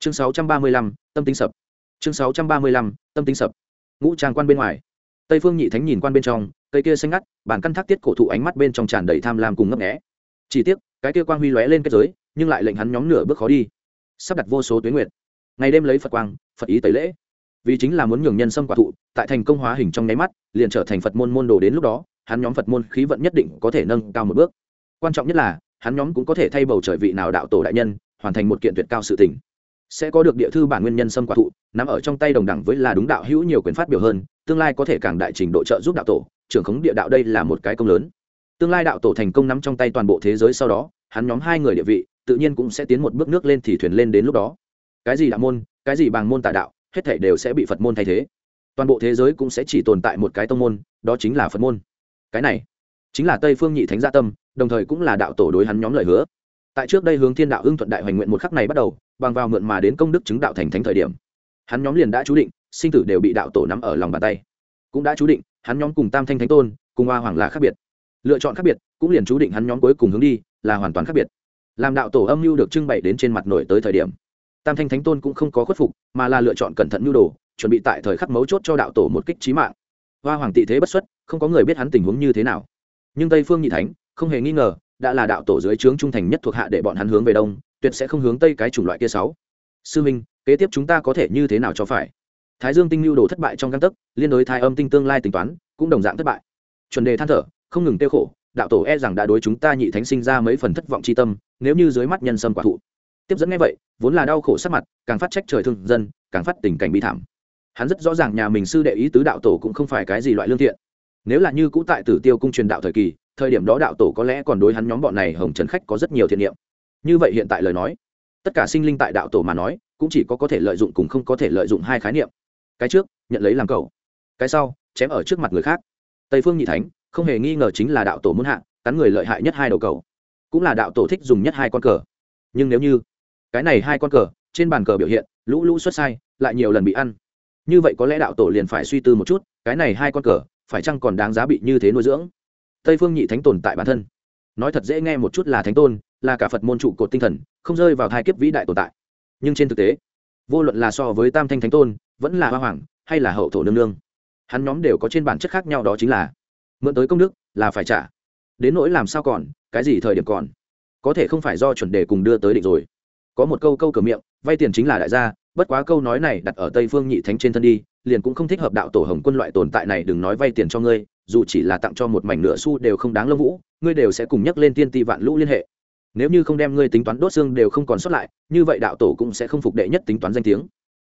chương sáu trăm ba mươi lăm, tâm tính sập. Chương sáu trăm ba mươi lăm, tâm tính sập. Ngũ trang quan bên ngoài. Tây phương nhị thánh nhìn quan bên trong, cây kia xanh ngắt, bản căn thác tiết cổ thụ ánh mắt bên trong tràn đầy tham lam cùng ngấp nghẽ chỉ tiếc, cái kia quang huy lóe lên kết giới, nhưng lại lệnh hắn nhóm nửa bước khó đi. Sắp đặt vô số tuyến nguyện ngày đêm lấy phật quang, phật ý tẩy lễ. Vì chính là muốn nhường nhân xâm quả thụ, tại thành công hóa hình trong nháy mắt, liền trở thành phật môn môn đồ đến lúc đó, hắn nhóm phật môn khí vận nhất định có thể nâng cao một bước. Quan trọng nhất là, hắn nhóm cũng có thể thay bầu trời vị nào đạo tổ đại nhân, hoàn thành một kiện tuyệt cao sự tình sẽ có được địa thư bản nguyên nhân xâm quả thụ nằm ở trong tay đồng đẳng với là đúng đạo hữu nhiều quyền phát biểu hơn, tương lai có thể càng đại trình độ trợ giúp đạo tổ, trưởng khống địa đạo đây là một cái công lớn. Tương lai đạo tổ thành công nắm trong tay toàn bộ thế giới sau đó, hắn nhóm hai người địa vị, tự nhiên cũng sẽ tiến một bước nước lên thì thuyền lên đến lúc đó. Cái gì đạo môn, cái gì bằng môn tà đạo, hết thảy đều sẽ bị phật môn thay thế. Toàn bộ thế giới cũng sẽ chỉ tồn tại một cái tông môn, đó chính là phật môn. Cái này chính là tây phương nhị thánh gia tâm, đồng thời cũng là đạo tổ đối hắn nhóm lời hứa. Tại trước đây hướng thiên đạo hưng thuận đại hoành nguyện một khắc này bắt đầu bằng vào mượn mà đến công đức chứng đạo thành thánh thời điểm, hắn nhóm liền đã chú định, sinh tử đều bị đạo tổ nắm ở lòng bàn tay. Cũng đã chú định, hắn nhóm cùng tam thanh thánh tôn, cùng hoa hoàng là khác biệt. Lựa chọn khác biệt, cũng liền chú định hắn nhóm cuối cùng hướng đi, là hoàn toàn khác biệt. Làm đạo tổ âm mưu được trưng bày đến trên mặt nổi tới thời điểm, tam thanh thánh tôn cũng không có khuất phục, mà là lựa chọn cẩn thận mưu đồ, chuẩn bị tại thời khắc mấu chốt cho đạo tổ một kích trí mạng. Hoa hoàng tị thế bất xuất, không có người biết hắn tình huống như thế nào. Nhưng tây phương nhị thánh, không hề nghi ngờ, đã là đạo tổ dưới trướng trung thành nhất thuộc hạ để bọn hắn hướng về đông tuyệt sẽ không hướng tây cái chủng loại kia sáu. Sư minh, kế tiếp chúng ta có thể như thế nào cho phải? Thái dương tinh lưu đồ thất bại trong căn tấc, liên đối thái âm tinh tương lai tính toán, cũng đồng dạng thất bại. Chuẩn đề than thở, không ngừng tiêu khổ, đạo tổ e rằng đã đối chúng ta nhị thánh sinh ra mấy phần thất vọng tri tâm, nếu như dưới mắt nhân sâm quả thụ. Tiếp dẫn nghe vậy, vốn là đau khổ sắc mặt, càng phát trách trời thương dân, càng phát tình cảnh bi thảm. Hắn rất rõ ràng nhà mình sư đệ ý tứ đạo tổ cũng không phải cái gì loại lương thiện. Nếu là như cũ tại tử tiêu cung truyền đạo thời kỳ, thời điểm đó đạo tổ có lẽ còn đối hắn nhóm bọn này hồng trần khách có rất nhiều thiện niệm như vậy hiện tại lời nói, tất cả sinh linh tại đạo tổ mà nói, cũng chỉ có có thể lợi dụng cùng không có thể lợi dụng hai khái niệm. Cái trước, nhận lấy làm cầu. Cái sau, chém ở trước mặt người khác. Tây phương nhị thánh, không hề nghi ngờ chính là đạo tổ muốn hạ, cắn người lợi hại nhất hai đầu cầu. Cũng là đạo tổ thích dùng nhất hai con cờ. Nhưng nếu như, cái này hai con cờ, trên bàn cờ biểu hiện, lũ lũ xuất sai, lại nhiều lần bị ăn. Như vậy có lẽ đạo tổ liền phải suy tư một chút, cái này hai con cờ, phải chăng còn đáng giá bị như thế nuôi dưỡng? Tây phương nhị thánh tồn tại bản thân. Nói thật dễ nghe một chút là thánh tôn là cả phật môn trụ cột tinh thần, không rơi vào thai kiếp vĩ đại tồn tại. Nhưng trên thực tế, vô luận là so với tam thanh thánh tôn, vẫn là hoa hoàng, hay là hậu thổ nương nương, hắn nhóm đều có trên bản chất khác nhau đó chính là, mượn tới công đức là phải trả. Đến nỗi làm sao còn, cái gì thời điểm còn, có thể không phải do chuẩn đề cùng đưa tới định rồi. Có một câu câu cửa miệng, vay tiền chính là đại gia, bất quá câu nói này đặt ở tây phương nhị thánh trên thân đi, liền cũng không thích hợp đạo tổ hồng quân loại tồn tại này đừng nói vay tiền cho ngươi, dù chỉ là tặng cho một mảnh nửa xu đều không đáng lông vũ, ngươi đều sẽ cùng nhắc lên tiên ti vạn lũ liên hệ nếu như không đem ngươi tính toán đốt xương đều không còn sót lại, như vậy đạo tổ cũng sẽ không phục đệ nhất tính toán danh tiếng.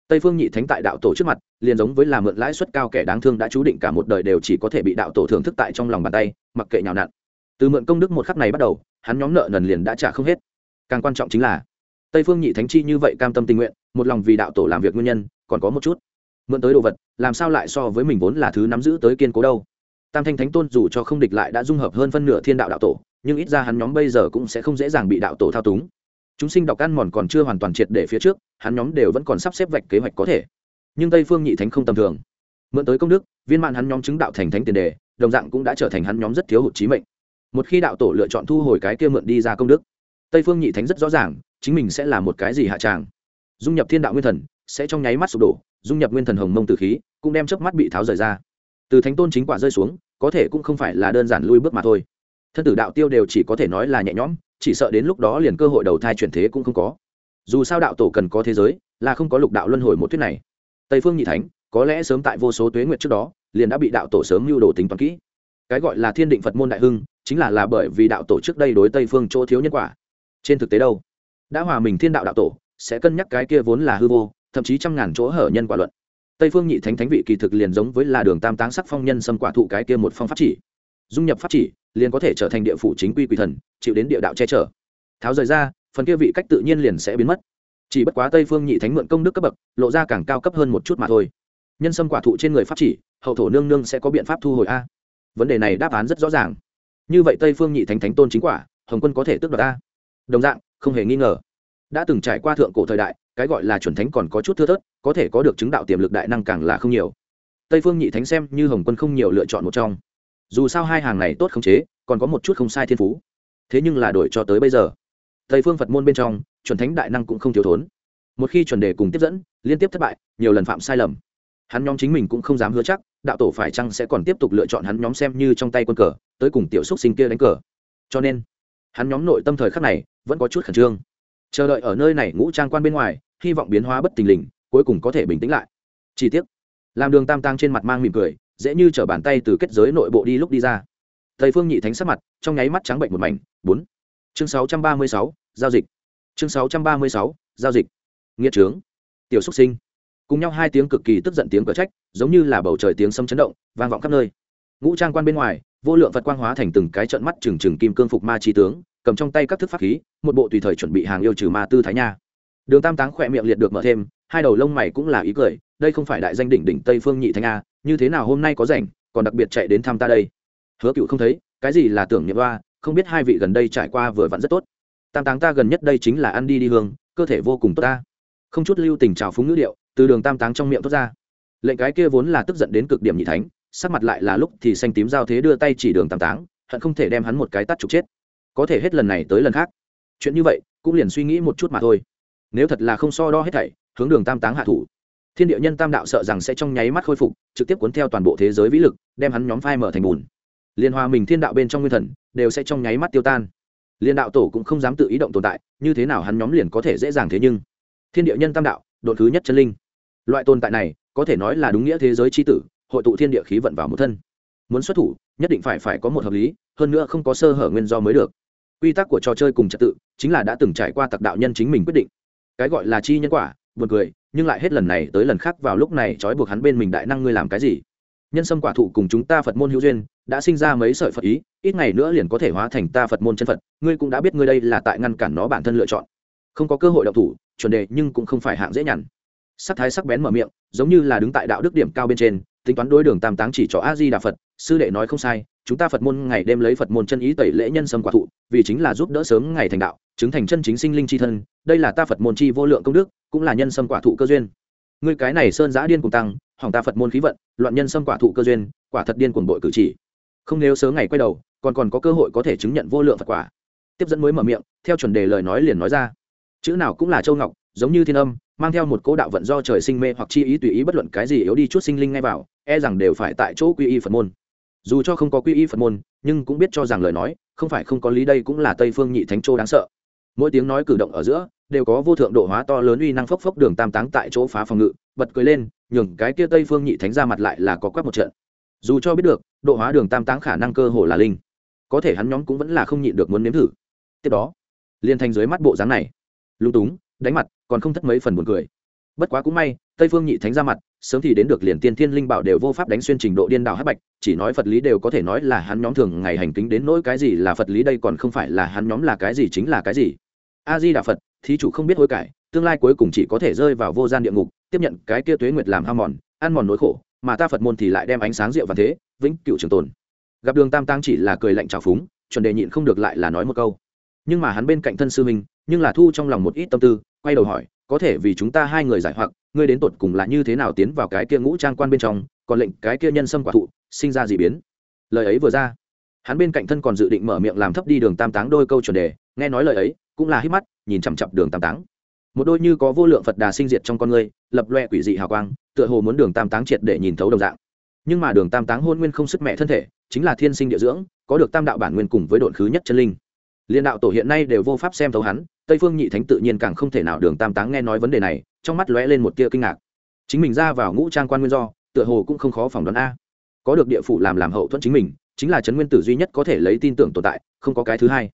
Tây phương nhị thánh tại đạo tổ trước mặt, liền giống với làm mượn lãi suất cao kẻ đáng thương đã chú định cả một đời đều chỉ có thể bị đạo tổ thưởng thức tại trong lòng bàn tay, mặc kệ nhào nặn. Từ mượn công đức một khắc này bắt đầu, hắn nhóm nợ nần liền đã trả không hết. Càng quan trọng chính là, tây phương nhị thánh chi như vậy cam tâm tình nguyện, một lòng vì đạo tổ làm việc nguyên nhân, còn có một chút. Mượn tới đồ vật, làm sao lại so với mình vốn là thứ nắm giữ tới kiên cố đâu? Tam thanh thánh tôn dù cho không địch lại đã dung hợp hơn phân nửa thiên đạo đạo tổ, nhưng ít ra hắn nhóm bây giờ cũng sẽ không dễ dàng bị đạo tổ thao túng. Chúng sinh đọc ăn mòn còn chưa hoàn toàn triệt để phía trước, hắn nhóm đều vẫn còn sắp xếp vạch kế hoạch có thể. Nhưng tây phương nhị thánh không tầm thường. Mượn tới công đức, viên mạn hắn nhóm chứng đạo thành thánh tiền đề, đồng dạng cũng đã trở thành hắn nhóm rất thiếu hụt trí mệnh. Một khi đạo tổ lựa chọn thu hồi cái kia mượn đi ra công đức, tây phương nhị thánh rất rõ ràng, chính mình sẽ là một cái gì hạ tràng. Dung nhập thiên đạo nguyên thần sẽ trong nháy mắt sụp đổ, dung nhập nguyên thần hồng mông từ khí, cũng đem chớp mắt bị tháo rời ra từ thánh tôn chính quả rơi xuống, có thể cũng không phải là đơn giản lui bước mà thôi. Thân tử đạo tiêu đều chỉ có thể nói là nhẹ nhõm, chỉ sợ đến lúc đó liền cơ hội đầu thai chuyển thế cũng không có. Dù sao đạo tổ cần có thế giới, là không có lục đạo luân hồi một thuyết này. Tây phương nhị thánh, có lẽ sớm tại vô số tuế nguyệt trước đó, liền đã bị đạo tổ sớm mưu đồ tính toán kỹ. Cái gọi là thiên định phật môn đại hưng, chính là là bởi vì đạo tổ trước đây đối tây phương chỗ thiếu nhân quả. Trên thực tế đâu? Đã hòa mình thiên đạo đạo tổ, sẽ cân nhắc cái kia vốn là hư vô, thậm chí trăm ngàn chỗ hở nhân quả luận tây phương nhị thánh thánh vị kỳ thực liền giống với là đường tam táng sắc phong nhân xâm quả thụ cái kia một phong pháp chỉ. Dung nhập pháp chỉ, liền có thể trở thành địa phủ chính quy quỷ thần, chịu đến địa đạo che chở. Tháo rời ra, phần kia vị cách tự nhiên liền sẽ biến mất. Chỉ bất quá tây phương nhị thánh mượn công đức cấp bậc, lộ ra càng cao cấp hơn một chút mà thôi. Nhân sâm quả thụ trên người pháp chỉ, hậu thổ nương nương sẽ có biện pháp thu hồi a. Vấn đề này đáp án rất rõ ràng. Như vậy tây phương nhị thánh thánh tôn chính quả, hồng quân có thể tước đoạt a? Đồng dạng, không hề nghi ngờ. Đã từng trải qua thượng cổ thời đại cái gọi là chuẩn thánh còn có chút thưa thớt, có thể có được chứng đạo tiềm lực đại năng càng là không nhiều. Tây phương nhị thánh xem như hồng quân không nhiều lựa chọn một trong. Dù sao hai hàng này tốt khống chế, còn có một chút không sai thiên phú. Thế nhưng là đổi cho tới bây giờ, tây phương phật môn bên trong, chuẩn thánh đại năng cũng không thiếu thốn. Một khi chuẩn đề cùng tiếp dẫn, liên tiếp thất bại, nhiều lần phạm sai lầm, hắn nhóm chính mình cũng không dám hứa chắc, đạo tổ phải chăng sẽ còn tiếp tục lựa chọn hắn nhóm xem như trong tay quân cờ, tới cùng tiểu xúc sinh kia đánh cờ. Cho nên, hắn nhóm nội tâm thời khắc này vẫn có chút khẩn trương chờ đợi ở nơi này ngũ trang quan bên ngoài, hy vọng biến hóa bất tình lình, cuối cùng có thể bình tĩnh lại. Chi tiết làm đường tam tăng trên mặt mang mỉm cười, dễ như t bàn tay từ kết giới nội bộ đi lúc đi ra. Thầy phương nhị thánh sắc mặt, trong nháy mắt trắng bệnh một mảnh. Bốn. Chương sáu trăm ba mươi sáu, giao dịch. Chương sáu trăm ba mươi sáu, giao dịch. Nghĩa trướng. Tiểu xúc sinh. Cùng nhau hai tiếng cực kỳ tức giận tiếng cờ trách, giống như là bầu trời tiếng sấm chấn động, vang vọng khắp nơi. Ngũ trang quan bên ngoài, vô lượng vật quang hóa thành từng cái trận mắt trừng trừng kim cương phục ma trí tướng cầm trong tay các thức pháp khí, một bộ tùy thời chuẩn bị hàng yêu trừ ma tư thái nha. Đường tam táng khỏe miệng liệt được mở thêm, hai đầu lông mày cũng là ý cười, đây không phải đại danh đỉnh đỉnh tây phương nhị thanh a, như thế nào hôm nay có rảnh, còn đặc biệt chạy đến thăm ta đây. Hứa cựu không thấy, cái gì là tưởng nhậm đoa không biết hai vị gần đây trải qua vừa vặn rất tốt. Tam táng ta gần nhất đây chính là ăn đi đi hương, cơ thể vô cùng tốt ta. Không chút lưu tình trào phúng ngữ điệu, từ đường tam táng trong miệng thoát ra. Lệnh cái kia vốn là tức giận đến cực điểm nhị thánh, sắc mặt lại là lúc thì xanh tím giao thế đưa tay chỉ đường tam táng, hận không thể đem hắn một cái tắt trục chết có thể hết lần này tới lần khác. Chuyện như vậy, cũng liền suy nghĩ một chút mà thôi. Nếu thật là không so đo hết thảy, hướng đường tam táng hạ thủ. Thiên địa nhân tam đạo sợ rằng sẽ trong nháy mắt khôi phục, trực tiếp cuốn theo toàn bộ thế giới vĩ lực, đem hắn nhóm phai mở thành bùn. Liên hòa mình thiên đạo bên trong nguyên thần, đều sẽ trong nháy mắt tiêu tan. Liên đạo tổ cũng không dám tự ý động tồn tại, như thế nào hắn nhóm liền có thể dễ dàng thế nhưng? Thiên địa nhân tam đạo đột thứ nhất chân linh. Loại tồn tại này, có thể nói là đúng nghĩa thế giới c h i tử, hội tụ thiên địa khí vận vào một thân. Muốn xuất thủ, nhất định phải phải có một hợp lý, hơn nữa không có sơ hở nguyên do mới được quy tắc của trò chơi cùng trật tự chính là đã từng trải qua tặc đạo nhân chính mình quyết định. Cái gọi là chi nhân quả, buồn cười, nhưng lại hết lần này tới lần khác vào lúc này trói buộc hắn bên mình đại năng ngươi làm cái gì? Nhân sâm quả thụ cùng chúng ta phật môn hữu duyên, đã sinh ra mấy sợi phật ý, ít ngày nữa liền có thể hóa thành ta phật môn chân phật, ngươi cũng đã biết ngươi đây là tại ngăn cản nó bản thân lựa chọn. Không có cơ hội đọc thủ, chuẩn đề nhưng cũng không phải hạng dễ nhằn sắc thái sắc bén mở miệng, giống như là đứng tại đạo đức điểm cao bên trên, tính toán đối đường tam táng chỉ cho a di đà phật, sư đệ nói không sai, chúng ta phật môn ngày đêm lấy phật môn chân ý tẩy lễ nhân sâm quả thụ, vì chính là giúp đỡ sớm ngày thành đạo, chứng thành chân chính sinh linh c h i thân, đây là ta phật môn chi vô lượng công đức, cũng là nhân sâm quả thụ cơ duyên. Ngươi cái này sơn giã điên cùng tăng, hỏng ta phật môn khí vận, loạn nhân sâm quả thụ cơ duyên, quả thật điên cuồng bội cử chỉ. Không nếu sớm ngày quay đầu, còn còn có cơ hội có thể chứng nhận vô lượng phật quả. Tiếp dẫn mới mở miệng, theo chuẩn đề lời nói liền nói ra. Chữ nào cũng là châu ngọc, giống như thiên âm mang theo một cố đạo vận do trời sinh mê hoặc chi ý tùy ý bất luận cái gì yếu đi chút sinh linh ngay vào e rằng đều phải tại chỗ quy y phật môn. Dù cho không có quy y phật môn, nhưng cũng biết cho rằng lời nói, không phải không có lý đây cũng là tây phương nhị thánh châu đáng sợ. Mỗi tiếng nói cử động ở giữa, đều có vô thượng độ hóa to lớn uy năng phốc phốc đường tam táng tại chỗ phá phòng ngự, bật cười lên, nhường cái kia tây phương nhị thánh ra mặt lại là có quét một trận. Dù cho biết được, độ hóa đường tam táng khả năng cơ hồ là linh. Có thể hắn nhóm cũng vẫn là không nhịn được muốn nếm thử. Tiếp đó liên thành dưới mắt bộ dáng này. Lúng túng đánh mặt, còn không thất mấy phần buồn cười. Bất quá cũng may, tây phương nhị thánh ra mặt, sớm thì đến được liền tiên thiên linh bảo đều vô pháp đánh xuyên trình độ điên đảo hắc bạch, chỉ nói phật lý đều có thể nói là hắn nhóm thường ngày hành kính đến nỗi cái gì là phật lý đây còn không phải là hắn nhóm là cái gì chính là cái gì. A di đà phật, thí chủ không biết hối cải, tương lai cuối cùng chỉ có thể rơi vào vô gian địa ngục, tiếp nhận cái kia tuế nguyệt làm ham mòn, ăn mòn nỗi khổ, mà ta phật môn thì lại đem ánh sáng rượu và thế, vĩnh cựu trường tồn. Gặp đường tam tăng chỉ là cười lạnh trào phúng, chuẩn đề nhịn không được lại là nói một câu. Nhưng mà hắn bên cạnh thân sư minh nhưng là thu trong lòng một ít tâm tư quay đầu hỏi, có thể vì chúng ta hai người giải hoặc, ngươi đến tột cùng là như thế nào tiến vào cái kia ngũ trang quan bên trong, còn lệnh cái kia nhân sâm quả thụ sinh ra d ị biến? Lời ấy vừa ra, hắn bên cạnh thân còn dự định mở miệng làm thấp đi đường tam táng đôi câu chuẩn đề, nghe nói lời ấy, cũng là hít mắt, nhìn chằm chặp đường tam táng. Một đôi như có vô lượng phật đà sinh diệt trong con người lập loe quỷ dị hào quang, tựa hồ muốn đường tam táng triệt để nhìn thấu đồng dạng. Nhưng mà đường tam táng hôn nguyên không sức mẹ thân thể, chính là thiên sinh địa dưỡng, có được tam đạo bản nguyên cùng với độn khứ nhất chân linh liên đạo tổ hiện nay đều vô pháp xem thấu hắn, tây phương nhị thánh tự nhiên càng không thể nào đường tam táng nghe nói vấn đề này, trong mắt lóe lên một tia kinh ngạc. Chính mình ra vào ngũ trang quan nguyên do, tựa hồ cũng không khó phỏng đoán a. Có được địa phủ làm làm hậu thuẫn chính mình, chính là chấn nguyên tử duy nhất có thể lấy tin tưởng tồn tại, không có cái thứ hai.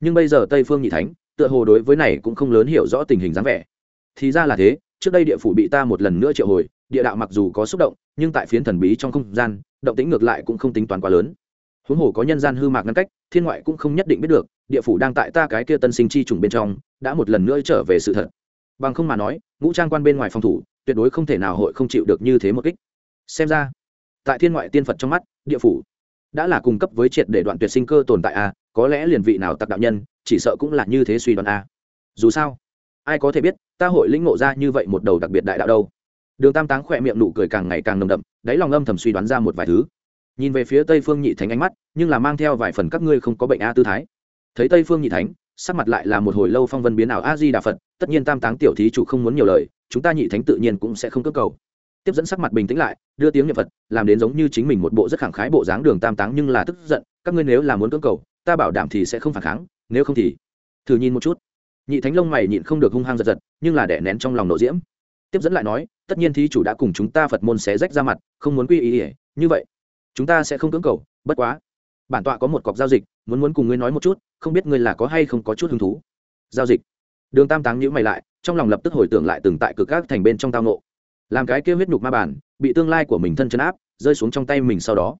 Nhưng bây giờ tây phương nhị thánh, tựa hồ đối với này cũng không lớn hiểu rõ tình hình dáng vẻ. Thì ra là thế, trước đây địa phủ bị ta một lần nữa triệu hồi, địa đạo mặc dù có xúc động, nhưng tại phiến thần bí trong không gian, động tính ngược lại cũng không tính toán quá lớn. Huống hồ có nhân gian hư mạc ngăn cách, thiên ngoại cũng không nhất định biết được địa phủ đang tại ta cái kia tân sinh chi trùng bên trong, đã một lần nữa trở về sự thật. Bằng không mà nói, ngũ trang quan bên ngoài phòng thủ, tuyệt đối không thể nào hội không chịu được như thế một kích. Xem ra, tại thiên ngoại tiên phật trong mắt, địa phủ đã là cung cấp với triệt để đoạn tuyệt sinh cơ tồn tại a, có lẽ liền vị nào tặc đạo nhân, chỉ sợ cũng là như thế suy đoán a. Dù sao, ai có thể biết, ta hội lĩnh ngộ ra như vậy một đầu đặc biệt đại đạo đâu. Đường tam táng khỏe miệng nụ cười càng ngày càng nồng đậm, đáy lòng âm thầm suy đoán ra một vài thứ. Nhìn về phía tây phương nhị thánh ánh mắt, nhưng là mang theo vài phần các ngươi không có bệnh a tư thái thấy tây phương nhị thánh sắc mặt lại là một hồi lâu phong vân biến ảo a di đà phật tất nhiên tam táng tiểu thí chủ không muốn nhiều lời chúng ta nhị thánh tự nhiên cũng sẽ không cưỡng cầu tiếp dẫn sắc mặt bình tĩnh lại đưa tiếng niệm phật làm đến giống như chính mình một bộ rất khẳng khái bộ dáng đường tam táng nhưng là tức giận các ngươi nếu là muốn cưỡng cầu ta bảo đảm thì sẽ không phản kháng nếu không thì thử nhìn một chút nhị thánh lông mày nhịn không được hung hăng giật giật nhưng là đẻ nén trong lòng nộ diễm tiếp dẫn lại nói tất nhiên thí chủ đã cùng chúng ta phật môn xé rách ra mặt không muốn quy ý ỉa như vậy chúng ta sẽ không cưỡng cầu bất quá bản tọa có một cọc giao dịch muốn muốn cùng ngươi nói một chút, không biết ngươi là có hay không có chút hứng thú. Giao dịch. Đường tam táng nhữ mày lại, trong lòng lập tức hồi tưởng lại từng tại cực các thành bên trong tao nộ làm cái kêu huyết nhục ma bản, bị tương lai của mình thân chấn áp, rơi xuống trong tay mình sau đó.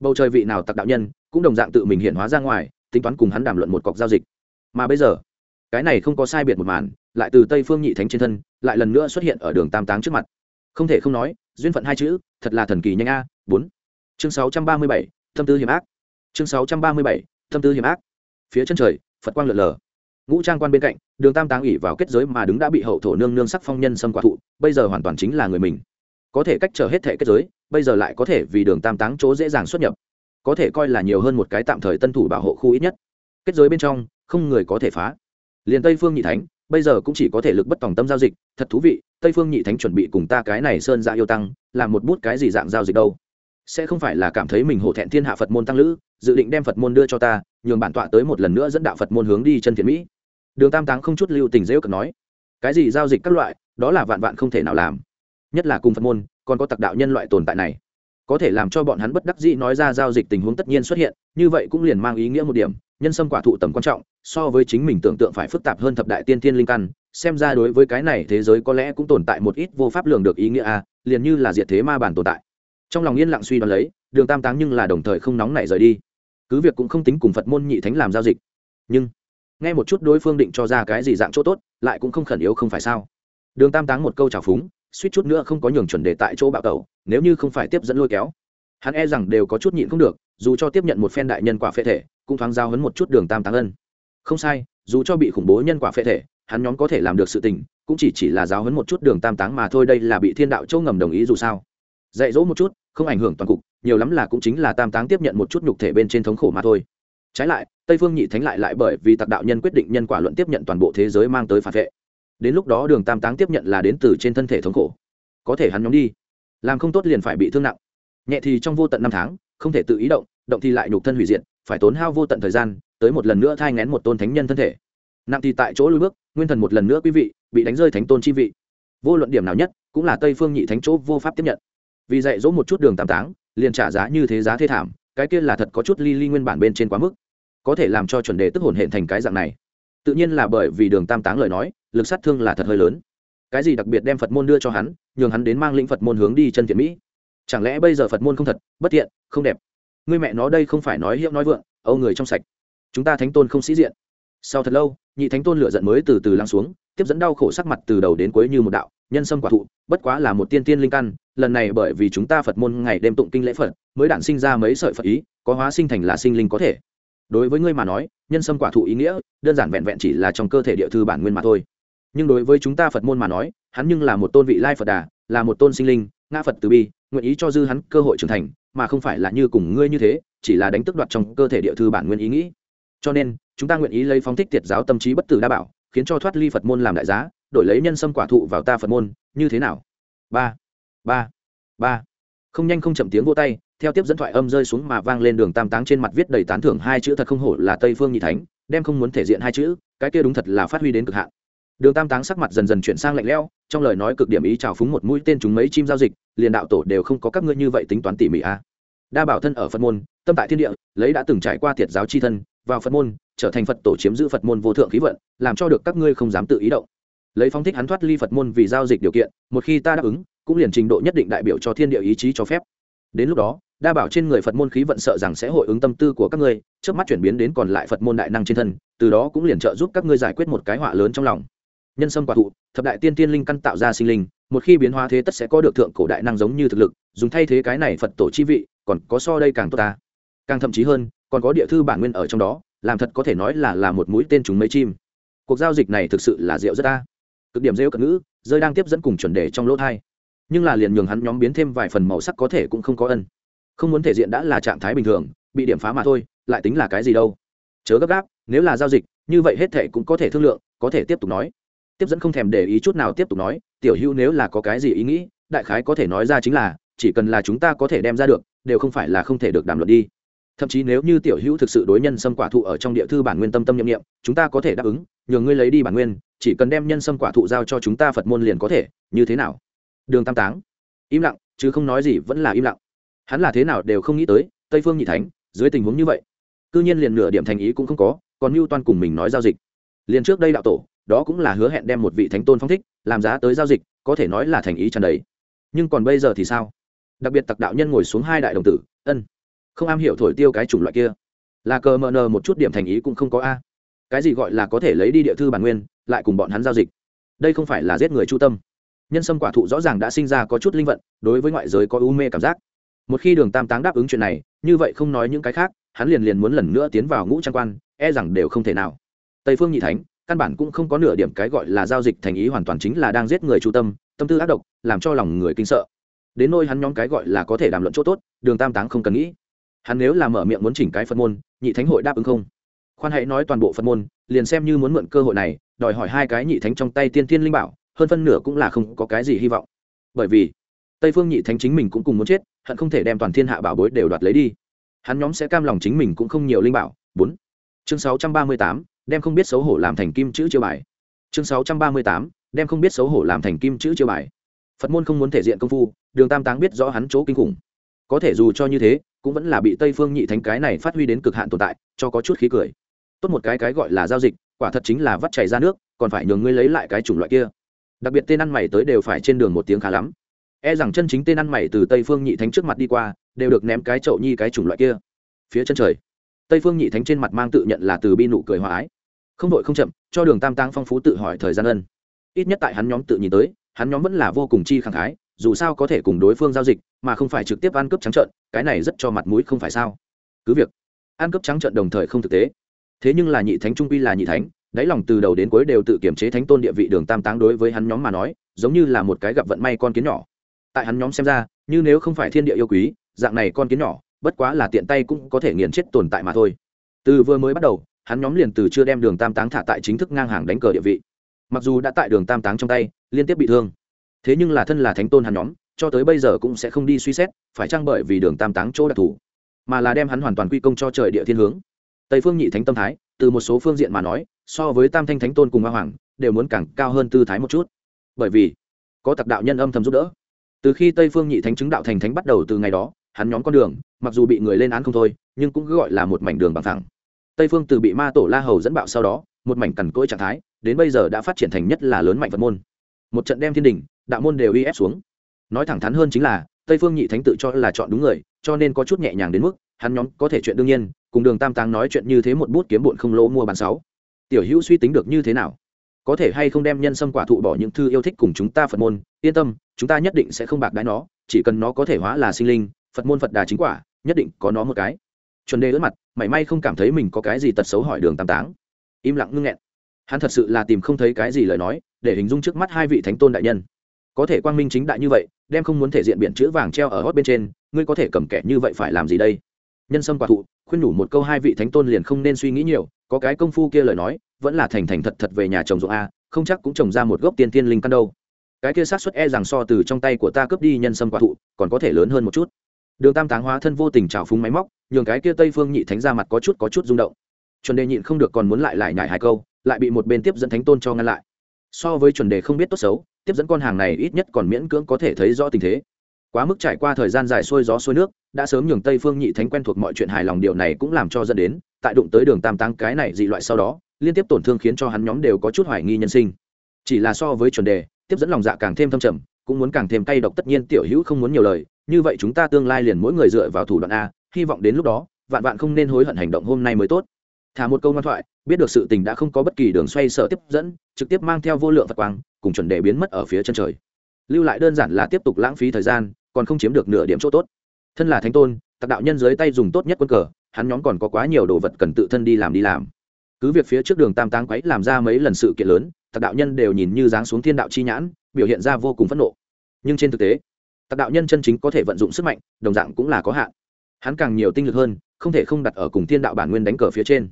Bầu trời vị nào tặc đạo nhân, cũng đồng dạng tự mình hiện hóa ra ngoài, tính toán cùng hắn đàm luận một cọc giao dịch. Mà bây giờ, cái này không có sai biệt một màn, lại từ tây phương nhị thánh trên thân, lại lần nữa xuất hiện ở đường tam táng trước mặt. Không thể không nói, duyên phận hai chữ, thật là thần kỳ nhanh a, bốn. Chương sáu trăm ba mươi bảy tâm tư hiểm ác. Chương sáu trăm ba mươi bảy tâm tư hiểm ác. Phía chân trời, phật quang lượn lờ. Ngũ trang quan bên cạnh, đường tam táng ủy vào kết giới mà đứng đã bị hậu thổ nương nương sắc phong nhân xâm quả thụ, bây giờ hoàn toàn chính là người mình. Có thể cách trở hết thể kết giới, bây giờ lại có thể vì đường tam táng chỗ dễ dàng xuất nhập. Có thể coi là nhiều hơn một cái tạm thời tân thủ bảo hộ khu ít nhất. Kết giới bên trong, không người có thể phá. Liền tây phương nhị thánh, bây giờ cũng chỉ có thể lực bất tòng tâm giao dịch. Thật thú vị, tây phương nhị thánh chuẩn bị cùng ta cái này sơn dạ yêu tăng, làm một bút cái gì dạng giao dịch đâu? Sẽ không phải là cảm thấy mình hổ thẹn thiên hạ phật môn tăng lữ dự định đem phật môn đưa cho ta, nhường bản tọa tới một lần nữa dẫn đạo phật môn hướng đi chân thiện mỹ. Đường tam táng không chút lưu tình dễ cận nói, cái gì giao dịch các loại, đó là vạn vạn không thể nào làm. Nhất là cùng phật môn, còn có tặc đạo nhân loại tồn tại này. Có thể làm cho bọn hắn bất đắc dĩ nói ra giao dịch tình huống tất nhiên xuất hiện, như vậy cũng liền mang ý nghĩa một điểm, nhân sâm quả thụ tầm quan trọng, so với chính mình tưởng tượng phải phức tạp hơn thập đại tiên thiên linh căn, xem ra đối với cái này thế giới có lẽ cũng tồn tại một ít vô pháp lường được ý nghĩa a, liền như là diệt thế ma bản tồn tại. Trong lòng yên lặng suy đoán lấy, đường tam táng nhưng là đồng thời không nóng nảy rời đi cứ việc cũng không tính cùng phật môn nhị thánh làm giao dịch. Nhưng, nghe một chút đối phương định cho ra cái gì dạng chỗ tốt, lại cũng không khẩn yếu không phải sao? Đường tam táng một câu trào phúng, suýt chút nữa không có nhường chuẩn đề tại chỗ bạo tẩu, nếu như không phải tiếp dẫn lôi kéo. Hắn e rằng đều có chút nhịn không được, dù cho tiếp nhận một phen đại nhân quả phệ thể, cũng thoáng giao hấn một chút đường tam táng ân. Không sai, dù cho bị khủng bố nhân quả phệ thể, hắn nhóm có thể làm được sự tình, cũng chỉ chỉ là giáo hấn một chút đường tam táng mà thôi, đây là bị thiên đạo châu ngầm đồng ý dù sao. Dạy dỗ một chút, không ảnh hưởng toàn cục nhiều lắm là cũng chính là tam táng tiếp nhận một chút nhục thể bên trên thống khổ mà thôi. Trái lại, tây phương nhị thánh lại lại bởi vì tặc đạo nhân quyết định nhân quả luận tiếp nhận toàn bộ thế giới mang tới phản vệ. Đến lúc đó đường tam táng tiếp nhận là đến từ trên thân thể thống khổ. Có thể hắn nhóm đi. Làm không tốt liền phải bị thương nặng. Nhẹ thì trong vô tận năm tháng, không thể tự ý động động thì lại nhục thân hủy diệt, phải tốn hao vô tận thời gian, tới một lần nữa thai ngén một tôn thánh nhân thân thể. Nặng thì tại chỗ lùi bước, nguyên thần một lần nữa quý vị, bị đánh rơi thánh tôn chi vị. Vô luận điểm nào nhất, cũng là tây phương nhị thánh chỗ vô pháp tiếp nhận. Vì dạy dỗ một chút đường tam táng liền trả giá như thế giá thê thảm, cái kia là thật có chút ly ly nguyên bản bên trên quá mức. Có thể làm cho chuẩn đề tức hồn hển thành cái dạng này. Tự nhiên là bởi vì đường tam táng lời nói, lực sát thương là thật hơi lớn. Cái gì đặc biệt đem phật môn đưa cho hắn, nhường hắn đến mang lĩnh phật môn hướng đi chân thiện mỹ? Chẳng lẽ bây giờ phật môn không thật, bất thiện không đẹp? Người mẹ nó đây không phải nói hiệu nói vượng, âu người trong sạch. Chúng ta thánh tôn không sĩ diện. Sau thật lâu, nhị thánh tôn lựa giận mới từ từ lắng xuống, tiếp dẫn đau khổ sắc mặt từ đầu đến cuối như một đạo nhân sâm quả thụ, bất quá là một tiên tiên linh căn, lần này bởi vì chúng ta phật môn ngày đêm tụng kinh lễ phật, mới đản sinh ra mấy sợi phật ý, có hóa sinh thành là sinh linh có thể. Đối với ngươi mà nói, nhân sâm quả thụ ý nghĩa, đơn giản vẹn vẹn chỉ là trong cơ thể địa thư bản nguyên mà thôi. Nhưng đối với chúng ta phật môn mà nói, hắn nhưng là một tôn vị lai phật đà, là một tôn sinh linh, ngã phật từ bi, nguyện ý cho dư hắn cơ hội trưởng thành, mà không phải là như cùng ngươi như thế, chỉ là đánh tức đoạt trong cơ thể địa thư bản nguyên ý nghĩ. Cho nên, chúng ta nguyện ý lấy phóng thích tiệt giáo tâm trí bất tử đa bảo, khiến cho thoát ly phật môn làm đại giá đổi lấy nhân sâm quả thụ vào ta phật môn, như thế nào? Ba ba ba. Không nhanh không chậm tiếng vô tay, theo tiếp dẫn thoại âm rơi xuống mà vang lên đường tam táng trên mặt viết đầy tán thưởng hai chữ thật không hổ là tây phương nhị thánh, đem không muốn thể diện hai chữ, cái kia đúng thật là phát huy đến cực hạn. Đường tam táng sắc mặt dần dần chuyển sang lạnh lẽo, trong lời nói cực điểm ý trào phúng một mũi tên chúng mấy chim giao dịch, liền đạo tổ đều không có các ngươi như vậy tính toán tỉ mỉ a. À. đa bảo thân ở phật môn, tâm tại thiên địa, lấy đã từng trải qua thiệt giáo chi thân, vào phật môn, trở thành phật tổ chiếm giữ phật môn vô thượng khí vận, làm cho được các ngươi không dám tự ý động lấy phong thích hắn thoát ly phật môn vì giao dịch điều kiện, một khi ta đáp ứng, cũng liền trình độ nhất định đại biểu cho thiên địa ý chí cho phép. Đến lúc đó, đa bảo trên người phật môn khí vận sợ rằng sẽ hội ứng tâm tư của các ngươi trước mắt chuyển biến đến còn lại phật môn đại năng trên thân, từ đó cũng liền trợ giúp các ngươi giải quyết một cái họa lớn trong lòng. Nhân sâm quả thụ, thập đại tiên tiên linh căn tạo ra sinh linh, một khi biến hóa thế tất sẽ có được thượng cổ đại năng giống như thực lực, dùng thay thế cái này phật tổ chi vị, còn có so đây càng tốt ta. Càng thậm chí hơn, còn có địa thư bản nguyên ở trong đó, làm thật có thể nói là là một mũi tên chúng mấy chim. Cuộc giao dịch này thực sự là rượu rất ta cực điểm rêu cận ngữ, rơi đang tiếp dẫn cùng chuẩn đề trong lỗ thai. Nhưng là liền nhường hắn nhóm biến thêm vài phần màu sắc có thể cũng không có ân. Không muốn thể diện đã là trạng thái bình thường, bị điểm phá mà thôi, lại tính là cái gì đâu. Chớ gấp gáp, nếu là giao dịch, như vậy hết thệ cũng có thể thương lượng, có thể tiếp tục nói. Tiếp dẫn không thèm để ý chút nào tiếp tục nói, tiểu hữu nếu là có cái gì ý nghĩ, đại khái có thể nói ra chính là, chỉ cần là chúng ta có thể đem ra được, đều không phải là không thể được đàm luận đi. Thậm chí nếu như tiểu hữu thực sự đối nhân xâm quả thụ ở trong địa thư bản nguyên tâm tâm nhiệm nghiệm chúng ta có thể đáp ứng nhường ngươi lấy đi bản nguyên chỉ cần đem nhân sâm quả thụ giao cho chúng ta phật môn liền có thể, như thế nào? Đường tam táng, im lặng, chứ không nói gì vẫn là im lặng. Hắn là thế nào đều không nghĩ tới, tây phương nhị thánh, dưới tình huống như vậy, cư nhiên liền nửa điểm thành ý cũng không có, còn mưu toan cùng mình nói giao dịch. Liền trước đây đạo tổ, đó cũng là hứa hẹn đem một vị thánh tôn phong thích, làm giá tới giao dịch, có thể nói là thành ý tràn đầy. Nhưng còn bây giờ thì sao? Đặc biệt tặc đạo nhân ngồi xuống hai đại đồng tử, ân, không am hiểu thổi tiêu cái chủng loại kia. Là cờ mờ nờ một chút điểm thành ý cũng không có a. Cái gì gọi là có thể lấy đi địa thư bản nguyên lại cùng bọn hắn giao dịch. Đây không phải là giết người chu tâm. Nhân sâm quả thụ rõ ràng đã sinh ra có chút linh vận, đối với ngoại giới có u mê cảm giác. Một khi đường tam táng đáp ứng chuyện này, như vậy không nói những cái khác, hắn liền liền muốn lần nữa tiến vào ngũ trang quan e rằng đều không thể nào. Tây phương nhị thánh, căn bản cũng không có nửa điểm cái gọi là giao dịch thành ý hoàn toàn chính là đang giết người chu tâm tâm tư ác độc, làm cho lòng người kinh sợ. Đến nôi hắn nhóm cái gọi là có thể đàm luận chỗ tốt, đường tam táng không cần nghĩ. Hắn nếu là mở miệng muốn chỉnh cái phật môn, nhị thánh hội đáp ứng không? Khoan hãy nói toàn bộ phật môn, liền xem như muốn mượn cơ hội này, đòi hỏi hai cái nhị thánh trong tay tiên thiên linh bảo, hơn phân nửa cũng là không có cái gì hy vọng. Bởi vì, tây phương nhị thánh chính mình cũng cùng muốn chết, hận không thể đem toàn thiên hạ bảo bối đều đoạt lấy đi. Hắn nhóm sẽ cam lòng chính mình cũng không nhiều linh bảo. Bốn. Chương sáu trăm ba mươi tám, đem không biết xấu hổ làm thành kim chữ chiêu bài. Chương sáu trăm ba mươi tám, đem không biết xấu hổ làm thành kim chữ chiêu bài. Phật môn không muốn thể diện công phu, đường tam táng biết rõ hắn chỗ kinh khủng. Có thể dù cho như thế, cũng vẫn là bị tây phương nhị thánh cái này phát huy đến cực hạn tồn tại, cho có chút khí cười tốt một cái cái gọi là giao dịch, quả thật chính là vắt chảy ra nước, còn phải nhường ngươi lấy lại cái chủng loại kia. Đặc biệt tên ăn mày tới đều phải trên đường một tiếng khá lắm. E rằng chân chính tên ăn mày từ tây phương nhị thánh trước mặt đi qua, đều được ném cái chậu nhi cái chủng loại kia. Phía chân trời, tây phương nhị thánh trên mặt mang tự nhận là từ bi nụ cười hòa ái. Không đội không chậm, cho đường tam tăng phong phú tự hỏi thời gian ân. Ít nhất tại hắn nhóm tự nhìn tới, hắn nhóm vẫn là vô cùng chi khẳng khái, dù sao có thể cùng đối phương giao dịch, mà không phải trực tiếp ăn cướp trắng trợn, cái này rất cho mặt mũi không phải sao? Cứ việc, ăn cướp trắng trợn đồng thời không thực tế thế nhưng là nhị thánh trung quy là nhị thánh, đáy lòng từ đầu đến cuối đều tự kiểm chế thánh tôn địa vị đường tam táng đối với hắn nhóm mà nói, giống như là một cái gặp vận may con kiến nhỏ. Tại hắn nhóm xem ra, như nếu không phải thiên địa yêu quý, dạng này con kiến nhỏ, bất quá là tiện tay cũng có thể nghiền chết tồn tại mà thôi. Từ vừa mới bắt đầu, hắn nhóm liền từ chưa đem đường tam táng thả tại chính thức ngang hàng đánh cờ địa vị. Mặc dù đã tại đường tam táng trong tay, liên tiếp bị thương. Thế nhưng là thân là thánh tôn hắn nhóm, cho tới bây giờ cũng sẽ không đi suy xét, phải chăng bởi vì đường tam táng chỗ đặc thù, mà là đem hắn hoàn toàn quy công cho trời địa thiên hướng tây phương nhị thánh tâm thái, từ một số phương diện mà nói, so với tam thanh thánh tôn cùng Ma hoàng, đều muốn càng cao hơn tư thái một chút. Bởi vì, có tặc đạo nhân âm thầm giúp đỡ. Từ khi tây phương nhị thánh chứng đạo thành thánh bắt đầu từ ngày đó, hắn nhóm con đường, mặc dù bị người lên án không thôi, nhưng cũng gọi là một mảnh đường bằng thẳng tây phương từ bị ma tổ la hầu dẫn bạo sau đó, một mảnh cằn cỗi trạng thái, đến bây giờ đã phát triển thành nhất là lớn mạnh phật môn. Một trận đem thiên đình, đạo môn đều uy ép xuống. Nói thẳng thắn hơn chính là, tây phương nhị thánh tự cho là chọn đúng người, cho nên có chút nhẹ nhàng đến mức, hắn nhóm có thể chuyện đương nhiên cùng đường tam táng nói chuyện như thế một bút kiếm bụn không lỗ mua bán sáu. Tiểu hữu suy tính được như thế nào? Có thể hay không đem nhân sâm quả thụ bỏ những thư yêu thích cùng chúng ta phật môn? Yên tâm, chúng ta nhất định sẽ không bạc đái nó, chỉ cần nó có thể hóa là sinh linh, phật môn phật đà chính quả, nhất định có nó một cái. Chuẩn đề ướt mặt, mảy may không cảm thấy mình có cái gì tật xấu hỏi đường tam táng. Im lặng ngưng nghẹn. Hắn thật sự là tìm không thấy cái gì lời nói, để hình dung trước mắt hai vị thánh tôn đại nhân. Có thể quang minh chính đại như vậy, đem không muốn thể diện biển chữ vàng treo ở hót bên trên, ngươi có thể cầm kẻ như vậy phải làm gì đây? Nhân sâm quả thụ, khuyên nhủ một câu hai vị thánh tôn liền không nên suy nghĩ nhiều, có cái công phu kia lời nói, vẫn là thành thành thật thật về nhà chồng ruộng a, không chắc cũng trồng ra một gốc tiên tiên linh căn đâu. Cái kia sát xuất e rằng so từ trong tay của ta cướp đi nhân sâm quả thụ, còn có thể lớn hơn một chút. Đường tam táng hóa thân vô tình trào phúng máy móc, nhường cái kia tây phương nhị thánh ra mặt có chút có chút rung động. Chuẩn đề nhịn không được còn muốn lại lại nhải hai câu, lại bị một bên tiếp dẫn thánh tôn cho ngăn lại. So với chuẩn đề không biết tốt xấu, tiếp dẫn con hàng này ít nhất còn miễn cưỡng có thể thấy rõ tình thế quá mức trải qua thời gian dài xuôi gió xuôi nước, đã sớm nhường tây phương nhị thánh quen thuộc mọi chuyện hài lòng điều này cũng làm cho dẫn đến, tại đụng tới đường tam tăng cái này dị loại sau đó, liên tiếp tổn thương khiến cho hắn nhóm đều có chút hoài nghi nhân sinh. Chỉ là so với chuẩn đề, tiếp dẫn lòng dạ càng thêm thâm trầm, cũng muốn càng thêm cay độc tất nhiên tiểu hữu không muốn nhiều lời, như vậy chúng ta tương lai liền mỗi người dựa vào thủ đoạn a, hy vọng đến lúc đó, vạn vạn không nên hối hận hành động hôm nay mới tốt. Thả một câu ngoan thoại, biết được sự tình đã không có bất kỳ đường xoay sở tiếp dẫn, trực tiếp mang theo vô lượng phật quang, cùng chuẩn đề biến mất ở phía chân trời. Lưu lại đơn giản là tiếp tục lãng phí thời gian còn không chiếm được nửa điểm chỗ tốt. Thân là thánh tôn, tặc đạo nhân dưới tay dùng tốt nhất quân cờ, hắn nhóm còn có quá nhiều đồ vật cần tự thân đi làm đi làm. Cứ việc phía trước đường tam táng quấy làm ra mấy lần sự kiện lớn, tặc đạo nhân đều nhìn như dáng xuống thiên đạo chi nhãn, biểu hiện ra vô cùng phẫn nộ. Nhưng trên thực tế, tặc đạo nhân chân chính có thể vận dụng sức mạnh, đồng dạng cũng là có hạn. Hắn càng nhiều tinh lực hơn, không thể không đặt ở cùng thiên đạo bản nguyên đánh cờ phía trên.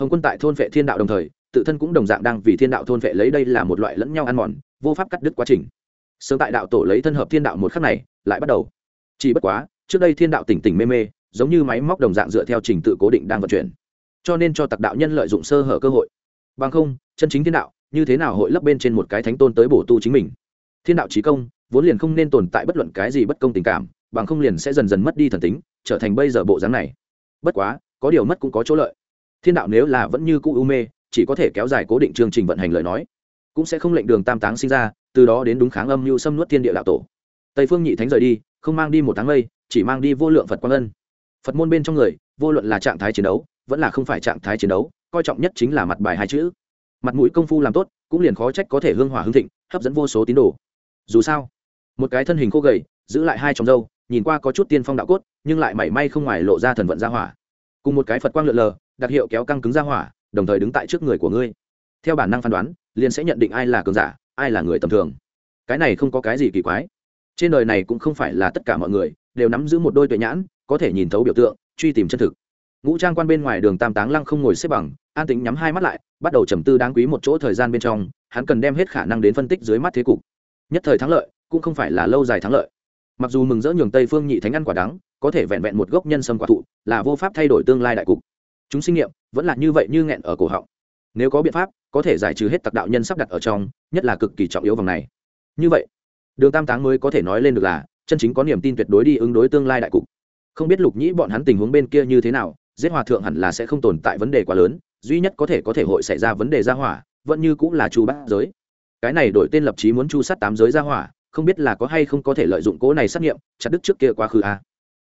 Hồng quân tại thôn vệ thiên đạo đồng thời, tự thân cũng đồng dạng đang vì thiên đạo thôn vệ lấy đây là một loại lẫn nhau ăn mòn, vô pháp cắt đứt quá trình. Sớm tại đạo tổ lấy thân hợp thiên đạo một khắc này lại bắt đầu. Chỉ bất quá, trước đây thiên đạo tỉnh tỉnh mê mê, giống như máy móc đồng dạng dựa theo trình tự cố định đang vận chuyển. Cho nên cho tặc đạo nhân lợi dụng sơ hở cơ hội. Bằng không, chân chính thiên đạo, như thế nào hội lấp bên trên một cái thánh tôn tới bổ tu chính mình? Thiên đạo trí công, vốn liền không nên tồn tại bất luận cái gì bất công tình cảm, bằng không liền sẽ dần dần mất đi thần tính, trở thành bây giờ bộ dáng này. Bất quá, có điều mất cũng có chỗ lợi. Thiên đạo nếu là vẫn như cũ u mê, chỉ có thể kéo dài cố định chương trình vận hành lời nói, cũng sẽ không lệnh đường tam táng sinh ra, từ đó đến đúng kháng âm mưu xâm nuốt thiên địa đạo tổ tây phương nhị thánh rời đi, không mang đi một tháng lây chỉ mang đi vô lượng phật quang ân. Phật môn bên trong người, vô luận là trạng thái chiến đấu, vẫn là không phải trạng thái chiến đấu, coi trọng nhất chính là mặt bài hai chữ. Mặt mũi công phu làm tốt, cũng liền khó trách có thể hương hỏa hương thịnh, hấp dẫn vô số tín đồ. Dù sao, một cái thân hình khô gầy, giữ lại hai tròng dâu nhìn qua có chút tiên phong đạo cốt, nhưng lại mảy may không ngoài lộ ra thần vận ra hỏa. Cùng một cái phật quang lượn lờ, đặc hiệu kéo căng cứng ra hỏa, đồng thời đứng tại trước người của ngươi. Theo bản năng phán đoán, liền sẽ nhận định ai là cường giả, ai là người tầm thường. Cái này không có cái gì kỳ quái trên đời này cũng không phải là tất cả mọi người đều nắm giữ một đôi tuệ nhãn, có thể nhìn thấu biểu tượng, truy tìm chân thực. Ngũ trang quan bên ngoài đường tam táng lăng không ngồi xếp bằng, an tính nhắm hai mắt lại, bắt đầu trầm tư đáng quý một chỗ thời gian bên trong, hắn cần đem hết khả năng đến phân tích dưới mắt thế cục. Nhất thời thắng lợi, cũng không phải là lâu dài thắng lợi. Mặc dù mừng rỡ nhường tây phương nhị thánh ăn quả đắng, có thể vẹn vẹn một gốc nhân sâm quả thụ, là vô pháp thay đổi tương lai đại cục. Chúng sinh nghiệm vẫn là như vậy như nghẹn ở cổ họng. Nếu có biện pháp, có thể giải trừ hết tặc đạo nhân sắp đặt ở trong, nhất là cực kỳ trọng yếu vòng này. Như vậy đường tam táng mới có thể nói lên được là, chân chính có niềm tin tuyệt đối đi ứng đối tương lai đại cục. Không biết lục nhĩ bọn hắn tình huống bên kia như thế nào, giết hòa thượng hẳn là sẽ không tồn tại vấn đề quá lớn, duy nhất có thể có thể hội xảy ra vấn đề gia hỏa, vẫn như cũng là chu bát giới. Cái này đổi tên lập chí muốn chu sát tám giới gia hỏa, không biết là có hay không có thể lợi dụng cố này xét nghiệm, chặt đứt trước kia quá khứ a. À.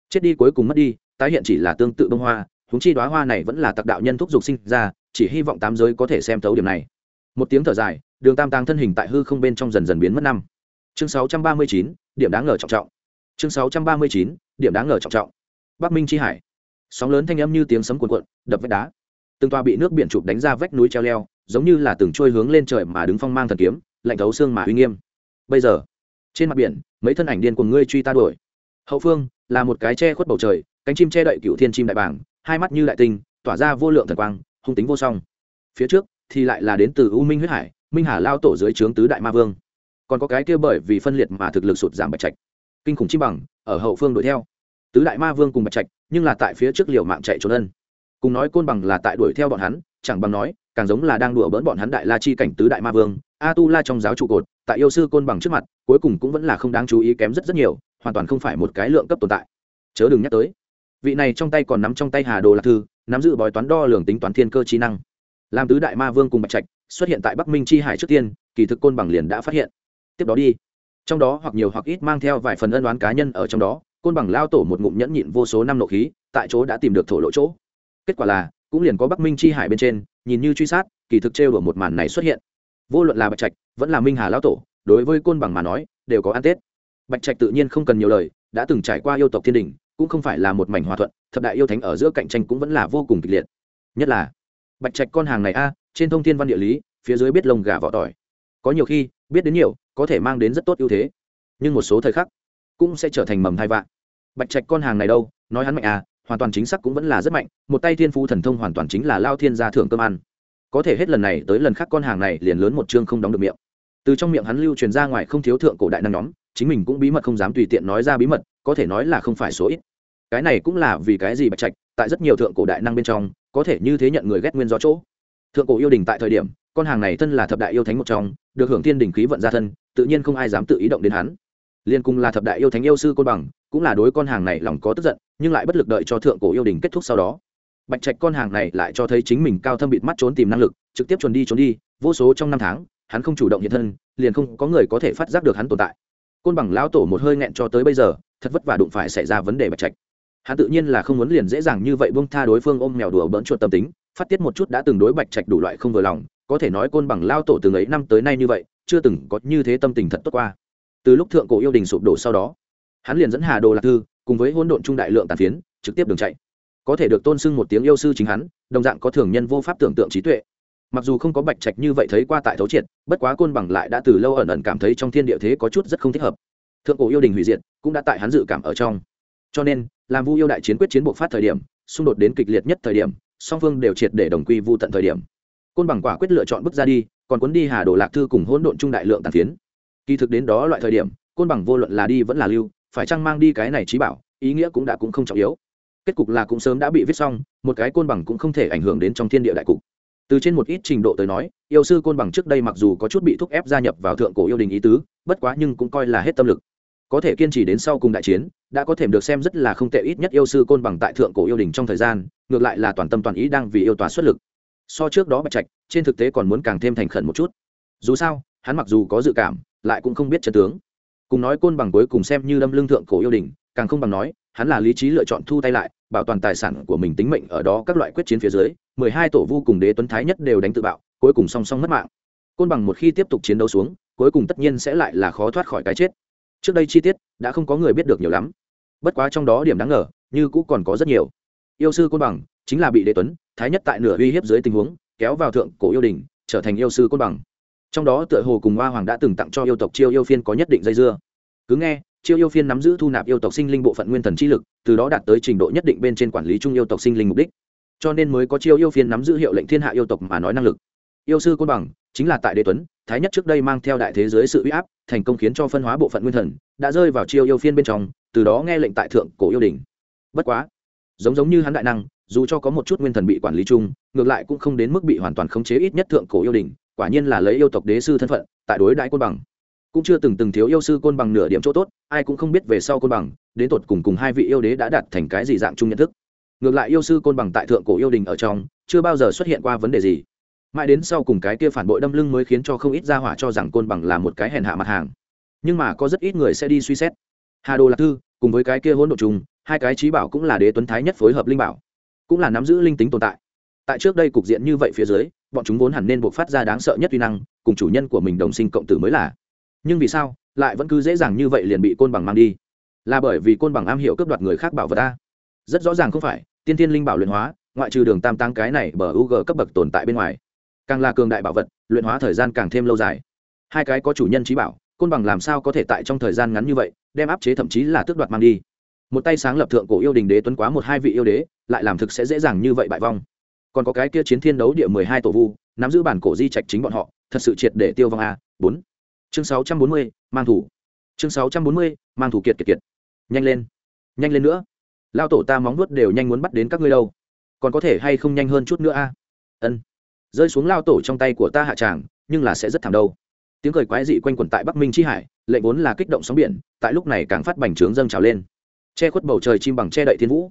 chết đi cuối cùng mất đi, tái hiện chỉ là tương tự bông hoa húng chi đoá hoa này vẫn là tặc đạo nhân thúc dục sinh ra, chỉ hy vọng tám giới có thể xem thấu điểm này. Một tiếng thở dài, đường tam tàng thân hình tại hư không bên trong dần dần biến mất năm chương sáu trăm ba mươi chín, điểm đáng ngờ trọng trọng. Chương sáu trăm ba mươi chín, điểm đáng ngờ trọng trọng. Bắc minh c hải. Sóng lớn thanh âm như tiếng sấm cuồn cuộn, đập vách đá. Từng toa bị nước biển chụp đánh ra vách núi treo leo, giống như là từng trôi hướng lên trời mà đứng phong mang thần kiếm, lạnh thấu xương mà uy nghiêm. Bây giờ, trên mặt biển, mấy thân ảnh điên của ngươi truy ta đuổi. Hậu phương, là một cái che khuất bầu trời, cánh chim che đậy cựu thiên chim đại bảng hai mắt như đại tinh, tỏa ra vô lượng thần quang, hung tính vô song. Phía trước, thì lại là đến từ u minh huyết hải, minh hà lao tổ dưới trướng tứ đại ma vương còn có cái kia bởi vì phân liệt mà thực lực sụt giảm bạch trạch. Kinh khủng chim bằng, ở hậu phương đuổi theo. Tứ đại ma vương cùng bạch trạch, nhưng là tại phía trước liều mạng chạy trốn ân. Cùng nói côn bằng là tại đuổi theo bọn hắn, chẳng bằng nói, càng giống là đang đùa bỡn bọn hắn đại la chi cảnh tứ đại ma vương a tu la trong giáo trụ cột, tại yêu sư côn bằng trước mặt, cuối cùng cũng vẫn là không đáng chú ý kém rất rất nhiều, hoàn toàn không phải một cái lượng cấp tồn tại. Chớ đừng nhắc tới, vị này trong tay còn nắm trong tay hà đồ lạc thư, nắm giữ bói toán đo lường tính toán thiên cơ trí năng. Làm tứ đại ma vương cùng bạch trạch, xuất hiện tại bắc minh chi hải trước tiên, kỳ thực côn bằng liền đã phát hiện tiếp đó đi. Trong đó hoặc nhiều hoặc ít mang theo vài phần ân đoán cá nhân ở trong đó, côn bằng lao tổ một ngụm nhẫn nhịn vô số năm nộ khí, tại chỗ đã tìm được thổ lộ chỗ. Kết quả là, cũng liền có bắc minh chi hải bên trên, nhìn như truy sát, kỳ thực trêu ở một màn này xuất hiện. Vô luận là bạch trạch, vẫn là minh hà lao tổ, đối với côn bằng mà nói, đều có ăn tết. Bạch trạch tự nhiên không cần nhiều lời, đã từng trải qua yêu tộc thiên đình, cũng không phải là một mảnh hòa thuận, thập đại yêu thánh ở giữa cạnh tranh cũng vẫn là vô cùng kịch liệt. Nhất là, bạch trạch con hàng này a, trên thông thiên văn địa lý, phía dưới biết lông gà vỏ tỏi có nhiều khi, biết đến nhiều, có thể mang đến rất tốt ưu thế. Nhưng một số thời khắc, cũng sẽ trở thành mầm hai vạn. Bạch trạch con hàng này đâu, nói hắn mạnh à hoàn toàn chính xác cũng vẫn là rất mạnh, một tay thiên phú thần thông hoàn toàn chính là lao thiên gia thưởng cơm ăn. Có thể hết lần này tới lần khác con hàng này liền lớn một chương không đóng được miệng. Từ trong miệng hắn lưu truyền ra ngoài không thiếu thượng cổ đại năng nhóm, chính mình cũng bí mật không dám tùy tiện nói ra bí mật, có thể nói là không phải số ít. Cái này cũng là vì cái gì bạch trạch, tại rất nhiều thượng cổ đại năng bên trong, có thể như thế nhận người ghét nguyên do chỗ. Thượng cổ yêu đình tại thời điểm, con hàng này thân là thập đại yêu thánh một trong được hưởng thiên đình khí vận ra thân, tự nhiên không ai dám tự ý động đến hắn. Liên cung là thập đại yêu thánh yêu sư côn bằng, cũng là đối con hàng này lòng có tức giận, nhưng lại bất lực đợi cho thượng cổ yêu đình kết thúc sau đó. Bạch trạch con hàng này lại cho thấy chính mình cao thâm bịt mắt trốn tìm năng lực, trực tiếp trốn đi trốn đi, vô số trong năm tháng, hắn không chủ động hiện thân, liền không có người có thể phát giác được hắn tồn tại. Côn bằng lão tổ một hơi nghẹn cho tới bây giờ, thật vất vả đụng phải xảy ra vấn đề bạch trạch. Hắn tự nhiên là không muốn liền dễ dàng như vậy buông tha đối phương ôm mèo đùa bỡn chuột tâm tính, phát tiết một chút đã từng đối bạch trạch đủ loại không vừa lòng có thể nói côn bằng lao tổ từng ấy năm tới nay như vậy, chưa từng có như thế tâm tình thật tốt qua. Từ lúc thượng cổ yêu đình sụp đổ sau đó, hắn liền dẫn hà đồ lạc thư cùng với hỗn độn trung đại lượng tàn phiến, trực tiếp đường chạy. Có thể được tôn sưng một tiếng yêu sư chính hắn, đồng dạng có thường nhân vô pháp tưởng tượng trí tuệ. Mặc dù không có bạch trạch như vậy thấy qua tại thấu triệt, bất quá côn bằng lại đã từ lâu ẩn ẩn cảm thấy trong thiên địa thế có chút rất không thích hợp. Thượng cổ yêu đình hủy diệt cũng đã tại hắn dự cảm ở trong. Cho nên, làm vu yêu đại chiến quyết chiến buộc phát thời điểm, xung đột đến kịch liệt nhất thời điểm, song phương đều triệt để đồng quy vu tận thời điểm côn bằng quả quyết lựa chọn bước ra đi, còn cuốn đi hà đồ lạc thư cùng hỗn độn trung đại lượng tàn phiến. Kỳ thực đến đó loại thời điểm, côn bằng vô luận là đi vẫn là lưu, phải chăng mang đi cái này trí bảo, ý nghĩa cũng đã cũng không trọng yếu. Kết cục là cũng sớm đã bị viết xong, một cái côn bằng cũng không thể ảnh hưởng đến trong thiên địa đại cục. Từ trên một ít trình độ tới nói, yêu sư côn bằng trước đây mặc dù có chút bị thúc ép gia nhập vào thượng cổ yêu đình ý tứ, bất quá nhưng cũng coi là hết tâm lực. Có thể kiên trì đến sau cùng đại chiến, đã có thể được xem rất là không tệ ít nhất yêu sư côn bằng tại thượng cổ yêu đình trong thời gian, ngược lại là toàn tâm toàn ý đang vì yêu tòa xuất lực so trước đó bạch trạch, trên thực tế còn muốn càng thêm thành khẩn một chút. Dù sao, hắn mặc dù có dự cảm, lại cũng không biết trận tướng. Cùng nói côn bằng cuối cùng xem như đâm lương thượng cổ yêu đình, càng không bằng nói, hắn là lý trí lựa chọn thu tay lại, bảo toàn tài sản của mình tính mệnh ở đó các loại quyết chiến phía dưới, mười hai tổ vu cùng đế tuấn thái nhất đều đánh tự bạo, cuối cùng song song mất mạng. Côn bằng một khi tiếp tục chiến đấu xuống, cuối cùng tất nhiên sẽ lại là khó thoát khỏi cái chết. Trước đây chi tiết, đã không có người biết được nhiều lắm. Bất quá trong đó điểm đáng ngờ, như cũng còn có rất nhiều. Yêu sư côn bằng, chính là bị đế tuấn thái nhất tại nửa uy hiếp dưới tình huống, kéo vào thượng cổ yêu đình, trở thành yêu sư côn bằng. Trong đó tựa hồ cùng hoa hoàng đã từng tặng cho yêu tộc chiêu yêu phiên có nhất định dây dưa. Cứ nghe, chiêu yêu phiên nắm giữ thu nạp yêu tộc sinh linh bộ phận nguyên thần chi lực, từ đó đạt tới trình độ nhất định bên trên quản lý chung yêu tộc sinh linh mục đích. Cho nên mới có chiêu yêu phiên nắm giữ hiệu lệnh thiên hạ yêu tộc mà nói năng lực. Yêu sư côn bằng chính là tại đế tuấn, thái nhất trước đây mang theo đại thế giới sự uy áp, thành công khiến cho phân hóa bộ phận nguyên thần, đã rơi vào chiêu yêu phiên bên trong, từ đó nghe lệnh tại thượng cổ yêu đình. Bất quá giống giống như hắn đại năng, dù cho có một chút nguyên thần bị quản lý chung, ngược lại cũng không đến mức bị hoàn toàn khống chế ít nhất thượng cổ yêu đình quả nhiên là lấy yêu tộc đế sư thân phận, tại đối đại côn bằng. Cũng chưa từng từng thiếu yêu sư côn bằng nửa điểm chỗ tốt, ai cũng không biết về sau côn bằng, đến tột cùng cùng hai vị yêu đế đã đạt thành cái gì dạng chung nhận thức. Ngược lại yêu sư côn bằng tại thượng cổ yêu đình ở trong, chưa bao giờ xuất hiện qua vấn đề gì. Mãi đến sau cùng cái kia phản bội đâm lưng mới khiến cho không ít gia hỏa cho rằng côn bằng là một cái hèn hạ mặt hàng. Nhưng mà có rất ít người sẽ đi suy xét. Hà đồ lạc thư, cùng với cái kia hỗn độ trùng hai cái trí bảo cũng là đế tuấn thái nhất phối hợp linh bảo, cũng là nắm giữ linh tính tồn tại. Tại trước đây cục diện như vậy phía dưới, bọn chúng vốn hẳn nên buộc phát ra đáng sợ nhất uy năng, cùng chủ nhân của mình đồng sinh cộng tử mới là. Nhưng vì sao, lại vẫn cứ dễ dàng như vậy liền bị côn bằng mang đi? Là bởi vì côn bằng am hiểu cướp đoạt người khác bảo vật ta. Rất rõ ràng không phải, tiên tiên linh bảo luyện hóa, ngoại trừ đường tam tăng cái này bờ u g cấp bậc tồn tại bên ngoài, càng là cường đại bảo vật, luyện hóa thời gian càng thêm lâu dài. Hai cái có chủ nhân trí bảo, côn bằng làm sao có thể tại trong thời gian ngắn như vậy, đem áp chế thậm chí là tước đoạt mang đi? Một tay sáng lập thượng cổ yêu đình đế tuấn quá một hai vị yêu đế, lại làm thực sẽ dễ dàng như vậy bại vong. Còn có cái kia chiến thiên đấu địa mười hai tổ vu, nắm giữ bản cổ di trạch chính bọn họ, thật sự triệt để tiêu vong a. Bốn. Chương sáu trăm bốn mươi, mang thủ. Chương sáu trăm bốn mươi, mang thủ kiệt kiệt kiệt. Nhanh lên. Nhanh lên nữa. Lao tổ ta móng nuốt đều nhanh muốn bắt đến các ngươi đâu. Còn có thể hay không nhanh hơn chút nữa a? Ân. Rơi xuống lao tổ trong tay của ta hạ tràng, nhưng là sẽ rất thảm đâu. Tiếng cười quái dị quanh quẩn tại bắc minh chi hải lệnh vốn là kích động sóng biển, tại lúc này càng phát bành trướng dâng trào lên che khuất bầu trời chim bằng che đậy thiên vũ.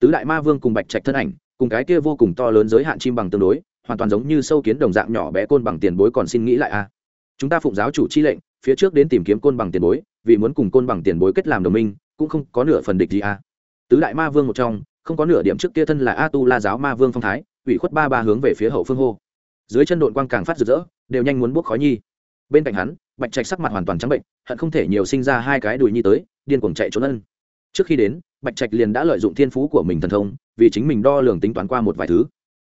Tứ đại ma vương cùng bạch trạch thân ảnh, cùng cái kia vô cùng to lớn giới hạn chim bằng tương đối, hoàn toàn giống như sâu kiến đồng dạng nhỏ bé côn bằng tiền bối còn xin nghĩ lại a. À. Chúng ta phụng giáo chủ chi lệnh, phía trước đến tìm kiếm côn bằng tiền bối, vì muốn cùng côn bằng tiền bối kết làm đồng minh, cũng không có nửa phần địch gì a. À. Tứ đại ma vương một trong, không có nửa điểm trước kia thân là a tu la giáo ma vương phong thái, ủy khuất ba ba hướng về phía hậu phương hô. Dưới chân đội quang càng phát rực rỡ, đều nhanh muốn buốc khói nhi. Bên cạnh hắn, bạch trạch sắc mặt hoàn toàn trắng bệnh, hận không thể nhiều sinh ra hai cái đùi nhi tới, điên cuồng chạy trốn ân trước khi đến, bạch trạch liền đã lợi dụng thiên phú của mình thần thông, vì chính mình đo lường tính toán qua một vài thứ.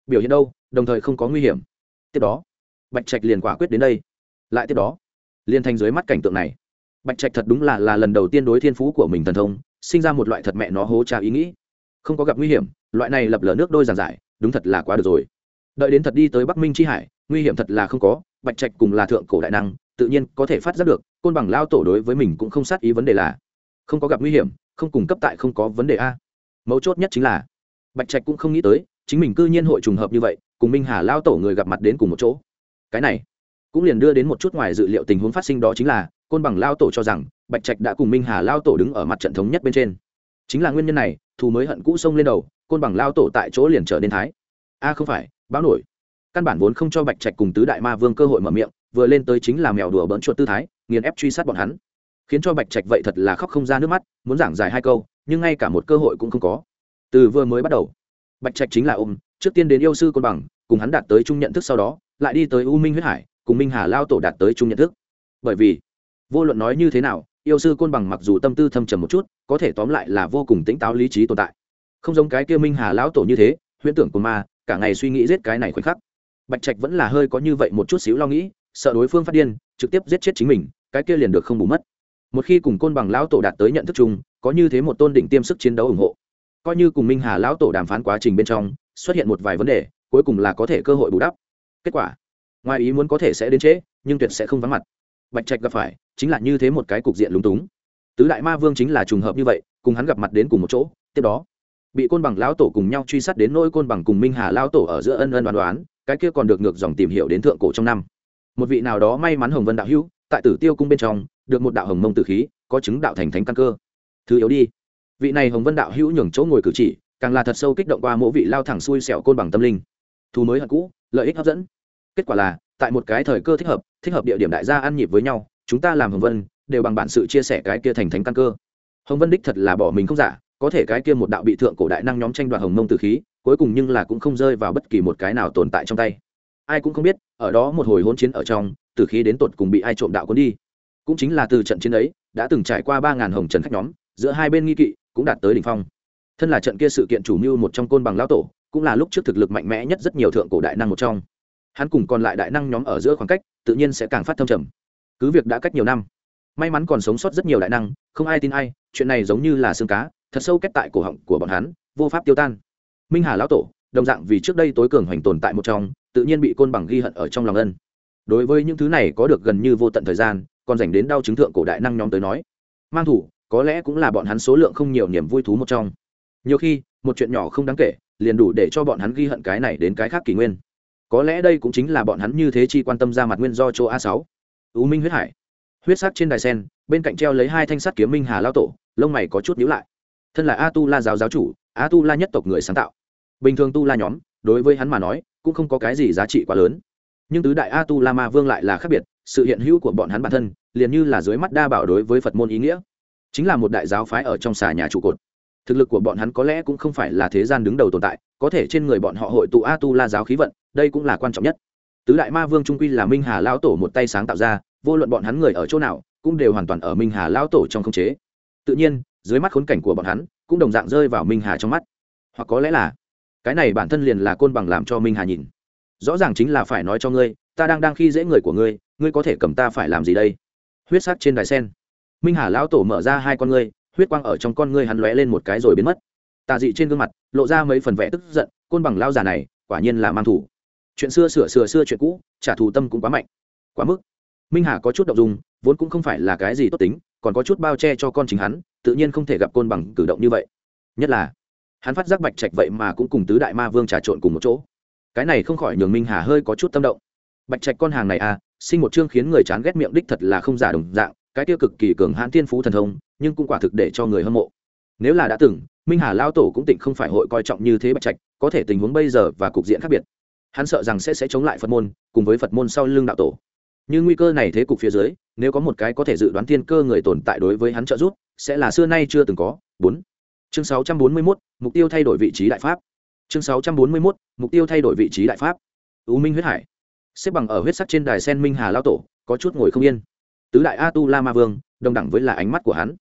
Biểu hiện đâu, đồng thời không có nguy hiểm. Tiếp đó, bạch trạch liền quả quyết đến đây. Lại tiếp đó, liền thành dưới mắt cảnh tượng này. Bạch trạch thật đúng là là lần đầu tiên đối thiên phú của mình thần thông, sinh ra một loại thật mẹ nó hố trà ý nghĩ. Không có gặp nguy hiểm, loại này lập lờ nước đôi giàn giải, đúng thật là quá được rồi. Đợi đến thật đi tới bắc minh tri hải, nguy hiểm thật là không có, bạch trạch cùng là thượng cổ đại năng, tự nhiên có thể phát giác được, côn bằng lao tổ đối với mình cũng không sát ý vấn đề là, không có gặp nguy hiểm không cung cấp tại không có vấn đề a. Mấu chốt nhất chính là, bạch trạch cũng không nghĩ tới, chính mình cư nhiên hội trùng hợp như vậy, cùng minh hà lao tổ người gặp mặt đến cùng một chỗ. Cái này, cũng liền đưa đến một chút ngoài dự liệu tình huống phát sinh đó chính là, côn bằng lao tổ cho rằng, bạch trạch đã cùng minh hà lao tổ đứng ở mặt trận thống nhất bên trên. Chính là nguyên nhân này, thù mới hận cũ xông lên đầu, côn bằng lao tổ tại chỗ liền trở nên thái. A, không phải, báo nổi. Căn bản vốn không cho bạch trạch cùng tứ đại ma vương cơ hội mở miệng, vừa lên tới chính là mèo đùa bỡn chuột tư thái, nghiền ép truy sát bọn hắn khiến cho bạch trạch vậy thật là khóc không ra nước mắt, muốn giảng dài hai câu, nhưng ngay cả một cơ hội cũng không có. Từ vừa mới bắt đầu, bạch trạch chính là ôm, trước tiên đến yêu sư côn bằng, cùng hắn đạt tới chung nhận thức sau đó, lại đi tới u minh huyết hải, cùng minh hà lao tổ đạt tới chung nhận thức. Bởi vì, vô luận nói như thế nào, yêu sư côn bằng mặc dù tâm tư thâm trầm một chút, có thể tóm lại là vô cùng tĩnh táo lý trí tồn tại. Không giống cái kia minh hà lão tổ như thế, huyễn tưởng của ma, cả ngày suy nghĩ giết cái này khoảnh khắc. Bạch trạch vẫn là hơi có như vậy một chút xíu lo nghĩ, sợ đối phương phát điên, trực tiếp giết chết chính mình, cái kia liền được không bù mất một khi cùng côn bằng lão tổ đạt tới nhận thức chung, có như thế một tôn đỉnh tiêm sức chiến đấu ủng hộ. Coi như cùng minh hà lão tổ đàm phán quá trình bên trong, xuất hiện một vài vấn đề, cuối cùng là có thể cơ hội bù đắp. Kết quả, ngoài ý muốn có thể sẽ đến trễ, nhưng tuyệt sẽ không vắng mặt. Bạch trạch gặp phải, chính là như thế một cái cục diện lúng túng. Tứ đại ma vương chính là trùng hợp như vậy, cùng hắn gặp mặt đến cùng một chỗ, tiếp đó, bị côn bằng lão tổ cùng nhau truy sát đến nỗi côn bằng cùng minh hà lão tổ ở giữa ân ân đoán đoán cái kia còn được ngược dòng tìm hiểu đến thượng cổ trong năm. Một vị nào đó may mắn hồng vân đạo hữu, tại tử tiêu cung bên trong được một đạo hồng mông tử khí, có chứng đạo thành thánh căn cơ. Thứ yếu đi. Vị này hồng vân đạo hữu nhường chỗ ngồi cử chỉ, càng là thật sâu kích động qua mỗi vị lao thẳng xui sẹo côn bằng tâm linh. Thù mới hận cũ, lợi ích hấp dẫn. Kết quả là, tại một cái thời cơ thích hợp thích hợp địa điểm đại gia ăn nhịp với nhau, chúng ta làm hồng vân, đều bằng bản sự chia sẻ cái kia thành thánh căn cơ. Hồng vân đích thật là bỏ mình không giả, có thể cái kia một đạo bị thượng cổ đại năng nhóm tranh đoạt hồng mông từ khí, cuối cùng nhưng là cũng không rơi vào bất kỳ một cái nào tồn tại trong tay. Ai cũng không biết, ở đó một hồi hỗn chiến ở trong từ khí đến tột cùng bị ai trộm đạo cuốn đi cũng chính là từ trận chiến ấy, đã từng trải qua ba ngàn hồng trần khách nhóm, giữa hai bên nghi kỵ cũng đạt tới đỉnh phong. Thân là trận kia sự kiện chủ mưu một trong côn bằng lão tổ, cũng là lúc trước thực lực mạnh mẽ nhất rất nhiều thượng cổ đại năng một trong. Hắn cùng còn lại đại năng nhóm ở giữa khoảng cách, tự nhiên sẽ càng phát thâm trầm. Cứ việc đã cách nhiều năm, may mắn còn sống sót rất nhiều đại năng, không ai tin ai, chuyện này giống như là xương cá, thật sâu kết tại cổ họng của bọn hắn, vô pháp tiêu tan. Minh hà lão tổ, đồng dạng vì trước đây tối cường hoành tồn tại một trong, tự nhiên bị côn bằng ghi hận ở trong lòng ân. Đối với những thứ này có được gần như vô tận thời gian còn dành đến đau chứng thượng cổ đại năng nhóm tới nói. Mang thủ, có lẽ cũng là bọn hắn số lượng không nhiều niềm vui thú một trong. Nhiều khi, một chuyện nhỏ không đáng kể, liền đủ để cho bọn hắn ghi hận cái này đến cái khác kỷ nguyên. Có lẽ đây cũng chính là bọn hắn như thế chi quan tâm ra mặt nguyên do chỗ a sáu. Ưu minh huyết hải. Huyết sắc trên đài sen, bên cạnh treo lấy hai thanh sắt kiếm minh hà lao tổ, lông mày có chút nhíu lại. Thân là a tu la giáo giáo chủ, a tu la nhất tộc người sáng tạo. Bình thường tu la nhóm, đối với hắn mà nói, cũng không có cái gì giá trị quá lớn. Nhưng tứ đại a tu la ma vương lại là khác biệt, sự hiện hữu của bọn hắn bản thân liền như là dưới mắt đa bảo đối với phật môn ý nghĩa. Chính là một đại giáo phái ở trong xà nhà trụ cột. Thực lực của bọn hắn có lẽ cũng không phải là thế gian đứng đầu tồn tại, có thể trên người bọn họ hội tụ a tu la giáo khí vận, đây cũng là quan trọng nhất. Tứ đại ma vương trung quy là minh hà lão tổ một tay sáng tạo ra, vô luận bọn hắn người ở chỗ nào, cũng đều hoàn toàn ở minh hà lão tổ trong khống chế. Tự nhiên, dưới mắt khốn cảnh của bọn hắn, cũng đồng dạng rơi vào minh hà trong mắt. Hoặc có lẽ là, cái này bản thân liền là côn bằng làm cho minh hà nhìn. Rõ ràng chính là phải nói cho ngươi, ta đang đang khi dễ người của ngươi ngươi có thể cầm ta phải làm gì đây? Huyết sắc trên đài sen. Minh hà lão tổ mở ra hai con ngươi, huyết quang ở trong con ngươi hắn lóe lên một cái rồi biến mất. Tà dị trên gương mặt, lộ ra mấy phần vẽ tức giận, côn bằng lao già này, quả nhiên là mang thủ. Chuyện xưa sửa sửa xưa chuyện cũ, trả thù tâm cũng quá mạnh. Quá mức. Minh hà có chút động dung, vốn cũng không phải là cái gì tốt tính, còn có chút bao che cho con chính hắn, tự nhiên không thể gặp côn bằng cử động như vậy. Nhất là, hắn phát giác bạch trạch vậy mà cũng cùng tứ đại ma vương trà trộn cùng một chỗ. Cái này không khỏi nhường minh hà hơi có chút tâm động. Bạch trạch con hàng này à sinh một chương khiến người chán ghét miệng đích thật là không giả đồng dạng cái tiêu cực kỳ cường hãn thiên phú thần thông nhưng cũng quả thực để cho người hâm mộ. Nếu là đã từng minh hà lao tổ cũng tịnh không phải hội coi trọng như thế bạch trạch có thể tình huống bây giờ và cục diện khác biệt. Hắn sợ rằng sẽ sẽ chống lại phật môn cùng với phật môn sau lưng đạo tổ. Nhưng nguy cơ này thế cục phía dưới nếu có một cái có thể dự đoán thiên cơ người tồn tại đối với hắn trợ giúp sẽ là xưa nay chưa từng có. Bốn. Chương sáu trăm bốn mươi 641, mục tiêu thay đổi vị trí đại pháp. Chương sáu trăm bốn mươi 641, mục tiêu thay đổi vị trí đại pháp. U minh huyết hải xếp bằng ở huyết sắc trên đài sen minh hà lao tổ, có chút ngồi không yên. Tứ đại a tu la ma vương, đồng đẳng với là ánh mắt của hắn.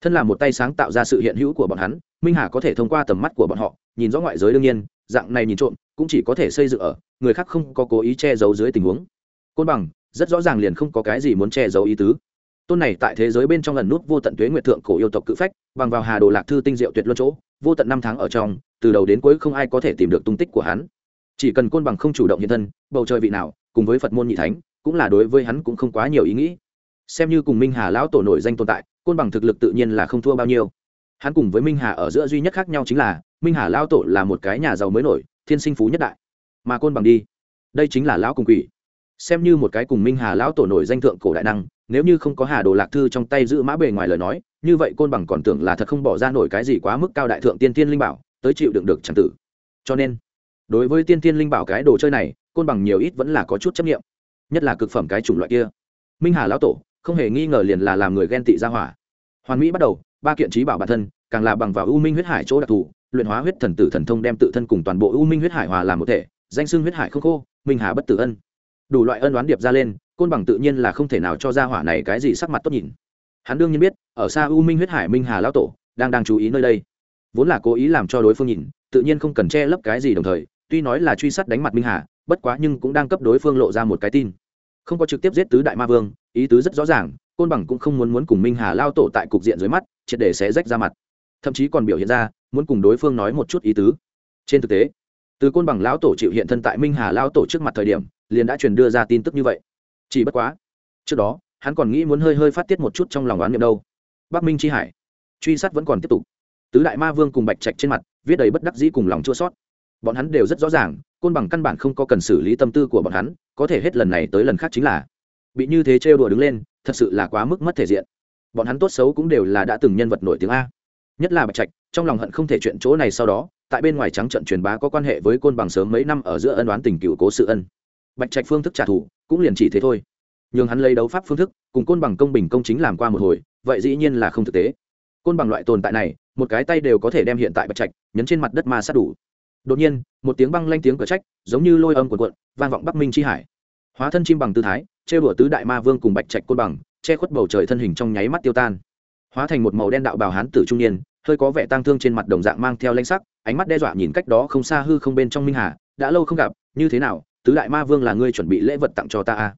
Thân là một tay sáng tạo ra sự hiện hữu của bọn hắn, minh hà có thể thông qua tầm mắt của bọn họ, nhìn rõ ngoại giới đương nhiên, dạng này nhìn trộm, cũng chỉ có thể xây dựng ở, người khác không có cố ý che giấu dưới tình huống. Côn bằng, rất rõ ràng liền không có cái gì muốn che giấu ý tứ. Tôn này tại thế giới bên trong lần nút vô tận tuế nguyệt thượng cổ yêu tộc cự phách, bằng vào hà đồ lạc thư tinh diệu tuyệt luân chỗ, vô tận năm tháng ở trong, từ đầu đến cuối không ai có thể tìm được tung tích của hắn chỉ cần côn bằng không chủ động hiện thân, bầu trời vị nào, cùng với phật môn nhị thánh, cũng là đối với hắn cũng không quá nhiều ý nghĩ. Xem như cùng minh hà lão tổ nổi danh tồn tại, côn bằng thực lực tự nhiên là không thua bao nhiêu. Hắn cùng với minh hà ở giữa duy nhất khác nhau chính là, minh hà lão tổ là một cái nhà giàu mới nổi, thiên sinh phú nhất đại. Mà côn bằng đi, đây chính là lão cùng quỷ. Xem như một cái cùng minh hà lão tổ nổi danh thượng cổ đại năng, nếu như không có hà đồ lạc thư trong tay giữ mã bề ngoài lời nói, như vậy côn bằng còn tưởng là thật không bỏ ra nổi cái gì quá mức cao đại thượng tiên tiên linh bảo, tới chịu đựng được tràng tử. Cho nên đối với tiên tiên linh bảo cái đồ chơi này, côn bằng nhiều ít vẫn là có chút chấp nghiệm nhất là cực phẩm cái chủng loại kia. Minh hà lão tổ, không hề nghi ngờ liền là làm người ghen tị ra hỏa. Hoàn mỹ bắt đầu, ba kiện trí bảo bản thân, càng là bằng vào u minh huyết hải chỗ đặc thù, luyện hóa huyết thần tử thần thông đem tự thân cùng toàn bộ u minh huyết hải hòa làm một thể, danh xưng huyết hải không khô, minh hà bất tử ân. Đủ loại ân đoán điệp ra lên, côn bằng tự nhiên là không thể nào cho ra hỏa này cái gì sắc mặt tốt nhìn. Hắn đương nhiên biết, ở xa u minh huyết hải minh hà lão tổ, đang đang chú ý nơi đây. Vốn là cố ý làm cho đối phương nhìn, tự nhiên không cần che lấp cái gì đồng thời tuy nói là truy sát đánh mặt minh hà, bất quá nhưng cũng đang cấp đối phương lộ ra một cái tin. Không có trực tiếp giết tứ đại ma vương, ý tứ rất rõ ràng, côn bằng cũng không muốn muốn cùng minh hà lao tổ tại cục diện dưới mắt, triệt để sẽ rách ra mặt. Thậm chí còn biểu hiện ra, muốn cùng đối phương nói một chút ý tứ. Trên thực tế, từ côn bằng lão tổ chịu hiện thân tại minh hà lao tổ trước mặt thời điểm, liền đã truyền đưa ra tin tức như vậy. Chỉ bất quá, trước đó, hắn còn nghĩ muốn hơi hơi phát tiết một chút trong lòng oán niệm đâu. Bắc minh chi hải, truy sát vẫn còn tiếp tục. Tứ đại ma vương cùng bạch trạch trên mặt, viết đầy bất đắc dĩ cùng lòng chua sót bọn hắn đều rất rõ ràng, côn bằng căn bản không có cần xử lý tâm tư của bọn hắn, có thể hết lần này tới lần khác chính là bị như thế trêu đùa đứng lên, thật sự là quá mức mất thể diện. Bọn hắn tốt xấu cũng đều là đã từng nhân vật nổi tiếng a. Nhất là bạch trạch, trong lòng hận không thể chuyện chỗ này sau đó, tại bên ngoài trắng trận truyền bá có quan hệ với côn bằng sớm mấy năm ở giữa ân đoán tình cựu cố sự ân. Bạch trạch phương thức trả thù, cũng liền chỉ thế thôi. Nhưng hắn lấy đấu pháp phương thức, cùng côn bằng công bình công chính làm qua một hồi, vậy dĩ nhiên là không thực tế. Côn bằng loại tồn tại này, một cái tay đều có thể đem hiện tại bạch trạch, nhấn trên mặt đất ma sát đủ đột nhiên, một tiếng băng lanh tiếng cửa trách, giống như lôi âm của cuộn, vang vọng bắc minh chi hải. Hóa thân chim bằng tư thái chê đùa tứ đại ma vương cùng bạch trạch côn bằng, che khuất bầu trời thân hình trong nháy mắt tiêu tan. Hóa thành một màu đen đạo bào hán tử trung niên, hơi có vẻ tang thương trên mặt đồng dạng mang theo lanh sắc, ánh mắt đe dọa nhìn cách đó không xa hư không bên trong minh hà, đã lâu không gặp, như thế nào, tứ đại ma vương là ngươi chuẩn bị lễ vật tặng cho ta a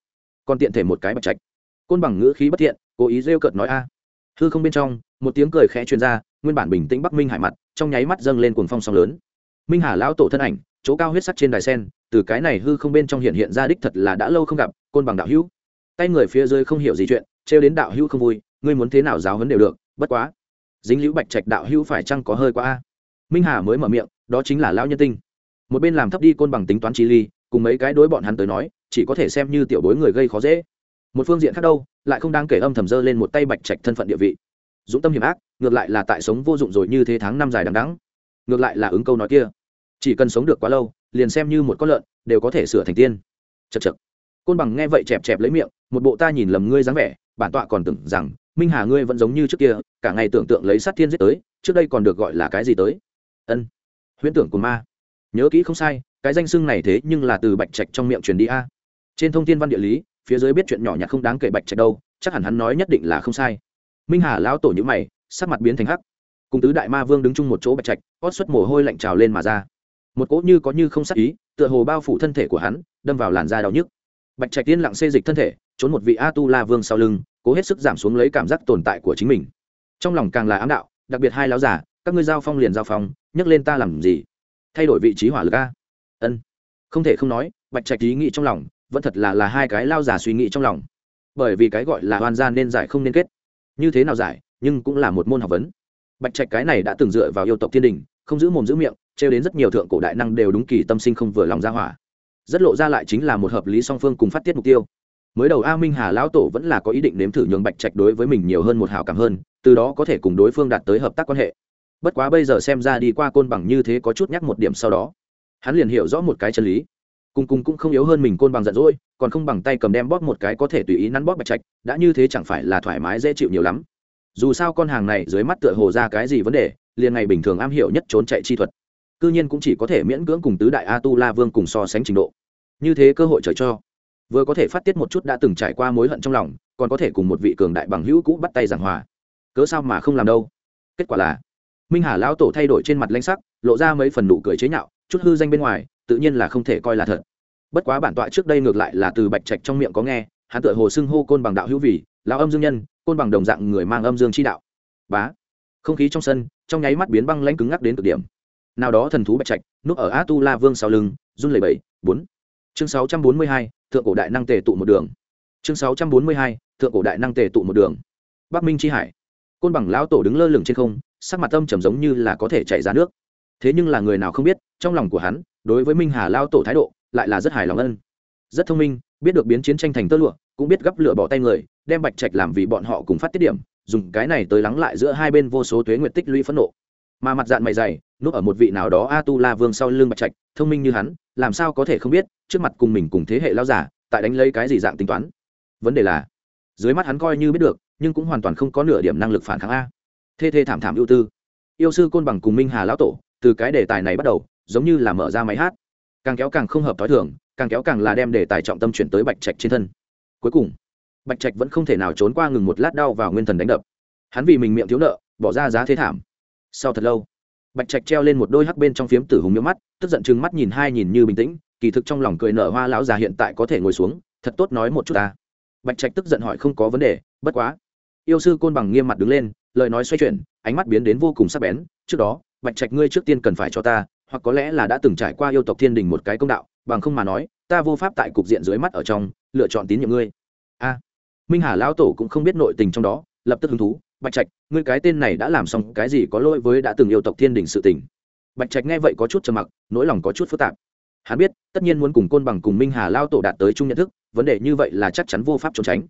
còn tiện thể một cái bạch trạch. Côn bằng ngữ khí bất thiện, cố ý rêu cợt nói a. Hư không bên trong, một tiếng cười khẽ truyền ra, nguyên bản bình tĩnh bắc minh hải mặt, trong nháy mắt dâng lên cuồng phong sóng lớn minh hà lão tổ thân ảnh, chỗ cao huyết sắc trên đài sen, từ cái này hư không bên trong hiện hiện ra đích thật là đã lâu không gặp, côn bằng đạo hữu. Tay người phía dưới không hiểu gì chuyện, trêu đến đạo hữu không vui, ngươi muốn thế nào giáo huấn đều được, bất quá. Dính liễu bạch trạch đạo hữu phải chăng có hơi quá a? Minh hà mới mở miệng, đó chính là lão nhân tinh. Một bên làm thấp đi côn bằng tính toán chi ly, cùng mấy cái đối bọn hắn tới nói, chỉ có thể xem như tiểu bối người gây khó dễ. Một phương diện khác đâu, lại không đang kể âm thầm dơ lên một tay bạch trạch thân phận địa vị. Dũng tâm hiểm ác, ngược lại là tại sống vô dụng rồi như thế tháng năm dài đằng đắng ngược lại là ứng câu nói kia chỉ cần sống được quá lâu, liền xem như một con lợn, đều có thể sửa thành tiên. Chật chật côn bằng nghe vậy chẹp chẹp lấy miệng, một bộ ta nhìn lầm ngươi dáng vẻ, bản tọa còn tưởng rằng, minh hà ngươi vẫn giống như trước kia, cả ngày tưởng tượng lấy sát thiên giết tới, trước đây còn được gọi là cái gì tới. Ân. Huyễn tưởng của ma. Nhớ kỹ không sai, cái danh xưng này thế nhưng là từ bạch trạch trong miệng truyền đi a. Trên thông tin văn địa lý, phía dưới biết chuyện nhỏ nhặt không đáng kể bạch trạch đâu, chắc hẳn hắn nói nhất định là không sai. Minh hà lão tổ nhữ mày, sắc mặt biến thành hắc. Cùng tứ đại ma vương đứng chung một chỗ bạch trạch ót xuất mồ hôi lạnh trào lên mà ra một cỗ như có như không sắc ý, tựa hồ bao phủ thân thể của hắn, đâm vào làn da đau nhức. Bạch trạch tiên lặng xê dịch thân thể, trốn một vị a tu la vương sau lưng, cố hết sức giảm xuống lấy cảm giác tồn tại của chính mình. Trong lòng càng là ám đạo, đặc biệt hai láo giả các ngươi giao phong liền giao phong, nhấc lên ta làm gì? Thay đổi vị trí hỏa lực a. Ân. Không thể không nói, bạch trạch ý nghĩ trong lòng, vẫn thật là là hai cái lao giả suy nghĩ trong lòng. Bởi vì cái gọi là hoàn gia nên giải không nên kết. Như thế nào giải, nhưng cũng là một môn học vấn. Bạch trạch cái này đã từng dựa vào yêu tộc thiên đình, không giữ mồm giữ miệng trêu đến rất nhiều thượng cổ đại năng đều đúng kỳ tâm sinh không vừa lòng ra hỏa. Rất lộ ra lại chính là một hợp lý song phương cùng phát tiết mục tiêu. Mới đầu a minh hà lão tổ vẫn là có ý định nếm thử nhường bạch trạch đối với mình nhiều hơn một hào cảm hơn, từ đó có thể cùng đối phương đạt tới hợp tác quan hệ. Bất quá bây giờ xem ra đi qua côn bằng như thế có chút nhắc một điểm sau đó. Hắn liền hiểu rõ một cái chân lý. Cùng cùng cũng không yếu hơn mình côn bằng giận dỗi, còn không bằng tay cầm đem bóp một cái có thể tùy ý nắn bóp bạch trạch, đã như thế chẳng phải là thoải mái dễ chịu nhiều lắm. Dù sao con hàng này dưới mắt tựa hồ ra cái gì vấn đề, liền ngày bình thường am hiểu nhất trốn chạy chi thuật cư nhiên cũng chỉ có thể miễn cưỡng cùng tứ đại a tu la vương cùng so sánh trình độ. Như thế cơ hội trời cho. Vừa có thể phát tiết một chút đã từng trải qua mối hận trong lòng, còn có thể cùng một vị cường đại bằng hữu cũ bắt tay giảng hòa. Cớ sao mà không làm đâu? Kết quả là, minh hà lão tổ thay đổi trên mặt lanh sắc, lộ ra mấy phần nụ cười chế nhạo, chút hư danh bên ngoài, tự nhiên là không thể coi là thật. Bất quá bản tọa trước đây ngược lại là từ bạch trạch trong miệng có nghe, hắn tựa hồ xưng hô côn bằng đạo hữu vì, lão âm dương nhân, côn bằng đồng dạng người mang âm dương chi đạo. Bá. Không khí trong sân, trong nháy mắt biến băng lãnh cứng ngắc đến cực điểm nào đó thần thú bạch trạch, núp ở a tu la vương sau lưng, run lẩy bẩy, bốn. Chương sáu trăm bốn mươi hai, thượng cổ đại năng tề tụ một đường. Chương sáu trăm bốn mươi hai, thượng cổ đại năng tề tụ một đường. Bắc minh tri hải. Côn bằng lão tổ đứng lơ lửng trên không, sắc mặt tâm trầm giống như là có thể chạy ra nước. Thế nhưng là người nào không biết, trong lòng của hắn, đối với minh hà lao tổ thái độ, lại là rất hài lòng ân. Rất thông minh, biết được biến chiến tranh thành tơ lụa, cũng biết gấp lửa bỏ tay người, đem bạch trạch làm vì bọn họ cùng phát tiết điểm, dùng cái này tới lắng lại giữa hai bên vô số thuế nguyệt tích lũy phẫn nộ. Mà mặt dạng mày dày núp ở một vị nào đó a tu la vương sau lưng bạch trạch, thông minh như hắn, làm sao có thể không biết, trước mặt cùng mình cùng thế hệ lao giả tại đánh lấy cái gì dạng tính toán. Vấn đề là, dưới mắt hắn coi như biết được, nhưng cũng hoàn toàn không có nửa điểm năng lực phản kháng a. Thê thê thảm thảm ưu tư. Yêu sư côn bằng cùng minh hà lão tổ, từ cái đề tài này bắt đầu, giống như là mở ra máy hát. Càng kéo càng không hợp t h o i thường, càng kéo càng là đem đề tài trọng tâm chuyển tới bạch trạch trên thân. Cuối cùng, bạch trạch vẫn không thể nào trốn qua ngừng một lát đau vào nguyên thần đánh đập. Hắn vì mình miệng thiếu nợ, bỏ ra giá thế thảm. Sau thật lâu bạch trạch treo lên một đôi hắc bên trong phiếm tử hùng miếng mắt, tức giận chừng mắt nhìn hai nhìn như bình tĩnh, kỳ thực trong lòng cười nở hoa lão già hiện tại có thể ngồi xuống, thật tốt nói một chút ta. Bạch trạch tức giận hỏi không có vấn đề, bất quá. Yêu sư côn bằng nghiêm mặt đứng lên, lời nói xoay chuyển, ánh mắt biến đến vô cùng sắc bén, trước đó, bạch trạch ngươi trước tiên cần phải cho ta, hoặc có lẽ là đã từng trải qua yêu tộc thiên đình một cái công đạo, bằng không mà nói, ta vô pháp tại cục diện dưới mắt ở trong, lựa chọn tín nhiệm ngươi. A. Minh hà lão tổ cũng không biết nội tình trong đó, lập tức hứng thú bạch trạch, ngươi cái tên này đã làm xong, cái gì có lỗi với đã từng yêu tộc thiên đình sự tình? Bạch trạch nghe vậy có chút trầm mặc, nỗi lòng có chút phức tạp. Hắn biết, tất nhiên muốn cùng côn bằng cùng minh hà lao tổ đạt tới chung nhận thức, vấn đề như vậy là chắc chắn vô pháp trốn tránh.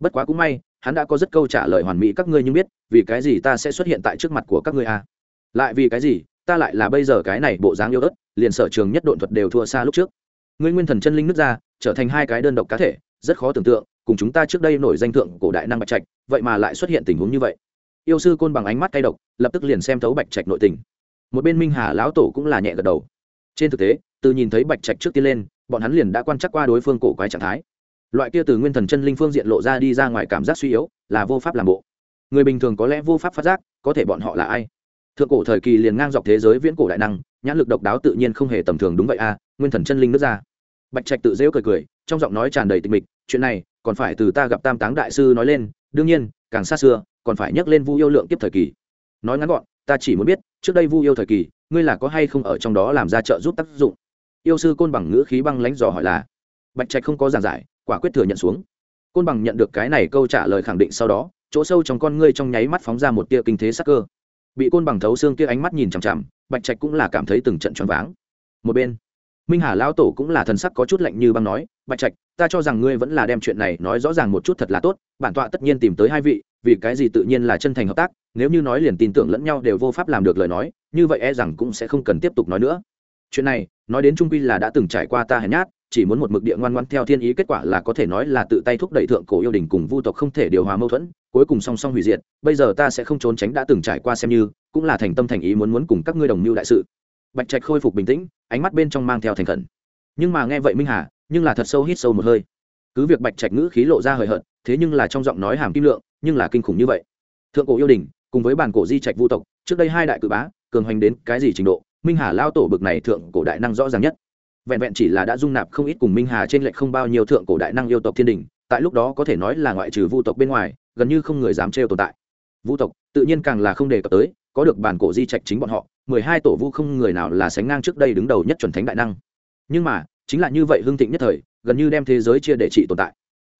Bất quá cũng may, hắn đã có rất câu trả lời hoàn mỹ, các ngươi nhưng biết, vì cái gì ta sẽ xuất hiện tại trước mặt của các ngươi à? lại vì cái gì, ta lại là bây giờ cái này bộ dáng yêu ớt liền sở trường nhất độn thuật đều thua xa lúc trước. Ngươi nguyên thần chân linh nước ra, trở thành hai cái đơn độc cá thể, rất khó tưởng tượng cùng chúng ta trước đây nổi danh thượng cổ đại năng bạch trạch, vậy mà lại xuất hiện tình huống như vậy. Yêu sư côn bằng ánh mắt cay độc, lập tức liền xem thấu bạch trạch nội tình. Một bên minh hà lão tổ cũng là nhẹ gật đầu. Trên thực tế, từ nhìn thấy bạch trạch trước tiên lên, bọn hắn liền đã quan trắc qua đối phương cổ quái trạng thái. Loại kia từ nguyên thần chân linh phương diện lộ ra đi ra ngoài cảm giác suy yếu, là vô pháp làm bộ. Người bình thường có lẽ vô pháp phát giác, có thể bọn họ là ai? Thượng cổ thời kỳ liền ngang dọc thế giới viễn cổ đại năng, nhãn lực độc đáo tự nhiên không hề tầm thường đúng vậy a, nguyên thần chân linh nước ra. Bạch trạch tự rêu cười cười, trong giọng nói tràn đầy tịch mịch, chuyện này còn phải từ ta gặp tam táng đại sư nói lên, đương nhiên, càng xa xưa, còn phải nhắc lên vu yêu lượng kiếp thời kỳ. Nói ngắn gọn, ta chỉ muốn biết, trước đây vu yêu thời kỳ, ngươi là có hay không ở trong đó làm ra trợ giúp tác dụng? Yêu sư côn bằng ngữ khí băng lãnh dò hỏi là, bạch trạch không có giảng giải, quả quyết thừa nhận xuống. Côn bằng nhận được cái này câu trả lời khẳng định sau đó, chỗ sâu trong con ngươi trong nháy mắt phóng ra một tia kinh thế sắc cơ. Bị côn bằng thấu xương kia ánh mắt nhìn chằm chằm, bạch trạch cũng là cảm thấy từng trận choáng váng. Một bên, minh hà lão tổ cũng là thần sắc có chút lạnh như băng nói bạch trạch, ta cho rằng ngươi vẫn là đem chuyện này nói rõ ràng một chút thật là tốt, bản tọa tất nhiên tìm tới hai vị, vì cái gì tự nhiên là chân thành hợp tác, nếu như nói liền tin tưởng lẫn nhau đều vô pháp làm được lời nói, như vậy e rằng cũng sẽ không cần tiếp tục nói nữa. Chuyện này, nói đến trung quy là đã từng trải qua ta hèn nhát, chỉ muốn một mực địa ngoan ngoan theo thiên ý kết quả là có thể nói là tự tay thúc đẩy thượng cổ yêu đình cùng vu tộc không thể điều hòa mâu thuẫn, cuối cùng song song hủy diệt, bây giờ ta sẽ không trốn tránh đã từng trải qua xem như, cũng là thành tâm thành ý muốn muốn cùng các ngươi đồng mưu đại sự. Bạch trạch khôi phục bình tĩnh, ánh mắt bên trong mang theo thành khẩn. Nhưng mà nghe vậy minh hà nhưng là thật sâu hít sâu một hơi. Cứ việc bạch trạch ngữ khí lộ ra hời hợt, thế nhưng là trong giọng nói hàm kim lượng, nhưng là kinh khủng như vậy. Thượng cổ yêu đình, cùng với bản cổ di trạch vu tộc, trước đây hai đại cự bá, cường hoành đến cái gì trình độ, minh hà lao tổ bực này thượng cổ đại năng rõ ràng nhất. Vẹn vẹn chỉ là đã dung nạp không ít cùng minh hà trên lệch không bao nhiêu thượng cổ đại năng yêu tộc thiên đình, tại lúc đó có thể nói là ngoại trừ vu tộc bên ngoài, gần như không người dám trêu tồn tại. Vu tộc, tự nhiên càng là không đề cập tới, có được bản cổ di trạch chính bọn họ, mười hai tổ vu không người nào là sánh ngang trước đây đứng đầu nhất chuẩn thánh đại năng. Nhưng mà chính là như vậy hưng thịnh nhất thời, gần như đem thế giới chia để trị tồn tại.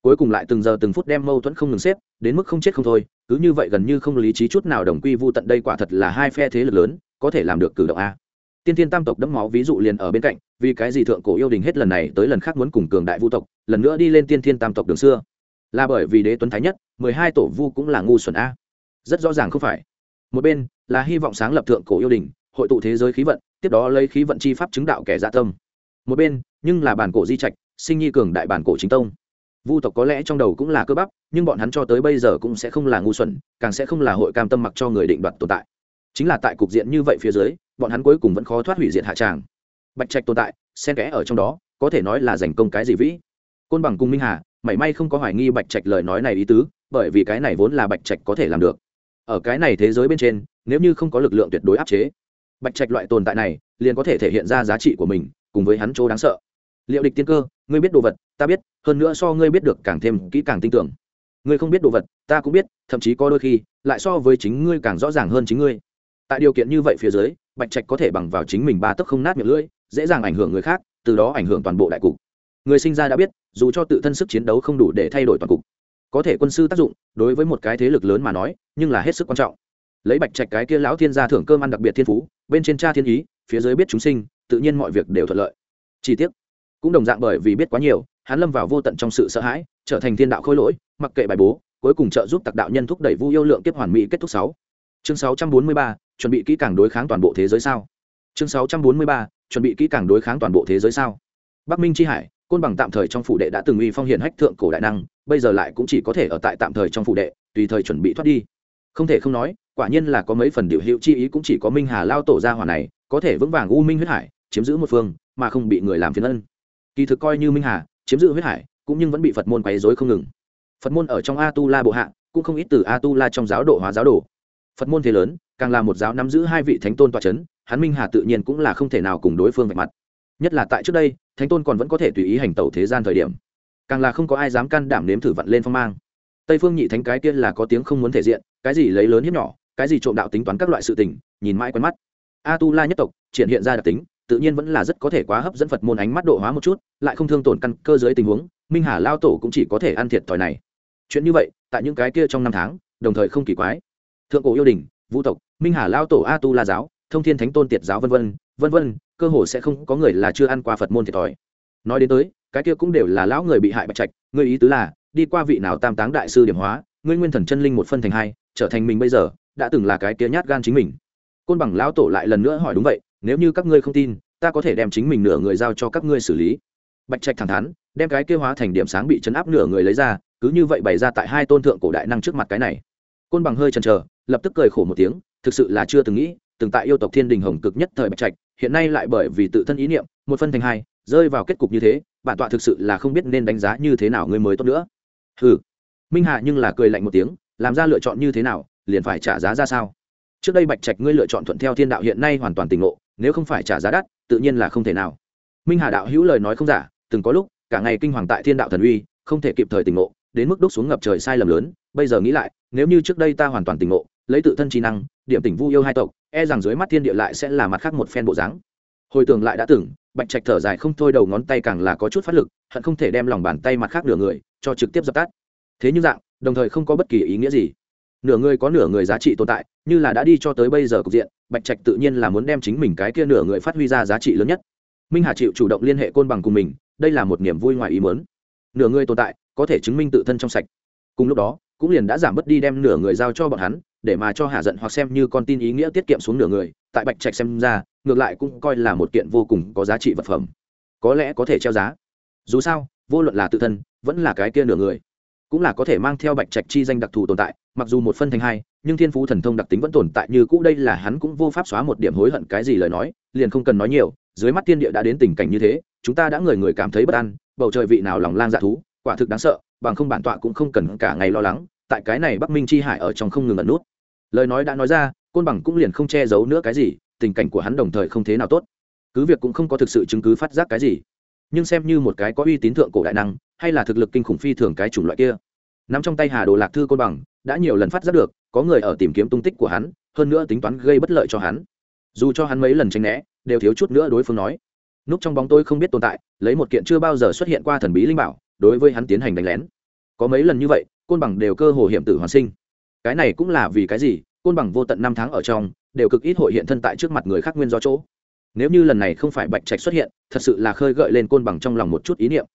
Cuối cùng lại từng giờ từng phút đem mâu thuẫn không ngừng xếp, đến mức không chết không thôi, cứ như vậy gần như không lý trí chút nào đồng quy vu tận đây quả thật là hai phe thế lực lớn, có thể làm được cử động a. Tiên thiên tam tộc đẫm máu ví dụ liền ở bên cạnh, vì cái gì thượng cổ yêu đình hết lần này tới lần khác muốn cùng cường đại vu tộc, lần nữa đi lên tiên thiên tam tộc đường xưa. Là bởi vì đế tuấn thái nhất, mười hai tổ vu cũng là ngu xuẩn a. Rất rõ ràng không phải. Một bên, là hy vọng sáng lập thượng cổ yêu đình, hội tụ thế giới khí vận, tiếp đó lấy khí vận chi pháp chứng đạo kẻ dạ tâm. Một bên nhưng là bản cổ di trạch, sinh nhi cường đại bản cổ chính tông. Vu tộc có lẽ trong đầu cũng là cơ bắp, nhưng bọn hắn cho tới bây giờ cũng sẽ không là ngu xuẩn, càng sẽ không là hội cam tâm mặc cho người định đoạt tồn tại. Chính là tại cục diện như vậy phía dưới, bọn hắn cuối cùng vẫn khó thoát hủy diệt hạ tràng. Bạch trạch tồn tại, xen kẽ ở trong đó, có thể nói là giành công cái gì vĩ? Côn bằng cung minh hà, mảy may không có hoài nghi bạch trạch lời nói này ý tứ, bởi vì cái này vốn là bạch trạch có thể làm được. Ở cái này thế giới bên trên, nếu như không có lực lượng tuyệt đối áp chế, bạch trạch loại tồn tại này, liền có thể thể hiện ra giá trị của mình, cùng với hắn chỗ đáng sợ liệu địch tiên cơ, ngươi biết đồ vật, ta biết, hơn nữa so ngươi biết được càng thêm kỹ càng tin tưởng. Ngươi không biết đồ vật, ta cũng biết, thậm chí có đôi khi, lại so với chính ngươi càng rõ ràng hơn chính ngươi. Tại điều kiện như vậy phía dưới, bạch trạch có thể bằng vào chính mình ba tấc không nát miệng lưỡi, dễ dàng ảnh hưởng người khác, từ đó ảnh hưởng toàn bộ đại cục. Người sinh ra đã biết, dù cho tự thân sức chiến đấu không đủ để thay đổi toàn cục, có thể quân sư tác dụng, đối với một cái thế lực lớn mà nói, nhưng là hết sức quan trọng. Lấy bạch trạch cái kia lão thiên gia thưởng cơm ăn đặc biệt thiên phú, bên trên cha thiên ý, phía dưới biết chúng sinh, tự nhiên mọi việc đều thuận lợi. Chi tiết cũng đồng dạng bởi vì biết quá nhiều, hắn lâm vào vô tận trong sự sợ hãi, trở thành thiên đạo khôi lỗi, mặc kệ bài bố, cuối cùng trợ giúp tặc đạo nhân thúc đẩy vu yêu lượng kiếp hoàn mỹ kết thúc sáu. Chương sáu trăm bốn mươi ba, chuẩn bị kỹ càng đối kháng toàn bộ thế giới sao? Chương sáu trăm bốn mươi ba, chuẩn bị kỹ càng đối kháng toàn bộ thế giới sao? Bắc minh c hải, côn bằng tạm thời trong phủ đệ đã từng uy phong hiển hách thượng cổ đại năng, bây giờ lại cũng chỉ có thể ở tại tạm thời trong phủ đệ, tùy thời chuẩn bị thoát đi. Không thể không nói, quả nhiên là có mấy phần điều hiệu chi ý cũng chỉ có minh hà lao tổ ra hỏa này, có thể vững vàng u minh huyết hải, chiếm giữ một phương, mà không bị người làm phiền ân kỳ thực coi như minh hà, chiếm giữ huyết hải, cũng nhưng vẫn bị phật môn quấy dối không ngừng. Phật môn ở trong a tu la bộ hạ, cũng không ít từ a tu la trong giáo độ hóa giáo đồ. Phật môn thế lớn, càng là một giáo nắm giữ hai vị thánh tôn tòa c h ấ n hắn minh hà tự nhiên cũng là không thể nào cùng đối phương vạch mặt. Nhất là tại trước đây, thánh tôn còn vẫn có thể tùy ý hành tẩu thế gian thời điểm. Càng là không có ai dám can đảm nếm thử vận lên phong mang. Tây phương nhị thánh cái tiên là có tiếng không muốn thể diện, cái gì lấy lớn hiếp nhỏ, cái gì trộm đạo tính toán các loại sự tình, nhìn mãi quen mắt. A tu la nhất tộc, triển hiện ra đặc tính tự nhiên vẫn là rất có thể quá hấp dẫn phật môn ánh mắt độ hóa một chút, lại không thương tổn căn cơ dưới tình huống, minh hà lao tổ cũng chỉ có thể ăn thiệt thòi này. Chuyện như vậy, tại những cái kia trong năm tháng, đồng thời không kỳ quái. Thượng cổ yêu đình, vũ tộc, minh hà lao tổ a tu la giáo, thông thiên thánh tôn tiệt giáo vân vân vân vân, cơ hồ sẽ không có người là chưa ăn qua phật môn thiệt thòi. Nói đến tới, cái kia cũng đều là lão người bị hại bạch trạch người ý tứ là, đi qua vị nào tam táng đại sư điểm hóa, ngươi nguyên thần chân linh một phân thành hai, trở thành mình bây giờ, đã từng là cái kia nhát gan chính mình. Côn bằng lão tổ lại lần nữa hỏi đúng vậy nếu như các ngươi không tin, ta có thể đem chính mình nửa người giao cho các ngươi xử lý. Bạch trạch thẳng thắn, đem cái kia hóa thành điểm sáng bị chấn áp nửa người lấy ra, cứ như vậy bày ra tại hai tôn thượng cổ đại năng trước mặt cái này. Côn bằng hơi chần chờ, lập tức cười khổ một tiếng, thực sự là chưa từng nghĩ, từng tại yêu tộc thiên đình hồng cực nhất thời bạch trạch, hiện nay lại bởi vì tự thân ý niệm, một phân thành hai, rơi vào kết cục như thế, bản tọa thực sự là không biết nên đánh giá như thế nào người mới tốt nữa. Hừ. Minh hạ nhưng là cười lạnh một tiếng, làm ra lựa chọn như thế nào, liền phải trả giá ra sao? Trước đây bạch trạch ngươi lựa chọn thuận theo thiên đạo hiện nay hoàn toàn tỉnh ngộ nếu không phải trả giá đắt, tự nhiên là không thể nào. Minh hà đạo hữu lời nói không giả, từng có lúc, cả ngày kinh hoàng tại thiên đạo thần uy, không thể kịp thời tỉnh ngộ, đến mức đúc xuống ngập trời sai lầm lớn. Bây giờ nghĩ lại, nếu như trước đây ta hoàn toàn tỉnh ngộ, lấy tự thân trí năng, điểm tỉnh vu yêu hai tộc e rằng dưới mắt thiên địa lại sẽ là mặt khác một phen bộ dáng. Hồi tưởng lại đã từng, bạch trạch thở dài không thôi đầu ngón tay càng là có chút phát lực, hận không thể đem lòng bàn tay mặt khác nửa người, cho trực tiếp dập tắt. Thế nhưng dạng, đồng thời không có bất kỳ ý nghĩa gì nửa người có nửa người giá trị tồn tại, như là đã đi cho tới bây giờ cục diện, bạch trạch tự nhiên là muốn đem chính mình cái kia nửa người phát huy ra giá trị lớn nhất. Minh hà chịu chủ động liên hệ côn bằng cùng mình, đây là một niềm vui ngoài ý mớn nửa người tồn tại, có thể chứng minh tự thân trong sạch. Cùng lúc đó, cũng liền đã giảm bớt đi đem nửa người giao cho bọn hắn, để mà cho hạ giận hoặc xem như con tin ý nghĩa tiết kiệm xuống nửa người, tại bạch trạch xem ra, ngược lại cũng coi là một kiện vô cùng có giá trị vật phẩm. Có lẽ có thể treo giá. Dù sao, vô luận là tự thân, vẫn là cái kia nửa người, cũng là có thể mang theo bạch trạch chi danh đặc thù tồn tại mặc dù một phân thành hai, nhưng thiên phú thần thông đặc tính vẫn tồn tại như cũ, đây là hắn cũng vô pháp xóa một điểm hối hận cái gì lời nói, liền không cần nói nhiều, dưới mắt thiên địa đã đến tình cảnh như thế, chúng ta đã người người cảm thấy bất an, bầu trời vị nào lòng lang dạ thú, quả thực đáng sợ, bằng không bản tọa cũng không cần cả ngày lo lắng, tại cái này bắc minh chi hải ở trong không ngừng ẩn nút. Lời nói đã nói ra, côn bằng cũng liền không che giấu nữa cái gì, tình cảnh của hắn đồng thời không thế nào tốt. Cứ việc cũng không có thực sự chứng cứ phát giác cái gì, nhưng xem như một cái có uy tín thượng cổ đại năng, hay là thực lực kinh khủng phi thường cái chủng loại kia nắm trong tay hà đồ lạc thư côn bằng, đã nhiều lần phát giác được, có người ở tìm kiếm tung tích của hắn, hơn nữa tính toán gây bất lợi cho hắn. Dù cho hắn mấy lần tranh né, đều thiếu chút nữa đối phương nói. Núp trong bóng tôi không biết tồn tại, lấy một kiện chưa bao giờ xuất hiện qua thần bí linh bảo, đối với hắn tiến hành đánh lén. Có mấy lần như vậy, côn bằng đều cơ hồ hiểm tử hoàn sinh. Cái này cũng là vì cái gì? Côn bằng vô tận năm tháng ở trong, đều cực ít hội hiện thân tại trước mặt người khác nguyên do chỗ. Nếu như lần này không phải bạch trạch xuất hiện, thật sự là khơi gợi lên côn bằng trong lòng một chút ý niệm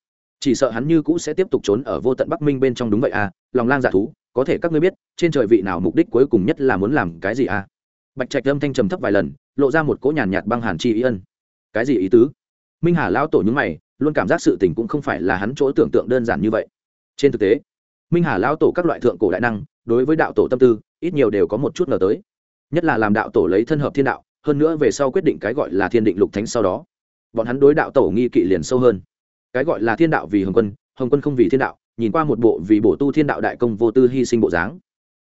chỉ sợ hắn như cũ sẽ tiếp tục trốn ở vô tận bắc minh bên trong đúng vậy à lòng lang dạ thú, có thể các ngươi biết, trên trời vị nào mục đích cuối cùng nhất là muốn làm cái gì à? Bạch trạch âm thanh trầm thấp vài lần, lộ ra một cỗ nhàn nhạt băng hàn chi ý ân. Cái gì ý tứ? Minh hà lao tổ những mày, luôn cảm giác sự tình cũng không phải là hắn chỗ tưởng tượng đơn giản như vậy. Trên thực tế, minh hà lao tổ các loại thượng cổ đại năng, đối với đạo tổ tâm tư, ít nhiều đều có một chút ngờ tới. Nhất là làm đạo tổ lấy thân hợp thiên đạo, hơn nữa về sau quyết định cái gọi là thiên định lục thánh sau đó, bọn hắn đối đạo tổ nghi kỵ liền sâu hơn cái gọi là thiên đạo vì hồng quân hồng quân không vì thiên đạo, nhìn qua một bộ vì bổ tu thiên đạo đại công vô tư hy sinh bộ dáng.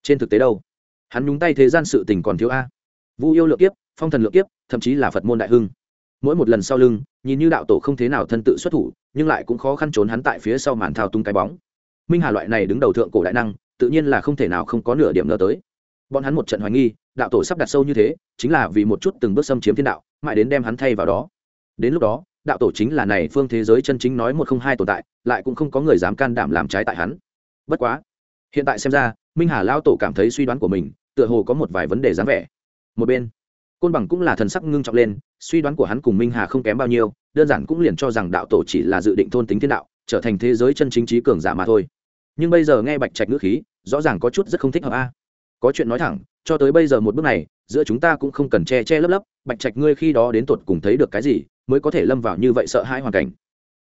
Trên thực tế đâu? Hắn nhúng tay thế gian sự tình còn thiếu a. Vu yêu lượng kiếp, phong thần lượng kiếp, thậm chí là phật môn đại hưng. Mỗi một lần sau lưng, nhìn như đạo tổ không thế nào thân tự xuất thủ, nhưng lại cũng khó khăn trốn hắn tại phía sau màn thao tung cái bóng. Minh hà loại này đứng đầu thượng cổ đại năng, tự nhiên là không thể nào không có nửa điểm ngờ tới. Bọn hắn một trận hoài nghi, đạo tổ sắp đặt sâu như thế, chính là vì một chút từng bước xâm chiếm thiên đạo, mãi đến đem hắn thay vào đó. Đến lúc đó đạo tổ chính là này phương thế giới chân chính nói một không hai tồn tại, lại cũng không có người dám can đảm làm trái tại hắn. Bất quá, hiện tại xem ra, minh hà lao tổ cảm thấy suy đoán của mình, tựa hồ có một vài vấn đề dáng vẻ. Một bên, côn bằng cũng là thần sắc ngưng trọng lên, suy đoán của hắn cùng minh hà không kém bao nhiêu, đơn giản cũng liền cho rằng đạo tổ chỉ là dự định thôn tính thiên đạo, trở thành thế giới chân chính trí cường giả mà thôi. Nhưng bây giờ nghe bạch trạch ngữ khí, rõ ràng có chút rất không thích hợp a. Có chuyện nói thẳng, cho tới bây giờ một bước này, giữa chúng ta cũng không cần che che lấp lấp, bạch trạch ngươi khi đó đến tột cùng thấy được cái gì mới có thể lâm vào như vậy sợ hãi hoàn cảnh.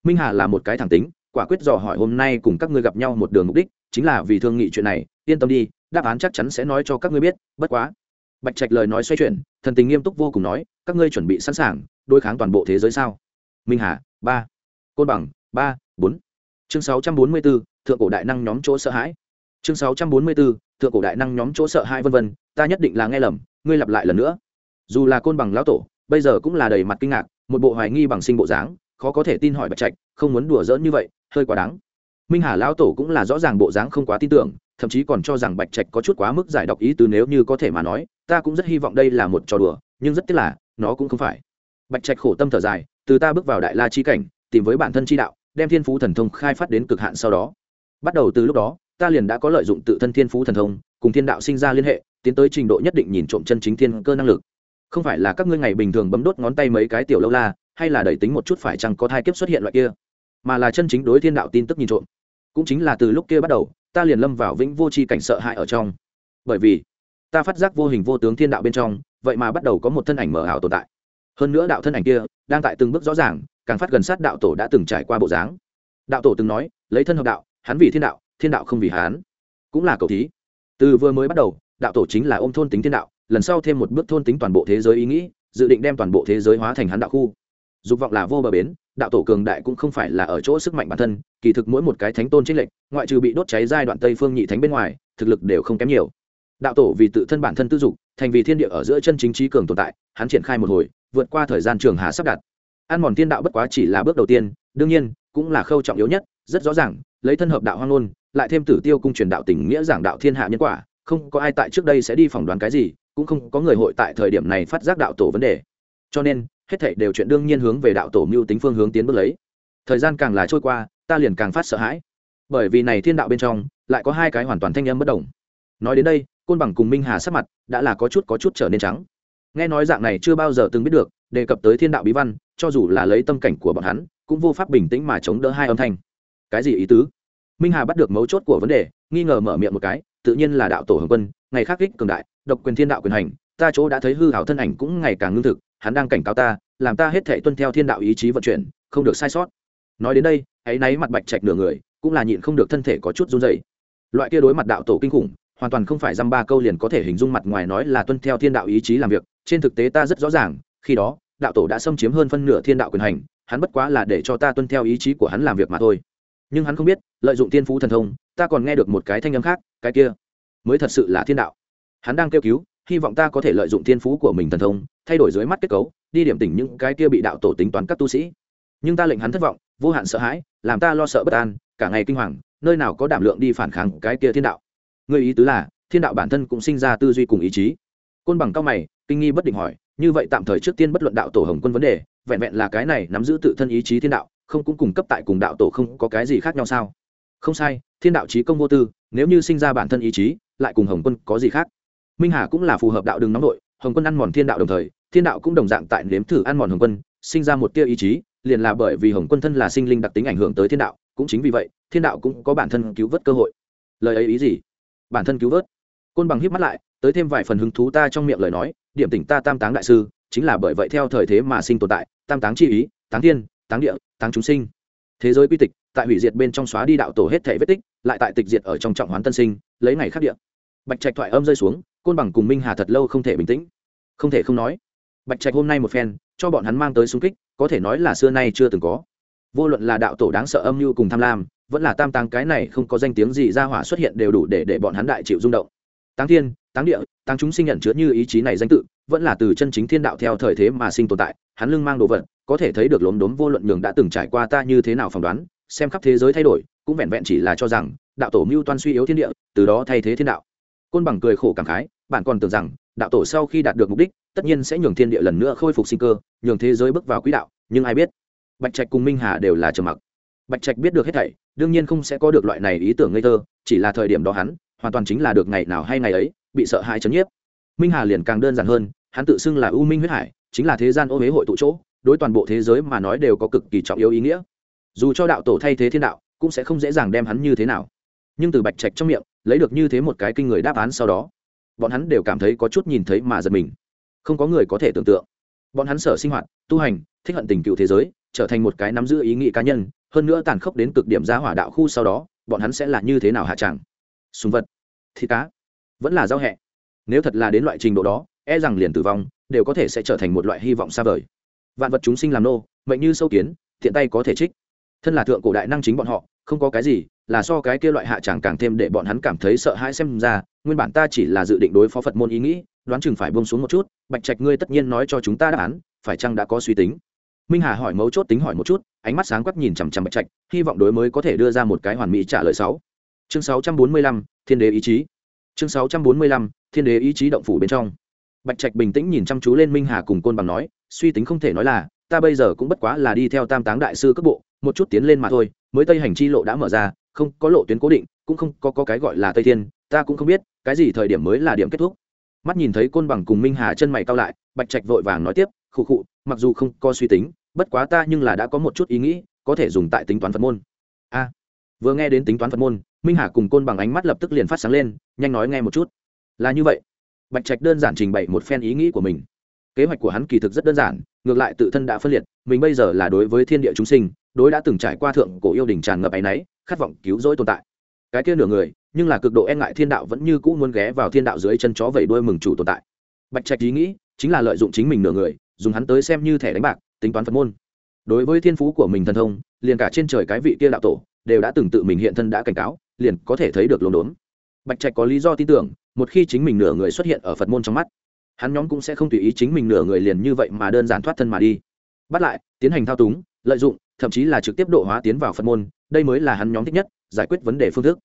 Minh hà là một cái thẳng tính, quả quyết dò hỏi hôm nay cùng các ngươi gặp nhau một đường mục đích, chính là vì thương nghị chuyện này, yên tâm đi, đáp án chắc chắn sẽ nói cho các ngươi biết, bất quá. Bạch trạch lời nói xoay chuyển, thần tình nghiêm túc vô cùng nói, các ngươi chuẩn bị sẵn sàng, đối kháng toàn bộ thế giới sao? Minh hà, ba. Côn bằng, ba, bốn. Chương sáu trăm bốn mươi bốn thượng cổ đại năng nhóm chỗ sợ hãi. Chương sáu trăm bốn mươi bốn thượng cổ đại năng nhóm chỗ sợ hãi vân vân, ta nhất định là nghe lầm, ngươi lặp lại lần nữa. Dù là côn bằng lão tổ, bây giờ cũng là đầy mặt kinh ngạc một bộ hoài nghi bằng sinh bộ dáng, khó có thể tin hỏi bạch trạch, không muốn đùa giỡn như vậy, hơi quá đáng. Minh hà lão tổ cũng là rõ ràng bộ dáng không quá tin tưởng, thậm chí còn cho rằng bạch trạch có chút quá mức giải đọc ý tứ nếu như có thể mà nói, ta cũng rất hy vọng đây là một trò đùa, nhưng rất tiếc là, nó cũng không phải. Bạch trạch khổ tâm thở dài, từ ta bước vào đại la chi cảnh, tìm với bản thân chi đạo, đem thiên phú thần thông khai phát đến cực hạn sau đó. Bắt đầu từ lúc đó, ta liền đã có lợi dụng tự thân thiên phú thần thông, cùng thiên đạo sinh ra liên hệ, tiến tới trình độ nhất định nhìn trộm chân chính thiên cơ năng lực không phải là các ngươi ngày bình thường bấm đốt ngón tay mấy cái tiểu lâu la, hay là đẩy tính một chút phải chăng có thai kiếp xuất hiện loại kia, mà là chân chính đối thiên đạo tin tức nhìn trộm. Cũng chính là từ lúc kia bắt đầu, ta liền lâm vào vĩnh vô tri cảnh sợ hãi ở trong. Bởi vì, ta phát giác vô hình vô tướng thiên đạo bên trong, vậy mà bắt đầu có một thân ảnh mờ ảo tồn tại. Hơn nữa đạo thân ảnh kia, đang tại từng bước rõ ràng, càng phát gần sát đạo tổ đã từng trải qua bộ dáng. Đạo tổ từng nói, lấy thân hợp đạo, hắn vì thiên đạo thiên đạo không vì hắn. Cũng là cầu thí. Từ vừa mới bắt đầu, đạo tổ chính là ôm thôn tính thiên đạo lần sau thêm một bước thôn tính toàn bộ thế giới ý nghĩ, dự định đem toàn bộ thế giới hóa thành hắn đạo khu. Dục vọng là vô bờ bến, đạo tổ cường đại cũng không phải là ở chỗ sức mạnh bản thân, kỳ thực mỗi một cái thánh tôn trích lệnh ngoại trừ bị đốt cháy giai đoạn tây phương nhị thánh bên ngoài, thực lực đều không kém nhiều. Đạo tổ vì tự thân bản thân tư dục, thành vì thiên địa ở giữa chân chính trí cường tồn tại, hắn triển khai một hồi, vượt qua thời gian trường hà sắp đặt. Ăn mòn tiên đạo bất quá chỉ là bước đầu tiên, đương nhiên, cũng là khâu trọng yếu nhất, rất rõ ràng, lấy thân hợp đạo hoang ngôn, lại thêm tử tiêu cung truyền đạo tình nghĩa giảng đạo thiên hạ nhân quả, không có ai tại trước đây sẽ đi phỏng đoán cái gì cũng không có người hội tại thời điểm này phát giác đạo tổ vấn đề. Cho nên, hết thảy đều chuyện đương nhiên hướng về đạo tổ mưu tính phương hướng tiến bước lấy. Thời gian càng là trôi qua, ta liền càng phát sợ hãi. Bởi vì này thiên đạo bên trong, lại có hai cái hoàn toàn thanh âm bất đồng nói đến đây, côn bằng cùng minh hà sắc mặt đã là có chút có chút trở nên trắng. Nghe nói dạng này chưa bao giờ từng biết được, đề cập tới thiên đạo bí văn, cho dù là lấy tâm cảnh của bọn hắn, cũng vô pháp bình tĩnh mà chống đỡ hai âm thanh. Cái gì ý tứ? Minh hà bắt được mấu chốt của vấn đề, nghi ngờ mở miệng một cái, tự nhiên là đạo tổ hồng quân ngày khác kích cường đại, độc quyền thiên đạo quyền hành, ta chỗ đã thấy hư hảo thân ảnh cũng ngày càng ngưng thực, hắn đang cảnh cáo ta, làm ta hết thể tuân theo thiên đạo ý chí vận chuyển, không được sai sót. Nói đến đây, ấy náy mặt bạch trạch nửa người, cũng là nhịn không được thân thể có chút run dày loại kia đối mặt đạo tổ kinh khủng, hoàn toàn không phải dăm ba câu liền có thể hình dung mặt ngoài nói là tuân theo thiên đạo ý chí làm việc, trên thực tế ta rất rõ ràng, khi đó, đạo tổ đã xâm chiếm hơn phân nửa thiên đạo quyền hành, hắn bất quá là để cho ta tuân theo ý chí của hắn làm việc mà thôi. Nhưng hắn không biết, lợi dụng thiên phú thần thông, ta còn nghe được một cái thanh âm khác, cái kia mới thật sự là thiên đạo. Hắn đang kêu cứu, hy vọng ta có thể lợi dụng thiên phú của mình thần thông, thay đổi dưới mắt kết cấu, đi điểm tỉnh những cái kia bị đạo tổ tính toán các tu sĩ. Nhưng ta lệnh hắn thất vọng, vô hạn sợ hãi, làm ta lo sợ bất an, cả ngày kinh hoàng, nơi nào có đảm lượng đi phản kháng cái kia thiên đạo. Người ý tứ là, thiên đạo bản thân cũng sinh ra tư duy cùng ý chí. Côn bằng cao mày, kinh nghi bất định hỏi, như vậy tạm thời trước tiên bất luận đạo tổ hồng quân vấn đề, vẹn vẹn là cái này nắm giữ tự thân ý chí thiên đạo, không cũng cùng cấp tại cùng đạo tổ không có cái gì khác nhau sao? Không sai, thiên đạo trí công vô tư, nếu như sinh ra bản thân ý chí lại cùng hồng quân có gì khác? Minh hà cũng là phù hợp đạo đường nóng nội, hồng quân ăn mòn thiên đạo đồng thời, thiên đạo cũng đồng dạng tại nếm thử ăn mòn hồng quân, sinh ra một tia ý chí, liền là bởi vì hồng quân thân là sinh linh đặc tính ảnh hưởng tới thiên đạo, cũng chính vì vậy, thiên đạo cũng có bản thân cứu vớt cơ hội. Lời ấy ý gì? Bản thân cứu vớt? Côn bằng híp mắt lại, tới thêm vài phần hứng thú ta trong miệng lời nói, điểm tỉnh ta tam táng đại sư, chính là bởi vậy theo thời thế mà sinh tồn tại, tam táng chi ý, táng thiên, táng địa, táng chúng sinh. Thế giới quy tịch, tại hủy diệt bên trong xóa đi đạo tổ hết thể vết tích, lại tại tịch diệt ở trong trọng hoán tân sinh, lấy ngày khắc địa bạch trạch thoại âm rơi xuống, côn bằng cùng minh hà thật lâu không thể bình tĩnh. Không thể không nói, bạch trạch hôm nay một phen, cho bọn hắn mang tới xung kích, có thể nói là xưa nay chưa từng có. Vô luận là đạo tổ đáng sợ âm mưu cùng tham lam, vẫn là tam tàng cái này không có danh tiếng gì ra hỏa xuất hiện đều đủ để để bọn hắn đại chịu rung động. Táng thiên, táng địa, táng chúng sinh nhận chứa như ý chí này danh tự, vẫn là từ chân chính thiên đạo theo thời thế mà sinh tồn tại, hắn lưng mang đồ vật, có thể thấy được lốm đốm vô luận nhường đã từng trải qua ta như thế nào phỏng đoán, xem khắp thế giới thay đổi, cũng vẹn vẹn chỉ là cho rằng, đạo tổ mưu toan suy yếu thiên địa, từ đó thay thế thiên đạo côn bằng cười khổ cảm khái, bạn còn tưởng rằng, đạo tổ sau khi đạt được mục đích, tất nhiên sẽ nhường thiên địa lần nữa khôi phục sinh cơ, nhường thế giới bước vào quỹ đạo, nhưng ai biết? Bạch trạch cùng minh hà đều là trầm mặc. Bạch trạch biết được hết thảy, đương nhiên không sẽ có được loại này ý tưởng ngây thơ, chỉ là thời điểm đó hắn, hoàn toàn chính là được ngày nào hay ngày ấy, bị sợ hãi chấn nhiếp. Minh hà liền càng đơn giản hơn, hắn tự xưng là u minh huyết hải, chính là thế gian ô huế hội tụ chỗ, đối toàn bộ thế giới mà nói đều có cực kỳ trọng yếu ý nghĩa. Dù cho đạo tổ thay thế thiên đạo, cũng sẽ không dễ dàng đem hắn như thế nào. Nhưng từ bạch trạch trong miệng lấy được như thế một cái kinh người đáp án sau đó, bọn hắn đều cảm thấy có chút nhìn thấy mà giật mình. Không có người có thể tưởng tượng. Bọn hắn sở sinh hoạt, tu hành, thích hận tình cựu thế giới, trở thành một cái nắm giữ ý nghĩ cá nhân, hơn nữa tàn khốc đến cực điểm ra hỏa đạo khu sau đó, bọn hắn sẽ là như thế nào hạ tràng súng vật, thịt cá, vẫn là giao hẹ. Nếu thật là đến loại trình độ đó e rằng liền tử vong, đều có thể sẽ trở thành một loại hy vọng xa vời. Vạn vật chúng sinh làm nô, mệnh như sâu kiến, thiện tay có thể trích. Thân là thượng cổ đại năng chính bọn họ không có cái gì, là so cái kia loại hạ chẳng càng thêm để bọn hắn cảm thấy sợ hãi xem ra, nguyên bản ta chỉ là dự định đối phó phật môn ý nghĩ, đoán chừng phải bông xuống một chút, bạch trạch ngươi tất nhiên nói cho chúng ta đáp án, phải chăng đã có suy tính? Minh hà hỏi mấu chốt tính hỏi một chút, ánh mắt sáng quắc nhìn chằm chằm bạch trạch, hy vọng đối mới có thể đưa ra một cái hoàn mỹ trả lời sáu. Chương sáu trăm bốn mươi lăm, thiên đế ý chí. Chương sáu trăm bốn mươi lăm, thiên đế ý chí động phủ bên trong. Bạch trạch bình tĩnh nhìn chăm chú lên minh hà cùng côn bằng nói, suy tính không thể nói là, ta bây giờ cũng bất quá là đi theo tam táng đại sư cấp bộ một chút tiến lên mà thôi mới tây hành chi lộ đã mở ra không có lộ tuyến cố định cũng không có, có cái gọi là tây thiên ta cũng không biết cái gì thời điểm mới là điểm kết thúc. Mắt nhìn thấy côn bằng cùng minh hà chân mày cao lại bạch trạch vội vàng nói tiếp khụ khụ mặc dù không có suy tính bất quá ta nhưng là đã có một chút ý nghĩ có thể dùng tại tính toán phật môn. A. Vừa nghe đến tính toán phật môn minh hà cùng côn bằng ánh mắt lập tức liền phát sáng lên nhanh nói nghe một chút. Là như vậy. Bạch trạch đơn giản trình bày một phen ý nghĩ của mình. Kế hoạch của hắn kỳ thực rất đơn giản ngược lại tự thân đã phân liệt mình bây giờ là đối với thiên địa chúng sinh đối đã từng trải qua thượng cổ yêu đình tràn ngập áy náy, khát vọng cứu rỗi tồn tại. Cái kia nửa người, nhưng là cực độ e ngại thiên đạo vẫn như cũ muốn ghé vào thiên đạo dưới chân chó vẩy đuôi mừng chủ tồn tại. Bạch trạch ý nghĩ, chính là lợi dụng chính mình nửa người, dùng hắn tới xem như thẻ đánh bạc, tính toán phật môn. Đối với thiên phú của mình thần thông, liền cả trên trời cái vị kia đạo tổ, đều đã từng tự mình hiện thân đã cảnh cáo, liền có thể thấy được lồn đốn. Bạch trạch có lý do tin tưởng, một khi chính mình nửa người xuất hiện ở phật môn trong mắt, hắn nhóm cũng sẽ không tùy ý chính mình nửa người liền như vậy mà đơn giản thoát thân mà đi. Bắt lại, tiến hành thao túng, lợi dụng thậm chí là trực tiếp độ hóa tiến vào phật môn, đây mới là hắn nhóm thích nhất, giải quyết vấn đề phương thức.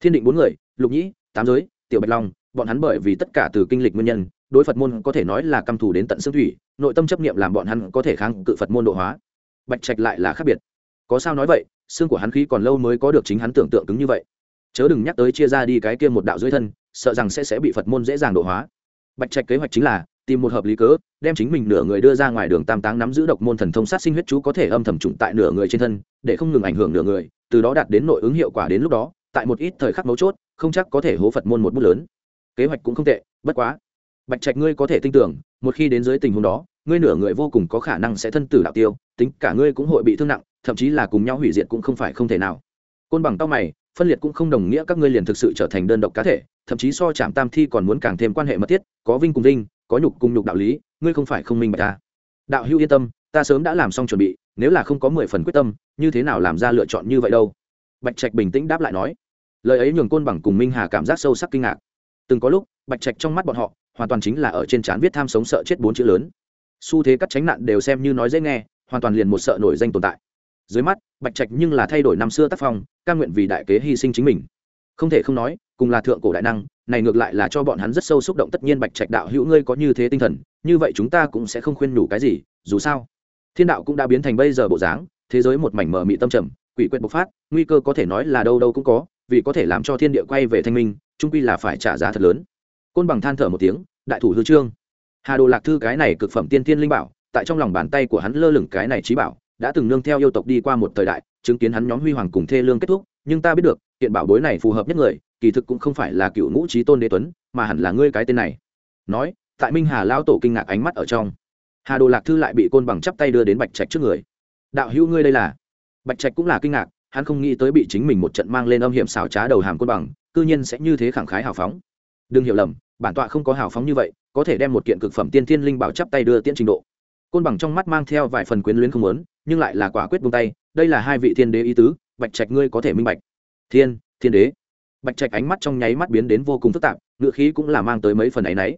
Thiên định bốn người, lục nhĩ, tám giới, tiểu bạch long, bọn hắn bởi vì tất cả từ kinh lịch nguyên nhân, đối phật môn có thể nói là căm thù đến tận xương thủy, nội tâm chấp niệm làm bọn hắn có thể kháng cự phật môn độ hóa. Bạch trạch lại là khác biệt. Có sao nói vậy, xương của hắn khí còn lâu mới có được chính hắn tưởng tượng cứng như vậy. Chớ đừng nhắc tới chia ra đi cái kia một đạo dưới thân, sợ rằng sẽ sẽ bị phật môn dễ dàng độ hóa. Bạch trạch kế hoạch chính là tìm một hợp lý cớ, đem chính mình nửa người đưa ra ngoài đường tam táng nắm giữ độc môn thần thông sát sinh huyết chú có thể âm thầm trụng tại nửa người trên thân, để không ngừng ảnh hưởng nửa người, từ đó đạt đến nội ứng hiệu quả đến lúc đó, tại một ít thời khắc mấu chốt, không chắc có thể hố phật môn một bút lớn. Kế hoạch cũng không tệ, bất quá. Bạch trạch ngươi có thể tin tưởng, một khi đến dưới tình huống đó, ngươi nửa người vô cùng có khả năng sẽ thân tử đạo tiêu, tính cả ngươi cũng hội bị thương nặng, thậm chí là cùng nhau hủy diệt cũng không phải không thể nào. Côn bằng tao mày, phân liệt cũng không đồng nghĩa các ngươi liền thực sự trở thành đơn độc cá thể, thậm chí so chạm tam thi còn muốn càng thêm quan hệ mật thiết, có vinh cùng vinh có nhục cùng nhục đạo lý, ngươi không phải không minh bạch ta. Đạo hữu yên tâm, ta sớm đã làm xong chuẩn bị, nếu là không có mười phần quyết tâm, như thế nào làm ra lựa chọn như vậy đâu? Bạch trạch bình tĩnh đáp lại nói. Lời ấy nhường côn bằng cùng minh hà cảm giác sâu sắc kinh ngạc. Từng có lúc, bạch trạch trong mắt bọn họ, hoàn toàn chính là ở trên trán viết tham sống sợ chết bốn chữ lớn. Xu thế cắt tránh nạn đều xem như nói dễ nghe, hoàn toàn liền một sợ nổi danh tồn tại. Dưới mắt, bạch trạch nhưng là thay đổi năm xưa tác phong ca nguyện vì đại kế hy sinh chính mình. Không thể không nói, cùng là thượng cổ đại năng này ngược lại là cho bọn hắn rất sâu xúc động, tất nhiên bạch trạch đạo hữu ngươi có như thế tinh thần, như vậy chúng ta cũng sẽ không khuyên nhủ cái gì, dù sao, thiên đạo cũng đã biến thành bây giờ bộ dáng, thế giới một mảnh mờ mị tâm trầm, quỷ quyệt bộc phát, nguy cơ có thể nói là đâu đâu cũng có, vì có thể làm cho thiên địa quay về thanh minh trung quy là phải trả giá thật lớn. Côn bằng than thở một tiếng, đại thủ hư trương. Hà đồ lạc thư cái này cực phẩm tiên thiên linh bảo, tại trong lòng bàn tay của hắn lơ lửng cái này trí bảo, đã từng nương theo yêu tộc đi qua một thời đại, chứng kiến hắn nhóm huy hoàng cùng thê lương kết thúc, nhưng ta biết được hiện bảo bối này phù hợp nhất người kỳ thực cũng không phải là cựu ngũ trí tôn đế tuấn, mà hẳn là ngươi cái tên này. Nói, tại minh hà lao tổ kinh ngạc ánh mắt ở trong, hà đồ lạc thư lại bị côn bằng chắp tay đưa đến bạch trạch trước người. Đạo hữu ngươi đây là? Bạch trạch cũng là kinh ngạc, hắn không nghĩ tới bị chính mình một trận mang lên âm hiểm xảo trá đầu hàm côn bằng, cư nhiên sẽ như thế khẳng khái hào phóng. Đừng hiểu lầm, bản tọa không có hào phóng như vậy, có thể đem một kiện cực phẩm tiên thiên linh bảo chắp tay đưa tiễn trình độ. Côn bằng trong mắt mang theo vài phần quyến luyến không lớn nhưng lại là quả quyết buông tay, đây là hai vị thiên đế ý tứ, bạch trạch ngươi có thể minh bạch. Thiên thiên đế bạch trạch ánh mắt trong nháy mắt biến đến vô cùng phức tạp, ngựa khí cũng là mang tới mấy phần ấ y n ấ y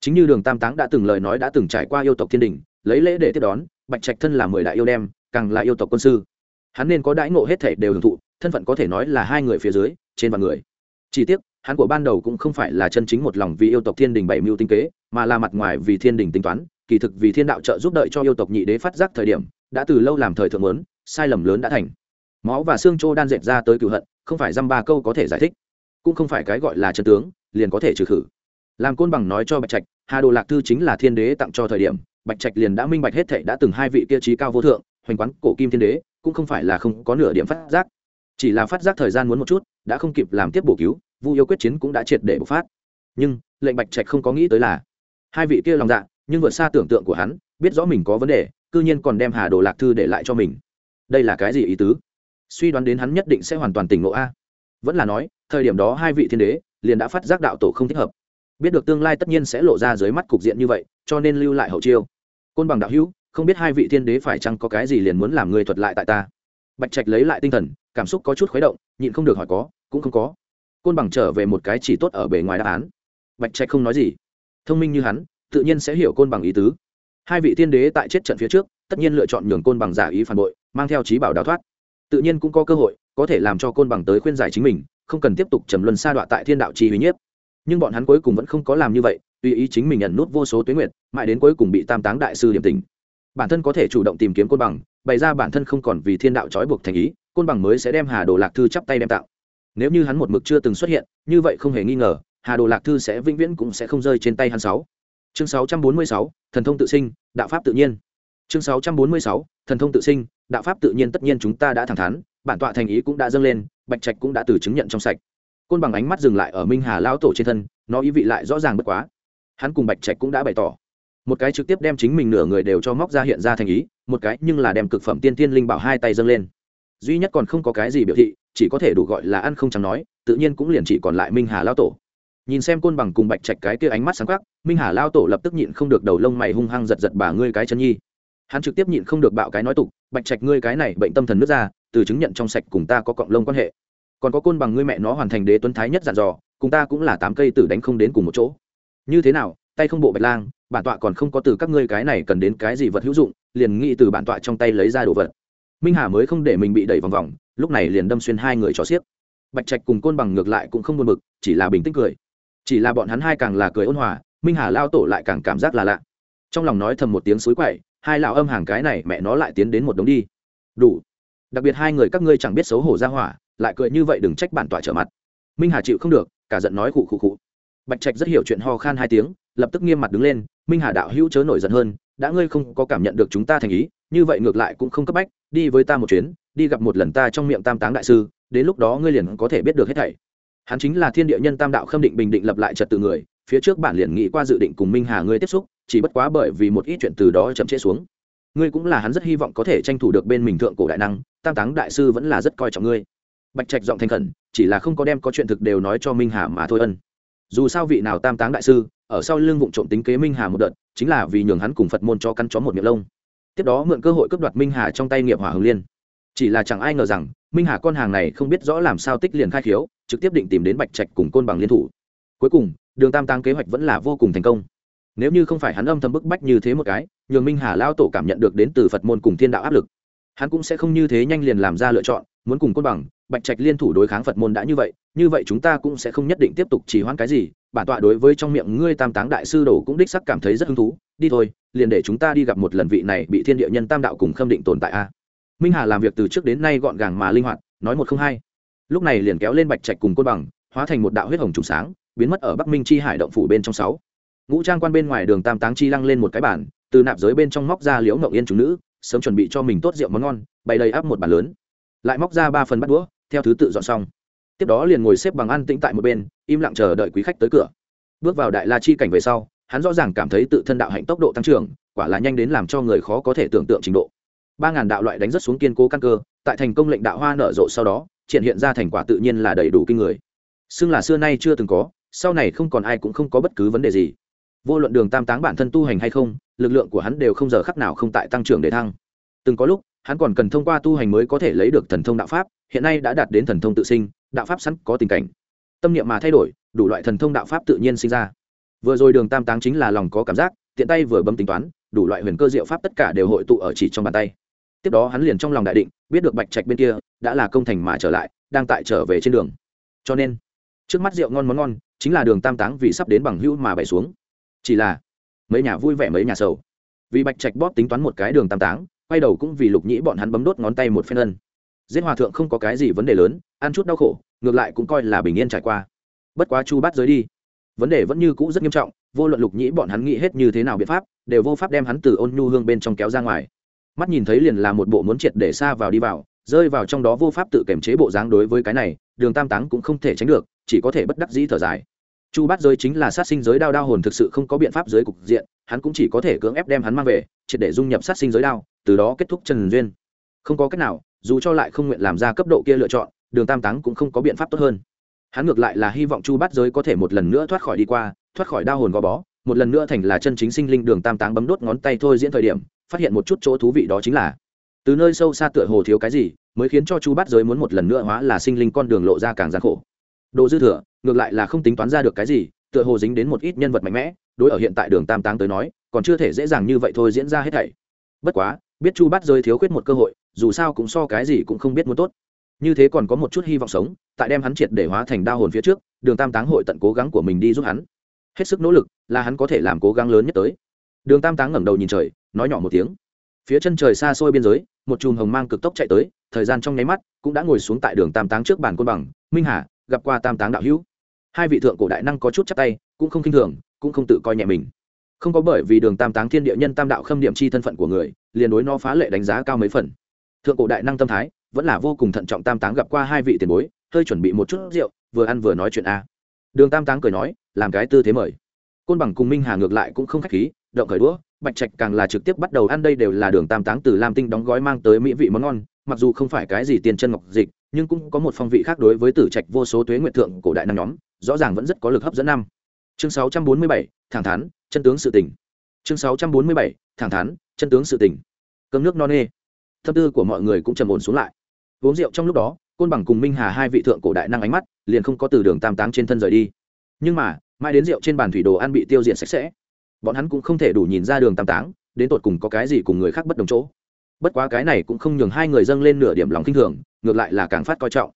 chính như đường tam táng đã từng lời nói đã từng trải qua yêu tộc thiên đình, lấy lễ để tiếp đón, bạch trạch thân là mười đại yêu đem, càng là yêu tộc quân sư. Hắn nên có đãi ngộ hết thể đều hưởng thụ, thân phận có thể nói là hai người phía dưới, trên và người. Chỉ tiếc, hắn của ban đầu cũng không phải là chân chính một lòng vì yêu tộc thiên đình bảy mưu tinh kế, mà là mặt ngoài vì thiên đình tính toán, kỳ thực vì thiên đạo trợ giúp đợi cho yêu tộc nhị đế phát giác thời điểm, đã từ lâu làm thời thượng lớn sai lầm lớn đã thành. Máu và xương trô đan dệt ra tới cựu hận, không phải dăm ba câu có thể giải thích cũng không phải cái gọi là chân tướng, liền có thể trừ khử. Làm côn bằng nói cho bạch trạch, hà đồ lạc thư chính là thiên đế tặng cho thời điểm, bạch trạch liền đã minh bạch hết thệ đã từng hai vị kia trí cao vô thượng, hoành quán cổ kim thiên đế, cũng không phải là không có nửa điểm phát giác. Chỉ là phát giác thời gian muốn một chút, đã không kịp làm tiếp bổ cứu, vu yêu quyết chiến cũng đã triệt để bộc phát. Nhưng, lệnh bạch trạch không có nghĩ tới là, hai vị kia lòng dạ nhưng vượt xa tưởng tượng của hắn, biết rõ mình có vấn đề, cư nhiên còn đem hà đồ lạc thư để lại cho mình. Đây là cái gì ý tứ? Suy đoán đến hắn nhất định sẽ hoàn toàn tỉnh ngộ a vẫn là nói, thời điểm đó hai vị thiên đế liền đã phát giác đạo tổ không thích hợp. Biết được tương lai tất nhiên sẽ lộ ra dưới mắt cục diện như vậy, cho nên lưu lại hậu chiêu. Côn bằng đạo hữu, không biết hai vị thiên đế phải chăng có cái gì liền muốn làm người thuật lại tại ta? Bạch trạch lấy lại tinh thần, cảm xúc có chút khuấy động, nhịn không được hỏi có, cũng không có. Côn bằng trở về một cái chỉ tốt ở bề ngoài đáp án. Bạch trạch không nói gì. Thông minh như hắn, tự nhiên sẽ hiểu côn bằng ý tứ. Hai vị thiên đế tại chết trận phía trước, tất nhiên lựa chọn nhường côn bằng giả ý phản bội, mang theo trí bảo đào thoát. Tự nhiên cũng có cơ hội có thể làm cho côn bằng tới khuyên giải chính mình không cần tiếp tục trầm luân sa đọa tại thiên đạo chi uy nhiếp. Nhưng bọn hắn cuối cùng vẫn không có làm như vậy tùy ý chính mình nhận nút vô số tuyến nguyện mãi đến cuối cùng bị tam táng đại sư điểm tình bản thân có thể chủ động tìm kiếm côn bằng bày ra bản thân không còn vì thiên đạo trói buộc thành ý côn bằng mới sẽ đem hà đồ lạc thư chắp tay đem tạo nếu như hắn một mực chưa từng xuất hiện như vậy không hề nghi ngờ hà đồ lạc thư sẽ vĩnh viễn cũng sẽ không rơi trên tay hắn sáu. Chương 646, thần thông tự sinh đạo pháp tự nhiên. Chương 646, thần thông tự sinh đạo pháp tự nhiên tất nhiên chúng ta đã thẳng thắn bản tọa thành ý cũng đã dâng lên, bạch trạch cũng đã từ chứng nhận trong sạch. Côn bằng ánh mắt dừng lại ở minh hà lao tổ trên thân, nó ý vị lại rõ ràng bất quá. Hắn cùng bạch trạch cũng đã bày tỏ. Một cái trực tiếp đem chính mình nửa người đều cho móc ra hiện ra thành ý, một cái nhưng là đem cực phẩm tiên tiên linh bảo hai tay dâng lên. Duy nhất còn không có cái gì biểu thị, chỉ có thể đủ gọi là ăn không chẳng nói, tự nhiên cũng liền chỉ còn lại minh hà lao tổ. Nhìn xem côn bằng cùng bạch trạch cái kia ánh mắt sáng khắc, minh hà lao tổ lập tức nhịn không được đầu lông mày hung hăng giật giật bà ngươi cái chân nhi hắn trực tiếp nhịn không được bạo cái nói tục, bạch trạch, ngươi cái này bệnh tâm thần nước ra, từ chứng nhận trong sạch cùng ta có cộng lông quan hệ. Còn có côn bằng ngươi mẹ nó hoàn thành đế tuấn thái nhất dặn dò, cùng ta cũng là tám cây tử đánh không đến cùng một chỗ. Như thế nào? Tay không bộ bạch lang, bản tọa còn không có từ các ngươi cái này cần đến cái gì vật hữu dụng, liền nghĩ từ bản tọa trong tay lấy ra đồ vật. Minh hà mới không để mình bị đẩy vòng vòng, lúc này liền đâm xuyên hai người cho xiếc. Bạch trạch cùng côn bằng ngược lại cũng không buồn bực, chỉ là bình tĩnh cười. Chỉ là bọn hắn hai càng là cười ôn hòa, minh hà lao tổ lại càng cảm giác là lạ. Trong lòng nói thầm một tiếng suối quậy hai lão âm hàng cái này mẹ nó lại tiến đến một đống đi. Đủ. Đặc biệt hai người các ngươi chẳng biết xấu hổ ra hỏa, lại cười như vậy đừng trách bản tọa trở mặt. Minh hà chịu không được, cả giận nói khụ khụ khụ. Bạch trạch rất hiểu chuyện ho khan hai tiếng, lập tức nghiêm mặt đứng lên, minh hà đạo hữu chớ nổi giận hơn, đã ngươi không có cảm nhận được chúng ta thành ý, như vậy ngược lại cũng không cấp bách, đi với ta một chuyến, đi gặp một lần ta trong miệng tam táng đại sư, đến lúc đó ngươi liền có thể biết được hết thảy. Hắn chính là thiên địa nhân tam đạo khâm định bình định lập lại trật tự người, phía trước bản liền nghĩ qua dự định cùng minh hà ngươi tiếp xúc chỉ bất quá bởi vì một ít chuyện từ đó chậm trễ xuống. Ngươi cũng là hắn rất hy vọng có thể tranh thủ được bên mình thượng cổ đại năng, tam táng đại sư vẫn là rất coi trọng ngươi. Bạch trạch giọng thành khẩn, chỉ là không có đem có chuyện thực đều nói cho minh hà mà thôi ân. Dù sao vị nào tam táng đại sư, ở sau lưng vụng trộm tính kế minh hà một đợt, chính là vì nhường hắn cùng phật môn cho căn chó một miệng lông. Tiếp đó mượn cơ hội cướp đoạt minh hà trong tay nghiệp hỏa hồng liên. Chỉ là chẳng ai ngờ rằng, minh hà con hàng này không biết rõ làm sao tích liền khai khiếu, trực tiếp định tìm đến bạch trạch cùng côn bằng liên thủ. Cuối cùng, đường tam táng kế hoạch vẫn là vô cùng thành công nếu như không phải hắn âm thầm bức bách như thế một cái nhường minh hà lao tổ cảm nhận được đến từ phật môn cùng thiên đạo áp lực. Hắn cũng sẽ không như thế nhanh liền làm ra lựa chọn, muốn cùng côn bằng, bạch trạch liên thủ đối kháng phật môn đã như vậy như vậy chúng ta cũng sẽ không nhất định tiếp tục trì hoãn cái gì, bản tọa đối với trong miệng ngươi tam táng đại sư đồ cũng đích sắc cảm thấy rất hứng thú, đi thôi, liền để chúng ta đi gặp một lần vị này bị thiên địa nhân tam đạo cùng khâm định tồn tại a. Minh hà làm việc từ trước đến nay gọn gàng mà linh hoạt, nói một không hai. Lúc này liền kéo lên bạch trạch cùng côn bằng, hóa thành một đạo huyết hồng trùng sáng, biến mất ở bắc minh chi hải động phủ bên trong sáu ngũ trang quan bên ngoài đường tam táng chi lăng lên một cái bản từ nạp giới bên trong móc ra liễu ngậu yên chúng nữ, sớm chuẩn bị cho mình tốt rượu món ngon, bày đầy áp một bàn lớn. Lại móc ra ba phần bắt đũa, theo thứ tự dọn xong. Tiếp đó liền ngồi xếp bằng ăn tĩnh tại một bên, im lặng chờ đợi quý khách tới cửa. Bước vào đại la chi cảnh về sau, hắn rõ ràng cảm thấy tự thân đạo hạnh tốc độ tăng trưởng, quả là nhanh đến làm cho người khó có thể tưởng tượng trình độ. Ba ngàn đạo loại đánh rất xuống kiên cố căn cơ, tại thành công lệnh đạo hoa nở rộ sau đó, triển hiện ra thành quả tự nhiên là đầy đủ kinh người. Xưng là xưa nay chưa từng có, sau này không còn ai cũng không có bất cứ vấn đề gì vô luận đường tam táng bản thân tu hành hay không, lực lượng của hắn đều không giờ khắc nào không tại tăng trưởng để thăng. Từng có lúc, hắn còn cần thông qua tu hành mới có thể lấy được thần thông đạo pháp, hiện nay đã đạt đến thần thông tự sinh, đạo pháp sẵn có tình cảnh. Tâm niệm mà thay đổi, đủ loại thần thông đạo pháp tự nhiên sinh ra. Vừa rồi đường tam táng chính là lòng có cảm giác, tiện tay vừa bấm tính toán, đủ loại huyền cơ diệu pháp tất cả đều hội tụ ở chỉ trong bàn tay. Tiếp đó hắn liền trong lòng đại định, biết được bạch trạch bên kia, đã là công thành mà trở lại, đang tại trở về trên đường. Cho nên, trước mắt rượu ngon món ngon, chính là đường tam táng vì sắp đến bằng hữu mà bày xuống chỉ là, mấy nhà vui vẻ mấy nhà sầu. Vì bạch trạch bóp tính toán một cái đường tam táng, quay đầu cũng vì lục nhĩ bọn hắn bấm đốt ngón tay một phen ân. Giết hòa thượng không có cái gì vấn đề lớn, ăn chút đau khổ, ngược lại cũng coi là bình yên trải qua. Bất quá chu bắt giới đi. Vấn đề vẫn như cũ rất nghiêm trọng, vô luận lục nhĩ bọn hắn nghĩ hết như thế nào biện pháp, đều vô pháp đem hắn từ ôn nhu hương bên trong kéo ra ngoài. Mắt nhìn thấy liền là một bộ muốn triệt để xa vào đi vào, rơi vào trong đó vô pháp tự kiểm chế bộ dáng đối với cái này, đường tam táng cũng không thể tránh được, chỉ có thể bất đắc dĩ thở dài chu bát giới chính là sát sinh giới đao đao hồn thực sự không có biện pháp giới cục diện, hắn cũng chỉ có thể cưỡng ép đem hắn mang về, triệt để dung nhập sát sinh giới đao, từ đó kết thúc trần duyên. Không có cách nào, dù cho lại không nguyện làm ra cấp độ kia lựa chọn, đường tam táng cũng không có biện pháp tốt hơn. Hắn ngược lại là hy vọng chu bát giới có thể một lần nữa thoát khỏi đi qua, thoát khỏi đao hồn gò bó, một lần nữa thành là chân chính sinh linh. Đường tam táng bấm đốt ngón tay thôi diễn thời điểm, phát hiện một chút chỗ thú vị đó chính là, từ nơi sâu xa tựa hồ thiếu cái gì, mới khiến cho chu bát giới muốn một lần nữa hóa là sinh linh con đường lộ ra càng gian khổ đồ dư thừa, ngược lại là không tính toán ra được cái gì, tựa hồ dính đến một ít nhân vật mạnh mẽ, đối ở hiện tại đường tam táng tới nói, còn chưa thể dễ dàng như vậy thôi diễn ra hết thảy. Bất quá, biết chu bắt rơi thiếu khuyết một cơ hội, dù sao cũng so cái gì cũng không biết muốn tốt. Như thế còn có một chút hy vọng sống, tại đem hắn triệt để hóa thành đa hồn phía trước, đường tam táng hội tận cố gắng của mình đi giúp hắn. Hết sức nỗ lực là hắn có thể làm cố gắng lớn nhất tới. Đường tam táng ngẩng đầu nhìn trời, nói nhỏ một tiếng. Phía chân trời xa xôi biên giới, một chùm hồng mang cực tốc chạy tới, thời gian trong nháy mắt cũng đã ngồi xuống tại đường tam táng trước bàn côn bằng. Minh hà gặp qua tam táng đạo hữu. Hai vị thượng cổ đại năng có chút chắc tay, cũng không khinh thường, cũng không tự coi nhẹ mình. Không có bởi vì đường tam táng thiên địa nhân tam đạo khâm điểm chi thân phận của người, liền đối nó phá lệ đánh giá cao mấy phần. Thượng cổ đại năng tâm thái, vẫn là vô cùng thận trọng tam táng gặp qua hai vị tiền bối, hơi chuẩn bị một chút rượu, vừa ăn vừa nói chuyện a. Đường tam táng cười nói, làm cái tư thế mời. Côn bằng cùng minh hà ngược lại cũng không khách khí, động khởi đũa, bạch trạch càng là trực tiếp bắt đầu ăn đây đều là đường tam táng từ lam tinh đóng gói mang tới mỹ vị món ngon, mặc dù không phải cái gì tiền chân ngọc dịch nhưng cũng có một phong vị khác đối với tử trạch vô số tuế nguyện thượng cổ đại năng nhóm rõ ràng vẫn rất có lực hấp dẫn năm. Chương 647, thẳng thắn chân tướng sự tỉnh chương 647, thẳng thắn chân tướng sự tỉnh cơm nước no nê. Tâm tư của mọi người cũng trầm ổn xuống lại. Uống rượu trong lúc đó côn bằng cùng minh hà hai vị thượng cổ đại năng ánh mắt liền không có từ đường tam táng trên thân rời đi. Nhưng mà mai đến rượu trên bàn thủy đồ ăn bị tiêu diệt sạch sẽ bọn hắn cũng không thể đủ nhìn ra đường tam táng đến tột cùng có cái gì cùng người khác bất đồng chỗ bất quá cái này cũng không nhường hai người dâng lên nửa điểm lòng kinh thường, ngược lại là càng phát coi trọng.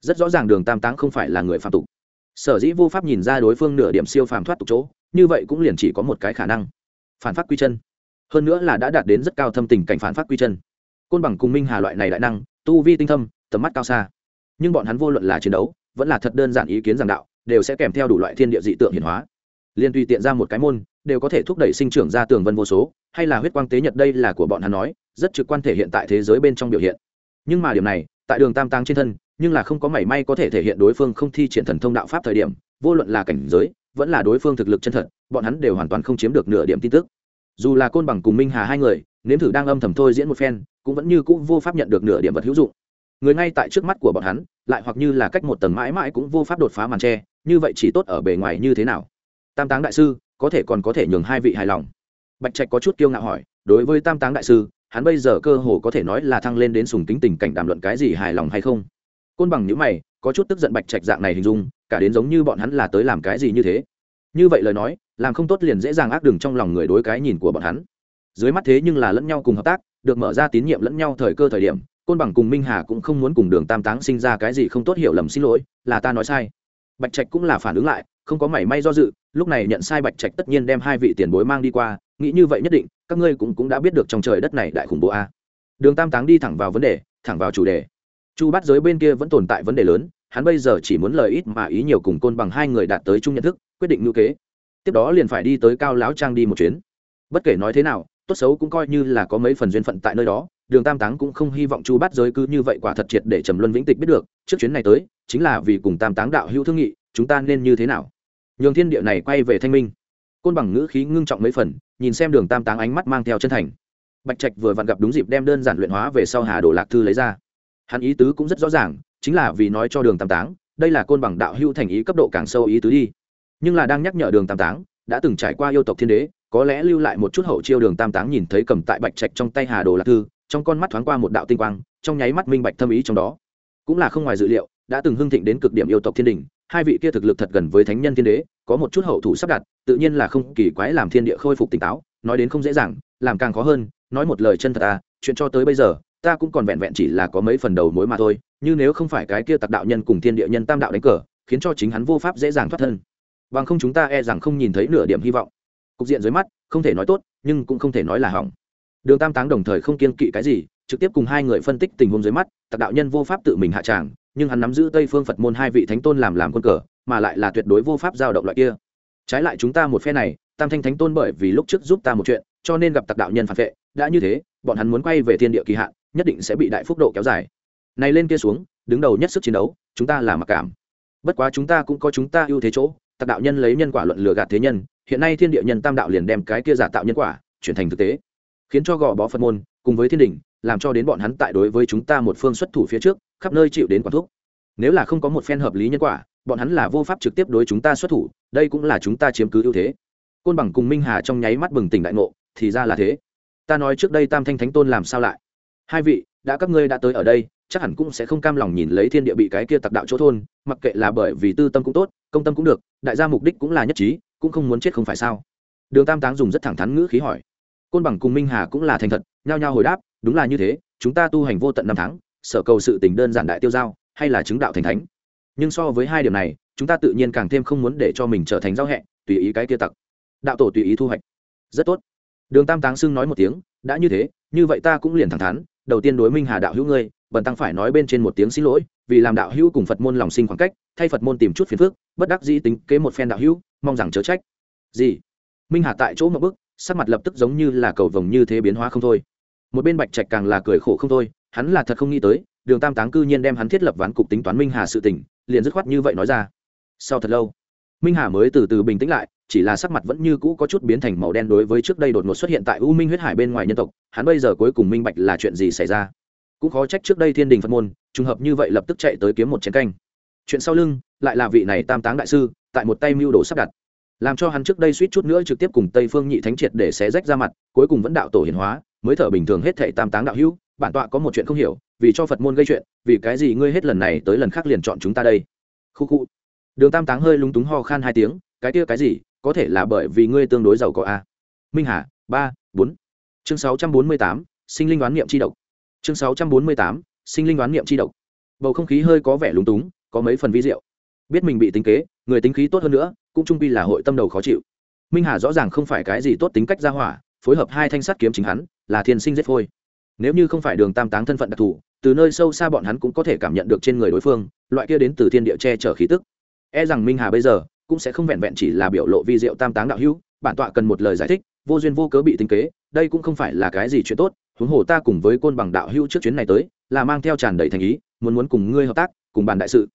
Rất rõ ràng đường tam táng không phải là người phạm tục. Sở dĩ vô pháp nhìn ra đối phương nửa điểm siêu phàm thoát tục chỗ, như vậy cũng liền chỉ có một cái khả năng. Phản phát quy chân. Hơn nữa là đã đạt đến rất cao thâm tình cảnh phản phát quy chân. Côn bằng cùng minh hà loại này đại năng, tu vi tinh thâm, tầm mắt cao xa. Nhưng bọn hắn vô luận là chiến đấu, vẫn là thật đơn giản ý kiến giảng đạo, đều sẽ kèm theo đủ loại thiên địa dị tượng hiển hóa. Liên tùy tiện ra một cái môn, đều có thể thúc đẩy sinh trưởng ra tường vân vô số, hay là huyết quang tế nhật đây là của bọn hắn nói rất trực quan thể hiện tại thế giới bên trong biểu hiện. Nhưng mà điểm này, tại đường tam tăng trên thân, nhưng là không có mảy may có thể thể hiện đối phương không thi triển thần thông đạo pháp thời điểm, vô luận là cảnh giới, vẫn là đối phương thực lực chân thật, bọn hắn đều hoàn toàn không chiếm được nửa điểm tin tức. Dù là côn bằng cùng minh hà hai người, nếm thử đang âm thầm thôi diễn một phen, cũng vẫn như cũng vô pháp nhận được nửa điểm vật hữu dụng. Người ngay tại trước mắt của bọn hắn, lại hoặc như là cách một tầng mãi mãi cũng vô pháp đột phá màn tre, như vậy chỉ tốt ở bề ngoài như thế nào? Tam táng đại sư, có thể còn có thể nhường hai vị hài lòng. Bạch trạch có chút kiêu ngạo hỏi, đối với tam táng đại sư hắn bây giờ cơ hồ có thể nói là thăng lên đến sùng kính tình cảnh đàm luận cái gì hài lòng hay không. Côn bằng những mày, có chút tức giận bạch trạch dạng này hình dung, cả đến giống như bọn hắn là tới làm cái gì như thế. Như vậy lời nói, làm không tốt liền dễ dàng ác đường trong lòng người đối cái nhìn của bọn hắn. Dưới mắt thế nhưng là lẫn nhau cùng hợp tác, được mở ra tín nhiệm lẫn nhau thời cơ thời điểm, côn bằng cùng minh hà cũng không muốn cùng đường tam táng sinh ra cái gì không tốt hiểu lầm xin lỗi, là ta nói sai. Bạch trạch cũng là phản ứng lại, không có mảy may do dự, lúc này nhận sai bạch trạch tất nhiên đem hai vị tiền bối mang đi qua nghĩ như vậy nhất định các ngươi cũng, cũng đã biết được trong trời đất này đại khủng bố a. Đường tam táng đi thẳng vào vấn đề thẳng vào chủ đề. Chu bắt giới bên kia vẫn tồn tại vấn đề lớn hắn bây giờ chỉ muốn lời ít mà ý nhiều cùng côn bằng hai người đạt tới chung nhận thức quyết định ngữ kế. Tiếp đó liền phải đi tới cao lão trang đi một chuyến. Bất kể nói thế nào tốt xấu cũng coi như là có mấy phần duyên phận tại nơi đó đường tam táng cũng không hy vọng chu bắt giới cứ như vậy quả thật triệt để trầm luân vĩnh tịch biết được trước chuyến này tới chính là vì cùng tam táng đạo hữu thương nghị chúng ta nên như thế nào? Nhường thiên địa này quay về thanh minh côn bằng ngữ khí ngưng trọng mấy phần, nhìn xem đường tam táng ánh mắt mang theo chân thành. Bạch trạch vừa vặn gặp đúng dịp đem đơn giản luyện hóa về sau hà đồ lạc thư lấy ra. Hắn ý tứ cũng rất rõ ràng, chính là vì nói cho đường tam táng, đây là côn bằng đạo hưu thành ý cấp độ càng sâu ý tứ đi. Nhưng là đang nhắc nhở đường tam táng, đã từng trải qua yêu tộc thiên đế, có lẽ lưu lại một chút hậu chiêu đường tam táng nhìn thấy cầm tại bạch trạch trong tay hà đồ lạc thư, trong con mắt thoáng qua một đạo tinh quang, trong nháy mắt minh bạch thâm ý trong đó. Cũng là không ngoài dự liệu, đã từng hưng thịnh đến cực điểm yêu tộc thiên đình, hai vị kia thực lực thật gần với thánh nhân thiên đế có một chút hậu thủ sắp đặt, tự nhiên là không kỳ quái làm thiên địa khôi phục tỉnh táo, nói đến không dễ dàng, làm càng khó hơn, nói một lời chân thật à chuyện cho tới bây giờ, ta cũng còn vẹn vẹn chỉ là có mấy phần đầu mối mà thôi, như nếu không phải cái kia tặc đạo nhân cùng thiên địa nhân tam đạo đánh cờ, khiến cho chính hắn vô pháp dễ dàng thoát thân. Bằng không chúng ta e rằng không nhìn thấy nửa điểm hy vọng. Cục diện dưới mắt, không thể nói tốt, nhưng cũng không thể nói là hỏng. Đường tam táng đồng thời không kiên kỵ cái gì, trực tiếp cùng hai người phân tích tình huống dưới mắt, tặc đạo nhân vô pháp tự mình hạ tràng nhưng hắn nắm giữ tây phương phật môn hai vị thánh tôn làm làm quân cờ, mà lại là tuyệt đối vô pháp giao động loại kia. Trái lại chúng ta một phe này, tam thanh thánh tôn bởi vì lúc trước giúp ta một chuyện, cho nên gặp tặc đạo nhân phản vệ, đã như thế, bọn hắn muốn quay về thiên địa kỳ hạn, nhất định sẽ bị đại phúc độ kéo dài. Này lên kia xuống, đứng đầu nhất sức chiến đấu, chúng ta là mặc cảm. Bất quá chúng ta cũng có chúng ta ưu thế chỗ, tặc đạo nhân lấy nhân quả luận lừa gạt thế nhân, hiện nay thiên địa nhân tam đạo liền đem cái kia giả tạo nhân quả, chuyển thành thực tế khiến cho gò bó phật môn, cùng với thiên đình, làm cho đến bọn hắn tại đối với chúng ta một phương xuất thủ phía trước, khắp nơi chịu đến quản thúc. Nếu là không có một phen hợp lý nhân quả, bọn hắn là vô pháp trực tiếp đối chúng ta xuất thủ, đây cũng là chúng ta chiếm cứ ưu thế. Côn bằng cùng minh hà trong nháy mắt bừng tỉnh đại ngộ, thì ra là thế. Ta nói trước đây tam thanh thánh tôn làm sao lại? Hai vị, đã các ngươi đã tới ở đây, chắc hẳn cũng sẽ không cam lòng nhìn lấy thiên địa bị cái kia tặc đạo chỗ thôn, mặc kệ là bởi vì tư tâm cũng tốt, công tâm cũng được, đại gia mục đích cũng là nhất trí, cũng không muốn chết không phải sao? Đường tam táng dùng rất thẳng thắn ngữ khí hỏi côn bằng cùng minh hà cũng là thành thật, nhao nhao hồi đáp, đúng là như thế, chúng ta tu hành vô tận năm tháng, sở cầu sự tình đơn giản đại tiêu giao, hay là chứng đạo thành thánh. Nhưng so với hai điểm này, chúng ta tự nhiên càng thêm không muốn để cho mình trở thành giao hẹ, tùy ý cái kia tặc. Đạo tổ tùy ý thu hoạch. Rất tốt. Đường tam táng xưng nói một tiếng, đã như thế, như vậy ta cũng liền thẳng thắn, đầu tiên đối minh hà đạo hữu ngươi, bần tăng phải nói bên trên một tiếng xin lỗi, vì làm đạo hữu cùng phật môn lòng sinh khoảng cách, thay phật môn tìm chút phiền phức, bất đắc dĩ tính kế một phen đạo hữu, mong rằng chớ trách. Gì? Minh hà tại chỗ một bức sắc mặt lập tức giống như là cầu vồng như thế biến hóa không thôi. Một bên bạch trạch càng là cười khổ không thôi, hắn là thật không nghĩ tới, đường tam táng cư nhiên đem hắn thiết lập ván cục tính toán minh hà sự tỉnh liền dứt khoát như vậy nói ra. Sau thật lâu, minh hà mới từ từ bình tĩnh lại, chỉ là sắc mặt vẫn như cũ có chút biến thành màu đen đối với trước đây đột ngột xuất hiện tại u minh huyết hải bên ngoài nhân tộc, hắn bây giờ cuối cùng minh bạch là chuyện gì xảy ra. Cũng khó trách trước đây thiên đình phật môn, trùng hợp như vậy lập tức chạy tới kiếm một chén canh. Chuyện sau lưng, lại là vị này tam táng đại sư, tại một tay mưu đồ sắp đặt làm cho hắn trước đây suýt chút nữa trực tiếp cùng tây phương nhị thánh triệt để xé rách ra mặt, cuối cùng vẫn đạo tổ hiển hóa, mới thở bình thường hết thệ tam táng đạo hữu, bản tọa có một chuyện không hiểu, vì cho phật môn gây chuyện, vì cái gì ngươi hết lần này tới lần khác liền chọn chúng ta đây? Khu khu. Đường tam táng hơi lúng túng ho khan hai tiếng, cái kia cái gì, có thể là bởi vì ngươi tương đối giàu có a minh hà, ba, bốn. Chương sáu trăm bốn mươi tám, sinh linh đoán niệm c h i độc. Chương sáu trăm bốn mươi tám, sinh linh đoán niệm c h i độc. Bầu không khí hơi có vẻ lúng túng, có mấy phần vi diệu biết mình bị tính kế, người tính khí tốt hơn nữa, cũng trung pi là hội tâm đầu khó chịu. Minh hà rõ ràng không phải cái gì tốt tính cách ra hỏa, phối hợp hai thanh sắt kiếm chính hắn, là thiên sinh giết phôi. Nếu như không phải đường tam táng thân phận đặc thù, từ nơi sâu xa bọn hắn cũng có thể cảm nhận được trên người đối phương, loại kia đến từ thiên địa che chở khí tức. E rằng minh hà bây giờ cũng sẽ không vẹn vẹn chỉ là biểu lộ vi diệu tam táng đạo hữu, bản tọa cần một lời giải thích, vô duyên vô cớ bị tính kế, đây cũng không phải là cái gì chuyện tốt, huống hồ ta cùng với côn bằng đạo hữu trước chuyến này tới, là mang theo tràn đầy thành ý, muốn muốn cùng ngươi hợp tác, cùng bàn đại sự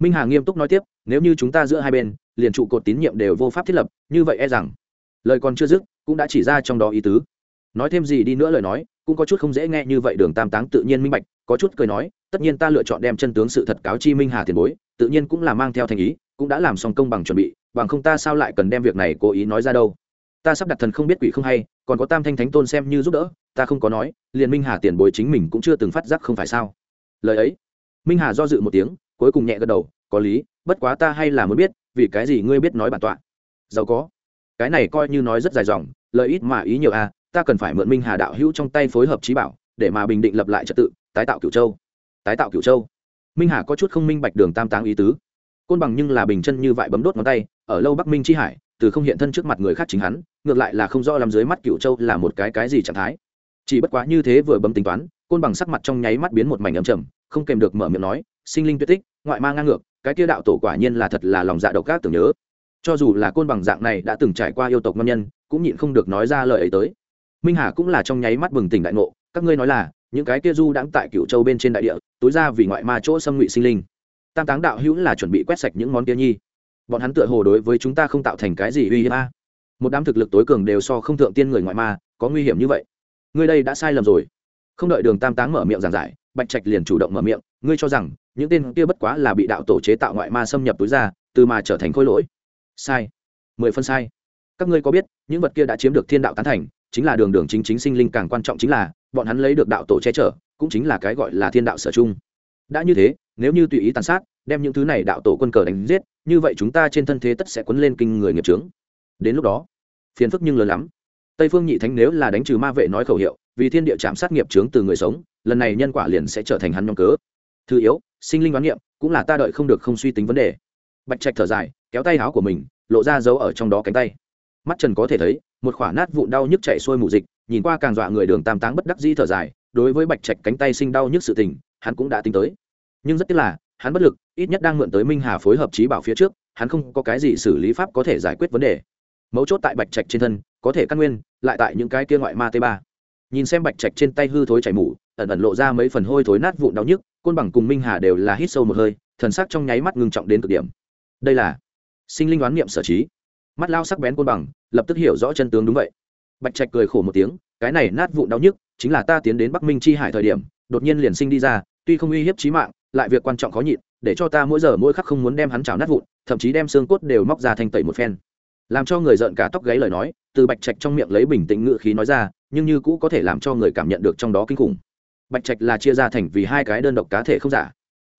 minh hà nghiêm túc nói tiếp, nếu như chúng ta giữa hai bên, liền trụ cột tín nhiệm đều vô pháp thiết lập, như vậy e rằng, lời còn chưa dứt, cũng đã chỉ ra trong đó ý tứ. Nói thêm gì đi nữa lời nói, cũng có chút không dễ nghe như vậy đường tam táng tự nhiên minh bạch, có chút cười nói, tất nhiên ta lựa chọn đem chân tướng sự thật cáo chi minh hà tiền bối, tự nhiên cũng là mang theo thành ý, cũng đã làm xong công bằng chuẩn bị, bằng không ta sao lại cần đem việc này cố ý nói ra đâu? Ta sắp đặt thần không biết quỷ không hay, còn có tam thanh thánh tôn xem như giúp đỡ, ta không có nói, liền minh hà tiền bối chính mình cũng chưa từng phát giác không phải sao? Lời ấy, minh hà do dự một tiếng cuối cùng nhẹ gật đầu có lý bất quá ta hay là muốn biết vì cái gì ngươi biết nói bản tọa? Giàu có. Cái này coi như nói rất dài dòng lợi ít mà ý nhiều a à, ta cần phải mượn minh hà đạo hữu trong tay phối hợp trí bảo để mà bình định lập lại trật tự tái tạo cửu châu. Tái tạo cửu châu? Minh hà có chút không minh bạch đường tam táng ý tứ. Côn bằng nhưng là bình chân như vậy bấm đốt ngón tay ở lâu bắc minh chi hải từ không hiện thân trước mặt người khác chính hắn ngược lại là không rõ làm dưới mắt cửu châu là một cái cái gì trạng thái. Chỉ bất quá như thế vừa bấm tính toán côn bằng sắc mặt trong nháy mắt biến một mảnh ấm trầm không kèm được mở miệng nói, sinh linh tuyệt tích, ngoại ma ngang ngược, cái kia đạo tổ quả nhiên là thật là lòng dạ độc ác tưởng nhớ. Cho dù là côn bằng dạng này đã từng trải qua yêu tộc ngâm nhân, cũng nhịn không được nói ra lời ấy tới. Minh hà cũng là trong nháy mắt bừng tỉnh đại ngộ, các ngươi nói là, những cái kia du đãng tại cựu châu bên trên đại địa, tối ra vì ngoại ma chỗ xâm ngụy sinh linh. Tam táng đạo hữu là chuẩn bị quét sạch những món kia nhi. Bọn hắn tựa hồ đối với chúng ta không tạo thành cái gì uy hiếp a. Một đám thực lực tối cường đều so không thượng tiên người ngoại ma, có nguy hiểm như vậy. Ngươi đây đã sai lầm rồi. Không đợi đường tam táng mở miệng giảng giải bạch trạch liền chủ động mở miệng, ngươi cho rằng, những tên kia bất quá là bị đạo tổ chế tạo ngoại ma xâm nhập túi ra, từ mà trở thành khôi lỗi? Sai. Mười phân sai. Các ngươi có biết, những vật kia đã chiếm được thiên đạo tán thành, chính là đường đường chính chính sinh linh càng quan trọng chính là, bọn hắn lấy được đạo tổ che chở, cũng chính là cái gọi là thiên đạo sở chung. Đã như thế, nếu như tùy ý tàn sát, đem những thứ này đạo tổ quân cờ đánh giết, như vậy chúng ta trên thân thế tất sẽ quấn lên kinh người nghiệp trướng đến lúc đó, phiền phức nhưng lớn lắm. Tây phương nhị thánh nếu là đánh trừ ma vệ nói khẩu hiệu vì thiên địa chạm sát nghiệp chướng từ người sống, lần này nhân quả liền sẽ trở thành hắn nhóm cớ. Thứ yếu, sinh linh đoán niệm cũng là ta đợi không được không suy tính vấn đề. Bạch trạch thở dài, kéo tay áo của mình, lộ ra dấu ở trong đó cánh tay. Mắt trần có thể thấy, một khoả nát vụn đau nhức chạy xuôi mù dịch, nhìn qua càng dọa người đường tam táng bất đắc di thở dài, đối với bạch trạch cánh tay sinh đau nhức sự tình, hắn cũng đã tính tới. Nhưng rất tiếc là, hắn bất lực, ít nhất đang mượn tới minh hà phối hợp trí bảo phía trước, hắn không có cái gì xử lý pháp có thể giải quyết vấn đề. Mấu chốt tại bạch trạch trên thân, có thể căn nguyên, lại tại những cái kia ngoại ma t ba nhìn xem bạch trạch trên tay hư thối chảy mủ, ẩn ẩn lộ ra mấy phần hôi thối nát vụn đau nhức, côn bằng cùng minh hà đều là hít sâu một hơi, thần sắc trong nháy mắt ngưng trọng đến cực điểm. Đây là sinh linh đoán niệm sở trí. Mắt lao sắc bén côn bằng, lập tức hiểu rõ chân tướng đúng vậy. Bạch trạch cười khổ một tiếng, cái này nát vụn đau nhức, chính là ta tiến đến bắc minh chi hải thời điểm, đột nhiên liền sinh đi ra, tuy không uy hiếp trí mạng, lại việc quan trọng khó nhịn, để cho ta mỗi giờ mỗi khắc không muốn đem hắn chảo nát vụn, thậm chí đem xương cốt đều móc ra thành tẩy một phen. Làm cho người giận cả tóc gáy lời nói, từ bạch trạch trong miệng lấy bình tĩnh ngự khí nói ra nhưng như cũ có thể làm cho người cảm nhận được trong đó kinh khủng. Bạch trạch là chia ra thành vì hai cái đơn độc cá thể không giả.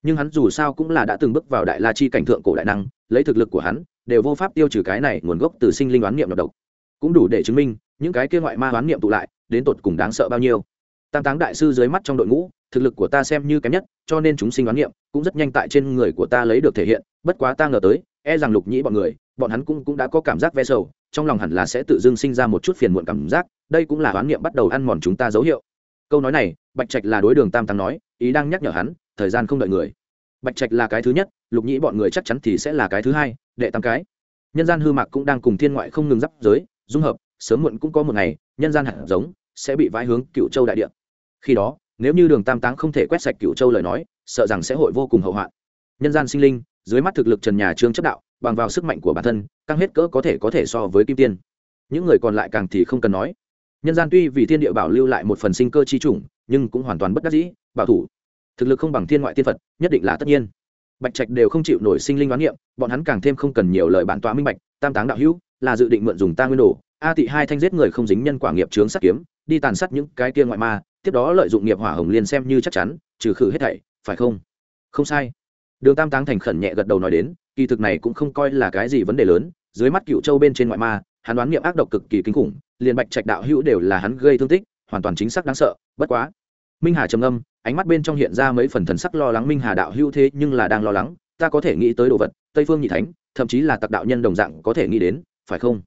Nhưng hắn dù sao cũng là đã từng bước vào đại la chi cảnh thượng cổ đại năng lấy thực lực của hắn đều vô pháp tiêu trừ cái này nguồn gốc từ sinh linh đoán niệm độc độc. Cũng đủ để chứng minh những cái kia ngoại ma đoán niệm tụ lại đến tột cùng đáng sợ bao nhiêu. Tam táng đại sư dưới mắt trong đội ngũ thực lực của ta xem như kém nhất cho nên chúng sinh đoán niệm cũng rất nhanh tại trên người của ta lấy được thể hiện bất quá ta ngờ tới e rằng lục nhĩ bọn người bọn hắn cũng, cũng đã có cảm giác ve sầu trong lòng hẳn là sẽ tự dưng sinh ra một chút phiền muộn cảm giác đây cũng là oán niệm bắt đầu ăn mòn chúng ta dấu hiệu. Câu nói này, bạch trạch là đối đường tam tăng nói, ý đang nhắc nhở hắn, thời gian không đợi người. Bạch trạch là cái thứ nhất, lục nhĩ bọn người chắc chắn thì sẽ là cái thứ hai, đệ tam cái. Nhân gian hư mạc cũng đang cùng thiên ngoại không ngừng d giới, dung hợp, sớm muộn cũng có một ngày, nhân gian hạt giống sẽ bị vãi hướng cựu châu đại địa. Khi đó, nếu như đường tam táng không thể quét sạch cựu châu lời nói, sợ rằng sẽ hội vô cùng hậu hoạn. Nhân gian sinh linh, dưới mắt thực lực trần nhà trương chấp đạo, bằng vào sức mạnh của bản thân, căng hết cỡ có thể có thể so với kim tiên. Những người còn lại càng thì không cần nói nhân gian tuy vì thiên địa bảo lưu lại một phần sinh cơ chi chủng, nhưng cũng hoàn toàn bất đắc dĩ, bảo thủ. Thực lực không bằng thiên ngoại tiên phật, nhất định là tất nhiên. Bạch trạch đều không chịu nổi sinh linh đoán niệm, bọn hắn càng thêm không cần nhiều lời bản tọa minh bạch, tam táng đạo hữu, là dự định mượn dùng ta nguyên đồ. A tị hai thanh giết người không dính nhân quả nghiệp chướng sát kiếm, đi tàn sát những cái kia ngoại ma, tiếp đó lợi dụng nghiệp hỏa hồng liên xem như chắc chắn, trừ khử hết thảy, phải không? Không sai. Đường tam táng thành khẩn nhẹ gật đầu nói đến, kỳ thực này cũng không coi là cái gì vấn đề lớn, dưới mắt cựu châu bên trên ngoại ma, hắn đoán niệm ác độc cực kỳ kinh khủng liền bạch trạch đạo hữu đều là hắn gây thương tích, hoàn toàn chính xác đáng sợ, bất quá. Minh hà trầm âm ánh mắt bên trong hiện ra mấy phần thần sắc lo lắng minh hà đạo hữu thế nhưng là đang lo lắng, ta có thể nghĩ tới đồ vật, tây phương nhị thánh, thậm chí là tặc đạo nhân đồng dạng có thể nghĩ đến, phải không?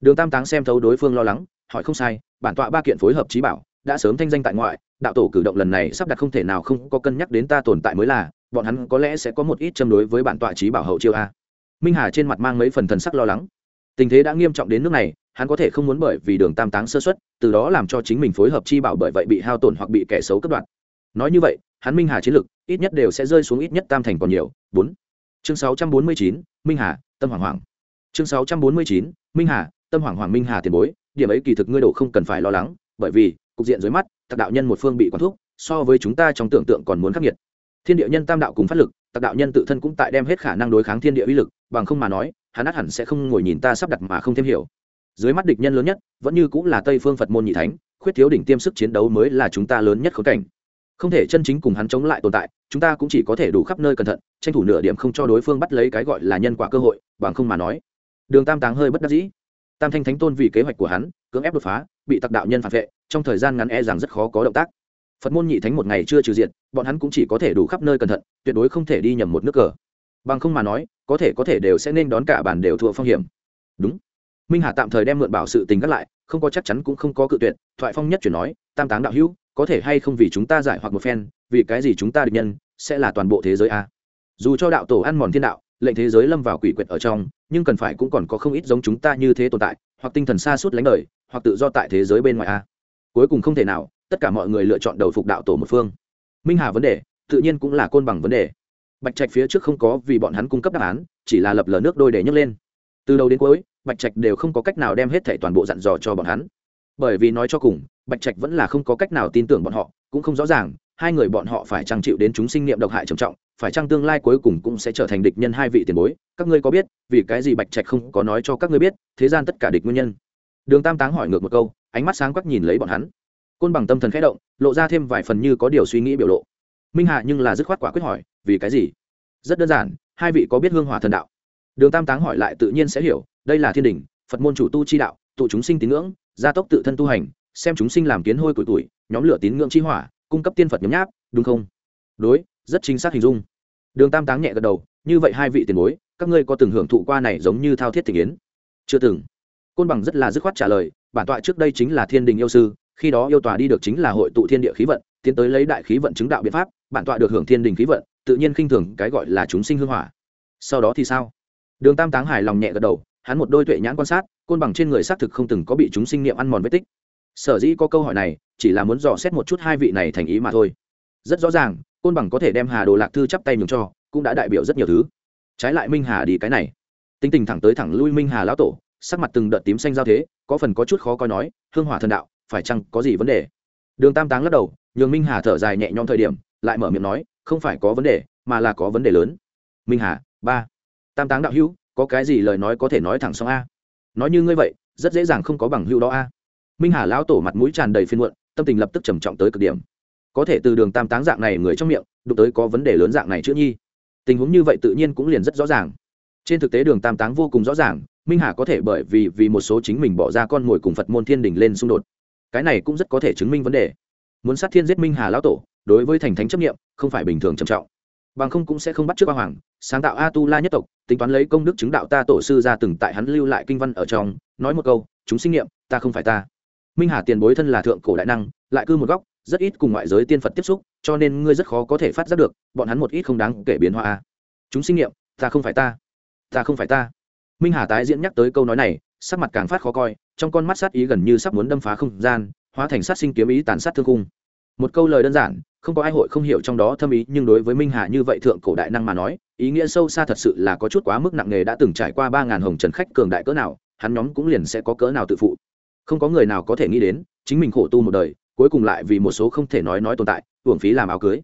Đường tam táng xem thấu đối phương lo lắng, hỏi không sai, bản tọa ba kiện phối hợp trí bảo, đã sớm thanh danh tại ngoại, đạo tổ cử động lần này sắp đặt không thể nào không có cân nhắc đến ta tồn tại mới là, bọn hắn có lẽ sẽ có một ít châm đối với bản tọa trí bảo hậu chiêu a. Minh hà trên mặt mang mấy phần thần sắc lo lắng. Tình thế đã nghiêm trọng đến nước này hắn có thể không muốn bởi vì đường tam táng sơ xuất, từ đó làm cho chính mình phối hợp chi bảo bởi vậy bị hao tổn hoặc bị kẻ xấu cướp đoạt. Nói như vậy, hắn minh hà chiến lực, ít nhất đều sẽ rơi xuống ít nhất tam thành còn nhiều. Bốn. Chương sáu trăm bốn mươi chín, minh hà, tâm hoàng hoàng chương sáu trăm bốn mươi chín, minh hà, tâm hoàng hoàng minh hà tiền bối, điểm ấy kỳ thực ngươi đồ không cần phải lo lắng, bởi vì, cục diện dưới mắt tạc đạo nhân một phương bị quán thuốc so với chúng ta trong tưởng tượng còn muốn khắc nghiệt. Thiên địa nhân tam đạo cùng phát lực tạc đạo nhân tự thân cũng tại đem hết khả năng đối kháng thiên địa uy lực, bằng không mà nói, hắn ắt hẳn sẽ không ngồi nhìn ta sắp đặt mà không thêm hiểu dưới mắt địch nhân lớn nhất, vẫn như cũng là tây phương phật môn nhị thánh, khuyết thiếu đỉnh tiêm sức chiến đấu mới là chúng ta lớn nhất khốn cảnh. Không thể chân chính cùng hắn chống lại tồn tại, chúng ta cũng chỉ có thể đủ khắp nơi cẩn thận, tranh thủ nửa điểm không cho đối phương bắt lấy cái gọi là nhân quả cơ hội, bằng không mà nói, đường tam táng hơi bất đắc dĩ. Tam thanh thánh tôn vì kế hoạch của hắn, cưỡng ép đột phá, bị tặc đạo nhân phản vệ, trong thời gian ngắn e rằng rất khó có động tác. Phật môn nhị thánh một ngày chưa trừ diện, bọn hắn cũng chỉ có thể đủ khắp nơi cẩn thận, tuyệt đối không thể đi nhầm một nước cờ. Bằng không mà nói, có thể có thể đều sẽ nên đón cả bản đều thua phong hiểm. Đúng minh hà tạm thời đem mượn bảo sự tình gác lại, không có chắc chắn cũng không có cự tuyệt, thoại phong nhất chuyển nói, tam táng đạo hữu, có thể hay không vì chúng ta giải hoặc một phen, vì cái gì chúng ta địch nhân, sẽ là toàn bộ thế giới a. Dù cho đạo tổ ăn mòn thiên đạo, lệnh thế giới lâm vào quỷ quyệt ở trong, nhưng cần phải cũng còn có không ít giống chúng ta như thế tồn tại, hoặc tinh thần xa suốt lánh đời, hoặc tự do tại thế giới bên ngoài a. Cuối cùng không thể nào, tất cả mọi người lựa chọn đầu phục đạo tổ một phương. Minh hà vấn đề, tự nhiên cũng là côn bằng vấn đề. Bạch trạch phía trước không có vì bọn hắn cung cấp đáp án, chỉ là lập lờ nước đôi để nhấc lên. Từ đầu đến cuối bạch trạch đều không có cách nào đem hết thẻ toàn bộ dặn dò cho bọn hắn. Bởi vì nói cho cùng, bạch trạch vẫn là không có cách nào tin tưởng bọn họ, cũng không rõ ràng, hai người bọn họ phải trang chịu đến chúng sinh niệm độc hại trầm trọng, phải chăng tương lai cuối cùng cũng sẽ trở thành địch nhân hai vị tiền bối. Các ngươi có biết, vì cái gì bạch trạch không có nói cho các ngươi biết, thế gian tất cả địch nguyên nhân? Đường tam táng hỏi ngược một câu, ánh mắt sáng quắc nhìn lấy bọn hắn. Côn bằng tâm thần khẽ động, lộ ra thêm vài phần như có điều suy nghĩ biểu lộ. Minh hạ nhưng là dứt khoát quả quyết hỏi, vì cái gì? Rất đơn giản, hai vị có biết hương hỏa thần đạo? Đường tam táng hỏi lại tự nhiên sẽ hiểu, đây là thiên đình, phật môn chủ tu chi đạo, tụ chúng sinh tín ngưỡng, gia tốc tự thân tu hành, xem chúng sinh làm kiến hôi của tuổi nhóm lửa tín ngưỡng chi hỏa, cung cấp tiên phật nhấm nháp, đúng không? Đối, rất chính xác hình dung. Đường tam táng nhẹ gật đầu, như vậy hai vị tiền bối, các ngươi có từng hưởng thụ qua này giống như thao thiết thị yến? chưa từng. Côn bằng rất là dứt khoát trả lời, bản tọa trước đây chính là thiên đình yêu sư, khi đó yêu tòa đi được chính là hội tụ thiên địa khí vận, tiến tới lấy đại khí vận chứng đạo biện pháp, bản tọa được hưởng thiên đình khí vận, tự nhiên khinh thường cái gọi là chúng sinh hương hỏa. Sau đó thì sao? Đường tam táng hài lòng nhẹ gật đầu, hắn một đôi tuệ nhãn quan sát, côn bằng trên người xác thực không từng có bị chúng sinh niệm ăn mòn vết tích. Sở dĩ có câu hỏi này, chỉ là muốn dò xét một chút hai vị này thành ý mà thôi. Rất rõ ràng, côn bằng có thể đem hà đồ lạc thư chắp tay nhường cho, cũng đã đại biểu rất nhiều thứ. Trái lại minh hà đi cái này. Tính tình thẳng tới thẳng lui minh hà lão tổ, sắc mặt từng đợt tím xanh giao thế, có phần có chút khó coi nói, hương hỏa thần đạo, phải chăng có gì vấn đề? Đường tam táng lắc đầu, nhường minh hà thở dài nhẹ nhõm thời điểm, lại mở miệng nói, không phải có vấn đề, mà là có vấn đề lớn. Minh hà, ba tam táng đạo hữu, có cái gì lời nói có thể nói thẳng xong a? Nói như ngươi vậy, rất dễ dàng không có bằng hữu đó a. Minh hà lão tổ mặt mũi tràn đầy phiên muộn, tâm tình lập tức trầm trọng tới cực điểm. Có thể từ đường tam táng dạng này người trong miệng, đụng tới có vấn đề lớn dạng này chữ nhi. Tình huống như vậy tự nhiên cũng liền rất rõ ràng. Trên thực tế đường tam táng vô cùng rõ ràng, minh hà có thể bởi vì vì một số chính mình bỏ ra con mồi cùng phật môn thiên đình lên xung đột. Cái này cũng rất có thể chứng minh vấn đề. Muốn sát thiên giết minh hà lão tổ, đối với thành thánh chấp nghiệm không phải bình thường trầm trọng bằng không cũng sẽ không bắt trước ba hoàng, sáng tạo a tu la nhất tộc, tính toán lấy công đức chứng đạo ta tổ sư ra từng tại hắn lưu lại kinh văn ở trong, nói một câu, chúng sinh nghiệm ta không phải ta. Minh hà tiền bối thân là thượng cổ đại năng, lại cư một góc, rất ít cùng ngoại giới tiên phật tiếp xúc, cho nên ngươi rất khó có thể phát giác được, bọn hắn một ít không đáng kể biến hóa. Chúng sinh nghiệm ta không phải ta ta không phải ta. Minh hà tái diễn nhắc tới câu nói này, sắc mặt càng phát khó coi, trong con mắt sát ý gần như sắp muốn đâm phá không gian, hóa thành sát sinh kiếm ý tàn sát thương cung một câu lời đơn giản không có ai hội không hiểu trong đó thâm ý, nhưng đối với minh hà như vậy thượng cổ đại năng mà nói, ý nghĩa sâu xa thật sự là có chút quá mức nặng nề đã từng trải qua ba ngàn hồng trần khách cường đại cỡ nào, hắn nhóm cũng liền sẽ có cỡ nào tự phụ. Không có người nào có thể nghĩ đến, chính mình khổ tu một đời, cuối cùng lại vì một số không thể nói nói tồn tại, hưởng phí làm áo cưới.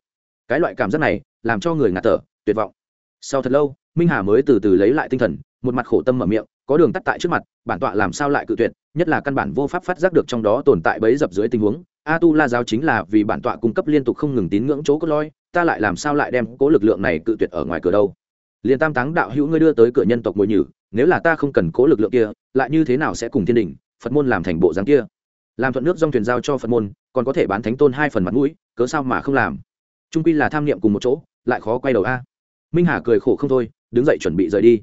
Cái loại cảm giác này, làm cho người ngạt thở, tuyệt vọng. Sau thật lâu, minh hà mới từ từ lấy lại tinh thần, một mặt khổ tâm mở miệng, có đường tắt tại trước mặt, bản tọa làm sao lại cự tuyệt, nhất là căn bản vô pháp phát giác được trong đó tồn tại bấy dập dưới tình huống a tu la giáo chính là vì bản tọa cung cấp liên tục không ngừng tín ngưỡng chỗ cốt lõi, ta lại làm sao lại đem cố lực lượng này cự tuyệt ở ngoài cửa đâu? Liền tam táng đạo hữu ngươi đưa tới cửa nhân tộc mồi nhử, nếu là ta không cần cố lực lượng kia, lại như thế nào sẽ cùng thiên đình, phật môn làm thành bộ dáng kia? Làm thuận nước dòng thuyền giao cho phật môn, còn có thể bán thánh tôn hai phần mặt mũi, cớ sao mà không làm? Trung quy là tham niệm cùng một chỗ, lại khó quay đầu a. Minh hà cười khổ không thôi, đứng dậy chuẩn bị rời đi.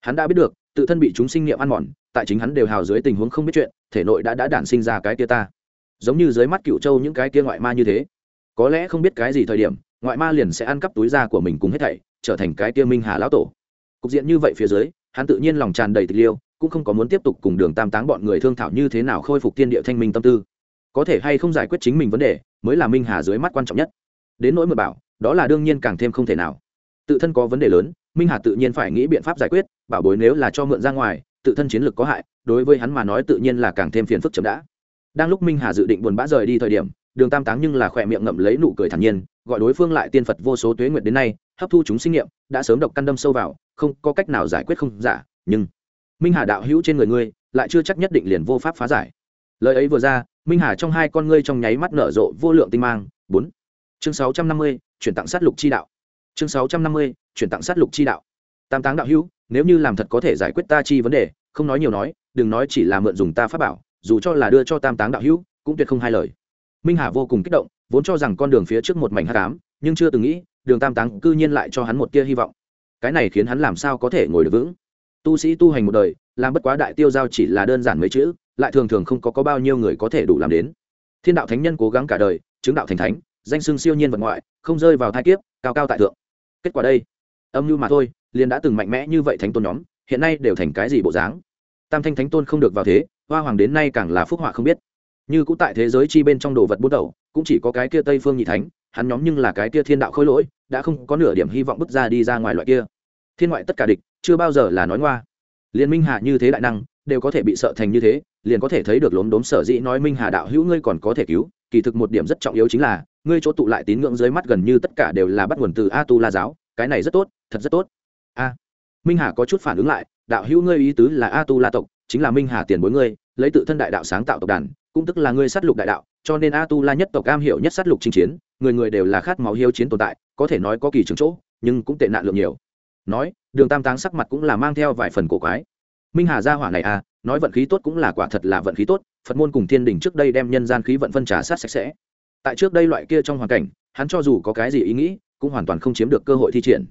Hắn đã biết được, tự thân bị chúng sinh niệm ăn mòn, tại chính hắn đều hào dưới tình huống không biết chuyện, thể nội đã đã đản sinh ra cái kia ta giống như dưới mắt cựu châu những cái kia ngoại ma như thế. Có lẽ không biết cái gì thời điểm, ngoại ma liền sẽ ăn cắp túi da của mình cùng hết thảy, trở thành cái kia minh hà lão tổ. Cục diện như vậy phía dưới, hắn tự nhiên lòng tràn đầy tịch liêu, cũng không có muốn tiếp tục cùng đường tam táng bọn người thương thảo như thế nào khôi phục tiên địa thanh minh tâm tư. Có thể hay không giải quyết chính mình vấn đề, mới là minh hà dưới mắt quan trọng nhất. Đến nỗi mượn bảo, đó là đương nhiên càng thêm không thể nào. Tự thân có vấn đề lớn, minh hà tự nhiên phải nghĩ biện pháp giải quyết, bảo bối nếu là cho mượn ra ngoài, tự thân chiến lược có hại, đối với hắn mà nói tự nhiên là càng thêm phiền phức chậm đã đang lúc minh hà dự định buồn bã rời đi thời điểm, đường tam táng nhưng là khỏe miệng ngậm lấy nụ cười thản nhiên, gọi đối phương lại tiên phật vô số tuế nguyệt đến nay, hấp thu chúng sinh nghiệm đã sớm độc căn đâm sâu vào, không có cách nào giải quyết không giả, nhưng minh hà đạo hữu trên người ngươi, lại chưa chắc nhất định liền vô pháp phá giải. Lời ấy vừa ra, minh hà trong hai con ngươi trong nháy mắt nở rộ vô lượng tinh mang. Bốn. Chương sáu trăm năm mươi, chuyển tặng sát lục chi đạo. Chương sáu trăm năm mươi, chuyển tặng sát lục chi đạo. Tam táng đạo hữu, nếu như làm thật có thể giải quyết ta chi vấn đề, không nói nhiều nói, đừng nói chỉ là mượn dùng ta pháp bảo dù cho là đưa cho tam táng đạo hữu cũng tuyệt không hai lời. Minh hà vô cùng kích động vốn cho rằng con đường phía trước một mảnh hát cám nhưng chưa từng nghĩ đường tam táng cư nhiên lại cho hắn một tia hy vọng. Cái này khiến hắn làm sao có thể ngồi được vững? Tu sĩ tu hành một đời làm bất quá đại tiêu giao chỉ là đơn giản mấy chữ lại thường thường không có, có bao nhiêu người có thể đủ làm đến. Thiên đạo thánh nhân cố gắng cả đời chứng đạo thành thánh danh xưng siêu nhiên vật ngoại không rơi vào thai kiếp cao cao tại thượng. Kết quả đây âm mưu mà thôi liền đã từng mạnh mẽ như vậy thánh tôn nhóm hiện nay đều thành cái gì bộ dáng? Tam thanh thánh tôn không được vào thế hoa hoàng đến nay càng là phúc họa không biết. Như cũng tại thế giới chi bên trong đồ vật bút đầu, cũng chỉ có cái kia tây phương nhị thánh, hắn nhóm nhưng là cái kia thiên đạo khôi lỗi, đã không có nửa điểm hy vọng bước ra đi ra ngoài loại kia. Thiên ngoại tất cả địch, chưa bao giờ là nói ngoa. Liên minh hạ như thế đại năng, đều có thể bị sợ thành như thế, liền có thể thấy được lốm đốm sở dĩ nói minh hà đạo hữu ngươi còn có thể cứu, kỳ thực một điểm rất trọng yếu chính là, ngươi chỗ tụ lại tín ngưỡng dưới mắt gần như tất cả đều là bắt nguồn từ a tu la giáo, cái này rất tốt, thật rất tốt. A, minh hà có chút phản ứng lại, đạo hữu ngươi ý tứ là a tu la tộc chính là minh hà tiền bối ngươi, lấy tự thân đại đạo sáng tạo tộc đàn, cũng tức là ngươi sát lục đại đạo, cho nên a tu la nhất tộc am hiểu nhất sát lục chinh chiến, người người đều là khát máu hiếu chiến tồn tại, có thể nói có kỳ trường chỗ, nhưng cũng tệ nạn lượng nhiều. Nói, đường tam táng sắc mặt cũng là mang theo vài phần cổ quái. Minh hà gia hỏa này à nói vận khí tốt cũng là quả thật là vận khí tốt, phật môn cùng thiên đình trước đây đem nhân gian khí vận phân trà sát sạch sẽ. Tại trước đây loại kia trong hoàn cảnh, hắn cho dù có cái gì ý nghĩ, cũng hoàn toàn không chiếm được cơ hội thi triển.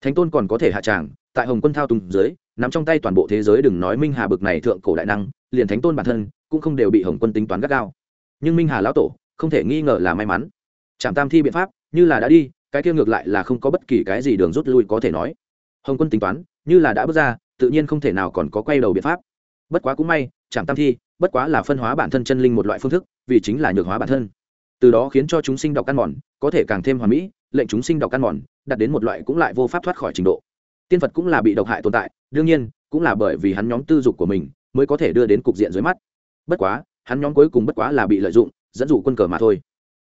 Thánh tôn còn có thể hạ tràng, tại hồng quân thao tùng dưới nắm trong tay toàn bộ thế giới đừng nói minh hà bực này thượng cổ đại năng, liền thánh tôn bản thân cũng không đều bị hồng quân tính toán gắt gao. Nhưng minh hà lão tổ không thể nghi ngờ là may mắn. Trạm tam thi biện pháp, như là đã đi, cái kia ngược lại là không có bất kỳ cái gì đường rút lui có thể nói. Hồng quân tính toán, như là đã bước ra, tự nhiên không thể nào còn có quay đầu biện pháp. Bất quá cũng may, trạm tam thi bất quá là phân hóa bản thân chân linh một loại phương thức, vì chính là nhược hóa bản thân. Từ đó khiến cho chúng sinh đọc căn mòn, có thể càng thêm hoàn mỹ, lệnh chúng sinh đọc căn mòn, đạt đến một loại cũng lại vô pháp thoát khỏi trình độ tiên phật cũng là bị độc hại tồn tại, đương nhiên, cũng là bởi vì hắn nhóm tư dục của mình mới có thể đưa đến cục diện dưới mắt. Bất quá, hắn nhóm cuối cùng bất quá là bị lợi dụng, dẫn dụ quân cờ mà thôi.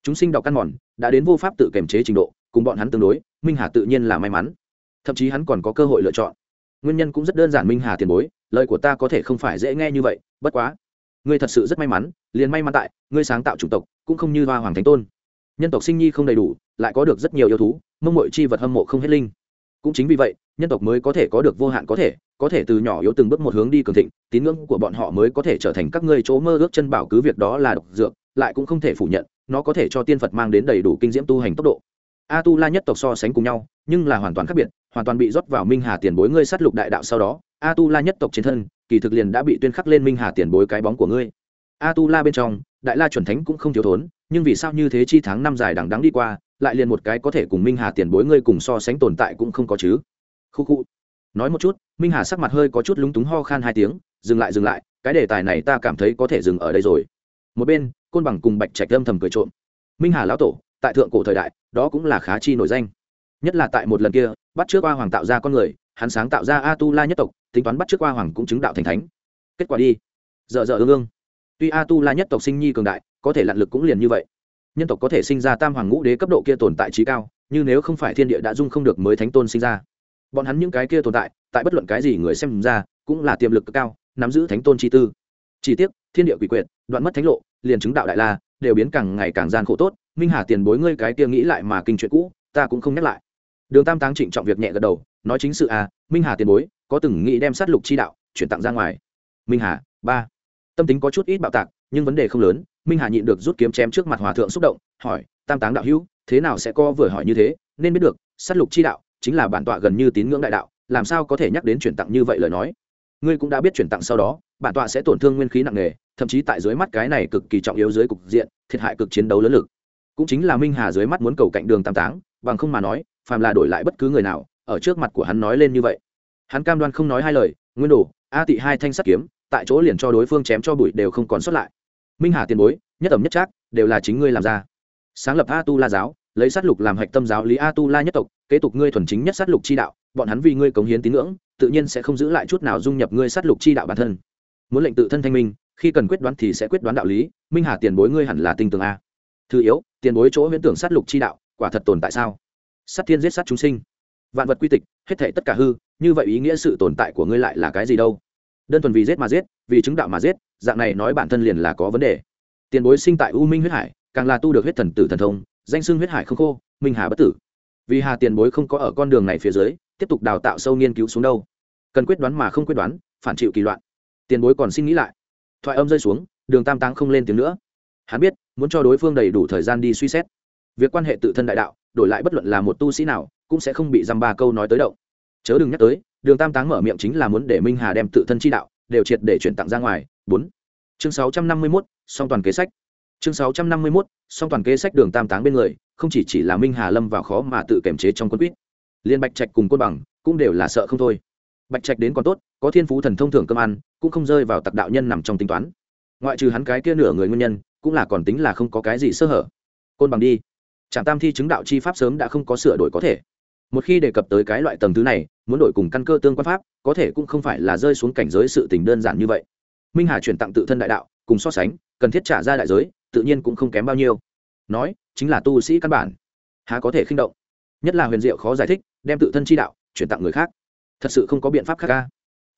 Chúng sinh đọc căn mòn, đã đến vô pháp tự kiềm chế trình độ, cùng bọn hắn tương đối, minh hà tự nhiên là may mắn. Thậm chí hắn còn có cơ hội lựa chọn. Nguyên nhân cũng rất đơn giản minh hà tiền bối, lời của ta có thể không phải dễ nghe như vậy, bất quá. Ngươi thật sự rất may mắn, liền may mắn tại, ngươi sáng tạo chủng tộc, cũng không như hoa hoàng thánh tôn. Nhân tộc sinh nhi không đầy đủ, lại có được rất nhiều yêu thú, mông mội chi vật hâm mộ không hết linh cũng chính vì vậy, nhân tộc mới có thể có được vô hạn có thể có thể từ nhỏ yếu từng bước một hướng đi cường thịnh, tín ngưỡng của bọn họ mới có thể trở thành các ngươi chỗ mơ ước chân bảo cứ việc đó là độc dược, lại cũng không thể phủ nhận, nó có thể cho tiên phật mang đến đầy đủ kinh diễm tu hành tốc độ. A tu la nhất tộc so sánh cùng nhau, nhưng là hoàn toàn khác biệt, hoàn toàn bị rót vào minh hà tiền bối ngươi sát lục đại đạo sau đó a tu la nhất tộc trên thân, kỳ thực liền đã bị tuyên khắc lên minh hà tiền bối cái bóng của ngươi. A tu la bên trong, đại la chuẩn thánh cũng không thiếu thốn, nhưng vì sao như thế chi tháng năm dài đằng đắng đi qua lại liền một cái có thể cùng minh hà tiền bối ngươi cùng so sánh tồn tại cũng không có chứ. Khu khu. Nói một chút, minh hà sắc mặt hơi có chút lúng túng ho khan hai tiếng, dừng lại dừng lại, cái đề tài này ta cảm thấy có thể dừng ở đây rồi. Một bên, côn bằng cùng bạch trạch âm thầm cười trộm. Minh hà lão tổ, tại thượng cổ thời đại, đó cũng là khá chi nổi danh. Nhất là tại một lần kia, bắt trước qua hoàng tạo ra con người, hắn sáng tạo ra a tu la nhất tộc, tính toán bắt trước qua hoàng cũng chứng đạo thành thánh. Kết quả đi. Dợ dợ ương ương. Tuy a tu la nhất tộc sinh nhi cường đại, có thể lặn lực cũng liền như vậy nhân tộc có thể sinh ra tam hoàng ngũ đế cấp độ kia tồn tại trí cao nhưng nếu không phải thiên địa đã dung không được mới thánh tôn sinh ra. Bọn hắn những cái kia tồn tại tại bất luận cái gì người xem ra, cũng là tiềm lực cao, nắm giữ thánh tôn chi tư. Chỉ tiếc, thiên địa quỷ quyệt, đoạn mất thánh lộ, liền chứng đạo đại la, đều biến càng ngày càng gian khổ tốt, minh hà tiền bối ngươi cái kia nghĩ lại mà kinh chuyện cũ, ta cũng không nhắc lại. Đường tam táng trịnh trọng việc nhẹ gật đầu, nói chính sự à minh hà tiền bối, có từng nghĩ đem sát lục chi đạo, chuyển tặng ra ngoài. Minh hà, ba. Tâm tính có chút ít bạo tạc, nhưng vấn đề không lớn minh hà nhịn được rút kiếm chém trước mặt hòa thượng xúc động, hỏi, tam táng đạo hữu, thế nào sẽ có vừa hỏi như thế? Nên biết được, sát lục chi đạo chính là bản tọa gần như tín ngưỡng đại đạo, làm sao có thể nhắc đến chuyển tặng như vậy lời nói? Ngươi cũng đã biết chuyển tặng sau đó, bản tọa sẽ tổn thương nguyên khí nặng nề, thậm chí tại dưới mắt cái này cực kỳ trọng yếu dưới cục diện, thiệt hại cực chiến đấu lớn lực. Cũng chính là minh hà dưới mắt muốn cầu cạnh đường tam táng, bằng không mà nói, phàm là đổi lại bất cứ người nào, ở trước mặt của hắn nói lên như vậy. Hắn cam đoan không nói hai lời, nguyên đồ, a tị hai thanh sắt kiếm, tại chỗ liền cho đối phương chém cho bụi đều không còn xuất lại minh hà tiền bối, nhất ẩm nhất trác, đều là chính ngươi làm ra. Sáng lập a tu la giáo, lấy sát lục làm hạch tâm giáo lý a tu la nhất tộc, kế tục ngươi thuần chính nhất sát lục chi đạo, bọn hắn vì ngươi cống hiến tín ngưỡng, tự nhiên sẽ không giữ lại chút nào dung nhập ngươi sát lục chi đạo bản thân. Muốn lệnh tự thân thanh minh, khi cần quyết đoán thì sẽ quyết đoán đạo lý, minh hà tiền bối ngươi hẳn là tinh tường a. Thứ yếu, tiền bối chỗ huyễn tưởng sát lục chi đạo, quả thật tồn tại sao? Sát thiên giết sát chúng sinh. Vạn vật quy tịch, hết thể tất cả hư, như vậy ý nghĩa sự tồn tại của ngươi lại là cái gì đâu? Đơn thuần vì giết mà giết, vì chứng đạo mà giết, dạng này nói bản thân liền là có vấn đề. Tiền bối sinh tại u minh huyết hải, càng là tu được huyết thần tử thần thông, danh xưng huyết hải không khô, minh hà bất tử. Vì hà tiền bối không có ở con đường này phía dưới, tiếp tục đào tạo sâu nghiên cứu xuống đâu. Cần quyết đoán mà không quyết đoán, phản chịu kỳ loạn. Tiền bối còn xin nghĩ lại. Thoại âm rơi xuống, đường tam táng không lên tiếng nữa. Hắn biết, muốn cho đối phương đầy đủ thời gian đi suy xét. Việc quan hệ tự thân đại đạo, đổi lại bất luận là một tu sĩ nào, cũng sẽ không bị dăm ba câu nói tới động chớ đừng nhắc tới, đường tam táng mở miệng chính là muốn để minh hà đem tự thân chi đạo đều triệt để chuyển tặng ra ngoài. Bốn. Chương sáu trăm năm mươi mốt, song toàn kế sách. Chương sáu trăm năm mươi mốt, song toàn kế sách đường tam táng bên người, không chỉ chỉ là minh hà lâm vào khó mà tự kiềm chế trong quân quýt liên bạch trạch cùng côn bằng cũng đều là sợ không thôi. Bạch trạch đến còn tốt, có thiên phú thần thông thưởng cơm ăn, cũng không rơi vào tặc đạo nhân nằm trong tính toán. Ngoại trừ hắn cái kia nửa người nguyên nhân, cũng là còn tính là không có cái gì sơ hở. Côn bằng đi. Trạm tam thi chứng đạo chi pháp sớm đã không có sửa đổi có thể một khi đề cập tới cái loại tầng thứ này, muốn đổi cùng căn cơ tương quan pháp, có thể cũng không phải là rơi xuống cảnh giới sự tình đơn giản như vậy. Minh hà chuyển tặng tự thân đại đạo, cùng so sánh, cần thiết trả ra đại giới, tự nhiên cũng không kém bao nhiêu. Nói, chính là tu sĩ căn bản. Há có thể khinh động? Nhất là huyền diệu khó giải thích, đem tự thân chi đạo, chuyển tặng người khác. Thật sự không có biện pháp khác ca.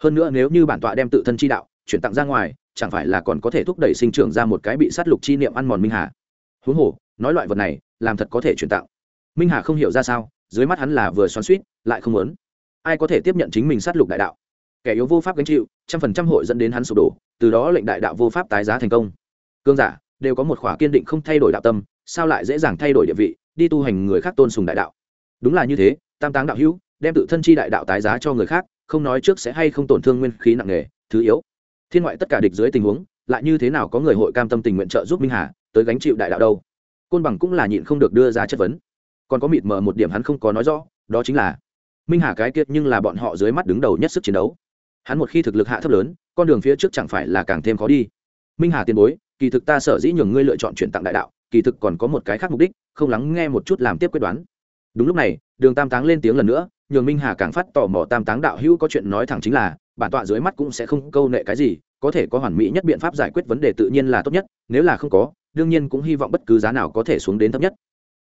Hơn nữa nếu như bản tọa đem tự thân chi đạo, chuyển tặng ra ngoài, chẳng phải là còn có thể thúc đẩy sinh trưởng ra một cái bị sát lục chi niệm ăn mòn minh hà? Huống hồ, nói loại vật này, làm thật có thể chuyển tặng. Minh hà không hiểu ra sao dưới mắt hắn là vừa xoắn suýt, lại không muốn. Ai có thể tiếp nhận chính mình sát lục đại đạo? Kẻ yếu vô pháp gánh chịu, trăm phần trăm hội dẫn đến hắn sụp đổ, từ đó lệnh đại đạo vô pháp tái giá thành công. Cương giả, đều có một khỏa kiên định không thay đổi đạo tâm, sao lại dễ dàng thay đổi địa vị, đi tu hành người khác tôn sùng đại đạo? Đúng là như thế, tam táng đạo hữu, đem tự thân chi đại đạo tái giá cho người khác, không nói trước sẽ hay không tổn thương nguyên khí nặng nề, thứ yếu. Thiên ngoại tất cả địch dưới tình huống, lại như thế nào có người hội cam tâm tình nguyện trợ giúp minh hà, tới gánh chịu đại đạo đâu? Côn bằng cũng là nhịn không được đưa ra chất vấn còn có mịt mờ một điểm hắn không có nói rõ, đó chính là minh hà cái kiệt nhưng là bọn họ dưới mắt đứng đầu nhất sức chiến đấu. Hắn một khi thực lực hạ thấp lớn, con đường phía trước chẳng phải là càng thêm khó đi. Minh hà tiền bối, kỳ thực ta sở dĩ nhường ngươi lựa chọn chuyển tặng đại đạo, kỳ thực còn có một cái khác mục đích, không lắng nghe một chút làm tiếp quyết đoán. Đúng lúc này, đường tam táng lên tiếng lần nữa, nhường minh hà càng phát tò mò tam táng đạo hữu có chuyện nói thẳng chính là, bản tọa dưới mắt cũng sẽ không câu nệ cái gì, có thể có hoàn mỹ nhất biện pháp giải quyết vấn đề tự nhiên là tốt nhất, nếu là không có, đương nhiên cũng hy vọng bất cứ giá nào có thể xuống đến thấp nhất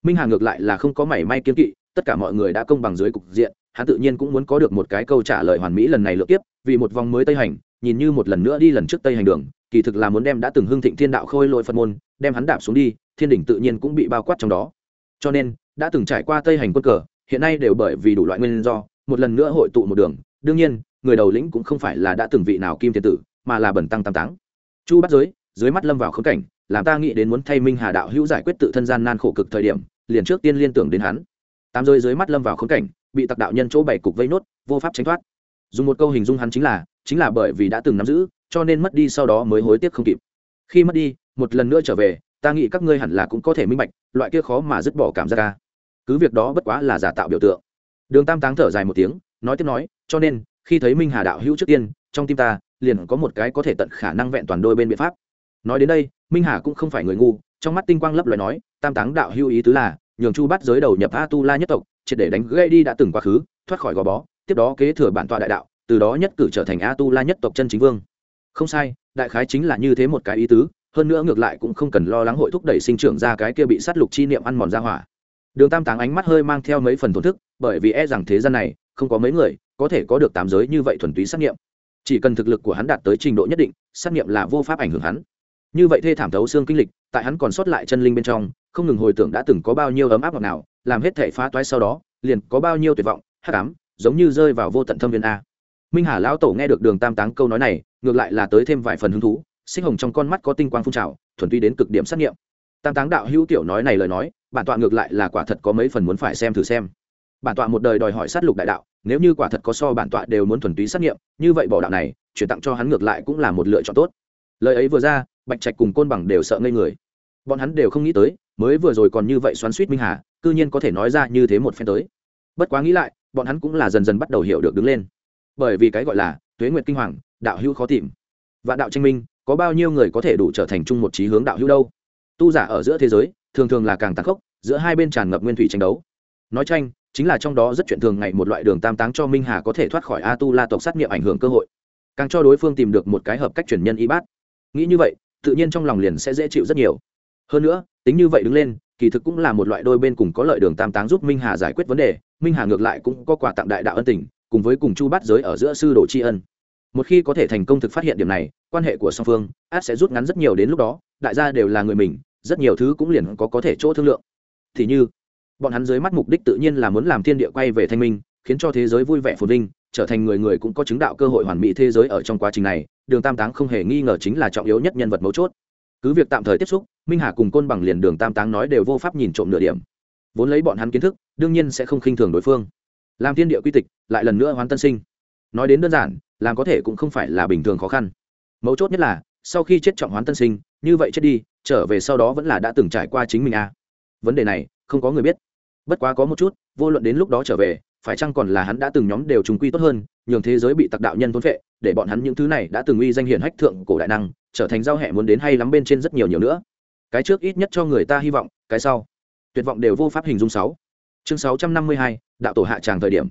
minh hà ngược lại là không có mảy may kiếm kỵ, tất cả mọi người đã công bằng dưới cục diện, hắn tự nhiên cũng muốn có được một cái câu trả lời hoàn mỹ lần này lượt tiếp vì một vòng mới tây hành, nhìn như một lần nữa đi lần trước tây hành đường, kỳ thực là muốn đem đã từng hưng thịnh thiên đạo khôi lội phật môn, đem hắn đạp xuống đi, thiên đỉnh tự nhiên cũng bị bao quát trong đó. Cho nên, đã từng trải qua tây hành quân cờ, hiện nay đều bởi vì đủ loại nguyên do, một lần nữa hội tụ một đường, đương nhiên, người đầu lĩnh cũng không phải là đã từng vị nào kim thiên tử, mà là bẩn tăng tam táng. Chu bắt giới, dưới mắt lâm vào khống cảnh, làm ta nghĩ đến muốn thay minh hà đạo hữu giải quyết tự thân gian nan khổ cực thời điểm liền trước tiên liên tưởng đến hắn. Tám rơi dưới mắt lâm vào khốn cảnh, bị tặc đạo nhân chỗ bảy cục vây nốt, vô pháp tránh thoát. Dùng một câu hình dung hắn chính là chính là bởi vì đã từng nắm giữ, cho nên mất đi sau đó mới hối tiếc không kịp. Khi mất đi, một lần nữa trở về, ta nghĩ các ngươi hẳn là cũng có thể minh bạch, loại kia khó mà dứt bỏ cảm giác ca cứ việc đó bất quá là giả tạo biểu tượng. Đường tam táng thở dài một tiếng, nói tiếp nói, cho nên, khi thấy minh hà đạo hữu trước tiên, trong tim ta, liền có một cái có thể tận khả năng vẹn toàn đôi bên biện pháp. Nói đến đây, minh hà cũng không phải người ngu trong mắt tinh quang lấp loài nói, tam táng đạo hưu ý tứ là, nhường chu bắt giới đầu nhập a tu la nhất tộc, triệt để đánh gây đi đã từng quá khứ, thoát khỏi gò bó, tiếp đó kế thừa bản tọa đại đạo, từ đó nhất cử trở thành a tu la nhất tộc chân chính vương. Không sai, đại khái chính là như thế một cái ý tứ, hơn nữa ngược lại cũng không cần lo lắng hội thúc đẩy sinh trưởng ra cái kia bị sát lục chi niệm ăn mòn ra hỏa. Đường tam táng ánh mắt hơi mang theo mấy phần thổn thức, bởi vì e rằng thế gian này, không có mấy người có thể có được tám giới như vậy thuần túy sát nghiệm. Chỉ cần thực lực của hắn đạt tới trình độ nhất định, sát nghiệm là vô pháp ảnh hưởng hắn như vậy thê thảm thấu xương kinh lịch, tại hắn còn sót lại chân linh bên trong, không ngừng hồi tưởng đã từng có bao nhiêu ấm áp ngọt nào làm hết thể phá toái sau đó, liền có bao nhiêu tuyệt vọng hắc ám, giống như rơi vào vô tận thâm viên a. Minh hà lão tổ nghe được đường tam táng câu nói này, ngược lại là tới thêm vài phần hứng thú, sinh hồng trong con mắt có tinh quang phun trào, thuần túy đến cực điểm xét nghiệm. Tam táng đạo hữu tiểu nói này lời nói, bản tọa ngược lại là quả thật có mấy phần muốn phải xem thử xem. Bản tọa một đời đòi hỏi sát lục đại đạo, nếu như quả thật có so bản tọa đều muốn thuần túy xét nghiệm, như vậy bỏ đạo này, chuyển tặng cho hắn ngược lại cũng là một lựa chọn tốt. Lời ấy vừa ra bạch trạch cùng côn bằng đều sợ ngây người. Bọn hắn đều không nghĩ tới, mới vừa rồi còn như vậy xoắn suýt minh hà, cư nhiên có thể nói ra như thế một phen tới. Bất quá nghĩ lại, bọn hắn cũng là dần dần bắt đầu hiểu được đứng lên. Bởi vì cái gọi là tuế nguyệt kinh hoàng, đạo hữu khó tìm. Và đạo tranh minh, có bao nhiêu người có thể đủ trở thành chung một trí hướng đạo hữu đâu? Tu giả ở giữa thế giới, thường thường là càng tàn khốc, giữa hai bên tràn ngập nguyên thủy tranh đấu. Nói tranh, chính là trong đó rất chuyện thường ngày một loại đường tam táng cho minh hà có thể thoát khỏi a tu la tộc sát nghiệm ảnh hưởng cơ hội. Càng cho đối phương tìm được một cái hợp cách truyền nhân y bát. Nghĩ như vậy tự nhiên trong lòng liền sẽ dễ chịu rất nhiều. Hơn nữa, tính như vậy đứng lên, kỳ thực cũng là một loại đôi bên cùng có lợi đường tam táng giúp minh hà giải quyết vấn đề, minh hà ngược lại cũng có quà tặng đại đạo ân tình, cùng với cùng chu bát giới ở giữa sư đồ tri ân. Một khi có thể thành công thực phát hiện điểm này, quan hệ của song phương, át sẽ rút ngắn rất nhiều đến lúc đó, đại gia đều là người mình, rất nhiều thứ cũng liền có có thể chỗ thương lượng. Thì như, bọn hắn dưới mắt mục đích tự nhiên là muốn làm thiên địa quay về thanh minh khiến cho thế giới vui vẻ phồn vinh, trở thành người người cũng có chứng đạo cơ hội hoàn mỹ thế giới ở trong quá trình này, đường tam táng không hề nghi ngờ chính là trọng yếu nhất nhân vật mấu chốt. Cứ việc tạm thời tiếp xúc, minh hà cùng côn bằng liền đường tam táng nói đều vô pháp nhìn trộm nửa điểm. Vốn lấy bọn hắn kiến thức, đương nhiên sẽ không khinh thường đối phương. Làm thiên địa quy tịch, lại lần nữa hoán tân sinh. Nói đến đơn giản, làm có thể cũng không phải là bình thường khó khăn. Mấu chốt nhất là, sau khi chết trọng hoán tân sinh, như vậy chết đi, trở về sau đó vẫn là đã từng trải qua chính mình à. vấn đề này, không có người biết. Bất quá có một chút, vô luận đến lúc đó trở về phải chăng còn là hắn đã từng nhóm đều trùng quy tốt hơn, nhường thế giới bị tặc đạo nhân thốn vệ để bọn hắn những thứ này đã từng uy danh hiển hách thượng cổ đại năng, trở thành giao hệ muốn đến hay lắm bên trên rất nhiều nhiều nữa. Cái trước ít nhất cho người ta hy vọng, cái sau. Tuyệt vọng đều vô pháp hình dung sáu. Chương sáu trăm năm mươi hai, đạo tổ hạ tràng thời điểm.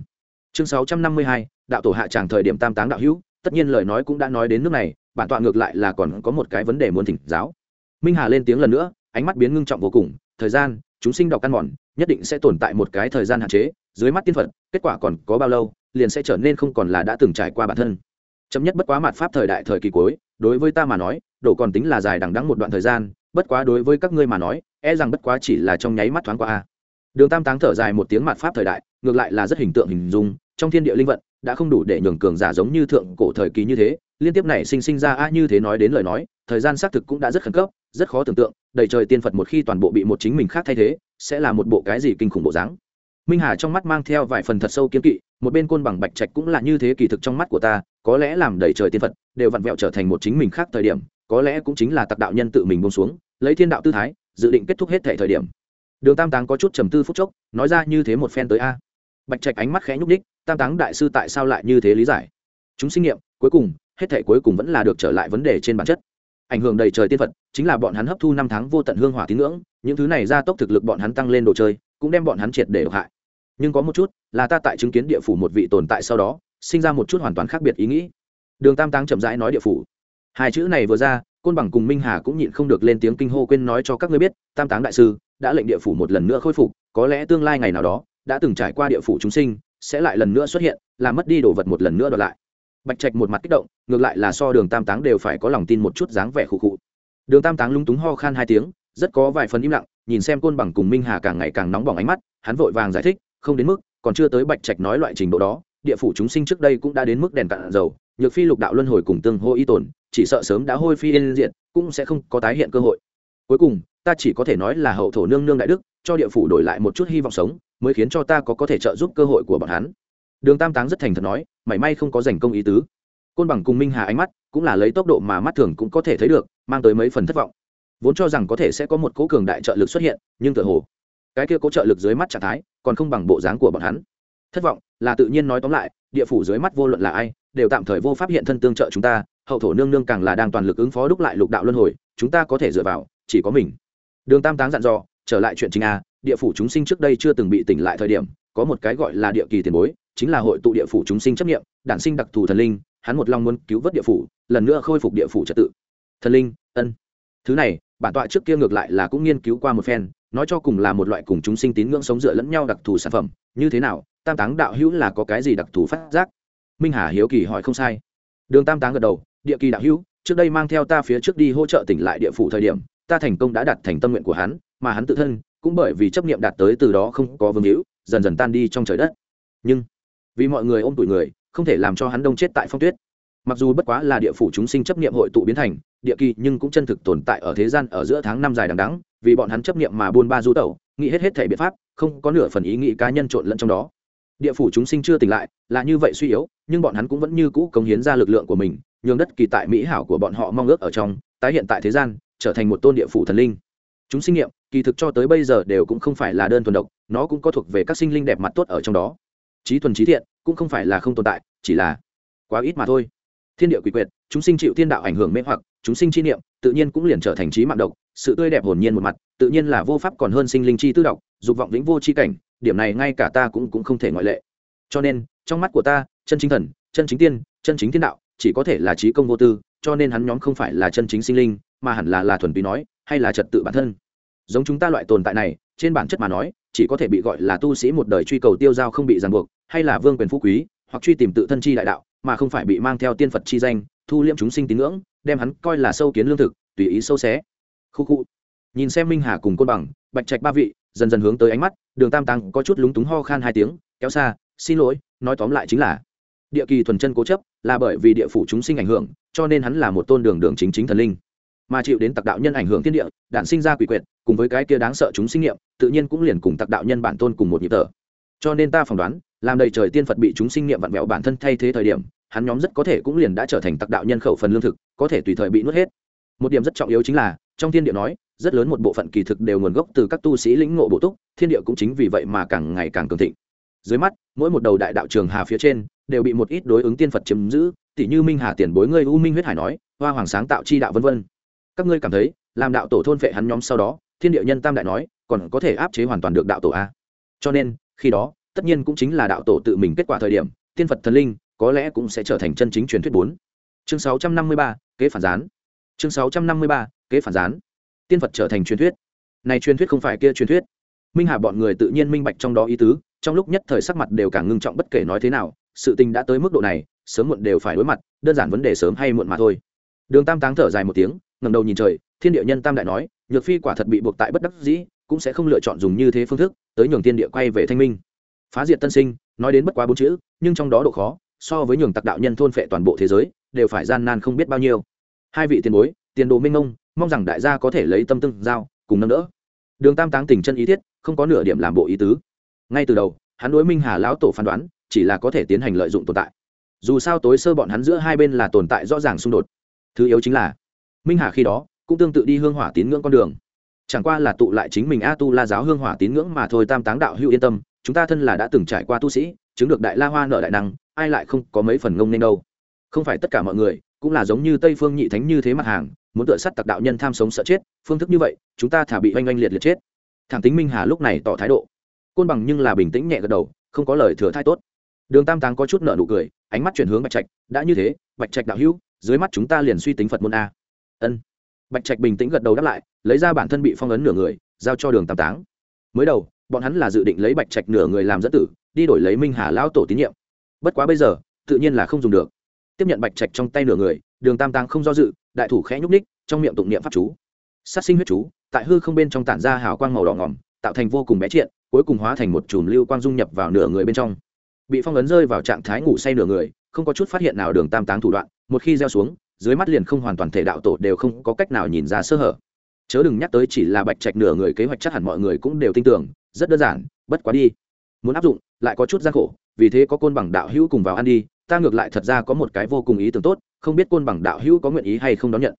Chương sáu trăm năm mươi hai, đạo tổ hạ tràng thời điểm tam táng đạo hữu, tất nhiên lời nói cũng đã nói đến nước này, bản tọa ngược lại là còn có một cái vấn đề muốn thỉnh giáo. Minh hà lên tiếng lần nữa, ánh mắt biến ngưng trọng vô cùng, thời gian, chúng sinh đọc căn mòn nhất định sẽ tồn tại một cái thời gian hạn chế, dưới mắt tiên phật, kết quả còn có bao lâu, liền sẽ trở nên không còn là đã từng trải qua bản thân. Chấm nhất bất quá mặt pháp thời đại thời kỳ cuối, đối với ta mà nói đổ còn tính là dài đằng đẵng một đoạn thời gian, bất quá đối với các ngươi mà nói e rằng bất quá chỉ là trong nháy mắt thoáng qua đường tam táng thở dài một tiếng mặt pháp thời đại, ngược lại là rất hình tượng hình dung, trong thiên địa linh vận, đã không đủ để nhường cường giả giống như thượng cổ thời kỳ như thế, liên tiếp này sinh sinh ra a như thế nói đến lời nói, thời gian xác thực cũng đã rất khẩn cấp rất khó tưởng tượng, đầy trời tiên phật một khi toàn bộ bị một chính mình khác thay thế, sẽ là một bộ cái gì kinh khủng bộ dáng. Minh hà trong mắt mang theo vài phần thật sâu kiếm kỵ, một bên côn bằng bạch trạch cũng là như thế kỳ thực trong mắt của ta, có lẽ làm đầy trời tiên phật đều vặn vẹo trở thành một chính mình khác thời điểm, có lẽ cũng chính là tặc đạo nhân tự mình bông xuống, lấy thiên đạo tư thái, dự định kết thúc hết thể thời điểm. Đường tam táng có chút trầm tư phút chốc, nói ra như thế một phen tới a. Bạch trạch ánh mắt khẽ nhúc ních tam táng đại sư tại sao lại như thế lý giải? Chúng sinh nghiệm, cuối cùng, hết thể cuối cùng vẫn là được trở lại vấn đề trên bản chất ảnh hưởng đầy trời tiên phật, chính là bọn hắn hấp thu năm tháng vô tận hương hỏa tín ngưỡng, những thứ này gia tốc thực lực bọn hắn tăng lên đồ chơi, cũng đem bọn hắn triệt để độc hại. Nhưng có một chút, là ta tại chứng kiến địa phủ một vị tồn tại sau đó, sinh ra một chút hoàn toàn khác biệt ý nghĩ. Đường tam táng chậm rãi nói địa phủ. Hai chữ này vừa ra, côn bằng cùng minh hà cũng nhịn không được lên tiếng kinh hô quên nói cho các ngươi biết, tam táng đại sư đã lệnh địa phủ một lần nữa khôi phục, có lẽ tương lai ngày nào đó, đã từng trải qua địa phủ chúng sinh, sẽ lại lần nữa xuất hiện làm mất đi đồ vật một lần nữa đoạt lại bạch trạch một mặt kích động, ngược lại là so đường tam táng đều phải có lòng tin một chút dáng vẻ khụ khụ. Đường tam táng lúng túng ho khan hai tiếng, rất có vài phần im lặng, nhìn xem côn bằng cùng minh hà càng ngày càng nóng bỏng ánh mắt, hắn vội vàng giải thích, không đến mức, còn chưa tới bạch trạch nói loại trình độ đó, địa phủ chúng sinh trước đây cũng đã đến mức đèn cạn dầu, nhược phi lục đạo luân hồi cùng tương hô y tổn chỉ sợ sớm đã hôi phi yên diện cũng sẽ không có tái hiện cơ hội. Cuối cùng, ta chỉ có thể nói là hậu thổ nương nương đại đức, cho địa phủ đổi lại một chút hy vọng sống, mới khiến cho ta có có thể trợ giúp cơ hội của bọn hắn đường tam táng rất thành thật nói, mảy may không có giành công ý tứ. Côn bằng cùng minh hà ánh mắt cũng là lấy tốc độ mà mắt thường cũng có thể thấy được, mang tới mấy phần thất vọng. Vốn cho rằng có thể sẽ có một cố cường đại trợ lực xuất hiện, nhưng tựa hồ, cái kia cố trợ lực dưới mắt trạng thái còn không bằng bộ dáng của bọn hắn. Thất vọng là tự nhiên nói tóm lại, địa phủ dưới mắt vô luận là ai, đều tạm thời vô pháp hiện thân tương trợ chúng ta, hậu thổ nương nương càng là đang toàn lực ứng phó đúc lại lục đạo luân hồi, chúng ta có thể dựa vào, chỉ có mình. Đường tam táng dặn dò, trở lại chuyện chính a, địa phủ chúng sinh trước đây chưa từng bị tỉnh lại thời điểm có một cái gọi là địa kỳ tiền bối, chính là hội tụ địa phủ chúng sinh chấp nghiệm đản sinh đặc thù thần linh, hắn một lòng muốn cứu vớt địa phủ, lần nữa khôi phục địa phủ trật tự. Thần linh, ân. Thứ này, bản tọa trước kia ngược lại là cũng nghiên cứu qua một phen, nói cho cùng là một loại cùng chúng sinh tín ngưỡng sống dựa lẫn nhau đặc thù sản phẩm, như thế nào, tam táng đạo hữu là có cái gì đặc thù phát giác? Minh hà hiếu kỳ hỏi không sai. Đường tam táng gật đầu, địa kỳ đạo hữu, trước đây mang theo ta phía trước đi hỗ trợ tỉnh lại địa phủ thời điểm, ta thành công đã đạt thành tâm nguyện của hắn, mà hắn tự thân, cũng bởi vì chấp niệm đạt tới từ đó không có vương hữu dần dần tan đi trong trời đất. Nhưng, vì mọi người ôm tuổi người, không thể làm cho hắn đông chết tại phong tuyết. Mặc dù bất quá là địa phủ chúng sinh chấp niệm hội tụ biến thành, địa kỳ nhưng cũng chân thực tồn tại ở thế gian ở giữa tháng năm dài đằng đắng vì bọn hắn chấp niệm mà buôn ba du tẩu, nghĩ hết hết thể biện pháp, không có nửa phần ý nghĩ cá nhân trộn lẫn trong đó. Địa phủ chúng sinh chưa tỉnh lại, là như vậy suy yếu, nhưng bọn hắn cũng vẫn như cũ cống hiến ra lực lượng của mình, nhường đất kỳ tại mỹ hảo của bọn họ mong ước ở trong, tái hiện tại thế gian, trở thành một tôn địa phủ thần linh chúng sinh nghiệm, kỳ thực cho tới bây giờ đều cũng không phải là đơn thuần độc, nó cũng có thuộc về các sinh linh đẹp mặt tốt ở trong đó. Trí thuần trí thiện, cũng không phải là không tồn tại, chỉ là quá ít mà thôi. Thiên địa quỷ quyệt, chúng sinh chịu thiên đạo ảnh hưởng mê hoặc, chúng sinh chi niệm, tự nhiên cũng liền trở thành trí mạng độc, sự tươi đẹp hồn nhiên một mặt, tự nhiên là vô pháp còn hơn sinh linh chi tư độc, dục vọng vĩnh vô chi cảnh, điểm này ngay cả ta cũng cũng không thể ngoại lệ. Cho nên, trong mắt của ta, chân chính thần, chân chính tiên, chân chính thiên đạo, chỉ có thể là trí công vô tư, cho nên hắn nhóm không phải là chân chính sinh linh, mà hẳn là là thuần túy nói hay là trật tự bản thân. Giống chúng ta loại tồn tại này, trên bản chất mà nói, chỉ có thể bị gọi là tu sĩ một đời truy cầu tiêu giao không bị ràng buộc, hay là vương quyền phú quý, hoặc truy tìm tự thân chi đại đạo, mà không phải bị mang theo tiên phật chi danh, thu liễm chúng sinh tín ngưỡng, đem hắn coi là sâu kiến lương thực, tùy ý sâu xé. Khu khu. Nhìn xem minh hà cùng côn bằng, bạch trạch ba vị, dần dần hướng tới ánh mắt, đường tam tăng có chút lúng túng ho khan hai tiếng, kéo xa, xin lỗi, nói tóm lại chính là, địa kỳ thuần chân cố chấp, là bởi vì địa phủ chúng sinh ảnh hưởng, cho nên hắn là một tôn đường đường chính chính thần linh mà chịu đến tặc đạo nhân ảnh hưởng thiên địa, đản sinh ra quỷ quyệt, cùng với cái kia đáng sợ chúng sinh nghiệm tự nhiên cũng liền cùng tặc đạo nhân bản tôn cùng một nhịp tở cho nên ta phỏng đoán, làm đầy trời tiên phật bị chúng sinh nghiệm vặn vẹo bản thân thay thế thời điểm, hắn nhóm rất có thể cũng liền đã trở thành tặc đạo nhân khẩu phần lương thực, có thể tùy thời bị nuốt hết. Một điểm rất trọng yếu chính là, trong thiên địa nói, rất lớn một bộ phận kỳ thực đều nguồn gốc từ các tu sĩ lĩnh ngộ bổ túc, thiên địa cũng chính vì vậy mà càng ngày càng cường thịnh. Dưới mắt, mỗi một đầu đại đạo trường hà phía trên, đều bị một ít đối ứng tiên phật chiếm giữ tỷ như minh hà tiền bối ngươi u minh huyết hải nói, hoa hoàng sáng tạo chi đạo vân vân các ngươi cảm thấy, làm đạo tổ thôn phệ hắn nhóm sau đó, thiên địa nhân tam đại nói, còn có thể áp chế hoàn toàn được đạo tổ a. Cho nên, khi đó, tất nhiên cũng chính là đạo tổ tự mình kết quả thời điểm, tiên phật thần linh, có lẽ cũng sẽ trở thành chân chính truyền thuyết bốn. Chương sáu trăm năm mươi ba, kế phản gián. Chương sáu trăm năm mươi ba, kế phản gián. Tiên phật trở thành truyền thuyết. Này truyền thuyết không phải kia truyền thuyết. Minh hà bọn người tự nhiên minh bạch trong đó ý tứ, trong lúc nhất thời sắc mặt đều càng ngưng trọng bất kể nói thế nào, sự tình đã tới mức độ này, sớm muộn đều phải đối mặt, đơn giản vấn đề sớm hay muộn mà thôi. Đường tam táng thở dài một tiếng ngẩng đầu nhìn trời thiên địa nhân tam đại nói nhược phi quả thật bị buộc tại bất đắc dĩ cũng sẽ không lựa chọn dùng như thế phương thức tới nhường thiên địa quay về thanh minh. Phá diệt tân sinh nói đến bất quá bốn chữ nhưng trong đó độ khó so với nhường tặc đạo nhân thôn phệ toàn bộ thế giới đều phải gian nan không biết bao nhiêu. Hai vị tiền bối tiền đồ minh ngông, mong rằng đại gia có thể lấy tâm tương giao cùng nâng đỡ. Đường tam táng tình chân ý thiết không có nửa điểm làm bộ ý tứ. Ngay từ đầu hắn đối minh hà lão tổ phán đoán chỉ là có thể tiến hành lợi dụng tồn tại. Dù sao tối sơ bọn hắn giữa hai bên là tồn tại rõ ràng xung đột. Thứ yếu chính là minh hà khi đó cũng tương tự đi hương hỏa tín ngưỡng con đường. Chẳng qua là tụ lại chính mình a tu la giáo hương hỏa tín ngưỡng mà thôi, tam táng đạo hữu yên tâm, chúng ta thân là đã từng trải qua tu sĩ, chứng được đại la hoa nợ đại năng, ai lại không có mấy phần ngông nên đâu. Không phải tất cả mọi người cũng là giống như tây phương nhị thánh như thế mặt hàng, muốn tựa sắt tặc đạo nhân tham sống sợ chết, phương thức như vậy, chúng ta thả bị oanh oanh liệt liệt chết. Thẳng tính minh hà lúc này tỏ thái độ. Côn bằng nhưng là bình tĩnh nhẹ gật đầu, không có lời thừa thai tốt. Đường tam táng có chút nợ nụ cười, ánh mắt chuyển hướng bạch trạch, đã như thế, bạch trạch đạo hữu, dưới mắt chúng ta liền suy tính phật môn a ân. Bạch trạch bình tĩnh gật đầu đáp lại, lấy ra bản thân bị phong ấn nửa người, giao cho đường tam táng. Mới đầu, bọn hắn là dự định lấy bạch trạch nửa người làm dẫn tử, đi đổi lấy minh hà lão tổ tín nhiệm. Bất quá bây giờ, tự nhiên là không dùng được. Tiếp nhận bạch trạch trong tay nửa người, đường tam táng không do dự, đại thủ khẽ nhúc ních trong miệng tụng niệm pháp chú. Sát sinh huyết chú, tại hư không bên trong tản ra hào quang màu đỏ ngỏm, tạo thành vô cùng bé triện, cuối cùng hóa thành một chùm lưu quang dung nhập vào nửa người bên trong. Bị phong ấn rơi vào trạng thái ngủ say nửa người, không có chút phát hiện nào đường tam táng thủ đoạn, một khi gieo xuống dưới mắt liền không hoàn toàn thể đạo tổ đều không có cách nào nhìn ra sơ hở. Chớ đừng nhắc tới chỉ là bạch trạch nửa người kế hoạch chắc hẳn mọi người cũng đều tin tưởng, rất đơn giản, bất quá đi. Muốn áp dụng, lại có chút gian khổ, vì thế có côn bằng đạo hữu cùng vào ăn đi, ta ngược lại thật ra có một cái vô cùng ý tưởng tốt, không biết côn bằng đạo hữu có nguyện ý hay không đón nhận.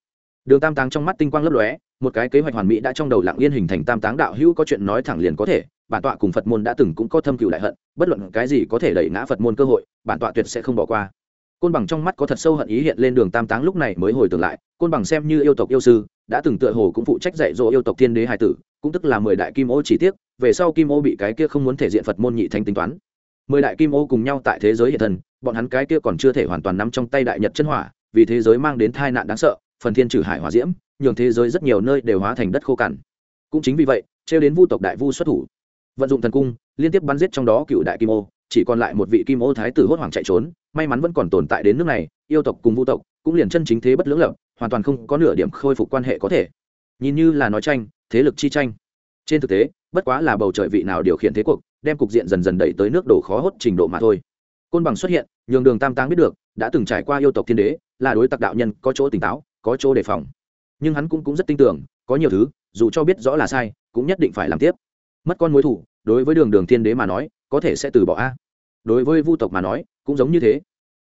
Đường tam táng trong mắt tinh quang lấp lóe, một cái kế hoạch hoàn mỹ đã trong đầu lặng yên hình thành tam táng đạo hữu có chuyện nói thẳng liền có thể, bản tọa cùng phật môn đã từng cũng có thâm cựu đại hận, bất luận cái gì có thể đẩy ngã phật môn cơ hội, bản tọa tuyệt sẽ không bỏ qua côn bằng trong mắt có thật sâu hận ý hiện lên đường tam táng lúc này mới hồi tưởng lại, côn bằng xem như yêu tộc yêu sư, đã từng tựa hồ cũng phụ trách dạy dỗ yêu tộc thiên đế hải tử, cũng tức là mười đại kim ô chỉ tiếc, về sau kim ô bị cái kia không muốn thể diện phật môn nhị thánh tính toán. Mười đại kim ô cùng nhau tại thế giới hiện thần, bọn hắn cái kia còn chưa thể hoàn toàn nắm trong tay đại nhật chân hỏa, vì thế giới mang đến tai nạn đáng sợ, phần thiên trừ hải hòa diễm, nhường thế giới rất nhiều nơi đều hóa thành đất khô cằn. Cũng chính vì vậy, trêu đến vu tộc đại vu xuất thủ. Vận dụng thần cung, liên tiếp bắn giết trong đó cựu đại kim ô chỉ còn lại một vị kim ô thái tử hốt hoảng chạy trốn may mắn vẫn còn tồn tại đến nước này yêu tộc cùng vu tộc cũng liền chân chính thế bất lưỡng lập hoàn toàn không có nửa điểm khôi phục quan hệ có thể. Nhìn như là nói tranh thế lực chi tranh. Trên thực tế bất quá là bầu trời vị nào điều khiển thế cuộc đem cục diện dần dần đẩy tới nước đổ khó hốt trình độ mà thôi. Côn bằng xuất hiện nhường đường tam táng biết được đã từng trải qua yêu tộc thiên đế là đối tặc đạo nhân có chỗ tỉnh táo có chỗ đề phòng. Nhưng hắn cũng, cũng rất tin tưởng có nhiều thứ dù cho biết rõ là sai cũng nhất định phải làm tiếp. Mất con mối thủ đối với đường đường thiên đế mà nói có thể sẽ từ bỏ a. Đối với vu tộc mà nói, cũng giống như thế.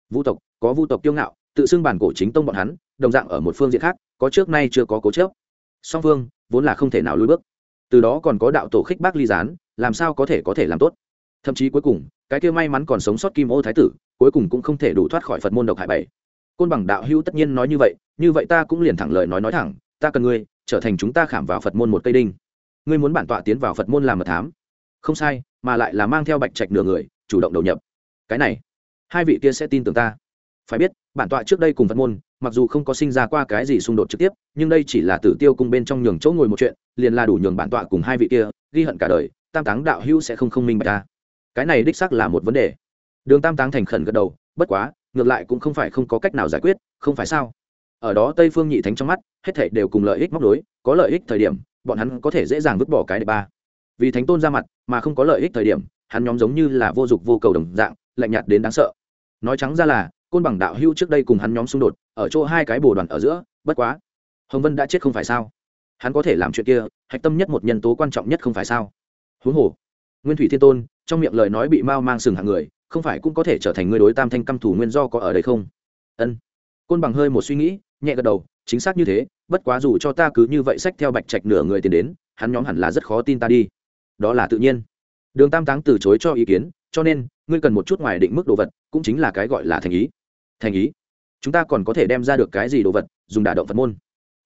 Vu tộc, có vu tộc kiêu ngạo, tự xưng bản cổ chính tông bọn hắn, đồng dạng ở một phương diện khác, có trước nay chưa có cố chớp song phương, vốn là không thể nào lùi bước. Từ đó còn có đạo tổ khích bác ly gián, làm sao có thể có thể làm tốt? Thậm chí cuối cùng, cái kia may mắn còn sống sót kim ô thái tử, cuối cùng cũng không thể đủ thoát khỏi phật môn độc hại bảy. Côn bằng đạo hữu tất nhiên nói như vậy như vậy ta cũng liền thẳng lời nói nói thẳng, ta cần ngươi, trở thành chúng ta khảm vào phật môn một cây đinh. Ngươi muốn bản tọa tiến vào phật môn làm mật thám. Không sai mà lại là mang theo bạch trạch nửa người, chủ động đầu nhập. Cái này, hai vị kia sẽ tin tưởng ta. Phải biết, bản tọa trước đây cùng phật môn, mặc dù không có sinh ra qua cái gì xung đột trực tiếp, nhưng đây chỉ là tử tiêu cung bên trong nhường chỗ ngồi một chuyện, liền là đủ nhường bản tọa cùng hai vị kia, ghi hận cả đời, tam táng đạo hữu sẽ không không minh bạch ta. Cái này đích xác là một vấn đề. Đường tam táng thành khẩn gật đầu, bất quá, ngược lại cũng không phải không có cách nào giải quyết, không phải sao? Ở đó tây phương nhị thánh trong mắt, hết thảy đều cùng lợi ích móc đối, có lợi ích thời điểm, bọn hắn có thể dễ dàng vứt bỏ cái đề ba vì thánh tôn ra mặt, mà không có lợi ích thời điểm, hắn nhóm giống như là vô dụng vô cầu đồng dạng, lạnh nhạt đến đáng sợ. Nói trắng ra là, côn bằng đạo hưu trước đây cùng hắn nhóm xung đột, ở chỗ hai cái bồ đoàn ở giữa, bất quá, hồng vân đã chết không phải sao? Hắn có thể làm chuyện kia, hạch tâm nhất một nhân tố quan trọng nhất không phải sao? Huống hồ, nguyên thủy thiên tôn, trong miệng lời nói bị mao mang sừng hàng người, không phải cũng có thể trở thành người đối tam thanh căm thủ nguyên do có ở đây không? Ân. Côn bằng hơi một suy nghĩ, nhẹ gật đầu, chính xác như thế, bất quá dù cho ta cứ như vậy sách theo bạch trạch nửa người tiền đến, hắn nhóm hẳn là rất khó tin ta đi đó là tự nhiên. Đường tam táng từ chối cho ý kiến, cho nên, ngươi cần một chút ngoài định mức đồ vật, cũng chính là cái gọi là thành ý. Thành ý? Chúng ta còn có thể đem ra được cái gì đồ vật, dùng đả động phật môn.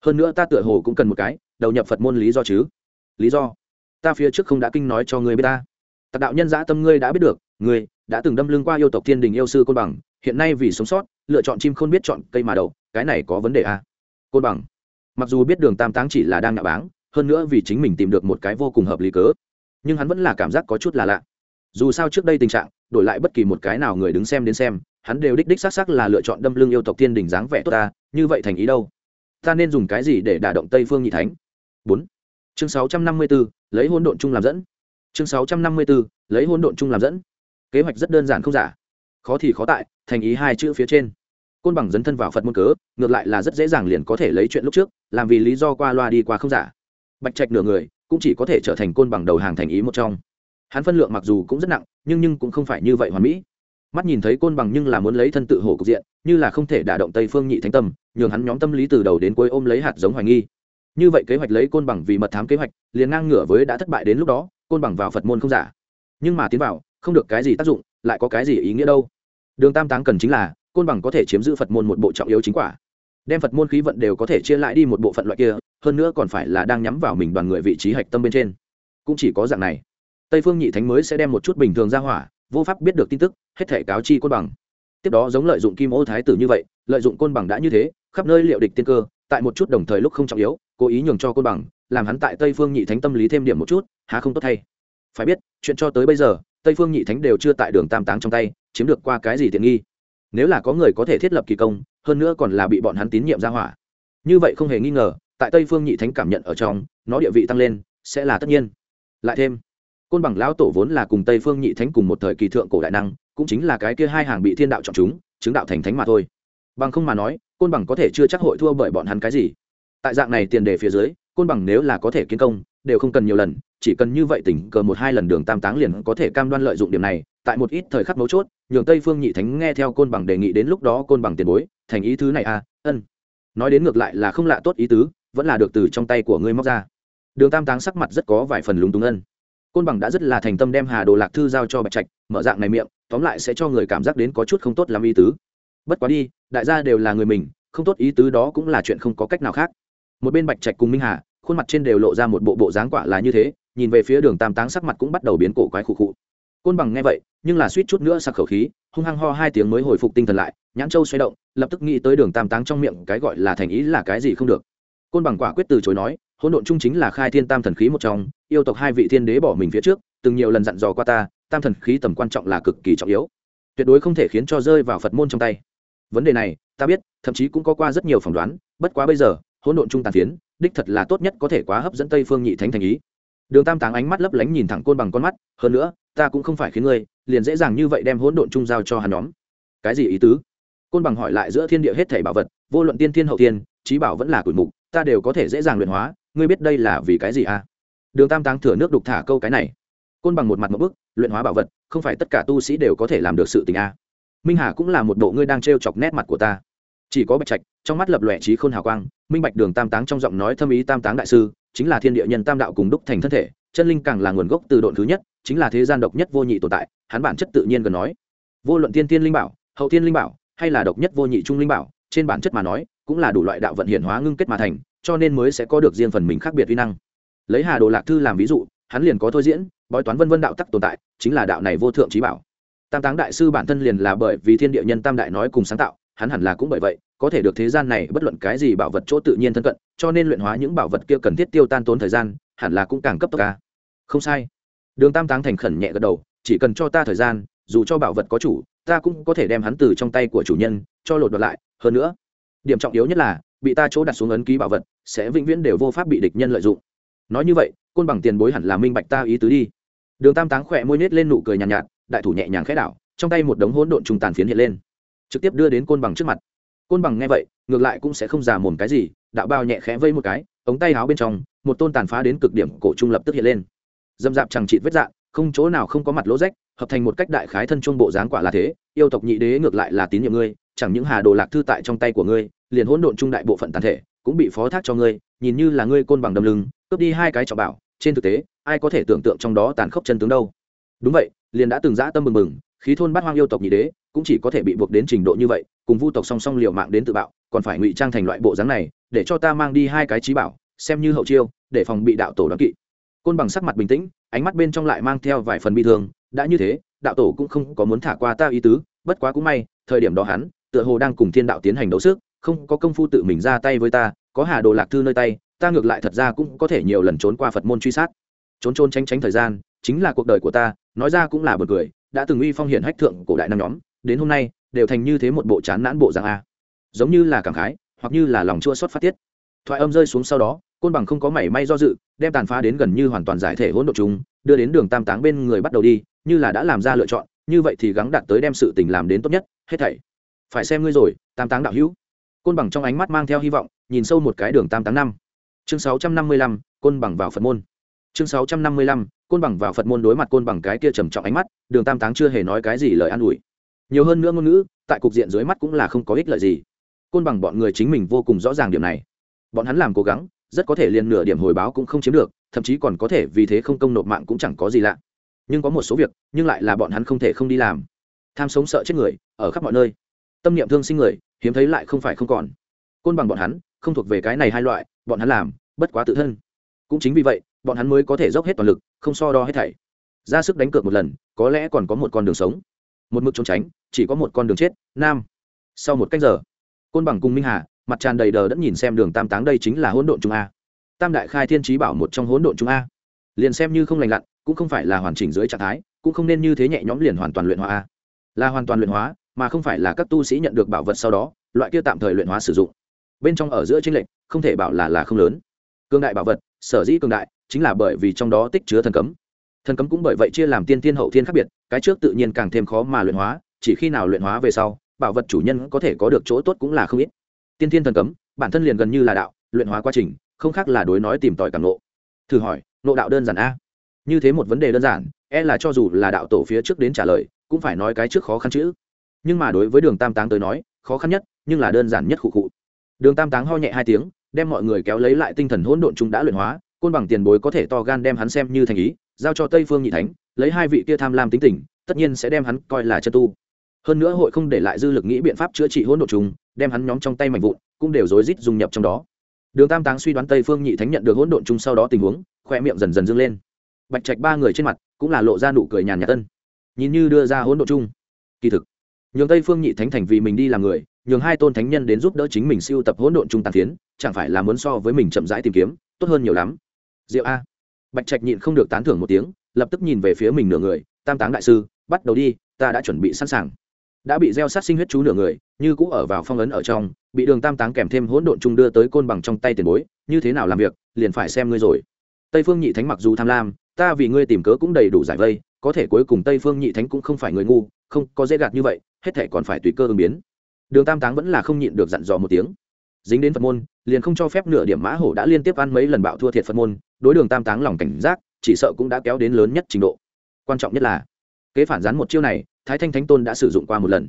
Hơn nữa ta tựa hồ cũng cần một cái, đầu nhập phật môn lý do chứ? Lý do? Ta phía trước không đã kinh nói cho ngươi biết ta. Tạc đạo nhân giã tâm ngươi đã biết được, ngươi đã từng đâm lưng qua yêu tộc thiên đình yêu sư côn bằng, hiện nay vì sống sót, lựa chọn chim không biết chọn cây mà đầu, cái này có vấn đề à? côn bằng, mặc dù biết đường tam táng chỉ là đang nạ báng, hơn nữa vì chính mình tìm được một cái vô cùng hợp lý cớ nhưng hắn vẫn là cảm giác có chút là lạ. Dù sao trước đây tình trạng, đổi lại bất kỳ một cái nào người đứng xem đến xem, hắn đều đích đích xác xác là lựa chọn đâm lưng yêu tộc thiên đình dáng vẻ tốt ta, như vậy thành ý đâu? Ta nên dùng cái gì để đả động tây phương nhị thánh? Bốn. Chương sáu trăm năm mươi b ố lấy hôn độn chung làm dẫn. Chương sáu trăm năm mươi b ố lấy hôn độn chung làm dẫn. Kế hoạch rất đơn giản không giả. Khó thì khó tại, thành ý hai chữ phía trên. Côn bằng dấn thân vào phật môn cớ, ngược lại là rất dễ dàng liền có thể lấy chuyện lúc trước, làm vì lý do qua loa đi qua không giả. Bạch trạch nửa người cũng chỉ có thể trở thành côn bằng đầu hàng thành ý một trong. Hắn phân lượng mặc dù cũng rất nặng, nhưng nhưng cũng không phải như vậy hoàn mỹ. Mắt nhìn thấy côn bằng nhưng là muốn lấy thân tự hổ cục diện, như là không thể đả động tây phương nhị thánh tâm, nhường hắn nhóm tâm lý từ đầu đến cuối ôm lấy hạt giống hoài nghi. Như vậy kế hoạch lấy côn bằng vì mật thám kế hoạch, liền ngang ngửa với đã thất bại đến lúc đó, côn bằng vào phật môn không giả. Nhưng mà tiến vào, không được cái gì tác dụng, lại có cái gì ý nghĩa đâu. Đường tam táng cần chính là, côn bằng có thể chiếm giữ phật môn một bộ trọng yếu chính quả. Đem phật môn khí vận đều có thể chia lại đi một bộ phận loại kia hơn nữa còn phải là đang nhắm vào mình đoàn người vị trí hạch tâm bên trên. Cũng chỉ có dạng này. Tây phương nhị thánh mới sẽ đem một chút bình thường ra hỏa, vô pháp biết được tin tức, hết thể cáo chi côn bằng. Tiếp đó giống lợi dụng kim ô thái tử như vậy, lợi dụng côn bằng đã như thế, khắp nơi liệu địch tiên cơ, tại một chút đồng thời lúc không trọng yếu, cố ý nhường cho côn bằng, làm hắn tại tây phương nhị thánh tâm lý thêm điểm một chút, há không tốt thay. Phải biết, chuyện cho tới bây giờ, tây phương nhị thánh đều chưa tại đường tam táng trong tay, chiếm được qua cái gì tiện nghi. Nếu là có người có thể thiết lập kỳ công, hơn nữa còn là bị bọn hắn tín nhiệm ra hỏa. Như vậy không hề nghi ngờ tại tây phương nhị thánh cảm nhận ở trong, nó địa vị tăng lên, sẽ là tất nhiên. Lại thêm, côn bằng lão tổ vốn là cùng tây phương nhị thánh cùng một thời kỳ thượng cổ đại năng, cũng chính là cái kia hai hàng bị thiên đạo chọn chúng, chứng đạo thành thánh mà thôi. Bằng không mà nói, côn bằng có thể chưa chắc hội thua bởi bọn hắn cái gì. Tại dạng này tiền đề phía dưới, côn bằng nếu là có thể kiến công, đều không cần nhiều lần, chỉ cần như vậy tỉnh cờ một hai lần đường tam táng liền có thể cam đoan lợi dụng điểm này. Tại một ít thời khắc mấu chốt, nhường tây phương nhị thánh nghe theo côn bằng đề nghị đến lúc đó côn bằng tiền bối, thành ý thứ này à ân. Nói đến ngược lại là không lạ tốt ý tứ vẫn là được từ trong tay của ngươi móc ra. Đường tam táng sắc mặt rất có vài phần lúng túng ân. Côn bằng đã rất là thành tâm đem hà đồ lạc thư giao cho bạch trạch, mở dạng này miệng, tóm lại sẽ cho người cảm giác đến có chút không tốt làm ý tứ. Bất quá đi, đại gia đều là người mình, không tốt ý tứ đó cũng là chuyện không có cách nào khác. Một bên bạch trạch cùng minh hà, khuôn mặt trên đều lộ ra một bộ bộ dáng quả là như thế, nhìn về phía đường tam táng sắc mặt cũng bắt đầu biến cổ quái khụ khụ. Côn bằng nghe vậy, nhưng là suýt chút nữa sặc khẩu khí, hung hăng ho hai tiếng mới hồi phục tinh thần lại, nhãn châu xoay động, lập tức nghĩ tới đường tam táng trong miệng cái gọi là thành ý là cái gì không được côn bằng quả quyết từ chối nói, hỗn độn chung chính là khai thiên tam thần khí một trong, yêu tộc hai vị thiên đế bỏ mình phía trước, từng nhiều lần dặn dò qua ta, tam thần khí tầm quan trọng là cực kỳ trọng yếu. Tuyệt đối không thể khiến cho rơi vào phật môn trong tay. Vấn đề này, ta biết, thậm chí cũng có qua rất nhiều phỏng đoán, bất quá bây giờ, hỗn độn chung tàn phiến, đích thật là tốt nhất có thể quá hấp dẫn tây phương nhị thánh thành ý. Đường tam táng ánh mắt lấp lánh nhìn thẳng côn bằng con mắt, hơn nữa, ta cũng không phải khiến ngươi, liền dễ dàng như vậy đem hỗn độn chung giao cho hắn nhóm. Cái gì ý tứ? Côn bằng hỏi lại giữa thiên địa hết thảy bảo vật, vô luận tiên thiên hậu tiên trí bảo vẫn là củi mục ta đều có thể dễ dàng luyện hóa, ngươi biết đây là vì cái gì à? Đường tam táng thừa nước đục thả câu cái này. Côn bằng một mặt một bức, luyện hóa bảo vật, không phải tất cả tu sĩ đều có thể làm được sự tình a minh hà cũng là một bộ ngươi đang t chọc nét mặt của ta. Chỉ có bạch trạch, trong mắt lập lòe trí khôn hào quang, minh bạch đường tam táng trong giọng nói thâm ý tam táng đại sư, chính là thiên địa nhân tam đạo cùng đúc thành thân thể, chân linh càng là nguồn gốc từ độn thứ nhất, chính là thế gian độc nhất vô nhị tồn tại, hắn bản chất tự nhiên gần nói. Vô luận tiên tiên linh bảo, hậu tiên linh bảo, hay là độc nhất vô nhị trung linh bảo, trên bản chất mà nói cũng là đủ loại đạo vận hiển hóa ngưng kết mà thành, cho nên mới sẽ có được riêng phần mình khác biệt uy năng. Lấy hà đồ lạc thư làm ví dụ, hắn liền có thôi diễn, bói toán vân vân đạo tắc tồn tại, chính là đạo này vô thượng trí bảo. Tam táng đại sư bản thân liền là bởi vì thiên địa nhân tam đại nói cùng sáng tạo, hắn hẳn là cũng bởi vậy, có thể được thế gian này bất luận cái gì bảo vật chỗ tự nhiên thân cận, cho nên luyện hóa những bảo vật kia cần thiết tiêu tan tốn thời gian, hẳn là cũng càng cấp tốc ca không sai. Đường tam táng thành khẩn nhẹ gật đầu, chỉ cần cho ta thời gian, dù cho bảo vật có chủ, ta cũng có thể đem hắn từ trong tay của chủ nhân, cho lột đoạt lại. Hơn nữa điểm trọng yếu nhất là bị ta chỗ đặt xuống ấn ký bảo vật sẽ vĩnh viễn đều vô pháp bị địch nhân lợi dụng. Nói như vậy côn bằng tiền bối hẳn là minh bạch ta ý tứ đi. Đường tam táng khỏe môi nết lên nụ cười nhàn nhạt, nhạt đại thủ nhẹ nhàng khẽ đảo trong tay một đống hỗn độn trùng tàn phiến hiện lên. Trực tiếp đưa đến côn bằng trước mặt. Côn bằng nghe vậy ngược lại cũng sẽ không già mồm cái gì đạo bao nhẹ khẽ vây một cái ống tay áo bên trong một tôn tàn phá đến cực điểm cổ trung lập tức hiện lên. Dâm dạp chẳng trị vết dạng không chỗ nào không có mặt lỗ rách hợp thành một cách đại khái thân trung bộ dáng quả là thế yêu tộc nhị đế ngược lại là tín nhiệm ngươi chẳng những hà đồ lạc thư tại trong tay của ngươi, liền hỗn độn trung đại bộ phận tàn thể cũng bị phó thác cho ngươi, nhìn như là ngươi côn bằng đầm lưng, cướp đi hai cái trọng bảo, trên thực tế, ai có thể tưởng tượng trong đó tàn khốc chân tướng đâu. Đúng vậy, liền đã từng dã tâm mừng mừng, khí thôn bát hoang yêu tộc nhị đế cũng chỉ có thể bị buộc đến trình độ như vậy, cùng vu tộc song song liều mạng đến tự bạo, còn phải ngụy trang thành loại bộ dáng này, để cho ta mang đi hai cái trí bảo, xem như hậu chiêu, để phòng bị đạo tổ đoán kỵ. Côn bằng sắc mặt bình tĩnh, ánh mắt bên trong lại mang theo vài phần bi thương, đã như thế, đạo tổ cũng không có muốn thả qua ta ý tứ, bất quá cũng may, thời điểm đó hắn tựa hồ đang cùng thiên đạo tiến hành đấu sức, không có công phu tự mình ra tay với ta, có hà đồ lạc thư nơi tay, ta ngược lại thật ra cũng có thể nhiều lần trốn qua phật môn truy sát. Trốn trốn tránh tránh thời gian, chính là cuộc đời của ta, nói ra cũng là bật cười, đã từng uy phong hiển hách thượng cổ đại năm nhóm, đến hôm nay, đều thành như thế một bộ chán nản bộ dạng a. Giống như là cảm khái, hoặc như là lòng chua xót phát tiết. Thoại âm rơi xuống sau đó, côn bằng không có mảy may do dự, đem tàn phá đến gần như hoàn toàn giải thể hỗn độ chúng, đưa đến đường tam táng bên người bắt đầu đi, như là đã làm ra lựa chọn, như vậy thì gắng đạt tới đem sự tình làm đến tốt nhất, hết thảy phải xem ngươi rồi, tam táng đạo hữu. Côn bằng trong ánh mắt mang theo hy vọng, nhìn sâu một cái đường tam táng năm. Chương sáu trăm năm mươi lăm, côn bằng vào phật môn. Chương sáu trăm năm mươi lăm, côn bằng vào phật môn đối mặt côn bằng cái kia trầm trọng ánh mắt, đường tam táng chưa hề nói cái gì lời an ủi. Nhiều hơn nữa ngôn ngữ, tại cục diện dưới mắt cũng là không có ích lợi gì. Côn bằng bọn người chính mình vô cùng rõ ràng điểm này. Bọn hắn làm cố gắng, rất có thể liền nửa điểm hồi báo cũng không chiếm được, thậm chí còn có thể vì thế không công nộp mạng cũng chẳng có gì lạ. Nhưng có một số việc, nhưng lại là bọn hắn không thể không đi làm. Tham sống sợ chết người, ở khắp mọi nơi tâm niệm thương sinh người, hiếm thấy lại không phải không còn. Côn bằng bọn hắn, không thuộc về cái này hai loại, bọn hắn làm, bất quá tự thân. Cũng chính vì vậy, bọn hắn mới có thể dốc hết toàn lực, không so đo hết thảy. Ra sức đánh cược một lần, có lẽ còn có một con đường sống. Một mực trốn tránh, chỉ có một con đường chết, nam. Sau một cách giờ, côn bằng cùng minh hà, mặt tràn đầy đờ đẫn nhìn xem đường tam táng đây chính là hỗn độn trung a. Tam đại khai thiên trí bảo một trong hỗn độn trung a. Liền xem như không lành lặn, cũng không phải là hoàn chỉnh dưới trạng thái, cũng không nên như thế nhẹ nhõm liền hoàn toàn luyện hóa a. Là hoàn toàn luyện hóa mà không phải là các tu sĩ nhận được bảo vật sau đó, loại kia tạm thời luyện hóa sử dụng. Bên trong ở giữa tranh lệch, không thể bảo là là không lớn. Cương đại bảo vật, sở dĩ cường đại, chính là bởi vì trong đó tích chứa thần cấm. Thần cấm cũng bởi vậy chia làm tiên thiên hậu thiên khác biệt, cái trước tự nhiên càng thêm khó mà luyện hóa, chỉ khi nào luyện hóa về sau, bảo vật chủ nhân có thể có được chỗ tốt cũng là không ít. Tiên thiên thần cấm, bản thân liền gần như là đạo, luyện hóa quá trình, không khác là đối nói tìm tòi càng nộ thử hỏi nộ đạo đơn giản a? Như thế một vấn đề đơn giản e là cho dù là đạo tổ phía trước đến trả lời, cũng phải nói cái trước khó khăn chữ nhưng mà đối với đường tam táng tới nói, khó khăn nhất, nhưng là đơn giản nhất khụ khụ. Đường tam táng ho nhẹ hai tiếng, đem mọi người kéo lấy lại tinh thần hỗn độn chúng đã luyện hóa, côn bằng tiền bối có thể to gan đem hắn xem như thành ý, giao cho tây phương nhị thánh, lấy hai vị kia tham lam tính tình, tất nhiên sẽ đem hắn coi là chân tu. Hơn nữa hội không để lại dư lực nghĩ biện pháp chữa trị hỗn độn chúng đem hắn nhóm trong tay mạnh vụn, cũng đều rối rít dung nhập trong đó. Đường tam táng suy đoán tây phương nhị thánh nhận được hỗn độn chung sau đó tình huống, khoe miệng dần dần dâng lên. Bạch trạch ba người trên mặt cũng là lộ ra nụ cười nhàn nhạt tân nhìn như đưa ra hỗn độn chung. Kỳ thực nhường tây phương nhị thánh thành vì mình đi làm người, nhường hai tôn thánh nhân đến giúp đỡ chính mình siêu tập hỗn độn trung tàn phiến, chẳng phải là muốn so với mình chậm rãi tìm kiếm, tốt hơn nhiều lắm. Diệu a. Bạch trạch nhịn không được tán thưởng một tiếng, lập tức nhìn về phía mình nửa người, tam táng đại sư, bắt đầu đi, ta đã chuẩn bị sẵn sàng. Đã bị gieo sát sinh huyết chú nửa người, như cũ ở vào phong ấn ở trong, bị đường tam táng kèm thêm hỗn độn trung đưa tới côn bằng trong tay tiền bối, như thế nào làm việc, liền phải xem ngươi rồi. Tây phương nhị thánh mặc dù tham lam, ta vì ngươi tìm cớ cũng đầy đủ giải vây, có thể cuối cùng tây phương nhị thánh cũng không phải người ngu, không có dễ gạt như vậy hết thể còn phải tùy cơ ứng biến. Đường tam táng vẫn là không nhịn được dặn dò một tiếng. Dính đến phật môn, liền không cho phép nửa điểm mã hổ đã liên tiếp ăn mấy lần bạo thua thiệt phật môn, đối đường tam táng lòng cảnh giác, chỉ sợ cũng đã kéo đến lớn nhất trình độ. Quan trọng nhất là, kế phản gián một chiêu này, thái thanh thánh tôn đã sử dụng qua một lần.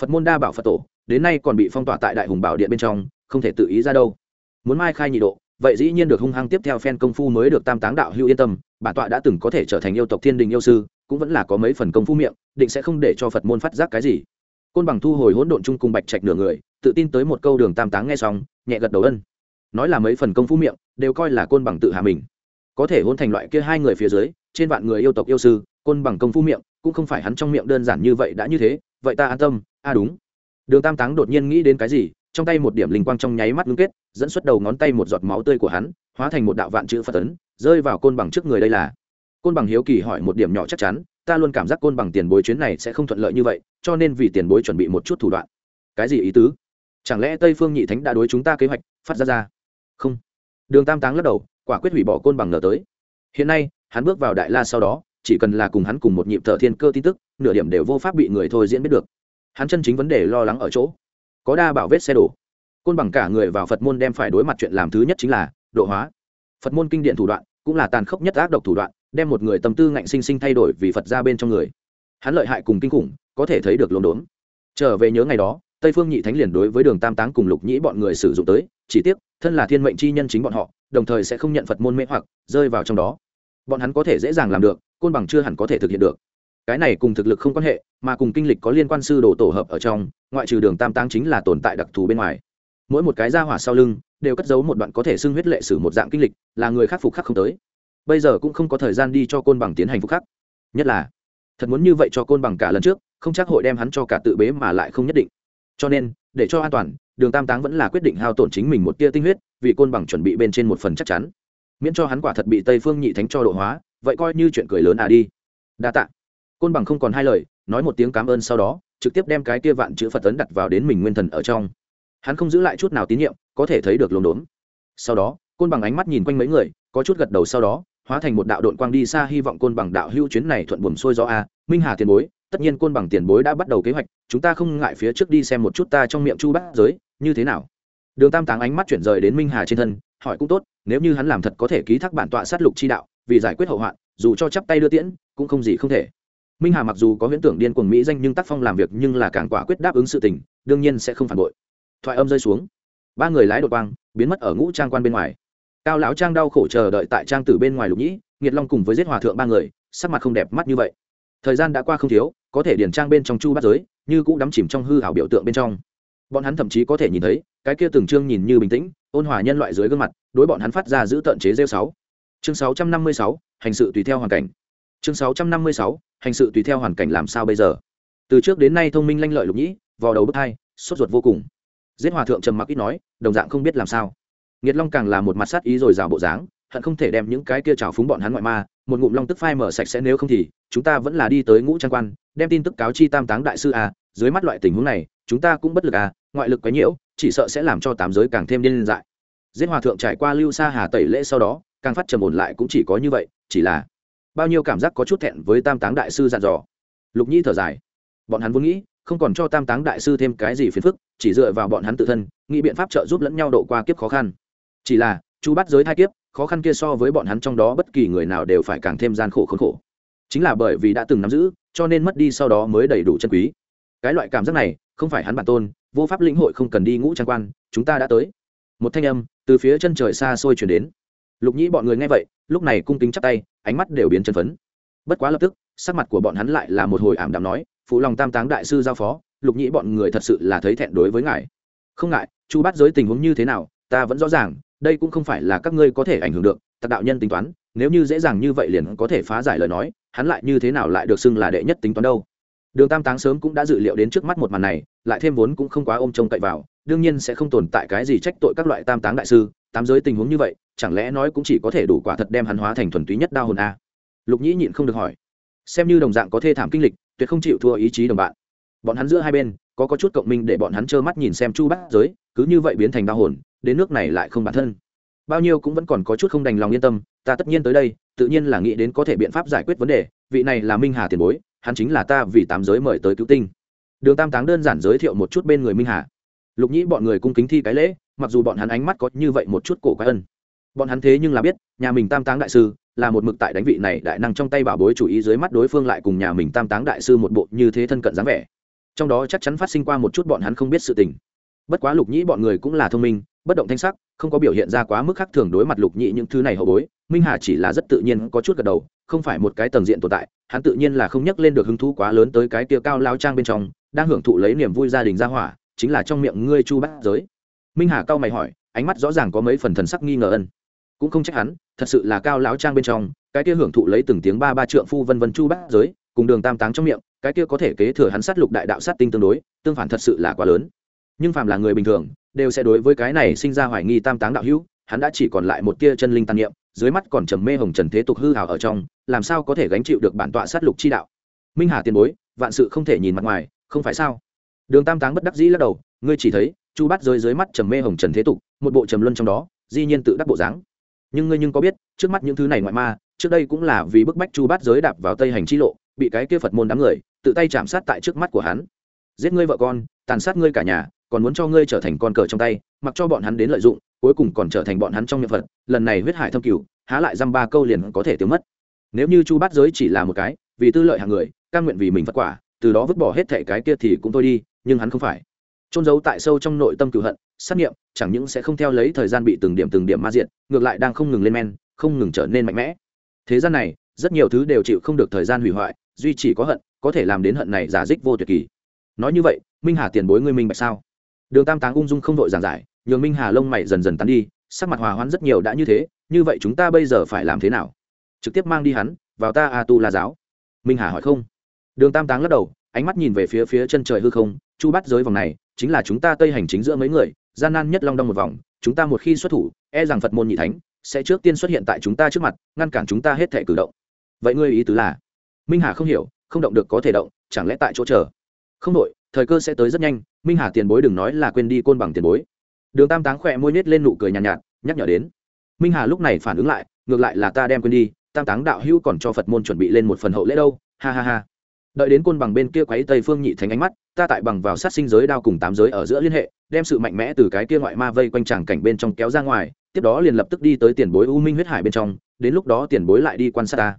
Phật môn đa bảo phật tổ, đến nay còn bị phong tỏa tại đại hùng bảo điện bên trong, không thể tự ý ra đâu. Muốn mai khai nhị độ, vậy dĩ nhiên được hung hăng tiếp theo phen công phu mới được tam táng đạo hữu yên tâm, bản tọa đã từng có thể trở thành yêu tộc thiên đình yêu sư cũng vẫn là có mấy phần công phu miệng, định sẽ không để cho phật môn phát giác cái gì. Côn bằng thu hồi hỗn độn chung cùng bạch trạch nửa người, tự tin tới một câu đường tam táng nghe xong, nhẹ gật đầu ân. Nói là mấy phần công phu miệng, đều coi là côn bằng tự hạ mình. Có thể hôn thành loại kia hai người phía dưới, trên vạn người yêu tộc yêu sư, côn bằng công phu miệng, cũng không phải hắn trong miệng đơn giản như vậy đã như thế, vậy ta an tâm, a à đúng. Đường tam táng đột nhiên nghĩ đến cái gì, trong tay một điểm linh quang trong nháy mắt ngưng kết, dẫn xuất đầu ngón tay một giọt máu tươi của hắn, hóa thành một đạo vạn chữ phật tấn rơi vào côn bằng trước người đây là côn bằng hiếu kỳ hỏi một điểm nhỏ chắc chắn, ta luôn cảm giác côn bằng tiền bối chuyến này sẽ không thuận lợi như vậy, cho nên vì tiền bối chuẩn bị một chút thủ đoạn. Cái gì ý tứ? Chẳng lẽ tây phương nhị thánh đã đối chúng ta kế hoạch, phát ra ra? Không. Đường tam táng lắc đầu, quả quyết hủy bỏ côn bằng ngờ tới. Hiện nay, hắn bước vào đại la sau đó, chỉ cần là cùng hắn cùng một nhịp thở thiên cơ tin tức, nửa điểm đều vô pháp bị người thôi diễn biết được. Hắn chân chính vấn đề lo lắng ở chỗ, có đa bảo vết xe đổ. Côn bằng cả người vào phật môn đem phải đối mặt chuyện làm thứ nhất chính là độ hóa. Phật môn kinh điện thủ đoạn cũng là tàn khốc nhất ác độc thủ đoạn đem một người tâm tư ngạnh sinh sinh thay đổi vì phật ra bên trong người. Hắn lợi hại cùng kinh khủng, có thể thấy được lồn đốn trở về nhớ ngày đó, tây phương nhị thánh liền đối với đường tam táng cùng lục nhĩ bọn người sử dụng tới, chỉ tiếc, thân là thiên mệnh chi nhân chính bọn họ, đồng thời sẽ không nhận phật môn mê hoặc, rơi vào trong đó. Bọn hắn có thể dễ dàng làm được, côn bằng chưa hẳn có thể thực hiện được. Cái này cùng thực lực không quan hệ, mà cùng kinh lịch có liên quan sư đồ tổ hợp ở trong, ngoại trừ đường tam táng chính là tồn tại đặc thù bên ngoài. Mỗi một cái ra hỏa sau lưng, đều cất giấu một đoạn có thể xưng huyết lệ sử một dạng kinh lịch, là người khắc phục khắc không tới bây giờ cũng không có thời gian đi cho côn bằng tiến hành phục khắc. Nhất là, thật muốn như vậy cho côn bằng cả lần trước, không chắc hội đem hắn cho cả tự bế mà lại không nhất định. Cho nên, để cho an toàn, đường tam táng vẫn là quyết định hao tổn chính mình một tia tinh huyết, vì côn bằng chuẩn bị bên trên một phần chắc chắn. Miễn cho hắn quả thật bị tây phương nhị thánh cho độ hóa, vậy coi như chuyện cười lớn à đi. Đa tạ. Côn bằng không còn hai lời, nói một tiếng cảm ơn sau đó, trực tiếp đem cái tia vạn chữ phật tấn đặt vào đến mình nguyên thần ở trong. Hắn không giữ lại chút nào tín nhiệm, có thể thấy được lồn đốn. Sau đó, côn bằng ánh mắt nhìn quanh mấy người, có chút gật đầu sau đó hóa thành một đạo đội quang đi xa, hy vọng côn bằng đạo hưu chuyến này thuận buồm xuôi do a. Minh hà tiền bối, tất nhiên côn bằng tiền bối đã bắt đầu kế hoạch, chúng ta không ngại phía trước đi xem một chút ta trong miệng chu bát giới, như thế nào? Đường tam táng ánh mắt chuyển rời đến minh hà trên thân, hỏi cũng tốt, nếu như hắn làm thật có thể ký thác bản tọa sát lục chi đạo, vì giải quyết hậu hoạn, dù cho chắp tay đưa tiễn, cũng không gì không thể. Minh hà mặc dù có huyễn tưởng điên cuồng mỹ danh nhưng tác phong làm việc nhưng là càng quả quyết đáp ứng sự tình, đương nhiên sẽ không phản bội. Thoại âm rơi xuống. Ba người lái đột quang, biến mất ở ngũ trang quan bên ngoài cao lão trang đau khổ chờ đợi tại trang tử bên ngoài lục nhĩ, nghiệt long cùng với giết hòa thượng ba người, sắc mặt không đẹp mắt như vậy. Thời gian đã qua không thiếu, có thể điển trang bên trong chu bắt giới, như cũng đắm chìm trong hư hảo biểu tượng bên trong. Bọn hắn thậm chí có thể nhìn thấy, cái kia từng trương nhìn như bình tĩnh, ôn hòa nhân loại dưới gương mặt, đối bọn hắn phát ra giữ tận chế rêu sáu. Chương sáu trăm năm mươi sáu, hành sự tùy theo hoàn cảnh. Chương sáu trăm năm mươi sáu, hành sự tùy theo hoàn cảnh làm sao bây giờ? Từ trước đến nay thông minh lanh lợi lục nhĩ vào đầu bước hai, sốt ruột vô cùng. Giết hòa thượng trầm mặc ít nói, đồng dạng không biết làm sao nghiệt long càng là một mặt sát ý rồi rào bộ dáng, hận không thể đem những cái kia trào phúng bọn hắn ngoại ma, một ngụm long tức phai mở sạch sẽ nếu không thì, chúng ta vẫn là đi tới ngũ trang quan, đem tin tức cáo chi tam táng đại sư a dưới mắt loại tình huống này, chúng ta cũng bất lực a ngoại lực quấy nhiễu, chỉ sợ sẽ làm cho tám giới càng thêm điên dại. Giết hòa thượng trải qua lưu xa hà tẩy lễ sau đó, càng phát trầm ổn lại cũng chỉ có như vậy, chỉ là bao nhiêu cảm giác có chút thẹn với tam táng đại sư dặn dò. Lục nhi thở dài. Bọn hắn vốn nghĩ, không còn cho tam táng đại sư thêm cái gì phiền phức, chỉ dựa vào bọn hắn tự thân, nghĩ biện pháp trợ giúp lẫn nhau độ qua kiếp khó khăn chỉ là chú bắt giới thai kiếp, khó khăn kia so với bọn hắn trong đó bất kỳ người nào đều phải càng thêm gian khổ khốn khổ. Chính là bởi vì đã từng nắm giữ, cho nên mất đi sau đó mới đầy đủ chân quý. Cái loại cảm giác này, không phải hắn bản tôn, vô pháp lĩnh hội không cần đi ngũ trang quan, chúng ta đã tới. Một thanh âm, từ phía chân trời xa xôi chuyển đến. Lục nhĩ bọn người nghe vậy, lúc này cung kính chắp tay, ánh mắt đều biến chân phấn. Bất quá lập tức, sắc mặt của bọn hắn lại là một hồi ảm đạm nói, phụ lòng tam táng đại sư giao phó, lục nhĩ bọn người thật sự là thấy thẹn đối với ngài. Không ngại, chu bắt giới tình huống như thế nào, ta vẫn rõ ràng đây cũng không phải là các ngươi có thể ảnh hưởng được, tặc đạo nhân tính toán, nếu như dễ dàng như vậy liền có thể phá giải lời nói, hắn lại như thế nào lại được xưng là đệ nhất tính toán đâu? Đường tam táng sớm cũng đã dự liệu đến trước mắt một màn này, lại thêm vốn cũng không quá ôm trông cậy vào, đương nhiên sẽ không tồn tại cái gì trách tội các loại tam táng đại sư, tám giới tình huống như vậy, chẳng lẽ nói cũng chỉ có thể đủ quả thật đem hắn hóa thành thuần túy nhất đao hồn a? Lục nhĩ nhịn không được hỏi. Xem như đồng dạng có thê thảm kinh lịch, tuyệt không chịu thua ý chí đồng bạn. Bọn hắn giữa hai bên, có có chút cộng minh để bọn hắn trơ mắt nhìn xem chu bát giới, cứ như vậy biến thành đao hồn đến nước này lại không bản thân. Bao nhiêu cũng vẫn còn có chút không đành lòng yên tâm, ta tất nhiên tới đây, tự nhiên là nghĩ đến có thể biện pháp giải quyết vấn đề, vị này là minh hà tiền bối, hắn chính là ta vì tám giới mời tới cứu tinh. Đường tam táng đơn giản giới thiệu một chút bên người minh hà. Lục nhĩ bọn người cung kính thi cái lễ, mặc dù bọn hắn ánh mắt có như vậy một chút cổ quái ân. Bọn hắn thế nhưng là biết, nhà mình tam táng đại sư là một mực tại đánh vị này đại năng trong tay bảo bối chủ ý dưới mắt đối phương lại cùng nhà mình tam táng đại sư một bộ như thế thân cận dáng vẻ. Trong đó chắc chắn phát sinh qua một chút bọn hắn không biết sự tình. Bất quá lục nhĩ bọn người cũng là thông minh bất động thanh sắc, không có biểu hiện ra quá mức khác thường đối mặt lục nhị những thứ này hậu bối, minh hà chỉ là rất tự nhiên có chút gật đầu, không phải một cái tầng diện tồn tại, hắn tự nhiên là không nhắc lên được hứng thú quá lớn tới cái kia cao lao trang bên trong, đang hưởng thụ lấy niềm vui gia đình gia hỏa, chính là trong miệng ngươi chu bát giới. Minh hà cao mày hỏi, ánh mắt rõ ràng có mấy phần thần sắc nghi ngờ ân. Cũng không trách hắn, thật sự là cao lão trang bên trong, cái kia hưởng thụ lấy từng tiếng ba ba trượng phu vân vân chu bát giới, cùng đường tam táng trong miệng, cái kia có thể kế thừa hắn sát lục đại đạo sát tinh tương đối, tương phản thật sự là quá lớn. Nhưng phàm là người bình thường đều sẽ đối với cái này sinh ra hoài nghi tam táng đạo hữu, hắn đã chỉ còn lại một tia chân linh tàn niệm, dưới mắt còn trầm mê hồng trần thế tục hư hào ở trong, làm sao có thể gánh chịu được bản tọa sát lục chi đạo? Minh hà tiền bối, vạn sự không thể nhìn mặt ngoài, không phải sao? Đường tam táng bất đắc dĩ lắc đầu, ngươi chỉ thấy, chu bát rơi dưới mắt trầm mê hồng trần thế tục, một bộ trầm luân trong đó, di nhiên tự đắc bộ dáng. Nhưng ngươi nhưng có biết, trước mắt những thứ này ngoại ma, trước đây cũng là vì bức bách chu bát giới đạp vào tây hành chi lộ, bị cái kia phật môn đám người, tự tay chạm sát tại trước mắt của hắn. Giết ngươi vợ con, tàn sát ngươi cả nhà còn muốn cho ngươi trở thành con cờ trong tay, mặc cho bọn hắn đến lợi dụng, cuối cùng còn trở thành bọn hắn trong miệng phật, lần này huyết hải thâm cửu, há lại dăm ba câu liền có thể tiêu mất. Nếu như chu bát giới chỉ là một cái, vì tư lợi hàng người căn nguyện vì mình phật quả, từ đó vứt bỏ hết thẻ cái kia thì cũng thôi đi, nhưng hắn không phải. Trôn giấu tại sâu trong nội tâm cửu hận, sát nghiệm chẳng những sẽ không theo lấy thời gian bị từng điểm từng điểm ma diện ngược lại đang không ngừng lên men, không ngừng trở nên mạnh mẽ. Thế gian này, rất nhiều thứ đều chịu không được thời gian hủy hoại, duy chỉ có hận, có thể làm đến hận này giả dích vô tuyệt kỳ. Nói như vậy, minh hà tiền bối ngươi minh bạch sao? Đường tam táng ung dung không vội giảng giải, nhường minh hà lông mày dần dần tắn đi, sắc mặt hòa hoãn rất nhiều đã như thế, như vậy chúng ta bây giờ phải làm thế nào? Trực tiếp mang đi hắn, vào ta a tu la giáo. Minh hà hỏi không. Đường tam táng lắc đầu, ánh mắt nhìn về phía phía chân trời hư không, chu bắt giới vòng này, chính là chúng ta tây hành chính giữa mấy người, gian nan nhất long đong một vòng, chúng ta một khi xuất thủ e rằng phật môn nhị thánh sẽ trước tiên xuất hiện tại chúng ta trước mặt, ngăn cản chúng ta hết thể cử động. Vậy ngươi ý tứ là? Minh hà không hiểu, không động được có thể động, chẳng lẽ tại chỗ chờ? Không đội thời cơ sẽ tới rất nhanh minh hà tiền bối đừng nói là quên đi côn bằng tiền bối. Đường tam táng khỏe môi nhét lên nụ cười nhàn nhạt, nhạt nhắc nhở đến. Minh hà lúc này phản ứng lại ngược lại là ta đem quên đi tam táng đạo hữu còn cho phật môn chuẩn bị lên một phần hậu lễ đâu ha ha ha. Đợi đến côn bằng bên kia quấy tây phương nhị thành ánh mắt ta tại bằng vào sát sinh giới đao cùng tám giới ở giữa liên hệ đem sự mạnh mẽ từ cái kia ngoại ma vây quanh tràng cảnh bên trong kéo ra ngoài tiếp đó liền lập tức đi tới tiền bối u minh huyết hải bên trong đến lúc đó tiền bối lại đi quan sát ta.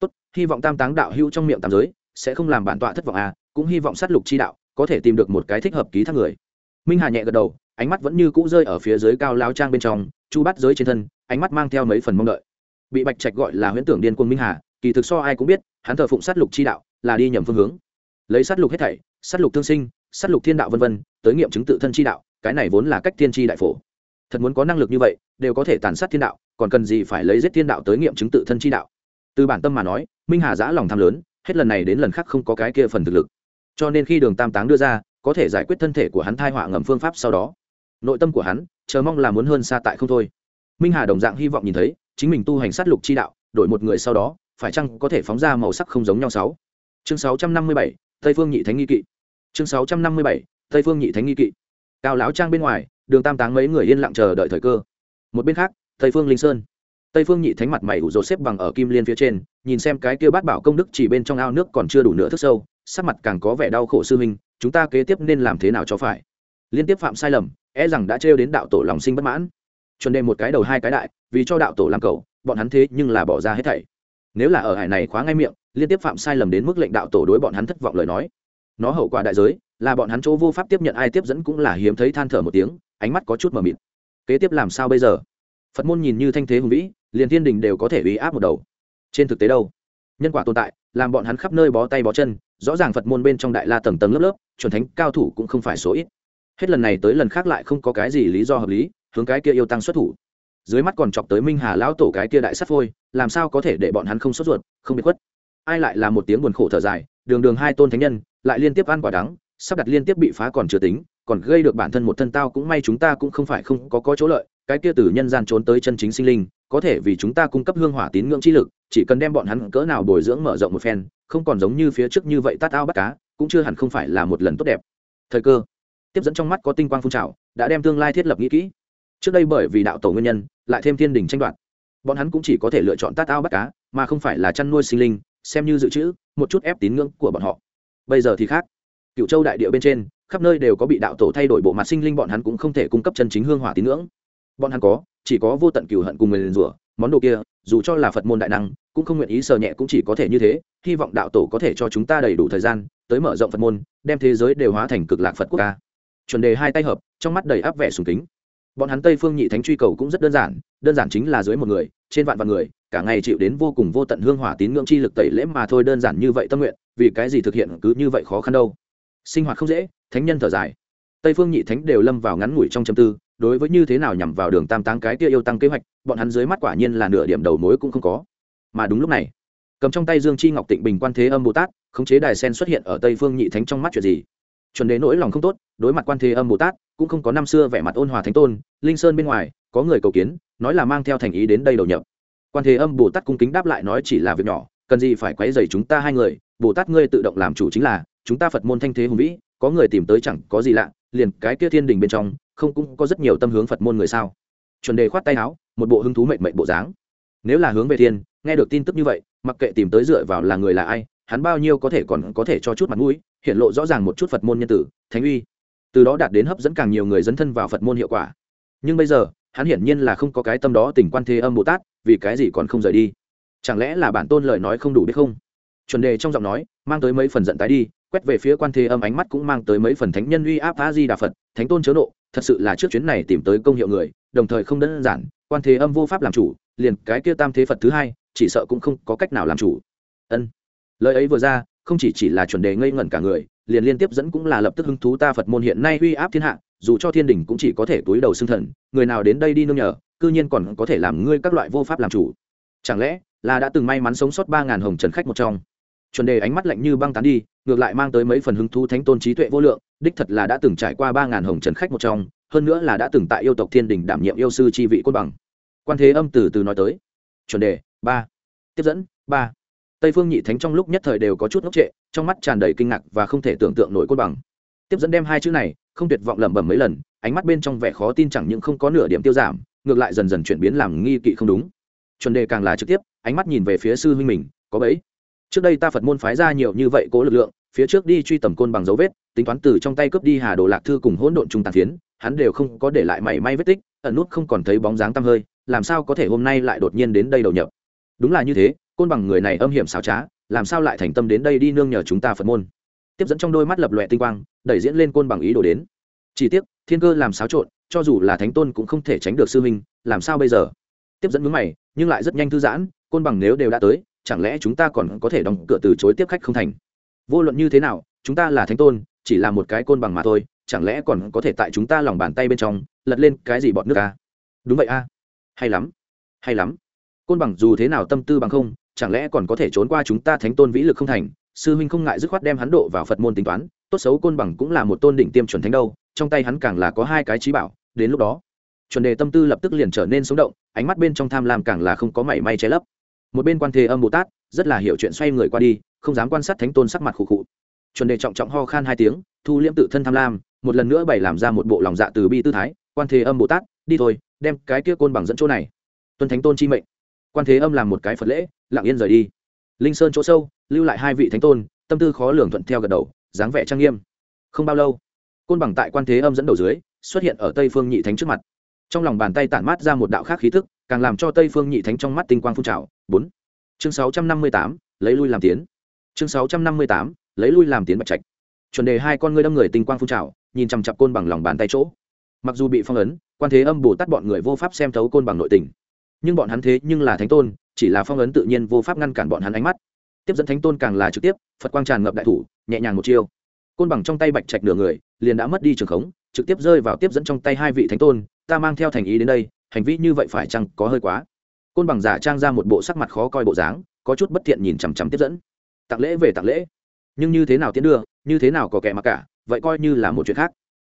Tốt hy vọng tam táng đạo hữu trong miệng tam giới sẽ không làm bản tọa thất vọng à cũng hy vọng sát lục chi đạo có thể tìm được một cái thích hợp ký thác người. Minh hà nhẹ gật đầu, ánh mắt vẫn như cũ rơi ở phía dưới cao lao trang bên trong, chu bắt giới trên thân, ánh mắt mang theo mấy phần mong đợi. Bị bạch trạch gọi là huyễn tưởng điên quân minh hà, kỳ thực so ai cũng biết, hắn thờ phụng sát lục chi đạo, là đi nhầm phương hướng. Lấy sát lục hết thảy, sát lục thương sinh, sát lục thiên đạo vân vân, tới nghiệm chứng tự thân chi đạo, cái này vốn là cách thiên chi đại phổ. Thật muốn có năng lực như vậy, đều có thể tàn sát thiên đạo, còn cần gì phải lấy giết thiên đạo tới nghiệm chứng tự thân chi đạo? Từ bản tâm mà nói, minh hà giã lòng tham lớn, hết lần này đến lần khác không có cái kia phần thực lực cho nên khi đường tam táng đưa ra, có thể giải quyết thân thể của hắn thai họa ngầm phương pháp sau đó. Nội tâm của hắn, chờ mong là muốn hơn xa tại không thôi. Minh hà đồng dạng hy vọng nhìn thấy, chính mình tu hành sát lục chi đạo, đổi một người sau đó, phải chăng có thể phóng ra màu sắc không giống nhau sáu? Chương sáu trăm năm mươi bảy, tây phương nhị thánh nghi kỵ. Chương sáu trăm năm mươi bảy, tây phương nhị thánh nghi kỵ. Cao lão trang bên ngoài, đường tam táng mấy người yên lặng chờ đợi thời cơ. Một bên khác, tây phương linh sơn. Tây phương nhị thánh mặt mày ủ rột xếp bằng ở kim liên phía trên, nhìn xem cái kia bát bảo công đức chỉ bên trong ao nước còn chưa đủ nửa thức sâu sắc mặt càng có vẻ đau khổ sư huynh, chúng ta kế tiếp nên làm thế nào cho phải? Liên tiếp phạm sai lầm e rằng đã trêu đến đạo tổ lòng sinh bất mãn. Chuẩn đề một cái đầu hai cái đại, vì cho đạo tổ làm cầu bọn hắn thế nhưng là bỏ ra hết thảy. Nếu là ở hải này khóa ngay miệng, liên tiếp phạm sai lầm đến mức lệnh đạo tổ đối bọn hắn thất vọng lời nói. Nó hậu quả đại giới, là bọn hắn chỗ vô pháp tiếp nhận ai tiếp dẫn cũng là hiếm thấy than thở một tiếng, ánh mắt có chút mờ mịt. Kế tiếp làm sao bây giờ? Phật môn nhìn như thanh thế hùng vĩ, liền thiên đình đều có thể uy áp một đầu. Trên thực tế đâu? Nhân quả tồn tại, làm bọn hắn khắp nơi bó tay bó chân rõ ràng phật môn bên trong đại la tầng tầng lớp lớp, chuẩn thánh cao thủ cũng không phải số ít. Hết lần này tới lần khác lại không có cái gì lý do hợp lý, hướng cái kia yêu tăng xuất thủ. Dưới mắt còn chọc tới minh hà lão tổ cái kia đại sắt phôi, làm sao có thể để bọn hắn không sốt ruột, không bị khuất? Ai lại là một tiếng buồn khổ thở dài, đường đường hai tôn thánh nhân, lại liên tiếp ăn quả đắng, sắp đặt liên tiếp bị phá còn chưa tính, còn gây được bản thân một thân tao cũng may chúng ta cũng không phải không có có chỗ lợi, cái kia từ nhân gian trốn tới chân chính sinh linh, có thể vì chúng ta cung cấp hương hỏa tín ngưỡng chi lực, chỉ cần đem bọn hắn cỡ nào bồi dưỡng mở rộng một phen không còn giống như phía trước như vậy tát ao bắt cá, cũng chưa hẳn không phải là một lần tốt đẹp. Thời cơ, tiếp dẫn trong mắt có tinh quang phun trào, đã đem tương lai thiết lập nghĩ kỹ. Trước đây bởi vì đạo tổ nguyên nhân, lại thêm thiên đình tranh đoạt, bọn hắn cũng chỉ có thể lựa chọn tát ao bắt cá, mà không phải là chăn nuôi sinh linh, xem như dự trữ, một chút ép tín ngưỡng của bọn họ. Bây giờ thì khác. Cựu châu đại địa bên trên, khắp nơi đều có bị đạo tổ thay đổi bộ mặt sinh linh, bọn hắn cũng không thể cung cấp chân chính hương hỏa tín ngưỡng. Bọn hắn có, chỉ có vô tận cựu hận cùng người rủa món đồ kia, dù cho là phật môn đại năng, cũng không nguyện ý sờ nhẹ cũng chỉ có thể như thế, hy vọng đạo tổ có thể cho chúng ta đầy đủ thời gian, tới mở rộng phật môn, đem thế giới đều hóa thành cực lạc phật quốc ca. Chuẩn đề hai tay hợp, trong mắt đầy áp vẻ sùng kính. Bọn hắn tây phương nhị thánh truy cầu cũng rất đơn giản đơn giản chính là dưới một người, trên vạn vạn người, cả ngày chịu đến vô cùng vô tận hương hỏa tín ngưỡng chi lực tẩy lễ mà thôi, đơn giản như vậy tâm nguyện, vì cái gì thực hiện cứ như vậy khó khăn đâu. Sinh hoạt không dễ, thánh nhân thở dài. Tây phương nhị thánh đều lâm vào ngắn ngủi trong châm tư đối với như thế nào nhằm vào đường tam táng cái kia yêu tăng kế hoạch, bọn hắn dưới mắt quả nhiên là nửa điểm đầu mối cũng không có. Mà đúng lúc này, cầm trong tay dương chi ngọc tịnh bình quan thế âm bồ tát, khống chế đài sen xuất hiện ở tây phương nhị thánh trong mắt chuyện gì? Chuẩn đế nỗi lòng không tốt, đối mặt quan thế âm bồ tát, cũng không có năm xưa vẻ mặt ôn hòa thánh tôn, linh sơn bên ngoài, có người cầu kiến, nói là mang theo thành ý đến đây đầu nhập. Quan thế âm bồ tát cung kính đáp lại nói chỉ là việc nhỏ, cần gì phải quấy dày chúng ta hai người, bồ tát ngươi tự động làm chủ chính là, chúng ta phật môn thanh thế hùng vĩ, có người tìm tới chẳng có gì lạ, liền cái kia thiên đình bên trong không cũng có rất nhiều tâm hướng phật môn người sao? Chuẩn đề khoát tay áo, một bộ hứng thú mệnh mệnh bộ dáng. Nếu là hướng về thiên, nghe được tin tức như vậy, mặc kệ tìm tới dựa vào là người là ai, hắn bao nhiêu có thể còn có thể cho chút mặt mũi, hiện lộ rõ ràng một chút phật môn nhân tử, thánh uy. Từ đó đạt đến hấp dẫn càng nhiều người dấn thân vào phật môn hiệu quả. Nhưng bây giờ, hắn hiển nhiên là không có cái tâm đó tỉnh quan thế âm bồ tát, vì cái gì còn không rời đi? Chẳng lẽ là bản tôn lời nói không đủ biết không? Chuẩn đề trong giọng nói, mang tới mấy phần giận tái đi quét về phía quan thế âm ánh mắt cũng mang tới mấy phần thánh nhân uy áp a di đà phật thánh tôn chớ nộ thật sự là trước chuyến này tìm tới công hiệu người đồng thời không đơn giản quan thế âm vô pháp làm chủ liền cái kia tam thế phật thứ hai chỉ sợ cũng không có cách nào làm chủ ân lời ấy vừa ra không chỉ chỉ là chuẩn đề ngây ngẩn cả người liền liên tiếp dẫn cũng là lập tức hứng thú ta phật môn hiện nay uy áp thiên hạ dù cho thiên đình cũng chỉ có thể túi đầu xưng thần người nào đến đây đi nương nhờ cư nhiên còn có thể làm ngươi các loại vô pháp làm chủ chẳng lẽ là đã từng may mắn sống sót ba ngàn hồng trần khách một trong chuẩn đề ánh mắt lạnh như băng tán đi, ngược lại mang tới mấy phần hứng thú thánh tôn trí tuệ vô lượng, đích thật là đã từng trải qua ba ngàn hồng trần khách một trong, hơn nữa là đã từng tại yêu tộc thiên đình đảm nhiệm yêu sư chi vị cốt bằng. Quan thế âm từ từ nói tới. Chuẩn đề, ba. Tiếp dẫn, ba. Tây phương nhị thánh trong lúc nhất thời đều có chút ngốc trệ, trong mắt tràn đầy kinh ngạc và không thể tưởng tượng nổi cốt bằng. Tiếp dẫn đem hai chữ này, không tuyệt vọng lẩm bẩm mấy lần, ánh mắt bên trong vẻ khó tin chẳng những không có nửa điểm tiêu giảm, ngược lại dần dần chuyển biến làm nghi kỵ không đúng. Chuẩn đề càng là trực tiếp, ánh mắt nhìn về phía sư huynh mình, có bấy trước đây ta phật môn phái ra nhiều như vậy cố lực lượng, phía trước đi truy tầm côn bằng dấu vết, tính toán từ trong tay cướp đi hà đồ lạc thư cùng hỗn độn trung tàn phiến, hắn đều không có để lại mảy may vết tích, ẩn nút không còn thấy bóng dáng tăm hơi, làm sao có thể hôm nay lại đột nhiên đến đây đầu nhập? Đúng là như thế, côn bằng người này âm hiểm xảo trá, làm sao lại thành tâm đến đây đi nương nhờ chúng ta phật môn? Tiếp dẫn trong đôi mắt lập lòe tinh quang, đẩy diễn lên côn bằng ý đồ đến. Chỉ tiếc, thiên cơ làm xáo trộn, cho dù là thánh tôn cũng không thể tránh được sư huynh, làm sao bây giờ? Tiếp dẫn mướn mày, nhưng lại rất nhanh thư giãn, côn bằng nếu đều đã tới chẳng lẽ chúng ta còn có thể đóng cửa từ chối tiếp khách không thành? Vô luận như thế nào, chúng ta là thánh tôn, chỉ là một cái côn bằng mà thôi, chẳng lẽ còn có thể tại chúng ta lòng bàn tay bên trong, lật lên cái gì bọn nước a? Đúng vậy a. Hay lắm hay lắm. Côn bằng dù thế nào tâm tư bằng không, chẳng lẽ còn có thể trốn qua chúng ta thánh tôn vĩ lực không thành? Sư huynh không ngại dứt khoát đem hắn độ vào phật môn tính toán, tốt xấu côn bằng cũng là một tôn đỉnh tiêm chuẩn thánh đâu, trong tay hắn càng là có hai cái trí bảo, đến lúc đó, chuẩn đề tâm tư lập tức liền trở nên sống động, ánh mắt bên trong tham lam càng là không có mảy may che lấp một bên quan thế âm bồ tát, rất là hiểu chuyện xoay người qua đi, không dám quan sát thánh tôn sắc mặt khụ khụ. Chuẩn đề trọng trọng ho khan hai tiếng, thu liễm tự thân tham lam, một lần nữa bày làm ra một bộ lòng dạ từ bi tư thái, quan thế âm bồ tát, đi thôi, đem cái kia côn bằng dẫn chỗ này. Tuân thánh tôn chi mệnh. Quan thế âm làm một cái phật lễ, lặng yên rời đi. Linh sơn chỗ sâu, lưu lại hai vị thánh tôn, tâm tư khó lường thuận theo gật đầu, dáng vẻ trang nghiêm. Không bao lâu, côn bằng tại quan thế âm dẫn đầu dưới, xuất hiện ở tây phương nhị thánh trước mặt trong lòng bàn tay tản mát ra một đạo khác khí thức càng làm cho tây phương nhị thánh trong mắt tinh quang phun trào. Bốn. Chương sáu trăm năm mươi tám, lấy lui làm tiến. Chương sáu trăm năm mươi tám, lấy lui làm tiến bạch trạch. Chuẩn đề hai con ngươi đâm người tinh quang phun trào, nhìn chằm chặp côn bằng lòng bàn tay chỗ. Mặc dù bị phong ấn, quan thế âm bồ tát bọn người vô pháp xem thấu côn bằng nội tình. Nhưng bọn hắn thế nhưng là thánh tôn, chỉ là phong ấn tự nhiên vô pháp ngăn cản bọn hắn ánh mắt. Tiếp dẫn thánh tôn càng là trực tiếp, phật quang tràn ngập đại thủ, nhẹ nhàng một chiêu. Côn bằng trong tay bạch trạch nửa người, liền đã mất đi trường khống, trực tiếp rơi vào tiếp dẫn trong tay hai vị thánh tôn ta mang theo thành ý đến đây, hành vi như vậy phải chăng có hơi quá? Côn bằng giả trang ra một bộ sắc mặt khó coi bộ dáng, có chút bất thiện nhìn chằm chằm tiếp dẫn. Tặng lễ về tặng lễ. Nhưng như thế nào tiến đưa, như thế nào có kẻ mặc cả, vậy coi như là một chuyện khác.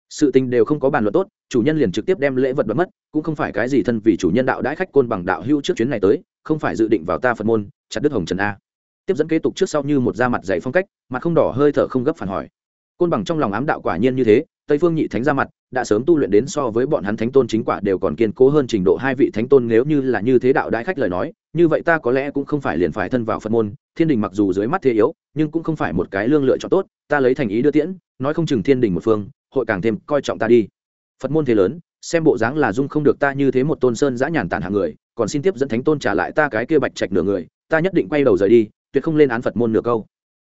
Sự tình đều không có bàn luận tốt, chủ nhân liền trực tiếp đem lễ vật bật mất, cũng không phải cái gì thân vì chủ nhân đạo đãi khách côn bằng đạo hưu trước chuyến này tới, không phải dự định vào ta phật môn, chặt đức hồng trần a. Tiếp dẫn kế tục trước sau như một da mặt dày phong cách, mặt không đỏ hơi thở không gấp phản hỏi. Côn bằng trong lòng ám đạo quả nhiên như thế, tây phương nhị thánh ra mặt đã sớm tu luyện đến so với bọn hắn thánh tôn chính quả đều còn kiên cố hơn trình độ hai vị thánh tôn nếu như là như thế đạo đại khách lời nói, như vậy ta có lẽ cũng không phải liền phải thân vào phật môn, thiên đình mặc dù dưới mắt thế yếu, nhưng cũng không phải một cái lương lựa chọn tốt, ta lấy thành ý đưa tiễn, nói không chừng thiên đình một phương, hội càng thêm coi trọng ta đi. Phật môn thế lớn, xem bộ dáng là dung không được ta như thế một tôn sơn giã nhàn tản hạng người, còn xin tiếp dẫn thánh tôn trả lại ta cái kia bạch trạch nửa người, ta nhất định quay đầu rời đi, tuyệt không lên án phật môn nửa câu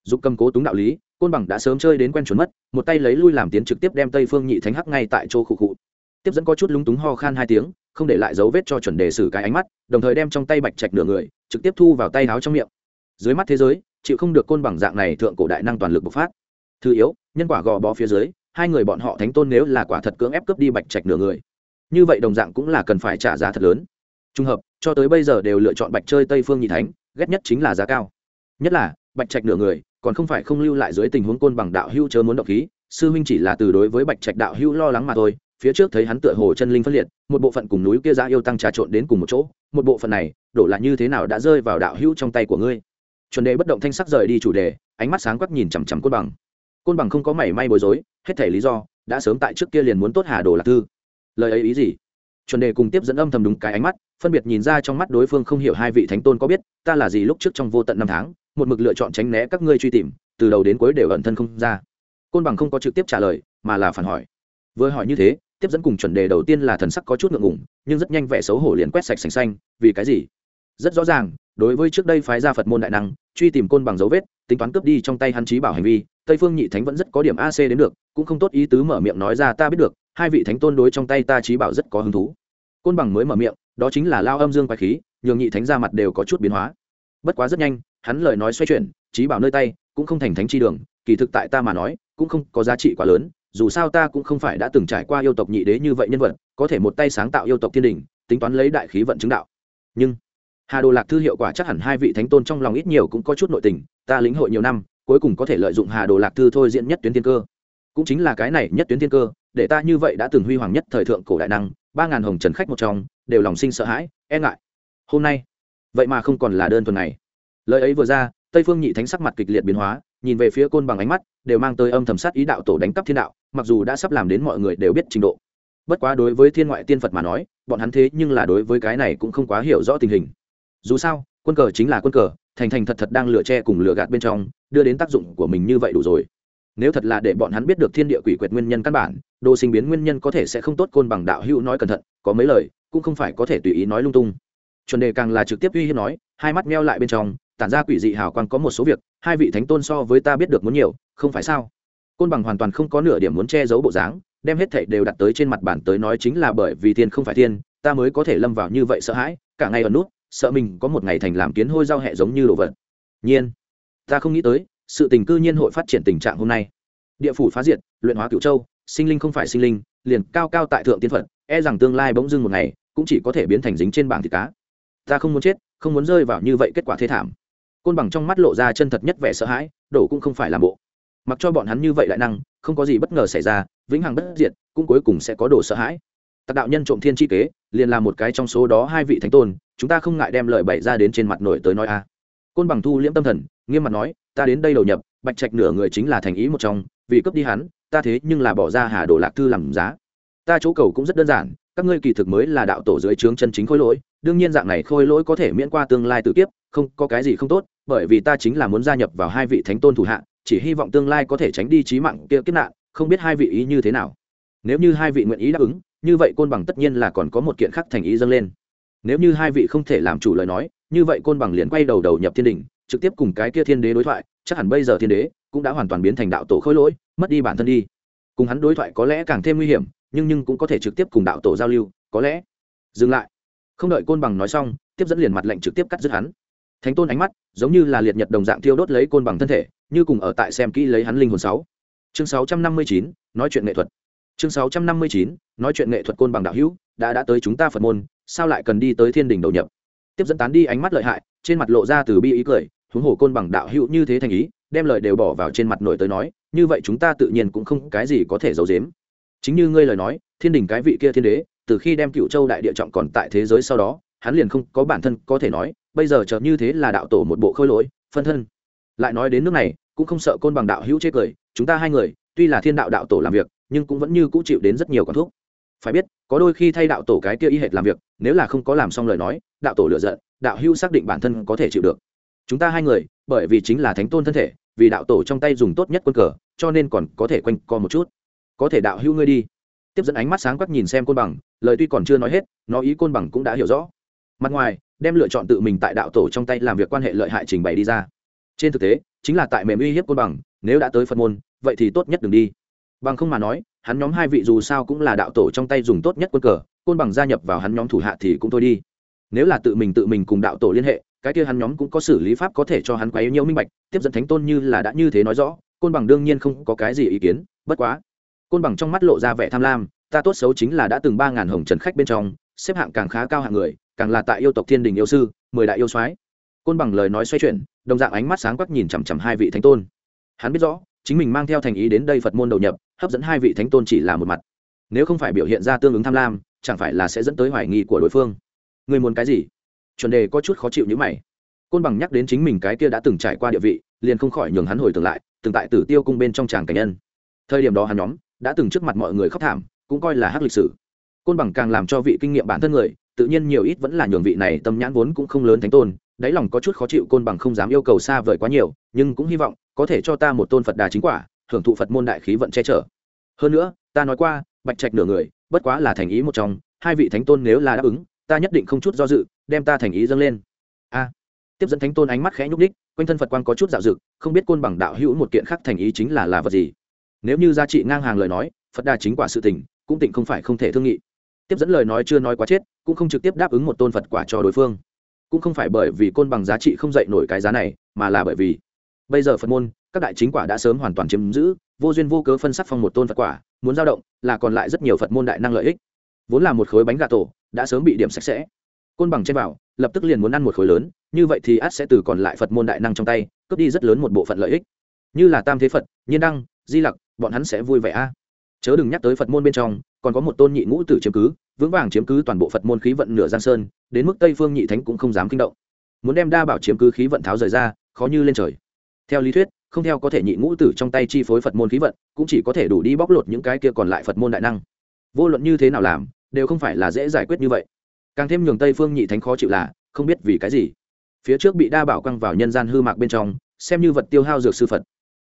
dục cầm cố túng đạo lý, côn bằng đã sớm chơi đến quen chuẩn mất, một tay lấy lui làm tiến trực tiếp đem tây phương nhị thánh hắc ngay tại chỗ khụ khụ. Tiếp dẫn có chút lúng túng ho khan hai tiếng, không để lại dấu vết cho chuẩn đề xử cái ánh mắt, đồng thời đem trong tay bạch trạch nửa người, trực tiếp thu vào tay áo trong miệng. Dưới mắt thế giới, chịu không được côn bằng dạng này thượng cổ đại năng toàn lực bộc phát. Thứ yếu, nhân quả gò bó phía dưới, hai người bọn họ thánh tôn nếu là quả thật cưỡng ép cướp đi bạch trạch nửa người, như vậy đồng dạng cũng là cần phải trả giá thật lớn. Trùng hợp, cho tới bây giờ đều lựa chọn bạch chơi tây phương nhị thánh, ghét nhất chính là giá cao. Nhất là, bạch trạch nửa người còn không phải không lưu lại dưới tình huống côn bằng đạo hưu chớ muốn động khí, sư huynh chỉ là từ đối với bạch trạch đạo hưu lo lắng mà thôi, phía trước thấy hắn tựa hồ chân linh phân liệt, một bộ phận cùng núi kia ra yêu tăng trà trộn đến cùng một chỗ, một bộ phận này, đổ là như thế nào đã rơi vào đạo hưu trong tay của ngươi. Chuẩn đề bất động thanh sắc rời đi chủ đề, ánh mắt sáng quắc nhìn chằm chằm côn bằng. Côn bằng không có mảy may bối rối, hết thể lý do, đã sớm tại trước kia liền muốn tốt hà đồ lạc thư. Lời ấy ý gì? Chuẩn đề cùng tiếp dẫn âm thầm đúng cái ánh mắt, phân biệt nhìn ra trong mắt đối phương không hiểu hai vị thánh tôn có biết, ta là gì lúc trước trong vô tận năm tháng một mực lựa chọn tránh né các ngươi truy tìm, từ đầu đến cuối đều ẩn thân không ra. Côn bằng không có trực tiếp trả lời, mà là phản hỏi. Vừa hỏi như thế, tiếp dẫn cùng chuẩn đề đầu tiên là thần sắc có chút ngượng ngùng, nhưng rất nhanh vẻ xấu hổ liền quét sạch sành xanh, vì cái gì? Rất rõ ràng, đối với trước đây phái gia phật môn đại năng, truy tìm côn bằng dấu vết, tính toán cướp đi trong tay hắn trí bảo hành vi, tây phương nhị thánh vẫn rất có điểm ac đến được, cũng không tốt ý tứ mở miệng nói ra ta biết được, hai vị thánh tôn đối trong tay ta trí bảo rất có hứng thú. Côn bằng mới mở miệng, đó chính là lao âm dương quái khí, nhường nhị thánh ra mặt đều có chút biến hóa. Bất quá rất nhanh hắn lời nói xoay chuyển, trí bảo nơi tay, cũng không thành thánh chi đường, kỳ thực tại ta mà nói, cũng không có giá trị quá lớn, dù sao ta cũng không phải đã từng trải qua yêu tộc nhị đế như vậy nhân vật, có thể một tay sáng tạo yêu tộc thiên đình, tính toán lấy đại khí vận chứng đạo. Nhưng, hà đồ lạc thư hiệu quả chắc hẳn hai vị thánh tôn trong lòng ít nhiều cũng có chút nội tình, ta lĩnh hội nhiều năm, cuối cùng có thể lợi dụng hà đồ lạc thư thôi diễn nhất tuyến thiên cơ. Cũng chính là cái này nhất tuyến thiên cơ, để ta như vậy đã từng huy hoàng nhất thời thượng cổ đại năng, ba ngàn hồng trần khách một trong, đều lòng sinh sợ hãi e ngại. Hôm nay, vậy mà không còn là đơn thuần này lời ấy vừa ra, tây phương nhị thánh sắc mặt kịch liệt biến hóa, nhìn về phía côn bằng ánh mắt, đều mang tới âm thầm sát ý đạo tổ đánh cắp thiên đạo, mặc dù đã sắp làm đến mọi người đều biết trình độ. Bất quá đối với thiên ngoại tiên phật mà nói, bọn hắn thế nhưng là đối với cái này cũng không quá hiểu rõ tình hình. Dù sao, quân cờ chính là quân cờ, thành thành thật thật đang lựa che cùng lựa gạt bên trong, đưa đến tác dụng của mình như vậy đủ rồi. Nếu thật là để bọn hắn biết được thiên địa quỷ quyệt nguyên nhân căn bản, đồ sinh biến nguyên nhân có thể sẽ không tốt, côn bằng đạo hữu nói cẩn thận, có mấy lời, cũng không phải có thể tùy ý nói lung tung. Chuẩn đề càng là trực tiếp uy hiếp nói, hai mắt meo lại bên trong tản ra quỷ dị hào quang có một số việc, hai vị thánh tôn so với ta biết được muốn nhiều, không phải sao? Côn bằng hoàn toàn không có nửa điểm muốn che giấu bộ dáng, đem hết thảy đều đặt tới trên mặt bản tới nói chính là bởi vì thiên không phải thiên, ta mới có thể lâm vào như vậy sợ hãi, cả ngày ở nút, sợ mình có một ngày thành làm kiến hôi giao hẹ giống như đồ vật. Nhiên, ta không nghĩ tới, sự tình cư nhiên hội phát triển tình trạng hôm nay. Địa phủ phá diệt, luyện hóa cửu châu, sinh linh không phải sinh linh, liền cao cao tại thượng tiên phật e rằng tương lai bỗng dưng một ngày, cũng chỉ có thể biến thành dính trên bảng thịt cá. Ta không muốn chết, không muốn rơi vào như vậy kết quả thê thảm côn bằng trong mắt lộ ra chân thật nhất vẻ sợ hãi đổ cũng không phải làm bộ mặc cho bọn hắn như vậy lại năng, không có gì bất ngờ xảy ra, vĩnh hằng bất diệt, cũng cuối cùng sẽ có đồ sợ hãi. Tạc đạo nhân trộm thiên chi kế, liền là một cái trong số đó hai vị thánh tôn, chúng ta không ngại đem lời bày ra đến trên mặt nổi tới nói a. Côn bằng thu liễm tâm thần, nghiêm mặt nói, ta đến đây đầu nhập, bạch trạch nửa người chính là thành ý một trong, vì cướp đi hắn, ta thế nhưng là bỏ ra hà đồ lạc thư làm giá. Ta chỗ cầu cũng rất đơn giản, các ngươi kỳ thực mới là đạo tổ dưới trướng chân chính khôi lỗi, đương nhiên dạng này khôi lỗi có thể miễn qua tương lai tự kiếp, không, có cái gì không tốt bởi vì ta chính là muốn gia nhập vào hai vị thánh tôn thủ hạ, chỉ hy vọng tương lai có thể tránh đi trí mạng kia kiếp nạn, không biết hai vị ý như thế nào. Nếu như hai vị nguyện ý đáp ứng, như vậy côn bằng tất nhiên là còn có một kiện khác thành ý dâng lên. Nếu như hai vị không thể làm chủ lời nói, như vậy côn bằng liền quay đầu đầu nhập thiên đình, trực tiếp cùng cái kia thiên đế đối thoại, chắc hẳn bây giờ thiên đế cũng đã hoàn toàn biến thành đạo tổ khôi lỗi, mất đi bản thân đi. Cùng hắn đối thoại có lẽ càng thêm nguy hiểm, nhưng nhưng cũng có thể trực tiếp cùng đạo tổ giao lưu, có lẽ. Dừng lại. Không đợi côn bằng nói xong, tiếp dẫn liền mặt lệnh trực tiếp cắt dứt hắn thánh tôn ánh mắt giống như là liệt nhật đồng dạng thiêu đốt lấy côn bằng thân thể, như cùng ở tại xem kỹ lấy hắn linh hồn sáu. Chương sáu trăm năm mươi chín, nói chuyện nghệ thuật. Chương sáu trăm năm mươi chín, nói chuyện nghệ thuật côn bằng đạo hữu, đã đã tới chúng ta phật môn, sao lại cần đi tới thiên đình đầu nhập? Tiếp dẫn tán đi ánh mắt lợi hại, trên mặt lộ ra từ bi ý cười, huống hồ côn bằng đạo hữu như thế thành ý, đem lời đều bỏ vào trên mặt nổi tới nói, như vậy chúng ta tự nhiên cũng không cái gì có thể giấu giếm. Chính như ngươi lời nói, thiên đình cái vị kia thiên đế, từ khi đem cựu châu đại địa trọng còn tại thế giới sau đó, hắn liền không có bản thân có thể nói bây giờ chợt như thế là đạo tổ một bộ khôi lỗi, phân thân. Lại nói đến nước này, cũng không sợ côn bằng đạo hữu chê cười, chúng ta hai người, tuy là thiên đạo đạo tổ làm việc, nhưng cũng vẫn như cũ chịu đến rất nhiều con thuốc phải biết, có đôi khi thay đạo tổ cái kia y hệt làm việc, nếu là không có làm xong lời nói, đạo tổ lựa giận, đạo hữu xác định bản thân có thể chịu được. Chúng ta hai người, bởi vì chính là thánh tôn thân thể, vì đạo tổ trong tay dùng tốt nhất quân cờ, cho nên còn có thể quanh co một chút. Có thể đạo hữu ngươi đi. Tiếp dẫn ánh mắt sáng quắc nhìn xem côn bằng, lời tuy còn chưa nói hết, nó ý côn bằng cũng đã hiểu rõ mặt ngoài, đem lựa chọn tự mình tại đạo tổ trong tay làm việc quan hệ lợi hại trình bày đi ra. Trên thực tế, chính là tại mềm uy hiếp côn bằng, nếu đã tới phật môn, vậy thì tốt nhất đừng đi. Bằng không mà nói, hắn nhóm hai vị dù sao cũng là đạo tổ trong tay dùng tốt nhất quân cờ, côn bằng gia nhập vào hắn nhóm thủ hạ thì cũng thôi đi. Nếu là tự mình tự mình cùng đạo tổ liên hệ, cái kia hắn nhóm cũng có xử lý pháp có thể cho hắn quấy nhiễu minh bạch, tiếp dẫn thánh tôn như là đã như thế nói rõ, côn bằng đương nhiên không có cái gì ý kiến, bất quá. Côn bằng trong mắt lộ ra vẻ tham lam, ta tốt xấu chính là đã từng ba ngàn hồng trần khách bên trong, xếp hạng càng khá cao hạng người càng là tại yêu tộc thiên đình yêu sư, mười đại yêu soái. Côn bằng lời nói xoay chuyển, đồng dạng ánh mắt sáng quắc nhìn chằm chằm hai vị thánh tôn. Hắn biết rõ, chính mình mang theo thành ý đến đây phật môn đầu nhập, hấp dẫn hai vị thánh tôn chỉ là một mặt. Nếu không phải biểu hiện ra tương ứng tham lam, chẳng phải là sẽ dẫn tới hoài nghi của đối phương. Người muốn cái gì? Chuẩn đề có chút khó chịu như mày. Côn bằng nhắc đến chính mình cái kia đã từng trải qua địa vị, liền không khỏi nhường hắn hồi tưởng lại, từng tại tử tiêu cung bên trong tràng cảnh nhân. Thời điểm đó hắn nhóm đã từng trước mặt mọi người khóc thảm, cũng coi là hắc lịch sử. Côn bằng càng làm cho vị kinh nghiệm bản thân người tự nhiên nhiều ít vẫn là nhường vị này tâm nhãn vốn cũng không lớn thánh tôn, đáy lòng có chút khó chịu côn bằng không dám yêu cầu xa vời quá nhiều, nhưng cũng hy vọng có thể cho ta một tôn phật đà chính quả, hưởng thụ phật môn đại khí vận che chở. Hơn nữa, ta nói qua, bạch trạch nửa người, bất quá là thành ý một trong, hai vị thánh tôn nếu là đáp ứng, ta nhất định không chút do dự, đem ta thành ý dâng lên. A. Tiếp dẫn thánh tôn ánh mắt khẽ nhúc đích quanh thân phật quan có chút dạo dực, không biết côn bằng đạo hữu một kiện khác thành ý chính là là vật gì. Nếu như giá trị ngang hàng lời nói, phật đà chính quả sự tình, cũng tịnh không phải không thể thương nghị tiếp dẫn lời nói chưa nói quá chết, cũng không trực tiếp đáp ứng một tôn phật quả cho đối phương. Cũng không phải bởi vì côn bằng giá trị không dậy nổi cái giá này, mà là bởi vì bây giờ phật môn, các đại chính quả đã sớm hoàn toàn chiếm giữ, vô duyên vô cớ phân sắc phong một tôn phật quả, muốn giao động, là còn lại rất nhiều phật môn đại năng lợi ích. Vốn là một khối bánh gà tổ, đã sớm bị điểm sạch sẽ. Côn bằng trên bảo, lập tức liền muốn ăn một khối lớn, như vậy thì át sẽ từ còn lại phật môn đại năng trong tay, cướp đi rất lớn một bộ phận lợi ích. Như là tam thế phật, nhiên đăng, di lặc, bọn hắn sẽ vui vẻ a chớ đừng nhắc tới phật môn bên trong, còn có một tôn nhị ngũ tử chiếm cứ, vững vàng chiếm cứ toàn bộ phật môn khí vận nửa giang sơn, đến mức tây phương nhị thánh cũng không dám kinh động. Muốn đem đa bảo chiếm cứ khí vận tháo rời ra, khó như lên trời. Theo lý thuyết, không theo có thể nhị ngũ tử trong tay chi phối phật môn khí vận, cũng chỉ có thể đủ đi bóc lột những cái kia còn lại phật môn đại năng. Vô luận như thế nào làm, đều không phải là dễ giải quyết như vậy. Càng thêm nhường tây phương nhị thánh khó chịu là, không biết vì cái gì. Phía trước bị đa bảo quăng vào nhân gian hư mạc bên trong, xem như vật tiêu hao dược sư phật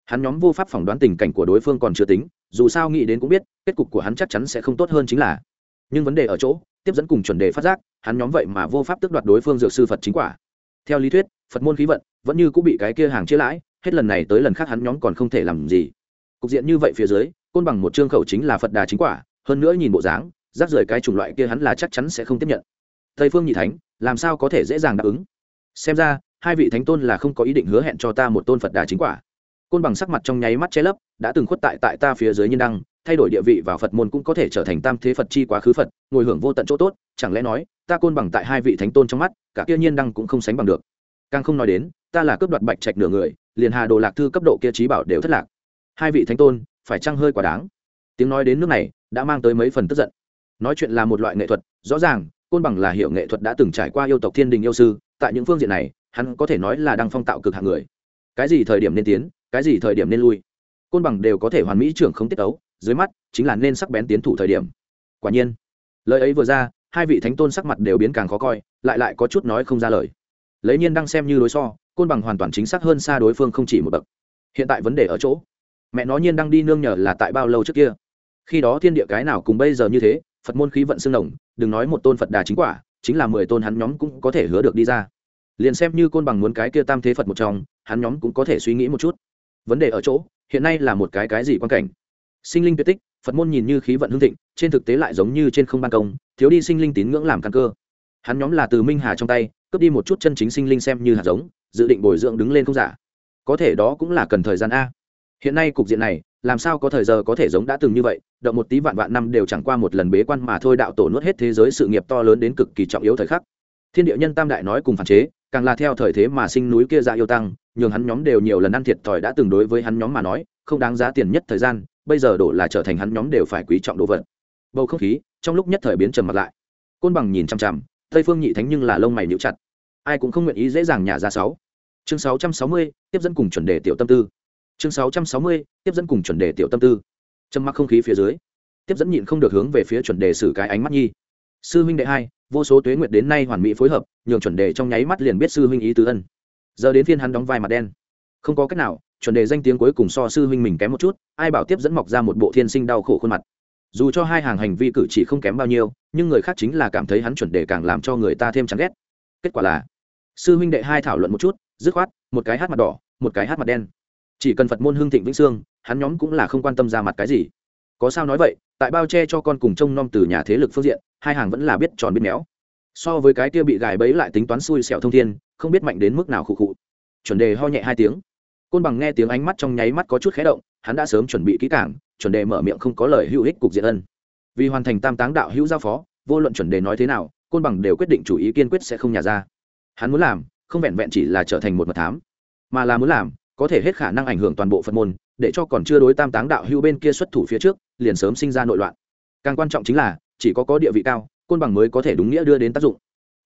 hắn nhóm vô pháp phỏng đoán tình cảnh của đối phương còn chưa tính, dù sao nghĩ đến cũng biết, kết cục của hắn chắc chắn sẽ không tốt hơn chính là. Nhưng vấn đề ở chỗ, tiếp dẫn cùng chuẩn đề phát giác, hắn nhóm vậy mà vô pháp tước đoạt đối phương dược sư phật chính quả. Theo lý thuyết, phật môn khí vận vẫn như cũng bị cái kia hàng chia lãi, hết lần này tới lần khác hắn nhóm còn không thể làm gì. Cục diện như vậy phía dưới, côn bằng một chương khẩu chính là phật đà chính quả, hơn nữa nhìn bộ dáng, rác rời cái chủng loại kia hắn là chắc chắn sẽ không tiếp nhận. Tây phương nhị thánh, làm sao có thể dễ dàng đáp ứng? Xem ra, hai vị thánh tôn là không có ý định hứa hẹn cho ta một tôn phật đà chính quả côn bằng sắc mặt trong nháy mắt che lấp, đã từng khuất tại tại ta phía dưới nhân đăng, thay đổi địa vị vào phật môn cũng có thể trở thành tam thế phật chi quá khứ phật, ngồi hưởng vô tận chỗ tốt, chẳng lẽ nói, ta côn bằng tại hai vị thánh tôn trong mắt, cả kia nhiên đăng cũng không sánh bằng được. Càng không nói đến, ta là cướp đoạt bạch trạch nửa người, liền hà đồ lạc thư cấp độ kia trí bảo đều thất lạc. Hai vị thánh tôn, phải chăng hơi quá đáng? Tiếng nói đến nước này, đã mang tới mấy phần tức giận. Nói chuyện là một loại nghệ thuật, rõ ràng, côn bằng là hiệu nghệ thuật đã từng trải qua yêu tộc thiên đình yêu sư, tại những phương diện này, hắn có thể nói là đang phong tạo cực hạng người. Cái gì thời điểm nên tiến cái gì thời điểm nên lui? Côn bằng đều có thể hoàn mỹ trưởng không tiết ấu, dưới mắt chính là nên sắc bén tiến thủ thời điểm. Quả nhiên, lời ấy vừa ra, hai vị thánh tôn sắc mặt đều biến càng khó coi, lại lại có chút nói không ra lời. Lấy nhiên đang xem như đối so, côn bằng hoàn toàn chính xác hơn xa đối phương không chỉ một bậc. Hiện tại vấn đề ở chỗ, mẹ nó nhiên đang đi nương nhờ là tại bao lâu trước kia? Khi đó thiên địa cái nào cùng bây giờ như thế, phật môn khí vận xương đồng đừng nói một tôn phật đà chính quả, chính là mười tôn hắn nhóm cũng có thể hứa được đi ra. Liền xem như côn bằng muốn cái kia tam thế phật một trong, hắn nhóm cũng có thể suy nghĩ một chút vấn đề ở chỗ, hiện nay là một cái cái gì quan cảnh? Sinh linh tuyệt tích, phật môn nhìn như khí vận hương thịnh, trên thực tế lại giống như trên không ban công, thiếu đi sinh linh tín ngưỡng làm căn cơ. Hắn nhóm là từ minh hà trong tay, cướp đi một chút chân chính sinh linh xem như hạt giống, dự định bồi dưỡng đứng lên không giả. Có thể đó cũng là cần thời gian a. Hiện nay cục diện này, làm sao có thời giờ có thể giống đã từng như vậy, động một tí vạn vạn năm đều chẳng qua một lần bế quan mà thôi, đạo tổ nuốt hết thế giới sự nghiệp to lớn đến cực kỳ trọng yếu thời khắc. Thiên địa nhân tam đại nói cùng phản chế càng là theo thời thế mà sinh núi kia dạ yêu tăng, nhường hắn nhóm đều nhiều lần ăn thiệt thòi đã từng đối với hắn nhóm mà nói, không đáng giá tiền nhất thời gian, bây giờ đổ là trở thành hắn nhóm đều phải quý trọng đồ vật. Bầu không khí, trong lúc nhất thời biến trầm mặt lại. Côn bằng nhìn chằm chằm, tây phương nhị thánh nhưng là lông mày níu chặt. Ai cũng không nguyện ý dễ dàng nhả ra sáu. Chương sáu trăm sáu mươi, tiếp dẫn cùng chuẩn đề tiểu tâm tư. Chương sáu trăm sáu mươi, tiếp dẫn cùng chuẩn đề tiểu tâm tư. Trầm mặc không khí phía dưới, tiếp dẫn nhịn không được hướng về phía chuẩn đề xử cái ánh mắt nhi. Sư huynh đệ hai vô số tuế nguyệt đến nay hoàn mỹ phối hợp, nhường chuẩn đề trong nháy mắt liền biết sư huynh ý tứ ân. Giờ đến phiên hắn đóng vai mặt đen. Không có cách nào, chuẩn đề danh tiếng cuối cùng so sư huynh mình kém một chút, ai bảo tiếp dẫn mọc ra một bộ thiên sinh đau khổ khuôn mặt. Dù cho hai hàng hành vi cử chỉ không kém bao nhiêu, nhưng người khác chính là cảm thấy hắn chuẩn đề càng làm cho người ta thêm chán ghét. Kết quả là, sư huynh đệ hai thảo luận một chút, dứt khoát, một cái hát mặt đỏ, một cái hát mặt đen. Chỉ cần phật môn hương thịnh vĩnh sương, hắn nhóm cũng là không quan tâm ra mặt cái gì. Có sao nói vậy tại bao che cho con cùng trông nom từ nhà thế lực phương diện, hai hàng vẫn là biết tròn biết méo. So với cái kia bị gài bẫy lại tính toán xui xẻo thông thiên, không biết mạnh đến mức nào khụ khụ. Chuẩn đề ho nhẹ hai tiếng. Côn bằng nghe tiếng ánh mắt trong nháy mắt có chút khé động, hắn đã sớm chuẩn bị kỹ cảng chuẩn đề mở miệng không có lời hữu ích cục diện ân. Vì hoàn thành tam táng đạo hữu giao phó, vô luận chuẩn đề nói thế nào, côn bằng đều quyết định chủ ý kiên quyết sẽ không nhả ra. Hắn muốn làm, không vẹn vẹn chỉ là trở thành một mật thám, mà là muốn làm, có thể hết khả năng ảnh hưởng toàn bộ phật môn để cho còn chưa đối tam táng đạo hưu bên kia xuất thủ phía trước, liền sớm sinh ra nội loạn. Càng quan trọng chính là, chỉ có có địa vị cao, côn bằng mới có thể đúng nghĩa đưa đến tác dụng.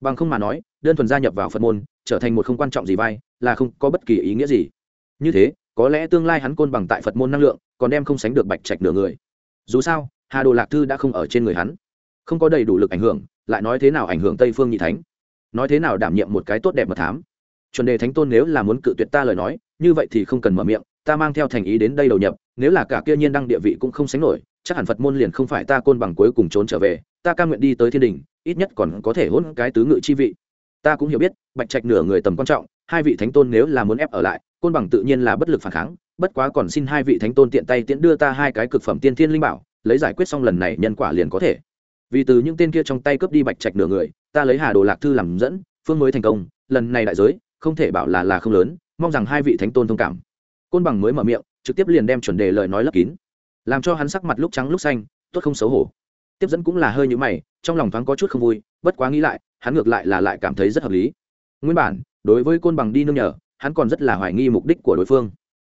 Bằng không mà nói, đơn thuần gia nhập vào phật môn, trở thành một không quan trọng gì vai, là không có bất kỳ ý nghĩa gì. Như thế, có lẽ tương lai hắn côn bằng tại phật môn năng lượng, còn đem không sánh được bạch trạch nửa người. Dù sao, hà đồ lạc thư đã không ở trên người hắn. Không có đầy đủ lực ảnh hưởng, lại nói thế nào ảnh hưởng tây phương nhị thánh? Nói thế nào đảm nhiệm một cái tốt đẹp mà thám? Chuẩn đề thánh tôn nếu là muốn cự tuyệt ta lời nói, như vậy thì không cần mở miệng ta mang theo thành ý đến đây đầu nhập, nếu là cả kia nhiên đăng địa vị cũng không sánh nổi, chắc hẳn phật môn liền không phải ta côn bằng cuối cùng trốn trở về, ta ca nguyện đi tới thiên đình, ít nhất còn có thể hôn cái tứ ngự chi vị. Ta cũng hiểu biết, bạch trạch nửa người tầm quan trọng, hai vị thánh tôn nếu là muốn ép ở lại, côn bằng tự nhiên là bất lực phản kháng, bất quá còn xin hai vị thánh tôn tiện tay tiễn đưa ta hai cái cực phẩm tiên thiên linh bảo, lấy giải quyết xong lần này nhân quả liền có thể. Vì từ những tên kia trong tay cướp đi bạch trạch nửa người, ta lấy hà đồ lạc thư làm dẫn, phương mới thành công, lần này đại giới, không thể bảo là là không lớn, mong rằng hai vị thánh tôn thông cảm côn bằng mới mở miệng, trực tiếp liền đem chuẩn đề lời nói lấp kín. Làm cho hắn sắc mặt lúc trắng lúc xanh, tốt không xấu hổ. Tiếp dẫn cũng là hơi nhữ mày, trong lòng thoáng có chút không vui, bất quá nghĩ lại, hắn ngược lại là lại cảm thấy rất hợp lý. Nguyên bản, đối với côn bằng đi nương nhờ, hắn còn rất là hoài nghi mục đích của đối phương.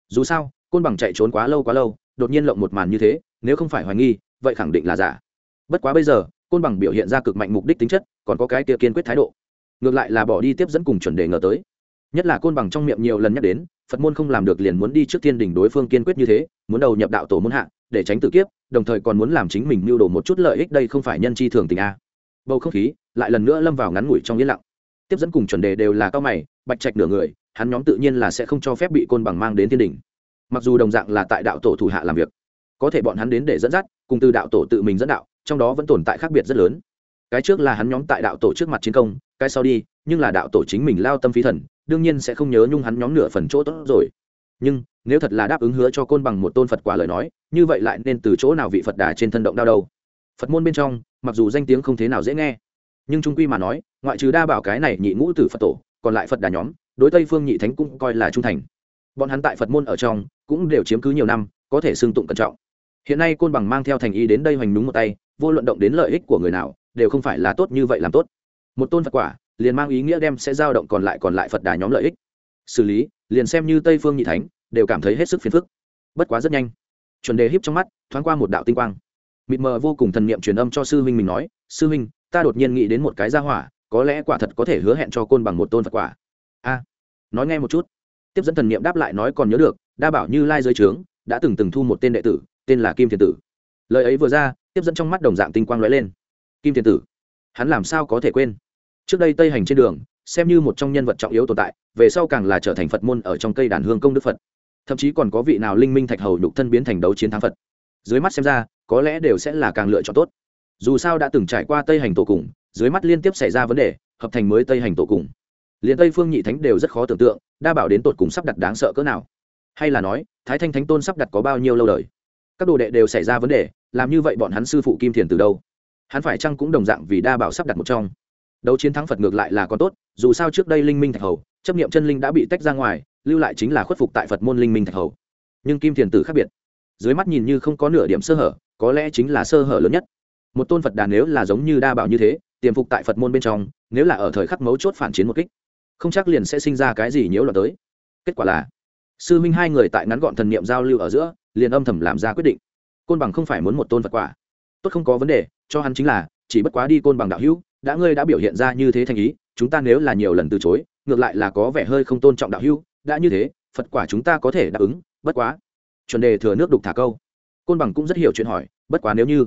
Dù sao, côn bằng chạy trốn quá lâu quá lâu, đột nhiên lộng một màn như thế, nếu không phải hoài nghi, vậy khẳng định là giả. Bất quá bây giờ, côn bằng biểu hiện ra cực mạnh mục đích tính chất, còn có cái kia kiên quyết thái độ. Ngược lại là bỏ đi tiếp dẫn cùng chuẩn đề ngờ tới nhất là côn bằng trong miệng nhiều lần nhắc đến, phật môn không làm được liền muốn đi trước thiên đình đối phương kiên quyết như thế, muốn đầu nhập đạo tổ môn hạ, để tránh tự kiếp, đồng thời còn muốn làm chính mình mưu đồ một chút lợi ích đây không phải nhân chi thường tình a. Bầu không khí lại lần nữa lâm vào ngắn ngủi trong yên lặng. Tiếp dẫn cùng chuẩn đề đều là cao mày, bạch trạch nửa người, hắn nhóm tự nhiên là sẽ không cho phép bị côn bằng mang đến thiên đình mặc dù đồng dạng là tại đạo tổ thủ hạ làm việc, có thể bọn hắn đến để dẫn dắt, cùng từ đạo tổ tự mình dẫn đạo, trong đó vẫn tồn tại khác biệt rất lớn. Cái trước là hắn nhóm tại đạo tổ trước mặt chiến công, cái sau đi, nhưng là đạo tổ chính mình lao tâm phí thần đương nhiên sẽ không nhớ nhung hắn nhóm nửa phần chỗ tốt rồi. Nhưng, nếu thật là đáp ứng hứa cho côn bằng một tôn phật quả lời nói, như vậy lại nên từ chỗ nào vị phật đà trên thân động đau đâu? Phật môn bên trong, mặc dù danh tiếng không thế nào dễ nghe, nhưng trung quy mà nói, ngoại trừ đa bảo cái này nhị ngũ từ phật tổ, còn lại phật đà nhóm, đối tây phương nhị thánh cũng coi là trung thành. Bọn hắn tại phật môn ở trong, cũng đều chiếm cứ nhiều năm, có thể xưng tụng cẩn trọng. Hiện nay côn bằng mang theo thành ý đến đây hoành đúng một tay, vô luận động đến lợi ích của người nào, đều không phải là tốt như vậy làm tốt. Một tôn phật quả liền mang ý nghĩa đem sẽ giao động còn lại còn lại phật đà nhóm lợi ích. Xử lý, liền xem như tây phương nhị thánh, đều cảm thấy hết sức phiền phức. Bất quá rất nhanh, chuẩn đề híp trong mắt, thoáng qua một đạo tinh quang. Mịt mờ vô cùng thần niệm truyền âm cho sư huynh mình nói, sư huynh, ta đột nhiên nghĩ đến một cái gia hỏa, có lẽ quả thật có thể hứa hẹn cho côn bằng một tôn phật quả. A, nói nghe một chút. Tiếp dẫn thần niệm đáp lại nói còn nhớ được, đa bảo như lai dưới trướng, đã từng từng thu một tên đệ tử, tên là kim thiền tử. Lời ấy vừa ra, tiếp dẫn trong mắt đồng dạng tinh quang lóe lên. Kim thiền tử, hắn làm sao có thể quên? Trước đây tây hành trên đường, xem như một trong nhân vật trọng yếu tồn tại, về sau càng là trở thành phật môn ở trong cây đàn hương công đức phật. Thậm chí còn có vị nào linh minh thạch hầu nhục thân biến thành đấu chiến thắng phật. Dưới mắt xem ra, có lẽ đều sẽ là càng lựa chọn tốt. Dù sao đã từng trải qua tây hành tổ cùng, dưới mắt liên tiếp xảy ra vấn đề, hợp thành mới tây hành tổ cùng. Liền tây phương nhị thánh đều rất khó tưởng tượng, đa bảo đến tột cùng sắp đặt đáng sợ cỡ nào. Hay là nói, thái thanh thánh tôn sắp đặt có bao nhiêu lâu đời? Các đồ đệ đều xảy ra vấn đề, làm như vậy bọn hắn sư phụ kim thiền từ đâu? Hắn phải chăng cũng đồng dạng vì đa bảo sắp đặt một trong? Đấu chiến thắng phật ngược lại là còn tốt, dù sao trước đây linh minh thạch hầu, chấp nghiệm chân linh đã bị tách ra ngoài, lưu lại chính là khuất phục tại phật môn linh minh thạch hầu. Nhưng kim thiền tử khác biệt. Dưới mắt nhìn như không có nửa điểm sơ hở, có lẽ chính là sơ hở lớn nhất. Một tôn phật đà nếu là giống như đa bảo như thế, tiềm phục tại phật môn bên trong, nếu là ở thời khắc mấu chốt phản chiến một kích, không chắc liền sẽ sinh ra cái gì nhiễu loạn tới. Kết quả là, sư minh hai người tại ngắn gọn thần niệm giao lưu ở giữa, liền âm thầm làm ra quyết định. Côn bằng không phải muốn một tôn phật quả. Tốt không có vấn đề, cho hắn chính là, chỉ bất quá đi côn bằng đạo hữu đã ngươi đã biểu hiện ra như thế thành ý, chúng ta nếu là nhiều lần từ chối, ngược lại là có vẻ hơi không tôn trọng đạo hưu đã như thế, phật quả chúng ta có thể đáp ứng, bất quá. Chuẩn đề thừa nước đục thả câu. Côn bằng cũng rất hiểu chuyện hỏi, bất quá nếu như.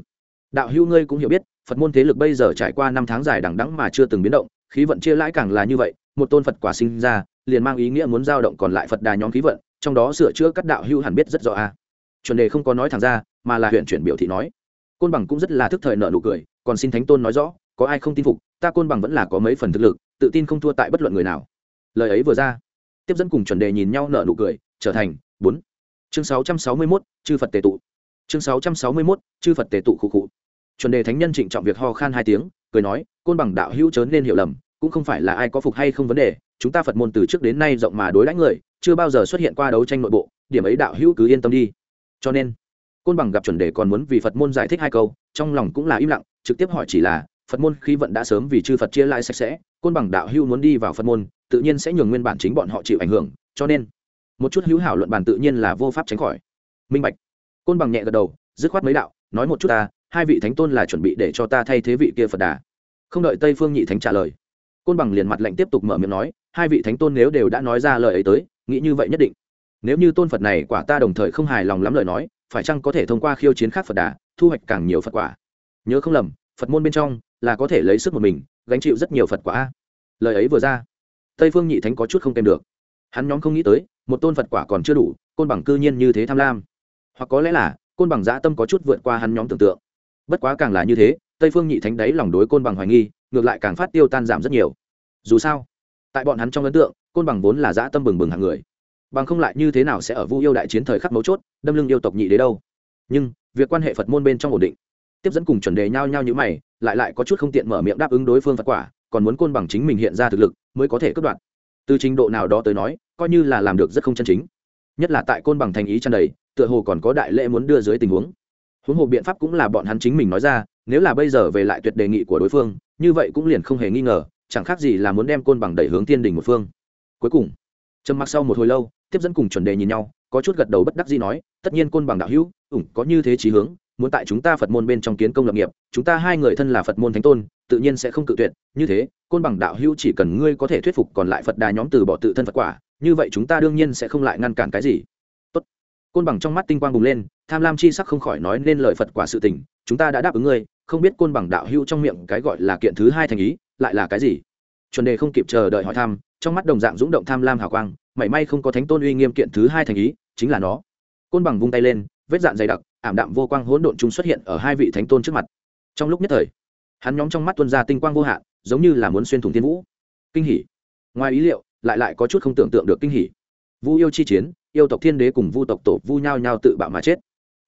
Đạo hưu ngươi cũng hiểu biết, phật môn thế lực bây giờ trải qua năm tháng dài đằng đẵng mà chưa từng biến động, khí vận chia lãi càng là như vậy, một tôn phật quả sinh ra, liền mang ý nghĩa muốn giao động còn lại phật đà nhóm khí vận, trong đó sửa chữa các đạo hưu hẳn biết rất rõ a. À. chuẩn đề không có nói thẳng ra, mà là huyện chuyển biểu thị nói. Côn bằng cũng rất là thức thời nợ nụ cười, còn xin thánh tôn nói rõ có ai không tin phục, ta côn bằng vẫn là có mấy phần thực lực, tự tin không thua tại bất luận người nào. Lời ấy vừa ra, tiếp dẫn cùng chuẩn đề nhìn nhau nở nụ cười, trở thành bốn. Chương sáu trăm sáu mươi mốt, chư phật tề tụ. Chương sáu trăm sáu mươi mốt, chư phật tề tụ khụ khụ. Chuẩn đề thánh nhân trịnh trọng việc ho khan hai tiếng, cười nói, côn bằng đạo hữu chớn nên hiểu lầm, cũng không phải là ai có phục hay không vấn đề, chúng ta phật môn từ trước đến nay rộng mà đối đãi người, chưa bao giờ xuất hiện qua đấu tranh nội bộ, điểm ấy đạo hữu cứ yên tâm đi. Cho nên, côn bằng gặp chuẩn đề còn muốn vì phật môn giải thích hai câu, trong lòng cũng là im lặng, trực tiếp hỏi chỉ là phật môn khí vận đã sớm vì chư phật chia lại sạch sẽ, côn bằng đạo hưu muốn đi vào phật môn, tự nhiên sẽ nhường nguyên bản chính bọn họ chịu ảnh hưởng, cho nên, một chút hữu hảo luận bàn tự nhiên là vô pháp tránh khỏi. Minh bạch. Côn bằng nhẹ gật đầu, dứt khoát mấy đạo, nói một chút ta, hai vị thánh tôn là chuẩn bị để cho ta thay thế vị kia phật đà. Không đợi tây phương nhị thánh trả lời, côn bằng liền mặt lệnh tiếp tục mở miệng nói, hai vị thánh tôn nếu đều đã nói ra lời ấy tới, nghĩ như vậy nhất định. Nếu như tôn phật này quả ta đồng thời không hài lòng lắm lời nói, phải chăng có thể thông qua khiêu chiến khác phật đà, thu hoạch càng nhiều phật quả? Nhớ không lầm, phật môn bên trong là có thể lấy sức một mình, gánh chịu rất nhiều phật quả. Lời ấy vừa ra, tây phương nhị thánh có chút không kèm được. Hắn nhóm không nghĩ tới, một tôn phật quả còn chưa đủ, côn bằng cư nhiên như thế tham lam. Hoặc có lẽ là, côn bằng dã tâm có chút vượt qua hắn nhóm tưởng tượng. Bất quá càng là như thế, tây phương nhị thánh đấy lòng đối côn bằng hoài nghi, ngược lại càng phát tiêu tan giảm rất nhiều. Dù sao, tại bọn hắn trong ấn tượng, côn bằng vốn là dã tâm bừng bừng hàng người. Bằng không lại như thế nào sẽ ở vu yêu đại chiến thời khắc mấu chốt, đâm lưng yêu tộc nhị đế đâu? Nhưng, việc quan hệ phật môn bên trong ổn định tiếp dẫn cùng chuẩn đề nhau nhau như mày, lại lại có chút không tiện mở miệng đáp ứng đối phương phật quả, còn muốn côn bằng chính mình hiện ra thực lực, mới có thể cất đoạn từ trình độ nào đó tới nói, coi như là làm được rất không chân chính. Nhất là tại côn bằng thành ý tràn đầy, tựa hồ còn có đại lễ muốn đưa dưới tình huống. Huống hồ biện pháp cũng là bọn hắn chính mình nói ra, nếu là bây giờ về lại tuyệt đề nghị của đối phương, như vậy cũng liền không hề nghi ngờ, chẳng khác gì là muốn đem côn bằng đẩy hướng tiên đình một phương. Cuối cùng, trầm mặc sau một hồi lâu, tiếp dẫn cùng chuẩn đề nhìn nhau, có chút gật đầu bất đắc dĩ nói, tất nhiên côn bằng đạo hữu, ủng, có như thế trí hướng muốn tại chúng ta phật môn bên trong kiến công lập nghiệp, chúng ta hai người thân là phật môn thánh tôn, tự nhiên sẽ không cự tuyệt, như thế, côn bằng đạo hữu chỉ cần ngươi có thể thuyết phục còn lại phật đà nhóm từ bỏ tự thân phật quả, như vậy chúng ta đương nhiên sẽ không lại ngăn cản cái gì. Tốt. côn bằng trong mắt tinh quang bùng lên, tham lam chi sắc không khỏi nói nên lời phật quả sự tình, chúng ta đã đáp ứng ngươi, không biết côn bằng đạo hữu trong miệng cái gọi là kiện thứ hai thành ý, lại là cái gì? Chuẩn đề không kịp chờ đợi hỏi thăm, trong mắt đồng dạng dũng động tham lam hào quang, mảy may không có thánh tôn uy nghiêm kiện thứ hai thành ý, chính là nó. Côn bằng vung tay lên vết dạn dày đặc, ảm đạm vô quang hỗn độn chúng xuất hiện ở hai vị thánh tôn trước mặt. Trong lúc nhất thời, hắn nhóm trong mắt tuân ra tinh quang vô hạn, giống như là muốn xuyên thủng thiên vũ. Kinh hỉ. Ngoài ý liệu, lại lại có chút không tưởng tượng được kinh hỉ. Vu yêu chi chiến, yêu tộc thiên đế cùng vu tộc tổ vu nhau nhau tự bạo mà chết.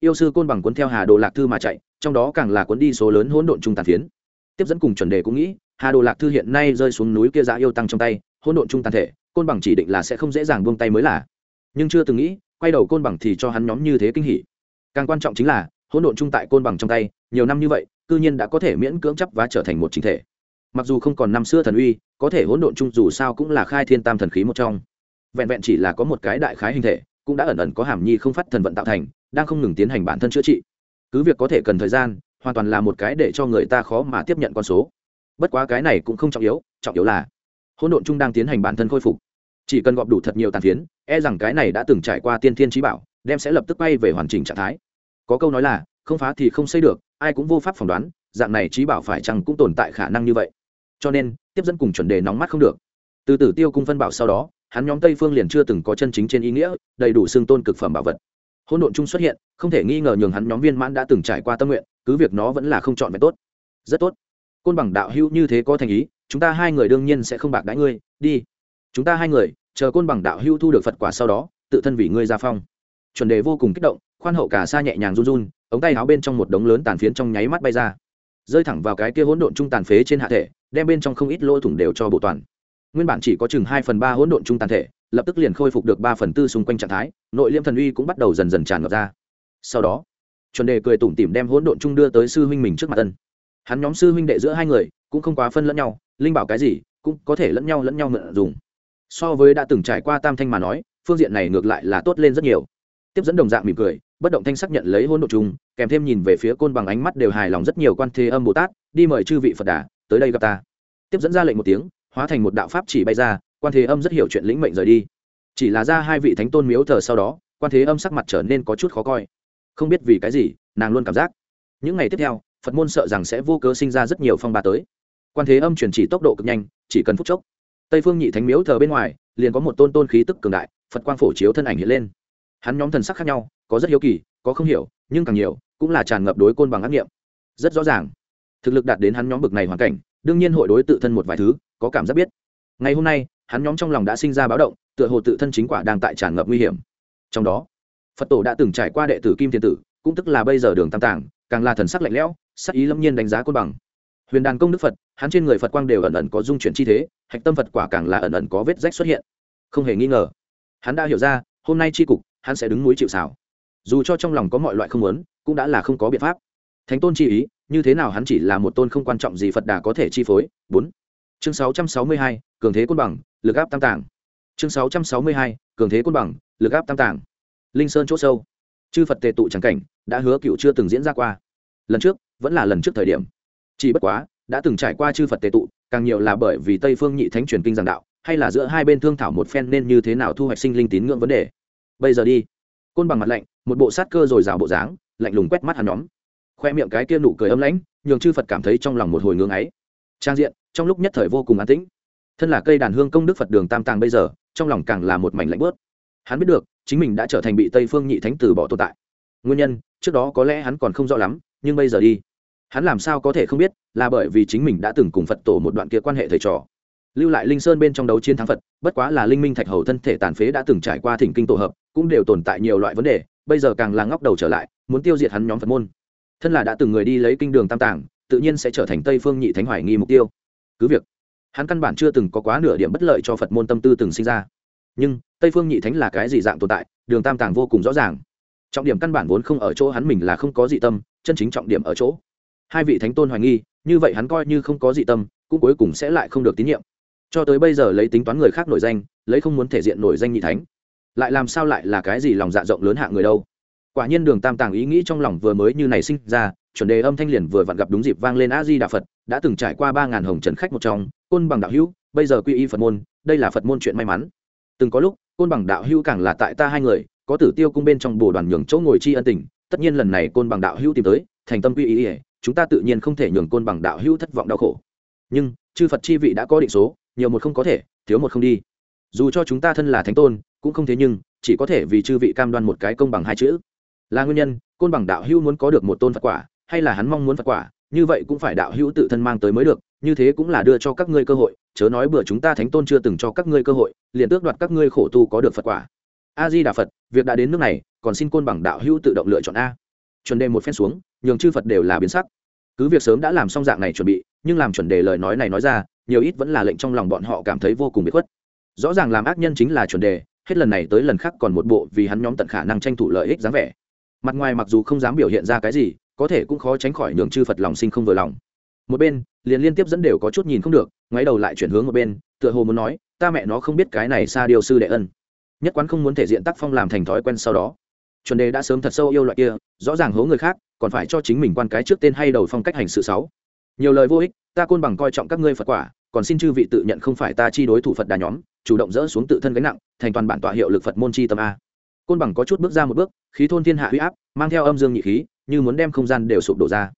Yêu sư côn bằng cuốn theo hà đồ lạc thư mà chạy, trong đó càng là cuốn đi số lớn hỗn độn trung tàn phiến. Tiếp dẫn cùng chuẩn đề cũng nghĩ, hà đồ lạc thư hiện nay rơi xuống núi kia giá yêu tăng trong tay, hỗn độn trung tàn thể, côn bằng chỉ định là sẽ không dễ dàng buông tay mới là. Nhưng chưa từng nghĩ, quay đầu côn bằng thì cho hắn nhóm như thế kinh hỉ càng quan trọng chính là, hỗn độn trung tại côn bằng trong tay, nhiều năm như vậy, cư nhiên đã có thể miễn cưỡng chấp và trở thành một chính thể. Mặc dù không còn năm xưa thần uy, có thể hỗn độn trung dù sao cũng là khai thiên tam thần khí một trong. Vẹn vẹn chỉ là có một cái đại khái hình thể, cũng đã ẩn ẩn có hàm nhi không phát thần vận tạo thành, đang không ngừng tiến hành bản thân chữa trị. Cứ việc có thể cần thời gian, hoàn toàn là một cái để cho người ta khó mà tiếp nhận con số. Bất quá cái này cũng không trọng yếu trọng yếu là hỗn độn trung đang tiến hành bản thân khôi phục. Chỉ cần gọp đủ thật nhiều tàn phiến e rằng cái này đã từng trải qua tiên thiên trí bảo đem sẽ lập tức bay về hoàn chỉnh trạng thái. Có câu nói là, không phá thì không xây được, ai cũng vô pháp phỏng đoán, dạng này trí bảo phải chăng cũng tồn tại khả năng như vậy. Cho nên, tiếp dẫn cùng chuẩn đề nóng mắt không được. Từ tử tiêu cung phân bảo sau đó, hắn nhóm tây phương liền chưa từng có chân chính trên ý nghĩa, đầy đủ xương tôn cực phẩm bảo vật. Hỗn độn chung xuất hiện, không thể nghi ngờ nhường hắn nhóm viên mãn đã từng trải qua tâm nguyện, cứ việc nó vẫn là không chọn vẹn tốt. Rất tốt. Côn bằng đạo hữu như thế có thành ý, chúng ta hai người đương nhiên sẽ không bạc đãi ngươi, đi. Chúng ta hai người, chờ côn bằng đạo hữu thu được phật quả sau đó, tự thân vì ngươi ra phong chuẩn đề vô cùng kích động, khoan hậu cả xa nhẹ nhàng run run, ống tay áo bên trong một đống lớn tàn phiến trong nháy mắt bay ra. Rơi thẳng vào cái kia hỗn độn trung tàn phế trên hạ thể, đem bên trong không ít lỗ thủng đều cho bộ toàn. Nguyên bản chỉ có chừng hai phần ba hỗn độn trung tàn thể, lập tức liền khôi phục được ba phần tư xung quanh trạng thái, nội liêm thần uy cũng bắt đầu dần dần tràn ngập ra. Sau đó, chuẩn đề cười tủm tỉm đem hỗn độn trung đưa tới sư huynh mình trước mặt tân hắn nhóm sư huynh đệ giữa hai người cũng không quá phân lẫn nhau, linh bảo cái gì cũng có thể lẫn nhau lẫn nhau mượn dùng. So với đã từng trải qua tam thanh mà nói, phương diện này ngược lại là tốt lên rất nhiều tiếp dẫn đồng dạng mỉm cười, bất động thanh xác nhận lấy hôn đ ộ chung kèm thêm nhìn về phía côn bằng ánh mắt đều hài lòng rất nhiều quan thế âm bồ tát, đi mời chư vị phật đà, tới đây gặp ta. Tiếp dẫn ra lệnh một tiếng, hóa thành một đạo pháp chỉ bay ra, quan thế âm rất hiểu chuyện lĩnh mệnh rời đi. Chỉ là ra hai vị thánh tôn miếu thờ sau đó, quan thế âm sắc mặt trở nên có chút khó coi. Không biết vì cái gì, nàng luôn cảm giác, những ngày tiếp theo, phật môn sợ rằng sẽ vô cớ sinh ra rất nhiều phong ba tới. Quan thế âm chuyển chỉ tốc độ cực nhanh, chỉ cần phút chốc, tây phương nhị thánh miếu thờ bên ngoài, liền có một tôn tôn khí tức cường đại, phật quang phổ chiếu thân ảnh hiện lên hắn nhóm thần sắc khác nhau, có rất hiếu kỳ, có không hiểu, nhưng càng nhiều, cũng là tràn ngập đối côn bằng ác nghiệm. Rất rõ ràng. Thực lực đạt đến hắn nhóm bực này hoàn cảnh, đương nhiên hội đối tự thân một vài thứ, có cảm giác biết. Ngày hôm nay, hắn nhóm trong lòng đã sinh ra báo động, tựa hồ tự thân chính quả đang tại tràn ngập nguy hiểm. Trong đó, phật tổ đã từng trải qua đệ tử kim thiên tử, cũng tức là bây giờ đường tam tàng càng là thần sắc lạnh lẽo, sắc ý lâm nhiên đánh giá côn bằng. Huyền đàn công đức phật, hắn trên người phật quang đều ẩn ẩn có dung chuyển chi thế, hạch tâm phật quả càng là ẩn ẩn có vết rách xuất hiện. Không hề nghi ngờ, hắn đã hiểu ra, hôm nay tri cục hắn sẽ đứng núi chịu xào dù cho trong lòng có mọi loại không muốn, cũng đã là không có biện pháp. Thánh tôn chi ý, như thế nào hắn chỉ là một tôn không quan trọng gì phật đà có thể chi phối. Bốn. Chương sáu trăm sáu mươi hai, cường thế côn bằng, lực áp tam tàng chương sáu trăm sáu mươi hai, cường thế côn bằng, lực áp tam tàng linh sơn c h ỗ sâu. Chư phật tề tụ trắng cảnh, đã hứa cựu chưa từng diễn ra qua. Lần trước, vẫn là lần trước thời điểm. Chỉ bất quá, đã từng trải qua chư phật tề tụ, càng nhiều là bởi vì tây phương nhị thánh truyền kinh giảng đạo, hay là giữa hai bên thương thảo một phen nên như thế nào thu hoạch sinh linh tín ngưỡng vấn đề bây giờ đi. Côn bằng mặt lạnh, một bộ sát cơ rồi rào bộ dáng, lạnh lùng quét mắt hắn nhóm. Khoe miệng cái kia nụ cười ấm lãnh, nhường chư phật cảm thấy trong lòng một hồi ngưng ấy. Trang diện, trong lúc nhất thời vô cùng an tĩnh. Thân là cây đàn hương công đức phật đường tam tàng bây giờ, trong lòng càng là một mảnh lạnh bớt hắn biết được, chính mình đã trở thành bị tây phương nhị thánh từ bỏ tồn tại. Nguyên nhân, trước đó có lẽ hắn còn không rõ lắm, nhưng bây giờ đi. Hắn làm sao có thể không biết, là bởi vì chính mình đã từng cùng phật tổ một đoạn kia quan hệ thầy trò. Lưu lại linh sơn bên trong đấu chiến thắng phật, bất quá là linh minh thạch hầu thân thể tàn phế đã từng trải qua thỉnh kinh tổ hợp cũng đều tồn tại nhiều loại vấn đề, bây giờ càng là ngóc đầu trở lại, muốn tiêu diệt hắn nhóm phật môn. Thân là đã từng người đi lấy kinh đường tam tàng tự nhiên sẽ trở thành tây phương nhị thánh hoài nghi mục tiêu. Cứ việc, hắn căn bản chưa từng có quá nửa điểm bất lợi cho phật môn tâm tư từng sinh ra. Nhưng, tây phương nhị thánh là cái gì dạng tồn tại, đường tam tàng vô cùng rõ ràng. Trọng điểm căn bản vốn không ở chỗ hắn mình là không có dị tâm, chân chính trọng điểm ở chỗ. Hai vị thánh tôn hoài nghi, như vậy hắn coi như không có dị tâm, cũng cuối cùng sẽ lại không được tín nhiệm. Cho tới bây giờ lấy tính toán người khác nổi danh, lấy không muốn thể diện nổi danh nhị thánh lại làm sao lại là cái gì lòng dạ rộng lớn hạ người đâu? Quả nhiên đường tam tàng ý nghĩ trong lòng vừa mới như này sinh ra, chuẩn đề âm thanh liền vừa vặn gặp đúng dịp vang lên a di đà phật, đã từng trải qua ba ngàn hồng trần khách một trong, côn bằng đạo hữu, bây giờ quy y phật môn, đây là phật môn chuyện may mắn. Từng có lúc, côn bằng đạo hữu càng là tại ta hai người, có tử tiêu cung bên trong bồ đoàn nhường chỗ ngồi chi ân tình, tất nhiên lần này côn bằng đạo hữu tìm tới, thành tâm quy y, chúng ta tự nhiên không thể nhường côn bằng đạo hữu thất vọng đau khổ. Nhưng, chư phật chi vị đã có định số, nhiều một không có thể, thiếu một không đi. Dù cho chúng ta thân là thánh tôn cũng không thế nhưng, chỉ có thể vì chư vị cam đoan một cái công bằng hai chữ. Là nguyên nhân, côn bằng đạo hữu muốn có được một tôn phật quả, hay là hắn mong muốn phật quả, như vậy cũng phải đạo hữu tự thân mang tới mới được, như thế cũng là đưa cho các ngươi cơ hội, chớ nói bữa chúng ta thánh tôn chưa từng cho các ngươi cơ hội, liền tước đoạt các ngươi khổ tu có được phật quả. A di đà phật, việc đã đến nước này, còn xin côn bằng đạo hữu tự động lựa chọn a. Chuẩn đề một phen xuống, nhường chư phật đều là biến sắc. Cứ việc sớm đã làm xong dạng này chuẩn bị, nhưng làm chuẩn đề lời nói này nói ra, nhiều ít vẫn là lệnh trong lòng bọn họ cảm thấy vô cùng bị khuất. Rõ ràng làm ác nhân chính là chuẩn đề hết lần này tới lần khác còn một bộ vì hắn nhóm tận khả năng tranh thủ lợi ích dáng vẻ. Mặt ngoài mặc dù không dám biểu hiện ra cái gì, có thể cũng khó tránh khỏi nhường chư phật lòng sinh không vừa lòng. Một bên, liền liên tiếp dẫn đều có chút nhìn không được ngoái đầu lại chuyển hướng một bên, tựa hồ muốn nói, ta mẹ nó không biết cái này xa điều sư đệ ân. Nhất quán không muốn thể diện tác phong làm thành thói quen sau đó. Chuẩn đề đã sớm thật sâu yêu loại kia, rõ ràng hố người khác, còn phải cho chính mình quan cái trước tên hay đầu phong cách hành sự sáu. Nhiều lời vô ích, ta côn bằng coi trọng các ngươi phật quả, còn xin chư vị tự nhận không phải ta chi đối thủ phật đà nhóm, chủ động dỡ xuống tự thân gánh nặng thành toàn bản tọa hiệu lực phật môn chi tâm a. Côn bằng có chút bước ra một bước, khí thôn thiên hạ huy áp, mang theo âm dương nhị khí, như muốn đem không gian đều sụp đổ ra.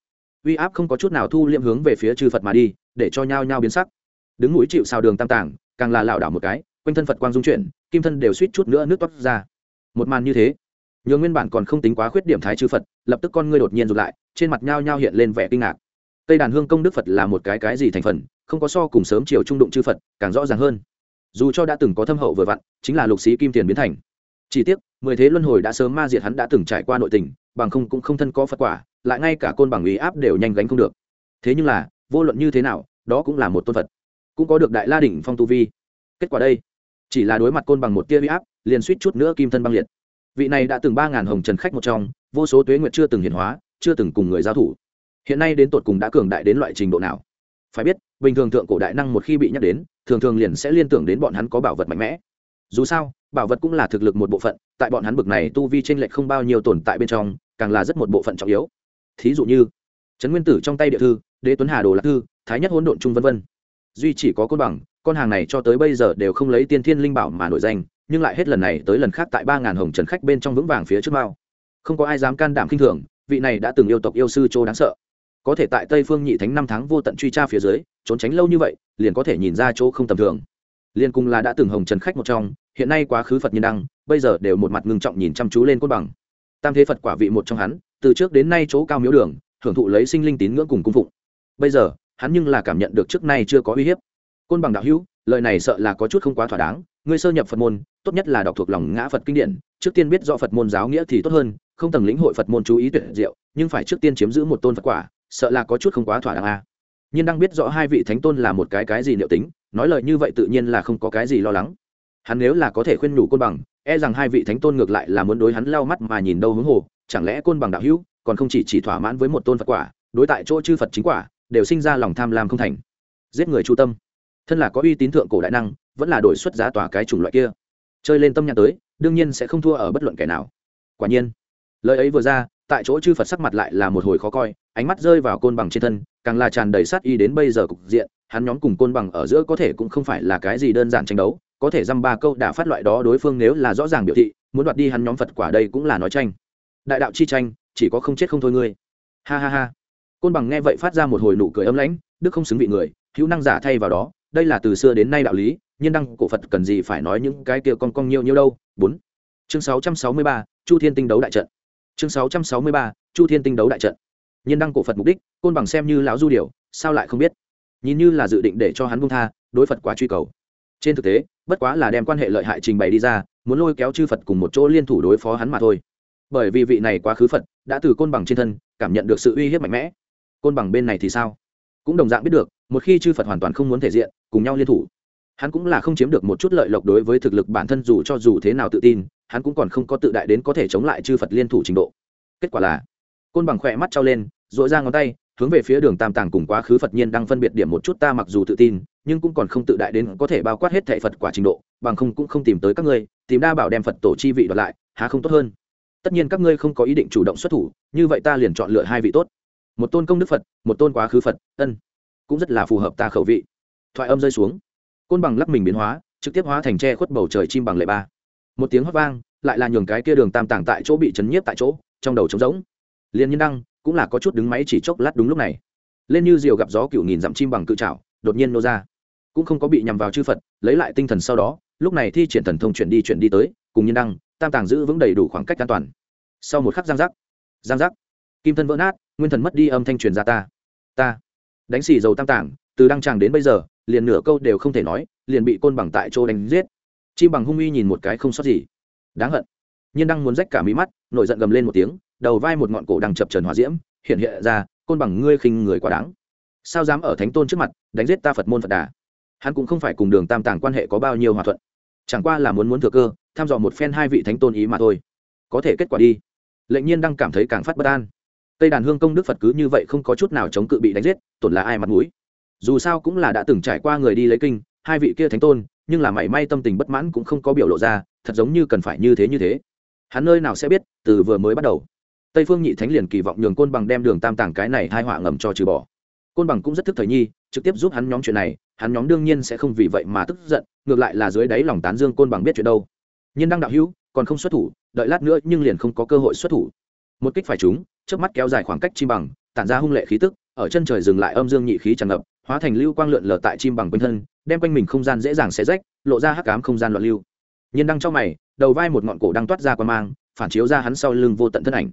Uy áp không có chút nào thu liệm hướng về phía chư phật mà đi, để cho nhau nhau biến sắc. Đứng mũi chịu sao đường tam tàng càng là lảo đảo một cái, quanh thân phật quang dung chuyển, kim thân đều suýt chút nữa nước toát ra. Một màn như thế, nhường nguyên bản còn không tính quá khuyết điểm thái chư phật, lập tức con ngươi đột nhiên rụt lại, trên mặt nhau nhau hiện lên vẻ kinh ngạc. Tây đàn hương công đức phật là một cái cái gì thành phần, không có so cùng sớm chiều trung đụng chư phật, càng rõ ràng hơn dù cho đã từng có thâm hậu vừa vặn, chính là lục sĩ kim tiền biến thành. Chỉ tiếc, mười thế luân hồi đã sớm ma diệt hắn đã từng trải qua nội tình, bằng không cũng không thân có phật quả, lại ngay cả côn bằng ý áp đều nhanh gánh không được. Thế nhưng là, vô luận như thế nào, đó cũng là một tôn phật. Cũng có được đại la đỉnh phong tu vi. Kết quả đây, chỉ là đối mặt côn bằng một tia uy áp, liền suýt chút nữa kim thân băng liệt. Vị này đã từng ba ngàn hồng trần khách một trong, vô số tuế nguyệt chưa từng hiển hóa, chưa từng cùng người giao thủ. Hiện nay đến tột cùng đã cường đại đến loại trình độ nào? Phải biết, bình thường thượng cổ đại năng một khi bị nhắc đến, thường thường liền sẽ liên tưởng đến bọn hắn có bảo vật mạnh mẽ. Dù sao, bảo vật cũng là thực lực một bộ phận, tại bọn hắn bực này tu vi tranh lệch không bao nhiêu tồn tại bên trong, càng là rất một bộ phận trọng yếu. Thí dụ như, trấn nguyên tử trong tay địa thư, đế tuấn hà đồ lạc thư, thái nhất hỗn độn trung vân vân. Duy chỉ có côn bằng, con hàng này cho tới bây giờ đều không lấy tiên thiên linh bảo mà nổi danh, nhưng lại hết lần này tới lần khác tại ba ngàn hồng trần khách bên trong vững vàng phía trước mao. Không có ai dám can đảm khinh thường, vị này đã từng yêu tộc yêu sư châu đáng sợ có thể tại tây phương nhị thánh năm tháng vô tận truy tra phía dưới, trốn tránh lâu như vậy, liền có thể nhìn ra chỗ không tầm thường. Liên cùng là đã từng hồng trần khách một trong, hiện nay quá khứ phật nhân đăng, bây giờ đều một mặt ngưng trọng nhìn chăm chú lên cốt bằng. Tam thế phật quả vị một trong hắn, từ trước đến nay chỗ cao miếu đường, hưởng thụ lấy sinh linh tín ngưỡng cùng cung phụng. Bây giờ, hắn nhưng là cảm nhận được trước nay chưa có uy hiếp. Côn bằng đạo hữu, lời này sợ là có chút không quá thỏa đáng, ngươi sơ nhập phật môn, tốt nhất là đọc thuộc lòng ngã phật kinh điển, trước tiên biết rõ phật môn giáo nghĩa thì tốt hơn, không tầng lĩnh hội phật môn chú ý tuyệt diệu, nhưng phải trước tiên chiếm giữ một tôn phật quả sợ là có chút không quá thỏa đáng a à. nhưng đang biết rõ hai vị thánh tôn là một cái cái gì liệu tính, nói lời như vậy tự nhiên là không có cái gì lo lắng. Hắn nếu là có thể khuyên nhủ côn bằng e rằng hai vị thánh tôn ngược lại là muốn đối hắn lau mắt mà nhìn đâu hướng hồ, chẳng lẽ côn bằng đạo hữu còn không chỉ chỉ thỏa mãn với một tôn phật quả, đối tại chỗ chư phật chính quả, đều sinh ra lòng tham lam không thành. Giết người chu tâm. Thân là có uy tín thượng cổ đại năng, vẫn là đổi xuất giá tòa cái chủng loại kia. Chơi lên tâm nhãn tới, đương nhiên sẽ không thua ở bất luận kẻ nào. Quả nhiên lời ấy vừa ra, tại chỗ chư phật sắc mặt lại là một hồi khó coi, ánh mắt rơi vào côn bằng trên thân, càng là tràn đầy sát y đến bây giờ cục diện, hắn nhóm cùng côn bằng ở giữa có thể cũng không phải là cái gì đơn giản tranh đấu, có thể dăm ba câu đã phát loại đó đối phương nếu là rõ ràng biểu thị, muốn đoạt đi hắn nhóm phật quả đây cũng là nói tranh. Đại đạo chi tranh, chỉ có không chết không thôi ngươi. Ha ha ha. Côn bằng nghe vậy phát ra một hồi nụ cười âm lãnh, đức không xứng vị người, hữu năng giả thay vào đó, đây là từ xưa đến nay đạo lý nhiên đăng cổ phật cần gì phải nói những cái kia con con nhiều nhiêu đâu. Bốn. Chương sáu trăm sáu mươi ba, chu thiên tinh đấu đại trận chương sáu trăm sáu mươi ba, chu thiên tinh đấu đại trận. Nhiên đăng cổ phật mục đích, côn bằng xem như lão du điều, sao lại không biết? Nhìn như là dự định để cho hắn buông tha, đối phật quá truy cầu. Trên thực tế, bất quá là đem quan hệ lợi hại trình bày đi ra, muốn lôi kéo chư phật cùng một chỗ liên thủ đối phó hắn mà thôi. Bởi vì vị này quá khứ phật, đã từ côn bằng trên thân, cảm nhận được sự uy hiếp mạnh mẽ. Côn bằng bên này thì sao? Cũng đồng dạng biết được, một khi chư phật hoàn toàn không muốn thể diện, cùng nhau liên thủ hắn cũng là không chiếm được một chút lợi lộc đối với thực lực bản thân dù cho dù thế nào tự tin, hắn cũng còn không có tự đại đến có thể chống lại chư phật liên thủ trình độ. Kết quả là, côn bằng khỏe mắt trao lên dội ra ngón tay, hướng về phía đường tam tàng cùng quá khứ phật nhiên đang phân biệt điểm một chút ta mặc dù tự tin, nhưng cũng còn không tự đại đến có thể bao quát hết thệ phật quả trình độ, bằng không cũng không tìm tới các ngươi, tìm đa bảo đem phật tổ chi vị đoạt lại, há không tốt hơn. Tất nhiên các ngươi không có ý định chủ động xuất thủ, như vậy ta liền chọn lựa hai vị tốt. Một tôn công đức phật, một tôn quá khứ phật, ân, cũng rất là phù hợp ta khẩu vị. Thoại âm rơi xuống côn bằng lắc mình biến hóa, trực tiếp hóa thành tre khuất bầu trời chim bằng lệ ba. Một tiếng hót vang, lại là nhường cái kia đường tam tàng tại chỗ bị chấn nhiếp tại chỗ, trong đầu trống rỗng. Liền nhân đăng cũng là có chút đứng máy chỉ chốc lát đúng lúc này. Lên như diều gặp gió cựu nghìn dặm chim bằng cự trào đột nhiên nô ra. Cũng không có bị nhằm vào chư phật, lấy lại tinh thần sau đó, lúc này thi triển thần thông chuyển đi chuyển đi tới, cùng nhân đăng, tam tàng giữ vững đầy đủ khoảng cách an toàn. Sau một khắc giang giác giang giác, kim thân vỡ nát, nguyên thần mất đi âm thanh truyền ra ta ta. Đánh xì dầu tam tàng từ đăng tràng đến bây giờ liền nửa câu đều không thể nói, liền bị côn bằng tại chỗ đánh giết. Chim bằng hung uy nhìn một cái không sót gì. Đáng hận. Nhiên đăng muốn rách cả mí mắt, nổi giận gầm lên một tiếng, đầu vai một ngọn cổ đang chập trần hỏa diễm, hiện hiện ra, côn bằng, ngươi khinh người quá đáng. Sao dám ở thánh tôn trước mặt, đánh giết ta phật môn phật đà? Hắn cũng không phải cùng đường tam tàng quan hệ có bao nhiêu hòa thuận. Chẳng qua là muốn muốn thừa cơ, tham dò một phen hai vị thánh tôn ý mà thôi. Có thể kết quả đi. Lệnh nhiên đang cảm thấy càng phát bất an. Tây đàn hương công đức phật cứ như vậy không có chút nào chống cự bị đánh giết, tổn là ai mặt mũi? Dù sao cũng là đã từng trải qua người đi lấy kinh, hai vị kia thánh tôn, nhưng là mảy may tâm tình bất mãn cũng không có biểu lộ ra, thật giống như cần phải như thế như thế. Hắn nơi nào sẽ biết, từ vừa mới bắt đầu, tây phương nhị thánh liền kỳ vọng nhường côn bằng đem đường tam tàng cái này hai họa ngầm cho trừ bỏ. Côn bằng cũng rất thức thời nhi, trực tiếp giúp hắn nhóm chuyện này, hắn nhóm đương nhiên sẽ không vì vậy mà tức giận, ngược lại là dưới đáy lòng tán dương côn bằng biết chuyện đâu. Nhưng đang đạo hữu, còn không xuất thủ, đợi lát nữa nhưng liền không có cơ hội xuất thủ. Một kích phải chúng trước mắt kéo dài khoảng cách chi bằng, tản ra hung lệ khí tức ở chân trời dừng lại âm dương nhị khí tràn ngập, hóa thành lưu quang lượn lờ tại chim bằng quanh thân, đem quanh mình không gian dễ dàng xé rách, lộ ra hắc cám không gian loạn lưu. Nhiên đăng trong mày, đầu vai một ngọn cổ đang toát ra qua mang, phản chiếu ra hắn sau lưng vô tận thân ảnh.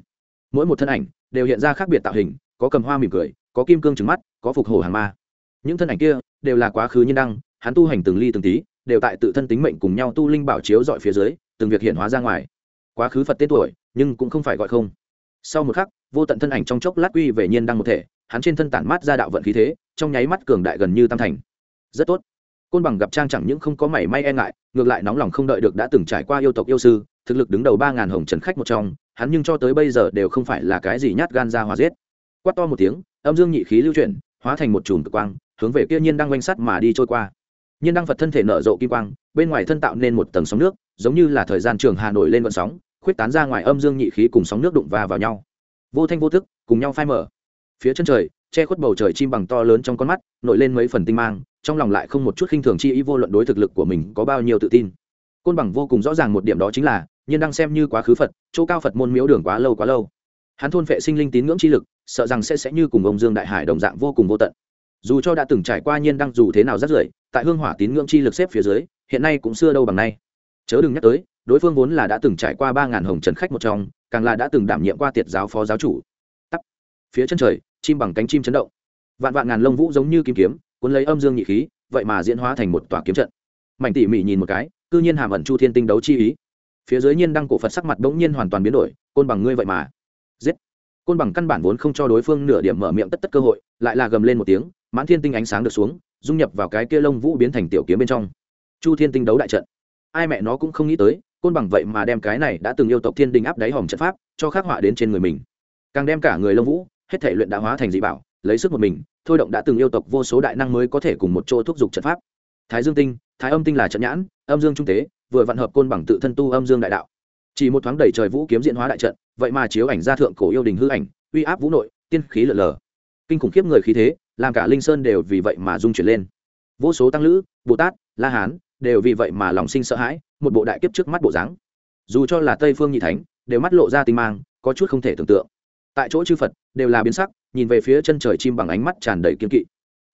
Mỗi một thân ảnh đều hiện ra khác biệt tạo hình, có cầm hoa mỉm cười, có kim cương trứng mắt, có phục hổ hàng ma. Những thân ảnh kia đều là quá khứ nhân đăng, hắn tu hành từng ly từng tí, đều tại tự thân tính mệnh cùng nhau tu linh bảo chiếu dọi phía dưới, từng việc hiện hóa ra ngoài. Quá khứ phật tên tuổi, nhưng cũng không phải gọi không. Sau một khắc, vô tận thân ảnh trong chốc lát quy về nhiên đăng một thể hắn trên thân tản mát ra đạo vận khí thế, trong nháy mắt cường đại gần như tam thành. Rất tốt. Côn bằng gặp trang chẳng những không có mảy may e ngại, ngược lại nóng lòng không đợi được đã từng trải qua yêu tộc yêu sư, thực lực đứng đầu ba ngàn hồng trần khách một trong, hắn nhưng cho tới bây giờ đều không phải là cái gì nhát gan ra hòa giết. Quát to một tiếng, âm dương nhị khí lưu chuyển, hóa thành một chùm cực quang, hướng về kia nhiên đang oanh sắt mà đi trôi qua. Nhiên đăng phật thân thể nở rộ kim quang, bên ngoài thân tạo nên một tầng sóng nước, giống như là thời gian trường hà nổi lên vận sóng, khuyết tán ra ngoài âm dương nhị khí cùng sóng nước đụng va vào nhau. Vô thanh vô thức cùng nhau phai mở phía chân trời, che khuất bầu trời chim bằng to lớn trong con mắt, nổi lên mấy phần tinh mang, trong lòng lại không một chút khinh thường chi ý vô luận đối thực lực của mình có bao nhiêu tự tin. Côn bằng vô cùng rõ ràng một điểm đó chính là nhân đang xem như quá khứ phật, chỗ cao phật môn miếu đường quá lâu quá lâu. Hắn thôn phệ sinh linh tín ngưỡng chi lực, sợ rằng sẽ sẽ như cùng ông dương đại hải đồng dạng vô cùng vô tận. Dù cho đã từng trải qua nhiên đang dù thế nào rất rưởi tại hương hỏa tín ngưỡng chi lực xếp phía dưới, hiện nay cũng xưa đâu bằng nay. Chớ đừng nhắc tới, đối phương vốn là đã từng trải qua ba ngàn hồng trần khách một trong, càng là đã từng đảm nhiệm qua tiệt giáo phó giáo chủ. Tắt phía chân trời chim bằng cánh chim chấn động. Vạn vạn ngàn lông vũ giống như kim kiếm, cuốn lấy âm dương nhị khí, vậy mà diễn hóa thành một tòa kiếm trận. Mạnh tỉ mỉ nhìn một cái, cư nhiên hàm ẩn chu thiên tinh đấu chi ý. Phía dưới nhiên đăng cổ phật sắc mặt bỗng nhiên hoàn toàn biến đổi, côn bằng ngươi vậy mà. Giết. Côn bằng căn bản vốn không cho đối phương nửa điểm mở miệng tất tất cơ hội, lại là gầm lên một tiếng, mãn thiên tinh ánh sáng được xuống, dung nhập vào cái kia lông vũ biến thành tiểu kiếm bên trong. Chu thiên tinh đấu đại trận. Ai mẹ nó cũng không nghĩ tới, côn bằng vậy mà đem cái này đã từng yêu tộc thiên đình áp đáy hòm trận pháp, cho khắc họa đến trên người mình. Càng đem cả người lông vũ hết thể luyện đã hóa thành dị bảo, lấy sức một mình, thôi động đã từng yêu tộc vô số đại năng mới có thể cùng một chỗ thúc giục trận pháp. Thái dương tinh, thái âm tinh là trận nhãn, âm dương trung tế, vừa vạn hợp côn bằng tự thân tu âm dương đại đạo. Chỉ một thoáng đầy trời vũ kiếm diễn hóa đại trận, vậy mà chiếu ảnh ra thượng cổ yêu đình hư ảnh, uy áp vũ nội, tiên khí lở lờ. Kinh khủng khiếp người khí thế, làm cả linh sơn đều vì vậy mà dung chuyển lên. Vô số tăng lữ, bồ tát, la hán, đều vì vậy mà lòng sinh sợ hãi, một bộ đại kiếp trước mắt bộ dáng. Dù cho là tây phương nhị thánh, đều mắt lộ ra tinh mang, có chút không thể tưởng tượng tại chỗ chư phật, đều là biến sắc, nhìn về phía chân trời chim bằng ánh mắt tràn đầy kiên kỵ.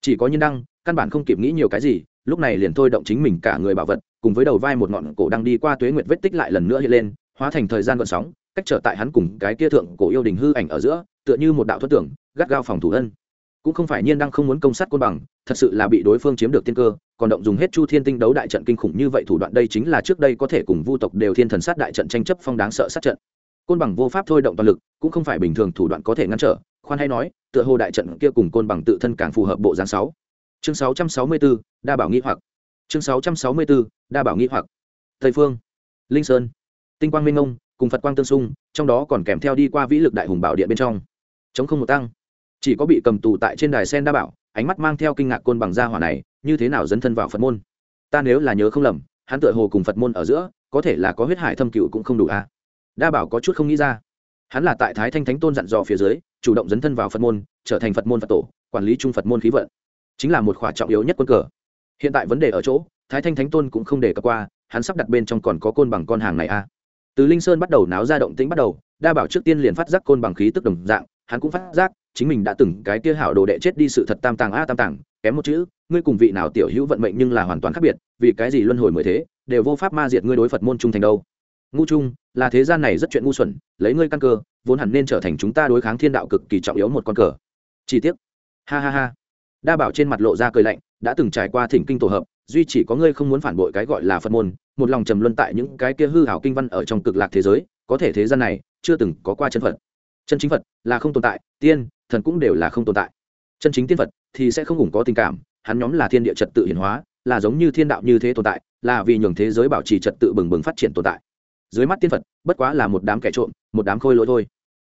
Chỉ có nhân đăng, căn bản không kịp nghĩ nhiều cái gì, lúc này liền thôi động chính mình cả người bảo vật, cùng với đầu vai một ngọn cổ đang đi qua tuế nguyệt vết tích lại lần nữa hiện lên, hóa thành thời gian gợn sóng, cách trở tại hắn cùng cái kia thượng cổ yêu đình hư ảnh ở giữa, tựa như một đạo thoát tưởng, gắt gao phòng thủ ân cũng không phải nhiên đang không muốn công sát côn bằng, thật sự là bị đối phương chiếm được tiên cơ, còn động dùng hết chu thiên tinh đấu đại trận kinh khủng như vậy thủ đoạn đây chính là trước đây có thể cùng vu tộc đều thiên thần sát đại trận tranh chấp phong đáng sợ sát trận côn bằng vô pháp thôi động toàn lực, cũng không phải bình thường thủ đoạn có thể ngăn trở, khoan hay nói, tựa hồ đại trận kia cùng côn bằng tự thân càng phù hợp bộ dáng sáu. Chương sáu trăm sáu mươi bốn đa bảo nghĩ hoặc. Chương sáu trăm sáu mươi bốn đa bảo nghĩ hoặc. Tây phương, linh sơn, tinh quang minh ngông, cùng phật quang tương xung, trong đó còn kèm theo đi qua vĩ lực đại hùng bảo điện bên trong. Chống không một tăng. Chỉ có bị cầm tù tại trên đài sen đa bảo, ánh mắt mang theo kinh ngạc côn bằng gia hỏa này, như thế nào dấn thân vào phật môn? Ta nếu là nhớ không lầm, hắn tựa hồ cùng phật môn ở giữa, có thể là có huyết hải thâm cựu cũng không đủ a à? Đa bảo có chút không nghĩ ra. Hắn là tại thái thanh thánh tôn dặn dò phía dưới, chủ động dấn thân vào phật môn, trở thành phật môn phật tổ, quản lý trung phật môn khí vận. Chính là một khóa trọng yếu nhất quân cờ. Hiện tại vấn đề ở chỗ, thái thanh thánh tôn cũng không để cập qua, hắn sắp đặt bên trong còn có côn bằng con hàng này a. À? từ linh sơn bắt đầu náo ra động tĩnh bắt đầu, đa bảo trước tiên liền phát giác côn bằng khí tức đồng dạng, hắn cũng phát giác, chính mình đã từng cái tia hảo đồ đệ chết đi sự thật tam tàng a tam tàng, kém một chữ, ngươi cùng vị nào tiểu hữu vận mệnh nhưng là hoàn toàn khác biệt, vì cái gì luân hồi mới thế, đều vô pháp ma diệt ngươi đối phật môn trung thành đâu ngu trung là thế gian này rất chuyện ngu xuẩn, lấy ngươi căn cơ, vốn hẳn nên trở thành chúng ta đối kháng thiên đạo cực kỳ trọng yếu một con cờ. Chi tiết. Ha ha ha. Đa bảo trên mặt lộ ra cười lạnh, đã từng trải qua thỉnh kinh tổ hợp, duy chỉ có ngươi không muốn phản bội cái gọi là phật môn, một lòng trầm luân tại những cái kia hư hảo kinh văn ở trong cực lạc thế giới, có thể thế gian này chưa từng có qua chân phật. Chân chính phật là không tồn tại, tiên, thần cũng đều là không tồn tại. Chân chính tiên phật thì sẽ không cùng có tình cảm, hắn nhóm là thiên địa trật tự hiển hóa, là giống như thiên đạo như thế tồn tại, là vì nhường thế giới bảo trì trật tự bừng bừng phát triển tồn tại dưới mắt tiên phật bất quá là một đám kẻ trộm một đám khôi lỗi thôi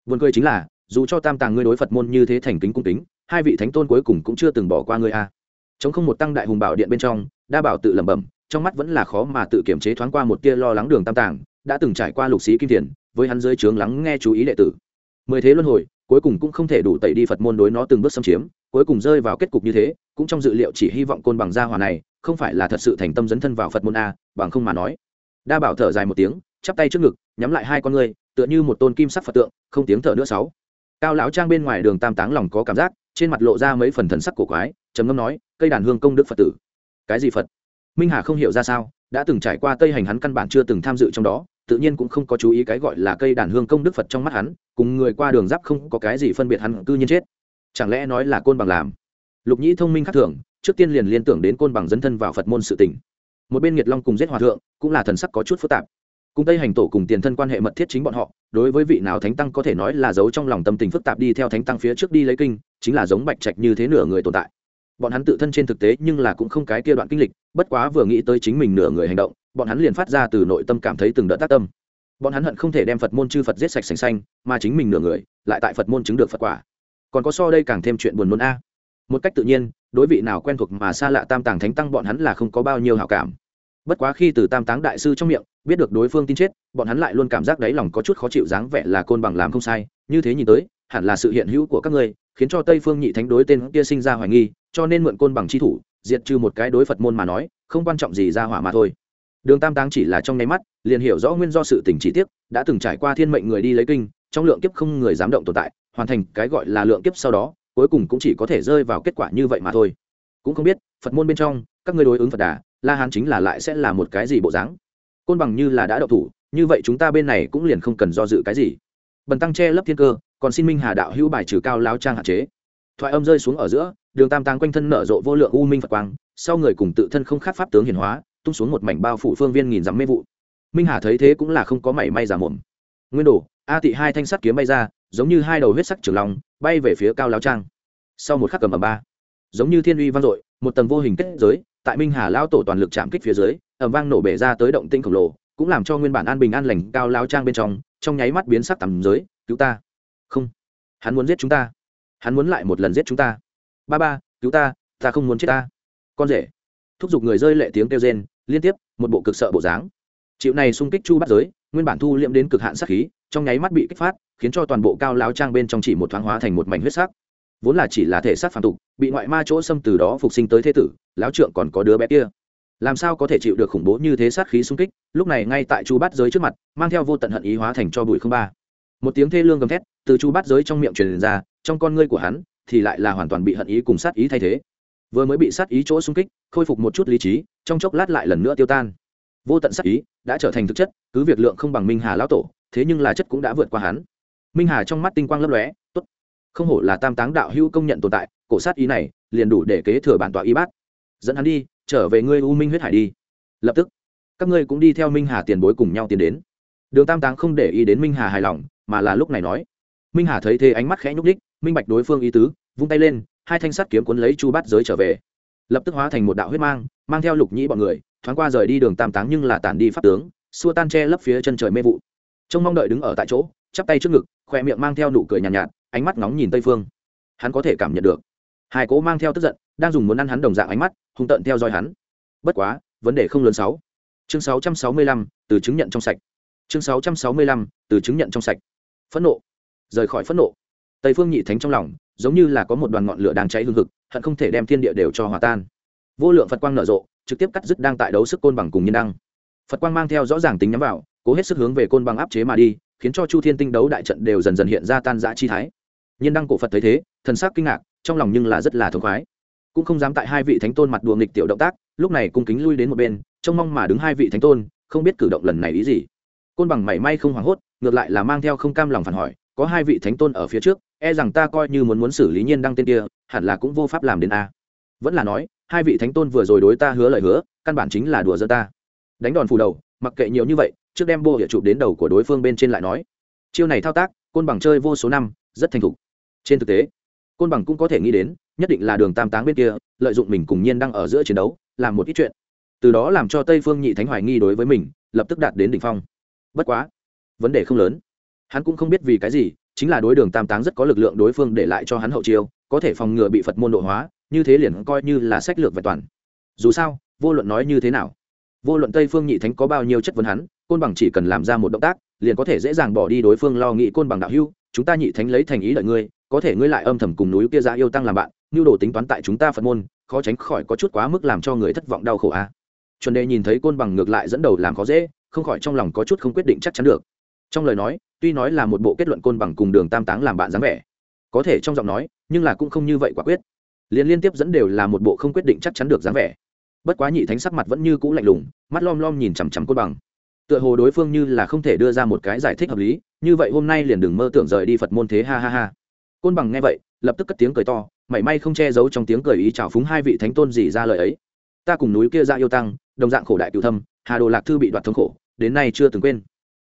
vườn cười chính là dù cho tam tàng ngươi đối phật môn như thế thành kính cung kính hai vị thánh tôn cuối cùng cũng chưa từng bỏ qua ngươi a chống không một tăng đại hùng bảo điện bên trong đa bảo tự lẩm bẩm trong mắt vẫn là khó mà tự kiểm chế thoáng qua một tia lo lắng đường tam tàng đã từng trải qua lục sĩ kim tiền với hắn dưới trướng lắng nghe chú ý đệ tử mười thế luân hồi cuối cùng cũng không thể đủ tẩy đi phật môn đối nó từng bước xâm chiếm cuối cùng rơi vào kết cục như thế cũng trong dự liệu chỉ hy vọng côn bằng gia hòa này không phải là thật sự thành tâm dấn thân vào phật môn a bằng không mà nói đa bảo thở dài một tiếng chắp tay trước ngực nhắm lại hai con người, tựa như một tôn kim sắc phật tượng không tiếng thở nữa sáu. Cao lão trang bên ngoài đường tam táng lòng có cảm giác trên mặt lộ ra mấy phần thần sắc cổ quái trầm ngâm nói cây đàn hương công đức phật tử. Cái gì phật? Minh hà không hiểu ra sao đã từng trải qua tây hành hắn căn bản chưa từng tham dự trong đó tự nhiên cũng không có chú ý cái gọi là cây đàn hương công đức phật trong mắt hắn cùng người qua đường giáp không có cái gì phân biệt hắn cư nhiên chết. Chẳng lẽ nói là côn bằng làm? Lục nhĩ thông minh khắc thường trước tiên liền liên tưởng đến côn bằng dấn thân vào phật môn sự tỉnh một bên nghiệt long cùng giết hòa thượng cũng là thần sắc có chút phức tạp cùng tây hành tổ cùng tiền thân quan hệ mật thiết chính bọn họ, đối với vị nào thánh tăng có thể nói là giấu trong lòng tâm tình phức tạp đi theo thánh tăng phía trước đi lấy kinh, chính là giống bạch trạch như thế nửa người tồn tại. Bọn hắn tự thân trên thực tế nhưng là cũng không cái kia đoạn kinh lịch, bất quá vừa nghĩ tới chính mình nửa người hành động, bọn hắn liền phát ra từ nội tâm cảm thấy từng đợt tác tâm. Bọn hắn hận không thể đem phật môn chư phật giết sạch sành xanh, mà chính mình nửa người, lại tại phật môn chứng được phật quả. Còn có so đây càng thêm chuyện buồn nôn a. Một cách tự nhiên, đối vị nào quen thuộc mà xa lạ tam tàng thánh tăng bọn hắn là không có bao nhiêu hảo cảm bất quá khi từ tam táng đại sư trong miệng, biết được đối phương tin chết, bọn hắn lại luôn cảm giác đáy lòng có chút khó chịu dáng vẻ là côn bằng làm không sai. Như thế nhìn tới, hẳn là sự hiện hữu của các ngươi, khiến cho tây phương nhị thánh đối tên kia sinh ra hoài nghi, cho nên mượn côn bằng chi thủ, diệt trừ một cái đối phật môn mà nói, không quan trọng gì ra hỏa mà thôi. Đường tam táng chỉ là trong nháy mắt, liền hiểu rõ nguyên do sự tình chỉ tiếc đã từng trải qua thiên mệnh người đi lấy kinh, trong lượng kiếp không người dám động tồn tại, hoàn thành cái gọi là lượng kiếp sau đó, cuối cùng cũng chỉ có thể rơi vào kết quả như vậy mà thôi. Cũng không biết, phật môn bên trong, các ngươi đối ứng phật đà la hán chính là lại sẽ là một cái gì bộ dáng? Côn bằng như là đã đậu thủ, như vậy chúng ta bên này cũng liền không cần do dự cái gì. Bần tăng che lấp thiên cơ, còn xin minh hà đạo hữu bài trừ cao lao trang hạn chế. Thoại âm rơi xuống ở giữa, đường tam tàng quanh thân nở rộ vô lượng u minh phật quang, sau người cùng tự thân không khác pháp tướng hiển hóa, tung xuống một mảnh bao phủ phương viên nghìn dặm mê vụ. Minh hà thấy thế cũng là không có mảy may giả mồm nguyên đồ, a tị hai thanh sắt kiếm bay ra, giống như hai đầu huyết sắc trường lòng bay về phía cao lao trang. Sau một khắc cầm ở ba, giống như thiên uy vang dội, một tầng vô hình kết giới tại minh hà lao tổ toàn lực chạm kích phía dưới ẩm vang nổ bể ra tới động tinh khổng lồ, cũng làm cho nguyên bản an bình an lành cao lao trang bên trong trong nháy mắt biến sắc tầm giới, cứu ta! Không, hắn muốn giết chúng ta! Hắn muốn lại một lần giết chúng ta! Ba ba, cứu ta ta không muốn chết ta! Con rể! Thúc giục người rơi lệ tiếng kêu rên, liên tiếp, một bộ cực sợ bộ dáng. Chịu này xung kích chu bắt giới, nguyên bản thu liệm đến cực hạn sát khí, trong nháy mắt bị kích phát, khiến cho toàn bộ cao lao trang bên trong chỉ một thoáng hóa thành một mảnh huyết sắc vốn là chỉ là thể xác phản tục, bị ngoại ma chỗ xâm từ đó phục sinh tới thế tử, lão trượng còn có đứa bé kia. Làm sao có thể chịu được khủng bố như thế sát khí xung kích, lúc này ngay tại chu bát giới trước mặt, mang theo vô tận hận ý hóa thành cho bụi không ba. Một tiếng thê lương gầm thét, từ chu bát giới trong miệng truyền ra, trong con ngươi của hắn, thì lại là hoàn toàn bị hận ý cùng sát ý thay thế. Vừa mới bị sát ý chỗ xung kích, khôi phục một chút lý trí, trong chốc lát lại lần nữa tiêu tan. Vô tận sát ý đã trở thành thực chất, cứ việc lượng không bằng minh hà lão tổ, thế nhưng là chất cũng đã vượt qua hắn. Minh hà trong mắt tinh quang lấp lóe, tốt không hổ là tam táng đạo hữu công nhận tồn tại cổ sát ý này liền đủ để kế thừa bản tọa y bát. Dẫn hắn đi trở về ngươi u minh huyết hải đi. Lập tức các ngươi cũng đi theo minh hà tiền bối cùng nhau tiến đến. Đường tam táng không để ý đến minh hà hài lòng mà là lúc này nói. Minh hà thấy thế ánh mắt khẽ nhúc ních minh bạch đối phương ý tứ vung tay lên hai thanh sắt kiếm cuốn lấy chu bát giới trở về. Lập tức hóa thành một đạo huyết mang mang theo lục nhĩ bọn người thoáng qua rời đi đường tam táng nhưng là tản đi pháp tướng xua tan che lấp phía chân trời mê vụ. Trông mong đợi đứng ở tại chỗ chắp tay trước ngực khoe miệng mang theo nụ cười nhàn nhạt, nhạt ánh mắt nóng nhìn tây phương. Hắn có thể cảm nhận được. Hai cố mang theo tức giận, đang dùng muốn ăn hắn đồng dạng ánh mắt, hung tợn theo dõi hắn. Bất quá, vấn đề không lớn sáu. Chương sáu trăm sáu mươi lăm, từ chứng nhận trong sạch. Chương sáu trăm sáu mươi lăm, từ chứng nhận trong sạch. Phẫn nộ. Rời khỏi phẫn nộ. Tây phương nhị thánh trong lòng, giống như là có một đoàn ngọn lửa đang cháy hương hực, hận không thể đem thiên địa đều cho hòa tan. Vô lượng phật quang nở rộ, trực tiếp cắt dứt đang tại đấu sức côn bằng cùng nhân đăng. Phật quang mang theo rõ ràng tính nhắm vào, cố hết sức hướng về côn bằng áp chế mà đi, khiến cho chu thiên tinh đấu đại trận đều dần dần hiện ra tan giã chi thái nhiên đăng cổ phật thấy thế, thần sắc kinh ngạc, trong lòng nhưng là rất là thống khoái. Cũng không dám tại hai vị thánh tôn mặt đùa nghịch tiểu động tác, lúc này cung kính lui đến một bên, trông mong mà đứng hai vị thánh tôn, không biết cử động lần này ý gì. Côn bằng mảy may không hoảng hốt, ngược lại là mang theo không cam lòng phản hỏi, có hai vị thánh tôn ở phía trước e rằng ta coi như muốn muốn xử lý nhiên đăng tên kia, hẳn là cũng vô pháp làm đến a. Vẫn là nói, hai vị thánh tôn vừa rồi đối ta hứa lời hứa, căn bản chính là đùa giơ ta. Đánh đòn phù đầu, mặc kệ nhiều như vậy, trước đem bô địa chụp đến đầu của đối phương bên trên lại nói. Chiêu này thao tác, côn bằng chơi vô số năm, rất thành thục trên thực tế, côn bằng cũng có thể nghĩ đến, nhất định là đường tam táng bên kia, lợi dụng mình cùng nhiên đang ở giữa chiến đấu, làm một ít chuyện. Từ đó làm cho tây phương nhị thánh hoài nghi đối với mình, lập tức đạt đến đỉnh phong. Bất quá, vấn đề không lớn. Hắn cũng không biết vì cái gì, chính là đối đường tam táng rất có lực lượng đối phương để lại cho hắn hậu chiêu, có thể phòng ngừa bị phật môn độ hóa, như thế liền coi như là sách lược vẹn toàn. Dù sao, vô luận nói như thế nào, vô luận tây phương nhị thánh có bao nhiêu chất vấn hắn, côn bằng chỉ cần làm ra một động tác, liền có thể dễ dàng bỏ đi đối phương lo nghĩ côn bằng đạo hưu chúng ta nhị thánh lấy thành ý lợi ngươi có thể ngươi lại âm thầm cùng núi kia ra yêu tăng làm bạn nhu đồ tính toán tại chúng ta phật môn, khó tránh khỏi có chút quá mức làm cho người thất vọng đau khổ a. À. chuẩn đề nhìn thấy côn bằng ngược lại dẫn đầu làm khó dễ, không khỏi trong lòng có chút không quyết định chắc chắn được. Trong lời nói, tuy nói là một bộ kết luận côn bằng cùng đường tam táng làm bạn dáng vẻ, có thể trong giọng nói, nhưng là cũng không như vậy quả quyết. Liên liên tiếp dẫn đều là một bộ không quyết định chắc chắn được dáng vẻ. Bất quá nhị thánh sắc mặt vẫn như cũ lạnh lùng, mắt lom lom nhìn chằm chằm côn bằng. Tựa hồ đối phương như là không thể đưa ra một cái giải thích hợp lý, như vậy hôm nay liền đừng mơ tưởng rời đi phật môn thế, ha ha ha côn bằng nghe vậy, lập tức cất tiếng cười to, mảy may không che giấu trong tiếng cười ý chào phúng hai vị thánh tôn gì ra lời ấy. Ta cùng núi kia ra yêu tăng, đồng dạng khổ đại cựu thâm, hà đồ lạc thư bị đoạt thống khổ, đến nay chưa từng quên.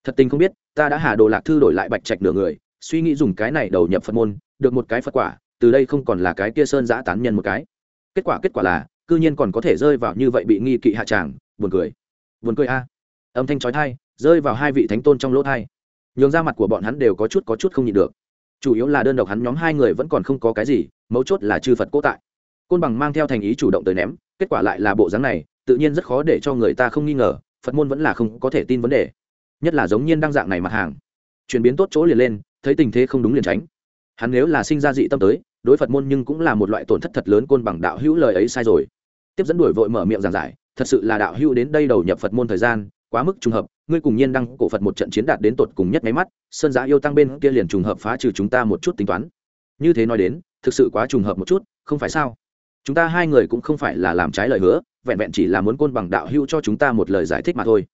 Thật tình không biết, ta đã hà đồ lạc thư đổi lại bạch trạch nửa người, suy nghĩ dùng cái này đầu nhập phật môn, được một cái phật quả, từ đây không còn là cái kia sơn giã tán nhân một cái. Kết quả kết quả là, cư nhiên còn có thể rơi vào như vậy bị nghi kỵ hạ tràng, buồn cười. Buồn cười a. Âm thanh trói thai rơi vào hai vị thánh tôn trong lỗ thai nhường ra mặt của bọn hắn đều có chút có chút không nhịn được chủ yếu là đơn độc hắn nhóm hai người vẫn còn không có cái gì, mấu chốt là chư phật cố tại. Côn bằng mang theo thành ý chủ động tới ném, kết quả lại là bộ dáng này, tự nhiên rất khó để cho người ta không nghi ngờ, phật môn vẫn là không có thể tin vấn đề. Nhất là giống nhiên đăng dạng này mặt hàng. Chuyển biến tốt chỗ liền lên, thấy tình thế không đúng liền tránh. Hắn nếu là sinh ra dị tâm tới, đối phật môn nhưng cũng là một loại tổn thất thật lớn côn bằng đạo hữu lời ấy sai rồi. Tiếp dẫn đuổi vội mở miệng giảng giải, thật sự là đạo hữu đến đây đầu nhập phật môn thời gian quá mức trùng hợp, ngươi cùng nhiên đăng cổ phật một trận chiến đạt đến tột cùng nhất máy mắt, sơn giã yêu tăng bên kia liền trùng hợp phá trừ chúng ta một chút tính toán. Như thế nói đến, thực sự quá trùng hợp một chút, không phải sao? Chúng ta hai người cũng không phải là làm trái lời hứa, vẹn vẹn chỉ là muốn côn bằng đạo hữu cho chúng ta một lời giải thích mà thôi.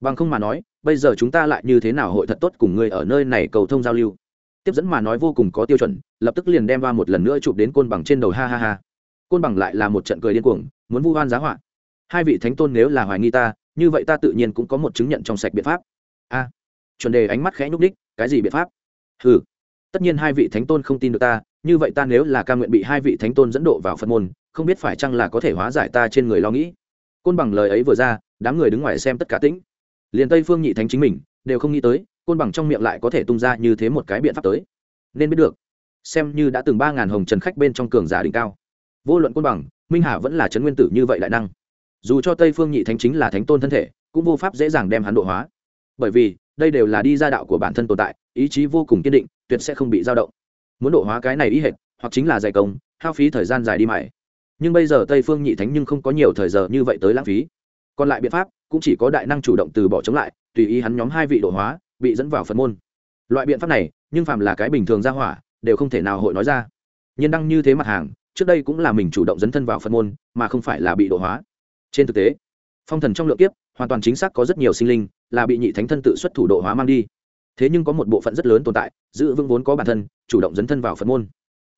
Bằng không mà nói, bây giờ chúng ta lại như thế nào hội thật tốt cùng ngươi ở nơi này cầu thông giao lưu? Tiếp dẫn mà nói vô cùng có tiêu chuẩn, lập tức liền đem va một lần nữa chụp đến côn bằng trên đầu ha ha ha. Côn bằng lại là một trận cười điên cuồng, muốn vu oan giá họa. Hai vị thánh tôn nếu là hoài nghi ta như vậy ta tự nhiên cũng có một chứng nhận trong sạch biện pháp. A. Chuẩn đề ánh mắt khẽ nhúc đích cái gì biện pháp? Ừ tất nhiên hai vị thánh tôn không tin được ta, như vậy ta nếu là ca nguyện bị hai vị thánh tôn dẫn độ vào phật môn, không biết phải chăng là có thể hóa giải ta trên người lo nghĩ. Côn bằng lời ấy vừa ra, đám người đứng ngoài xem tất cả tĩnh. Liền tây phương nhị thánh chính mình, đều không nghĩ tới, côn bằng trong miệng lại có thể tung ra như thế một cái biện pháp tới. Nên biết được, xem như đã từng ba ngàn hồng trần khách bên trong cường giả đỉnh cao. Vô luận côn bằng, minh hà vẫn là trấn nguyên tử như vậy đại năng dù cho tây phương nhị thánh chính là thánh tôn thân thể, cũng vô pháp dễ dàng đem hắn độ hóa. Bởi vì, đây đều là đi ra đạo của bản thân tồn tại, ý chí vô cùng kiên định, tuyệt sẽ không bị dao động. Muốn độ hóa cái này ý hệt, hoặc chính là dày công, hao phí thời gian dài đi mãi. Nhưng bây giờ tây phương nhị thánh nhưng không có nhiều thời giờ như vậy tới lãng phí. Còn lại biện pháp, cũng chỉ có đại năng chủ động từ bỏ chống lại, tùy ý hắn nhóm hai vị độ hóa, bị dẫn vào phần môn. Loại biện pháp này, nhưng phàm là cái bình thường ra hỏa, đều không thể nào hội nói ra. Nhân đăng như thế mặt hàng, trước đây cũng là mình chủ động dấn thân vào phân môn, mà không phải là bị độ hóa trên thực tế, phong thần trong lượng kiếp, hoàn toàn chính xác có rất nhiều sinh linh là bị nhị thánh thân tự xuất thủ độ hóa mang đi. Thế nhưng có một bộ phận rất lớn tồn tại, giữ vững vốn có bản thân, chủ động dấn thân vào phật môn.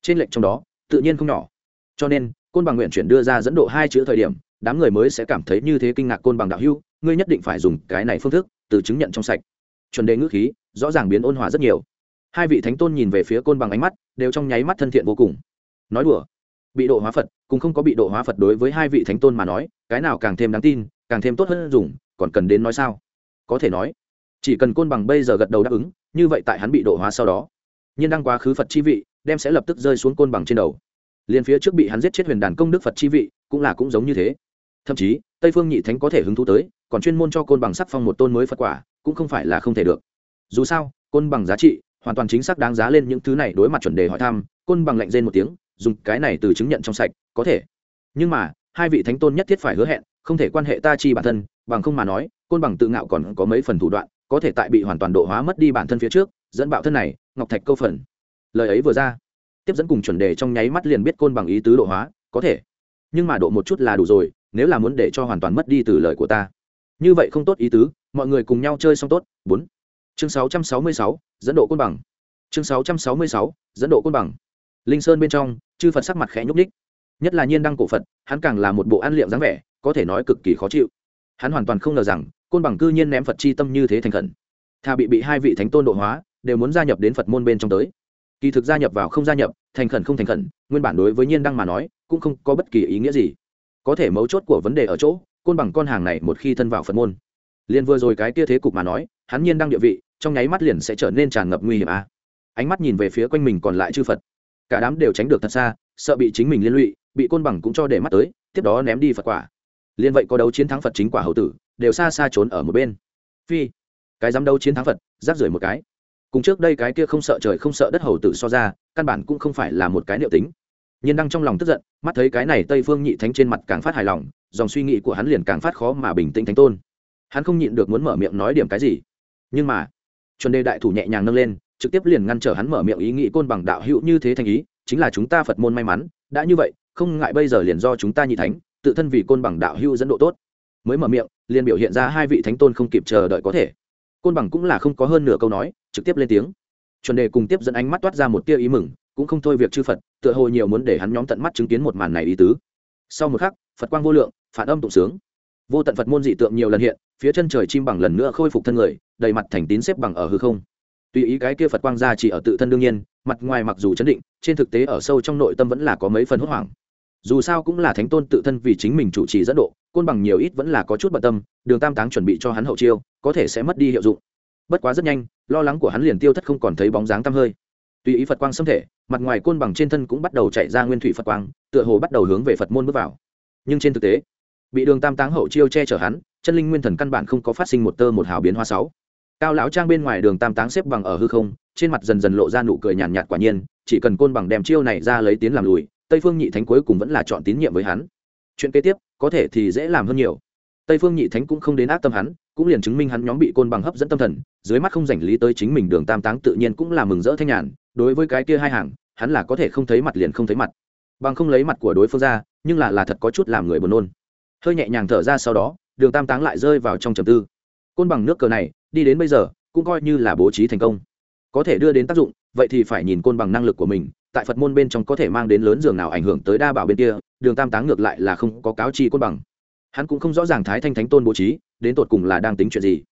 Trên lệnh trong đó, tự nhiên không nhỏ. Cho nên, côn bằng nguyện chuyển đưa ra dẫn độ hai chữ thời điểm, đám người mới sẽ cảm thấy như thế kinh ngạc côn bằng đạo hưu ngươi nhất định phải dùng cái này phương thức, từ chứng nhận trong sạch. Chuẩn đề ngữ khí, rõ ràng biến ôn hòa rất nhiều. Hai vị thánh tôn nhìn về phía côn bằng ánh mắt, đều trong nháy mắt thân thiện vô cùng. Nói đùa, bị độ hóa phật, cũng không có bị độ hóa phật đối với hai vị thánh tôn mà nói cái nào càng thêm đáng tin, càng thêm tốt hơn dùng, còn cần đến nói sao? Có thể nói, chỉ cần côn bằng bây giờ gật đầu đáp ứng, như vậy tại hắn bị độ hóa sau đó nhiên đang quá khứ phật chi vị, đem sẽ lập tức rơi xuống côn bằng trên đầu. Liền phía trước bị hắn giết chết huyền đàn công đức phật chi vị, cũng là cũng giống như thế. Thậm chí, tây phương nhị thánh có thể hứng thú tới, còn chuyên môn cho côn bằng sắc phong một tôn mới phật quả, cũng không phải là không thể được. Dù sao, côn bằng giá trị, hoàn toàn chính xác đáng giá lên những thứ này đối mặt chuẩn đề hỏi thăm, côn bằng lạnh rên một tiếng, dùng cái này từ chứng nhận trong sạch, có thể. Nhưng mà hai vị thánh tôn nhất thiết phải hứa hẹn, không thể quan hệ ta chi bản thân, bằng không mà nói, côn bằng tự ngạo còn có mấy phần thủ đoạn, có thể tại bị hoàn toàn độ hóa mất đi bản thân phía trước, dẫn bạo thân này, ngọc thạch câu phần. Lời ấy vừa ra, tiếp dẫn cùng chuẩn đề trong nháy mắt liền biết côn bằng ý tứ độ hóa, có thể. Nhưng mà độ một chút là đủ rồi, nếu là muốn để cho hoàn toàn mất đi từ lời của ta. Như vậy không tốt ý tứ, mọi người cùng nhau chơi xong tốt. Bốn. Chương sáu trăm sáu mươi sáu, dẫn độ côn bằng. Chương sáu trăm sáu mươi sáu, dẫn độ côn bằng. Linh sơn bên trong, chư phật sắc mặt khẽ nhúc ních nhất là nhiên đăng cổ phật, hắn càng là một bộ ăn liệm dáng vẻ, có thể nói cực kỳ khó chịu. Hắn hoàn toàn không ngờ rằng, côn bằng cư nhiên ném phật chi tâm như thế thành khẩn. Thà bị bị hai vị thánh tôn độ hóa, đều muốn gia nhập đến phật môn bên trong tới. Kỳ thực gia nhập vào không gia nhập, thành khẩn không thành khẩn, nguyên bản đối với nhiên đăng mà nói, cũng không có bất kỳ ý nghĩa gì. Có thể mấu chốt của vấn đề ở chỗ, côn bằng con hàng này một khi thân vào phật môn, liền vừa rồi cái tia thế cục mà nói, hắn nhiên đăng địa vị, trong nháy mắt liền sẽ trở nên tràn ngập nguy hiểm a à. ánh mắt nhìn về phía quanh mình còn lại chư phật, cả đám đều tránh được thật xa sợ bị chính mình liên lụy, bị côn bằng cũng cho để mắt tới, tiếp đó ném đi phật quả. Liên vậy có đấu chiến thắng phật chính quả hậu tử, đều xa xa trốn ở một bên. Phi, cái dám đấu chiến thắng phật rác rưởi một cái. Cùng trước đây cái kia không sợ trời không sợ đất hầu tử so ra, căn bản cũng không phải là một cái liệu tính. Nhiên đăng trong lòng tức giận, mắt thấy cái này tây phương nhị thánh trên mặt càng phát hài lòng, dòng suy nghĩ của hắn liền càng phát khó mà bình tĩnh thánh tôn. Hắn không nhịn được muốn mở miệng nói điểm cái gì. Nhưng mà, chuẩn đề đại thủ nhẹ nhàng nâng lên, trực tiếp liền ngăn trở hắn mở miệng ý nghĩ côn bằng đạo hữu như thế thành ý chính là chúng ta phật môn may mắn, đã như vậy, không ngại bây giờ liền do chúng ta nhị thánh, tự thân vì côn bằng đạo hưu dẫn độ tốt. Mới mở miệng, liền biểu hiện ra hai vị thánh tôn không kịp chờ đợi có thể. Côn bằng cũng là không có hơn nửa câu nói, trực tiếp lên tiếng. Chuẩn đề cùng tiếp dẫn ánh mắt toát ra một tia ý mừng, cũng không thôi việc chư phật, tựa hồ nhiều muốn để hắn nhóm tận mắt chứng kiến một màn này ý tứ. Sau một khắc, phật quang vô lượng, phản âm tụng sướng. Vô tận phật môn dị tượng nhiều lần hiện, phía chân trời chim bằng lần nữa khôi phục thân người, đầy mặt thành tín xếp bằng ở hư không. Tùy ý cái kia phật quang ra chỉ ở tự thân đương nhiên mặt ngoài mặc dù chấn định, trên thực tế ở sâu trong nội tâm vẫn là có mấy phần hốt hoảng. Dù sao cũng là thánh tôn tự thân vì chính mình chủ trì dẫn độ, côn bằng nhiều ít vẫn là có chút bận tâm, đường tam táng chuẩn bị cho hắn hậu chiêu, có thể sẽ mất đi hiệu dụng. Bất quá rất nhanh, lo lắng của hắn liền tiêu thất không còn thấy bóng dáng tăm hơi. Tùy ý phật quang xâm thể, mặt ngoài côn bằng trên thân cũng bắt đầu chạy ra nguyên thủy phật quang, tựa hồ bắt đầu hướng về phật môn bước vào. Nhưng trên thực tế, bị đường tam táng hậu chiêu che chở hắn, chân linh nguyên thần căn bản không có phát sinh một tơ một hào biến hoa sáu. Cao lão trang bên ngoài đường tam táng xếp bằng ở hư không trên mặt dần dần lộ ra nụ cười nhàn nhạt, nhạt quả nhiên chỉ cần côn bằng đem chiêu này ra lấy tiến làm lùi tây phương nhị thánh cuối cùng vẫn là chọn tín nhiệm với hắn. Chuyện kế tiếp có thể thì dễ làm hơn nhiều. Tây phương nhị thánh cũng không đến ác tâm hắn cũng liền chứng minh hắn nhóm bị côn bằng hấp dẫn tâm thần dưới mắt không dành lý tới chính mình đường tam táng tự nhiên cũng là mừng rỡ thanh nhàn đối với cái kia hai hàng hắn là có thể không thấy mặt liền không thấy mặt. Bằng không lấy mặt của đối phương ra nhưng là là thật có chút làm người buồn nôn. Hơi nhẹ nhàng thở ra sau đó đường tam táng lại rơi vào trong trầm tư. Côn bằng nước cờ này đi đến bây giờ cũng coi như là bố trí thành công có thể đưa đến tác dụng, vậy thì phải nhìn côn bằng năng lực của mình, tại phật môn bên trong có thể mang đến lớn giường nào ảnh hưởng tới đa bảo bên kia, đường tam táng ngược lại là không có cáo chi côn bằng. Hắn cũng không rõ ràng thái thanh thánh tôn bố trí, đến tột cùng là đang tính chuyện gì.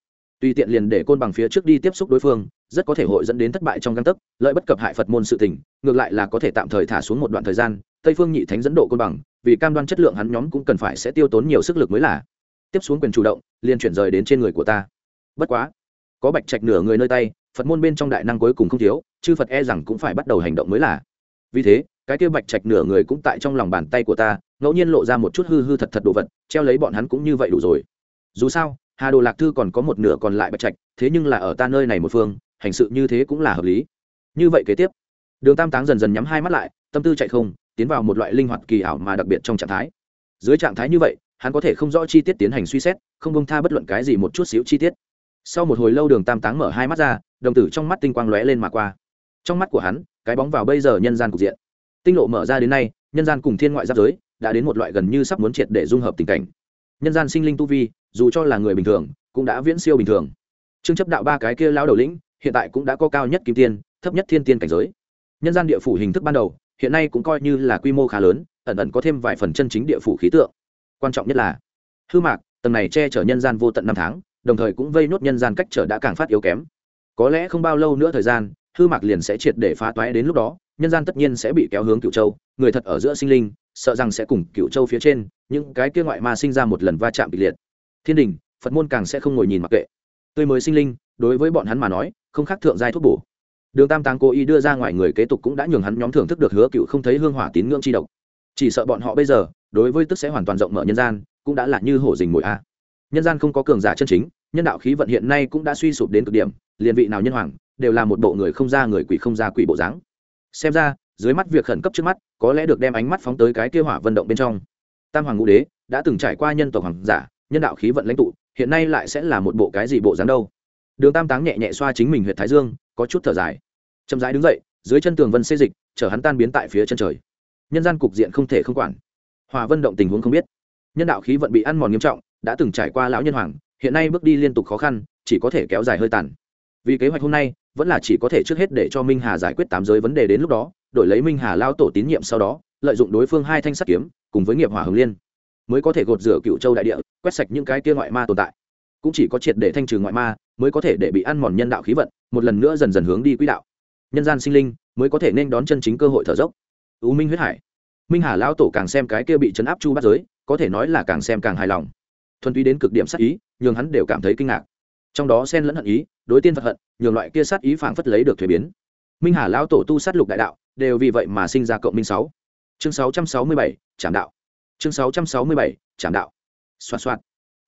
Tùy tiện liền để côn bằng phía trước đi tiếp xúc đối phương, rất có thể hội dẫn đến thất bại trong găng tấc, lợi bất cập hại phật môn sự tình, ngược lại là có thể tạm thời thả xuống một đoạn thời gian, tây phương nhị thánh dẫn độ côn bằng, vì cam đoan chất lượng hắn nhóm cũng cần phải sẽ tiêu tốn nhiều sức lực mới là. Tiếp xuống quyền chủ động, liền chuyển rời đến trên người của ta. Bất quá, có bạch trạch nửa người nơi tay phật môn bên trong đại năng cuối cùng không thiếu, chư phật e rằng cũng phải bắt đầu hành động mới là. Vì thế, cái kia bạch trạch nửa người cũng tại trong lòng bàn tay của ta, ngẫu nhiên lộ ra một chút hư hư thật thật đồ vật, treo lấy bọn hắn cũng như vậy đủ rồi. Dù sao, hà đồ lạc thư còn có một nửa còn lại bạch trạch, thế nhưng là ở ta nơi này một phương, hành sự như thế cũng là hợp lý. Như vậy kế tiếp, đường tam táng dần dần nhắm hai mắt lại, tâm tư chạy không, tiến vào một loại linh hoạt kỳ ảo mà đặc biệt trong trạng thái. Dưới trạng thái như vậy, hắn có thể không rõ chi tiết tiến hành suy xét, không bông tha bất luận cái gì một chút xíu chi tiết. Sau một hồi lâu đường tam táng mở hai mắt ra đồng tử trong mắt tinh quang lóe lên mà qua. Trong mắt của hắn, cái bóng vào bây giờ nhân gian cục diện. Tinh lộ mở ra đến nay, nhân gian cùng thiên ngoại giáp giới đã đến một loại gần như sắp muốn triệt để dung hợp tình cảnh. Nhân gian sinh linh tu vi, dù cho là người bình thường, cũng đã viễn siêu bình thường. Trương chấp đạo ba cái kia lao đầu lĩnh, hiện tại cũng đã có cao nhất kim tiên, thấp nhất thiên tiên cảnh giới. Nhân gian địa phủ hình thức ban đầu, hiện nay cũng coi như là quy mô khá lớn, ẩn ẩn có thêm vài phần chân chính địa phủ khí tượng. Quan trọng nhất là, hư mạc, tầng này che chở nhân gian vô tận năm tháng, đồng thời cũng vây nốt nhân gian cách trở đã càng phát yếu kém có lẽ không bao lâu nữa thời gian, hư mạc liền sẽ triệt để phá toái đến lúc đó, nhân gian tất nhiên sẽ bị kéo hướng cựu châu, người thật ở giữa sinh linh, sợ rằng sẽ cùng cựu châu phía trên, những cái kia ngoại ma sinh ra một lần va chạm kịch liệt. Thiên đình, phật môn càng sẽ không ngồi nhìn mặc kệ. Tươi mới sinh linh, đối với bọn hắn mà nói, không khác thượng giai thuốc bổ. Đường tam tàng cố ý đưa ra ngoài người kế tục cũng đã nhường hắn nhóm thưởng thức được hứa cựu không thấy hương hỏa tín ngưỡng chi độc. Chỉ sợ bọn họ bây giờ, đối với tức sẽ hoàn toàn rộng mở nhân gian, cũng đã là như hổ dình mồi a. Nhân gian không có cường giả chân chính, nhân đạo khí vận hiện nay cũng đã suy sụp đến cực điểm liền vị nào nhân hoàng đều là một bộ người không ra người quỷ không ra quỷ bộ dáng. Xem ra, dưới mắt việc khẩn cấp trước mắt, có lẽ được đem ánh mắt phóng tới cái kia hỏa vận động bên trong. Tam hoàng ngũ đế đã từng trải qua nhân tộc hoàng giả, nhân đạo khí vận lãnh tụ, hiện nay lại sẽ là một bộ cái gì bộ dáng đâu? Đường tam táng nhẹ nhẹ xoa chính mình huyện thái dương, có chút thở dài. Chậm rãi đứng dậy, dưới chân tường vân xê dịch, chở hắn tan biến tại phía chân trời. Nhân gian cục diện không thể không quản. Hòa vân động tình huống không biết. Nhân đạo khí vận bị ăn mòn nghiêm trọng, đã từng trải qua lão nhân hoàng, hiện nay bước đi liên tục khó khăn, chỉ có thể kéo dài hơi tàn vì kế hoạch hôm nay, vẫn là chỉ có thể trước hết để cho minh hà giải quyết tám giới vấn đề đến lúc đó, đổi lấy minh hà lao tổ tín nhiệm sau đó, lợi dụng đối phương hai thanh sắt kiếm, cùng với nghiệp hỏa hồng liên, mới có thể gột rửa cựu châu đại địa, quét sạch những cái kia ngoại ma tồn tại. Cũng chỉ có triệt để thanh trừ ngoại ma, mới có thể để bị ăn mòn nhân đạo khí vận, một lần nữa dần dần hướng đi quỹ đạo. Nhân gian sinh linh, mới có thể nên đón chân chính cơ hội thở dốc. U minh huyết hải. Minh hà lao tổ càng xem cái kia bị chấn áp chu bắt giới, có thể nói là càng xem càng hài lòng. Thuần túy đến cực điểm sắc ý, nhường hắn đều cảm thấy kinh ngạc trong đó xen lẫn hận ý, đối tiên phật hận, nhường loại kia sát ý phảng phất lấy được thuế biến. Minh hà lão tổ tu sát lục đại đạo, đều vì vậy mà sinh ra cộng minh sáu. Chương sáu trăm sáu mươi bảy, trảm đạo. Chương sáu trăm sáu mươi bảy, trảm đạo. Xoạt xoạt.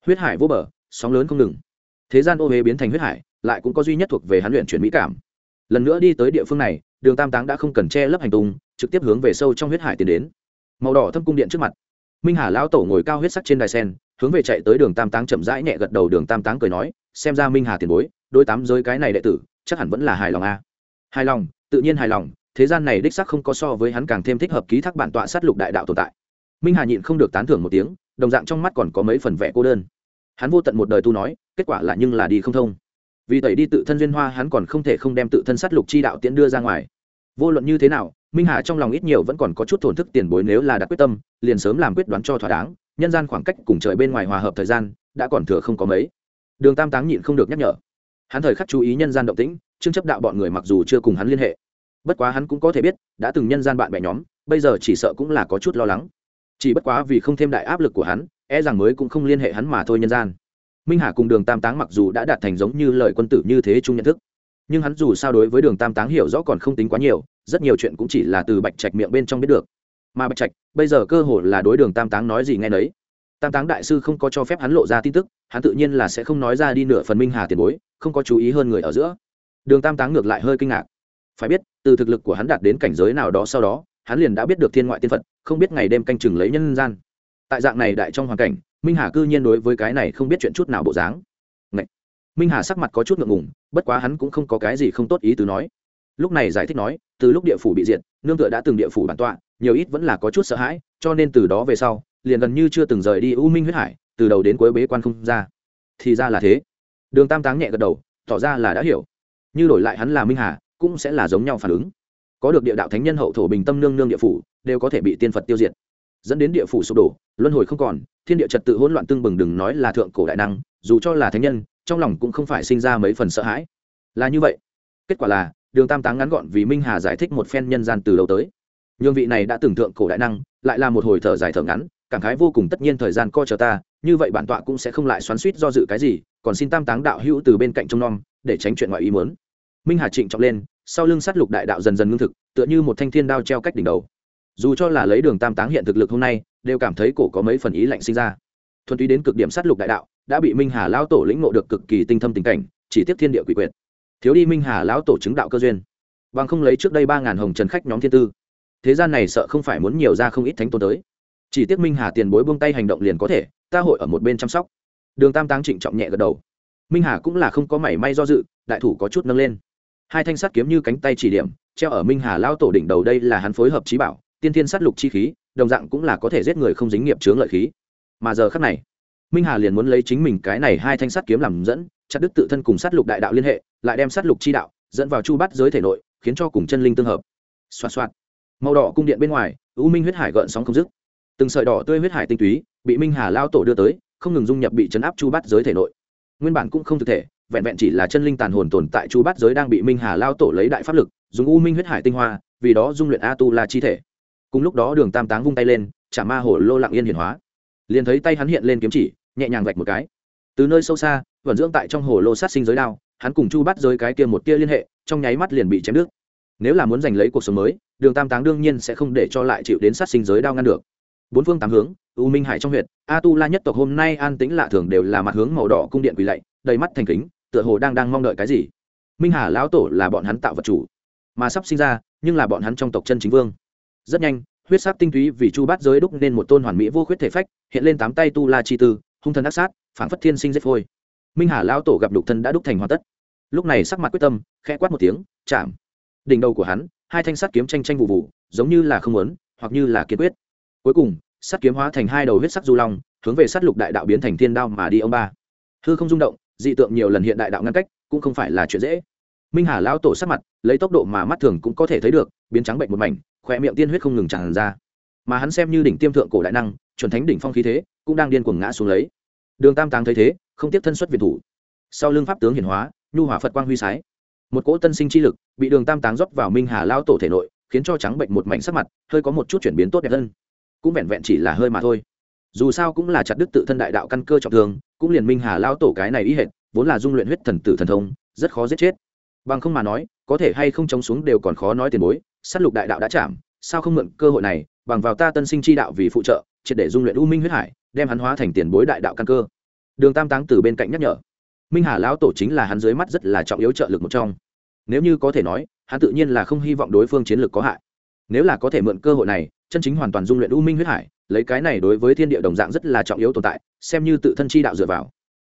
Huyết hải vô bờ, sóng lớn không ngừng. Thế gian ô huế biến thành huyết hải, lại cũng có duy nhất thuộc về hắn luyện chuyển mỹ cảm. Lần nữa đi tới địa phương này, đường tam táng đã không cần che lấp hành tung, trực tiếp hướng về sâu trong huyết hải tiến đến. Màu đỏ thâm cung điện trước mặt. Minh hà lão tổ ngồi cao huyết sắc trên đài sen hướng về chạy tới đường tam táng chậm rãi nhẹ gật đầu, đường tam táng cười nói, xem ra minh hà tiền bối đôi tám giới cái này đệ tử, chắc hẳn vẫn là hài lòng a. Hài lòng, tự nhiên hài lòng, thế gian này đích sắc không có so với hắn càng thêm thích hợp ký thác bản tọa sát lục đại đạo tồn tại. Minh hà nhịn không được tán thưởng một tiếng, đồng dạng trong mắt còn có mấy phần vẻ cô đơn. Hắn vô tận một đời tu nói, kết quả là nhưng là đi không thông. Vì tẩy đi tự thân duyên hoa, hắn còn không thể không đem tự thân sát lục chi đạo tiễn đưa ra ngoài. Vô luận như thế nào, minh hà trong lòng ít nhiều vẫn còn có chút thổn thức tiền bối nếu là đặt quyết tâm, liền sớm làm quyết đoán cho thỏa đáng nhân gian khoảng cách cùng trời bên ngoài hòa hợp thời gian, đã còn thừa không có mấy. Đường tam táng nhịn không được nhắc nhở. Hắn thời khắc chú ý nhân gian động tĩnh chương chấp đạo bọn người mặc dù chưa cùng hắn liên hệ, bất quá hắn cũng có thể biết, đã từng nhân gian bạn bè nhóm, bây giờ chỉ sợ cũng là có chút lo lắng. Chỉ bất quá vì không thêm đại áp lực của hắn e rằng mới cũng không liên hệ hắn mà thôi nhân gian. Minh hà cùng đường tam táng mặc dù đã đạt thành giống như lời quân tử như thế chung nhận thức, nhưng hắn dù sao đối với đường tam táng hiểu rõ còn không tính quá nhiều, rất nhiều chuyện cũng chỉ là từ bạch trạch miệng bên trong biết được mà bạch trạch bây giờ cơ hội là đối đường tam táng nói gì nghe nấy. Tam táng đại sư không có cho phép hắn lộ ra tin tức, hắn tự nhiên là sẽ không nói ra đi nửa phần minh hà tiền bối, không có chú ý hơn người ở giữa. Đường tam táng ngược lại hơi kinh ngạc. Phải biết, từ thực lực của hắn đạt đến cảnh giới nào đó sau đó, hắn liền đã biết được thiên ngoại tiên phật, không biết ngày đêm canh chừng lấy nhân gian. Tại dạng này đại trong hoàn cảnh, minh hà cư nhiên đối với cái này không biết chuyện chút nào bộ dáng. Ngậy! minh hà sắc mặt có chút ngượng ngùng, bất quá hắn cũng không có cái gì không tốt ý từ nói. Lúc này giải thích nói, từ lúc địa phủ bị diệt, nương tựa đã từng địa phủ bản tọa nhiều ít vẫn là có chút sợ hãi, cho nên từ đó về sau, liền gần như chưa từng rời đi u minh huyết hải, từ đầu đến cuối bế quan không ra. Thì ra là thế. Đường tam táng nhẹ gật đầu, tỏ ra là đã hiểu. Như đổi lại hắn là minh hà, cũng sẽ là giống nhau phản ứng. Có được địa đạo thánh nhân hậu thổ bình tâm nương nương địa phủ, đều có thể bị tiên phật tiêu diệt. Dẫn đến địa phủ sụp đổ, luân hồi không còn, thiên địa trật tự hỗn loạn tương bừng đừng nói là thượng cổ đại năng, dù cho là thánh nhân, trong lòng cũng không phải sinh ra mấy phần sợ hãi. Là như vậy. Kết quả là, đường tam táng ngắn gọn vì minh hà giải thích một phen nhân gian từ đầu tới nhường vị này đã từng thượng cổ đại năng lại là một hồi thở dài thở ngắn, cảm khái vô cùng tất nhiên thời gian co chờ ta, như vậy bản tọa cũng sẽ không lại xoắn suýt do dự cái gì, còn xin tam táng đạo hữu từ bên cạnh trông nom, để tránh chuyện ngoại ý muốn. Minh hà trịnh trọng lên, sau lưng sát lục đại đạo dần dần ngưng thực, tựa như một thanh thiên đao treo cách đỉnh đầu. Dù cho là lấy đường tam táng hiện thực lực hôm nay, đều cảm thấy cổ có mấy phần ý lạnh sinh ra. Thuần túy đến cực điểm sát lục đại đạo, đã bị minh hà lão tổ lĩnh ngộ được cực kỳ tinh thâm tình cảnh, chỉ tiếp thiên địa quỷ quyệt. Thiếu đi minh hà lão tổ chứng đạo cơ duyên. Bằng không lấy trước đây ba ngàn hồng trần khách nhóm thiên tư thế gian này sợ không phải muốn nhiều ra không ít thánh tôn tới. Chỉ tiếc minh hà tiền bối buông tay hành động liền có thể, ta hội ở một bên chăm sóc. Đường tam táng trịnh trọng nhẹ gật đầu. Minh hà cũng là không có mảy may do dự, đại thủ có chút nâng lên. Hai thanh sắt kiếm như cánh tay chỉ điểm, treo ở minh hà lao tổ đỉnh đầu đây là hắn phối hợp trí bảo, tiên thiên sát lục chi khí, đồng dạng cũng là có thể giết người không dính nghiệp chướng lợi khí. Mà giờ khắc này, minh hà liền muốn lấy chính mình cái này hai thanh sắt kiếm làm dẫn, chặt đứt tự thân cùng sát lục đại đạo liên hệ, lại đem sát lục chi đạo dẫn vào chu bắt giới thể nội, khiến cho cùng chân linh tương hợp. Xoạt xoạt màu đỏ cung điện bên ngoài, u minh huyết hải gợn sóng không dứt. Từng sợi đỏ tươi huyết hải tinh túy bị minh hà lao tổ đưa tới, không ngừng dung nhập bị chấn áp chu bắt giới thể nội. Nguyên bản cũng không thực thể, vẹn vẹn chỉ là chân linh tàn hồn tồn tại chu bát giới đang bị minh hà lao tổ lấy đại pháp lực, dùng u minh huyết hải tinh hoa, vì đó dung luyện a tu la chi thể. Cùng lúc đó đường tam táng vung tay lên chả ma hổ lô lặng yên hiển hóa. Liền thấy tay hắn hiện lên kiếm chỉ, nhẹ nhàng vạch một cái. Từ nơi sâu xa, vận dưỡng tại trong hồ lô sát sinh giới đao, hắn cùng chu bắt giới cái kia một tia liên hệ, trong nháy mắt liền bị chém đứt. Nếu là muốn giành lấy cuộc sống mới đường tam táng đương nhiên sẽ không để cho lại chịu đến sát sinh giới đao ngăn được. Bốn phương tám hướng, u minh hải trong huyện, a tu la nhất tộc hôm nay an tĩnh lạ thường đều là mặt hướng màu đỏ cung điện quỳ lạy, đầy mắt thành kính, tựa hồ đang đang mong đợi cái gì. Minh hà lão tổ là bọn hắn tạo vật chủ, mà sắp sinh ra, nhưng là bọn hắn trong tộc chân chính vương. Rất nhanh, huyết sắc tinh túy vì chu bát giới đúc nên một tôn hoàn mỹ vô khuyết thể phách, hiện lên tám tay tu la chi tư, hung thần ác sát phản phất thiên sinh giết phôi. Minh hà lão tổ gặp đục thân đã đúc thành hoàn tất. Lúc này sắc mặt quyết tâm, khẽ quát một tiếng, chạm! Đỉnh đầu của hắn hai thanh sắt kiếm tranh tranh vụ vụ, giống như là không muốn, hoặc như là kiên quyết. Cuối cùng, sắt kiếm hóa thành hai đầu huyết sắc du long, hướng về sát lục đại đạo biến thành thiên đao mà đi ông ba. Hư không rung động, dị tượng nhiều lần hiện đại đạo ngăn cách, cũng không phải là chuyện dễ. Minh hà lão tổ sắc mặt, lấy tốc độ mà mắt thường cũng có thể thấy được, biến trắng bệnh một mảnh khỏe miệng tiên huyết không ngừng tràn ra. Mà hắn xem như đỉnh tiêm thượng cổ đại năng, chuẩn thánh đỉnh phong khí thế, cũng đang điên cuồng ngã xuống lấy. Đường tam táng thấy thế, không tiếp thân xuất việt thủ. Sau lưng pháp tướng hiển hóa, nhu hỏa phật quang huy sái một cỗ tân sinh chi lực bị đường tam táng rót vào minh hà lao tổ thể nội, khiến cho trắng bệnh một mảnh sắc mặt, hơi có một chút chuyển biến tốt đẹp hơn. Cũng vẹn vẹn chỉ là hơi mà thôi. Dù sao cũng là chặt đứt tự thân đại đạo căn cơ trọng thương, cũng liền minh hà lao tổ cái này ý hệt, vốn là dung luyện huyết thần tử thần thông, rất khó giết chết. Bằng không mà nói, có thể hay không chống xuống đều còn khó nói tiền bối s á t lục đại đạo đã chạm, sao không mượn cơ hội này, bằng vào ta tân sinh chi đạo vì phụ trợ, triệt để dung luyện u minh huyết hải, đem hắn hóa thành tiền bối đại đạo căn cơ. Đường tam táng từ bên cạnh nhắc nhở minh hà lão tổ chính là hắn dưới mắt rất là trọng yếu trợ lực một trong. Nếu như có thể nói, hắn tự nhiên là không hy vọng đối phương chiến lược có hại. Nếu là có thể mượn cơ hội này, chân chính hoàn toàn dung luyện u minh huyết hải, lấy cái này đối với thiên địa đồng dạng rất là trọng yếu tồn tại, xem như tự thân chi đạo dựa vào.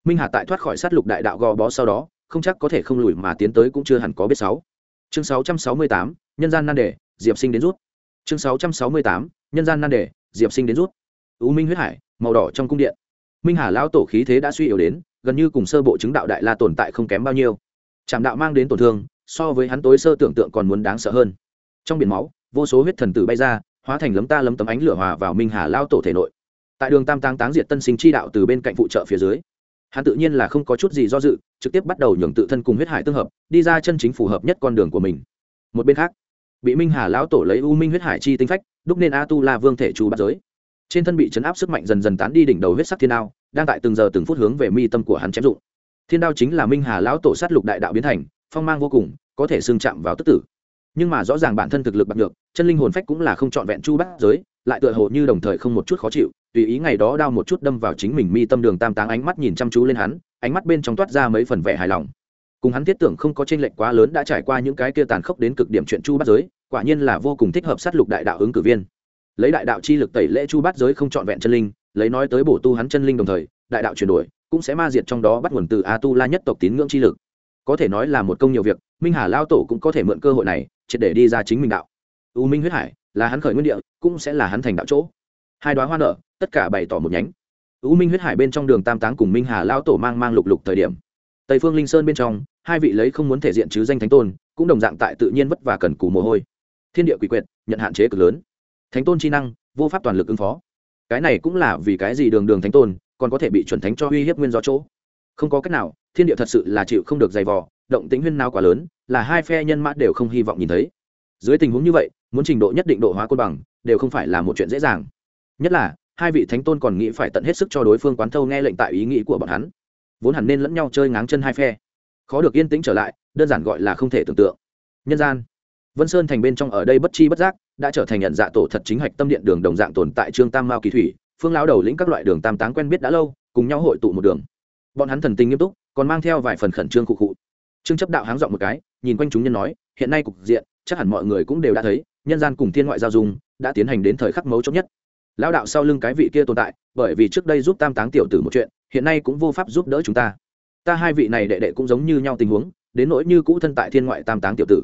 Minh hà tại thoát khỏi sát lục đại đạo gò bó sau đó, không chắc có thể không lùi mà tiến tới cũng chưa hẳn có biết sáu. Chương sáu trăm sáu mươi tám, nhân gian nan đề, diệp sinh đến rút. Chương sáu trăm sáu mươi tám, nhân gian nan đề, diệp sinh đến rút. U minh huyết hải, màu đỏ trong cung điện. Minh hà lão tổ khí thế đã suy yếu đến gần như cùng sơ bộ chứng đạo đại la tồn tại không kém bao nhiêu. Trảm đạo mang đến tổn thương, so với hắn tối sơ tưởng tượng còn muốn đáng sợ hơn. Trong biển máu, vô số huyết thần tử bay ra, hóa thành lấm ta lấm tấm ánh lửa hòa vào minh hà lao tổ thể nội. Tại đường tam táng táng diệt tân sinh chi đạo từ bên cạnh phụ trợ phía dưới, hắn tự nhiên là không có chút gì do dự, trực tiếp bắt đầu nhường tự thân cùng huyết hải tương hợp, đi ra chân chính phù hợp nhất con đường của mình. Một bên khác, bị minh hà lão tổ lấy u minh huyết hải chi tinh phách, đúc nên a tu la vương thể trù bắt giới. Trên thân bị chấn áp sức mạnh dần dần tán đi đỉnh đầu huyết sắc thiên ao đang tại từng giờ từng phút hướng về mi tâm của hắn chém dụng. Thiên đao chính là minh hà lão tổ sát lục đại đạo biến thành, phong mang vô cùng, có thể xương chạm vào tức tử. Nhưng mà rõ ràng bản thân thực lực bạc được chân linh hồn phách cũng là không trọn vẹn chu bát giới, lại tựa hồ như đồng thời không một chút khó chịu, tùy ý ngày đó đao một chút đâm vào chính mình mi tâm đường tam táng ánh mắt nhìn chăm chú lên hắn, ánh mắt bên trong toát ra mấy phần vẻ hài lòng. Cùng hắn thiết tưởng không có tranh lệch quá lớn đã trải qua những cái kia tàn khốc đến cực điểm chuyện chu bát giới, quả nhiên là vô cùng thích hợp sát lục đại đạo ứng cử viên. Lấy đại đạo chi lực tẩy lễ chu bát giới không trọn vẹn chân linh lấy nói tới bổ tu hắn chân linh đồng thời, đại đạo chuyển đổi, cũng sẽ ma diệt trong đó bắt nguồn từ a tu la nhất tộc tín ngưỡng chi lực. Có thể nói là một công nhiều việc, minh hà lao tổ cũng có thể mượn cơ hội này, triệt để đi ra chính mình đạo. U minh huyết hải, là hắn khởi nguyên địa, cũng sẽ là hắn thành đạo chỗ. Hai đoá hoa nở, tất cả bày tỏ một nhánh. U minh huyết hải bên trong đường tam táng cùng minh hà lao tổ mang mang lục lục thời điểm. Tây phương linh sơn bên trong, hai vị lấy không muốn thể diện chứ danh thánh tôn, cũng đồng dạng tại tự nhiên vất vả cần cù mồ hôi. Thiên địa quỷ quyệt, nhận hạn chế cực lớn. Thánh tôn chi năng, vô pháp toàn lực ứng phó cái này cũng là vì cái gì đường đường thánh tôn còn có thể bị chuẩn thánh cho uy hiếp nguyên do chỗ? Không có cách nào, thiên địa thật sự là chịu không được dày vò, động tính huyên nào quá lớn, là hai phe nhân mã đều không hy vọng nhìn thấy. Dưới tình huống như vậy, muốn trình độ nhất định độ hóa côn bằng đều không phải là một chuyện dễ dàng. Nhất là, hai vị thánh tôn còn nghĩ phải tận hết sức cho đối phương quán thâu nghe lệnh tại ý nghĩ của bọn hắn. Vốn hẳn nên lẫn nhau chơi ngáng chân hai phe. Khó được yên tĩnh trở lại, đơn giản gọi là không thể tưởng tượng. Nhân gian. Vân sơn thành bên trong ở đây bất chi bất giác đã trở thành nhận dạ tổ thật chính hạch tâm điện đường đồng dạng tồn tại trương tam mao kỳ thủy, phương lão đầu lĩnh các loại đường tam táng quen biết đã lâu, cùng nhau hội tụ một đường. Bọn hắn thần tình nghiêm túc, còn mang theo vài phần khẩn trương cụ cụ trương chấp đạo háng dọn một cái, nhìn quanh chúng nhân nói, hiện nay cục diện, chắc hẳn mọi người cũng đều đã thấy, nhân gian cùng thiên ngoại giao dung, đã tiến hành đến thời khắc mấu chốt nhất. Lão đạo sau lưng cái vị kia tồn tại, bởi vì trước đây giúp tam táng tiểu tử một chuyện, hiện nay cũng vô pháp giúp đỡ chúng ta. Ta hai vị này đệ đệ cũng giống như nhau tình huống, đến nỗi như cũ thân tại thiên ngoại tam táng tiểu tử.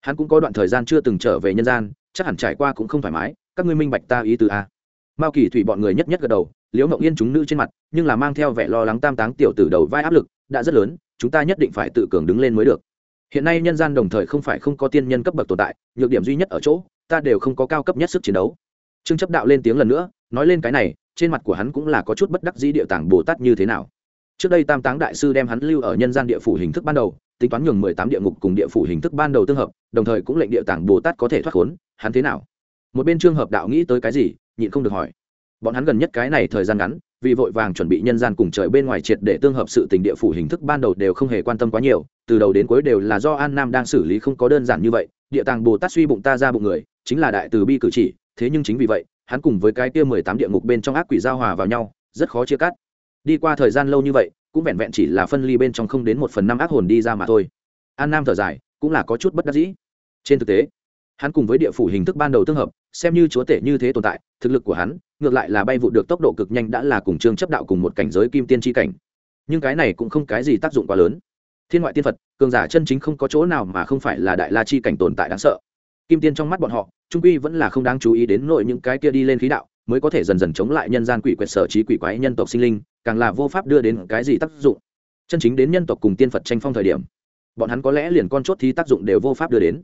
Hắn cũng có đoạn thời gian chưa từng trở về nhân gian chắc hẳn trải qua cũng không thoải mái, các ngươi minh bạch ta ý từ a. Mao kỳ thủy bọn người nhất nhất gật đầu, liễu mộng yên chúng nữ trên mặt, nhưng là mang theo vẻ lo lắng tam táng tiểu tử đầu vai áp lực, đã rất lớn, chúng ta nhất định phải tự cường đứng lên mới được. Hiện nay nhân gian đồng thời không phải không có tiên nhân cấp bậc tồn tại, nhược điểm duy nhất ở chỗ, ta đều không có cao cấp nhất sức chiến đấu. Trương chấp đạo lên tiếng lần nữa, nói lên cái này, trên mặt của hắn cũng là có chút bất đắc dĩ địa tàng bồ tát như thế nào. Trước đây tam táng đại sư đem hắn lưu ở nhân gian địa phủ hình thức ban đầu tính toán nhường mười tám địa ngục cùng địa phủ hình thức ban đầu tương hợp, đồng thời cũng lệnh địa tàng bồ tát có thể thoát khốn, hắn thế nào? Một bên trường hợp đạo nghĩ tới cái gì, nhịn không được hỏi. Bọn hắn gần nhất cái này thời gian ngắn, vì vội vàng chuẩn bị nhân gian cùng trời bên ngoài triệt để tương hợp sự tình địa phủ hình thức ban đầu đều không hề quan tâm quá nhiều, từ đầu đến cuối đều là do an nam đang xử lý không có đơn giản như vậy, địa tàng bồ tát suy bụng ta ra bụng người, chính là đại từ bi cử chỉ, thế nhưng chính vì vậy, hắn cùng với cái kia mười tám địa ngục bên trong ác quỷ giao hòa vào nhau, rất khó chia cắt. Đi qua thời gian lâu như vậy cũng vẹn vẹn chỉ là phân ly bên trong không đến một phần năm ác hồn đi ra mà thôi. An nam thở dài, cũng là có chút bất đắc dĩ. Trên thực tế, hắn cùng với địa phủ hình thức ban đầu tương hợp, xem như chúa tể như thế tồn tại, thực lực của hắn, ngược lại là bay vụ được tốc độ cực nhanh đã là cùng chương chấp đạo cùng một cảnh giới kim tiên tri cảnh. Nhưng cái này cũng không cái gì tác dụng quá lớn. Thiên ngoại tiên phật, cường giả chân chính không có chỗ nào mà không phải là đại la chi cảnh tồn tại đáng sợ. Kim tiên trong mắt bọn họ, trung quy vẫn là không đáng chú ý đến nội những cái kia đi lên khí đạo, mới có thể dần dần chống lại nhân gian quỷ quyệt sở trí quỷ quái nhân tộc sinh linh càng là vô pháp đưa đến cái gì tác dụng. Chân chính đến nhân tộc cùng tiên phật tranh phong thời điểm, bọn hắn có lẽ liền con chốt thi tác dụng đều vô pháp đưa đến.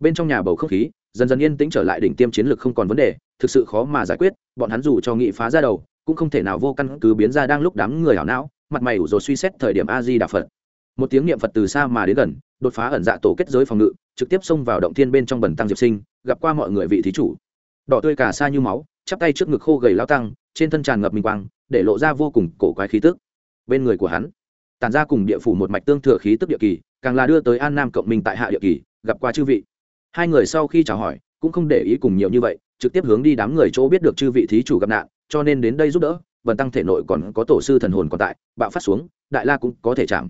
Bên trong nhà bầu không khí, dần dần yên tĩnh trở lại đỉnh tiêm chiến lược không còn vấn đề, thực sự khó mà giải quyết, bọn hắn dù cho nghị phá ra đầu, cũng không thể nào vô căn cứ biến ra đang lúc đám người hảo não, mặt mày ủ rồi suy xét thời điểm a di đà phật. Một tiếng niệm phật từ xa mà đến gần, đột phá ẩn dạ tổ kết giới phòng ngự, trực tiếp xông vào động thiên bên trong bần tăng diệp sinh, gặp qua mọi người vị thí chủ. Đỏ tươi cả xa như máu, chắp tay trước ngực khô gầy lao tăng, trên thân tràn ngập minh quang để lộ ra vô cùng cổ quái khí tức. Bên người của hắn, tản ra cùng địa phủ một mạch tương thừa khí tức địa kỳ, càng là đưa tới an nam cộng minh tại hạ địa kỳ, gặp qua chư vị. Hai người sau khi chào hỏi, cũng không để ý cùng nhiều như vậy, trực tiếp hướng đi đám người chỗ biết được chư vị thí chủ gặp nạn, cho nên đến đây giúp đỡ vần tăng thể nội còn có tổ sư thần hồn còn tại, bạo phát xuống, đại la cũng có thể chạm.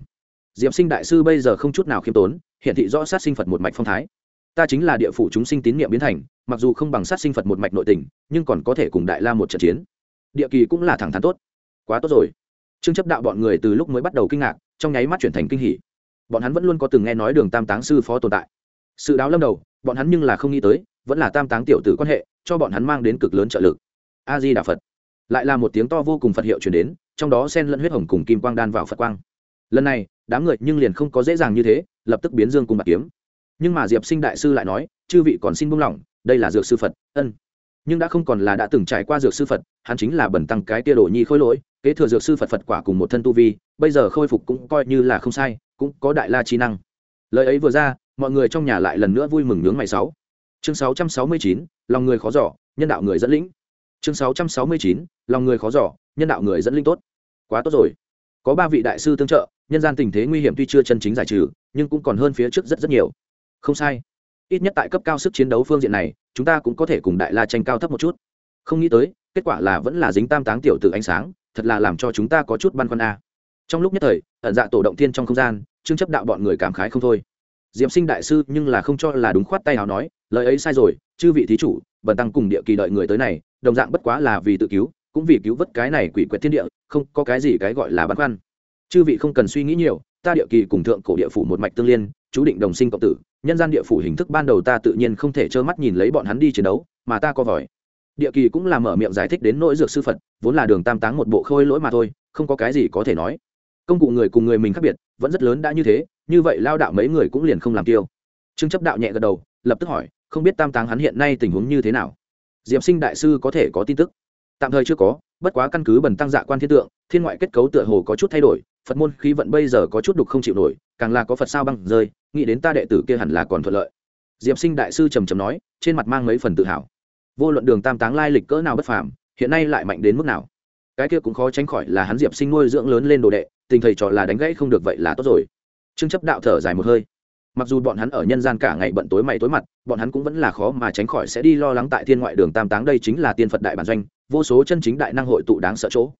Diệm sinh đại sư bây giờ không chút nào khiêm tốn hiện thị rõ sát sinh phật một mạch phong thái. Ta chính là địa phủ chúng sinh tín niệm biến thành, mặc dù không bằng sát sinh phật một mạch nội tình, nhưng còn có thể cùng đại la một trận chiến địa kỳ cũng là thẳng thắn tốt. Quá tốt rồi. Trương chấp đạo bọn người từ lúc mới bắt đầu kinh ngạc, trong nháy mắt chuyển thành kinh hỉ. Bọn hắn vẫn luôn có từng nghe nói đường tam táng sư phó tồn tại. Sự đáo lâm đầu, bọn hắn nhưng là không nghĩ tới, vẫn là tam táng tiểu tử quan hệ, cho bọn hắn mang đến cực lớn trợ lực. A di đà phật. Lại là một tiếng to vô cùng phật hiệu chuyển đến, trong đó sen lẫn huyết hồng cùng kim quang đan vào phật quang. Lần này, đám người nhưng liền không có dễ dàng như thế, lập tức biến dương cùng bạc kiếm. Nhưng mà diệp sinh đại sư lại nói, chư vị còn xin buông lỏng, đây là dược sư phật, ân nhưng đã không còn là đã từng trải qua dược sư phật, hắn chính là bẩn tăng cái tia đồ nhi khôi lỗi, kế thừa dược sư phật phật quả cùng một thân tu vi, bây giờ khôi phục cũng coi như là không sai, cũng có đại la trí năng. Lời ấy vừa ra, mọi người trong nhà lại lần nữa vui mừng nướng mày sáu. Chương sáu trăm sáu mươi chín, lòng người khó giỏ nhân đạo người dẫn lĩnh. Chương sáu trăm sáu mươi chín, lòng người khó giỏ nhân đạo người dẫn linh tốt. Quá tốt rồi. Có ba vị đại sư tương trợ, nhân gian tình thế nguy hiểm tuy chưa chân chính giải trừ, nhưng cũng còn hơn phía trước rất rất nhiều. Không sai ít nhất tại cấp cao sức chiến đấu phương diện này, chúng ta cũng có thể cùng đại la tranh cao thấp một chút. Không nghĩ tới, kết quả là vẫn là dính tam táng tiểu từ ánh sáng, thật là làm cho chúng ta có chút băn khoăn a. Trong lúc nhất thời, ẩn dạ tổ động thiên trong không gian chương chấp đạo bọn người cảm khái không thôi. Diệm sinh đại sư nhưng là không cho là đúng khoát tay nào nói, lời ấy sai rồi, chư vị thí chủ, bần tăng cùng địa kỳ đợi người tới này, đồng dạng bất quá là vì tự cứu, cũng vì cứu vớt cái này quỷ quyệt thiên địa, không có cái gì cái gọi là băn khoăn. Chư vị không cần suy nghĩ nhiều, ta địa kỳ cùng thượng cổ địa phủ một mạch tương liên, chú định đồng sinh cộng tử nhân gian địa phủ hình thức ban đầu ta tự nhiên không thể trơ mắt nhìn lấy bọn hắn đi chiến đấu, mà ta có vòi. Địa kỳ cũng là mở miệng giải thích đến nỗi dược sư phật, vốn là đường tam táng một bộ khôi lỗi mà thôi, không có cái gì có thể nói. Công cụ người cùng người mình khác biệt, vẫn rất lớn đã như thế, như vậy lao đạo mấy người cũng liền không làm tiêu. Trương chấp đạo nhẹ gật đầu, lập tức hỏi, không biết tam táng hắn hiện nay tình huống như thế nào? Diệp sinh đại sư có thể có tin tức? Tạm thời chưa có, bất quá căn cứ bần tăng dạ quan thiên tượng, thiên ngoại kết cấu tựa hồ có chút thay đổi, phật môn khí vận bây giờ có chút đục không chịu nổi, càng là có phật sao băng rơi nghĩ đến ta đệ tử kia hẳn là còn thuận lợi. Diệp sinh đại sư trầm trầm nói, trên mặt mang mấy phần tự hào. Vô luận đường tam táng lai lịch cỡ nào bất phàm, hiện nay lại mạnh đến mức nào? Cái kia cũng khó tránh khỏi là hắn diệp sinh nuôi dưỡng lớn lên đồ đệ, tình thầy trò là đánh gãy không được vậy là tốt rồi. Trương chấp đạo thở dài một hơi. Mặc dù bọn hắn ở nhân gian cả ngày bận tối mày tối mặt, bọn hắn cũng vẫn là khó mà tránh khỏi sẽ đi lo lắng tại thiên ngoại đường tam táng đây chính là tiên phật đại bản doanh, vô số chân chính đại năng hội tụ đáng sợ chỗ.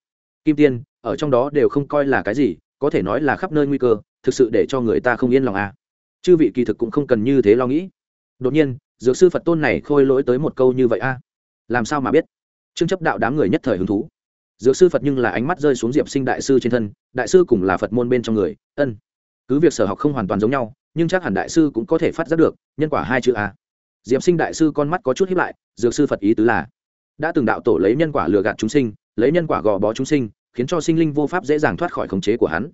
Kim tiên, ở trong đó đều không coi là cái gì, có thể nói là khắp nơi nguy cơ, thực sự để cho người ta không yên lòng à chư vị kỳ thực cũng không cần như thế lo nghĩ. Đột nhiên, dược sư phật tôn này khôi lỗi tới một câu như vậy a. À? làm sao mà biết? Trương chấp đạo đám người nhất thời hứng thú. Dược sư phật nhưng là ánh mắt rơi xuống diệp sinh đại sư trên thân, đại sư cũng là phật môn bên trong người, ân. Cứ việc sở học không hoàn toàn giống nhau, nhưng chắc hẳn đại sư cũng có thể phát giác được, nhân quả hai chữ a. Diệp sinh đại sư con mắt có chút hiếp lại, dược sư phật ý tứ là, đã từng đạo tổ lấy nhân quả lừa gạt chúng sinh, lấy nhân quả gò bó chúng sinh, khiến cho sinh linh vô pháp dễ dàng thoát khỏi khống chế của hắn.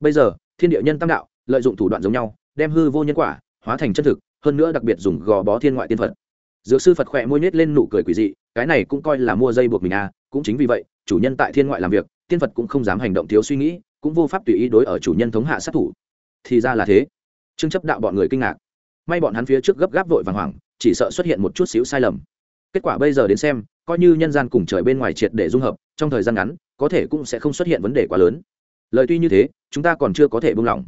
Bây giờ, thiên địa nhân tam đạo, lợi dụng thủ đoạn giống nhau đem hư vô nhân quả hóa thành chân thực, hơn nữa đặc biệt dùng gò bó thiên ngoại tiên phật. Dược sư phật khỏe môi nhét lên nụ cười quỷ dị, cái này cũng coi là mua dây buộc mình à cũng chính vì vậy, chủ nhân tại thiên ngoại làm việc, tiên phật cũng không dám hành động thiếu suy nghĩ, cũng vô pháp tùy ý đối ở chủ nhân thống hạ sát thủ. Thì ra là thế. Trương chấp đạo bọn người kinh ngạc. May bọn hắn phía trước gấp gáp vội vàng hoảng, chỉ sợ xuất hiện một chút xíu sai lầm. Kết quả bây giờ đến xem, coi như nhân gian cùng trời bên ngoài triệt để dung hợp, trong thời gian ngắn, có thể cũng sẽ không xuất hiện vấn đề quá lớn. Lời tuy như thế, chúng ta còn chưa có thể buông lỏng.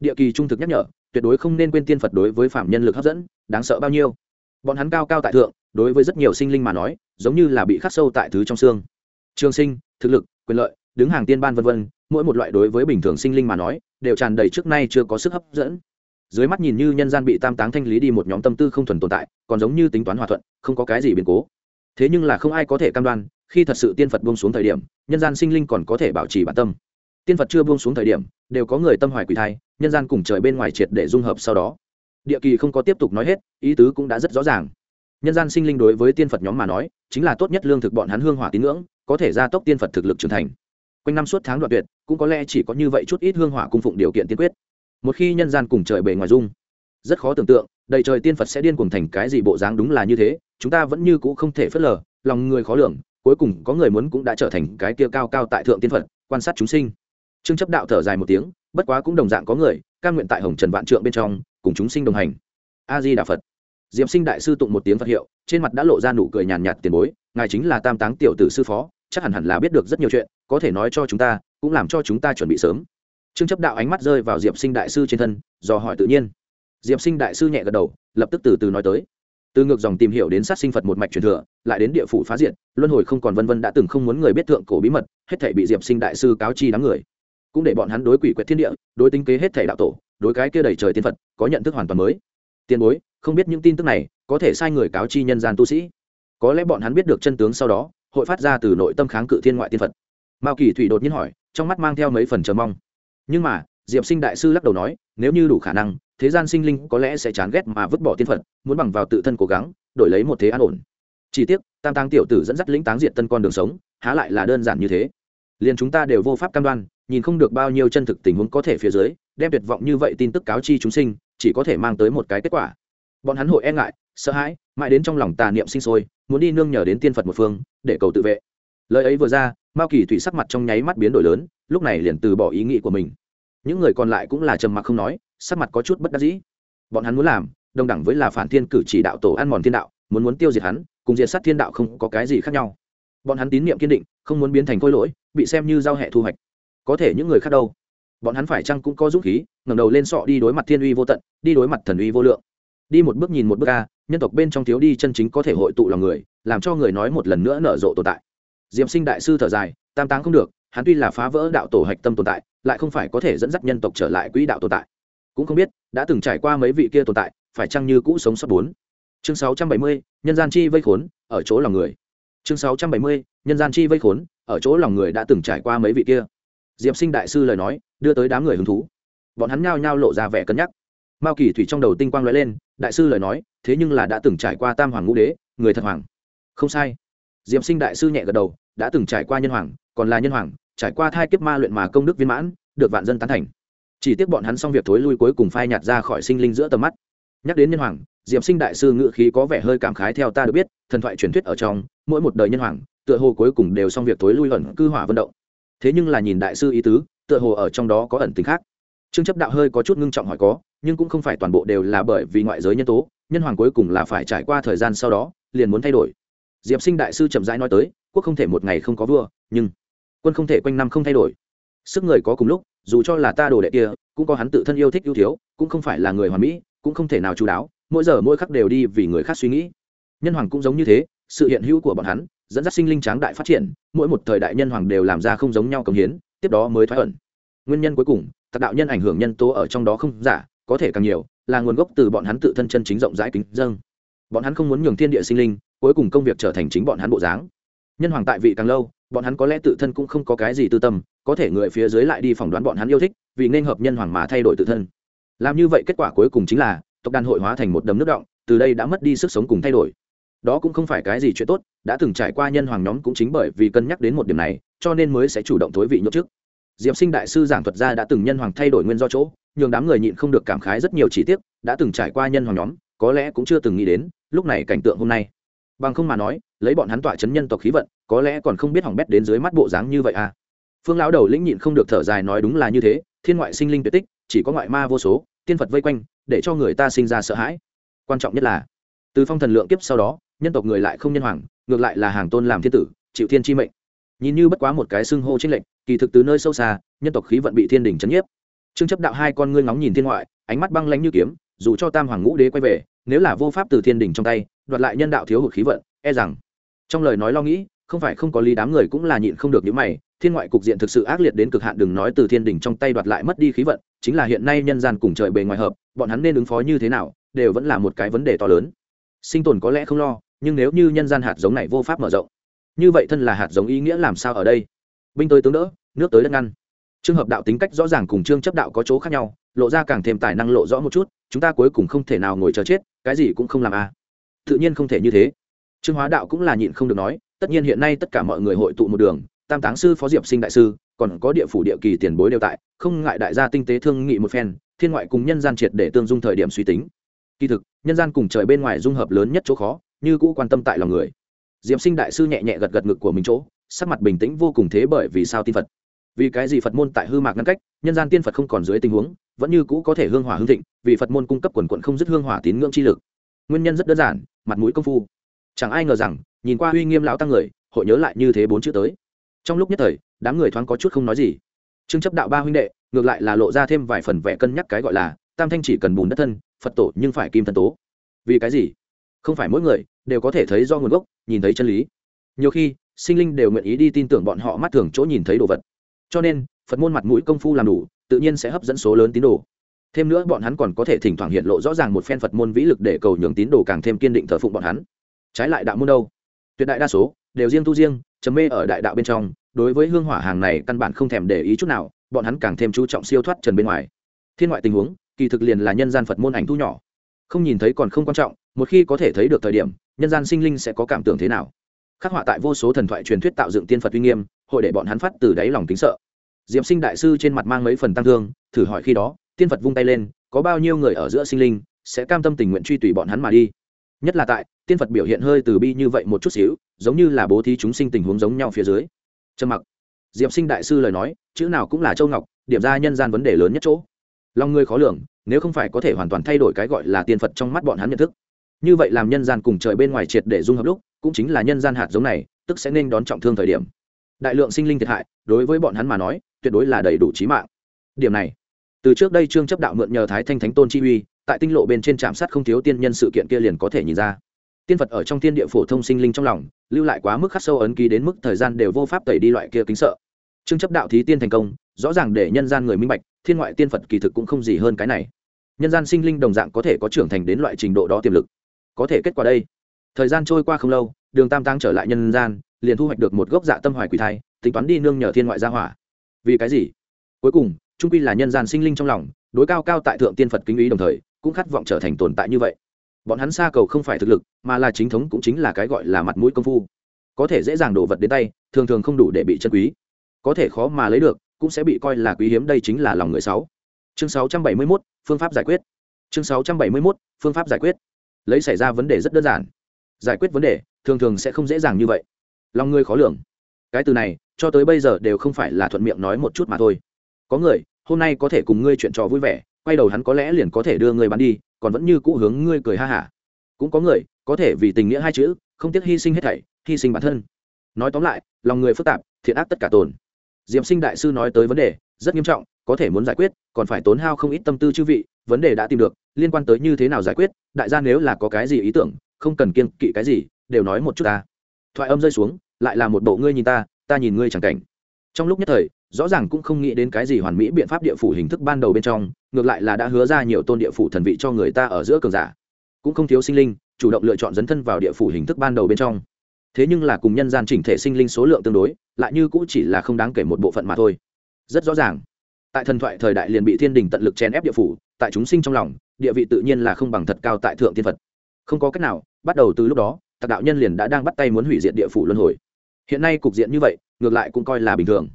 Địa kỳ trung thực nhắc nhở tuyệt đối không nên quên tiên phật đối với phạm nhân lực hấp dẫn, đáng sợ bao nhiêu. Bọn hắn cao cao tại thượng, đối với rất nhiều sinh linh mà nói, giống như là bị khắc sâu tại thứ trong xương. Trường sinh, thực lực, quyền lợi, đứng hàng tiên ban vân vân, mỗi một loại đối với bình thường sinh linh mà nói, đều tràn đầy trước nay chưa có sức hấp dẫn. Dưới mắt nhìn như nhân gian bị tam táng thanh lý đi một nhóm tâm tư không thuần tồn tại, còn giống như tính toán hòa thuận, không có cái gì biến cố. Thế nhưng là không ai có thể cam đoan, khi thật sự tiên phật buông xuống thời điểm, nhân gian sinh linh còn có thể bảo trì bản tâm tiên phật chưa buông xuống thời điểm, đều có người tâm hoài quỷ thai, nhân gian cùng trời bên ngoài triệt để dung hợp sau đó. Địa kỳ không có tiếp tục nói hết, ý tứ cũng đã rất rõ ràng. Nhân gian sinh linh đối với tiên phật nhóm mà nói, chính là tốt nhất lương thực bọn hắn hương hỏa tín ngưỡng, có thể gia tốc tiên phật thực lực trưởng thành. Quanh năm suốt tháng đoạn tuyệt, cũng có lẽ chỉ có như vậy chút ít hương hỏa cung phụng điều kiện tiên quyết. Một khi nhân gian cùng trời bề ngoài dung, rất khó tưởng tượng, đầy trời tiên phật sẽ điên cuồng thành cái gì bộ dáng đúng là như thế, chúng ta vẫn như cũ không thể phớt lờ, lòng người khó lường, cuối cùng có người muốn cũng đã trở thành cái kia cao cao tại thượng tiên phật, quan sát chúng sinh trương chấp đạo thở dài một tiếng, bất quá cũng đồng dạng có người ca nguyện tại hồng trần vạn trượng bên trong, cùng chúng sinh đồng hành. A di đà phật. Diệp sinh đại sư tụng một tiếng phật hiệu, trên mặt đã lộ ra nụ cười nhàn nhạt tiền bối, ngài chính là tam táng tiểu tử sư phó, chắc hẳn hẳn là biết được rất nhiều chuyện, có thể nói cho chúng ta, cũng làm cho chúng ta chuẩn bị sớm. Trương chấp đạo ánh mắt rơi vào diệp sinh đại sư trên thân do hỏi tự nhiên. Diệp sinh đại sư nhẹ gật đầu, lập tức từ từ nói tới. Từ ngược dòng tìm hiểu đến sát sinh phật một mạch truyền thừa, lại đến địa phủ phá diện, luân hồi không còn vân vân đã từng không muốn người biết thượng cổ bí mật, hết thể bị diệp sinh đại sư cáo chi đám người cũng để bọn hắn đối quỷ quyệt thiên địa, đối tính kế hết thể đạo tổ, đối cái kia đầy trời tiên phật, có nhận thức hoàn toàn mới. Tiền bối, không biết những tin tức này có thể sai người cáo chi nhân gian tu sĩ. Có lẽ bọn hắn biết được chân tướng sau đó, hội phát ra từ nội tâm kháng cự thiên ngoại tiên phật. Mao kỳ thủy đột nhiên hỏi, trong mắt mang theo mấy phần chờ mong. Nhưng mà, diệp sinh đại sư lắc đầu nói, nếu như đủ khả năng, thế gian sinh linh có lẽ sẽ chán ghét mà vứt bỏ tiên phật, muốn bằng vào tự thân cố gắng, đổi lấy một thế an ổn. Chỉ tiếc, tam táng tiểu tử dẫn dắt lĩnh táng diệt tân con đường sống, há lại là đơn giản như thế. Liền chúng ta đều vô pháp cam đoan nhìn không được bao nhiêu chân thực tình huống có thể phía dưới, đem tuyệt vọng như vậy tin tức cáo chi chúng sinh, chỉ có thể mang tới một cái kết quả. Bọn hắn hội e ngại, sợ hãi, mãi đến trong lòng tà niệm sinh sôi, muốn đi nương nhờ đến tiên phật một phương, để cầu tự vệ. Lời ấy vừa ra, mao kỳ thủy sắc mặt trong nháy mắt biến đổi lớn, lúc này liền từ bỏ ý nghĩ của mình. Những người còn lại cũng là trầm mặc không nói, sắc mặt có chút bất đắc dĩ. Bọn hắn muốn làm, đồng đẳng với là phản thiên cử chỉ đạo tổ ăn mòn thiên đạo, muốn muốn tiêu diệt hắn, cùng diệt sát thiên đạo không có cái gì khác nhau. Bọn hắn tín niệm kiên định, không muốn biến thành khôi lỗi, bị xem như giao hệ thu hoạch có thể những người khác đâu. Bọn hắn phải chăng cũng có dũng khí, ngẩng đầu lên sọ đi đối mặt thiên uy vô tận, đi đối mặt thần uy vô lượng. Đi một bước nhìn một bước ca nhân tộc bên trong thiếu đi chân chính có thể hội tụ lòng người, làm cho người nói một lần nữa nở rộ tồn tại. Diệm sinh đại sư thở dài, tam táng không được, hắn tuy là phá vỡ đạo tổ hạch tâm tồn tại, lại không phải có thể dẫn dắt nhân tộc trở lại quỹ đạo tồn tại. Cũng không biết, đã từng trải qua mấy vị kia tồn tại, phải chăng như cũ sống sót bốn? Chương sáu trăm bảy mươi, nhân gian chi vây khốn, ở chỗ lòng người. Chương sáu trăm bảy mươi, nhân gian chi vây khốn, ở chỗ lòng người đã từng trải qua mấy vị kia diệp sinh đại sư lời nói, đưa tới đám người hứng thú. Bọn hắn nhao nhao lộ ra vẻ cân nhắc. Mao kỳ thủy trong đầu tinh quang lóe lên, đại sư lời nói, thế nhưng là đã từng trải qua tam hoàng ngũ đế, người thật hoàng. Không sai. Diệp sinh đại sư nhẹ gật đầu, đã từng trải qua nhân hoàng, còn là nhân hoàng, trải qua thai kiếp ma luyện mà công đức viên mãn, được vạn dân tán thành. Chỉ tiếc bọn hắn xong việc thối lui cuối cùng phai nhạt ra khỏi sinh linh giữa tầm mắt. Nhắc đến nhân hoàng, diệp sinh đại sư ngự khí có vẻ hơi cảm khái theo ta được biết, thần thoại truyền thuyết ở trong, mỗi một đời nhân hoàng, tựa hồ cuối cùng đều xong việc thối lui ẩn cư hỏa vận động thế nhưng là nhìn đại sư ý tứ, tựa hồ ở trong đó có ẩn tính khác. Trương chấp đạo hơi có chút ngưng trọng hỏi có, nhưng cũng không phải toàn bộ đều là bởi vì ngoại giới nhân tố, nhân hoàng cuối cùng là phải trải qua thời gian sau đó, liền muốn thay đổi. Diệp sinh đại sư chậm rãi nói tới, quốc không thể một ngày không có vua, nhưng quân không thể quanh năm không thay đổi. Sức người có cùng lúc, dù cho là ta đồ đệ kia, cũng có hắn tự thân yêu thích ưu thiếu, cũng không phải là người hoàn mỹ, cũng không thể nào chú đáo, mỗi giờ mỗi khắc đều đi vì người khác suy nghĩ. Nhân hoàng cũng giống như thế, sự hiện hữu của bọn hắn dẫn dắt sinh linh tráng đại phát triển, mỗi một thời đại nhân hoàng đều làm ra không giống nhau công hiến, tiếp đó mới thoái ẩn. Nguyên nhân cuối cùng tạc đạo nhân ảnh hưởng nhân tố ở trong đó không giả, có thể càng nhiều, là nguồn gốc từ bọn hắn tự thân chân chính rộng rãi kính dâng. Bọn hắn không muốn nhường thiên địa sinh linh, cuối cùng công việc trở thành chính bọn hắn bộ dáng. Nhân hoàng tại vị càng lâu, bọn hắn có lẽ tự thân cũng không có cái gì tư tâm, có thể người phía dưới lại đi phỏng đoán bọn hắn yêu thích, vì nên hợp nhân hoàng mà thay đổi tự thân. Làm như vậy kết quả cuối cùng chính là, tộc đàn hội hóa thành một đầm nước động, từ đây đã mất đi sức sống cùng thay đổi đó cũng không phải cái gì chuyện tốt, đã từng trải qua nhân hoàng nhóm cũng chính bởi vì cân nhắc đến một điểm này, cho nên mới sẽ chủ động thối vị nhốt trước diệp sinh đại sư giảng thuật ra đã từng nhân hoàng thay đổi nguyên do chỗ, nhường đám người nhịn không được cảm khái rất nhiều chi tiết, đã từng trải qua nhân hoàng nhóm, có lẽ cũng chưa từng nghĩ đến, lúc này cảnh tượng hôm nay. Bằng không mà nói, lấy bọn hắn tọa chấn nhân tộc khí vận, có lẽ còn không biết hỏng bét đến dưới mắt bộ dáng như vậy à. Phương lão đầu lĩnh nhịn không được thở dài nói đúng là như thế, thiên ngoại sinh linh tuyệt tích, chỉ có ngoại ma vô số, tiên phật vây quanh, để cho người ta sinh ra sợ hãi. Quan trọng nhất là, từ phong thần lượng kiếp sau đó nhân tộc người lại không nhân hoàng, ngược lại là hàng tôn làm thiên tử, chịu thiên chi mệnh. Nhìn như bất quá một cái xưng hô trinh lệnh kỳ thực từ nơi sâu xa, nhân tộc khí vận bị thiên đình chấn nhiếp. Trương chấp đạo hai con ngươi ngóng nhìn thiên ngoại, ánh mắt băng lánh như kiếm, dù cho tam hoàng ngũ đế quay về, nếu là vô pháp từ thiên đình trong tay, đoạt lại nhân đạo thiếu hụt khí vận e rằng, trong lời nói lo nghĩ, không phải không có lý đám người cũng là nhịn không được những mày, thiên ngoại cục diện thực sự ác liệt đến cực hạn, đừng nói từ thiên đình trong tay đoạt lại mất đi khí vận, chính là hiện nay nhân gian cùng trời bề ngoài hợp, bọn hắn nên ứng phó như thế nào, đều vẫn là một cái vấn đề to lớn. Sinh tồn có lẽ không lo nhưng nếu như nhân gian hạt giống này vô pháp mở rộng, như vậy thân là hạt giống ý nghĩa làm sao ở đây? Binh tới tướng đỡ, nước tới đất ngăn. Trường hợp đạo tính cách rõ ràng cùng trương chấp đạo có chỗ khác nhau, lộ ra càng thêm tài năng lộ rõ một chút, chúng ta cuối cùng không thể nào ngồi chờ chết, cái gì cũng không làm à. Tự nhiên không thể như thế. Trương hóa đạo cũng là nhịn không được nói, tất nhiên hiện nay tất cả mọi người hội tụ một đường, tam táng sư, phó diệp sinh đại sư, còn có địa phủ địa kỳ tiền bối đều tại, không ngại đại gia tinh tế thương nghị một phen, thiên ngoại cùng nhân gian triệt để tương dung thời điểm suy tính. Kỳ thực, nhân gian cùng trời bên ngoài dung hợp lớn nhất chỗ khó như cũ quan tâm tại lòng người. Diệp sinh đại sư nhẹ nhẹ gật gật ngực của mình chỗ, sắc mặt bình tĩnh vô cùng thế bởi vì sao tin phật. Vì cái gì phật môn tại hư mạc ngăn cách, nhân gian tiên phật không còn dưới tình huống, vẫn như cũ có thể hương hỏa hương thịnh, vì phật môn cung cấp quần quận không dứt hương hỏa tín ngưỡng chi lực. Nguyên nhân rất đơn giản, mặt mũi công phu. Chẳng ai ngờ rằng, nhìn qua uy nghiêm lão tăng người, hội nhớ lại như thế bốn chữ tới. Trong lúc nhất thời, đám người thoáng có chút không nói gì. Trương chấp đạo ba huynh đệ, ngược lại là lộ ra thêm vài phần vẻ cân nhắc cái gọi là, tam thanh chỉ cần bùn đất thân, phật tổ nhưng phải kim thân tố. Vì cái gì? Không phải mỗi người đều có thể thấy do nguồn gốc, nhìn thấy chân lý. Nhiều khi, sinh linh đều nguyện ý đi tin tưởng bọn họ mắt thường chỗ nhìn thấy đồ vật. Cho nên, phật môn mặt mũi công phu làm đủ, tự nhiên sẽ hấp dẫn số lớn tín đồ. Thêm nữa bọn hắn còn có thể thỉnh thoảng hiện lộ rõ ràng một phen phật môn vĩ lực để cầu nhường tín đồ càng thêm kiên định thờ phụng bọn hắn. Trái lại đạo môn đâu? Tuyệt đại đa số đều riêng tu riêng chấm mê ở đại đạo bên trong, đối với hương hỏa hàng này căn bản không thèm để ý chút nào, bọn hắn càng thêm chú trọng siêu thoát trần bên ngoài. Thiên ngoại tình huống, kỳ thực liền là nhân gian phật môn ảnh thu nhỏ. Không nhìn thấy còn không quan trọng một khi có thể thấy được thời điểm, nhân gian sinh linh sẽ có cảm tưởng thế nào? Khắc họa tại vô số thần thoại truyền thuyết tạo dựng tiên phật uy nghiêm, hội để bọn hắn phát từ đáy lòng kính sợ. Diệm sinh đại sư trên mặt mang mấy phần tăng thương, thử hỏi khi đó, tiên phật vung tay lên, có bao nhiêu người ở giữa sinh linh, sẽ cam tâm tình nguyện truy tùy bọn hắn mà đi? Nhất là tại, tiên phật biểu hiện hơi từ bi như vậy một chút xíu, giống như là bố thí chúng sinh tình huống giống nhau phía dưới. Trầm mặc. Diệp sinh đại sư lời nói, chữ nào cũng là châu ngọc, điểm ra nhân gian vấn đề lớn nhất chỗ. Lòng người khó lường, nếu không phải có thể hoàn toàn thay đổi cái gọi là tiên phật trong mắt bọn hắn nhận thức như vậy làm nhân gian cùng trời bên ngoài triệt để dung hợp lúc, cũng chính là nhân gian hạt giống này, tức sẽ nên đón trọng thương thời điểm. Đại lượng sinh linh thiệt hại, đối với bọn hắn mà nói, tuyệt đối là đầy đủ trí mạng. Điểm này, từ trước đây trương chấp đạo mượn nhờ thái thanh thánh tôn chi uy, tại tinh lộ bên trên trạm sát không thiếu tiên nhân sự kiện kia liền có thể nhìn ra. Tiên phật ở trong thiên địa phổ thông sinh linh trong lòng, lưu lại quá mức khắc sâu ấn ký đến mức thời gian đều vô pháp tẩy đi loại kia kính sợ. Trương chấp đạo thí tiên thành công, rõ ràng để nhân gian người minh bạch, thiên ngoại tiên phật kỳ thực cũng không gì hơn cái này. Nhân gian sinh linh đồng dạng có thể có trưởng thành đến loại trình độ đó tiềm lực có thể kết quả đây. Thời gian trôi qua không lâu đường tam tăng trở lại nhân gian liền thu hoạch được một gốc dạ tâm hoài quỷ thai tính toán đi nương nhờ thiên ngoại gia hỏa. Vì cái gì? Cuối cùng trung quy là nhân gian sinh linh trong lòng đối cao cao tại thượng tiên phật kính ý đồng thời cũng khát vọng trở thành tồn tại như vậy. Bọn hắn xa cầu không phải thực lực mà là chính thống cũng chính là cái gọi là mặt mũi công phu. Có thể dễ dàng đổ vật đến tay thường thường không đủ để bị chân quý. Có thể khó mà lấy được cũng sẽ bị coi là quý hiếm đây chính là lòng người sáu. Chương 671, phương pháp giải quyết. Chương 671, phương pháp giải quyết lấy xảy ra vấn đề rất đơn giản. Giải quyết vấn đề, thường thường sẽ không dễ dàng như vậy. Lòng người khó lường. Cái từ này, cho tới bây giờ đều không phải là thuận miệng nói một chút mà thôi. Có người, hôm nay có thể cùng ngươi chuyện trò vui vẻ, quay đầu hắn có lẽ liền có thể đưa ngươi bán đi, còn vẫn như cũ hướng ngươi cười ha hả. Cũng có người, có thể vì tình nghĩa hai chữ, không tiếc hy sinh hết thảy, hy sinh bản thân. Nói tóm lại, lòng người phức tạp, thiện ác tất cả tồn. Diệm sinh đại sư nói tới vấn đề, rất nghiêm trọng, có thể muốn giải quyết, còn phải tốn hao không ít tâm tư chư vị vấn đề đã tìm được, liên quan tới như thế nào giải quyết, đại gia nếu là có cái gì ý tưởng, không cần kiên kỵ cái gì, đều nói một chút ta. Thoại âm rơi xuống, lại là một bộ ngươi nhìn ta ta nhìn ngươi chẳng cảnh. Trong lúc nhất thời, rõ ràng cũng không nghĩ đến cái gì hoàn mỹ biện pháp địa phủ hình thức ban đầu bên trong, ngược lại là đã hứa ra nhiều tôn địa phủ thần vị cho người ta ở giữa cường giả. Cũng không thiếu sinh linh, chủ động lựa chọn dấn thân vào địa phủ hình thức ban đầu bên trong. Thế nhưng là cùng nhân gian chỉnh thể sinh linh số lượng tương đối, lại như cũng chỉ là không đáng kể một bộ phận mà thôi. Rất rõ ràng. Tại thần thoại thời đại liền bị thiên đình tận lực chèn ép địa phủ tại chúng sinh trong lòng, địa vị tự nhiên là không bằng thật cao tại thượng tiên phật. Không có cách nào, bắt đầu từ lúc đó, tạc đạo nhân liền đã đang bắt tay muốn hủy diệt địa phủ luân hồi. Hiện nay cục diện như vậy, ngược lại cũng coi là bình thường.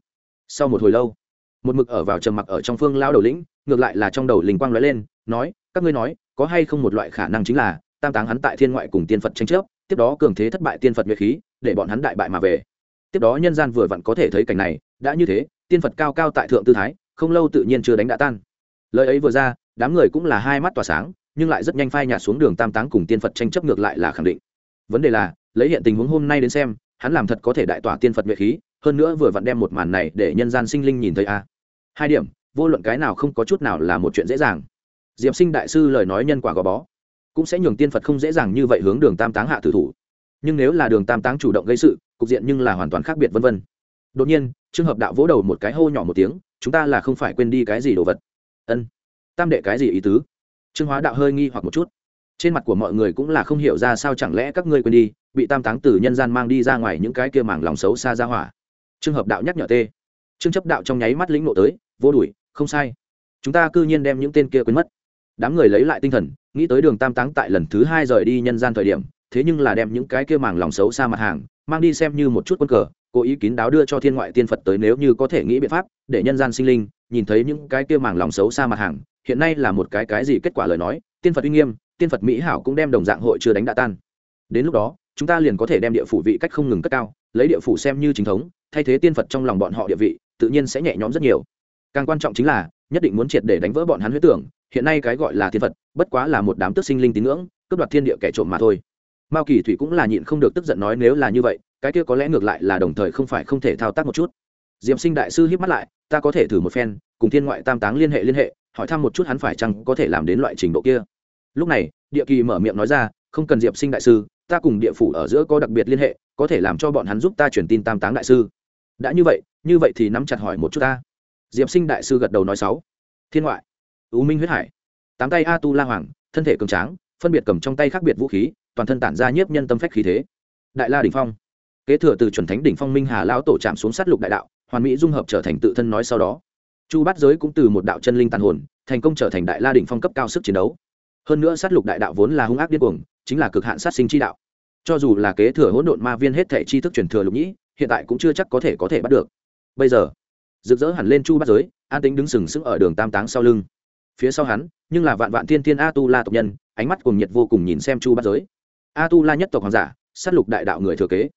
Sau một hồi lâu, một mực ở vào trầm mặc ở trong phương lao đầu lĩnh, ngược lại là trong đầu linh quang lóe lên, nói, các ngươi nói, có hay không một loại khả năng chính là, tam táng hắn tại thiên ngoại cùng tiên phật tranh chấp, tiếp đó cường thế thất bại tiên phật nhuệ khí, để bọn hắn đại bại mà về. Tiếp đó nhân gian vừa vặn có thể thấy cảnh này, đã như thế, tiên phật cao cao tại thượng tư thái, không lâu tự nhiên chưa đánh đã tan. Lời ấy vừa ra đám người cũng là hai mắt tỏa sáng, nhưng lại rất nhanh phai nhạt xuống đường tam táng cùng tiên phật tranh chấp ngược lại là khẳng định. Vấn đề là, lấy hiện tình huống hôm nay đến xem, hắn làm thật có thể đại tỏa tiên phật nhuệ khí, hơn nữa vừa vặn đem một màn này để nhân gian sinh linh nhìn thấy a. Hai điểm, vô luận cái nào không có chút nào là một chuyện dễ dàng. Diệp sinh đại sư lời nói nhân quả gò bó, cũng sẽ nhường tiên phật không dễ dàng như vậy hướng đường tam táng hạ tử thủ. Nhưng nếu là đường tam táng chủ động gây sự, cục diện nhưng là hoàn toàn khác biệt vân vân. Đột nhiên trường hợp đạo vỗ đầu một cái hô nhỏ một tiếng, chúng ta là không phải quên đi cái gì đồ vật. Ân tam đệ cái gì ý tứ? Trương hóa đạo hơi nghi hoặc một chút. Trên mặt của mọi người cũng là không hiểu ra sao chẳng lẽ các ngươi quên đi, bị tam táng từ nhân gian mang đi ra ngoài những cái kia mảng lòng xấu xa ra hỏa. Trường hợp đạo nhắc nhở tê. Trương chấp đạo trong nháy mắt lĩnh nộ tới, vô đuổi, không sai. Chúng ta cư nhiên đem những tên kia quên mất. Đám người lấy lại tinh thần, nghĩ tới đường tam táng tại lần thứ hai rời đi nhân gian thời điểm, thế nhưng là đem những cái kia màng lòng xấu xa mặt hàng, mang đi xem như một chút quân cờ, cố ý kín đáo đưa cho thiên ngoại tiên phật tới nếu như có thể nghĩ biện pháp, để nhân gian sinh linh nhìn thấy những cái kia màng lòng xấu xa mặt hàng hiện nay là một cái cái gì kết quả lời nói, tiên phật uy nghiêm, tiên phật mỹ hảo cũng đem đồng dạng hội chưa đánh đã tan. Đến lúc đó, chúng ta liền có thể đem địa phủ vị cách không ngừng cất cao, lấy địa phủ xem như chính thống, thay thế tiên phật trong lòng bọn họ địa vị, tự nhiên sẽ nhẹ nhõm rất nhiều. Càng quan trọng chính là, nhất định muốn triệt để đánh vỡ bọn hắn huyết tưởng, hiện nay cái gọi là thiên phật, bất quá là một đám tức sinh linh tín ngưỡng, cướp đoạt thiên địa kẻ trộm mà thôi. Mao kỳ thủy cũng là nhịn không được tức giận nói nếu là như vậy, cái kia có lẽ ngược lại là đồng thời không phải không thể thao tác một chút. Diệm sinh đại sư hiếp mắt lại, ta có thể thử một phen, cùng thiên ngoại tam táng liên hệ liên hệ hỏi thăm một chút hắn phải chăng có thể làm đến loại trình độ kia. Lúc này, địa kỳ mở miệng nói ra, không cần diệp sinh đại sư, ta cùng địa phủ ở giữa có đặc biệt liên hệ, có thể làm cho bọn hắn giúp ta truyền tin tam táng đại sư. Đã như vậy như vậy thì nắm chặt hỏi một chút ta. Diệp sinh đại sư gật đầu nói sáu. Thiên ngoại, u minh huyết hải, tám tay a tu la hoàng, thân thể cường tráng, phân biệt cầm trong tay khác biệt vũ khí, toàn thân tản ra nhiếp nhân tâm phách khí thế. Đại la đỉnh phong, kế thừa từ chuẩn thánh đỉnh phong minh hà lão tổ chạm xuống sát lục đại đạo, hoàn mỹ dung hợp trở thành tự thân nói sau đó chu bát giới cũng từ một đạo chân linh tàn hồn, thành công trở thành đại la đỉnh phong cấp cao sức chiến đấu. Hơn nữa sát lục đại đạo vốn là hung ác điên cuồng, chính là cực hạn sát sinh chi đạo. Cho dù là kế thừa hỗn độn ma viên hết thể chi thức truyền thừa lục nhĩ, hiện tại cũng chưa chắc có thể có thể bắt được. Bây giờ, rực rỡ hẳn lên chu bát giới, an tính đứng sừng sững ở đường tam táng sau lưng. Phía sau hắn, nhưng là vạn vạn thiên thiên a tu la tộc nhân, ánh mắt cùng nhiệt vô cùng nhìn xem chu bát giới. A tu la nhất tộc hoàng giả, sát lục đại đạo người thừa kế.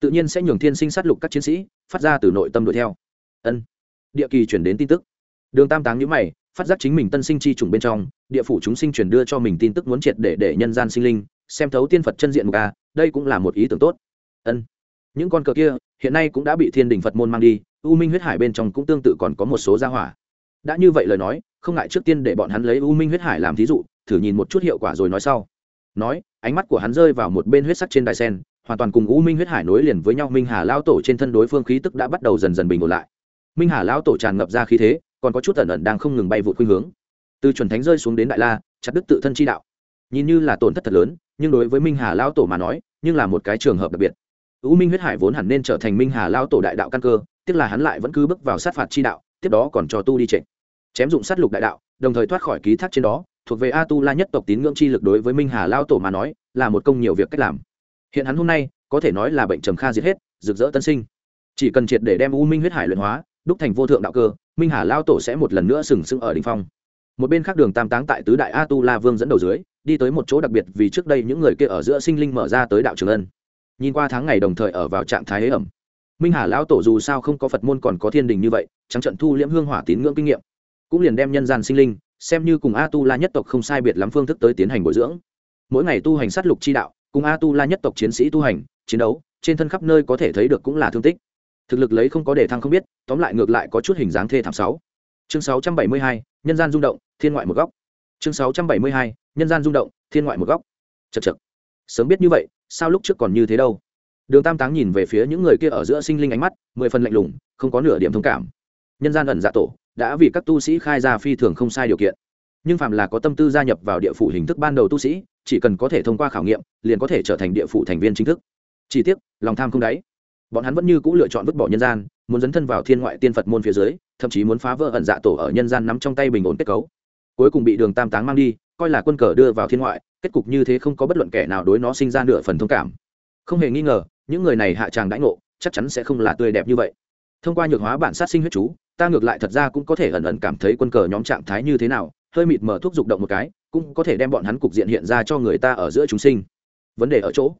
Tự nhiên sẽ nhường thiên sinh sát lục các chiến sĩ, phát ra từ nội tâm đuổi theo. Ân địa kỳ chuyển đến tin tức. Đường tam táng nhữ mày, phát giác chính mình tân sinh chi trùng bên trong, địa phủ chúng sinh truyền đưa cho mình tin tức muốn triệt để để nhân gian sinh linh, xem thấu tiên phật chân diện mục a, đây cũng là một ý tưởng tốt. Ân. Những con cờ kia, hiện nay cũng đã bị thiên đình phật môn mang đi, u minh huyết hải bên trong cũng tương tự còn có một số gia hỏa. Đã như vậy lời nói, không ngại trước tiên để bọn hắn lấy u minh huyết hải làm thí dụ, thử nhìn một chút hiệu quả rồi nói sau. Nói, ánh mắt của hắn rơi vào một bên huyết sắc trên đài sen, hoàn toàn cùng u minh huyết hải nối liền với nhau, minh hà lao tổ trên thân đối phương khí tức đã bắt đầu dần dần bình ổn lại minh hà Lão tổ tràn ngập ra khí thế, còn có chút ẩn ẩn đang không ngừng bay vụt khuynh hướng. Từ chuẩn thánh rơi xuống đến đại la, chặt đứt tự thân chi đạo. Nhìn như là tổn thất thật lớn, nhưng đối với minh hà Lão tổ mà nói, nhưng là một cái trường hợp đặc biệt. U minh huyết hải vốn hẳn nên trở thành minh hà lao tổ đại đạo căn cơ, tiếc là hắn lại vẫn cứ bước vào sát phạt chi đạo, tiếp đó còn cho tu đi trệ. Chém dụng sát lục đại đạo, đồng thời thoát khỏi ký thác trên đó, thuộc về a tu la nhất tộc tín ngưỡng chi lực đối với minh hà lao tổ mà nói, là một công nhiều việc cách làm. Hiện hắn hôm nay, có thể nói là bệnh trầm kha diệt hết, rực rỡ tân sinh. Chỉ cần triệt để đem u minh huyết hải luyện hóa đúc thành vô thượng đạo cơ, minh hà lao tổ sẽ một lần nữa sừng sững ở đ ỉ n h phong. Một bên khác đường tam táng tại tứ đại a tu la vương dẫn đầu dưới, đi tới một chỗ đặc biệt vì trước đây những người kia ở giữa sinh linh mở ra tới đạo trường ân. Nhìn qua tháng ngày đồng thời ở vào trạng thái hế ẩm, minh hà lão tổ dù sao không có phật môn còn có thiên đình như vậy, trắng trận thu liễm hương hỏa tín ngưỡng kinh nghiệm, cũng liền đem nhân gian sinh linh, xem như cùng a tu la nhất tộc không sai biệt lắm phương thức tới tiến hành bồi dưỡng. Mỗi ngày tu hành sát lục chi đạo, cùng a tu la nhất tộc chiến sĩ tu hành, chiến đấu, trên thân khắp nơi có thể thấy được cũng là thương tích thực lực lấy không có đề thăng không biết, tóm lại ngược lại có chút hình dáng thê thảm sáu. Chương sáu trăm bảy mươi hai, nhân gian rung động, thiên ngoại một góc. Chương sáu trăm bảy mươi hai, nhân gian rung động, thiên ngoại một góc. Chật chật sớm biết như vậy, sao lúc trước còn như thế đâu? Đường tam táng nhìn về phía những người kia ở giữa sinh linh ánh mắt, mười phần lạnh lùng, không có nửa điểm thông cảm. Nhân gian ẩn dạ tổ, đã vì các tu sĩ khai ra phi thường không sai điều kiện. Nhưng phạm là có tâm tư gia nhập vào địa phủ hình thức ban đầu tu sĩ, chỉ cần có thể thông qua khảo nghiệm, liền có thể trở thành địa phủ thành viên chính thức. Chỉ tiếc, lòng tham không đáy bọn hắn vẫn như c ũ lựa chọn vứt bỏ nhân gian, muốn dấn thân vào thiên ngoại tiên phật môn phía dưới, thậm chí muốn phá vỡ ẩn dạ tổ ở nhân gian nắm trong tay bình ổn kết cấu. Cuối cùng bị đường tam táng mang đi, coi là quân cờ đưa vào thiên ngoại, kết cục như thế không có bất luận kẻ nào đối nó sinh ra nửa phần thông cảm. Không hề nghi ngờ, những người này hạ tràng đãi ngộ, chắc chắn sẽ không là tươi đẹp như vậy. Thông qua nhược hóa bản sát sinh huyết chú, ta ngược lại thật ra cũng có thể ẩn ẩn cảm thấy quân cờ nhóm trạng thái như thế nào, hơi mịt mở thuốc dục động một cái, cũng có thể đem bọn hắn cục diện hiện ra cho người ta ở giữa chúng sinh. Vấn đề ở chỗ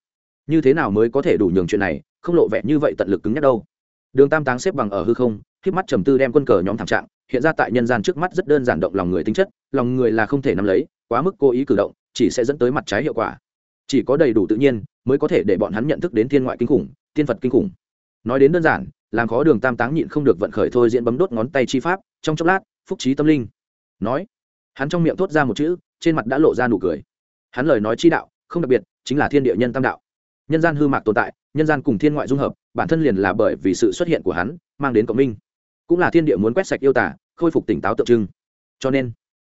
như thế nào mới có thể đủ nhường chuyện này, không lộ vẻ như vậy tận lực cứng nhắc đâu? Đường tam táng xếp bằng ở hư không k mắt trầm tư đem quân cờ nhóm thảm trạng, hiện ra tại nhân gian trước mắt rất đơn giản động lòng người tính chất, lòng người là không thể nắm lấy, quá mức cố ý cử động, chỉ sẽ dẫn tới mặt trái hiệu quả. Chỉ có đầy đủ tự nhiên mới có thể để bọn hắn nhận thức đến thiên ngoại kinh khủng, tiên phật kinh khủng. Nói đến đơn giản, làm khó đường tam táng nhịn không được vận khởi thôi diễn bấm đốt ngón tay chi pháp, trong chốc lát, phúc trí tâm linh. Nói, hắn trong miệng thốt ra một chữ, trên mặt đã lộ ra nụ cười. Hắn lời nói chi đạo, không đặc biệt, chính là thiên địa nhân tam đạo nhân gian hư mạc tồn tại, nhân gian cùng thiên ngoại dung hợp, bản thân liền là bởi vì sự xuất hiện của hắn, mang đến cộng minh. Cũng là thiên địa muốn quét sạch yêu tả khôi phục tỉnh táo tượng trưng. Cho nên,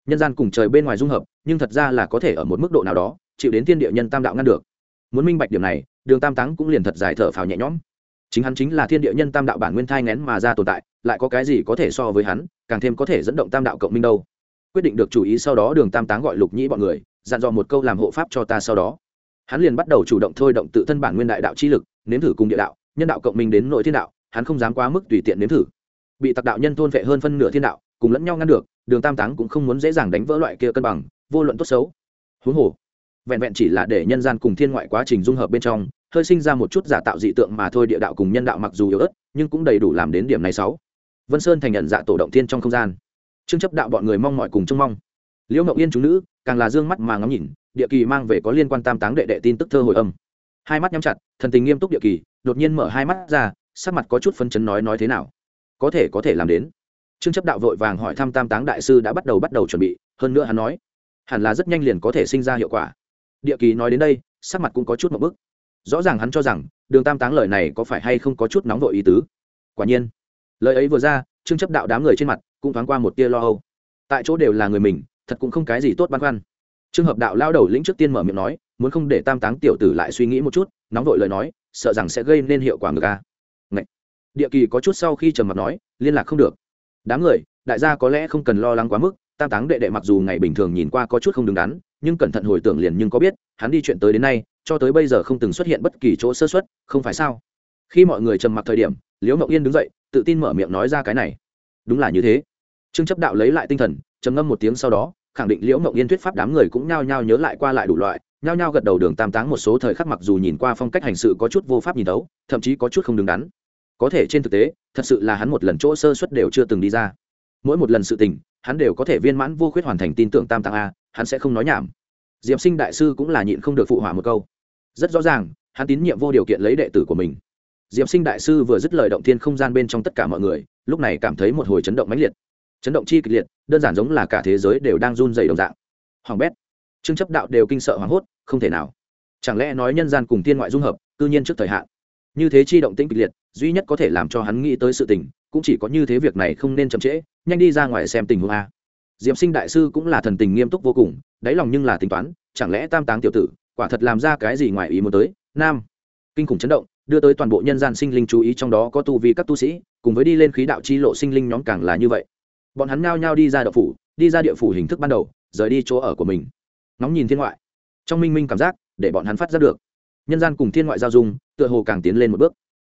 nhân gian cùng trời bên ngoài dung hợp, nhưng thật ra là có thể ở một mức độ nào đó, chịu đến thiên địa nhân tam đạo ngăn được. Muốn minh bạch điểm này, đường tam táng cũng liền thật giải thở phào nhẹ nhõm. Chính hắn chính là thiên địa nhân tam đạo bản nguyên thai ngén mà ra tồn tại, lại có cái gì có thể so với hắn, càng thêm có thể dẫn động tam đạo cộng minh đâu. Quyết định được chủ ý sau đó, đường tam táng gọi lục nhĩ bọn người, dặn dò một câu làm hộ pháp cho ta sau đó hắn liền bắt đầu chủ động thôi động tự thân bản nguyên đại đạo chi lực, nếm thử cùng địa đạo, nhân đạo cộng minh đến nội thiên đạo, hắn không dám quá mức tùy tiện nếm thử. Bị tặc đạo nhân thôn vệ hơn phân nửa thiên đạo, cùng lẫn nhau ngăn được, đường tam táng cũng không muốn dễ dàng đánh vỡ loại kia cân bằng, vô luận tốt xấu. Huống hồ, vẹn vẹn chỉ là để nhân gian cùng thiên ngoại quá trình dung hợp bên trong, hơi sinh ra một chút giả tạo dị tượng mà thôi địa đạo cùng nhân đạo mặc dù yếu ớt, nhưng cũng đầy đủ làm đến điểm này sáu. Vân sơn thành nhận dạ tổ động thiên trong không gian. Trương chấp đạo bọn người mong mọi cùng trông mong. Liễu ngọc yên chúng nữ càng là dương mắt mà ngắm nhìn, địa kỳ mang về có liên quan tam táng đệ đệ tin tức thơ hồi âm. Hai mắt nhắm chặt, thần tình nghiêm túc địa kỳ, đột nhiên mở hai mắt ra, sắc mặt có chút phân chấn nói nói thế nào? Có thể có thể làm đến. Trương chấp đạo vội vàng hỏi thăm tam táng đại sư đã bắt đầu bắt đầu chuẩn bị, hơn nữa hắn nói, hẳn là rất nhanh liền có thể sinh ra hiệu quả. Địa kỳ nói đến đây, sắc mặt cũng có chút một bức. Rõ ràng hắn cho rằng, đường tam táng lời này có phải hay không có chút nóng vội ý tứ. Quả nhiên, lời ấy vừa ra, trương chấp đạo đám người trên mặt cũng thoáng qua một tia lo âu. Tại chỗ đều là người mình thật cũng không cái gì tốt băn khoăn. Trường hợp đạo lao đầu lĩnh trước tiên mở miệng nói, muốn không để tam táng tiểu tử lại suy nghĩ một chút, nóng vội lời nói, sợ rằng sẽ gây nên hiệu quả ngược a Ngậy. địa kỳ có chút sau khi trầm mặt nói, liên lạc không được. Đám người, đại gia có lẽ không cần lo lắng quá mức, tam táng đệ đệ mặc dù ngày bình thường nhìn qua có chút không đứng đắn, nhưng cẩn thận hồi tưởng liền nhưng có biết, hắn đi chuyện tới đến nay, cho tới bây giờ không từng xuất hiện bất kỳ chỗ sơ xuất không phải sao? Khi mọi người trầm mặc thời điểm, liễu mộng yên đứng dậy, tự tin mở miệng nói ra cái này. Đúng là như thế. Trương chấp đạo lấy lại tinh thần, trầm ngâm một tiếng sau đó khẳng định liễu mộng yên thuyết pháp đám người cũng nhao nhao nhớ lại qua lại đủ loại, nhao nhao gật đầu đường tam táng một số thời khắc mặc dù nhìn qua phong cách hành sự có chút vô pháp nhìn đấu thậm chí có chút không đứng đắn. Có thể trên thực tế, thật sự là hắn một lần chỗ sơ xuất đều chưa từng đi ra. Mỗi một lần sự tình, hắn đều có thể viên mãn vô khuyết hoàn thành tin tưởng tam tàng a, hắn sẽ không nói nhảm. Diệm sinh đại sư cũng là nhịn không được phụ hỏa một câu. Rất rõ ràng, hắn tín nhiệm vô điều kiện lấy đệ tử của mình. Diệm sinh đại sư vừa dứt lời động thiên không gian bên trong tất cả mọi người, lúc này cảm thấy một hồi chấn động mãnh liệt chấn động chi kịch liệt, đơn giản giống là cả thế giới đều đang run dày đồng dạng. Hoàng bét, trương chấp đạo đều kinh sợ hoảng hốt, không thể nào. Chẳng lẽ nói nhân gian cùng tiên ngoại dung hợp tự nhiên trước thời hạn? Như thế chi động tĩnh kịch liệt, duy nhất có thể làm cho hắn nghĩ tới sự tình, cũng chỉ có như thế việc này không nên chậm trễ, nhanh đi ra ngoài xem tình huống a. Diệm sinh đại sư cũng là thần tình nghiêm túc vô cùng, đáy lòng nhưng là tính toán, chẳng lẽ tam táng tiểu tử, quả thật làm ra cái gì ngoài ý muốn tới? Nam, kinh khủng chấn động, đưa tới toàn bộ nhân gian sinh linh chú ý trong đó có tu vi các tu sĩ, cùng với đi lên khí đạo chi lộ sinh linh nhóm càng là như vậy bọn hắn nhao nhao đi ra đậu phủ, đi ra địa phủ hình thức ban đầu, rời đi chỗ ở của mình. Nóng nhìn thiên ngoại. Trong minh minh cảm giác, để bọn hắn phát giác được. Nhân gian cùng thiên ngoại giao dung, tựa hồ càng tiến lên một bước.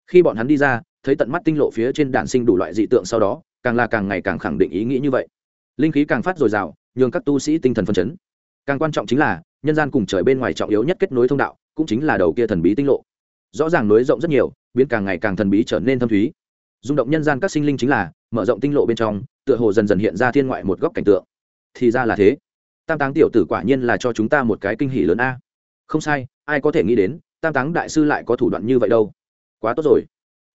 Khi bọn hắn đi ra, thấy tận mắt tinh lộ phía trên đạn sinh đủ loại dị tượng sau đó, càng là càng ngày càng khẳng định ý nghĩ như vậy. Linh khí càng phát dồi dào, nhường các tu sĩ tinh thần phân chấn. Càng quan trọng chính là, nhân gian cùng trời bên ngoài trọng yếu nhất kết nối thông đạo, cũng chính là đầu kia thần bí tinh lộ. Rõ ràng nối rộng rất nhiều, biến càng ngày càng thần bí trở nên thâm thúy rung động nhân gian các sinh linh chính là, mở rộng tinh lộ bên trong, tựa hồ dần dần hiện ra thiên ngoại một góc cảnh tượng. Thì ra là thế. Tam táng tiểu tử quả nhiên là cho chúng ta một cái kinh hỷ lớn a. Không sai, ai có thể nghĩ đến, tam táng đại sư lại có thủ đoạn như vậy đâu. Quá tốt rồi.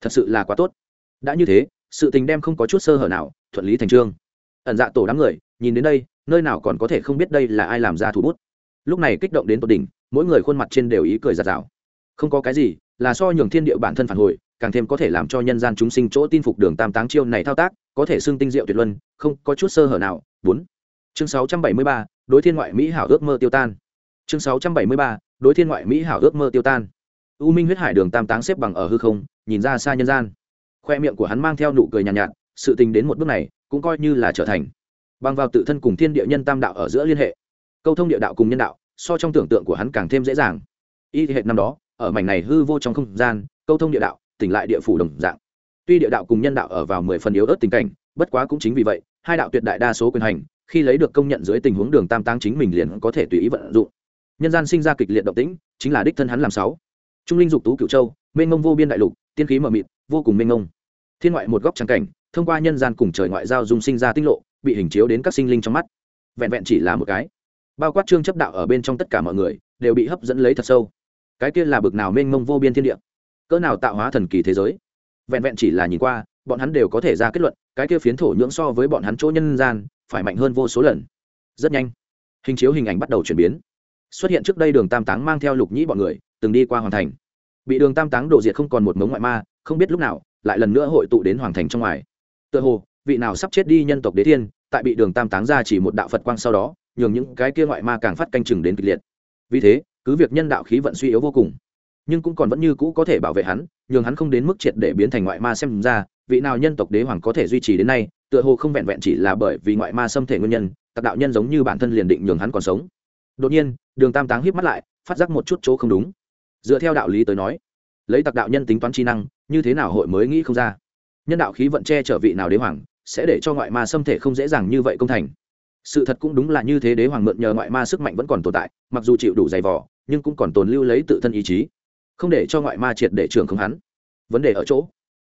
Thật sự là quá tốt. Đã như thế, sự tình đem không có chút sơ hở nào, thuận lý thành trương. Ẩn dạ tổ đám người, nhìn đến đây, nơi nào còn có thể không biết đây là ai làm ra thủ bút. Lúc này kích động đến tột đỉnh, mỗi người khuôn mặt trên đều ý cười giạt rào. Không có cái gì, là so nhường thiên địa bản thân phản hồi càng thêm có thể làm cho nhân gian chúng sinh chỗ tin phục đường tam táng chiêu này thao tác có thể xưng tinh diệu tuyệt luân không có chút sơ hở nào. Bốn. Chương sáu trăm bảy mươi ba đối thiên ngoại mỹ hảo ước mơ tiêu tan. Chương sáu trăm bảy mươi ba đối thiên ngoại mỹ hảo ước mơ tiêu tan. U minh huyết hải đường tam táng xếp bằng ở hư không nhìn ra xa nhân gian. Khoe miệng của hắn mang theo nụ cười nhàn nhạt, nhạt sự tình đến một bước này cũng coi như là trở thành. Bằng vào tự thân cùng thiên địa nhân tam đạo ở giữa liên hệ câu thông địa đạo cùng nhân đạo so trong tưởng tượng của hắn càng thêm dễ dàng. Y hệ năm đó ở mảnh này hư vô trong không gian câu thông địa đạo tỉnh lại địa phủ đồng dạng. Tuy địa đạo cùng nhân đạo ở vào mười phần yếu ớt tình cảnh, bất quá cũng chính vì vậy, hai đạo tuyệt đại đa số quyền hành, khi lấy được công nhận dưới tình huống đường tam tăng chính mình liền có thể tùy ý vận dụng. Nhân gian sinh ra kịch liệt động tĩnh, chính là đích thân hắn làm sáu. Trung linh dục tú cửu châu, mênh mông vô biên đại lục, tiên khí mờ mịt, vô cùng mênh mông. Thiên ngoại một góc trắng cảnh, thông qua nhân gian cùng trời ngoại giao dung sinh ra tinh lộ, bị hình chiếu đến các sinh linh trong mắt. Vẹn vẹn chỉ là một cái. Bao quát trương chấp đạo ở bên trong tất cả mọi người, đều bị hấp dẫn lấy thật sâu. Cái kia là bực nào mênh mông vô biên thiên địa? Cỡ nào tạo hóa thần kỳ thế giới. Vẹn vẹn chỉ là nhìn qua, bọn hắn đều có thể ra kết luận, cái kia phiến thổ nhưỡng so với bọn hắn chỗ nhân gian, phải mạnh hơn vô số lần. Rất nhanh, hình chiếu hình ảnh bắt đầu chuyển biến. Xuất hiện trước đây đường tam táng mang theo lục nhĩ bọn người, từng đi qua hoàng thành. Bị đường tam táng đổ diệt không còn một mống ngoại ma, không biết lúc nào, lại lần nữa hội tụ đến hoàng thành trong ngoài. Tựa hồ, vị nào sắp chết đi nhân tộc đế thiên, tại bị đường tam táng ra chỉ một đạo phật quang sau đó, nhường những cái kia ngoại ma càng phát canh chừng đến kịch liệt. Vì thế, cứ việc nhân đạo khí vận suy yếu vô cùng nhưng cũng còn vẫn như cũ có thể bảo vệ hắn, nhường hắn không đến mức triệt để biến thành ngoại ma xem ra, vị nào nhân tộc đế hoàng có thể duy trì đến nay, tựa hồ không vẹn vẹn chỉ là bởi vì ngoại ma xâm thể nguyên nhân, tặc đạo nhân giống như bản thân liền định nhường hắn còn sống. Đột nhiên, đường tam táng híp mắt lại, phát giác một chút chỗ không đúng. Dựa theo đạo lý tới nói, lấy tặc đạo nhân tính toán chi năng, như thế nào hội mới nghĩ không ra? Nhân đạo khí vận che chở vị nào đế hoàng, sẽ để cho ngoại ma xâm thể không dễ dàng như vậy công thành. Sự thật cũng đúng là như thế đế hoàng mượn nhờ ngoại ma sức mạnh vẫn còn tồn tại, mặc dù chịu đủ dày vỏ nhưng cũng còn tồn lưu lấy tự thân ý chí không để cho ngoại ma triệt để trưởng không hắn. Vấn đề ở chỗ,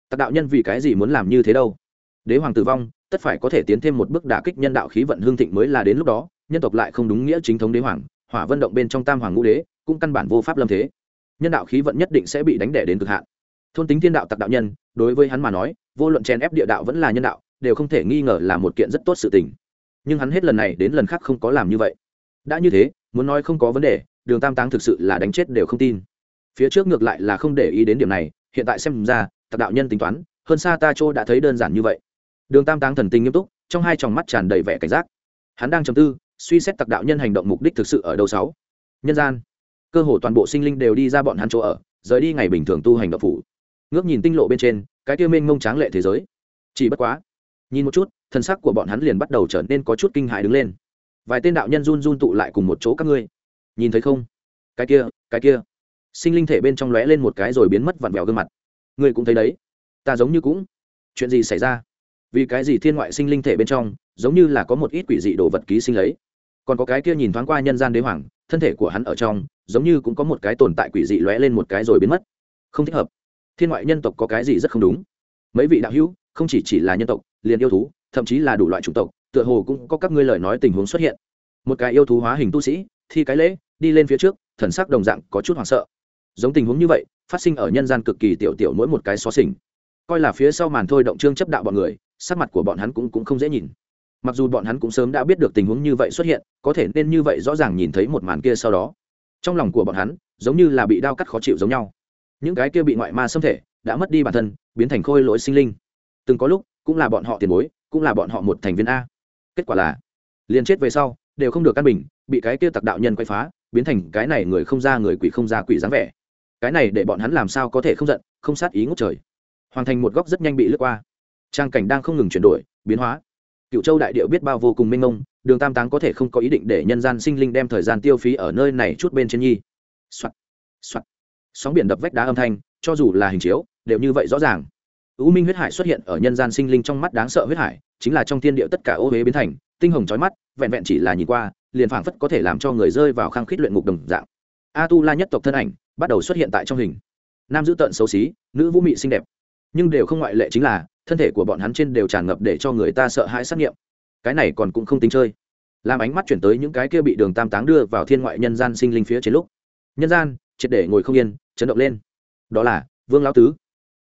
tặc đạo nhân vì cái gì muốn làm như thế đâu? Đế hoàng tử vong, tất phải có thể tiến thêm một bước đả kích nhân đạo khí vận hương thịnh mới là đến lúc đó, nhân tộc lại không đúng nghĩa chính thống đế hoàng, hỏa vân động bên trong tam hoàng ngũ đế, cũng căn bản vô pháp lâm thế. Nhân đạo khí vận nhất định sẽ bị đánh đẻ đến cực hạn. Thôn tính thiên đạo tặc đạo nhân, đối với hắn mà nói, vô luận chèn ép địa đạo vẫn là nhân đạo, đều không thể nghi ngờ là một kiện rất tốt sự tình. Nhưng hắn hết lần này đến lần khác không có làm như vậy. Đã như thế, muốn nói không có vấn đề, đường tam táng thực sự là đánh chết đều không tin phía trước ngược lại là không để ý đến điểm này, hiện tại xem ra, tặc đạo nhân tính toán, hơn xa ta chỗ đã thấy đơn giản như vậy. Đường tam táng thần tinh nghiêm túc, trong hai tròng mắt tràn đầy vẻ cảnh giác. Hắn đang chầm tư, suy xét tặc đạo nhân hành động mục đích thực sự ở đâu sáu. Nhân gian. Cơ hồ toàn bộ sinh linh đều đi ra bọn hắn chỗ ở, rời đi ngày bình thường tu hành động phủ. Ngước nhìn tinh lộ bên trên, cái tiêu minh ngông tráng lệ thế giới. Chỉ bất quá, nhìn một chút, thân sắc của bọn hắn liền bắt đầu trở nên có chút kinh hại đứng lên. Vài tên đạo nhân run run tụ lại cùng một chỗ các ngươi. Nhìn thấy không? Cái kia cái kia sinh linh thể bên trong lóe lên một cái rồi biến mất vặn vẹo gương mặt. Ngươi cũng thấy đấy. Ta giống như cũng. Chuyện gì xảy ra? Vì cái gì thiên ngoại sinh linh thể bên trong, giống như là có một ít quỷ dị đồ vật ký sinh lấy? Còn có cái kia nhìn thoáng qua nhân gian đế hoàng, thân thể của hắn ở trong, giống như cũng có một cái tồn tại quỷ dị lóe lên một cái rồi biến mất. Không thích hợp. Thiên ngoại nhân tộc có cái gì rất không đúng? Mấy vị đạo hữu, không chỉ chỉ là nhân tộc, liền yêu thú, thậm chí là đủ loại chủng tộc, tựa hồ cũng có các ngươi lời nói tình huống xuất hiện. Một cái yêu thú hóa hình tu sĩ, thi cái lễ, đi lên phía trước, thần sắc đồng dạng có chút hoảng sợ giống tình huống như vậy phát sinh ở nhân gian cực kỳ tiểu tiểu mỗi một cái xó xỉnh. Coi là phía sau màn thôi động trương chấp đạo bọn người sắc mặt của bọn hắn cũng, cũng không dễ nhìn. Mặc dù bọn hắn cũng sớm đã biết được tình huống như vậy xuất hiện có thể nên như vậy rõ ràng nhìn thấy một màn kia sau đó. Trong lòng của bọn hắn giống như là bị đao cắt khó chịu giống nhau. Những cái kia bị ngoại ma xâm thể đã mất đi bản thân biến thành khôi lỗi sinh linh. Từng có lúc cũng là bọn họ tiền bối cũng là bọn họ một thành viên a. Kết quả là liền chết về sau đều không được căn bình bị cái kia tặc đạo nhân quay phá biến thành cái này người không ra người quỷ không ra quỷ dáng vẻ cái này để bọn hắn làm sao có thể không giận, không sát ý ngốc trời. Hoàn thành một góc rất nhanh bị lướt qua. Trang cảnh đang không ngừng chuyển đổi, biến hóa. Cựu châu đại điệu biết bao vô cùng minh mông, đường tam táng có thể không có ý định để nhân gian sinh linh đem thời gian tiêu phí ở nơi này chút bên trên nhi. Soạt soạt. Sóng biển đập vách đá âm thanh, cho dù là hình chiếu, đều như vậy rõ ràng. U minh huyết hải xuất hiện ở nhân gian sinh linh trong mắt đáng sợ huyết hải, chính là trong thiên địa tất cả ô huế biến thành, tinh hồng trói mắt, vẹn vẹn chỉ là nhìn qua, liền phảng phất có thể làm cho người rơi vào khăng khít luyện ngục đồng dạng. A tu la nhất tộc thân ảnh bắt đầu xuất hiện tại trong hình. Nam dữ tợn xấu xí, nữ vũ mị xinh đẹp. Nhưng đều không ngoại lệ chính là, thân thể của bọn hắn trên đều tràn ngập để cho người ta sợ hãi xác nghiệm. Cái này còn cũng không tính chơi. Làm ánh mắt chuyển tới những cái kia bị đường tam táng đưa vào thiên ngoại nhân gian sinh linh phía trên lúc. Nhân gian, triệt để ngồi không yên, chấn động lên. Đó là, vương lão tứ.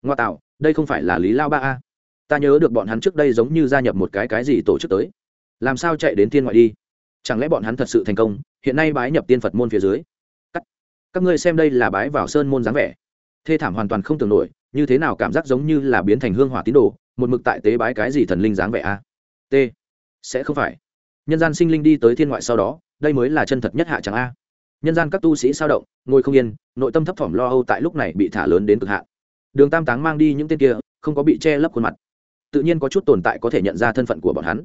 Ngoa tạo, đây không phải là lý lao ba a. Ta nhớ được bọn hắn trước đây giống như gia nhập một cái cái gì tổ chức tới. Làm sao chạy đến thiên ngoại đi? Chẳng lẽ bọn hắn thật sự thành công? Hiện nay bái nhập tiên phật môn phía dưới các, ngươi xem đây là bái vào sơn môn dáng vẻ. Thê thảm hoàn toàn không tưởng nổi như thế nào cảm giác giống như là biến thành hương hỏa tín đồ một mực tại tế bái cái gì thần linh dáng vẻ a? T. Sẽ không phải. Nhân gian sinh linh đi tới thiên ngoại sau đó đây mới là chân thật nhất hạ chẳng a? Nhân gian các tu sĩ sao động ngồi không yên nội tâm thấp thỏm lo âu tại lúc này bị thả lớn đến cực hạn. Đường tam táng mang đi những tên kia không có bị che lấp khuôn mặt. Tự nhiên có chút tồn tại có thể nhận ra thân phận của bọn hắn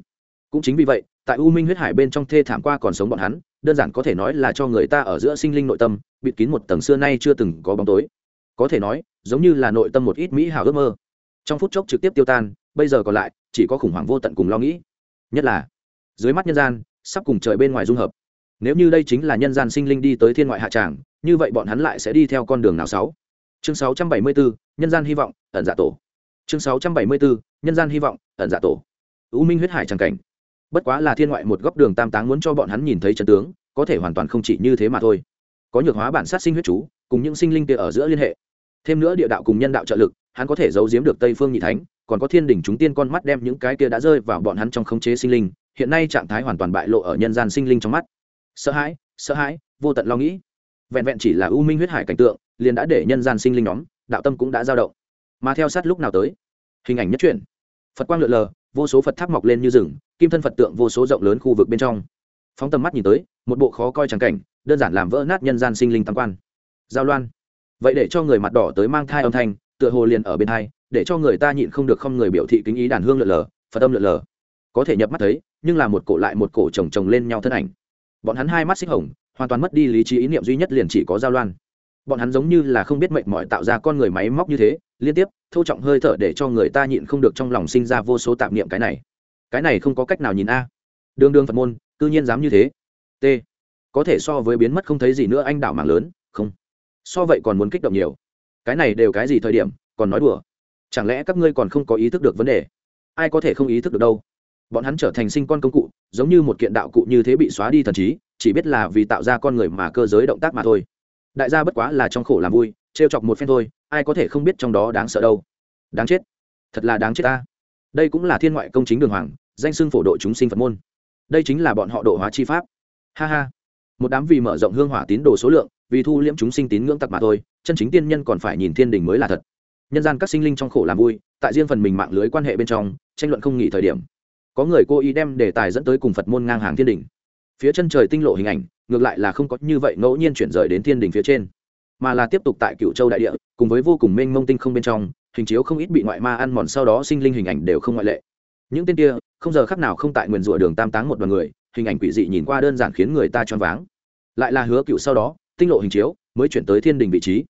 cũng chính vì vậy tại u minh huyết hải bên trong thê thảm qua còn sống bọn hắn đơn giản có thể nói là cho người ta ở giữa sinh linh nội tâm bịt kín một tầng xưa nay chưa từng có bóng tối. Có thể nói giống như là nội tâm một ít mỹ hào ước mơ. Trong phút chốc trực tiếp tiêu tan bây giờ còn lại chỉ có khủng hoảng vô tận cùng lo nghĩ. Nhất là dưới mắt nhân gian sắp cùng trời bên ngoài dung hợp. Nếu như đây chính là nhân gian sinh linh đi tới thiên ngoại hạ tràng như vậy bọn hắn lại sẽ đi theo con đường nào sáu? Chương 674, nhân gian hy vọng ẩn giả tổ. Chương 674, nhân gian hy vọng ẩn giả tổ. U minh huyết hải tràng cảnh bất quá là thiên ngoại một góc đường tam táng muốn cho bọn hắn nhìn thấy chân tướng, có thể hoàn toàn không chỉ như thế mà thôi. Có nhược hóa bản sát sinh huyết chú, cùng những sinh linh kia ở giữa liên hệ. Thêm nữa địa đạo cùng nhân đạo trợ lực, hắn có thể giấu giếm được tây phương nhị thánh, còn có thiên đỉnh chúng tiên con mắt đem những cái kia đã rơi vào bọn hắn trong khống chế sinh linh, hiện nay trạng thái hoàn toàn bại lộ ở nhân gian sinh linh trong mắt. Sợ hãi sợ hãi, vô tận lo nghĩ. Vẹn vẹn chỉ là u minh huyết hải cảnh tượng, liền đã để nhân gian sinh linh nhóm, đạo tâm cũng đã dao động. Mà theo sát lúc nào tới? Hình ảnh nhất truyền phật quang lượn lờ vô số phật tháp mọc lên như rừng, kim thân phật tượng vô số rộng lớn khu vực bên trong. Phóng tầm mắt nhìn tới, một bộ khó coi trắng cảnh, đơn giản làm vỡ nát nhân gian sinh linh tam quan. Giao loan. Vậy để cho người mặt đỏ tới mang thai âm thanh, tựa hồ liền ở bên thai để cho người ta nhịn không được không người biểu thị kính ý đàn hương lượn lờ, phật âm lượn lờ. Có thể nhập mắt thấy, nhưng là một cổ lại một cổ chồng chồng lên nhau thân ảnh. Bọn hắn hai mắt xích hồng, hoàn toàn mất đi lý trí ý niệm duy nhất liền chỉ có giao loan bọn hắn giống như là không biết mệnh mọi tạo ra con người máy móc như thế, liên tiếp thâu trọng hơi thở để cho người ta nhịn không được trong lòng sinh ra vô số tạp niệm cái này. Cái này không có cách nào nhìn a. Đương đương phật môn tự nhiên dám như thế. T. Có thể so với biến mất không thấy gì nữa anh đảo mạng lớn, không. So vậy còn muốn kích động nhiều. Cái này đều cái gì thời điểm, còn nói đùa. Chẳng lẽ các ngươi còn không có ý thức được vấn đề? Ai có thể không ý thức được đâu. Bọn hắn trở thành sinh con công cụ, giống như một kiện đạo cụ như thế bị xóa đi thần trí, chỉ biết là vì tạo ra con người mà cơ giới động tác mà thôi đại gia bất quá là trong khổ làm vui, trêu chọc một phen thôi, ai có thể không biết trong đó đáng sợ đâu. Đáng chết. Thật là đáng chết ta. Đây cũng là thiên ngoại công chính đường hoàng, danh xưng phổ độ chúng sinh phật môn. Đây chính là bọn họ độ hóa chi pháp. Ha ha. Một đám vì mở rộng hương hỏa tín đồ số lượng, vì thu liễm chúng sinh tín ngưỡng tặc mà thôi, chân chính tiên nhân còn phải nhìn thiên đình mới là thật. Nhân gian các sinh linh trong khổ làm vui, tại riêng phần mình mạng lưới quan hệ bên trong, tranh luận không nghỉ thời điểm. Có người cố ý đem đề tài dẫn tới cùng phật môn ngang hàng thiên đình phía chân trời tinh lộ hình ảnh, ngược lại là không có như vậy ngẫu nhiên chuyển rời đến thiên đình phía trên, mà là tiếp tục tại cựu châu đại địa, cùng với vô cùng mênh mông tinh không bên trong, hình chiếu không ít bị ngoại ma ăn mòn sau đó sinh linh hình ảnh đều không ngoại lệ. Những tên kia, không giờ khác nào không tại nguyền rủa đường tam táng một đoàn người, hình ảnh quỷ dị nhìn qua đơn giản khiến người ta choáng váng. Lại là hứa cựu sau đó, tinh lộ hình chiếu mới chuyển tới thiên đình vị trí.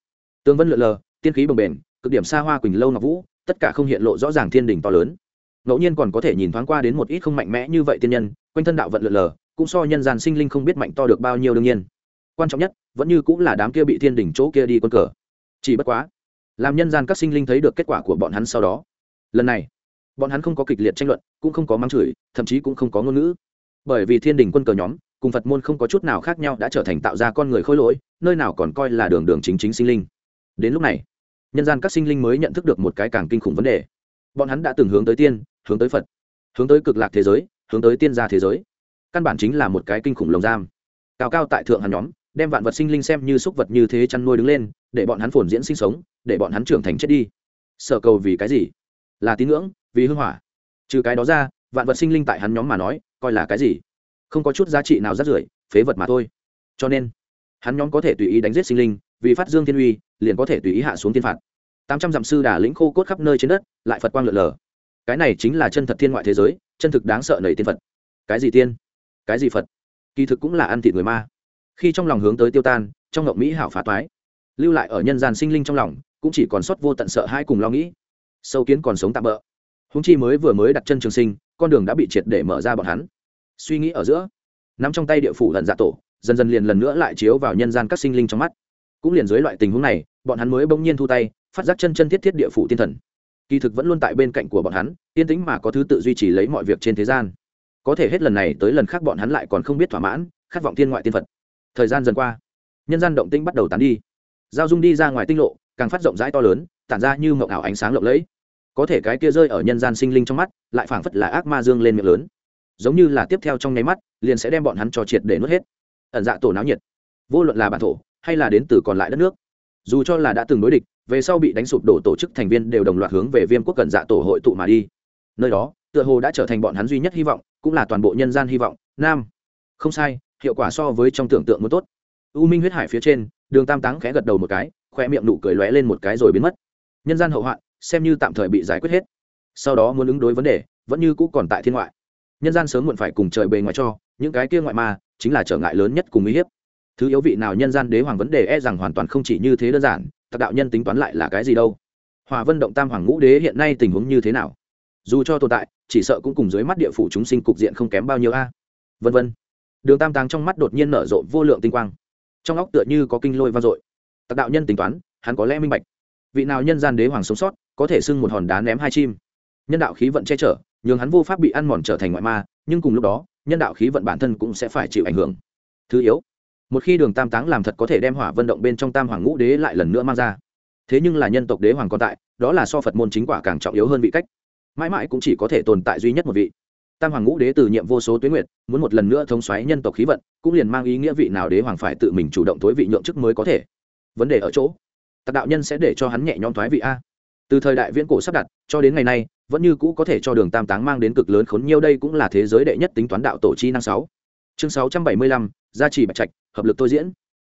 Tương vân lượn lờ, tiên khí bồng bềnh, cực điểm xa hoa quỳnh lâu ngọc vũ, tất cả không hiện lộ rõ ràng thiên đình to lớn. Ngẫu nhiên còn có thể nhìn thoáng qua đến một ít không mạnh mẽ như vậy tiên nhân, quanh thân đạo vận lượn lờ cũng so nhân gian sinh linh không biết mạnh to được bao nhiêu đương nhiên. Quan trọng nhất, vẫn như cũng là đám kia bị thiên đỉnh chỗ kia đi quân cờ. Chỉ bất quá, làm nhân gian các sinh linh thấy được kết quả của bọn hắn sau đó, lần này, bọn hắn không có kịch liệt tranh luận, cũng không có mắng chửi, thậm chí cũng không có ngôn ngữ. Bởi vì thiên đình quân cờ nhóm, cùng phật môn không có chút nào khác nhau đã trở thành tạo ra con người khôi lỗi, nơi nào còn coi là đường đường chính chính sinh linh. Đến lúc này, nhân gian các sinh linh mới nhận thức được một cái càng kinh khủng vấn đề. Bọn hắn đã từng hướng tới tiên, hướng tới phật, hướng tới cực lạc thế giới, hướng tới tiên gia thế giới căn bản chính là một cái kinh khủng lồng giam. Cao cao tại thượng hàn nhóm, đem vạn vật sinh linh xem như súc vật như thế chăn nuôi đứng lên, để bọn hắn phồn diễn sinh sống, để bọn hắn trưởng thành chết đi. Sợ cầu vì cái gì? Là tín ngưỡng, vì hưng hỏa. Trừ cái đó ra, vạn vật sinh linh tại hắn nhóm mà nói, coi là cái gì? Không có chút giá trị nào rắt rưởi, phế vật mà thôi. Cho nên, hắn nhóm có thể tùy ý đánh giết sinh linh, vì phát dương thiên uy, liền có thể tùy ý hạ xuống thiên phạt. Tám trăm dặm sư đà lĩnh khô cốt khắp nơi trên đất, lại phật quang lượn lờ. Cái này chính là chân thật thiên ngoại thế giới, chân thực đáng sợ nầy tiên phật. Cái gì tiên? Cái gì phật kỳ thực cũng là ăn thịt người ma khi trong lòng hướng tới tiêu tan trong ngộng mỹ hảo phá toái lưu lại ở nhân gian sinh linh trong lòng cũng chỉ còn sót vô tận sợ hai cùng lo nghĩ sâu kiến còn sống tạm bỡ húng chi mới vừa mới đặt chân trường sinh con đường đã bị triệt để mở ra bọn hắn suy nghĩ ở giữa nắm trong tay địa phủ lần dạ tổ dần dần liền lần nữa lại chiếu vào nhân gian các sinh linh trong mắt cũng liền dưới loại tình huống này bọn hắn mới bỗng nhiên thu tay phát giác chân chân thiết thiết địa phủ tiên thần kỳ thực vẫn luôn tại bên cạnh của bọn hắn yên tĩnh mà có thứ tự duy trì lấy mọi việc trên thế gian có thể hết lần này tới lần khác bọn hắn lại còn không biết thỏa mãn, khát vọng thiên ngoại tiên phật. Thời gian dần qua, nhân gian động tinh bắt đầu tán đi. Giao dung đi ra ngoài tinh lộ, càng phát rộng rãi to lớn, tản ra như mộng ảo ánh sáng lộng lẫy. Có thể cái kia rơi ở nhân gian sinh linh trong mắt, lại phảng phất là ác ma dương lên miệng lớn. Giống như là tiếp theo trong nháy mắt, liền sẽ đem bọn hắn cho triệt để nuốt hết. Ẩn dạ tổ náo nhiệt. Vô luận là bản thổ, hay là đến từ còn lại đất nước, dù cho là đã từng đối địch, về sau bị đánh sụp đổ tổ chức thành viên đều đồng loạt hướng về viêm quốc cẩn dạ tổ hội tụ mà đi nơi đó, tựa hồ đã trở thành bọn hắn duy nhất hy vọng, cũng là toàn bộ nhân gian hy vọng. Nam. Không sai, hiệu quả so với trong tưởng tượng muốn tốt. U minh huyết hải phía trên, đường tam táng khẽ gật đầu một cái khoe miệng nụ cười lóe lên một cái rồi biến mất. Nhân gian hậu hoạn, xem như tạm thời bị giải quyết hết. Sau đó muốn ứng đối vấn đề, vẫn như cũ còn tại thiên ngoại. Nhân gian sớm muộn phải cùng trời bề ngoài cho, những cái kia ngoại ma, chính là trở ngại lớn nhất cùng uy hiếp. Thứ yếu vị nào nhân gian đế hoàng vấn đề e rằng hoàn toàn không chỉ như thế đơn giản tạc đạo nhân tính toán lại là cái gì đâu. Hòa vân động tam hoàng ngũ đế hiện nay tình huống như thế nào? Dù cho tồn tại, chỉ sợ cũng cùng dưới mắt địa phủ chúng sinh cục diện không kém bao nhiêu a. Vân vân. Đường tam táng trong mắt đột nhiên nở rộ vô lượng tinh quang. Trong óc tựa như có kinh lôi vang dội. Tạc đạo nhân tính toán, hắn có lẽ minh bạch. Vị nào nhân gian đế hoàng sống sót, có thể xưng một hòn đá ném hai chim. Nhân đạo khí vận che chở, nhường hắn vô pháp bị ăn mòn trở thành ngoại ma, nhưng cùng lúc đó, nhân đạo khí vận bản thân cũng sẽ phải chịu ảnh hưởng. Thứ yếu, một khi đường tam táng làm thật có thể đem hỏa vận động bên trong tam hoàng ngũ đế lại lần nữa mang ra. Thế nhưng là nhân tộc đế hoàng còn tại, đó là so phật môn chính quả càng trọng yếu hơn vị cách mãi mãi cũng chỉ có thể tồn tại duy nhất một vị. Tam hoàng ngũ đế từ nhiệm vô số tuyến nguyệt, muốn một lần nữa thống xoáy nhân tộc khí vận, cũng liền mang ý nghĩa vị nào đế hoàng phải tự mình chủ động thối vị nhượng chức mới có thể. Vấn đề ở chỗ, tạc đạo nhân sẽ để cho hắn nhẹ nhõm thoái vị a. Từ thời đại viễn cổ sắp đặt, cho đến ngày nay, vẫn như cũ có thể cho đường tam táng mang đến cực lớn khốn nhiêu đây cũng là thế giới đệ nhất tính toán đạo tổ chi năng sáu. Chương sáu trăm bảy mươi lăm, gia trì bạch trạch, hợp lực thôi diễn.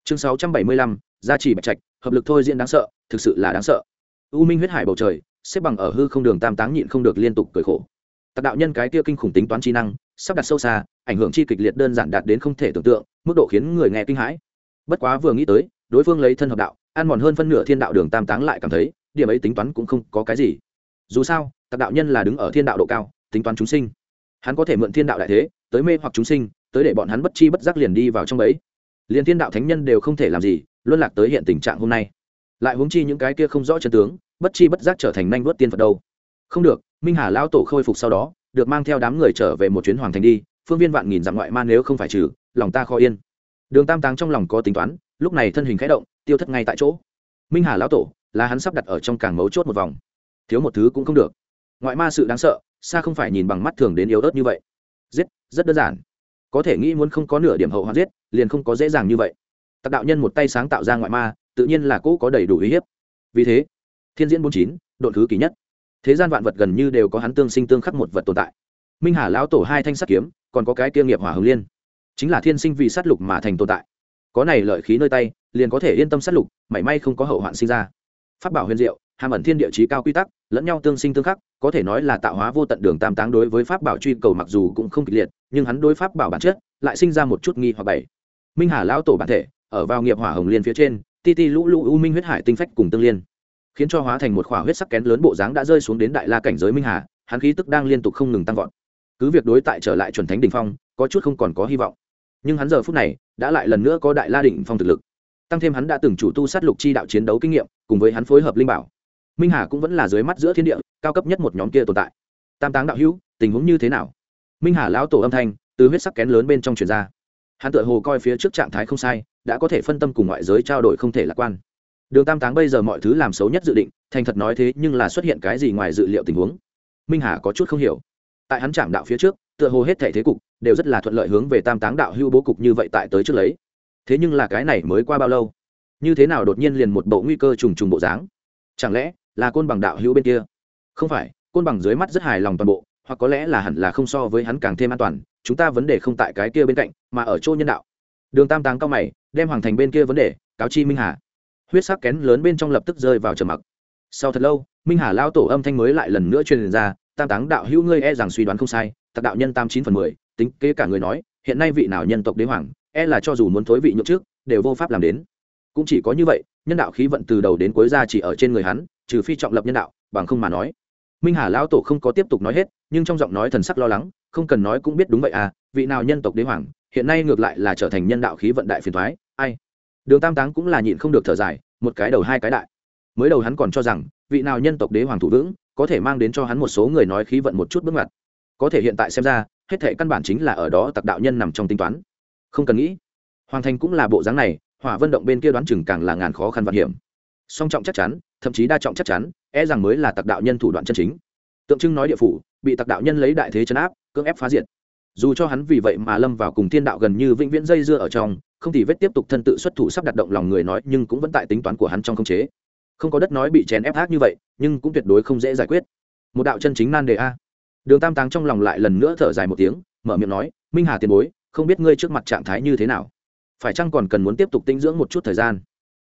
Chương sáu trăm bảy mươi lăm, gia trì bạch trạch, hợp lực thôi diễn đáng sợ, thực sự là đáng sợ. U minh huyết hải bầu trời xếp bằng ở hư không đường tam táng nhịn không được liên tục cười khổ. Tạc đạo nhân cái kia kinh khủng tính toán trí năng, sắp đặt sâu xa, ảnh hưởng chi kịch liệt đơn giản đạt đến không thể tưởng tượng, mức độ khiến người nghe kinh hãi. Bất quá vừa nghĩ tới, đối phương lấy thân hợp đạo, ăn mòn hơn phân nửa thiên đạo đường tam táng lại cảm thấy, điểm ấy tính toán cũng không có cái gì. Dù sao, tạc đạo nhân là đứng ở thiên đạo độ cao, tính toán chúng sinh. Hắn có thể mượn thiên đạo đại thế, tới mê hoặc chúng sinh, tới để bọn hắn bất chi bất giác liền đi vào trong ấy liền thiên đạo thánh nhân đều không thể làm gì, luân lạc tới hiện tình trạng hôm nay. Lại huống chi những cái kia không rõ chân tướng bất chi bất giác trở thành nhanh vớt tiên phật đâu. Không được, minh hà lão tổ khôi phục sau đó, được mang theo đám người trở về một chuyến hoàng thành đi, phương viên vạn nghìn dặm ngoại ma nếu không phải trừ, lòng ta khó yên. Đường tam táng trong lòng có tính toán, lúc này thân hình khẽ động, tiêu thất ngay tại chỗ. Minh hà lão tổ, là hắn sắp đặt ở trong càng mấu chốt một vòng. Thiếu một thứ cũng không được. Ngoại ma sự đáng sợ, xa không phải nhìn bằng mắt thường đến yếu ớt như vậy. Giết, rất đơn giản. Có thể nghĩ muốn không có nửa điểm hậu hoạn giết, liền không có dễ dàng như vậy. Tạc đạo nhân một tay sáng tạo ra ngoại ma, tự nhiên là cũ có đầy đủ uy hiếp. Vì thế thiên diễn bốn chín, độn thứ kỳ nhất. Thế gian vạn vật gần như đều có hắn tương sinh tương khắc một vật tồn tại. Minh hà lão tổ hai thanh sắt kiếm, còn có cái kia nghiệp hỏa hồng liên. Chính là thiên sinh vì sát lục mà thành tồn tại. Có này lợi khí nơi tay, liền có thể yên tâm sát lục, mảy may không có hậu hoạn sinh ra. Phát bảo huyền diệu, hàm ẩn thiên địa chí cao quy tắc, lẫn nhau tương sinh tương khắc, có thể nói là tạo hóa vô tận đường tam táng đối với pháp bảo truy cầu mặc dù cũng không kịch liệt, nhưng hắn đối pháp bảo bản chất, lại sinh ra một chút nghi hoặc bảy. Minh hà lão tổ bản thể, ở vào nghiệp hỏa hồng liên phía trên, ti ti lũ lũ u minh huyết hải tinh phách cùng tương liên khiến cho hóa thành một khỏa huyết sắc kén lớn bộ dáng đã rơi xuống đến đại la cảnh giới minh hà, hắn khí tức đang liên tục không ngừng tăng vọt. Cứ việc đối tại trở lại chuẩn thánh đỉnh phong, có chút không còn có hy vọng. Nhưng hắn giờ phút này, đã lại lần nữa có đại la định phong thực lực. Tăng thêm hắn đã từng chủ tu sát lục chi đạo chiến đấu kinh nghiệm, cùng với hắn phối hợp linh bảo. Minh hà cũng vẫn là dưới mắt giữa thiên địa, cao cấp nhất một nhóm kia tồn tại. Tam táng đạo hữu, tình huống như thế nào? Minh hà lão tổ âm thanh từ huyết sắc kén lớn bên trong truyền ra. Hắn tự hồ coi phía trước trạng thái không sai, đã có thể phân tâm cùng ngoại giới trao đổi không thể lạc quan đường tam táng bây giờ mọi thứ làm xấu nhất dự định, thành thật nói thế nhưng là xuất hiện cái gì ngoài dự liệu tình huống? Minh hà có chút không hiểu. Tại hắn chạm đạo phía trước, tựa hồ hết thể thế cục đều rất là thuận lợi hướng về tam táng đạo hưu bố cục như vậy tại tới trước lấy. Thế nhưng là cái này mới qua bao lâu? Như thế nào đột nhiên liền một bộ nguy cơ trùng trùng bộ dáng? Chẳng lẽ là côn bằng đạo hữu bên kia? Không phải, côn bằng dưới mắt rất hài lòng toàn bộ, hoặc có lẽ là hẳn là không so với hắn càng thêm an toàn, chúng ta vấn đề không tại cái kia bên cạnh, mà ở chỗ nhân đạo. Đường tam táng cao mày, đem hoàng thành bên kia vấn đề cáo chi minh hà huyết sắc kén lớn bên trong lập tức rơi vào trầm mặc. Sau thật lâu, minh hà lao tổ âm thanh mới lại lần nữa truyền ra, tam táng đạo hữu ngươi e rằng suy đoán không sai tặc đạo nhân tam chín phần mười, tính kế cả người nói, hiện nay vị nào nhân tộc đế hoàng e là cho dù muốn thối vị nhượng trước, đều vô pháp làm đến. Cũng chỉ có như vậy, nhân đạo khí vận từ đầu đến cuối ra chỉ ở trên người hắn, trừ phi trọng lập nhân đạo, bằng không mà nói. Minh hà lão tổ không có tiếp tục nói hết, nhưng trong giọng nói thần sắc lo lắng, không cần nói cũng biết đúng vậy à vị nào nhân tộc đế hoàng, hiện nay ngược lại là trở thành nhân đạo khí vận đại phiền thoái ai? Đường tam táng cũng là nhịn không được thở dài, một cái đầu hai cái đại. Mới đầu hắn còn cho rằng, vị nào nhân tộc đế hoàng thủ vững, có thể mang đến cho hắn một số người nói khí vận một chút bước ngoặt. Có thể hiện tại xem ra, hết thể căn bản chính là ở đó tặc đạo nhân nằm trong tính toán. Không cần nghĩ. Hoàng thành cũng là bộ dáng này, hỏa vân động bên kia đoán chừng càng là ngàn khó khăn vạn hiểm. Song trọng chắc chắn, thậm chí đa trọng chắc chắn e rằng mới là tặc đạo nhân thủ đoạn chân chính. Tượng trưng nói địa phủ, bị tặc đạo nhân lấy đại thế chấn áp, cưỡng ép phá diệt. Dù cho hắn vì vậy mà lâm vào cùng thiên đạo gần như vĩnh viễn dây dưa ở trong không thì vết tiếp tục thân tự xuất thủ sắp đặt động lòng người nói, nhưng cũng vẫn tại tính toán của hắn trong không chế. Không có đất nói bị chèn ép ác như vậy, nhưng cũng tuyệt đối không dễ giải quyết. Một đạo chân chính nan đề a. Đường tam táng trong lòng lại lần nữa thở dài một tiếng, mở miệng nói, minh hà tiền bối, không biết ngươi trước mặt trạng thái như thế nào? Phải chăng còn cần muốn tiếp tục tinh dưỡng một chút thời gian?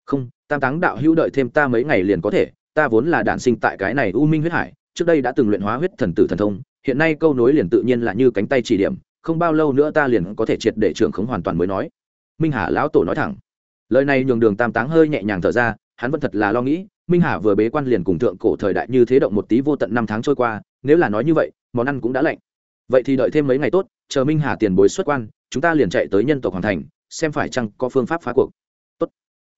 Không, tam táng đạo hữu đợi thêm ta mấy ngày liền có thể, ta vốn là đản sinh tại cái này u minh huyết hải, trước đây đã từng luyện hóa huyết thần tử thần thông, hiện nay câu nối liền tự nhiên là như cánh tay chỉ điểm, không bao lâu nữa ta liền có thể triệt để trưởng khống hoàn toàn mới nói minh hà lão tổ nói thẳng. Lời này nhường đường tam táng hơi nhẹ nhàng thở ra, hắn vẫn thật là lo nghĩ, minh hà vừa bế quan liền cùng thượng cổ thời đại như thế động một tí vô tận năm tháng trôi qua, nếu là nói như vậy, món ăn cũng đã lạnh. Vậy thì đợi thêm mấy ngày tốt, chờ minh hà tiền bối xuất quan, chúng ta liền chạy tới nhân tộc hoàn thành, xem phải chăng có phương pháp phá cuộc. Tốt.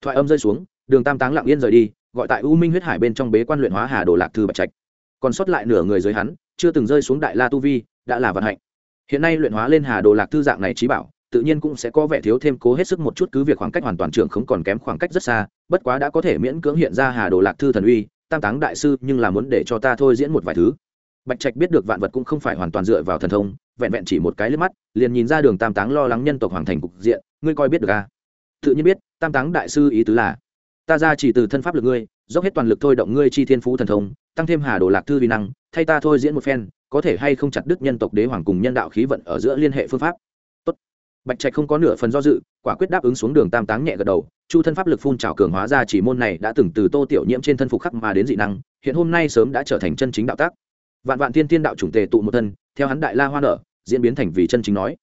Thoại âm rơi xuống, đường tam táng lặng yên rời đi, gọi tại u minh huyết hải bên trong bế quan luyện hóa hà đồ lạc thư bạch trạch. Còn sót lại nửa người dưới hắn, chưa từng rơi xuống đại la tu vi, đã là vận hạnh. Hiện nay luyện hóa lên hà đồ lạc thư dạng này trí bảo tự nhiên cũng sẽ có vẻ thiếu thêm cố hết sức một chút cứ việc khoảng cách hoàn toàn trưởng không còn kém khoảng cách rất xa, bất quá đã có thể miễn cưỡng hiện ra hà đồ lạc thư thần uy, tam táng đại sư, nhưng là muốn để cho ta thôi diễn một vài thứ bạch trạch biết được vạn vật cũng không phải hoàn toàn dựa vào thần thông, vẹn vẹn chỉ một cái liếc mắt, liền nhìn ra đường tam táng lo lắng nhân tộc hoàng thành cục diện, ngươi coi biết được à? tự nhiên biết, tam táng đại sư ý tứ là, ta ra chỉ từ thân pháp lực ngươi, dốc hết toàn lực thôi động ngươi chi thiên phú thần thông, tăng thêm hà đồ lạc thư vi năng, thay ta thôi diễn một phen, có thể hay không chặt đứt nhân tộc đế hoàng cùng nhân đạo khí vận ở giữa liên hệ phương pháp bạch trạch không có nửa phần do dự, quả quyết đáp ứng xuống đường tam táng nhẹ gật đầu, chu thân pháp lực phun trào cường hóa ra chỉ môn này đã từng từ tô tiểu nhiễm trên thân phục khắc mà đến dị năng, hiện hôm nay sớm đã trở thành chân chính đạo tác. Vạn vạn thiên thiên đạo chủng tề tụ một thân, theo hắn đại la hoa nở, diễn biến thành vì chân chính nói.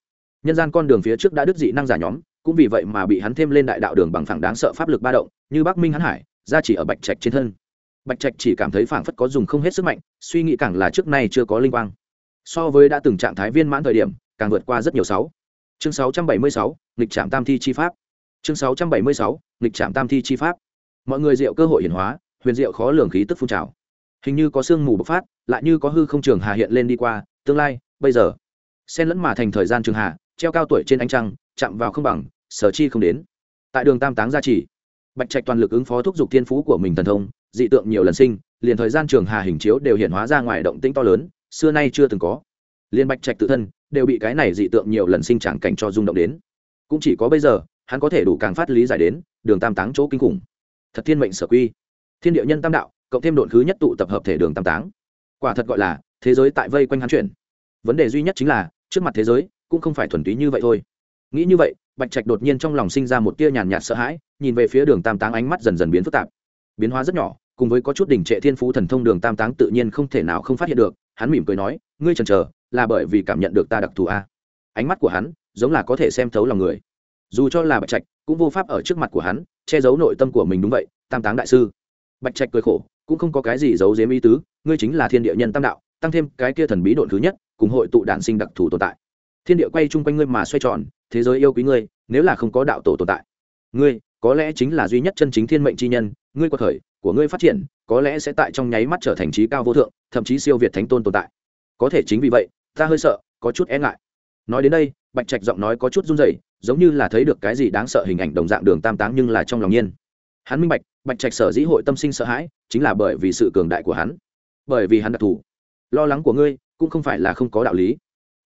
Nhân gian con đường phía trước đã đứt dị năng giả nhóm, cũng vì vậy mà bị hắn thêm lên đại đạo đường bằng phẳng đáng sợ pháp lực ba động, như bắc minh hắn hải, ra chỉ ở bạch trạch trên thân. Bạch trạch chỉ cảm thấy phảng phất có dùng không hết sức mạnh, suy nghĩ càng là trước nay chưa có linh quang. So với đã từng trạng thái viên mãn thời điểm, càng vượt qua rất nhiều sáu chương 676, nghịch trạm tam thi chi pháp. Chương 676, nghịch trạm tam thi chi pháp. Mọi người diệu cơ hội hiển hóa huyền diệu khó lường khí tức phun trào. Hình như có sương mù bộc phát lại như có hư không trường hà hiện lên đi qua tương lai bây giờ. Xen lẫn mà thành thời gian trường hà treo cao tuổi trên ánh trăng chạm vào không bằng sở chi không đến. Tại đường tam táng gia trì bạch trạch toàn lực ứng phó thúc giục thiên phú của mình thần thông dị tượng nhiều lần sinh liền thời gian trường hà hình chiếu đều hiện hóa ra ngoài động tĩnh to lớn xưa nay chưa từng có liên bạch trạch tự thân đều bị cái này dị tượng nhiều lần sinh tràng cảnh cho rung động đến. Cũng chỉ có bây giờ, hắn có thể đủ càng phát lý giải đến, đường tam táng chỗ kinh khủng. Thật thiên mệnh sở quy. Thiên địa nhân tam đạo, cộng thêm độn khứ nhất tụ tập hợp thể đường tam táng. Quả thật gọi là thế giới tại vây quanh hắn chuyển. Vấn đề duy nhất chính là, trước mặt thế giới cũng không phải thuần túy như vậy thôi. Nghĩ như vậy, bạch trạch đột nhiên trong lòng sinh ra một tia nhàn nhạt sợ hãi, nhìn về phía đường tam táng ánh mắt dần dần biến phức tạp. Biến hóa rất nhỏ, cùng với có chút đỉnh trệ thiên phú thần thông đường tam táng tự nhiên không thể nào không phát hiện được, hắn mỉm cười nói, ngươi chần chờ là bởi vì cảm nhận được ta đặc thù a. Ánh mắt của hắn giống là có thể xem thấu lòng người. Dù cho là bạch trạch, cũng vô pháp ở trước mặt của hắn, che giấu nội tâm của mình đúng vậy, tam táng đại sư. Bạch trạch cười khổ, cũng không có cái gì giấu giếm ý tứ, ngươi chính là thiên địa nhân tam đạo, tăng thêm cái kia thần bí độn thứ nhất, cùng hội tụ đản sinh đặc thù tồn tại. Thiên địa quay chung quanh ngươi mà xoay tròn, thế giới yêu quý ngươi, nếu là không có đạo tổ tồn tại. Ngươi, có lẽ chính là duy nhất chân chính thiên mệnh chi nhân, ngươi qua thời của ngươi phát triển, có lẽ sẽ tại trong nháy mắt trở thành trí cao vô thượng, thậm chí siêu việt thánh tôn tồn tại. Có thể chính vì vậy ta hơi sợ, có chút e ngại. Nói đến đây, bạch trạch giọng nói có chút run rẩy, giống như là thấy được cái gì đáng sợ hình ảnh đồng dạng đường tam táng nhưng là trong lòng nhiên. Hắn minh bạch bạch trạch sở dĩ hội tâm sinh sợ hãi, chính là bởi vì sự cường đại của hắn. Bởi vì hắn đặc thù. Lo lắng của ngươi, cũng không phải là không có đạo lý.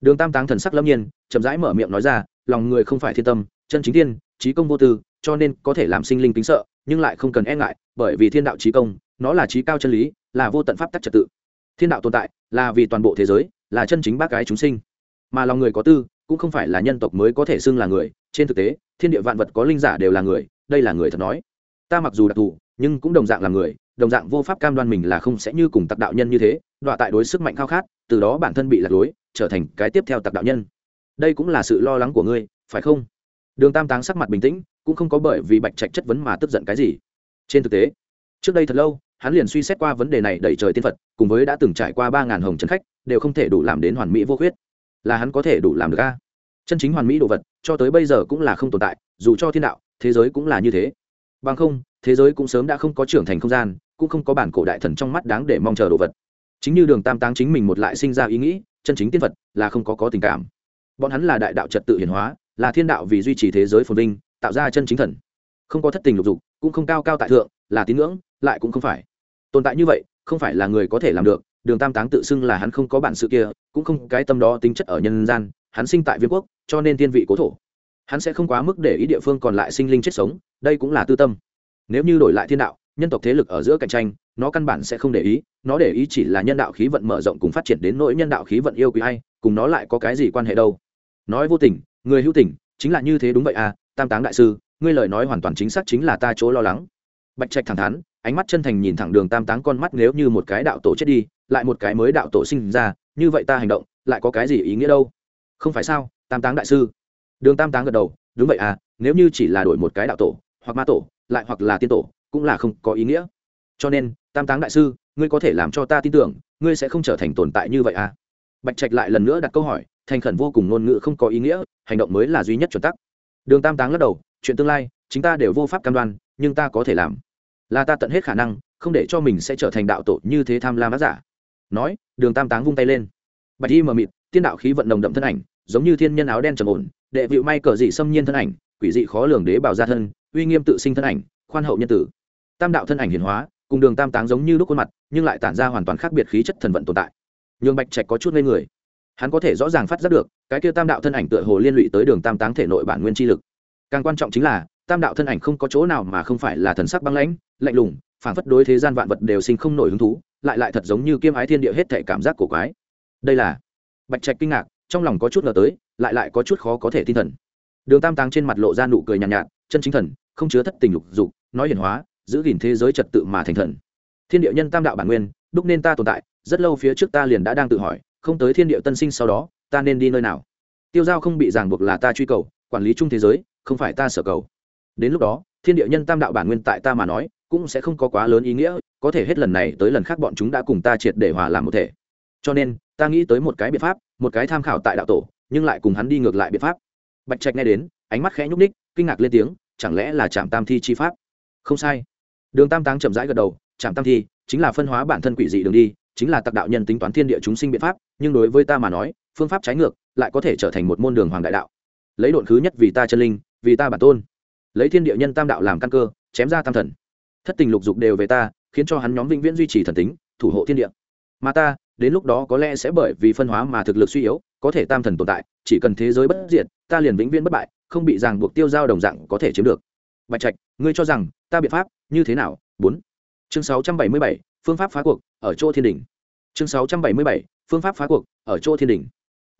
Đường tam táng thần sắc lâm nhiên, chậm rãi mở miệng nói ra, lòng người không phải thiên tâm, chân chính thiên, trí công vô tư, cho nên có thể làm sinh linh kính sợ, nhưng lại không cần e ngại, bởi vì thiên đạo trí công, nó là trí cao chân lý, là vô tận pháp tắc trật tự. Thiên đạo tồn tại, là vì toàn bộ thế giới là chân chính bác gái chúng sinh. Mà lòng người có tư, cũng không phải là nhân tộc mới có thể xưng là người. Trên thực tế, thiên địa vạn vật có linh giả đều là người, đây là người thật nói. Ta mặc dù đặc thù, nhưng cũng đồng dạng là người, đồng dạng vô pháp cam đoan mình là không sẽ như cùng tặc đạo nhân như thế, đọa tại đối sức mạnh khao khát, từ đó bản thân bị lạc lối, trở thành cái tiếp theo tặc đạo nhân. Đây cũng là sự lo lắng của ngươi, phải không? Đường tam táng sắc mặt bình tĩnh, cũng không có bởi vì bạch trạch chất vấn mà tức giận cái gì. Trên thực tế, trước đây thật lâu, hắn liền suy xét qua vấn đề này đẩy trời tiên phật, cùng với đã từng trải qua ba ngàn hồng trấn khách đều không thể đủ làm đến hoàn mỹ vô khuyết. Là hắn có thể đủ làm được a. Chân chính hoàn mỹ đồ vật, cho tới bây giờ cũng là không tồn tại, dù cho thiên đạo, thế giới cũng là như thế. Bằng không, thế giới cũng sớm đã không có trưởng thành không gian, cũng không có bản cổ đại thần trong mắt đáng để mong chờ đồ vật. Chính như đường tam táng chính mình một lại sinh ra ý nghĩ, chân chính tiên vật là không có có tình cảm. Bọn hắn là đại đạo trật tự hiển hóa, là thiên đạo vì duy trì thế giới phồn vinh, tạo ra chân chính thần. Không có thất tình lục dục, cũng không cao cao tại thượng, là tín ngưỡng, lại cũng không phải. Tồn tại như vậy, không phải là người có thể làm được đường tam táng tự xưng là hắn không có bản sự kia, cũng không cái tâm đó tính chất ở nhân gian, hắn sinh tại viên quốc, cho nên thiên vị cố thổ. Hắn sẽ không quá mức để ý địa phương còn lại sinh linh chết sống, đây cũng là tư tâm. Nếu như đổi lại thiên đạo, nhân tộc thế lực ở giữa cạnh tranh, nó căn bản sẽ không để ý, nó để ý chỉ là nhân đạo khí vận mở rộng cùng phát triển đến nỗi nhân đạo khí vận yêu quý hay cùng nó lại có cái gì quan hệ đâu. Nói vô tình, người hữu tình, chính là như thế đúng vậy à tam táng đại sư, ngươi lời nói hoàn toàn chính xác chính là ta chỗ lo lắng. Bạch trạch thẳng thắn, ánh mắt chân thành nhìn thẳng đường tam táng con mắt nếu như một cái đạo tổ chết đi lại một cái mới đạo tổ sinh ra, như vậy ta hành động, lại có cái gì ý nghĩa đâu? Không phải sao, tam táng đại sư? Đường tam táng gật đầu, đúng vậy à nếu như chỉ là đổi một cái đạo tổ, hoặc ma tổ, lại hoặc là tiên tổ, cũng là không có ý nghĩa. Cho nên, tam táng đại sư, ngươi có thể làm cho ta tin tưởng, ngươi sẽ không trở thành tồn tại như vậy à? Bạch trạch lại lần nữa đặt câu hỏi, thành khẩn vô cùng ngôn ngữ không có ý nghĩa, hành động mới là duy nhất chuẩn tắc. Đường tam táng lắc đầu, chuyện tương lai chúng ta đều vô pháp cam đoan, nhưng ta có thể làm. Là ta tận hết khả năng, không để cho mình sẽ trở thành đạo tổ như thế tham lam á giả nói, đường tam táng vung tay lên. Bạch y mờ mịt, tiên đạo khí vận nồng đậm thân ảnh, giống như thiên nhân áo đen trầm ổn, đệ vịu may cờ dị xâm nhiên thân ảnh, quỷ dị khó lường đế bảo gia thân, uy nghiêm tự sinh thân ảnh, khoan hậu nhân tử. Tam đạo thân ảnh hiển hóa, cùng đường tam táng giống như lúc khuôn mặt, nhưng lại tản ra hoàn toàn khác biệt khí chất thần vận tồn tại. Nhường bạch trạch có chút ngây người. Hắn có thể rõ ràng phát giác được, cái kia tam đạo thân ảnh tựa hồ liên lụy tới đường tam táng thể nội bản nguyên chi lực. Càng quan trọng chính là tam đạo thân ảnh không có chỗ nào mà không phải là thần sắc băng lãnh lạnh lùng phảng phất đối thế gian vạn vật đều sinh không nổi hứng thú lại lại thật giống như kiêm ái thiên địa hết thể cảm giác của quái. Đây là bạch trạch kinh ngạc trong lòng có chút ngờ tới lại lại có chút khó có thể tin thần. Đường tam táng trên mặt lộ ra nụ cười nhàn nhạt, nhạt chân chính thần không chứa thất tình lục dục nói hiển hóa giữ gìn thế giới trật tự mà thành thần. Thiên địa nhân tam đạo bản nguyên đúc nên ta tồn tại rất lâu phía trước ta liền đã đang tự hỏi không tới thiên địa tân sinh sau đó ta nên đi nơi nào? Tiêu giao không bị ràng buộc là ta truy cầu quản lý chung thế giới không phải ta sở cầu đến lúc đó, thiên địa nhân tam đạo bản nguyên tại ta mà nói, cũng sẽ không có quá lớn ý nghĩa, có thể hết lần này tới lần khác bọn chúng đã cùng ta triệt để hòa làm một thể. Cho nên, ta nghĩ tới một cái biện pháp, một cái tham khảo tại đạo tổ, nhưng lại cùng hắn đi ngược lại biện pháp. Bạch trạch nghe đến, ánh mắt khẽ nhúc ních kinh ngạc lên tiếng, chẳng lẽ là trạm tam thi chi pháp? Không sai. Đường tam táng chậm rãi gật đầu trạm tam thi chính là phân hóa bản thân quỷ dị đường đi, chính là tặc đạo nhân tính toán thiên địa chúng sinh biện pháp, nhưng đối với ta mà nói, phương pháp trái ngược, lại có thể trở thành một môn đường hoàng đại đạo. Lấy độn khứ nhất vì ta chân linh, vì ta bản tôn lấy thiên địa nhân tam đạo làm căn cơ, chém ra tam thần. Thất tình lục dục đều về ta, khiến cho hắn nhóm vĩnh viễn duy trì thần tính, thủ hộ thiên địa. Mà ta, đến lúc đó có lẽ sẽ bởi vì phân hóa mà thực lực suy yếu, có thể tam thần tồn tại, chỉ cần thế giới bất diệt, ta liền vĩnh viễn bất bại, không bị ràng buộc tiêu giao đồng dạng có thể chiếm được. Bạch trạch, ngươi cho rằng ta biện pháp như thế nào? Bốn. Chương sáu trăm bảy mươi bảy, phương pháp phá cuộc ở chỗ thiên đình chương sáu trăm bảy mươi bảy, phương pháp phá cuộc ở chỗ thiên đình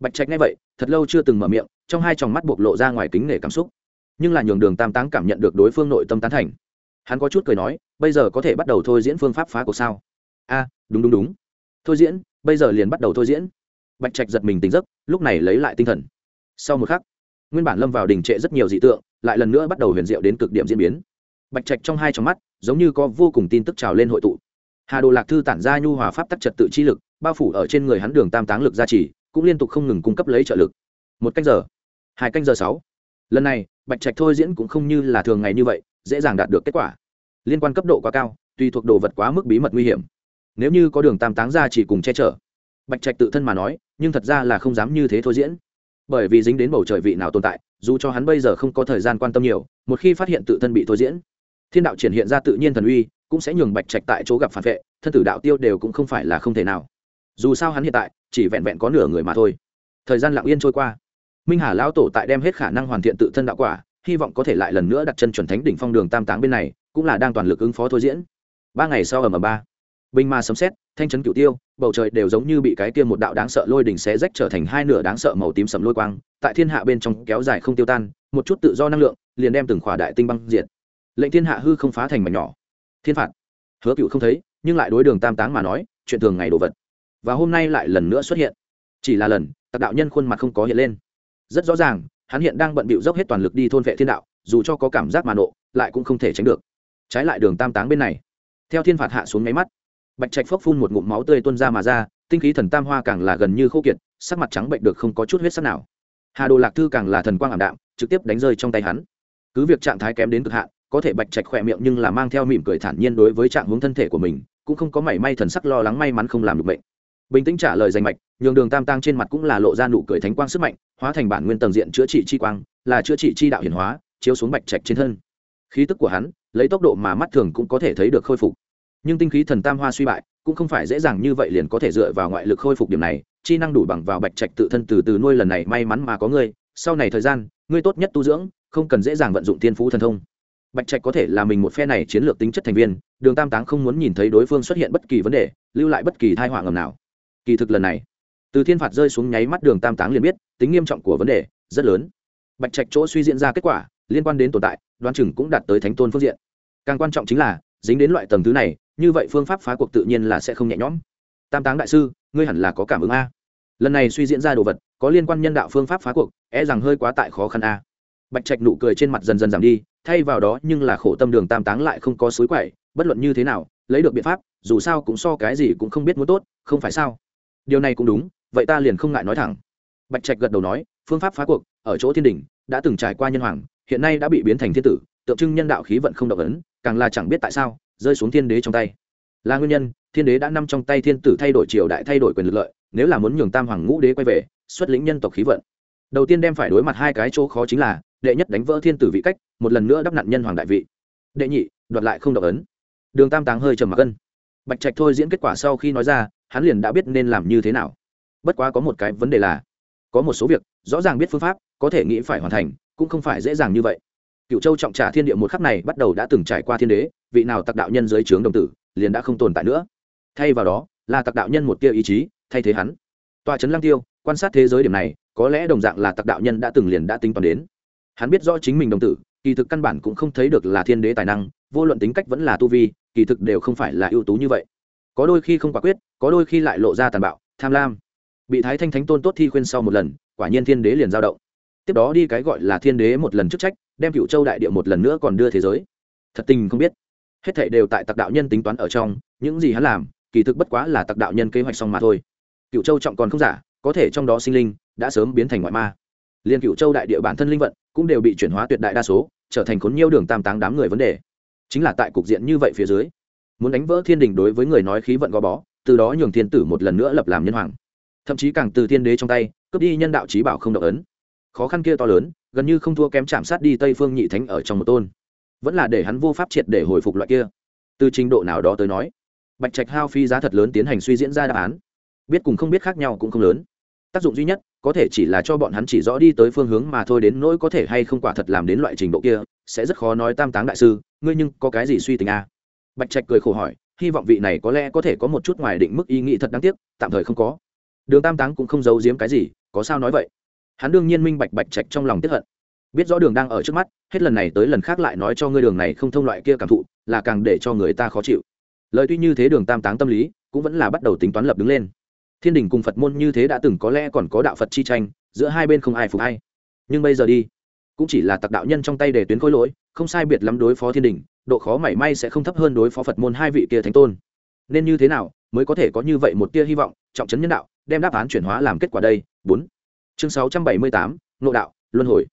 bạch trạch nghe vậy, thật lâu chưa từng mở miệng, trong hai tròng mắt bộc lộ ra ngoài kính nể cảm xúc nhưng là nhường đường tam táng cảm nhận được đối phương nội tâm tán thành. Hắn có chút cười nói, bây giờ có thể bắt đầu thôi diễn phương pháp phá cuộc sao? A, đúng đúng đúng. Thôi diễn, bây giờ liền bắt đầu thôi diễn. Bạch trạch giật mình tỉnh giấc, lúc này lấy lại tinh thần. Sau một khắc, nguyên bản lâm vào đình trệ rất nhiều dị tượng, lại lần nữa bắt đầu huyền diệu đến cực điểm diễn biến. Bạch trạch trong hai trong mắt, giống như có vô cùng tin tức trào lên hội tụ. Hà đồ lạc thư tản ra nhu hòa pháp tắc trật tự chi lực, bao phủ ở trên người hắn đường tam táng lực gia trì, cũng liên tục không ngừng cung cấp lấy trợ lực. Một canh giờ. Hai canh giờ sáu. Lần này bạch trạch thôi diễn cũng không như là thường ngày như vậy, dễ dàng đạt được kết quả. Liên quan cấp độ quá cao, tùy thuộc đồ vật quá mức bí mật nguy hiểm. Nếu như có đường tam táng ra chỉ cùng che chở. Bạch trạch tự thân mà nói, nhưng thật ra là không dám như thế thôi diễn. Bởi vì dính đến bầu trời vị nào tồn tại, dù cho hắn bây giờ không có thời gian quan tâm nhiều, một khi phát hiện tự thân bị thôi diễn, thiên đạo triển hiện ra tự nhiên thần uy, cũng sẽ nhường bạch trạch tại chỗ gặp phản vệ, thân tử đạo tiêu đều cũng không phải là không thể nào. Dù sao hắn hiện tại, chỉ vẹn vẹn có nửa người mà thôi. Thời gian lặng yên trôi qua minh hà lão tổ tại đem hết khả năng hoàn thiện tự thân đạo quả, hy vọng có thể lại lần nữa đặt chân chuẩn thánh đỉnh phong đường tam táng bên này, cũng là đang toàn lực ứng phó thôi diễn. Ba ngày sau ở m ba, binh ma sấm xét thanh trấn cửu tiêu, bầu trời đều giống như bị cái kia một đạo đáng sợ lôi đỉnh xé rách trở thành hai nửa đáng sợ màu tím sầm lôi quang, tại thiên hạ bên trong kéo dài không tiêu tan, một chút tự do năng lượng, liền đem từng khỏa đại tinh băng diệt. Lệnh thiên hạ hư không phá thành mảnh nhỏ. Thiên phạt. Hứa cựu không thấy, nhưng lại đối đường tam táng mà nói, chuyện thường ngày đồ vật. Và hôm nay lại lần nữa xuất hiện. Chỉ là lần tạc đạo nhân khuôn mặt không có hiện lên rất rõ ràng, hắn hiện đang bận bịu dốc hết toàn lực đi thôn vệ thiên đạo, dù cho có cảm giác mà nộ, lại cũng không thể tránh được. Trái lại đường tam táng bên này, theo thiên phạt hạ xuống máy mắt, bạch trạch phốc phun một ngụm máu tươi tuôn ra mà ra, tinh khí thần tam hoa càng là gần như khô kiệt, sắc mặt trắng bệnh được không có chút huyết sắc nào. Hà đồ lạc thư càng là thần quang ảm đạm, trực tiếp đánh rơi trong tay hắn. Cứ việc trạng thái kém đến cực hạn, có thể bạch trạch khỏe miệng nhưng là mang theo mỉm cười thản nhiên đối với trạng hướng thân thể của mình, cũng không có mảy may thần sắc lo lắng may mắn không làm được bệnh bình tĩnh trả lời danh mạch, nhường đường tam tăng trên mặt cũng là lộ ra nụ cười thánh quang sức mạnh, hóa thành bản nguyên tầng diện chữa trị chi quang, là chữa trị chi đạo hiển hóa, chiếu xuống bạch trạch trên thân. Khí tức của hắn, lấy tốc độ mà mắt thường cũng có thể thấy được khôi phục. Nhưng tinh khí thần tam hoa suy bại, cũng không phải dễ dàng như vậy liền có thể dựa vào ngoại lực khôi phục điểm này, chi năng đủ bằng vào bạch trạch tự thân từ từ nuôi lần này may mắn mà có ngươi, sau này thời gian, ngươi tốt nhất tu dưỡng, không cần dễ dàng vận dụng thiên phú thần thông. Bạch trạch có thể là mình một phe này chiến lược tính chất thành viên, đường tam táng không muốn nhìn thấy đối phương xuất hiện bất kỳ vấn đề, lưu lại bất kỳ thai họa ngầm nào kỳ thực lần này, từ thiên phạt rơi xuống nháy mắt đường tam táng liền biết, tính nghiêm trọng của vấn đề rất lớn. Bạch trạch chỗ suy diễn ra kết quả, liên quan đến tồn tại, đoán chừng cũng đạt tới thánh tôn phương diện. Càng quan trọng chính là, dính đến loại tầng thứ này, như vậy phương pháp phá cuộc tự nhiên là sẽ không nhẹ nhõm. Tam táng đại sư, ngươi hẳn là có cảm ứng a. Lần này suy diễn ra đồ vật, có liên quan nhân đạo phương pháp phá cuộc e rằng hơi quá tại khó khăn a. Bạch trạch nụ cười trên mặt dần dần giảm đi, thay vào đó nhưng là khổ tâm đường tam táng lại không có suối quậy, bất luận như thế nào, lấy được biện pháp, dù sao cũng so cái gì cũng không biết muốn tốt, không phải sao? Điều này cũng đúng, vậy ta liền không ngại nói thẳng. Bạch trạch gật đầu nói, phương pháp phá cuộc, ở chỗ thiên đình đã từng trải qua nhân hoàng, hiện nay đã bị biến thành thiên tử, tượng trưng nhân đạo khí vận không động ấn, càng là chẳng biết tại sao, rơi xuống thiên đế trong tay. Là nguyên nhân, thiên đế đã nằm trong tay thiên tử thay đổi triều đại thay đổi quyền lực lợi, nếu là muốn nhường tam hoàng ngũ đế quay về, xuất lĩnh nhân tộc khí vận. Đầu tiên đem phải đối mặt hai cái chỗ khó chính là, đệ nhất đánh vỡ thiên tử vị cách, một lần nữa đắp nặn nhân hoàng đại vị. Đệ nhị, đoạt lại không động ấn. Đường tam táng hơi trầm mặc cân bạch trạch thôi diễn kết quả sau khi nói ra hắn liền đã biết nên làm như thế nào. Bất quá có một cái vấn đề là, có một số việc, rõ ràng biết phương pháp, có thể nghĩ phải hoàn thành, cũng không phải dễ dàng như vậy. Cựu châu trọng trả thiên địa một khắc này bắt đầu đã từng trải qua thiên đế, vị nào tặc đạo nhân dưới trướng đồng tử, liền đã không tồn tại nữa. Thay vào đó, là tặc đạo nhân một tia ý chí, thay thế hắn. Tòa trấn lang tiêu, quan sát thế giới điểm này, có lẽ đồng dạng là tặc đạo nhân đã từng liền đã tính toán đến. Hắn biết rõ chính mình đồng tử, kỳ thực căn bản cũng không thấy được là thiên đế tài năng, vô luận tính cách vẫn là tu vi, kỳ thực đều không phải là ưu tú như vậy có đôi khi không quả quyết, có đôi khi lại lộ ra tàn bạo, tham lam. Bị thái thanh thánh tôn tốt thi khuyên sau một lần, quả nhiên thiên đế liền giao động. Tiếp đó đi cái gọi là thiên đế một lần chức trách, đem cựu châu đại địa một lần nữa còn đưa thế giới. Thật tình không biết. Hết thảy đều tại tặc đạo nhân tính toán ở trong, những gì hắn làm, kỳ thực bất quá là tặc đạo nhân kế hoạch xong mà thôi. Cựu châu trọng còn không giả, có thể trong đó sinh linh đã sớm biến thành ngoại ma. Liên cựu châu đại địa bản thân linh vận cũng đều bị chuyển hóa tuyệt đại đa số, trở thành khốn nhiêu đường tam táng đám người vấn đề. Chính là tại cục diện như vậy phía dưới muốn đánh vỡ thiên đình đối với người nói khí vận gò bó, từ đó nhường thiên tử một lần nữa lập làm nhân hoàng. Thậm chí càng từ thiên đế trong tay, cướp đi nhân đạo trí bảo không động ấn. Khó khăn kia to lớn, gần như không thua kém chạm sát đi tây phương nhị thánh ở trong một tôn. Vẫn là để hắn vô pháp triệt để hồi phục loại kia. Từ trình độ nào đó tới nói, bạch trạch hao phi giá thật lớn tiến hành suy diễn ra đáp án. Biết cùng không biết khác nhau cũng không lớn. Tác dụng duy nhất, có thể chỉ là cho bọn hắn chỉ rõ đi tới phương hướng mà thôi đến nỗi có thể hay không quả thật làm đến loại trình độ kia, sẽ rất khó nói tam táng đại sư, ngươi nhưng có cái gì suy tình a à? Bạch trạch cười khổ hỏi, hy vọng vị này có lẽ có thể có một chút ngoài định mức ý nghĩ thật đáng tiếc, tạm thời không có. Đường tam táng cũng không giấu giếm cái gì, có sao nói vậy? Hắn đương nhiên minh bạch bạch trạch trong lòng tiếp hận. Biết rõ đường đang ở trước mắt, hết lần này tới lần khác lại nói cho ngươi đường này không thông loại kia cảm thụ, là càng để cho người ta khó chịu. Lời tuy như thế đường tam táng tâm lý, cũng vẫn là bắt đầu tính toán lập đứng lên. Thiên đình cùng phật môn như thế đã từng có lẽ còn có đạo phật chi tranh, giữa hai bên không ai phục hay nhưng bây giờ đi, cũng chỉ là tặc đạo nhân trong tay để tuyến khối lỗi, không sai biệt lắm đối phó thiên đình độ khó mảy may sẽ không thấp hơn đối phó phật môn hai vị kia thánh tôn. Nên như thế nào mới có thể có như vậy một tia hy vọng? Trọng trấn nhân đạo đem đáp án chuyển hóa làm kết quả đây. Bốn. Chương 678, nộ đạo luân hồi.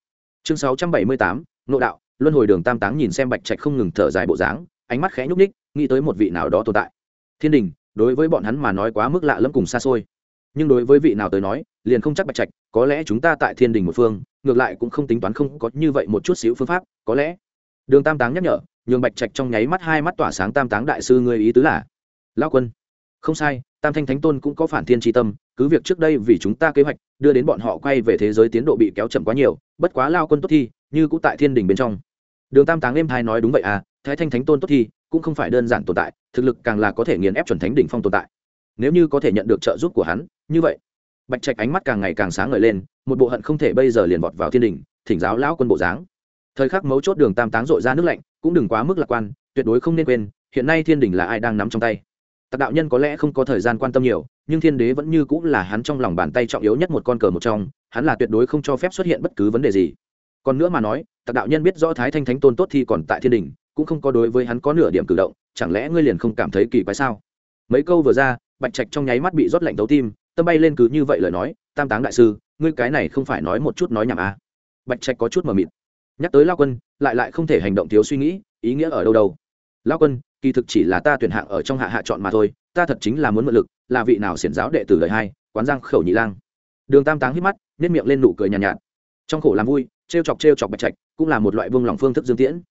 Chương 678, nộ đạo luân hồi đường tam táng nhìn xem bạch trạch không ngừng thở dài bộ dáng ánh mắt khẽ nhúc ních nghĩ tới một vị nào đó tồn tại. Thiên đình đối với bọn hắn mà nói quá mức lạ lẫm cùng xa xôi. Nhưng đối với vị nào tới nói liền không chắc bạch trạch có lẽ chúng ta tại thiên đình một phương ngược lại cũng không tính toán không có như vậy một chút xíu phương pháp có lẽ. Đường tam táng nhắc nhở nhường bạch trạch trong nháy mắt hai mắt tỏa sáng tam táng đại sư ngươi ý tứ là lao quân, không sai, tam thanh thánh tôn cũng có phản thiên tri tâm, cứ việc trước đây vì chúng ta kế hoạch, đưa đến bọn họ quay về thế giới tiến độ bị kéo chậm quá nhiều, bất quá lao quân tốt thi như cũng tại thiên đình bên trong. Đường tam táng êm thai nói, đúng vậy à thái thanh thánh tôn tốt thi cũng không phải đơn giản tồn tại, thực lực càng là có thể nghiền ép chuẩn thánh đỉnh phong tồn tại. Nếu như có thể nhận được trợ giúp của hắn, như vậy. Bạch trạch ánh mắt càng ngày càng sáng ngời lên, một bộ hận không thể bây giờ liền vọt vào thiên đình, thỉnh giáo lão quân bộ dáng thời khắc mấu chốt đường tam táng dội ra nước lạnh, cũng đừng quá mức lạc quan, tuyệt đối không nên quên, hiện nay thiên đình là ai đang nắm trong tay. Tạc đạo nhân có lẽ không có thời gian quan tâm nhiều, nhưng thiên đế vẫn như cũng là hắn trong lòng bàn tay trọng yếu nhất một con cờ một trong, hắn là tuyệt đối không cho phép xuất hiện bất cứ vấn đề gì. Còn nữa mà nói tạc đạo nhân biết rõ thái thanh thánh tôn tốt thì còn tại thiên đình, cũng không có đối với hắn có nửa điểm cử động, chẳng lẽ ngươi liền không cảm thấy kỳ quái sao? Mấy câu vừa ra, bạch trạch trong nháy mắt bị rót lạnh tấu tim, tâm bay lên cứ như vậy lời nói, tam táng đại sư, ngươi cái này không phải nói một chút nói nhảm à. bạch trạch có chút mờ mịt nhắc tới lao quân lại lại không thể hành động thiếu suy nghĩ ý nghĩa ở đâu đâu. Lao quân kỳ thực chỉ là ta tuyển hạng ở trong hạ hạ chọn mà thôi ta thật chính là muốn mượn lực là vị nào xiển giáo đệ tử đời hai quán giang khẩu nhị lang. Đường tam táng hít mắt nếp miệng lên nụ cười nhàn nhạt, nhạt. Trong khổ làm vui trêu chọc trêu chọc bạch trạch cũng là một loại vương lòng phương thức dương tiễn.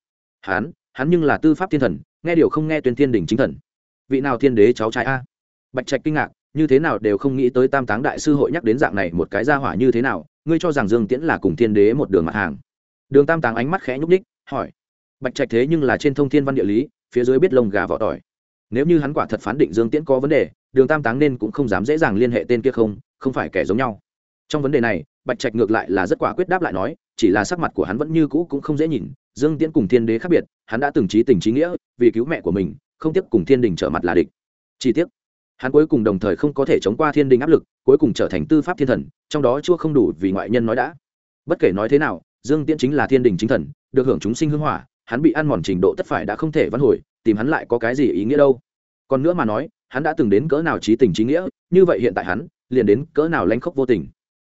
Hán hắn nhưng là tư pháp thiên thần nghe điều không nghe tuyên thiên đỉnh chính thần. Vị nào thiên đế cháu trai a? Bạch trạch kinh ngạc như thế nào đều không nghĩ tới tam táng đại sư hội nhắc đến dạng này một cái gia hỏa như thế nào ngươi cho rằng dương tiễn là cùng thiên đế một đường mặt hàng đường tam táng ánh mắt khẽ nhúc ních hỏi bạch trạch thế nhưng là trên thông thiên văn địa lý phía dưới biết lông gà vỏ tỏi. Nếu như hắn quả thật phán định dương tiễn có vấn đề đường tam táng nên cũng không dám dễ dàng liên hệ tên kia không không phải kẻ giống nhau. Trong vấn đề này bạch trạch ngược lại là rất quả quyết đáp lại nói chỉ là sắc mặt của hắn vẫn như cũ cũng không dễ nhìn dương tiễn cùng thiên đế khác biệt hắn đã từng trí tình trí nghĩa vì cứu mẹ của mình không tiếp cùng thiên đình trở mặt là địch. Chỉ tiếc, hắn cuối cùng đồng thời không có thể chống qua thiên đình áp lực cuối cùng trở thành tư pháp thiên thần trong đó chưa không đủ vì ngoại nhân nói đã. Bất kể nói thế nào dương tiễn chính là thiên đình chính thần, được hưởng chúng sinh hưng hỏa, hắn bị ăn mòn trình độ tất phải đã không thể vãn hồi, tìm hắn lại có cái gì ý nghĩa đâu? Còn nữa mà nói, hắn đã từng đến cỡ nào trí tình trí nghĩa, như vậy hiện tại hắn, liền đến cỡ nào lanh khốc vô tình.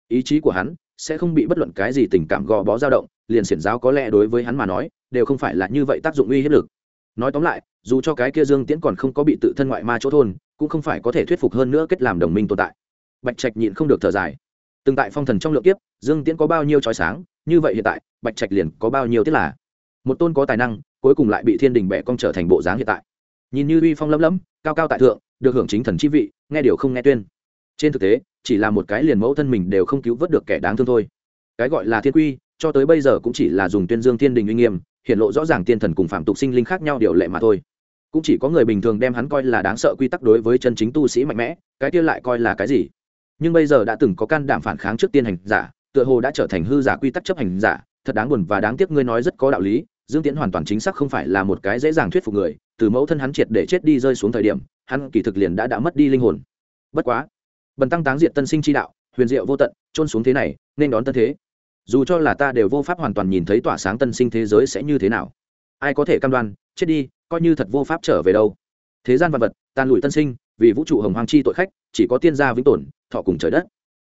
Ý chí của hắn sẽ không bị bất luận cái gì tình cảm gò bó dao động, liền xiển giáo có lẽ đối với hắn mà nói, đều không phải là như vậy tác dụng uy hiếp lực. Nói tóm lại, dù cho cái kia dương tiễn còn không có bị tự thân ngoại ma chỗ thôn, cũng không phải có thể thuyết phục hơn nữa kết làm đồng minh tồn tại. Bạch trạch nhịn không được thở dài. Từng tại phong thần trong lượng kiếp, dương tiễn có bao nhiêu trói sáng như vậy hiện tại, bạch trạch liền có bao nhiêu tiết là? Một tôn có tài năng, cuối cùng lại bị thiên đình bẻ cong trở thành bộ dáng hiện tại. Nhìn như uy phong lấm lấm cao cao tại thượng, được hưởng chính thần chi vị, nghe điều không nghe tuyên. Trên thực tế, chỉ là một cái liền mẫu thân mình đều không cứu vớt được kẻ đáng thương thôi. Cái gọi là thiên quy, cho tới bây giờ cũng chỉ là dùng tuyên dương thiên đình uy nghiêm, hiện lộ rõ ràng tiên thần cùng phạm tục sinh linh khác nhau điều lệ mà thôi. Cũng chỉ có người bình thường đem hắn coi là đáng sợ quy tắc đối với chân chính tu sĩ mạnh mẽ, cái kia lại coi là cái gì? Nhưng bây giờ đã từng có can đảm phản kháng trước tiên hành giả tựa hồ đã trở thành hư giả quy tắc chấp hành giả, thật đáng buồn và đáng tiếc ngươi nói rất có đạo lý, dương tiễn hoàn toàn chính xác không phải là một cái dễ dàng thuyết phục người, từ mẫu thân hắn triệt để chết đi rơi xuống thời điểm, hắn kỳ thực liền đã đã mất đi linh hồn. Bất quá, bần tăng táng diện tân sinh chi đạo, huyền diệu vô tận trôn xuống thế này, nên đón tân thế. Dù cho là ta đều vô pháp hoàn toàn nhìn thấy tỏa sáng tân sinh thế giới sẽ như thế nào. Ai có thể cam đoan, chết đi, coi như thật vô pháp trở về đâu. Thế gian vật vật tàn lụi tân sinh, vì vũ trụ hồng hoàng chi tội khách, chỉ có tiên gia vĩnh tồn, thọ cùng trời đất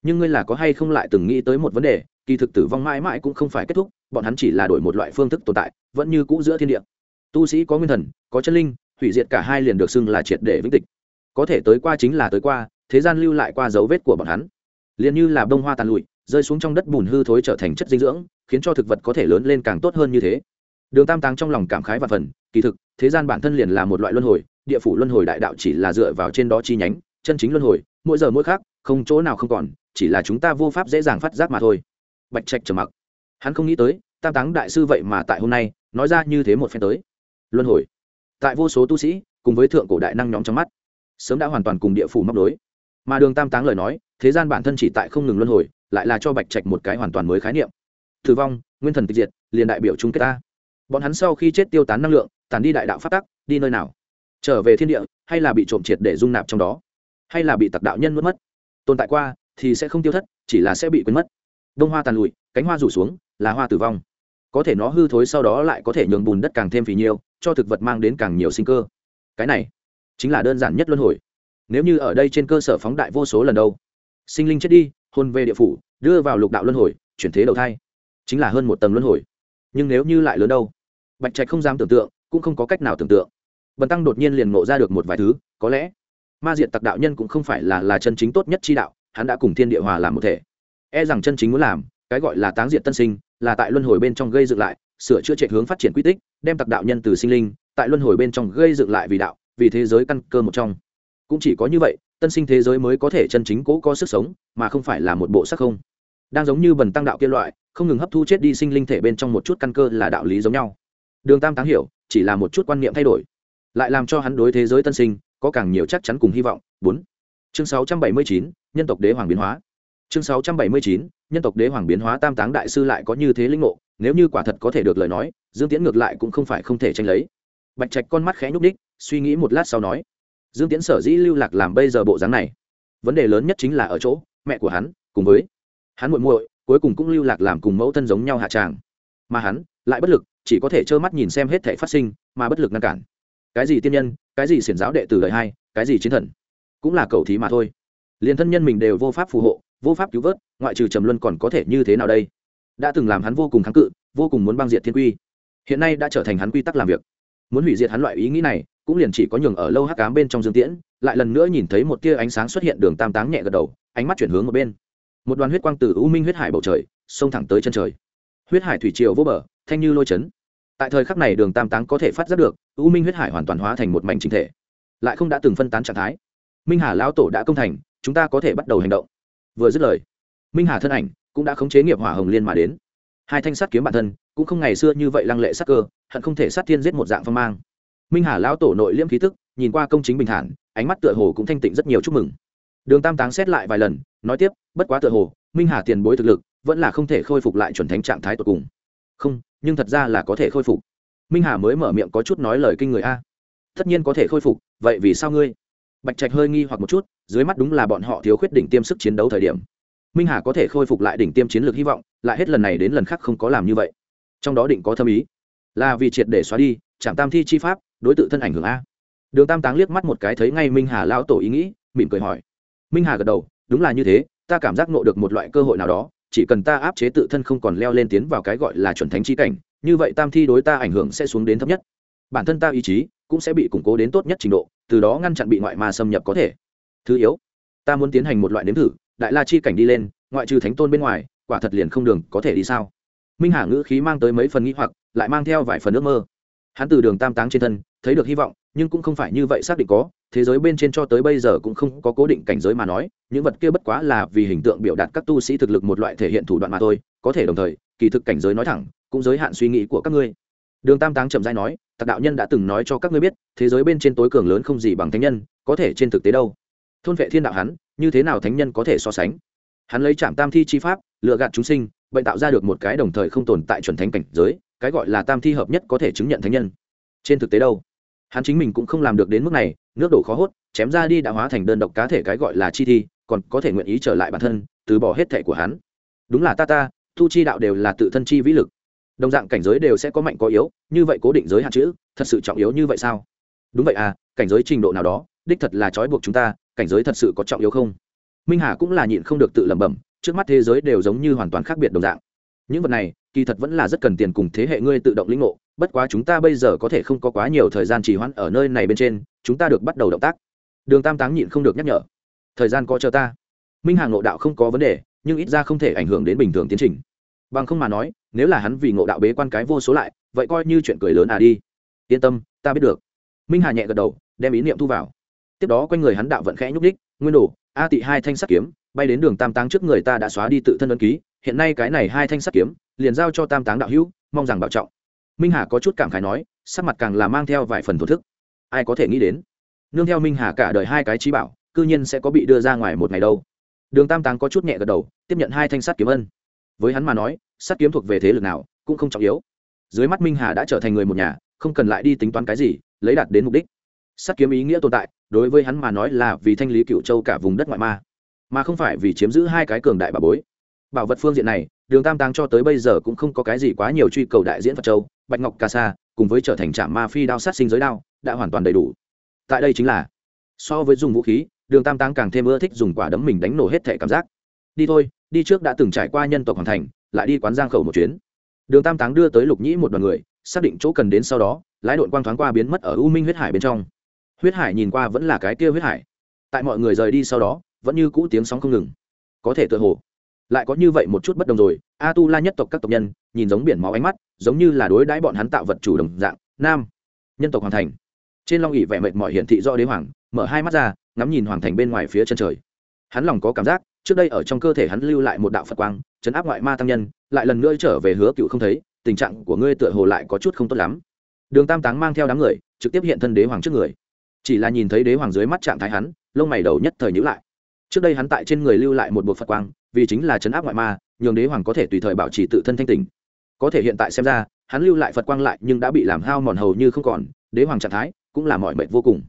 nhưng ngươi là có hay không lại từng nghĩ tới một vấn đề, kỳ thực tử vong mãi mãi cũng không phải kết thúc, bọn hắn chỉ là đổi một loại phương thức tồn tại, vẫn như cũ giữa thiên địa. Tu sĩ có nguyên thần, có chân linh, hủy diệt cả hai liền được xưng là triệt để vĩnh tịch. Có thể tới qua chính là tới qua, thế gian lưu lại qua dấu vết của bọn hắn. Liền như là bông hoa tàn lụi, rơi xuống trong đất bùn hư thối trở thành chất dinh dưỡng, khiến cho thực vật có thể lớn lên càng tốt hơn như thế. Đường tam táng trong lòng cảm khái và phần, kỳ thực, thế gian bản thân liền là một loại luân hồi, địa phủ luân hồi đại đạo chỉ là dựa vào trên đó chi nhánh, chân chính luân hồi, mỗi giờ mỗi khác không chỗ nào không còn chỉ là chúng ta vô pháp dễ dàng phát giác mà thôi. Bạch trạch trầm mặc. Hắn không nghĩ tới, tam táng đại sư vậy mà tại hôm nay, nói ra như thế một phen tới. Luân hồi. Tại vô số tu sĩ, cùng với thượng cổ đại năng nhóm trong mắt, sớm đã hoàn toàn cùng địa phủ móc đối mà đường tam táng lời nói, thế gian bản thân chỉ tại không ngừng luân hồi, lại là cho bạch trạch một cái hoàn toàn mới khái niệm. Thử vong, nguyên thần tịch diệt, liền đại biểu chung kết ta. Bọn hắn sau khi chết tiêu tán năng lượng tàn đi đại đạo phát tắc, đi nơi nào? Trở về thiên địa, hay là bị trộm triệt để dung nạp trong đó? Hay là bị tặc đạo nhân mất mất? Tồn tại qua thì sẽ không tiêu thất, chỉ là sẽ bị quên mất. Đông hoa tàn lụi, cánh hoa rủ xuống, là hoa tử vong. Có thể nó hư thối sau đó lại có thể nhường bùn đất càng thêm phì nhiêu, cho thực vật mang đến càng nhiều sinh cơ. Cái này chính là đơn giản nhất luân hồi. Nếu như ở đây trên cơ sở phóng đại vô số lần đâu, sinh linh chết đi, hôn về địa phủ, đưa vào lục đạo luân hồi, chuyển thế đầu thai, chính là hơn một tầng luân hồi. Nhưng nếu như lại lớn đâu, bạch trạch không dám tưởng tượng, cũng không có cách nào tưởng tượng. Bần tăng đột nhiên liền ngộ ra được một vài thứ, có lẽ ma diện tặc đạo nhân cũng không phải là là chân chính tốt nhất chi đạo hắn đã cùng thiên địa hòa làm một thể. E rằng chân chính muốn làm, cái gọi là táng diện tân sinh, là tại luân hồi bên trong gây dựng lại, sửa chữa trệ hướng phát triển quy tích, đem tặc đạo nhân từ sinh linh, tại luân hồi bên trong gây dựng lại vì đạo, vì thế giới căn cơ một trong. Cũng chỉ có như vậy, tân sinh thế giới mới có thể chân chính cố có sức sống, mà không phải là một bộ sắc không. Đang giống như bần tăng đạo kia loại, không ngừng hấp thu chết đi sinh linh thể bên trong một chút căn cơ là đạo lý giống nhau. Đường tam táng hiểu, chỉ là một chút quan niệm thay đổi. Lại làm cho hắn đối thế giới tân sinh, có càng nhiều chắc chắn cùng hy vọng. Bốn. Chương sáu trăm bảy mươi chín nhân tộc đế hoàng biến hóa. Chương sáu trăm bảy mươi chín, nhân tộc đế hoàng biến hóa tam táng đại sư lại có như thế linh ngộ, nếu như quả thật có thể được lời nói, dương tiễn ngược lại cũng không phải không thể tranh lấy. Bạch trạch con mắt khẽ nhúc ních suy nghĩ một lát sau nói, dương tiễn sở dĩ lưu lạc làm bây giờ bộ dáng này, vấn đề lớn nhất chính là ở chỗ, mẹ của hắn, cùng với hắn muội muội, cuối cùng cũng lưu lạc làm cùng mẫu thân giống nhau hạ tràng. Mà hắn, lại bất lực, chỉ có thể trơ mắt nhìn xem hết thể phát sinh, mà bất lực ngăn cản. Cái gì tiên nhân, cái gì xiển giáo đệ tử đời hai, cái gì chiến thần, cũng là cầu thí mà thôi liền thân nhân mình đều vô pháp phù hộ, vô pháp cứu vớt, ngoại trừ trầm luân còn có thể như thế nào đây? Đã từng làm hắn vô cùng kháng cự, vô cùng muốn băng diệt thiên quy. Hiện nay đã trở thành hắn quy tắc làm việc. Muốn hủy diệt hắn loại ý nghĩ này, cũng liền chỉ có nhường ở lâu hắc cám bên trong dương tiễn, lại lần nữa nhìn thấy một tia ánh sáng xuất hiện đường tam táng nhẹ gật đầu, ánh mắt chuyển hướng một bên. Một đoàn huyết quang từ u minh huyết hải bầu trời, xông thẳng tới chân trời. Huyết hải thủy triều vô bờ, thanh như lôi chấn. Tại thời khắc này đường tam táng có thể phát giác được, u minh huyết hải hoàn toàn hóa thành một mảnh chính thể. Lại không đã từng phân tán trạng thái. Minh hà lão tổ đã công thành chúng ta có thể bắt đầu hành động. Vừa dứt lời, minh hà thân ảnh cũng đã khống chế nghiệp hỏa hồng liên mà đến. Hai thanh sắt kiếm bản thân cũng không ngày xưa như vậy lăng lệ sắc cơ, hận không thể sát thiên giết một dạng phong mang. Minh hà lão tổ nội liễm khí tức, nhìn qua công chính bình thản, ánh mắt tựa hồ cũng thanh tịnh rất nhiều chúc mừng. Đường tam táng xét lại vài lần, nói tiếp, bất quá tựa hồ, minh hà tiền bối thực lực vẫn là không thể khôi phục lại chuẩn thánh trạng thái tột cùng. Không, nhưng thật ra là có thể khôi phục. Minh hà mới mở miệng có chút nói lời kinh người a. Tất nhiên có thể khôi phục, vậy vì sao ngươi? Bạch trạch hơi nghi hoặc một chút dưới mắt đúng là bọn họ thiếu khuyết đỉnh tiêm sức chiến đấu thời điểm. Minh hà có thể khôi phục lại đỉnh tiêm chiến lược hy vọng, lại hết lần này đến lần khác không có làm như vậy. Trong đó định có thâm ý. Là vì triệt để xóa đi trạm tam thi chi pháp, đối tượng thân ảnh hưởng a. Đường tam táng liếc mắt một cái thấy ngay minh hà lao tổ ý nghĩ, mỉm cười hỏi. Minh hà gật đầu, đúng là như thế, ta cảm giác nộ được một loại cơ hội nào đó, chỉ cần ta áp chế tự thân không còn leo lên tiến vào cái gọi là chuẩn thánh chi cảnh, như vậy tam thi đối ta ảnh hưởng sẽ xuống đến thấp nhất. Bản thân ta ý chí cũng sẽ bị củng cố đến tốt nhất trình độ, từ đó ngăn chặn bị ngoại ma xâm nhập có thể thứ yếu, ta muốn tiến hành một loại nếm thử, đại la chi cảnh đi lên, ngoại trừ thánh tôn bên ngoài, quả thật liền không đường có thể đi sao? Minh hà ngữ khí mang tới mấy phần nghĩ hoặc, lại mang theo vài phần ước mơ. Hắn từ đường tam táng trên thân, thấy được hy vọng, nhưng cũng không phải như vậy xác định có, thế giới bên trên cho tới bây giờ cũng không có cố định cảnh giới mà nói, những vật kia bất quá là vì hình tượng biểu đạt các tu sĩ thực lực một loại thể hiện thủ đoạn mà thôi, có thể đồng thời, kỳ thực cảnh giới nói thẳng, cũng giới hạn suy nghĩ của các ngươi. Đường tam táng chậm dai nói tạc đạo nhân đã từng nói cho các ngươi biết, thế giới bên trên tối cường lớn không gì bằng thánh nhân, có thể trên thực tế đâu? Thôn vệ thiên đạo hắn, như thế nào thánh nhân có thể so sánh? Hắn lấy trạm tam thi chi pháp lựa gạt chúng sinh, bệnh tạo ra được một cái đồng thời không tồn tại chuẩn thánh cảnh giới, cái gọi là tam thi hợp nhất có thể chứng nhận thánh nhân. Trên thực tế đâu? Hắn chính mình cũng không làm được đến mức này, nước đổ khó hốt, chém ra đi đã hóa thành đơn độc cá thể cái gọi là chi thi, còn có thể nguyện ý trở lại bản thân, từ bỏ hết thể của hắn. Đúng là ta ta, thu chi đạo đều là tự thân chi vĩ lực. Đồng dạng cảnh giới đều sẽ có mạnh có yếu, như vậy cố định giới hạn chữ, thật sự trọng yếu như vậy sao? Đúng vậy à cảnh giới trình độ nào đó, đích thật là trói buộc chúng ta cảnh giới thật sự có trọng yếu không? Minh hà cũng là nhịn không được tự lẩm bẩm, trước mắt thế giới đều giống như hoàn toàn khác biệt đồng dạng. Những vật này, kỳ thật vẫn là rất cần tiền cùng thế hệ ngươi tự động lĩnh ngộ, bất quá chúng ta bây giờ có thể không có quá nhiều thời gian trì hoãn ở nơi này bên trên, chúng ta được bắt đầu động tác. Đường tam táng nhịn không được nhắc nhở. Thời gian có chờ ta. Minh hà ngộ đạo không có vấn đề, nhưng ít ra không thể ảnh hưởng đến bình thường tiến trình. Bằng không mà nói, nếu là hắn vì ngộ đạo bế quan cái vô số lại, vậy coi như chuyện cười lớn à đi. Yên tâm, ta biết được. Minh hà nhẹ gật đầu, đem ý niệm thu vào tiếp đó quanh người hắn đạo vận khẽ nhúc đích nguyên đồ, a tị hai thanh sắt kiếm, bay đến đường tam táng trước người ta đã xóa đi tự thân ấn ký, hiện nay cái này hai thanh sắt kiếm, liền giao cho tam táng đạo hữu, mong rằng bảo trọng. Minh hà có chút cảm khái nói, sắc mặt càng là mang theo vài phần thổ thức. Ai có thể nghĩ đến, nương theo minh hà cả đời hai cái trí bảo, cư nhiên sẽ có bị đưa ra ngoài một ngày đâu. Đường tam táng có chút nhẹ gật đầu, tiếp nhận hai thanh sắt kiếm ân. Với hắn mà nói, sắt kiếm thuộc về thế lực nào, cũng không trọng yếu. Dưới mắt minh hà đã trở thành người một nhà, không cần lại đi tính toán cái gì, lấy đạt đến mục đích sắt kiếm ý nghĩa tồn tại, đối với hắn mà nói là vì thanh lý cựu châu cả vùng đất ngoại ma, mà không phải vì chiếm giữ hai cái cường đại bà bối. Bảo vật phương diện này, đường tam táng cho tới bây giờ cũng không có cái gì quá nhiều truy cầu đại diễn phật châu, bạch ngọc ca sa, cùng với trở thành trạm ma phi đao sát sinh giới đao, đã hoàn toàn đầy đủ. Tại đây chính là, so với dùng vũ khí, đường tam táng càng thêm ưa thích dùng quả đấm mình đánh nổ hết thể cảm giác. Đi thôi, đi trước đã từng trải qua nhân tộc hoàn thành, lại đi quán giang khẩu một chuyến. Đường tam táng đưa tới lục nhĩ một đoàn người, xác định chỗ cần đến sau đó, lái đội quang thoáng qua biến mất ở u minh huyết hải bên trong huyết hải nhìn qua vẫn là cái kia huyết hải. Tại mọi người rời đi sau đó, vẫn như cũ tiếng sóng không ngừng. Có thể tự hồ, lại có như vậy một chút bất đồng rồi. A tu la nhất tộc các tộc nhân, nhìn giống biển máu ánh mắt, giống như là đối đãi bọn hắn tạo vật chủ đồng dạng. Nam, nhân tộc hoàng thành. Trên long ỉ vẻ mệt mỏi hiển thị do đế hoàng, mở hai mắt ra, ngắm nhìn hoàng thành bên ngoài phía chân trời. Hắn lòng có cảm giác, trước đây ở trong cơ thể hắn lưu lại một đạo phật quang, chấn áp ngoại ma tăng nhân, lại lần nữa trở về hứa cựu không thấy, tình trạng của ngươi tựa hồ lại có chút không tốt lắm. Đường tam táng mang theo đám người, trực tiếp hiện thân đế hoàng trước người chỉ là nhìn thấy đế hoàng dưới mắt trạng thái hắn, lông mày đầu nhất thời nhữ lại. Trước đây hắn tại trên người lưu lại một buộc phật quang, vì chính là chấn áp ngoại ma, nhường đế hoàng có thể tùy thời bảo trì tự thân thanh tình có thể hiện tại xem ra, hắn lưu lại phật quang lại nhưng đã bị làm hao mòn hầu như không còn, đế hoàng trạng thái cũng là mọi mệnh vô cùng.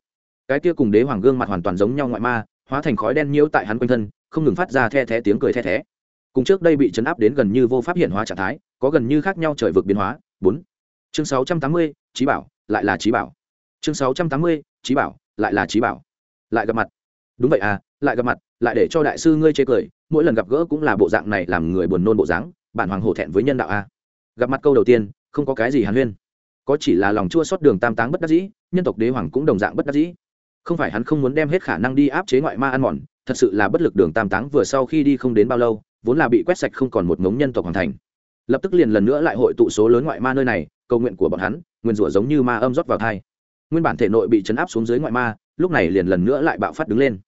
Cái kia cùng đế hoàng gương mặt hoàn toàn giống nhau ngoại ma, hóa thành khói đen nhiễu tại hắn quanh thân, không ngừng phát ra the thé tiếng cười the thé cùng trước đây bị chấn áp đến gần như vô pháp hiện hóa trạng thái, có gần như khác nhau trời vực biến hóa. Bốn. Chương sáu trăm tám mươi trí bảo, lại là trí bảo. Chương sáu trăm tám mươi trí bảo, lại là trí bảo. Lại gặp mặt. Đúng vậy à lại gặp mặt, lại để cho đại sư ngươi chê cười, mỗi lần gặp gỡ cũng là bộ dạng này làm người buồn nôn bộ dáng, bản hoàng hổ thẹn với nhân đạo a gặp mặt câu đầu tiên, không có cái gì hàn huyên. Có chỉ là lòng chua xót đường tam táng bất đắc dĩ, nhân tộc đế hoàng cũng đồng dạng bất đắc dĩ. Không phải hắn không muốn đem hết khả năng đi áp chế ngoại ma ăn mòn, thật sự là bất lực đường tam táng vừa sau khi đi không đến bao lâu, vốn là bị quét sạch không còn một ngống nhân tộc hoàn thành. Lập tức liền lần nữa lại hội tụ số lớn ngoại ma nơi này, cầu nguyện của bọn hắn, nguyên rủa giống như ma âm rót vào thai nguyên bản thể nội bị chấn áp xuống dưới ngoại ma, lúc này liền lần nữa lại bạo phát đứng lên.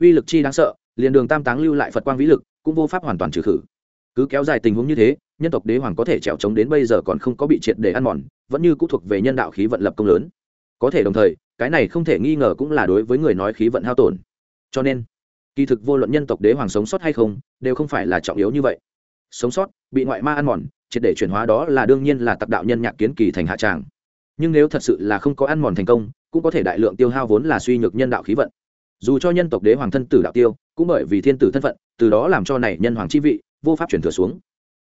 Uy lực chi đáng sợ, liền đường tam táng lưu lại phật quang vĩ lực, cũng vô pháp hoàn toàn trừ khử. Cứ kéo dài tình huống như thế, nhân tộc đế hoàng có thể trèo trống đến bây giờ còn không có bị triệt để ăn mòn, vẫn như cũ thuộc về nhân đạo khí vận lập công lớn. Có thể đồng thời, cái này không thể nghi ngờ cũng là đối với người nói khí vận hao tổn. Cho nên, kỳ thực vô luận nhân tộc đế hoàng sống sót hay không, đều không phải là trọng yếu như vậy. Sống sót, bị ngoại ma ăn mòn, triệt để chuyển hóa đó là đương nhiên là tặc đạo nhân nhạc kiến kỳ thành hạ tràng nhưng nếu thật sự là không có ăn mòn thành công, cũng có thể đại lượng tiêu hao vốn là suy nhược nhân đạo khí vận. Dù cho nhân tộc đế hoàng thân tử đạo tiêu, cũng bởi vì thiên tử thân phận, từ đó làm cho này nhân hoàng chi vị, vô pháp chuyển thừa xuống.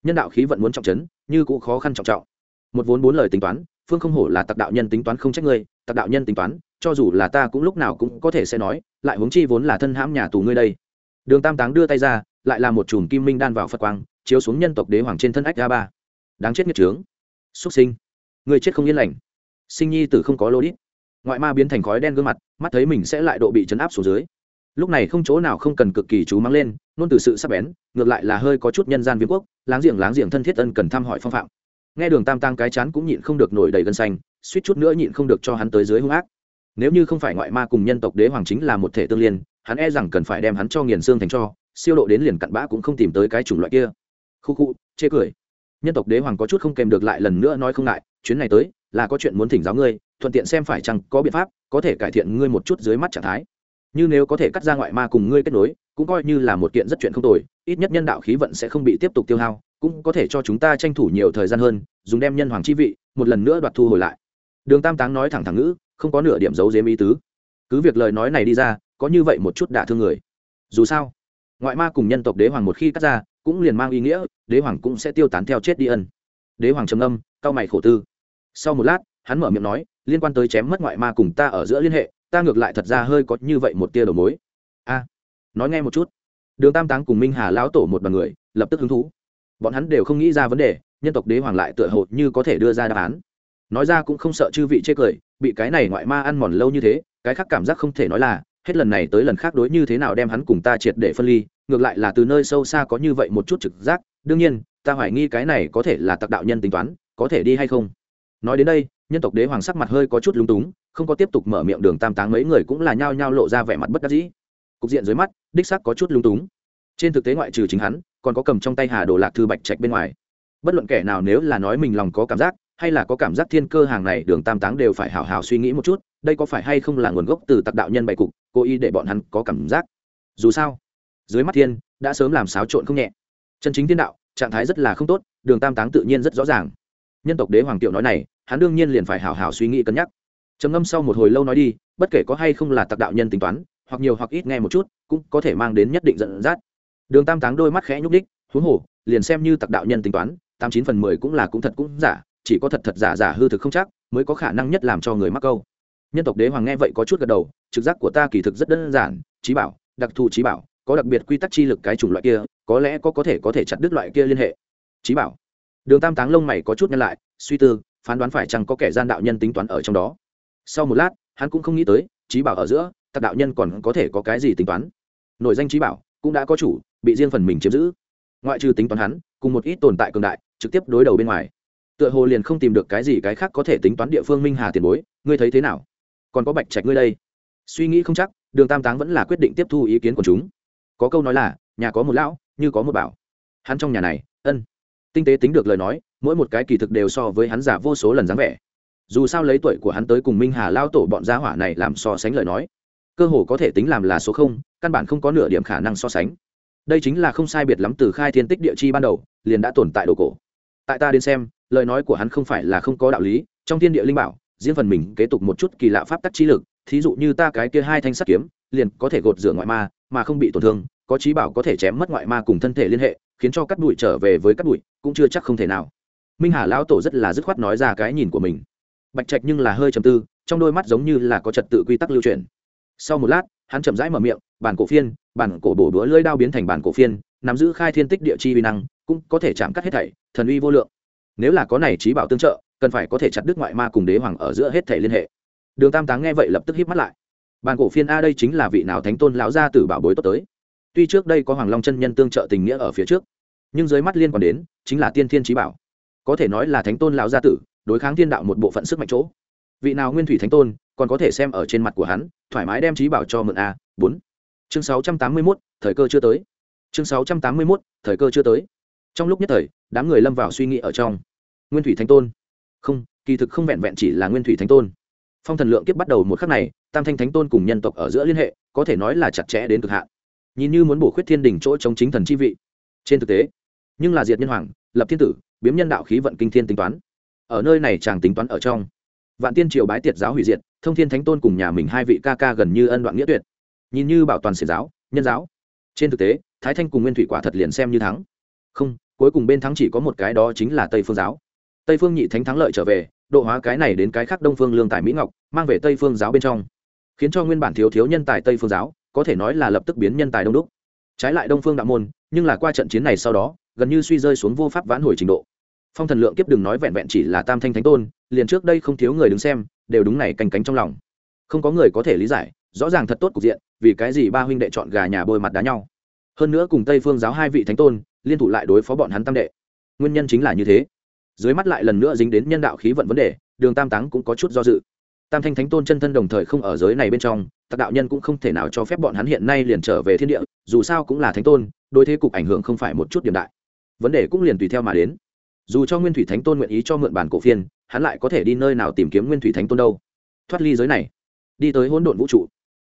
Nhân đạo khí vận muốn trọng chấn như cũng khó khăn trọng trọng. Một vốn bốn lời tính toán, phương không hổ là tặc đạo nhân tính toán không trách ngươi, tặc đạo nhân tính toán, cho dù là ta cũng lúc nào cũng có thể sẽ nói, lại huống chi vốn là thân hãm nhà tù ngươi đây. Đường tam táng đưa tay ra, lại là một chùm kim minh đan vào phật quang, chiếu xuống nhân tộc đế hoàng trên thân ách a ba. Đáng chết nghiệt trướng xuất sinh. Người chết không yên lành sinh nhi tử không có lô đít. Ngoại ma biến thành khói đen gương mặt, mắt thấy mình sẽ lại độ bị chấn áp xuống dưới. Lúc này không chỗ nào không cần cực kỳ chú mắng lên, nôn từ sự sắp bén, ngược lại là hơi có chút nhân gian viêm quốc, láng giềng láng giềng thân thiết ân cần thăm hỏi phong phạm. Nghe đường tam tăng cái chán cũng nhịn không được nổi đầy gân xanh, suýt chút nữa nhịn không được cho hắn tới dưới hung ác. Nếu như không phải ngoại ma cùng nhân tộc đế hoàng chính là một thể tương liên, hắn e rằng cần phải đem hắn cho nghiền xương thành cho, siêu độ đến liền cặn bã cũng không tìm tới cái chủng loại kia. Khu khu, chê cười. Nhân tộc đế hoàng có chút không kèm được lại lần nữa nói không ngại, chuyến này tới là có chuyện muốn thỉnh giáo ngươi, thuận tiện xem phải chăng có biện pháp, có thể cải thiện ngươi một chút dưới mắt trạng thái. Như nếu có thể cắt ra ngoại ma cùng ngươi kết nối, cũng coi như là một kiện rất chuyện không tồi, ít nhất nhân đạo khí vận sẽ không bị tiếp tục tiêu hao, cũng có thể cho chúng ta tranh thủ nhiều thời gian hơn, dùng đem nhân hoàng chi vị, một lần nữa đoạt thu hồi lại. Đường tam táng nói thẳng thẳng ngữ, không có nửa điểm giấu dếm ý tứ. Cứ việc lời nói này đi ra, có như vậy một chút đả thương người. Dù sao, ngoại ma cùng nhân tộc đế hoàng một khi cắt ra, cũng liền mang ý nghĩa, đế hoàng cũng sẽ tiêu tán theo chết đi ân. Đế hoàng trầm âm cao mày khổ tư sau một lát, hắn mở miệng nói, liên quan tới chém mất ngoại ma cùng ta ở giữa liên hệ, ta ngược lại thật ra hơi có như vậy một tia đầu mối. A, nói nghe một chút. Đường tam táng cùng minh hà lão tổ một b ằ n người, lập tức hứng thú. Bọn hắn đều không nghĩ ra vấn đề, nhân tộc đế hoàng lại tựa hồ như có thể đưa ra đáp án. Nói ra cũng không sợ chư vị chê cười, bị cái này ngoại ma ăn mòn lâu như thế, cái khác cảm giác không thể nói là, hết lần này tới lần khác đối như thế nào đem hắn cùng ta triệt để phân ly, ngược lại là từ nơi sâu xa có như vậy một chút trực giác. Đương nhiên, ta hoài nghi cái này có thể là tặc đạo nhân tính toán, có thể đi hay không? Nói đến đây, nhân tộc đế hoàng sắc mặt hơi có chút lúng túng, không có tiếp tục mở miệng đường tam táng mấy người cũng là nhao nhao lộ ra vẻ mặt bất đắc dĩ. Cục diện dưới mắt, đích sắc có chút lúng túng. Trên thực tế ngoại trừ chính hắn, còn có cầm trong tay hà đồ lạc thư bạch trạch bên ngoài. Bất luận kẻ nào nếu là nói mình lòng có cảm giác, hay là có cảm giác thiên cơ hàng này, đường tam táng đều phải hào hào suy nghĩ một chút, đây có phải hay không là nguồn gốc từ tặc đạo nhân bày cục, cố ý để bọn hắn có cảm giác. Dù sao, dưới mắt thiên, đã sớm làm xáo trộn không nhẹ. Chân chính thiên đạo, trạng thái rất là không tốt, đường tam táng tự nhiên rất rõ ràng nhân tộc đế hoàng tiểu nói này, hắn đương nhiên liền phải hào hào suy nghĩ cân nhắc. Trầm ngâm sau một hồi lâu nói đi, bất kể có hay không là tặc đạo nhân tính toán, hoặc nhiều hoặc ít nghe một chút, cũng có thể mang đến nhất định dẫn dắt. Đường tam táng đôi mắt khẽ nhúc đích huống hồ, liền xem như tặc đạo nhân tính toán, tám chín phần mười cũng là cũng thật cũng giả, chỉ có thật thật giả giả hư thực không chắc, mới có khả năng nhất làm cho người mắc câu. Nhân tộc đế hoàng nghe vậy có chút gật đầu, trực giác của ta kỳ thực rất đơn giản, trí bảo, đặc thù trí bảo, có đặc biệt quy tắc chi lực cái chủng loại kia, có lẽ có có thể có thể chặt đứt loại kia liên hệ. Trí bảo đường tam táng lông mày có chút nhăn lại, suy tư, phán đoán phải chăng có kẻ gian đạo nhân tính toán ở trong đó. Sau một lát, hắn cũng không nghĩ tới, trí bảo ở giữa thật đạo nhân còn có thể có cái gì tính toán. Nội danh trí bảo cũng đã có chủ, bị riêng phần mình chiếm giữ. Ngoại trừ tính toán hắn, cùng một ít tồn tại cường đại, trực tiếp đối đầu bên ngoài. Tựa hồ liền không tìm được cái gì cái khác có thể tính toán địa phương minh hà tiền bối, ngươi thấy thế nào? Còn có bạch trạch ngươi đây? Suy nghĩ không chắc, đường tam táng vẫn là quyết định tiếp thu ý kiến của chúng. Có câu nói là, nhà có một lão, như có một bảo. Hắn trong nhà này, ân tinh tế tính được lời nói, mỗi một cái kỳ thực đều so với hắn giả vô số lần dáng vẻ. Dù sao lấy tuổi của hắn tới cùng minh hà lao tổ bọn gia hỏa này làm so sánh lời nói, cơ hồ có thể tính làm là số không, căn bản không có nửa điểm khả năng so sánh. Đây chính là không sai biệt lắm từ khai thiên tích địa chi ban đầu, liền đã tồn tại đồ cổ. Tại ta đến xem, lời nói của hắn không phải là không có đạo lý, trong thiên địa linh bảo riêng phần mình kế tục một chút kỳ lạ pháp tắc trí lực, thí dụ như ta cái kia hai thanh sắt kiếm, liền có thể gột rửa ngoại ma, mà không bị tổn thương, có trí bảo có thể chém mất ngoại ma cùng thân thể liên hệ khiến cho cắt bụi trở về với cắt bụi, cũng chưa chắc không thể nào. Minh hà lão tổ rất là dứt khoát nói ra cái nhìn của mình. Bạch trạch nhưng là hơi trầm tư, trong đôi mắt giống như là có trật tự quy tắc lưu truyền. Sau một lát, hắn chậm rãi mở miệng, bản cổ phiên, bản cổ bổ đũa lưỡi đao biến thành bản cổ phiên, nắm giữ khai thiên tích địa chi uy năng, cũng có thể chạm cắt hết thảy, thần uy vô lượng. Nếu là có này trí bảo tương trợ, cần phải có thể chặt đứt ngoại ma cùng đế hoàng ở giữa hết thảy liên hệ. Đường tam táng nghe vậy lập tức híp mắt lại. Bản cổ phiên a đây chính là vị nào thánh tôn lão gia tử bảo bối tốt tới? Tuy trước đây có hoàng long chân nhân tương trợ tình nghĩa ở phía trước, nhưng dưới mắt liên quan đến chính là tiên thiên trí bảo. Có thể nói là thánh tôn lão gia tử, đối kháng thiên đạo một bộ phận sức mạnh chỗ. Vị nào nguyên thủy thánh tôn, còn có thể xem ở trên mặt của hắn, thoải mái đem trí bảo cho mượn a, bốn. Chương sáu trăm tám mươi mốt, thời cơ chưa tới. Chương sáu trăm tám mươi mốt, thời cơ chưa tới. Trong lúc nhất thời, đám người lâm vào suy nghĩ ở trong. Nguyên thủy thánh tôn. Không, kỳ thực không vẹn vẹn chỉ là nguyên thủy thánh tôn. Phong thần lượng kiếp bắt đầu một khắc này, tam thanh thánh tôn cùng nhân tộc ở giữa liên hệ, có thể nói là chặt chẽ đến cực hạn nhìn như muốn bổ khuyết thiên đình chỗ chống chính thần chi vị. Trên thực tế, nhưng là diệt nhân hoàng, lập thiên tử, biếm nhân đạo khí vận kinh thiên tính toán. Ở nơi này chàng tính toán ở trong. Vạn tiên triều bái tiệt giáo hủy diệt, thông thiên thánh tôn cùng nhà mình hai vị ca ca gần như ân đoạn nghĩa tuyệt. Nhìn như bảo toàn xiển giáo, nhân giáo. Trên thực tế, thái thanh cùng nguyên thủy quả thật liền xem như thắng. Không, cuối cùng bên thắng chỉ có một cái đó chính là tây phương giáo. Tây phương nhị thánh thắng lợi trở về, độ hóa cái này đến cái khác đông phương lương tài mỹ ngọc, mang về tây phương giáo bên trong. Khiến cho nguyên bản thiếu thiếu nhân tài tây phương giáo có thể nói là lập tức biến nhân tài đông đúc. Trái lại đông phương đạo môn, nhưng là qua trận chiến này sau đó, gần như suy rơi xuống vô pháp vãn hồi trình độ. Phong thần lượng kiếp đừng nói vẹn vẹn chỉ là tam thanh thánh tôn, liền trước đây không thiếu người đứng xem, đều đúng này canh cánh trong lòng. Không có người có thể lý giải, rõ ràng thật tốt cục diện, vì cái gì ba huynh đệ chọn gà nhà bôi mặt đá nhau. Hơn nữa cùng tây phương giáo hai vị thánh tôn, liên thủ lại đối phó bọn hắn tam đệ. Nguyên nhân chính là như thế. Dưới mắt lại lần nữa dính đến nhân đạo khí vận vấn đề, đường tam táng cũng có chút do dự tam thanh thánh tôn chân thân đồng thời không ở giới này bên trong, tặc đạo nhân cũng không thể nào cho phép bọn hắn hiện nay liền trở về thiên địa, dù sao cũng là thánh tôn đôi thế cục ảnh hưởng không phải một chút điểm đại. Vấn đề cũng liền tùy theo mà đến. Dù cho nguyên thủy thánh tôn nguyện ý cho mượn bản cổ phiên, hắn lại có thể đi nơi nào tìm kiếm nguyên thủy thánh tôn đâu? Thoát ly giới này, đi tới hỗn độn vũ trụ.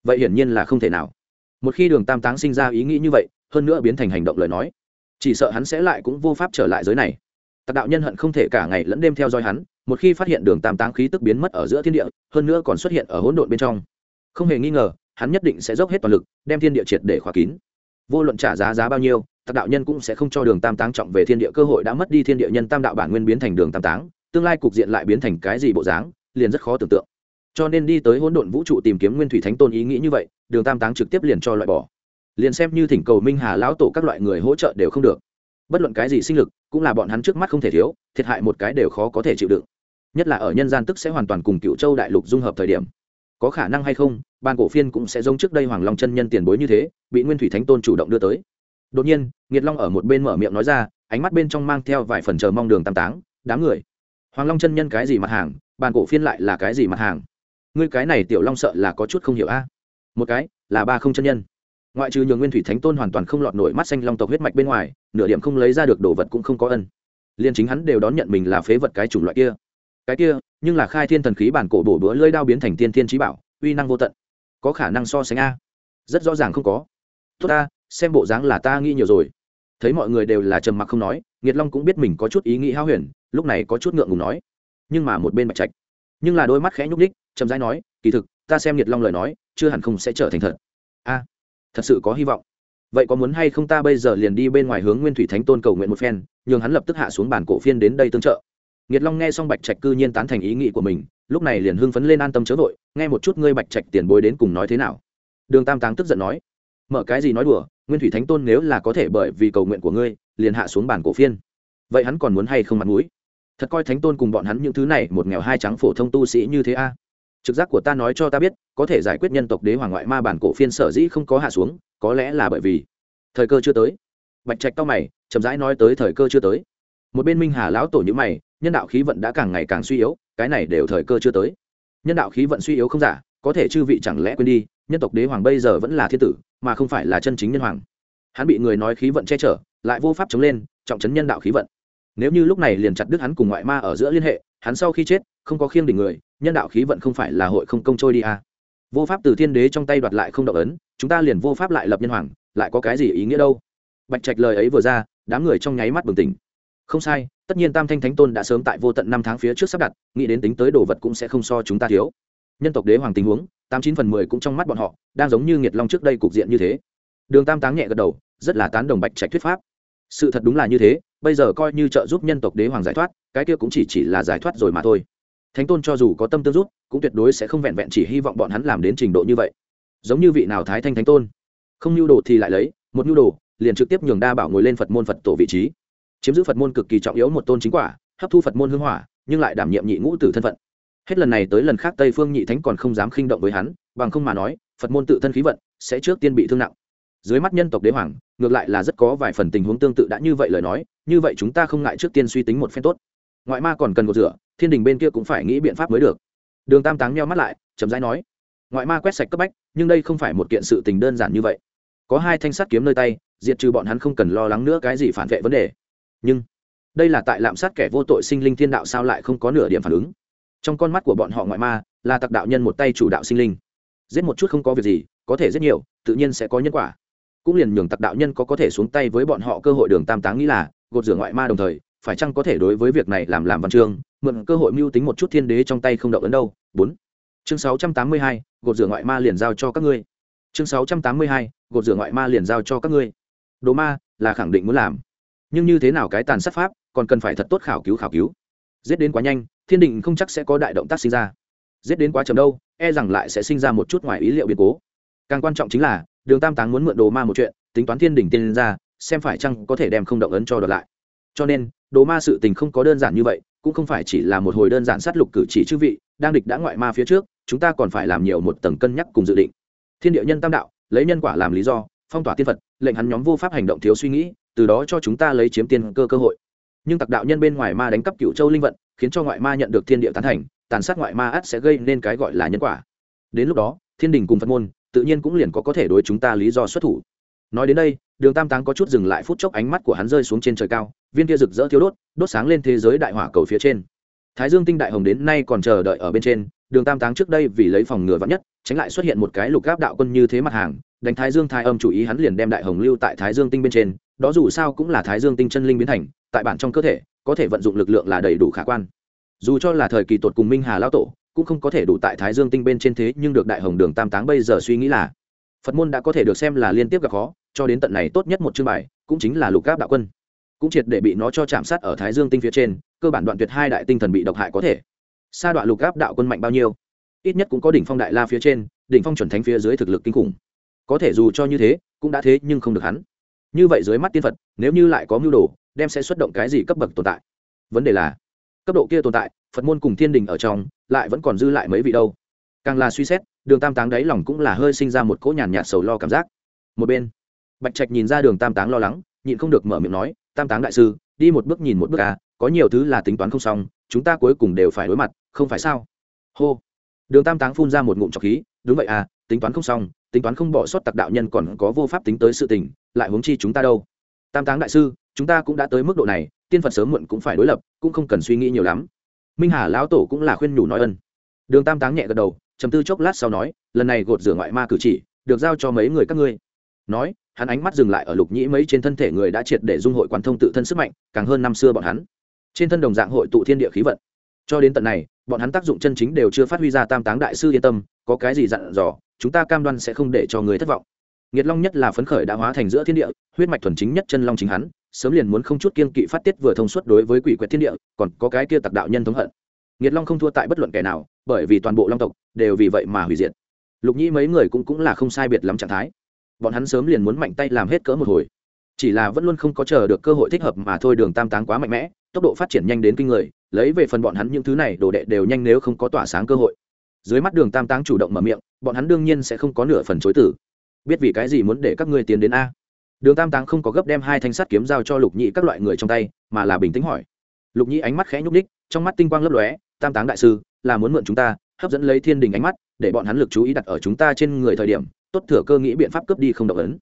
Vậy hiển nhiên là không thể nào. Một khi đường tam táng sinh ra ý nghĩ như vậy, hơn nữa biến thành hành động lời nói, chỉ sợ hắn sẽ lại cũng vô pháp trở lại giới này. Tạc đạo nhân hận không thể cả ngày lẫn đêm theo dõi hắn một khi phát hiện đường tam táng khí tức biến mất ở giữa thiên địa, hơn nữa còn xuất hiện ở hỗn độn bên trong. Không hề nghi ngờ, hắn nhất định sẽ dốc hết toàn lực, đem thiên địa triệt để khóa kín. Vô luận trả giá giá bao nhiêu tạc đạo nhân cũng sẽ không cho đường tam táng trọng về thiên địa cơ hội đã mất đi thiên địa nhân tam đạo bản nguyên biến thành đường tam táng, tương lai cục diện lại biến thành cái gì bộ dáng, liền rất khó tưởng tượng. Cho nên đi tới hỗn độn vũ trụ tìm kiếm nguyên thủy thánh tôn ý nghĩ như vậy, đường tam táng trực tiếp liền cho loại bỏ. Liền xem như thỉnh cầu minh hà lão tổ các loại người hỗ trợ đều không được. Bất luận cái gì sinh lực, cũng là bọn hắn trước mắt không thể thiếu, thiệt hại một cái đều khó có thể chịu đựng nhất là ở nhân gian tức sẽ hoàn toàn cùng cựu châu đại lục dung hợp thời điểm. Có khả năng hay không, ban cổ phiên cũng sẽ giống trước đây hoàng long chân nhân tiền bối như thế, bị nguyên thủy thánh tôn chủ động đưa tới. Đột nhiên, nghiệt long ở một bên mở miệng nói ra, ánh mắt bên trong mang theo vài phần chờ mong đường tam táng, đám người, hoàng long chân nhân cái gì mặt hàng bàn cổ phiên lại là cái gì mặt hàng? Ngươi cái này tiểu long sợ là có chút không hiểu a. Một cái, là ba không chân nhân. Ngoại trừ nhường nguyên thủy thánh tôn hoàn toàn không lọt nổi mắt xanh long tộc huyết mạch bên ngoài, nửa điểm không lấy ra được đồ vật cũng không có ân. Liên chính hắn đều đón nhận mình là phế vật cái chủng loại kia cái kia, nhưng là khai thiên thần khí bản cổ bổ bữa lưỡi đao biến thành tiên thiên trí bảo, uy năng vô tận. Có khả năng so sánh a. Rất rõ ràng không có. Tốt ta, xem bộ dáng là ta nghĩ nhiều rồi. Thấy mọi người đều là trầm mặc không nói, nghiệt long cũng biết mình có chút ý nghĩ hao huyền, lúc này có chút ngượng ngùng nói. Nhưng mà một bên bạch trạch, nhưng là đôi mắt khẽ nhúc ních chậm rãi nói, kỳ thực, ta xem nghiệt long lời nói, chưa hẳn không sẽ trở thành thật. A, thật sự có hy vọng. Vậy có muốn hay không ta bây giờ liền đi bên ngoài hướng nguyên thủy thánh tôn cầu nguyện một phen, nhường hắn lập tức hạ xuống bản cổ phiên đến đây tương trợ nghiệt long nghe xong bạch trạch cư nhiên tán thành ý nghĩ của mình, lúc này liền hưng phấn lên an tâm chớ vội, nghe một chút ngươi bạch trạch tiền bối đến cùng nói thế nào. Đường tam táng tức giận nói, mở cái gì nói đùa, nguyên thủy thánh tôn nếu là có thể bởi vì cầu nguyện của ngươi, liền hạ xuống bản cổ phiên. Vậy hắn còn muốn hay không mặt mũi? Thật coi thánh tôn cùng bọn hắn những thứ này một nghèo hai trắng phổ thông tu sĩ như thế a? Trực giác của ta nói cho ta biết, có thể giải quyết nhân tộc đế hoàng ngoại ma bản cổ phiên sở dĩ không có hạ xuống, có lẽ là bởi vì thời cơ chưa tới. Bạch trạch tao mày, chậm rãi nói tới thời cơ chưa tới. Một bên minh hà lão tổ như mày nhân đạo khí vận đã càng ngày càng suy yếu, cái này đều thời cơ chưa tới. Nhân đạo khí vận suy yếu không giả, có thể chư vị chẳng lẽ quên đi, nhân tộc đế hoàng bây giờ vẫn là thiên tử, mà không phải là chân chính nhân hoàng. Hắn bị người nói khí vận che chở, lại vô pháp chống lên, trọng chấn nhân đạo khí vận. Nếu như lúc này liền chặt đứt hắn cùng ngoại ma ở giữa liên hệ, hắn sau khi chết, không có khiêng đỉnh người, nhân đạo khí vận không phải là hội không công trôi đi à. vô pháp từ thiên đế trong tay đoạt lại không động ấn, chúng ta liền vô pháp lại lập nhân hoàng, lại có cái gì ý nghĩa đâu? Bạch trạch lời ấy vừa ra, đám người trong nháy mắt bừng tỉnh. Không sai tất nhiên tam thanh thánh tôn đã sớm tại vô tận năm tháng phía trước sắp đặt, nghĩ đến tính tới đồ vật cũng sẽ không so chúng ta thiếu. Nhân tộc đế hoàng tình huống, tám chín phần mười cũng trong mắt bọn họ, đang giống như nghiệt long trước đây cục diện như thế. Đường tam táng nhẹ gật đầu, rất là tán đồng bạch trạch thuyết pháp. Sự thật đúng là như thế, bây giờ coi như trợ giúp nhân tộc đế hoàng giải thoát, cái kia cũng chỉ chỉ là giải thoát rồi mà thôi. Thánh tôn cho dù có tâm tư giúp cũng tuyệt đối sẽ không vẹn vẹn chỉ hy vọng bọn hắn làm đến trình độ như vậy. Giống như vị nào thái thanh thánh tôn. Không nhu đồ thì lại lấy, một nhu đồ, liền trực tiếp nhường đa bảo ngồi lên phật môn phật tổ vị trí chiếm giữ phật môn cực kỳ trọng yếu một tôn chính quả, hấp thu phật môn hưng hỏa, nhưng lại đảm nhiệm nhị ngũ tử thân phận. Hết lần này tới lần khác tây phương nhị thánh còn không dám khinh động với hắn, bằng không mà nói, phật môn tự thân khí vận sẽ trước tiên bị thương nặng. Dưới mắt nhân tộc đế hoàng, ngược lại là rất có vài phần tình huống tương tự đã như vậy lời nói, như vậy chúng ta không ngại trước tiên suy tính một phen tốt. Ngoại ma còn cần cột rửa, thiên đình bên kia cũng phải nghĩ biện pháp mới được. Đường tam táng meo mắt lại, chậm rãi nói, ngoại ma quét sạch cấp bách, nhưng đây không phải một kiện sự tình đơn giản như vậy. Có hai thanh sắt kiếm nơi tay, diệt trừ bọn hắn không cần lo lắng nữa cái gì phản vệ vấn đề nhưng đây là tại lạm sát kẻ vô tội sinh linh thiên đạo sao lại không có nửa điểm phản ứng? Trong con mắt của bọn họ ngoại ma là tặc đạo nhân một tay chủ đạo sinh linh. Giết một chút không có việc gì, có thể giết nhiều, tự nhiên sẽ có nhân quả. Cũng liền nhường tặc đạo nhân có có thể xuống tay với bọn họ cơ hội đường tam táng nghĩ là, gột rửa ngoại ma đồng thời, phải chăng có thể đối với việc này làm làm văn chương, mượn cơ hội mưu tính một chút thiên đế trong tay không động ấn đâu? Bốn. Chương sáu trăm tám mươi hai, gột rửa ngoại ma liền giao cho các ngươi. Chương sáu trăm tám mươi hai, gột rửa ngoại ma liền giao cho các ngươi. Đồ ma là khẳng định muốn làm nhưng như thế nào cái tàn sát pháp, còn cần phải thật tốt khảo cứu khảo cứu. Giết đến quá nhanh, thiên định không chắc sẽ có đại động tác sinh ra. Giết đến quá chậm đâu e rằng lại sẽ sinh ra một chút ngoài ý liệu biến cố. Càng quan trọng chính là, đường tam táng muốn mượn đồ ma một chuyện, tính toán thiên đỉnh tiên ra, xem phải chăng có thể đem không động ấn cho đợt lại. Cho nên, đồ ma sự tình không có đơn giản như vậy, cũng không phải chỉ là một hồi đơn giản sát lục cử chỉ chư vị, đang địch đã ngoại ma phía trước, chúng ta còn phải làm nhiều một tầng cân nhắc cùng dự định. Thiên địa nhân tam đạo, lấy nhân quả làm lý do, phong tỏa tiên phật, lệnh hắn nhóm vô pháp hành động thiếu suy nghĩ từ đó cho chúng ta lấy chiếm tiền cơ cơ hội. Nhưng tặc đạo nhân bên ngoài ma đánh cắp cựu châu linh vận, khiến cho ngoại ma nhận được thiên địa tán thành, tàn sát ngoại ma ắt sẽ gây nên cái gọi là nhân quả. Đến lúc đó, thiên đình cùng phật môn, tự nhiên cũng liền có có thể đối chúng ta lý do xuất thủ. Nói đến đây, đường tam táng có chút dừng lại phút chốc ánh mắt của hắn rơi xuống trên trời cao, viên kia rực rỡ thiếu đốt đốt sáng lên thế giới đại hỏa cầu phía trên. Thái dương tinh đại hồng đến nay còn chờ đợi ở bên trên, đường tam táng trước đây vì lấy phòng ngừa vắn nhất, tránh lại xuất hiện một cái lục gáp đạo quân như thế mặt hàng đánh thái dương thái âm chủ ý hắn liền đem đại hồng lưu tại thái dương tinh bên trên, đó dù sao cũng là thái dương tinh chân linh biến thành, tại bản trong cơ thể, có thể vận dụng lực lượng là đầy đủ khả quan. Dù cho là thời kỳ tột cùng minh hà lao tổ, cũng không có thể đủ tại thái dương tinh bên trên thế, nhưng được đại hồng đường tam táng bây giờ suy nghĩ là, phật môn đã có thể được xem là liên tiếp gặp khó, cho đến tận này tốt nhất một chương bài, cũng chính là lục gáp đạo quân. Cũng triệt để bị nó cho chạm sát ở thái dương tinh phía trên, cơ bản đoạn tuyệt hai đại tinh thần bị độc hại có thể. Sa đoạn lục gáp đạo quân mạnh bao nhiêu? Ít nhất cũng có đỉnh phong đại la phía trên, đỉnh phong chuẩn thánh phía dưới thực lực kinh khủng có thể dù cho như thế, cũng đã thế nhưng không được hắn. Như vậy dưới mắt tiên phật, nếu như lại có mưu đồ, đem sẽ xuất động cái gì cấp bậc tồn tại? Vấn đề là, cấp độ kia tồn tại, phật môn cùng thiên đình ở trong, lại vẫn còn dư lại mấy vị đâu. Càng là suy xét, đường tam táng đáy lòng cũng là hơi sinh ra một cỗ nhàn nhạt sầu lo cảm giác. Một bên, bạch trạch nhìn ra đường tam táng lo lắng, nhịn không được mở miệng nói, tam táng đại sư, đi một bước nhìn một bước à có nhiều thứ là tính toán không xong, chúng ta cuối cùng đều phải đối mặt, không phải sao? Hô. Đường tam táng phun ra một ngụm trọc khí, đúng vậy à tính toán không xong, tính toán không bỏ sót tặc đạo nhân còn có vô pháp tính tới sự tình, lại huống chi chúng ta đâu? Tam táng đại sư, chúng ta cũng đã tới mức độ này, tiên phật sớm muộn cũng phải đối lập, cũng không cần suy nghĩ nhiều lắm. Minh hà lão tổ cũng là khuyên nhủ nói ân. Đường tam táng nhẹ gật đầu chầm tư chốc lát sau nói, lần này gột rửa ngoại ma cử chỉ, được giao cho mấy người các ngươi. Nói, hắn ánh mắt dừng lại ở lục nhĩ mấy trên thân thể người đã triệt để dung hội quán thông tự thân sức mạnh, càng hơn năm xưa bọn hắn. Trên thân đồng dạng hội tụ thiên địa khí vận. Cho đến tận này, bọn hắn tác dụng chân chính đều chưa phát huy ra tam táng đại sư yên tâm, có cái gì dặn dò chúng ta cam đoan sẽ không để cho người thất vọng. Nghiệt long nhất là phấn khởi đã hóa thành giữa thiên địa, huyết mạch thuần chính nhất chân long chính hắn, sớm liền muốn không chút kiên kỵ phát tiết vừa thông suốt đối với quỷ quyệt thiên địa, còn có cái kia tặc đạo nhân thống hận. Nghiệt long không thua tại bất luận kẻ nào, bởi vì toàn bộ long tộc đều vì vậy mà hủy diệt. Lục nhĩ mấy người cũng cũng là không sai biệt lắm trạng thái. Bọn hắn sớm liền muốn mạnh tay làm hết cỡ một hồi. Chỉ là vẫn luôn không có chờ được cơ hội thích hợp mà thôi đường tam táng quá mạnh mẽ, tốc độ phát triển nhanh đến kinh người, lấy về phần bọn hắn những thứ này, đồ đệ đều nhanh nếu không có tỏa sáng cơ hội dưới mắt đường tam táng chủ động mở miệng, bọn hắn đương nhiên sẽ không có nửa phần chối tử. Biết vì cái gì muốn để các ngươi tiến đến a? Đường tam táng không có gấp đem hai thanh sắt kiếm giao cho lục nhị các loại người trong tay, mà là bình tĩnh hỏi. Lục nhị ánh mắt khẽ nhúc ních trong mắt tinh quang lấp lóe, tam táng đại sư, là muốn mượn chúng ta, hấp dẫn lấy thiên đình ánh mắt, để bọn hắn lực chú ý đặt ở chúng ta trên người thời điểm, tốt thừa cơ nghĩ biện pháp cướp đi không động ấn.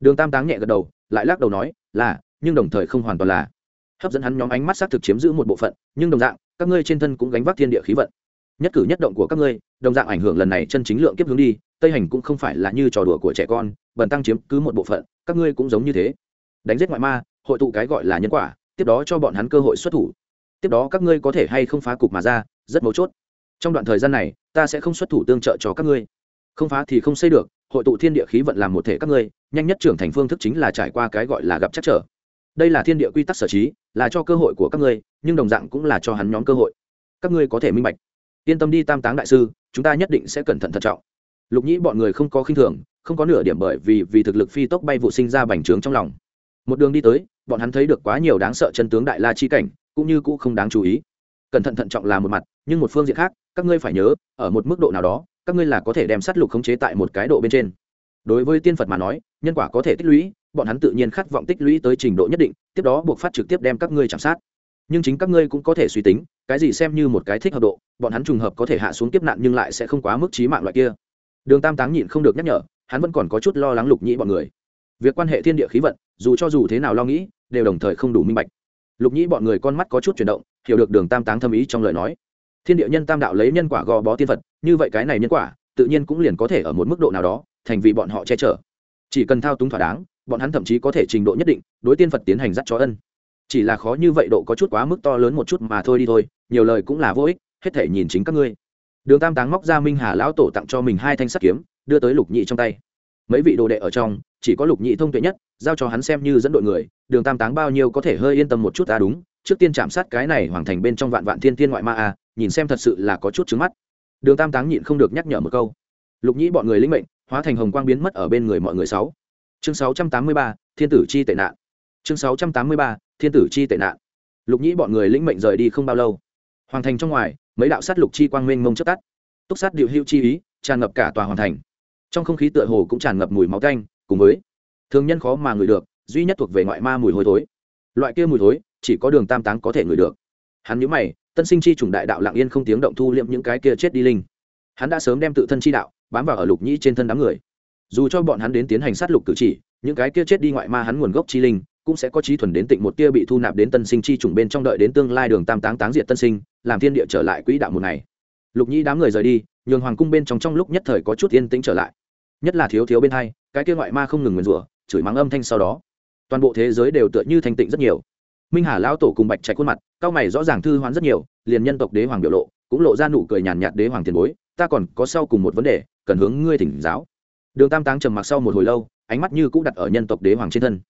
Đường tam táng nhẹ gật đầu, lại lắc đầu nói, là, nhưng đồng thời không hoàn toàn là. Hấp dẫn hắn nhóm ánh mắt xác thực chiếm giữ một bộ phận, nhưng đồng dạng, các ngươi trên thân cũng gánh vác thiên địa khí vận nhất cử nhất động của các ngươi, đồng dạng ảnh hưởng lần này chân chính lượng kiếp hướng đi, tây hành cũng không phải là như trò đùa của trẻ con, bần tăng chiếm cứ một bộ phận, các ngươi cũng giống như thế. Đánh giết ngoại ma, hội tụ cái gọi là nhân quả, tiếp đó cho bọn hắn cơ hội xuất thủ. Tiếp đó các ngươi có thể hay không phá cục mà ra, rất mấu chốt. Trong đoạn thời gian này, ta sẽ không xuất thủ tương trợ cho các ngươi. Không phá thì không xây được, hội tụ thiên địa khí vận làm một thể các ngươi, nhanh nhất trưởng thành phương thức chính là trải qua cái gọi là gặp chắc trở. Đây là thiên địa quy tắc sở trí, là cho cơ hội của các ngươi, nhưng đồng dạng cũng là cho hắn nhóm cơ hội. Các ngươi có thể minh bạch yên tâm đi tam táng đại sư, chúng ta nhất định sẽ cẩn thận thận trọng. Lục nhĩ bọn người không có khinh thường, không có nửa điểm bởi vì vì thực lực phi tốc bay vụ sinh ra bành trướng trong lòng. Một đường đi tới, bọn hắn thấy được quá nhiều đáng sợ chân tướng đại la chi cảnh, cũng như cũ không đáng chú ý. Cẩn thận thận trọng là một mặt, nhưng một phương diện khác, các ngươi phải nhớ, ở một mức độ nào đó, các ngươi là có thể đem sát lục khống chế tại một cái độ bên trên. Đối với tiên phật mà nói, nhân quả có thể tích lũy, bọn hắn tự nhiên khát vọng tích lũy tới trình độ nhất định, tiếp đó buộc phát trực tiếp đem các ngươi chạm sát. Nhưng chính các ngươi cũng có thể suy tính cái gì xem như một cái thích hợp độ, bọn hắn trùng hợp có thể hạ xuống kiếp nạn nhưng lại sẽ không quá mức trí mạng loại kia. Đường tam táng nhịn không được nhắc nhở, hắn vẫn còn có chút lo lắng lục nhĩ bọn người. Việc quan hệ thiên địa khí vận, dù cho dù thế nào lo nghĩ, đều đồng thời không đủ minh bạch. Lục nhĩ bọn người con mắt có chút chuyển động, hiểu được đường tam táng thâm ý trong lời nói. Thiên địa nhân tam đạo lấy nhân quả gò bó tiên phật, như vậy cái này nhân quả, tự nhiên cũng liền có thể ở một mức độ nào đó, thành vì bọn họ che chở. Chỉ cần thao túng thỏa đáng, bọn hắn thậm chí có thể trình độ nhất định, đối tiên phật tiến hành dắt cho ân. Chỉ là khó như vậy độ có chút quá mức to lớn một chút mà thôi đi thôi nhiều lời cũng là vô ích, hết thể nhìn chính các ngươi. Đường tam táng móc ra minh hà lão tổ tặng cho mình hai thanh sắt kiếm, đưa tới lục nhị trong tay. Mấy vị đồ đệ ở trong, chỉ có lục nhị thông tuệ nhất, giao cho hắn xem như dẫn đội người, đường tam táng bao nhiêu có thể hơi yên tâm một chút ta đúng, trước tiên chạm sát cái này hoàng thành bên trong vạn vạn thiên tiên ngoại ma a nhìn xem thật sự là có chút trứng mắt. Đường tam táng nhịn không được nhắc nhở một câu. Lục nhĩ bọn người linh mệnh, hóa thành hồng quang biến mất ở bên người mọi người sáu. Chương sáu trăm tám mươi ba, thiên tử chi tệ nạn. Chương sáu trăm tám mươi ba, thiên tử chi tệ nạn. Lục nhĩ bọn người lĩnh mệnh rời đi không bao lâu hoàng thành trong ngoài, mấy đạo sát lục chi quang nguyên mông chất tắt. Túc sát điệu hữu chi ý, tràn ngập cả tòa hoàng thành. Trong không khí tựa hồ cũng tràn ngập mùi máu canh cùng với thường nhân khó mà ngửi được, duy nhất thuộc về ngoại ma mùi hôi thối. Loại kia mùi thối, chỉ có đường tam táng có thể ngửi được. Hắn nhớ mày, tân sinh chi chủng đại đạo lặng yên không tiếng động thu liệm những cái kia chết đi linh. Hắn đã sớm đem tự thân chi đạo, bám vào ở lục nhĩ trên thân đám người. Dù cho bọn hắn đến tiến hành sát lục cử chỉ, những cái kia chết đi ngoại ma hắn nguồn gốc chi linh cũng sẽ có trí thuần đến tịnh một tia bị thu nạp đến tân sinh chi trùng bên trong đợi đến tương lai đường tam táng táng diệt tân sinh, làm thiên địa trở lại quỹ đạo một ngày. Lục nhĩ đám người rời đi, nhường hoàng cung bên trong trong lúc nhất thời có chút yên tĩnh trở lại. Nhất là thiếu thiếu bên hai, cái kia ngoại ma không ngừng nguyền rủa, chửi mắng âm thanh sau đó. Toàn bộ thế giới đều tựa như thanh tịnh rất nhiều. Minh hà lão tổ cùng bạch chạy khuôn mặt, cao mày rõ ràng thư hoán rất nhiều, liền nhân tộc đế hoàng biểu lộ, cũng lộ ra nụ cười nhàn nhạt đế hoàng tiền bối, ta còn có sau cùng một vấn đề, cần hướng ngươi thỉnh giáo. Đường tam táng trầm mặc sau một hồi lâu, ánh mắt như cũng đặt ở nhân tộc đế hoàng trên thân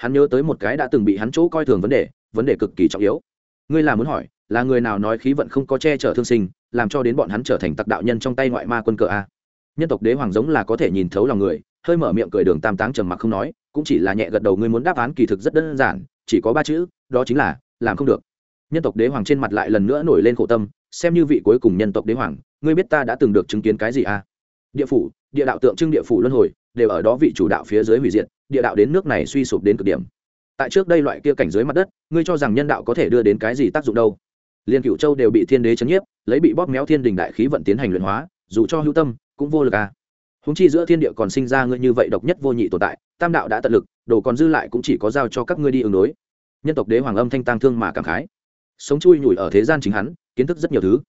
hắn nhớ tới một cái đã từng bị hắn chỗ coi thường vấn đề vấn đề cực kỳ trọng yếu. Ngươi là muốn hỏi, là người nào nói khí vận không có che chở thương sinh, làm cho đến bọn hắn trở thành tặc đạo nhân trong tay ngoại ma quân cờ a? Nhân tộc đế hoàng giống là có thể nhìn thấu lòng người, hơi mở miệng cười đường tam táng trầm mặc không nói, cũng chỉ là nhẹ gật đầu ngươi muốn đáp án kỳ thực rất đơn giản, chỉ có ba chữ, đó chính là, làm không được. Nhân tộc đế hoàng trên mặt lại lần nữa nổi lên khổ tâm, xem như vị cuối cùng nhân tộc đế hoàng, ngươi biết ta đã từng được chứng kiến cái gì à địa phủ, địa đạo tượng trưng địa phủ luân hồi, đều ở đó vị chủ đạo phía dưới hủy diệt địa đạo đến nước này suy sụp đến cực điểm. Tại trước đây loại kia cảnh dưới mặt đất, ngươi cho rằng nhân đạo có thể đưa đến cái gì tác dụng đâu? Liên cựu châu đều bị thiên đế chấn nhiếp, lấy bị bóp méo thiên đình đại khí vận tiến hành luyện hóa, dù cho hữu tâm, cũng vô lực à. Húng chi giữa thiên địa còn sinh ra ngươi như vậy độc nhất vô nhị tồn tại, tam đạo đã tận lực, đồ còn dư lại cũng chỉ có giao cho các ngươi đi ứng đối. Nhân tộc đế hoàng âm thanh tăng thương mà cảm khái. Sống chui nhủi ở thế gian chính hắn, kiến thức rất nhiều thứ.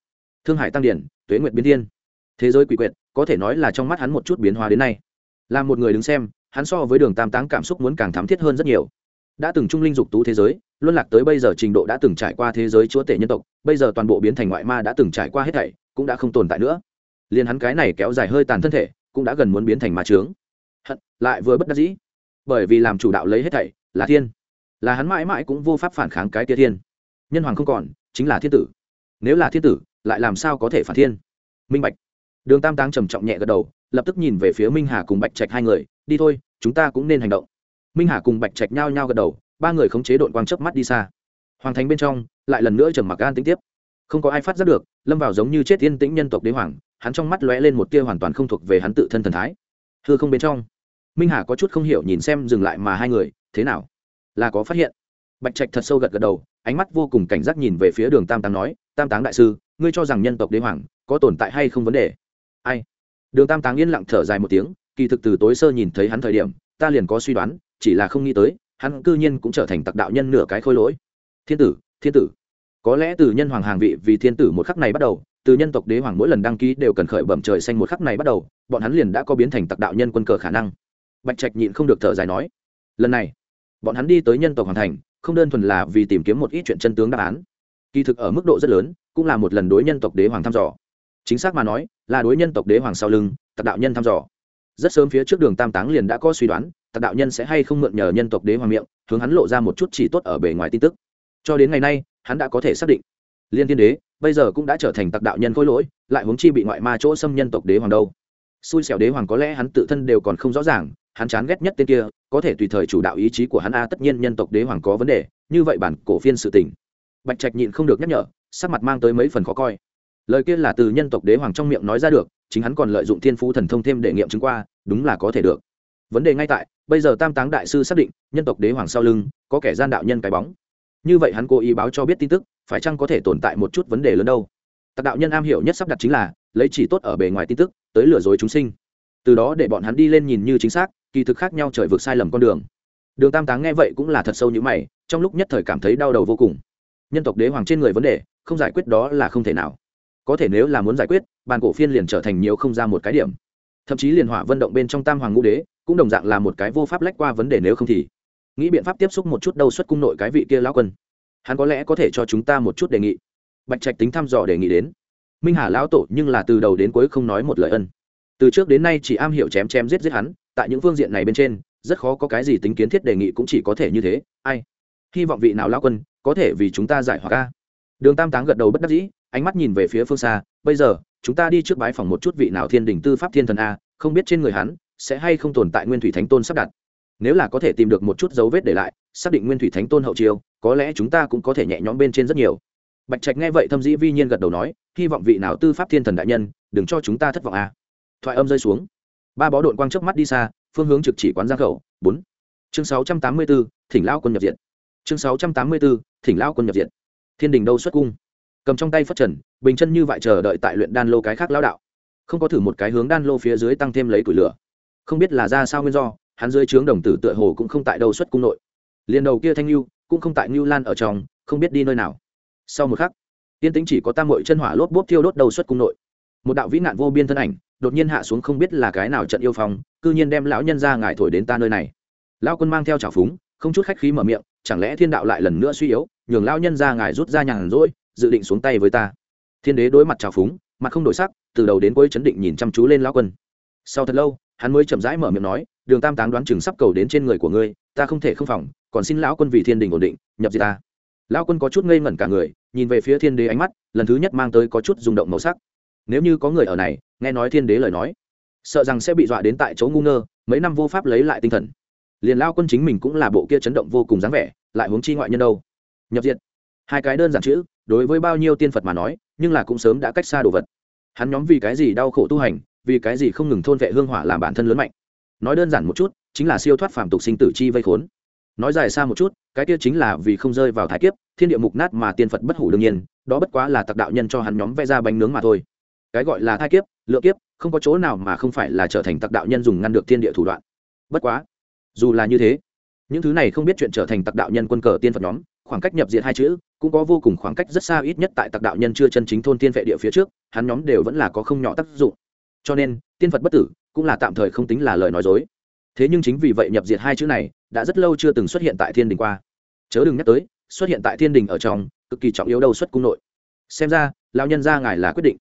Thương hải tăng điển, tuế nguyệt biến thiên. Thế giới quỷ quyệt, có thể nói là trong mắt hắn một chút biến hóa đến nay. Là một người đứng xem hắn so với đường tam táng cảm xúc muốn càng thám thiết hơn rất nhiều. Đã từng trung linh dục tú thế giới, luân lạc tới bây giờ trình độ đã từng trải qua thế giới chúa tể nhân tộc, bây giờ toàn bộ biến thành ngoại ma đã từng trải qua hết thảy, cũng đã không tồn tại nữa. Liền hắn cái này kéo dài hơi tàn thân thể, cũng đã gần muốn biến thành ma trướng hận, lại vừa bất đắc dĩ. Bởi vì làm chủ đạo lấy hết thảy, là thiên. Là hắn mãi mãi cũng vô pháp phản kháng cái tia thiên. Nhân hoàng không còn, chính là thiên tử. Nếu là thiên tử, lại làm sao có thể phản thiên? Minh bạch. Đường tam táng trầm trọng nhẹ gật đầu, lập tức nhìn về phía minh hà cùng bạch trạch hai người đi thôi, chúng ta cũng nên hành động. Minh hà cùng bạch trạch nhao nhao gật đầu, ba người khống chế đội quang chớp mắt đi xa. Hoàng thành bên trong, lại lần nữa trầm mặc gan tính tiếp. Không có ai phát giác được, lâm vào giống như chết yên tĩnh nhân tộc đế hoàng, hắn trong mắt lóe lên một tia hoàn toàn không thuộc về hắn tự thân thần thái. Thưa không bên trong, minh hà có chút không hiểu nhìn xem dừng lại mà hai người, thế nào? Là có phát hiện. Bạch trạch thật sâu gật gật đầu, ánh mắt vô cùng cảnh giác nhìn về phía đường tam táng nói, tam táng đại sư, ngươi cho rằng nhân tộc đế hoàng có tồn tại hay không vấn đề? Ai? Đường tam táng yên lặng thở dài một tiếng kỳ thực từ tối sơ nhìn thấy hắn thời điểm, ta liền có suy đoán, chỉ là không nghĩ tới, hắn cư nhiên cũng trở thành tặc đạo nhân nửa cái khôi lỗi. Thiên tử thiên tử. Có lẽ từ nhân hoàng hàng vị vì thiên tử một khắc này bắt đầu, từ nhân tộc đế hoàng mỗi lần đăng ký đều cần khởi bẩm trời xanh một khắc này bắt đầu, bọn hắn liền đã có biến thành tặc đạo nhân quân cờ khả năng. Bạch trạch nhịn không được thở dài nói, lần này, bọn hắn đi tới nhân tộc hoàng thành, không đơn thuần là vì tìm kiếm một ít chuyện chân tướng đáp án. Kỳ thực ở mức độ rất lớn, cũng là một lần đối nhân tộc đế hoàng thăm dò. Chính xác mà nói, là đối nhân tộc đế hoàng sau lưng, tặc đạo nhân thăm dò rất sớm phía trước đường tam táng liền đã có suy đoán, tặc đạo nhân sẽ hay không mượn nhờ nhân tộc đế hoàng miệng, hướng hắn lộ ra một chút chỉ tốt ở bề ngoài tin tức. Cho đến ngày nay, hắn đã có thể xác định. Liên thiên đế, bây giờ cũng đã trở thành tặc đạo nhân khôi lỗi, lại huống chi bị ngoại ma chỗ xâm nhân tộc đế hoàng đâu. Xui xẻo đế hoàng có lẽ hắn tự thân đều còn không rõ ràng, hắn chán ghét nhất tên kia, có thể tùy thời chủ đạo ý chí của hắn a, tất nhiên nhân tộc đế hoàng có vấn đề, như vậy bản cổ phiên sự tình. Bạch trạch nhịn không được nhắc nhở, sắc mặt mang tới mấy phần khó coi lời kia là từ nhân tộc đế hoàng trong miệng nói ra được, chính hắn còn lợi dụng thiên phú thần thông thêm để nghiệm chứng qua, đúng là có thể được. Vấn đề ngay tại, bây giờ tam táng đại sư xác định, nhân tộc đế hoàng sau lưng, có kẻ gian đạo nhân cái bóng. Như vậy hắn cố ý báo cho biết tin tức, phải chăng có thể tồn tại một chút vấn đề lớn đâu? Tạc đạo nhân am hiểu nhất sắp đặt chính là, lấy chỉ tốt ở bề ngoài tin tức, tới lừa dối chúng sinh. Từ đó để bọn hắn đi lên nhìn như chính xác, kỳ thực khác nhau trời vượt sai lầm con đường. Đường tam táng nghe vậy cũng là thật sâu như mày, trong lúc nhất thời cảm thấy đau đầu vô cùng. Nhân tộc đế hoàng trên người vấn đề, không giải quyết đó là không thể nào có thể nếu là muốn giải quyết, bàn cổ phiên liền trở thành nhiều không ra một cái điểm. Thậm chí liền hỏa vận động bên trong tam hoàng ngũ đế, cũng đồng dạng là một cái vô pháp lách qua vấn đề nếu không thì. Nghĩ biện pháp tiếp xúc một chút đâu xuất cung nội cái vị kia lão quân. Hắn có lẽ có thể cho chúng ta một chút đề nghị. Bạch trạch tính thăm dò đề nghị đến. Minh hà lão tổ nhưng là từ đầu đến cuối không nói một lời ân. Từ trước đến nay chỉ am hiểu chém chém giết giết hắn, tại những phương diện này bên trên, rất khó có cái gì tính kiến thiết đề nghị cũng chỉ có thể như thế. Ai? Hy vọng vị nào lão quân có thể vì chúng ta giải hòa ca đường tam táng gật đầu bất đắc dĩ, ánh mắt nhìn về phía phương xa, bây giờ, chúng ta đi trước bái phòng một chút vị nào thiên đình tư pháp thiên thần a, không biết trên người hắn sẽ hay không tồn tại nguyên thủy thánh tôn sắp đặt. Nếu là có thể tìm được một chút dấu vết để lại, xác định nguyên thủy thánh tôn hậu chiêu, có lẽ chúng ta cũng có thể nhẹ nhõm bên trên rất nhiều. Bạch trạch nghe vậy thâm dĩ vi nhiên gật đầu nói, hy vọng vị nào tư pháp thiên thần đại nhân, đừng cho chúng ta thất vọng a. Thoại âm rơi xuống. Ba bó đội quang trước mắt đi xa, phương hướng trực chỉ quán giang khẩu, bốn. Chương sáu trăm tám mươi b ố thỉnh lao quân nhập diện. Chương sáu trăm tám mươi b ố thỉnh lao quân nhập diện thiên đình đâu xuất cung. Cầm trong tay phất trần, bình chân như vậy chờ đợi tại luyện đan lô cái khác lao đạo. Không có thử một cái hướng đan lô phía dưới tăng thêm lấy củi lửa. Không biết là ra sao nguyên do, hắn dưới trướng đồng tử tựa hồ cũng không tại đâu xuất cung nội. Liền đầu kia thanh lưu cũng không tại lưu lan ở trong, không biết đi nơi nào. Sau một khắc, tiên tính chỉ có tam mội chân hỏa lốp bốp thiêu đốt đầu xuất cung nội. Một đạo vĩ nạn vô biên thân ảnh đột nhiên hạ xuống không biết là cái nào trận yêu phong, cư nhiên đem lão nhân ra ngài thổi đến ta nơi này. Lão quân mang theo trào phúng, không chút khách khí mở miệng chẳng lẽ thiên đạo lại lần nữa suy yếu, nhường lao nhân ra ngài rút ra nhàn rỗi, dự định xuống tay với ta. Thiên đế đối mặt trào phúng, mặt không đổi sắc, từ đầu đến cuối chấn định nhìn chăm chú lên lão quân. Sau thật lâu, hắn mới chậm rãi mở miệng nói, đường tam táng đoán chừng sắp cầu đến trên người của ngươi, ta không thể không phòng, còn xin lão quân vì thiên đình ổn định, nhập gì ta. Lão quân có chút ngây ngẩn cả người, nhìn về phía thiên đế ánh mắt, lần thứ nhất mang tới có chút rung động màu sắc. Nếu như có người ở này, nghe nói thiên đế lời nói, sợ rằng sẽ bị dọa đến tại chỗ ngu ngơ, mấy năm vô pháp lấy lại tinh thần liền lao quân chính mình cũng là bộ kia chấn động vô cùng dáng vẻ, lại huống chi ngoại nhân đâu. Nhập diện hai cái đơn giản chữ, đối với bao nhiêu tiên phật mà nói, nhưng là cũng sớm đã cách xa đồ vật. Hắn nhóm vì cái gì đau khổ tu hành, vì cái gì không ngừng thôn vệ hương hỏa làm bản thân lớn mạnh? Nói đơn giản một chút, chính là siêu thoát phàm tục sinh tử chi vây khốn. Nói dài xa một chút, cái kia chính là vì không rơi vào thái kiếp, thiên địa mục nát mà tiên phật bất hủ đương nhiên, đó bất quá là tặc đạo nhân cho hắn nhóm vẽ ra bánh nướng mà thôi. Cái gọi là thai kiếp lựa kiếp, không có chỗ nào mà không phải là trở thành tặc đạo nhân dùng ngăn được thiên địa thủ đoạn. Bất quá dù là như thế, những thứ này không biết chuyện trở thành tặc đạo nhân quân cờ tiên phật nhóm, khoảng cách nhập diện hai chữ cũng có vô cùng khoảng cách rất xa ít nhất tại tặc đạo nhân chưa chân chính thôn tiên vệ địa phía trước, hắn nhóm đều vẫn là có không nhỏ tác dụng. Cho nên, tiên phật bất tử cũng là tạm thời không tính là lời nói dối. Thế nhưng chính vì vậy nhập diệt hai chữ này đã rất lâu chưa từng xuất hiện tại thiên đình qua. Chớ đừng nhắc tới, xuất hiện tại thiên đình ở trong cực kỳ trọng yếu đâu xuất cung nội. Xem ra, lão nhân ra ngài là quyết định.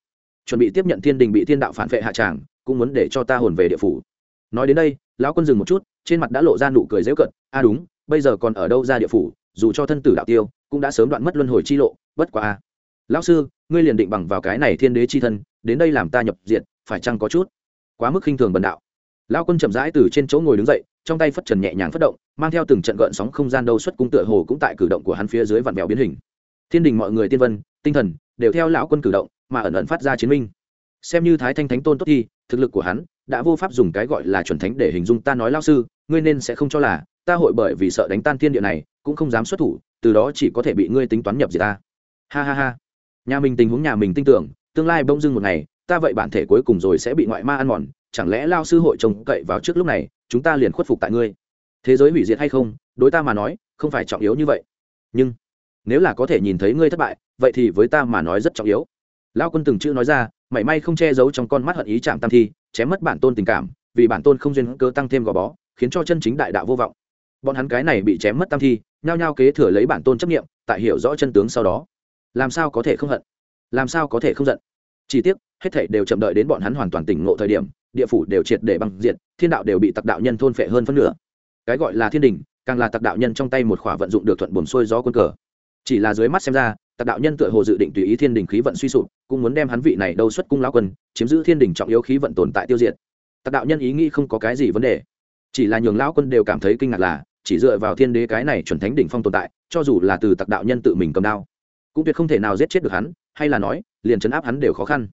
Chuẩn bị tiếp nhận thiên đình bị thiên đạo phản vệ hạ tràng, cũng muốn để cho ta hồn về địa phủ. Nói đến đây, lão quân dừng một chút trên mặt đã lộ ra nụ cười dễu cận a à đúng, bây giờ còn ở đâu ra địa phủ, dù cho thân tử đạo tiêu, cũng đã sớm đoạn mất luân hồi chi lộ, bất quá a. Lão sư, ngươi liền định bằng vào cái này thiên đế chi thân, đến đây làm ta nhập diện phải chăng có chút quá mức khinh thường bần đạo? Lão quân chậm rãi từ trên chỗ ngồi đứng dậy, trong tay phất trần nhẹ nhàng phất động, mang theo từng trận gợn sóng không gian đâu xuất cung tựa hồ cũng tại cử động của hắn phía dưới vặn vẹo biến hình. Thiên đình mọi người tiên vân, tinh thần đều theo lão quân cử động, mà ẩn ẩn phát ra chiến minh. Xem như thái thanh thánh tôn tốt thi thực lực của hắn đã vô pháp dùng cái gọi là chuẩn thánh để hình dung ta nói lao sư, ngươi nên sẽ không cho là, ta hội bởi vì sợ đánh tan thiên địa này, cũng không dám xuất thủ, từ đó chỉ có thể bị ngươi tính toán nhập gì ta. Ha ha ha. Nhà mình tình huống nhà mình tin tưởng, tương lai bỗng dưng một ngày, ta vậy bản thể cuối cùng rồi sẽ bị ngoại ma ăn mòn, chẳng lẽ lao sư hội trông cậy vào trước lúc này, chúng ta liền khuất phục tại ngươi? Thế giới hủy diệt hay không, đối ta mà nói, không phải trọng yếu như vậy. Nhưng, nếu là có thể nhìn thấy ngươi thất bại, vậy thì với ta mà nói rất trọng yếu. Lao quân từng chữ nói ra, mảy may không che giấu trong con mắt hận ý chạm tam thi chém mất bản tôn tình cảm, vì bản tôn không duyên cơ tăng thêm gò bó, khiến cho chân chính đại đạo vô vọng. Bọn hắn cái này bị chém mất tam thi, nhao nhao kế thừa lấy bản tôn chấp nghiệm tại hiểu rõ chân tướng sau đó. Làm sao có thể không hận? Làm sao có thể không giận? Chỉ tiếc, hết thảy đều chậm đợi đến bọn hắn hoàn toàn tỉnh ngộ thời điểm, địa phủ đều triệt để băng diện thiên đạo đều bị tặc đạo nhân thôn phệ hơn phân nửa. Cái gọi là thiên đình, càng là tặc đạo nhân trong tay một khỏa vận dụng được thuận buồn xuôi gió quân cờ. Chỉ là dưới mắt xem ra, tặc đạo nhân tựa hồ dự định tùy ý thiên đình khí vận suy sụp cũng muốn đem hắn vị này đâu xuất cung lao quân, chiếm giữ thiên đình trọng yếu khí vận tồn tại tiêu diệt. Tặc đạo nhân ý nghĩ không có cái gì vấn đề. Chỉ là nhường lão quân đều cảm thấy kinh ngạc là, chỉ dựa vào thiên đế cái này chuẩn thánh đỉnh phong tồn tại, cho dù là từ tặc đạo nhân tự mình cầm đao, cũng tuyệt không thể nào giết chết được hắn, hay là nói, liền chấn áp hắn đều khó khăn.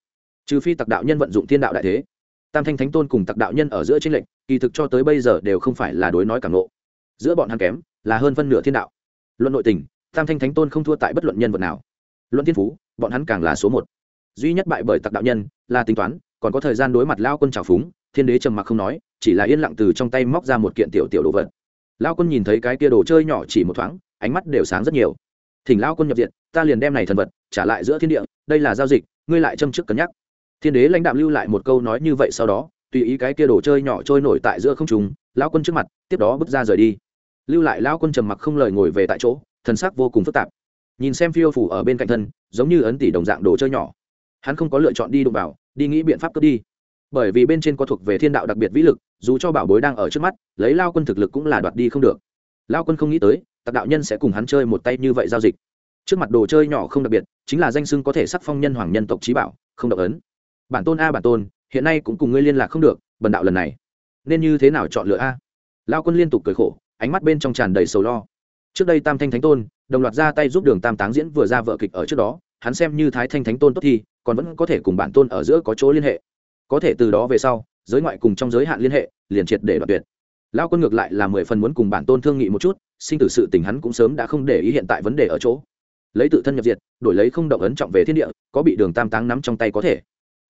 Trừ phi tặc đạo nhân vận dụng thiên đạo đại thế. Tam thanh thánh tôn cùng tặc đạo nhân ở giữa tranh lệnh kỳ thực cho tới bây giờ đều không phải là đối nói cảm lộ giữa bọn hắn kém, là hơn phân nửa thiên đạo. Luận nội tình, tam thanh thánh tôn không thua tại bất luận nhân vật nào. Luận thiên phú, bọn hắn càng là số một duy nhất bại bởi tặc đạo nhân là tính toán, còn có thời gian đối mặt lao quân trào phúng, thiên đế trầm mặc không nói, chỉ là yên lặng từ trong tay móc ra một kiện tiểu tiểu đồ vật. Lao quân nhìn thấy cái kia đồ chơi nhỏ chỉ một thoáng, ánh mắt đều sáng rất nhiều. Thỉnh lao quân nhập diện, ta liền đem này thần vật trả lại giữa thiên địa, đây là giao dịch, ngươi lại châm chức cân nhắc. Thiên đế lãnh đạo lưu lại một câu nói như vậy sau đó, tùy ý cái kia đồ chơi nhỏ trôi nổi tại giữa không trùng lao quân trước mặt, tiếp đó bước ra rời đi. Lưu lại lao quân trầm mặc không lời ngồi về tại chỗ, thần sắc vô cùng phức tạp. Nhìn xem phiêu phủ ở bên cạnh thân, giống như ấn tỷ đồng dạng đồ chơi nhỏ hắn không có lựa chọn đi đụng vào, đi nghĩ biện pháp cướp đi. Bởi vì bên trên có thuộc về thiên đạo đặc biệt vĩ lực, dù cho bảo bối đang ở trước mắt, lấy lao quân thực lực cũng là đoạt đi không được. Lao quân không nghĩ tới, tặc đạo nhân sẽ cùng hắn chơi một tay như vậy giao dịch. Trước mặt đồ chơi nhỏ không đặc biệt, chính là danh sưng có thể sắc phong nhân hoàng nhân tộc trí bảo, không độc ấn. Bản tôn a, bản tôn, hiện nay cũng cùng ngươi liên lạc không được, bần đạo lần này. Nên như thế nào chọn lựa a? Lao quân liên tục cười khổ, ánh mắt bên trong tràn đầy sầu lo. Trước đây tam thanh thánh tôn, đồng loạt ra tay giúp đường tam táng diễn vừa ra vợ kịch ở trước đó, hắn xem như thái thanh thánh tôn tốt thi còn vẫn có thể cùng bản tôn ở giữa có chỗ liên hệ. Có thể từ đó về sau, giới ngoại cùng trong giới hạn liên hệ, liền triệt để đoạt tuyệt. Lao quân ngược lại là mười phần muốn cùng bản tôn thương nghị một chút, sinh tử sự tình hắn cũng sớm đã không để ý hiện tại vấn đề ở chỗ. Lấy tự thân nhập diệt, đổi lấy không động ấn trọng về thiên địa, có bị đường tam táng nắm trong tay có thể.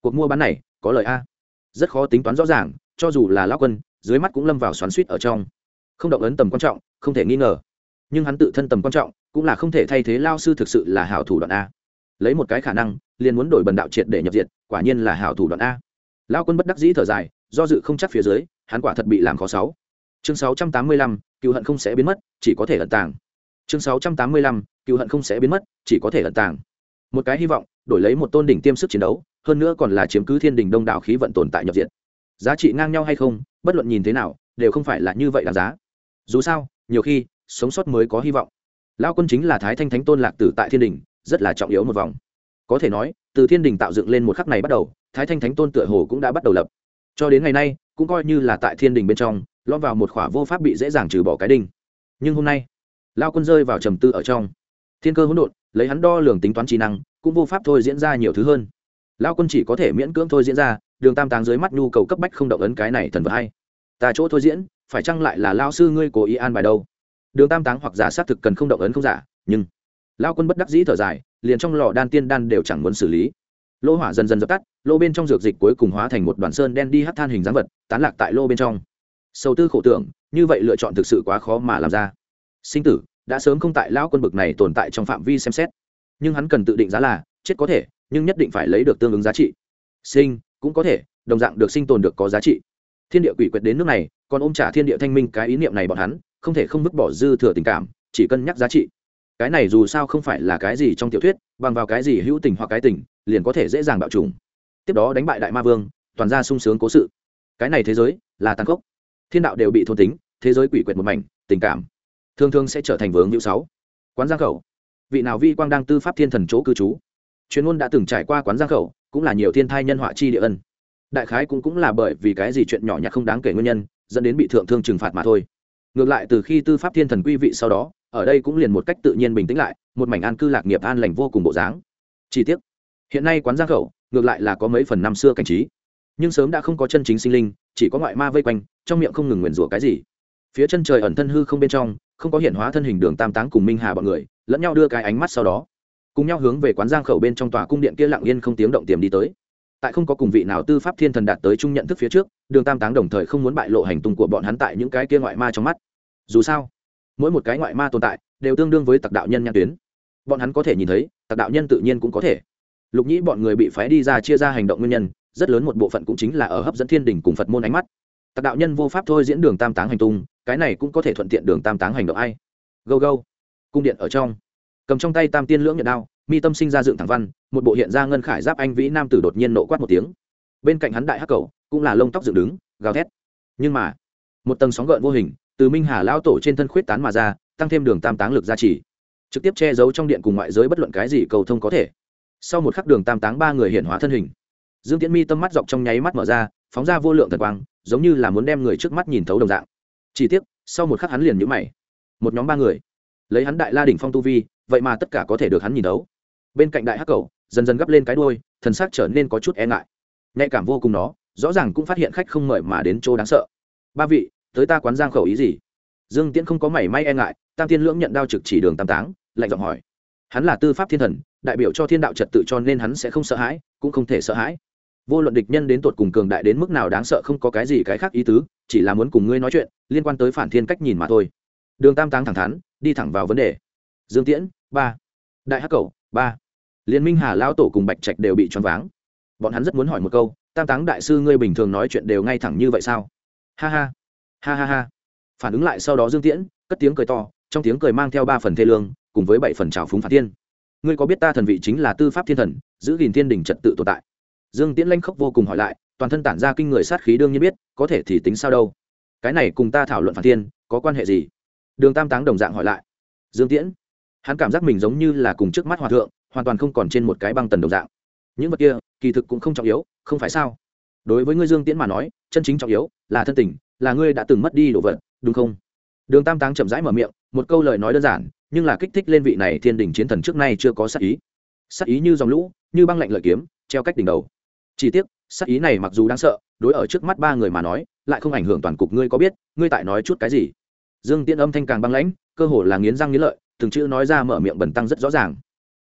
Cuộc mua bán này, có lời a. Rất khó tính toán rõ ràng, cho dù là lao quân, dưới mắt cũng lâm vào xoắn suýt ở trong. Không động ấn tầm quan trọng, không thể nghi ngờ. Nhưng hắn tự thân tầm quan trọng, cũng là không thể thay thế lao sư thực sự là hảo thủ đoạn a. Lấy một cái khả năng liền muốn đổi bần đạo triệt để nhập diệt, quả nhiên là hảo thủ đoạn a. Lao quân bất đắc dĩ thở dài, do dự không chắc phía dưới, hắn quả thật bị làm khó sáu. Chương sáu trăm tám mươi lăm, cựu hận không sẽ biến mất, chỉ có thể ẩn tàng. Chương sáu trăm tám mươi lăm, cựu hận không sẽ biến mất, chỉ có thể ẩn tàng. Một cái hy vọng, đổi lấy một tôn đỉnh tiêm sức chiến đấu, hơn nữa còn là chiếm cứ thiên đình đông đảo khí vận tồn tại nhập diện giá trị ngang nhau hay không, bất luận nhìn thế nào, đều không phải là như vậy đáng giá. Dù sao, nhiều khi, sống sót mới có hy vọng. Lao quân chính là thái thanh thánh tôn lạc tử tại thiên đình, rất là trọng yếu một vòng có thể nói, từ thiên đình tạo dựng lên một khắc này bắt đầu, thái thanh thánh tôn tựa hồ cũng đã bắt đầu lập. Cho đến ngày nay, cũng coi như là tại thiên đình bên trong lọt vào một khỏa vô pháp bị dễ dàng trừ bỏ cái đinh. Nhưng hôm nay, lao quân rơi vào trầm tư ở trong. Thiên cơ hỗn độn, lấy hắn đo lường tính toán trí năng, cũng vô pháp thôi diễn ra nhiều thứ hơn. Lao quân chỉ có thể miễn cưỡng thôi diễn ra, đường tam táng dưới mắt nhu cầu cấp bách không động ấn cái này thần vật hay. Ta chỗ thôi diễn, phải chăng lại là lao sư ngươi cố ý an bài đâu? Đường tam táng hoặc giả xác thực cần không động ấn không giả, nhưng lao quân bất đắc dĩ thở dài liền trong lò đan tiên đan đều chẳng muốn xử lý. Lô hỏa dần dần dập tắt lô bên trong dược dịch cuối cùng hóa thành một đoàn sơn đen đi hát than hình dáng vật, tán lạc tại lô bên trong. Sâu tư khổ tưởng, như vậy lựa chọn thực sự quá khó mà làm ra. Sinh tử, đã sớm không tại lão quân bực này tồn tại trong phạm vi xem xét. Nhưng hắn cần tự định giá là, chết có thể, nhưng nhất định phải lấy được tương ứng giá trị. Sinh, cũng có thể, đồng dạng được sinh tồn được có giá trị. Thiên địa quỷ quyệt đến nước này, còn ôm trả thiên địa thanh minh cái ý niệm này bọn hắn, không thể không vứt bỏ dư thừa tình cảm, chỉ cân nhắc giá trị cái này dù sao không phải là cái gì trong tiểu thuyết, bằng vào cái gì hữu tình hoặc cái tình, liền có thể dễ dàng bạo trùng tiếp đó đánh bại đại ma vương, toàn ra sung sướng cố sự. Cái này thế giới là tăng cốc thiên đạo đều bị thôn tính, thế giới quỷ quyệt một mảnh, tình cảm thường thường sẽ trở thành vướng hữu sáu. Quán giang khẩu. Vị nào vi quang đang tư pháp thiên thần chỗ cư trú? Chuyên môn đã từng trải qua quán giang khẩu, cũng là nhiều thiên thai nhân họa chi địa ân. Đại khái cũng cũng là bởi vì cái gì chuyện nhỏ nhặt không đáng kể nguyên nhân, dẫn đến bị thượng thương trừng phạt mà thôi ngược lại, từ khi tư pháp thiên thần quy vị sau đó, ở đây cũng liền một cách tự nhiên bình tĩnh lại, một mảnh an cư lạc nghiệp an lành vô cùng bộ dáng. Chi tiết hiện nay quán giang khẩu, ngược lại là có mấy phần năm xưa cảnh trí. Nhưng sớm đã không có chân chính sinh linh, chỉ có ngoại ma vây quanh, trong miệng không ngừng nguyền rủa cái gì. Phía chân trời ẩn thân hư không bên trong, không có hiện hóa thân hình đường tam táng cùng minh hà bọn người, lẫn nhau đưa cái ánh mắt sau đó, cùng nhau hướng về quán giang khẩu bên trong tòa cung điện kia lặng yên không tiếng động tiềm đi tới. Tại không có cùng vị nào tư pháp thiên thần đạt tới chung nhận thức phía trước, đường tam táng đồng thời không muốn bại lộ hành tung của bọn hắn tại những cái kia ngoại ma trong mắt dù sao, mỗi một cái ngoại ma tồn tại đều tương đương với tặc đạo nhân nhãn tuyến. Bọn hắn có thể nhìn thấy, tặc đạo nhân tự nhiên cũng có thể. Lục nhĩ bọn người bị phái đi ra chia ra hành động nguyên nhân, rất lớn một bộ phận cũng chính là ở hấp dẫn thiên đình cùng phật môn ánh mắt. Tặc đạo nhân vô pháp thôi diễn đường tam táng hành tung, cái này cũng có thể thuận tiện đường tam táng hành động ai. Go go cung điện ở trong. Cầm trong tay tam tiên lưỡng nhận đao, mi tâm sinh ra dựng thẳng văn, một bộ hiện ra ngân khải giáp anh vĩ nam tử đột nhiên nộ quát một tiếng. Bên cạnh hắn đại hắc cầu, cũng là lông tóc dựng đứng, gào thét. Nhưng mà, một tầng sóng gợn vô hình từ minh hà lão tổ trên thân khuyết tán mà ra, tăng thêm đường tam táng lực gia trì. Trực tiếp che giấu trong điện cùng ngoại giới bất luận cái gì cầu thông có thể. Sau một khắc đường tam táng ba người hiện hóa thân hình. Dương tiễn mi tâm mắt dọc trong nháy mắt mở ra, phóng ra vô lượng thật quang, giống như là muốn đem người trước mắt nhìn thấu đồng dạng. Chỉ tiếc, sau một khắc hắn liền nhũ mày. Một nhóm ba người. Lấy hắn đại la đỉnh phong tu vi, vậy mà tất cả có thể được hắn nhìn thấu. Bên cạnh đại hắc cầu, dần dần gấp lên cái đuôi, thần sắc trở nên có chút e ngại. Nhạy cảm vô cùng nó, rõ ràng cũng phát hiện khách không mời mà đến chỗ đáng sợ. Ba vị tới ta quán giang khẩu ý gì? Dương tiễn không có mảy may e ngại, tam tiên lưỡng nhận đao trực chỉ đường tam táng, lạnh giọng hỏi. Hắn là tư pháp thiên thần, đại biểu cho thiên đạo trật tự cho nên hắn sẽ không sợ hãi, cũng không thể sợ hãi. Vô luận địch nhân đến tột cùng cường đại đến mức nào đáng sợ không có cái gì cái khác ý tứ, chỉ là muốn cùng ngươi nói chuyện, liên quan tới phản thiên cách nhìn mà thôi. Đường tam táng thẳng thắn, đi thẳng vào vấn đề. Dương tiễn, ba. Đại hắc cầu ba. Liên minh hà lão tổ cùng bạch trạch đều bị choáng váng. Bọn hắn rất muốn hỏi một câu, tam táng đại sư ngươi bình thường nói chuyện đều ngay thẳng như vậy sao? Ha ha ha ha ha. Phản ứng lại sau đó dương tiễn, cất tiếng cười to, trong tiếng cười mang theo ba phần thê lương, cùng với bảy phần trào phúng phản thiên ngươi có biết ta thần vị chính là tư pháp thiên thần, giữ gìn thiên đình trật tự tồn tại? Dương tiễn lanh khóc vô cùng hỏi lại, toàn thân tản ra kinh người sát khí đương nhiên biết, có thể thì tính sao đâu? Cái này cùng ta thảo luận phản thiên có quan hệ gì? Đường tam táng đồng dạng hỏi lại. Dương tiễn, hắn cảm giác mình giống như là cùng trước mắt hòa thượng, hoàn toàn không còn trên một cái băng tần đồng dạng. Những vật kia, kỳ thực cũng không trọng yếu, không phải sao? Đối với ngươi dương tiễn mà nói, chân chính trọng yếu là thân tình là ngươi đã từng mất đi đồ vật, đúng không? Đường tam táng chậm rãi mở miệng, một câu lời nói đơn giản, nhưng là kích thích lên vị này thiên đình chiến thần trước nay chưa có sắc ý. Sắc ý như dòng lũ, như băng lạnh lợi kiếm, treo cách đỉnh đầu. Chỉ tiếc sắc ý này mặc dù đáng sợ, đối ở trước mắt ba người mà nói, lại không ảnh hưởng toàn cục ngươi có biết, ngươi tại nói chút cái gì? Dương tiễn âm thanh càng băng lãnh, cơ hồ là nghiến răng nghiến lợi, từng chữ nói ra mở miệng bẩn tăng rất rõ ràng.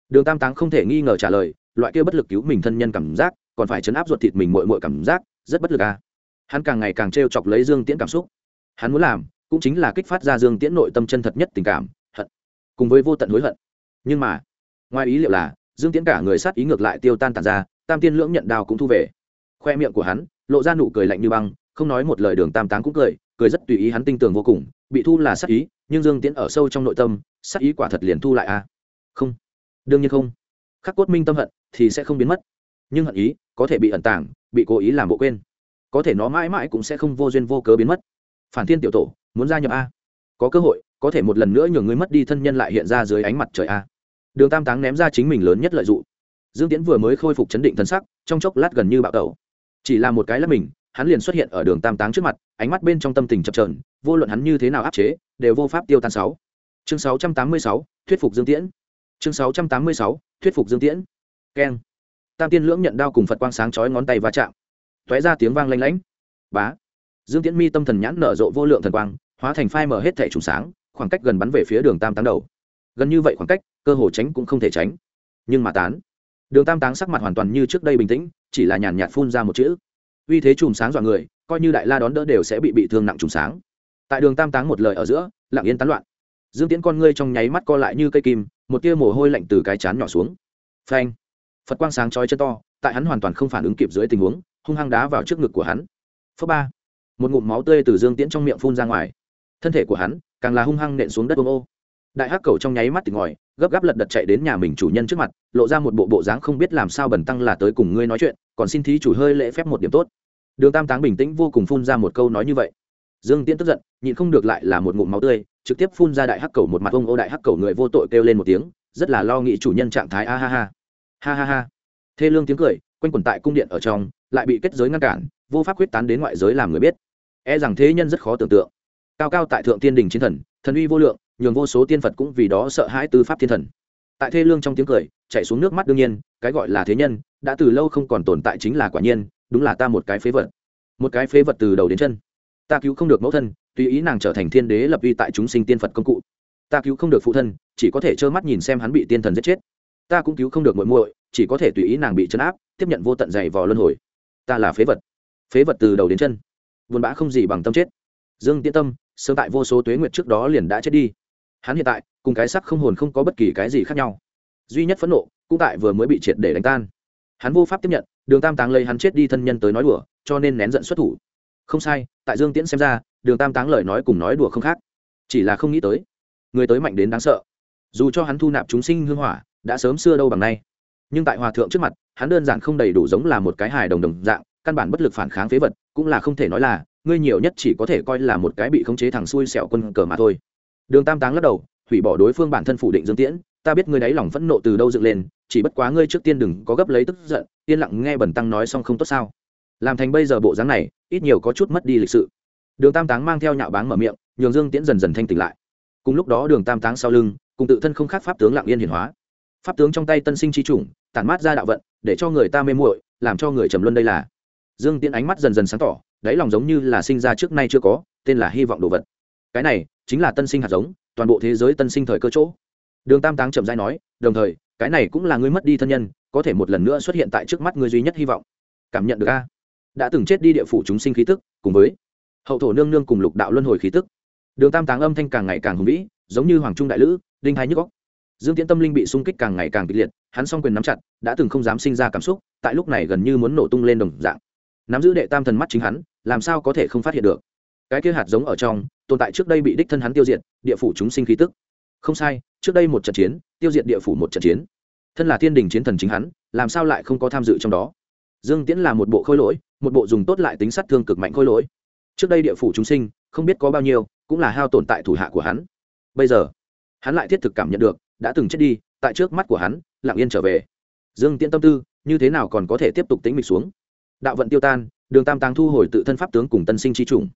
Đường tam táng không thể nghi ngờ trả lời, loại kia bất lực cứu mình thân nhân cảm giác, còn phải chấn áp ruột thịt mình mội mội cảm giác, rất bất lực à hắn càng ngày càng t chọc lấy dương tiễn cảm xúc. Hắn muốn làm cũng chính là kích phát ra dương tiễn nội tâm chân thật nhất tình cảm, hận, cùng với vô tận hối hận. Nhưng mà, ngoài ý liệu là, dương tiễn cả người sát ý ngược lại tiêu tan tàn ra, tam tiên lưỡng nhận đào cũng thu về. Khoe miệng của hắn lộ ra nụ cười lạnh như băng, không nói một lời đường tam táng cũng cười cười rất tùy ý hắn tinh tường vô cùng, bị thu là sát ý, nhưng dương tiễn ở sâu trong nội tâm, sát ý quả thật liền thu lại à? Không. Đương nhiên không. Khắc cốt minh tâm hận thì sẽ không biến mất. Nhưng hận ý có thể bị ẩn tàng, bị cố ý làm bộ quên có thể nó mãi mãi cũng sẽ không vô duyên vô cớ biến mất. Phản thiên tiểu tổ, muốn gia nhập a? Có cơ hội, có thể một lần nữa nhường ngươi mất đi thân nhân lại hiện ra dưới ánh mặt trời a. Đường tam táng ném ra chính mình lớn nhất lợi dụng. Dương tiễn vừa mới khôi phục chấn định thân sắc, trong chốc lát gần như bạo tẩu. Chỉ là một cái lắp mình, hắn liền xuất hiện ở đường tam táng trước mặt, ánh mắt bên trong tâm tình chập trờn vô luận hắn như thế nào áp chế, đều vô pháp tiêu tan sáu. Chương sáu trăm tám mươi sáu, thuyết phục dương tiễn. Chương sáu trăm tám mươi sáu, thuyết phục dương tiễn. Keng. Tam tiên lưỡng nhận đao cùng phật quang sáng chói ngón tay va chạm tóe ra tiếng vang lanh lảnh bá. Dương tiễn mi tâm thần nhãn nở rộ vô lượng thần quang, hóa thành phai mở hết thẻ trùng sáng, khoảng cách gần bắn về phía đường tam táng đầu. Gần như vậy khoảng cách, cơ hồ tránh cũng không thể tránh. Nhưng mà tán. Đường tam táng sắc mặt hoàn toàn như trước đây bình tĩnh, chỉ là nhàn nhạt phun ra một chữ. Uy thế chùm sáng dọa người, coi như đại la đón đỡ đều sẽ bị bị thương nặng chùm sáng. Tại đường tam táng một lời ở giữa, lặng yên tán loạn. Dương tiễn con ngươi trong nháy mắt co lại như cây kim, một tia mồ hôi lạnh từ cái chán nhỏ xuống. Phanh. Phật quang sáng chói chân to, tại hắn hoàn toàn không phản ứng kịp dưới tình huống hung hăng đá vào trước ngực của hắn. Phước ba. Một ngụm máu tươi từ dương tiễn trong miệng phun ra ngoài. Thân thể của hắn càng là hung hăng nện xuống đất ô ô. Đại hắc cầu trong nháy mắt tỉnh ngòi gấp gáp lật đật chạy đến nhà mình chủ nhân trước mặt, lộ ra một bộ bộ dáng không biết làm sao bẩn tăng là tới cùng ngươi nói chuyện, còn xin thí chủ hơi lễ phép một điểm tốt. Đường tam táng bình tĩnh vô cùng phun ra một câu nói như vậy. Dương tiễn tức giận, nhịn không được lại là một ngụm máu tươi, trực tiếp phun ra đại hắc cầu một mặt ông ô đại hắc cầu người vô tội kêu lên một tiếng, rất là lo nghĩ chủ nhân trạng thái, a ha ha. Ha ha ha. Thê lương tiếng cười quanh quẩn tại cung điện ở trong, lại bị kết giới ngăn cản, vô pháp quyết tán đến ngoại giới làm người biết. E rằng thế nhân rất khó tưởng tượng. Cao cao tại thượng tiên đình chiến thần thần uy vô lượng, nhường vô số tiên phật cũng vì đó sợ hãi tư pháp thiên thần. Tại thê lương trong tiếng cười chạy xuống nước mắt đương nhiên, cái gọi là thế nhân, đã từ lâu không còn tồn tại chính là quả nhiên, đúng là ta một cái phế vật. Một cái phế vật từ đầu đến chân. Ta cứu không được mẫu thân, tùy ý nàng trở thành thiên đế lập uy tại chúng sinh tiên phật công cụ. Ta cứu không được phụ thân, chỉ có thể trơ mắt nhìn xem hắn bị tiên thần giết chết. Ta cũng cứu không được muội muội, chỉ có thể tùy ý nàng bị chấn áp tiếp nhận vô tận dày vò luân hồi. Ta là phế vật. Phế vật từ đầu đến chân. Buồn bã không gì bằng tâm chết. Dương tiễn tâm, sớm tại vô số tuế nguyệt trước đó liền đã chết đi. Hắn hiện tại, cùng cái sắc không hồn không có bất kỳ cái gì khác nhau. Duy nhất phẫn nộ, cũng tại vừa mới bị triệt để đánh tan. Hắn vô pháp tiếp nhận, đường tam táng lấy hắn chết đi thân nhân tới nói đùa, cho nên nén giận xuất thủ. Không sai, tại dương tiễn xem ra, đường tam táng lời nói cùng nói đùa không khác. Chỉ là không nghĩ tới, người tới mạnh đến đáng sợ. Dù cho hắn thu nạp chúng sinh hương hỏa, đã sớm xưa đâu bằng nay nhưng tại hòa thượng trước mặt, hắn đơn giản không đầy đủ giống là một cái hài đồng đồng dạng, căn bản bất lực phản kháng phế vật, cũng là không thể nói là, ngươi nhiều nhất chỉ có thể coi là một cái bị khống chế thằng xui xẻo quân cờ mà thôi. Đường tam táng lắc đầu, hủy bỏ đối phương bản thân phủ định dương tiễn, ta biết ngươi đáy lòng phẫn nộ từ đâu dựng lên, chỉ bất quá ngươi trước tiên đừng có gấp lấy tức giận, yên lặng nghe bẩn tăng nói xong không tốt sao. Làm thành bây giờ bộ dáng này, ít nhiều có chút mất đi lịch sự. Đường tam táng mang theo nhạo báng mở miệng, nhường dương tiễn dần dần thanh tỉnh lại. Cùng lúc đó đường tam táng sau lưng, cùng tự thân không khác pháp tướng lặng yên hiển hóa pháp tướng trong tay tân sinh chi chủng, tản mát ra đạo vận, để cho người ta mê muội, làm cho người trầm luân đây là. Dương tiễn ánh mắt dần dần sáng tỏ, đáy lòng giống như là sinh ra trước nay chưa có, tên là hy vọng đồ vật. Cái này chính là tân sinh hạt giống, toàn bộ thế giới tân sinh thời cơ chỗ. Đường tam táng chậm dai nói, đồng thời, cái này cũng là ngươi mất đi thân nhân, có thể một lần nữa xuất hiện tại trước mắt ngươi duy nhất hy vọng. Cảm nhận được a? Đã từng chết đi địa phủ chúng sinh khí tức, cùng với hậu thổ nương nương cùng lục đạo luân hồi khí tức. Đường tam táng âm thanh càng ngày càng hùng vĩ, giống như hoàng trung đại lữ, đinh hai nhức góc dương tiễn tâm linh bị sung kích càng ngày càng kịch liệt, hắn s o n g quyền nắm chặt, đã từng không dám sinh ra cảm xúc, tại lúc này gần như muốn nổ tung lên đồng dạng. Nắm giữ đệ tam thần mắt chính hắn, làm sao có thể không phát hiện được? Cái kia hạt giống ở trong, tồn tại trước đây bị đích thân hắn tiêu diệt, địa phủ chúng sinh khí tức. Không sai, trước đây một trận chiến, tiêu diệt địa phủ một trận chiến. Thân là thiên đình chiến thần chính hắn, làm sao lại không có tham dự trong đó? Dương tiễn là một bộ khôi lỗi, một bộ dùng tốt lại tính sát thương cực mạnh khôi lỗi. Trước đây địa phủ chúng sinh, không biết có bao nhiêu, cũng là hao tồn tại thủ hạ của hắn. Bây giờ, hắn lại thiết thực cảm nhận được đã từng chết đi, tại trước mắt của hắn, lặng yên trở về. Dương tiễn tâm tư, như thế nào còn có thể tiếp tục tính mịch xuống? Đạo vận tiêu tan, đường tam tàng thu hồi tự thân pháp tướng cùng tân sinh chi trùng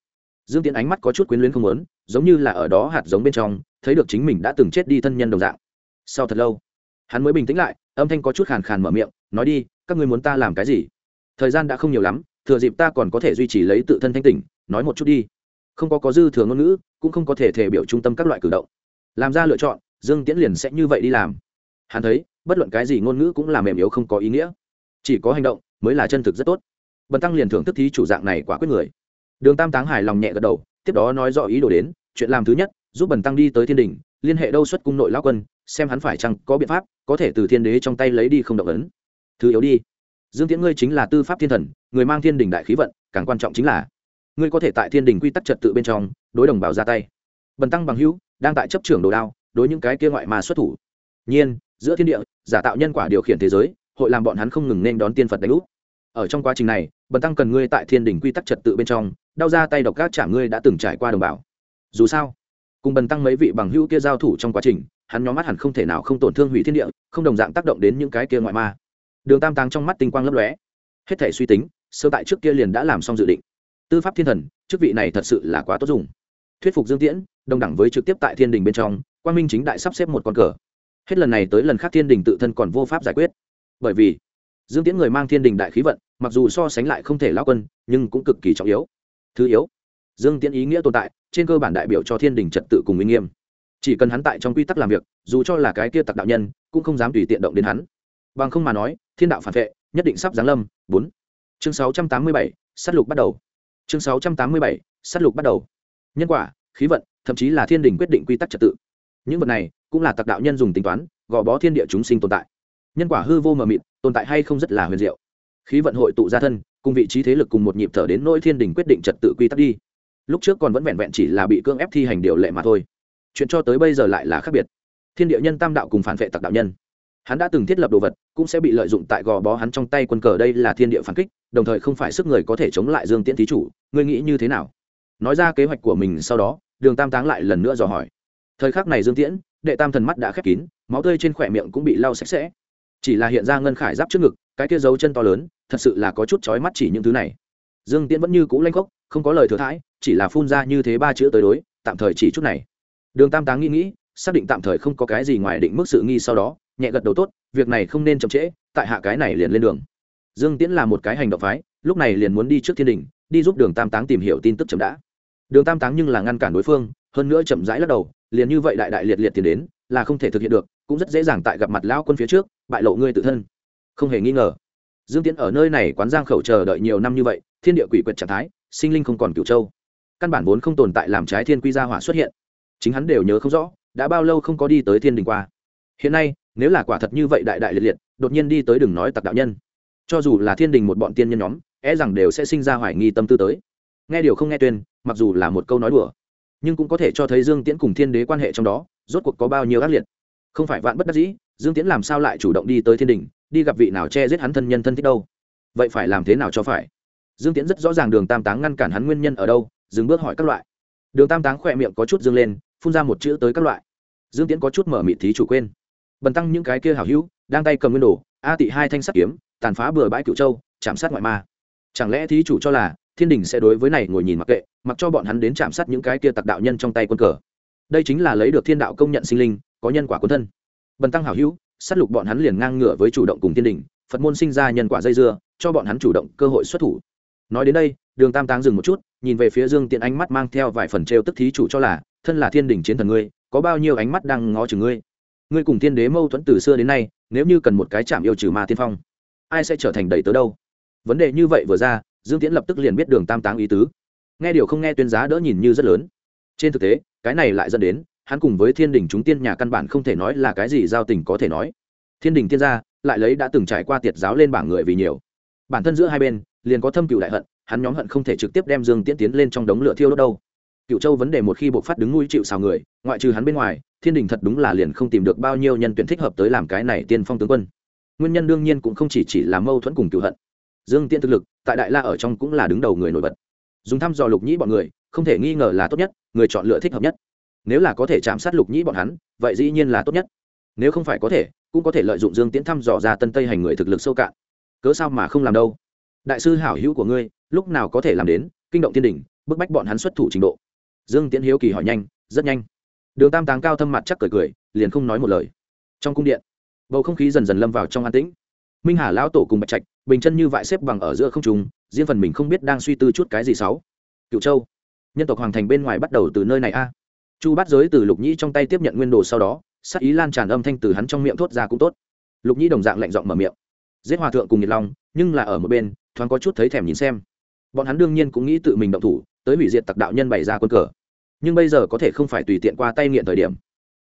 dương tiễn ánh mắt có chút quyến luyến không lớn giống như là ở đó hạt giống bên trong, thấy được chính mình đã từng chết đi thân nhân đồng dạng. Sau thật lâu, hắn mới bình tĩnh lại, âm thanh có chút khàn khàn mở miệng, nói đi, các ngươi muốn ta làm cái gì? Thời gian đã không nhiều lắm, thừa dịp ta còn có thể duy trì lấy tự thân thanh tỉnh, nói một chút đi. Không có có dư thừa ngôn ngữ, cũng không có thể thể biểu trung tâm các loại cử động. Làm ra lựa chọn dương tiễn liền sẽ như vậy đi làm. Hắn thấy, bất luận cái gì ngôn ngữ cũng là mềm yếu không có ý nghĩa. Chỉ có hành động mới là chân thực rất tốt. Bần tăng liền thưởng thức thí chủ dạng này quả quyết người. Đường tam táng hài lòng nhẹ gật đầu, tiếp đó nói rõ ý đồ đến, chuyện làm thứ nhất, giúp bần tăng đi tới thiên đình liên hệ đâu xuất cung nội lao quân, xem hắn phải chăng có biện pháp, có thể từ thiên đế trong tay lấy đi không động ấn. Thứ yếu đi. Dương tiễn ngươi chính là tư pháp thiên thần, người mang thiên đình đại khí vận, càng quan trọng chính là, ngươi có thể tại thiên đình quy tắc trật tự bên trong, đối đồng bào ra tay. Bần tăng bằng hữu, đang tại chấp trưởng đồ đao đối những cái kia ngoại mà xuất thủ. Nhiên, giữa thiên địa, giả tạo nhân quả điều khiển thế giới, hội làm bọn hắn không ngừng nên đón tiên phật đánh úp. Ở trong quá trình này, bần tăng cần ngươi tại thiên đình quy tắc trật tự bên trong, đau ra tay độc các trả ngươi đã từng trải qua đồng bào. Dù sao, cùng bần tăng mấy vị bằng hữu kia giao thủ trong quá trình, hắn nhóm mắt hẳn không thể nào không tổn thương hủy thiên địa, không đồng dạng tác động đến những cái kia ngoại ma. Đường tam tàng trong mắt tinh quang lấp lóe. Hết thể suy tính, sơ tại trước kia liền đã làm xong dự định. Tư pháp thiên thần, chức vị này thật sự là quá tốt dùng. Thuyết phục dương tiễn đồng đẳng với trực tiếp tại thiên đình bên trong quan minh chính đại sắp xếp một con cờ. Hết lần này tới lần khác thiên đình tự thân còn vô pháp giải quyết. Bởi vì, dương tiễn người mang thiên đình đại khí vận, mặc dù so sánh lại không thể lao quân, nhưng cũng cực kỳ trọng yếu. Thứ yếu, dương tiễn ý nghĩa tồn tại, trên cơ bản đại biểu cho thiên đình trật tự cùng minh nghiêm. Chỉ cần hắn tại trong quy tắc làm việc, dù cho là cái kia tặc đạo nhân, cũng không dám tùy tiện động đến hắn. Bằng không mà nói, thiên đạo phản vệ, nhất định sắp giáng lâm. Bốn, chương sáu trăm tám mươi bảy s á t lục bắt đầu. Chương sáu trăm tám mươi bảy s á t lục bắt đầu. Nhân quả, khí vận thậm chí là thiên đình quyết định quy tắc trật tự. Những vật này cũng là tặc đạo nhân dùng tính toán, gò bó thiên địa chúng sinh tồn tại. Nhân quả hư vô mờ mịt, tồn tại hay không rất là huyền diệu. Khí vận hội tụ ra thân, cùng vị trí thế lực cùng một nhịp thở đến nỗi thiên đình quyết định trật tự quy tắc đi. Lúc trước còn vẫn vẹn vẹn chỉ là bị cưỡng ép thi hành điều lệ mà thôi. Chuyện cho tới bây giờ lại là khác biệt. Thiên địa nhân tam đạo cùng phản vệ tặc đạo nhân. Hắn đã từng thiết lập đồ vật, cũng sẽ bị lợi dụng tại gò bó hắn trong tay quân cờ đây là thiên địa phản kích, đồng thời không phải sức người có thể chống lại dương tiễn thí chủ. Ngươi nghĩ như thế nào? Nói ra kế hoạch của mình sau đó đường tam táng lại lần nữa dò hỏi. Thời khắc này dương tiễn, đệ tam thần mắt đã khép kín, máu tươi trên khỏe miệng cũng bị lau sạch sẽ. Chỉ là hiện ra ngân khải giáp trước ngực, cái kia dấu chân to lớn, thật sự là có chút chói mắt chỉ những thứ này. Dương tiễn vẫn như cũ lanh khốc, không có lời thừa thãi, chỉ là phun ra như thế ba chữ tới đối, tạm thời chỉ chút này. Đường tam táng nghĩ nghĩ, xác định tạm thời không có cái gì ngoài định mức sự nghi sau đó, nhẹ gật đầu tốt, việc này không nên chậm trễ, tại hạ cái này liền lên đường. Dương tiễn là một cái hành động phái, lúc này liền muốn đi trước thiên đình, đi giúp đường tam táng tìm hiểu tin tức chậm đã đường tam táng nhưng là ngăn cản đối phương, hơn nữa chậm rãi lắc đầu, liền như vậy đại đại liệt liệt tiền đến, là không thể thực hiện được, cũng rất dễ dàng tại gặp mặt lão quân phía trước, bại lộ ngươi tự thân. Không hề nghi ngờ. Dương tiễn ở nơi này quán giang khẩu chờ đợi nhiều năm như vậy, thiên địa quỷ quyệt trạng thái, sinh linh không còn cửu châu. Căn bản vốn không tồn tại làm trái thiên quy gia hỏa xuất hiện. Chính hắn đều nhớ không rõ, đã bao lâu không có đi tới thiên đình qua. Hiện nay, nếu là quả thật như vậy đại đại liệt liệt, đột nhiên đi tới đừng nói tặc đạo nhân. Cho dù là thiên đình một bọn tiên nhân nhóm e rằng đều sẽ sinh ra hoài nghi tâm tư tới. Nghe điều không nghe tuyên mặc dù là một câu nói đùa, nhưng cũng có thể cho thấy dương tiễn cùng thiên đế quan hệ trong đó, rốt cuộc có bao nhiêu ác liệt. Không phải vạn bất đắc dĩ, dương tiễn làm sao lại chủ động đi tới thiên đình, đi gặp vị nào che giết hắn thân nhân thân thích đâu? Vậy phải làm thế nào cho phải? Dương tiễn rất rõ ràng đường tam táng ngăn cản hắn nguyên nhân ở đâu, dừng bước hỏi các loại. Đường tam táng khỏe miệng có chút dương lên, phun ra một chữ tới các loại. Dương tiễn có chút mở mịt thí chủ quên. Bần tăng những cái kia hảo hữu, đang tay cầm nguyên đồ, a tị hai thanh sắt kiếm, tàn phá bừa bãi cựu châu, chạm sát ngoại ma. Chẳng lẽ thí chủ cho là thiên đình sẽ đối với này ngồi nhìn mặc kệ, mặc cho bọn hắn đến chạm sát những cái kia tặc đạo nhân trong tay quân cờ. Đây chính là lấy được thiên đạo công nhận sinh linh, có nhân quả quân thân. Bần tăng hảo hữu, sát lục bọn hắn liền ngang ngửa với chủ động cùng thiên đình, phật môn sinh ra nhân quả dây dưa, cho bọn hắn chủ động cơ hội xuất thủ. Nói đến đây, đường tam táng dừng một chút, nhìn về phía dương tiện ánh mắt mang theo vài phần trêu tức thí chủ cho là, thân là thiên đình chiến thần ngươi, có bao nhiêu ánh mắt đang ngó chừng ngươi? Ngươi cùng thiên đế mâu thuẫn từ xưa đến nay, nếu như cần một cái chạm yêu trừ ma tiên phong, ai sẽ trở thành đầy tớ đâu? Vấn đề như vậy vừa ra dương tiễn lập tức liền biết đường tam táng ý tứ. Nghe điều không nghe tuyên giá đỡ nhìn như rất lớn. Trên thực tế, cái này lại dẫn đến, hắn cùng với thiên đình chúng tiên nhà căn bản không thể nói là cái gì giao tình có thể nói. Thiên đình tiên gia lại lấy đã từng trải qua tiệt giáo lên bảng người vì nhiều. Bản thân giữa hai bên, liền có thâm cựu đại hận, hắn nhóm hận không thể trực tiếp đem dương tiễn tiến lên trong đống lửa thiêu đốt đâu. Cựu châu vấn đề một khi buộc phát đứng nuôi chịu xào người, ngoại trừ hắn bên ngoài, thiên đình thật đúng là liền không tìm được bao nhiêu nhân tuyển thích hợp tới làm cái này tiên phong tướng quân. Nguyên nhân đương nhiên cũng không chỉ chỉ là mâu thuẫn cùng cựu hận dương tiễn thực lực, tại đại la ở trong cũng là đứng đầu người nổi bật. Dùng thăm dò lục nhĩ bọn người, không thể nghi ngờ là tốt nhất, người chọn lựa thích hợp nhất. Nếu là có thể chạm sát lục nhĩ bọn hắn, vậy dĩ nhiên là tốt nhất. Nếu không phải có thể, cũng có thể lợi dụng dương tiễn thăm dò ra tân tây hành người thực lực sâu cạn. Cớ sao mà không làm đâu? Đại sư hảo hữu của ngươi, lúc nào có thể làm đến, kinh động thiên đình bức bách bọn hắn xuất thủ trình độ. Dương tiễn hiếu kỳ hỏi nhanh, rất nhanh. Đường tam táng cao thâm mặt chắc cười cười, liền không nói một lời. Trong cung điện, bầu không khí dần dần lâm vào trong an tĩnh minh hà lão tổ cùng bạch trạch, bình chân như vại xếp bằng ở giữa không trùng riêng phần mình không biết đang suy tư chút cái gì sáu. Cựu châu, nhân tộc hoàng thành bên ngoài bắt đầu từ nơi này a. Chu bắt giới từ lục nhĩ trong tay tiếp nhận nguyên đồ sau đó, sắc ý lan tràn âm thanh từ hắn trong miệng thốt ra cũng tốt. Lục nhĩ đồng dạng lạnh giọng mở miệng. Giết hòa thượng cùng nhiệt long, nhưng là ở một bên, thoáng có chút thấy thèm nhìn xem. Bọn hắn đương nhiên cũng nghĩ tự mình động thủ, tới hủy diệt tặc đạo nhân bày ra quân cờ. Nhưng bây giờ có thể không phải tùy tiện qua tay nghiện thời điểm.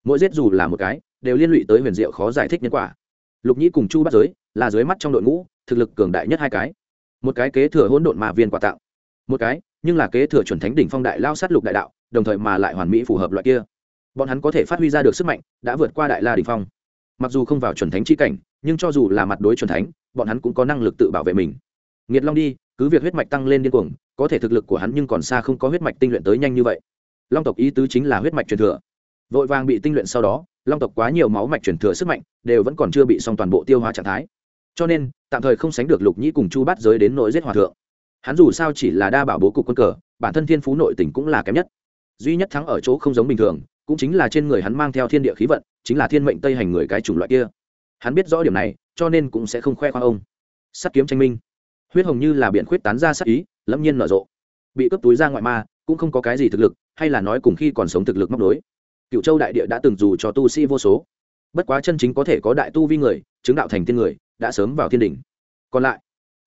Mỗi giết dù là một cái, đều liên lụy tới huyền diệu khó giải thích nhân quả. Lục nhĩ cùng chu bắt giới là dưới mắt trong đội ngũ, thực lực cường đại nhất hai cái. Một cái kế thừa hỗn độn mà viên quà tạo. Một cái, nhưng là kế thừa chuẩn thánh đỉnh phong đại lao sát lục đại đạo, đồng thời mà lại hoàn mỹ phù hợp loại kia. Bọn hắn có thể phát huy ra được sức mạnh, đã vượt qua đại la đỉnh phong. Mặc dù không vào chuẩn thánh chi cảnh, nhưng cho dù là mặt đối chuẩn thánh, bọn hắn cũng có năng lực tự bảo vệ mình. Nghiệt long đi, cứ việc huyết mạch tăng lên điên cuồng, có thể thực lực của hắn nhưng còn xa không có huyết mạch tinh luyện tới nhanh như vậy. Long tộc ý tứ chính là huyết mạch truyền thừa. Vội vàng bị tinh luyện sau đó, long tộc quá nhiều máu mạch truyền thừa sức mạnh, đều vẫn còn chưa bị xong toàn bộ tiêu hóa trạng thái cho nên, tạm thời không sánh được lục nhĩ cùng chu bát giới đến nỗi giết hòa thượng. Hắn dù sao chỉ là đa bảo bố cục quân cờ, bản thân thiên phú nội tình cũng là kém nhất. Duy nhất thắng ở chỗ không giống bình thường, cũng chính là trên người hắn mang theo thiên địa khí vận, chính là thiên mệnh tây hành người cái chủng loại kia. Hắn biết rõ điểm này, cho nên cũng sẽ không khoe khoang ông. Sắt kiếm tranh minh. Huyết hồng như là biện khuyết tán ra sắc ý, lẫm nhiên nở rộ. Bị cướp túi ra ngoại ma, cũng không có cái gì thực lực, hay là nói cùng khi còn sống thực lực móc đối cựu châu đại địa đã từng dù cho tu sĩ vô số. Bất quá chân chính có thể có đại tu vi người, chứng đạo thành tiên người đã sớm vào thiên đỉnh. Còn lại,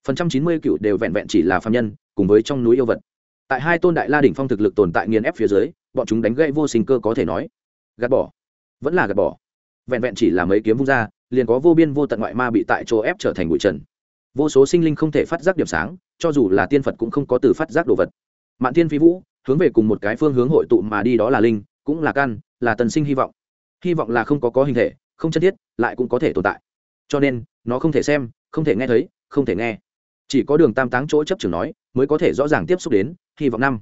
phần trăm chín mươi cựu đều vẹn vẹn chỉ là phạm nhân, cùng với trong núi yêu vật. Tại hai tôn đại la đỉnh phong thực lực tồn tại nghiền ép phía dưới, bọn chúng đánh gây vô sinh cơ có thể nói. Gạt bỏ. Vẫn là gạt bỏ. Vẹn vẹn chỉ là mấy kiếm vung ra, liền có vô biên vô tận ngoại ma bị tại chỗ ép trở thành bụi trần. Vô số sinh linh không thể phát giác điểm sáng, cho dù là tiên phật cũng không có từ phát giác đồ vật. Mạn thiên phi vũ, hướng về cùng một cái phương hướng hội tụ mà đi đó là linh, cũng là căn, là tần sinh hy vọng. Hy vọng là không có có hình thể, không chân thiết, lại cũng có thể tồn tại cho nên, nó không thể xem, không thể nghe thấy, không thể nghe. Chỉ có đường tam táng chỗ chấp trường nói, mới có thể rõ ràng tiếp xúc đến, hy vọng năm.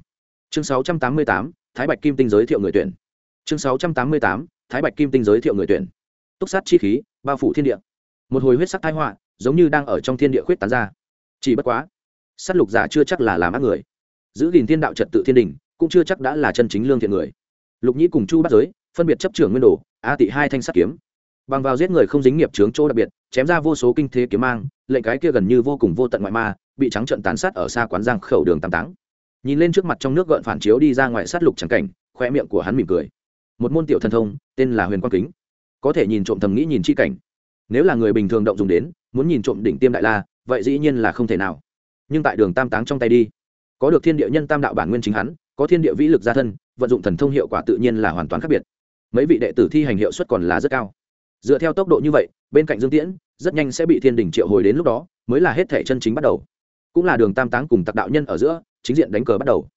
Chương sáu trăm tám mươi tám, thái bạch kim tinh giới thiệu người tuyển. Chương sáu trăm tám mươi tám, thái bạch kim tinh giới thiệu người tuyển. Túc sát chi khí, bao phủ thiên địa. Một hồi huyết sắc thái họa, giống như đang ở trong thiên địa khuyết tán ra. Chỉ bất quá s á t lục giả chưa chắc là làm ác người. Giữ gìn thiên đạo trật tự thiên đình, cũng chưa chắc đã là chân chính lương thiện người. Lục nhĩ cùng chu bắt giới, phân biệt chấp trưởng nguyên đồ, a tị hai thanh sắt kiếm bằng vào giết người không dính nghiệp trướng chỗ đặc biệt, chém ra vô số kinh thế kiếm mang, lệnh cái kia gần như vô cùng vô tận ngoại ma, bị trắng trận tán sát ở xa quán giang khẩu đường tam táng. Nhìn lên trước mặt trong nước gợn phản chiếu đi ra ngoài sát lục trắng cảnh khoe miệng của hắn mỉm cười. Một môn tiểu thần thông, tên là huyền quang kính. Có thể nhìn trộm thầm nghĩ nhìn chi cảnh. Nếu là người bình thường động dùng đến, muốn nhìn trộm đỉnh tiêm đại la, vậy dĩ nhiên là không thể nào. Nhưng tại đường tam táng trong tay đi, có được thiên địa nhân tam đạo bản nguyên chính hắn, có thiên địa vĩ lực gia thân, vận dụng thần thông hiệu quả tự nhiên là hoàn toàn khác biệt. Mấy vị đệ tử thi hành hiệu suất còn là rất cao dựa theo tốc độ như vậy, bên cạnh dương tiễn, rất nhanh sẽ bị thiên đình triệu hồi đến lúc đó, mới là hết thể chân chính bắt đầu. Cũng là đường tam táng cùng tặc đạo nhân ở giữa, chính diện đánh cờ bắt đầu.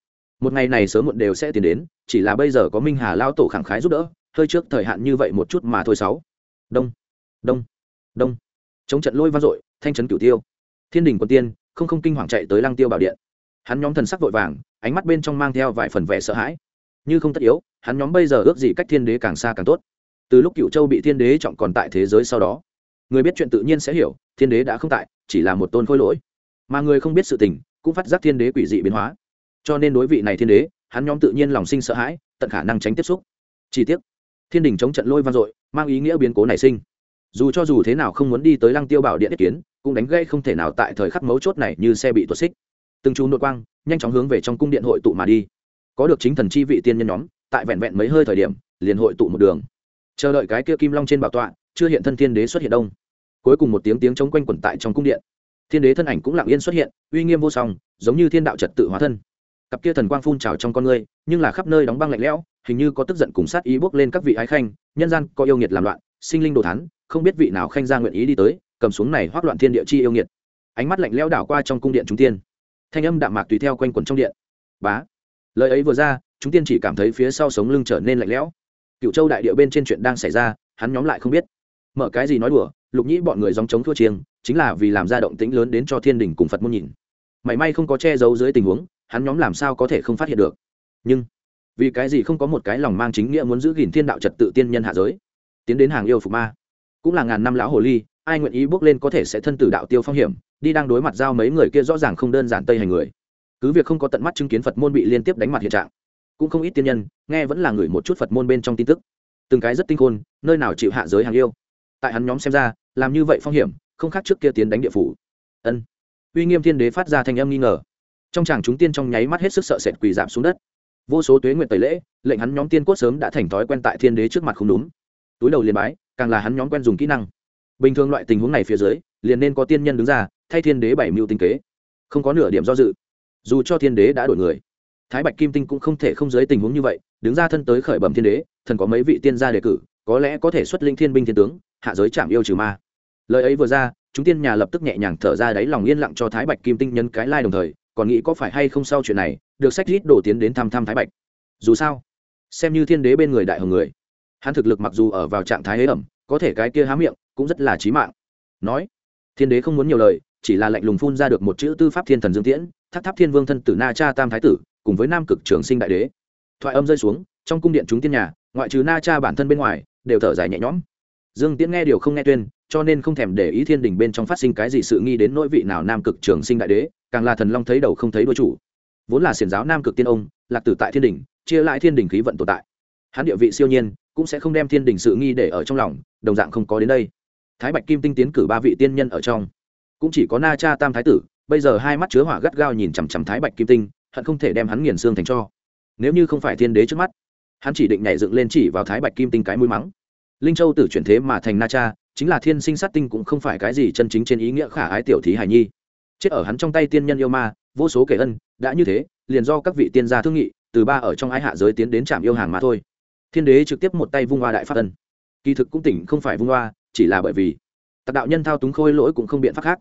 Một ngày này sớm muộn đều sẽ tiến đến, chỉ là bây giờ có minh hà lao tổ khẳng khái giúp đỡ, hơi trước thời hạn như vậy một chút mà thôi sáu. Đông đông đông. Chống trận lôi vang dội, thanh trấn cửu tiêu. Thiên đình quân tiên, không không kinh hoàng chạy tới lăng tiêu bảo điện. Hắn nhóm thần sắc vội vàng, ánh mắt bên trong mang theo vài phần vẻ sợ hãi. Như không tất yếu, hắn nhóm bây giờ ước gì cách thiên đế càng xa càng tốt từ lúc cựu châu bị thiên đế chọn còn tại thế giới sau đó, người biết chuyện tự nhiên sẽ hiểu, thiên đế đã không tại, chỉ là một tôn khôi lỗi. Mà người không biết sự tình, cũng phát giác thiên đế quỷ dị biến hóa. Cho nên đối vị này thiên đế, hắn nhóm tự nhiên lòng sinh sợ hãi, tận khả năng tránh tiếp xúc. Chi tiết thiên đình chống trận lôi vang dội, mang ý nghĩa biến cố nảy sinh. Dù cho dù thế nào không muốn đi tới lăng tiêu bảo điện ý kiến, cũng đánh gây không thể nào tại thời khắc mấu chốt này như xe bị tuột xích. Từng chú nội quang, nhanh chóng hướng về trong cung điện hội tụ mà đi. Có được chính thần chi vị tiên nhân nhóm, tại vẹn vẹn mấy hơi thời điểm, liền hội tụ một đường chờ đợi cái kia kim long trên bảo tọa, chưa hiện thân thiên đế xuất hiện đông. Cuối cùng một tiếng tiếng chống quanh quẩn tại trong cung điện. Thiên đế thân ảnh cũng lặng yên xuất hiện, uy nghiêm vô song, giống như thiên đạo trật tự hóa thân. Cặp kia thần quang phun trào trong con người, nhưng là khắp nơi đóng băng lạnh lẽo, hình như có tức giận cùng sát ý bốc lên các vị ái khanh, nhân gian có yêu nghiệt làm loạn, sinh linh đồ thán, không biết vị nào khanh ra nguyện ý đi tới, cầm xuống này hoác loạn thiên địa chi yêu nghiệt. Ánh mắt lạnh lẽo đảo qua trong cung điện chúng tiên. Thanh âm đạm mạc tùy theo quanh quẩn trong điện. Bá, lời ấy vừa ra, chúng tiên chỉ cảm thấy phía sau sống lưng trở nên lạnh lẽo cựu châu đại địa bên trên chuyện đang xảy ra, hắn nhóm lại không biết. Mở cái gì nói đùa, lục nhĩ bọn người dòng chống thua chiêng, chính là vì làm ra động tĩnh lớn đến cho thiên đình cùng phật muốn nhìn. Mảy may không có che giấu dưới tình huống, hắn nhóm làm sao có thể không phát hiện được. Nhưng, vì cái gì không có một cái lòng mang chính nghĩa muốn giữ gìn thiên đạo trật tự tiên nhân hạ giới? Tiến đến hàng yêu phục ma. Cũng là ngàn năm lão hồ ly, ai nguyện ý bước lên có thể sẽ thân tử đạo tiêu phong hiểm, đi đang đối mặt giao mấy người kia rõ ràng không đơn giản tây hành người. Cứ việc không có tận mắt chứng kiến phật môn bị liên tiếp đánh mặt hiện trạng cũng không ít tiên nhân, nghe vẫn là người một chút phật môn bên trong tin tức. Từng cái rất tinh khôn, nơi nào chịu hạ giới hàng yêu. Tại hắn nhóm xem ra, làm như vậy phong hiểm, không khác trước kia tiến đánh địa phủ. Ân. Uy nghiêm thiên đế phát ra thanh âm nghi ngờ. Trong chàng chúng tiên trong nháy mắt hết sức sợ sệt quỳ giảm xuống đất. Vô số tuế nguyện tẩy lễ, lệnh hắn nhóm tiên cốt sớm đã thành thói quen tại thiên đế trước mặt không đúng. Túi đầu liền bái, càng là hắn nhóm quen dùng kỹ năng. Bình thường loại tình huống này phía dưới, liền nên có tiên nhân đứng ra, thay thiên đế bảy mưu tinh kế. Không có nửa điểm do dự. Dù cho thiên đế đã đổi người thái bạch kim tinh cũng không thể không dưới tình huống như vậy, đứng ra thân tới khởi bẩm thiên đế, thần có mấy vị tiên gia đề cử, có lẽ có thể xuất linh thiên binh thiên tướng, hạ giới chạm yêu trừ ma. Lời ấy vừa ra, chúng tiên nhà lập tức nhẹ nhàng thở ra đáy lòng yên lặng cho thái bạch kim tinh nhân cái lai đồng thời, còn nghĩ có phải hay không sau chuyện này, được sách rít đổ tiến đến thăm thăm thái bạch. Dù sao, xem như thiên đế bên người đại hồng người, hắn thực lực mặc dù ở vào trạng thái hế ẩm, có thể cái kia há miệng, cũng rất là trí mạng. Nói, thiên đế không muốn nhiều lời, chỉ là lạnh lùng phun ra được một chữ tư pháp thiên thần dương tiễn, tháp tháp thiên vương thân tử na cha tam thái tử cùng với nam cực trường sinh đại đế. Thoại âm rơi xuống, trong cung điện chúng tiên nhà, ngoại trừ na cha bản thân bên ngoài, đều thở dài nhẹ nhõm. Dương tiễn nghe điều không nghe tuyên, cho nên không thèm để ý thiên đình bên trong phát sinh cái gì sự nghi đến nỗi vị nào nam cực trường sinh đại đế, càng là thần long thấy đầu không thấy đôi chủ. Vốn là xiển giáo nam cực tiên ông, lạc tử tại thiên đình, chia lại thiên đình khí vận tồn tại. Hắn địa vị siêu nhiên, cũng sẽ không đem thiên đình sự nghi để ở trong lòng, đồng dạng không có đến đây. Thái bạch kim tinh tiến cử ba vị tiên nhân ở trong. Cũng chỉ có na cha tam thái tử, bây giờ hai mắt chứa hỏa gắt gao nhìn chằm chằm thái bạch kim tinh hận không thể đem hắn nghiền xương thành cho. Nếu như không phải thiên đế trước mắt, hắn chỉ định nhảy dựng lên chỉ vào thái bạch kim tinh cái mũi mắng. Linh châu tử chuyển thế mà thành na cha, chính là thiên sinh sát tinh cũng không phải cái gì chân chính trên ý nghĩa khả ái tiểu thí hài nhi. Chết ở hắn trong tay tiên nhân yêu ma, vô số kể ân, đã như thế, liền do các vị tiên gia thương nghị, từ ba ở trong ái hạ giới tiến đến trạm yêu hàng mà thôi. Thiên đế trực tiếp một tay vung hoa đại phát ân. Kỳ thực cũng tỉnh không phải vung hoa, chỉ là bởi vì tạc đạo nhân thao túng khôi lỗi cũng không biện pháp khác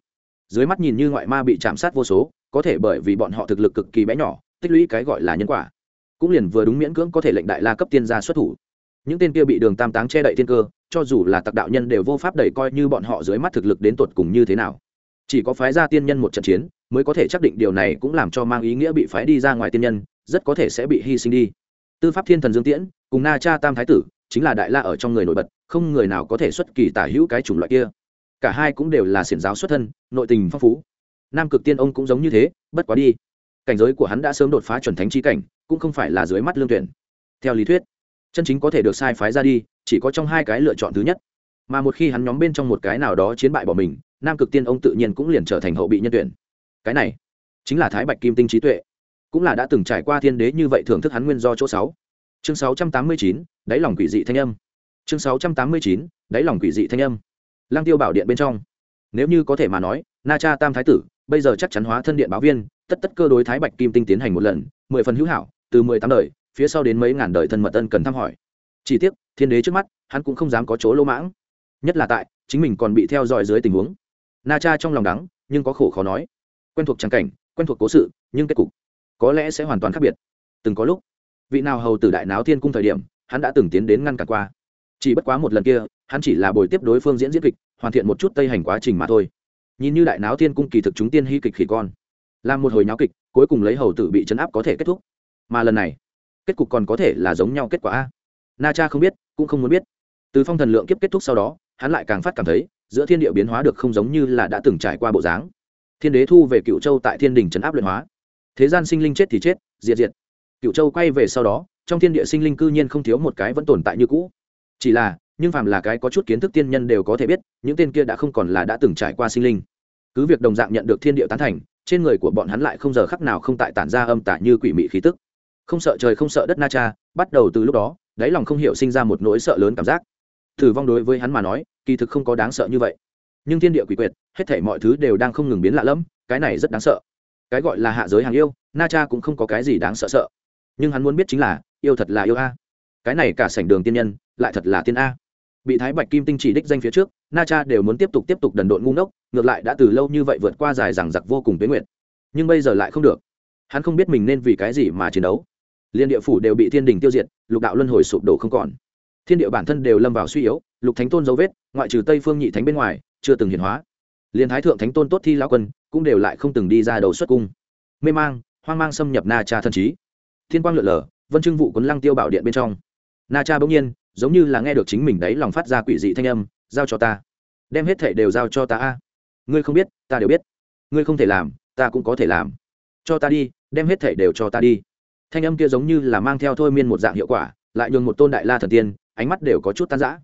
dưới mắt nhìn như ngoại ma bị chạm sát vô số, có thể bởi vì bọn họ thực lực cực kỳ bé nhỏ, tích lũy cái gọi là nhân quả. Cũng liền vừa đúng miễn cưỡng có thể lệnh đại la cấp tiên gia xuất thủ. Những tên kia bị đường tam táng che đậy thiên cơ, cho dù là tặc đạo nhân đều vô pháp đẩy coi như bọn họ dưới mắt thực lực đến tột cùng như thế nào. Chỉ có phái ra tiên nhân một trận chiến, mới có thể xác định điều này cũng làm cho mang ý nghĩa bị phái đi ra ngoài tiên nhân, rất có thể sẽ bị hy sinh đi. Tư pháp thiên thần dương tiễn, cùng na cha tam thái tử, chính là đại la ở trong người nổi bật, không người nào có thể xuất kỳ tả hữu cái chủng loại kia cả hai cũng đều là xiển giáo xuất thân, nội tình phong phú. Nam cực tiên ông cũng giống như thế, bất quá đi. Cảnh giới của hắn đã sớm đột phá chuẩn thánh chi cảnh, cũng không phải là dưới mắt lương tuyển. Theo lý thuyết, chân chính có thể được sai phái ra đi, chỉ có trong hai cái lựa chọn thứ nhất. Mà một khi hắn nhóm bên trong một cái nào đó chiến bại bỏ mình, nam cực tiên ông tự nhiên cũng liền trở thành hậu bị nhân tuyển. Cái này chính là thái bạch kim tinh trí tuệ. Cũng là đã từng trải qua thiên đế như vậy thưởng thức hắn nguyên do chỗ sáu. Chương sáu trăm tám mươi chín, đáy lòng quỷ dị thanh âm. Chương sáu trăm tám mươi chín, đáy lòng quỷ dị thanh âm lang tiêu bảo điện bên trong. Nếu như có thể mà nói, na cha tam thái tử, bây giờ chắc chắn hóa thân điện báo viên, tất tất cơ đối thái bạch kim tinh tiến hành một lần, mười phần hữu hảo, từ mười tám đời, phía sau đến mấy ngàn đời thân mật ân cần thăm hỏi. Chỉ tiếc, thiên đế trước mắt, hắn cũng không dám có chỗ lỗ mãng. Nhất là tại, chính mình còn bị theo dõi dưới tình huống. Na cha trong lòng đắng, nhưng có khổ khó nói. Quen thuộc trang cảnh, quen thuộc cố sự, nhưng kết cục có lẽ sẽ hoàn toàn khác biệt. Từng có lúc, vị nào hầu tử đại náo thiên cung thời điểm, hắn đã từng tiến đến ngăn cản qua. Chỉ bất quá một lần kia hắn chỉ là buổi tiếp đối phương diễn diễn kịch, hoàn thiện một chút tây hành quá trình mà thôi. Nhìn như đại náo thiên cung kỳ thực chúng tiên hy kịch khỉ con. Làm một hồi náo kịch, cuối cùng lấy hầu tử bị chấn áp có thể kết thúc. Mà lần này, kết cục còn có thể là giống nhau kết quả a. Na cha không biết, cũng không muốn biết. Từ phong thần lượng kiếp kết thúc sau đó, hắn lại càng phát cảm thấy, giữa thiên địa biến hóa được không giống như là đã từng trải qua bộ dáng. Thiên đế thu về cựu châu tại thiên đình trấn áp luyện hóa. Thế gian sinh linh chết thì chết, diệt diệt. Cựu châu quay về sau đó, trong thiên địa sinh linh cư nhiên không thiếu một cái vẫn tồn tại như cũ. Chỉ là nhưng phàm là cái có chút kiến thức tiên nhân đều có thể biết, những tên kia đã không còn là đã từng trải qua sinh linh. Cứ việc đồng dạng nhận được thiên địa tán thành, trên người của bọn hắn lại không giờ khắc nào không tại tản ra âm tả như quỷ mị khí tức. Không sợ trời không sợ đất na cha, bắt đầu từ lúc đó, đáy lòng không hiểu sinh ra một nỗi sợ lớn cảm giác. Thử vong đối với hắn mà nói, kỳ thực không có đáng sợ như vậy. Nhưng thiên địa quỷ quyệt, hết thể mọi thứ đều đang không ngừng biến lạ lẫm, cái này rất đáng sợ. Cái gọi là hạ giới hàng yêu, na cha cũng không có cái gì đáng sợ sợ. Nhưng hắn muốn biết chính là, yêu thật là yêu a. Cái này cả sảnh đường tiên nhân, lại thật là tiên a bị thái bạch kim tinh chỉ đích danh phía trước, na cha đều muốn tiếp tục tiếp tục đần độn ngu ngốc, ngược lại đã từ lâu như vậy vượt qua dài rằng giặc vô cùng tuyến nguyện nhưng bây giờ lại không được. Hắn không biết mình nên vì cái gì mà chiến đấu. Liên địa phủ đều bị thiên đình tiêu diệt, lục đạo luân hồi sụp đổ không còn. Thiên địa bản thân đều lâm vào suy yếu, lục thánh tôn dấu vết, ngoại trừ tây phương nhị thánh bên ngoài, chưa từng hiển hóa. Liên thái thượng thánh tôn tốt thi lao quân cũng đều lại không từng đi ra đầu xuất cung. Mê mang, hoang mang xâm nhập na cha thân trí thiên quang lượn lờ, vân trưng vụ quấn lăng tiêu bảo điện bên trong. Na cha bỗng nhiên giống như là nghe được chính mình đấy lòng phát ra quỷ dị thanh âm giao cho ta. Đem hết thể đều giao cho ta a. Ngươi không biết ta đều biết. Ngươi không thể làm ta cũng có thể làm. Cho ta đi đem hết thể đều cho ta đi. Thanh âm kia giống như là mang theo thôi miên một dạng hiệu quả lại nhường một tôn đại la thần tiên ánh mắt đều có chút tan rã.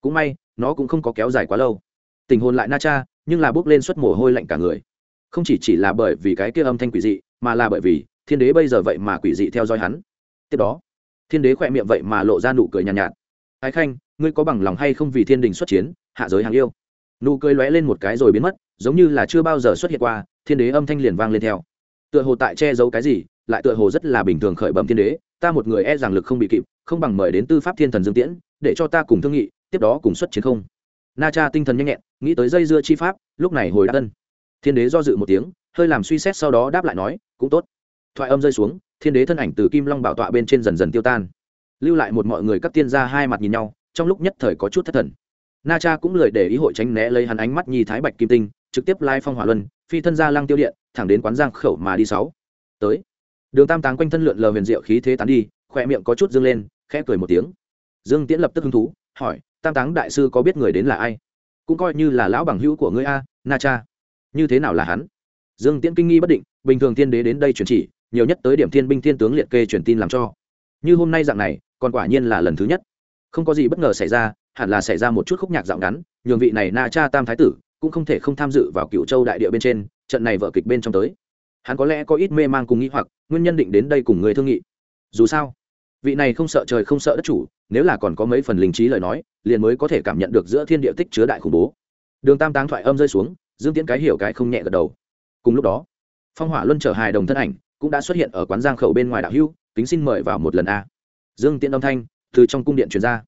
Cũng may nó cũng không có kéo dài quá lâu. Tình hồn lại na cha nhưng là bước lên suất mồ hôi lạnh cả người. Không chỉ chỉ là bởi vì cái kia âm thanh quỷ dị mà là bởi vì thiên đế bây giờ vậy mà quỷ dị theo dõi hắn. Tiếp đó thiên đế khỏe miệng vậy mà lộ ra nụ cười nhàn nhạt, nhạt ái khanh, ngươi có bằng lòng hay không vì thiên đình xuất chiến, hạ giới hàng yêu? Nụ cười lóe lên một cái rồi biến mất, giống như là chưa bao giờ xuất hiện qua, thiên đế âm thanh liền vang lên theo. Tựa hồ tại che giấu cái gì, lại tựa hồ rất là bình thường khởi bẩm thiên đế, ta một người e rằng lực không bị kịp, không bằng mời đến tư pháp thiên thần dương tiễn, để cho ta cùng thương nghị, tiếp đó cùng xuất chiến không? Na cha tinh thần nhanh nhẹn, nghĩ tới dây dưa chi pháp, lúc này hồi đáp tân thiên đế do dự một tiếng, hơi làm suy xét sau đó đáp lại nói, cũng tốt. Thoại âm rơi xuống, thiên đế thân ảnh từ kim long bảo tọa bên trên dần dần tiêu tan lưu lại một mọi người các tiên gia hai mặt nhìn nhau, trong lúc nhất thời có chút thất thần. Na cha cũng lời để ý hội tránh né lấy hắn ánh mắt nhi thái bạch kim tinh, trực tiếp lai phong hỏa luân, phi thân ra lăng tiêu điện, thẳng đến quán giang khẩu mà đi sáu. Tới. Đường tam táng quanh thân lượn lờ huyền diệu khí thế tán đi khoe miệng có chút dương lên, khẽ cười một tiếng. Dương tiễn lập tức hứng thú, hỏi, tam táng đại sư có biết người đến là ai? Cũng coi như là lão bằng hữu của ngươi a, na cha. Như thế nào là hắn? Dương tiễn kinh nghi bất định, bình thường tiên đế đến đây truyền chỉ, nhiều nhất tới điểm thiên binh thiên tướng liệt kê truyền tin làm cho. Như hôm nay dạng này còn quả nhiên là lần thứ nhất. Không có gì bất ngờ xảy ra, hẳn là xảy ra một chút khúc nhạc dạo ngắn, nhường vị này na cha tam thái tử cũng không thể không tham dự vào cựu châu đại địa bên trên, trận này vợ kịch bên trong tới. Hắn có lẽ có ít mê mang cùng nghĩ hoặc, nguyên nhân định đến đây cùng người thương nghị. Dù sao, vị này không sợ trời không sợ đất chủ, nếu là còn có mấy phần linh trí lời nói, liền mới có thể cảm nhận được giữa thiên địa tích chứa đại khủng bố. Đường tam táng thoại âm rơi xuống, dương tiễn cái hiểu cái không nhẹ gật đầu. Cùng lúc đó, phong hỏa luân trở hài đồng thân ảnh cũng đã xuất hiện ở quán giang khẩu bên ngoài đạo hưu, kính xin mời vào một lần a dương tiễn âm thanh từ trong cung điện truyền ra.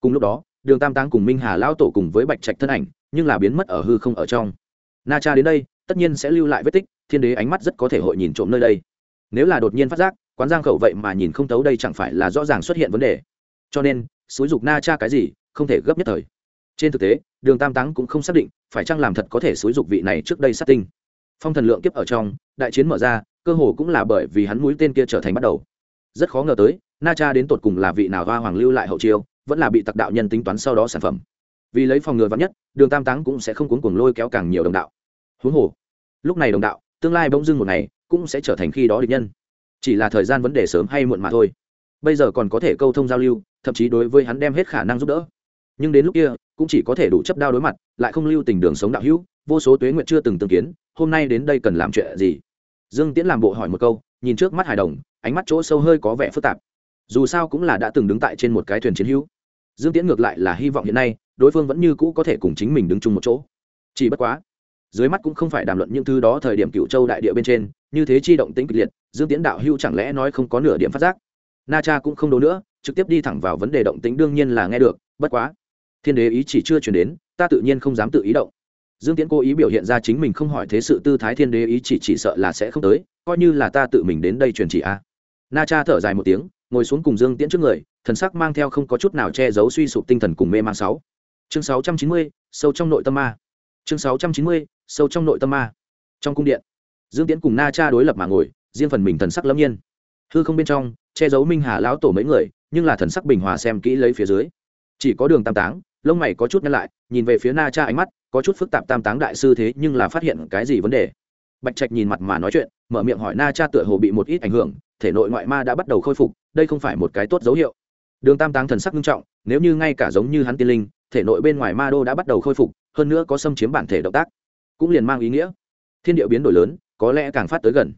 Cùng lúc đó, đường tam táng cùng minh hà lao tổ cùng với bạch trạch thân ảnh, nhưng là biến mất ở hư không ở trong. Na cha đến đây, tất nhiên sẽ lưu lại vết tích, thiên đế ánh mắt rất có thể hội nhìn trộm nơi đây. Nếu là đột nhiên phát giác, quán giang khẩu vậy mà nhìn không tấu đây chẳng phải là rõ ràng xuất hiện vấn đề. Cho nên, xúi dục na cha cái gì, không thể gấp nhất thời. Trên thực tế, đường tam táng cũng không xác định phải chăng làm thật có thể xúi dục vị này trước đây sát tinh. Phong thần lượng kiếp ở trong, đại chiến mở ra, cơ hồ cũng là bởi vì hắn mũi tên kia trở thành bắt đầu. Rất khó ngờ tới na cha đến tột cùng là vị nào hoa hoàng lưu lại hậu chiêu, vẫn là bị tặc đạo nhân tính toán sau đó sản phẩm. Vì lấy phòng ngừa vắn nhất, đường tam táng cũng sẽ không cuốn cuồng lôi kéo càng nhiều đồng đạo. Huống hồ, lúc này đồng đạo, tương lai bỗng dưng một ngày, cũng sẽ trở thành khi đó địch nhân. Chỉ là thời gian vấn đề sớm hay muộn mà thôi. Bây giờ còn có thể câu thông giao lưu, thậm chí đối với hắn đem hết khả năng giúp đỡ. Nhưng đến lúc kia, cũng chỉ có thể đủ chấp đao đối mặt, lại không lưu tình đường sống đạo hữu, vô số tuế nguyện chưa từng tương kiến, hôm nay đến đây cần làm chuyện gì? Dương tiễn làm bộ hỏi một câu, nhìn trước mắt hài đồng, ánh mắt chỗ sâu hơi có vẻ phức tạp dù sao cũng là đã từng đứng tại trên một cái thuyền chiến hữu. Dương tiễn ngược lại là hy vọng hiện nay, đối phương vẫn như cũ có thể cùng chính mình đứng chung một chỗ. Chỉ bất quá, dưới mắt cũng không phải đàm luận những thứ đó thời điểm cựu châu đại địa bên trên, như thế chi động tính kịch liệt, dương tiễn đạo hưu chẳng lẽ nói không có nửa điểm phát giác. Na cha cũng không đố nữa, trực tiếp đi thẳng vào vấn đề động tính đương nhiên là nghe được, bất quá. Thiên đế ý chỉ chưa chuyển đến, ta tự nhiên không dám tự ý động. Dương tiễn cố ý biểu hiện ra chính mình không hỏi thế sự tư thái thiên đế ý chỉ chỉ sợ là sẽ không tới, coi như là ta tự mình đến đây truyền chỉ a. Na cha thở dài một tiếng ngồi xuống cùng dương tiễn trước người, thần sắc mang theo không có chút nào che giấu suy sụp tinh thần cùng mê mang sáu. Chương sáu trăm chín mươi, sâu trong nội tâm ma. Chương sáu trăm chín mươi, sâu trong nội tâm ma. Trong cung điện, dương tiễn cùng na cha đối lập mà ngồi, riêng phần mình thần sắc lâm nhiên. Hư không bên trong, che giấu minh hà lão tổ mấy người, nhưng là thần sắc bình hòa xem kỹ lấy phía dưới. Chỉ có đường tam táng, lông mày có chút nhăn lại, nhìn về phía na cha ánh mắt, có chút phức tạp tam táng đại sư thế nhưng là phát hiện cái gì vấn đề. Bạch trạch nhìn mặt mà nói chuyện, mở miệng hỏi na cha tựa hồ bị một ít ảnh hưởng, thể nội ngoại ma đã bắt đầu khôi phục đây không phải một cái tốt dấu hiệu. Đường tam táng thần sắc nghiêm trọng, nếu như ngay cả giống như hắn tiên linh, thể nội bên ngoài ma đô đã bắt đầu khôi phục, hơn nữa có xâm chiếm bản thể động tác, cũng liền mang ý nghĩa. Thiên địa biến đổi lớn, có lẽ càng phát tới gần.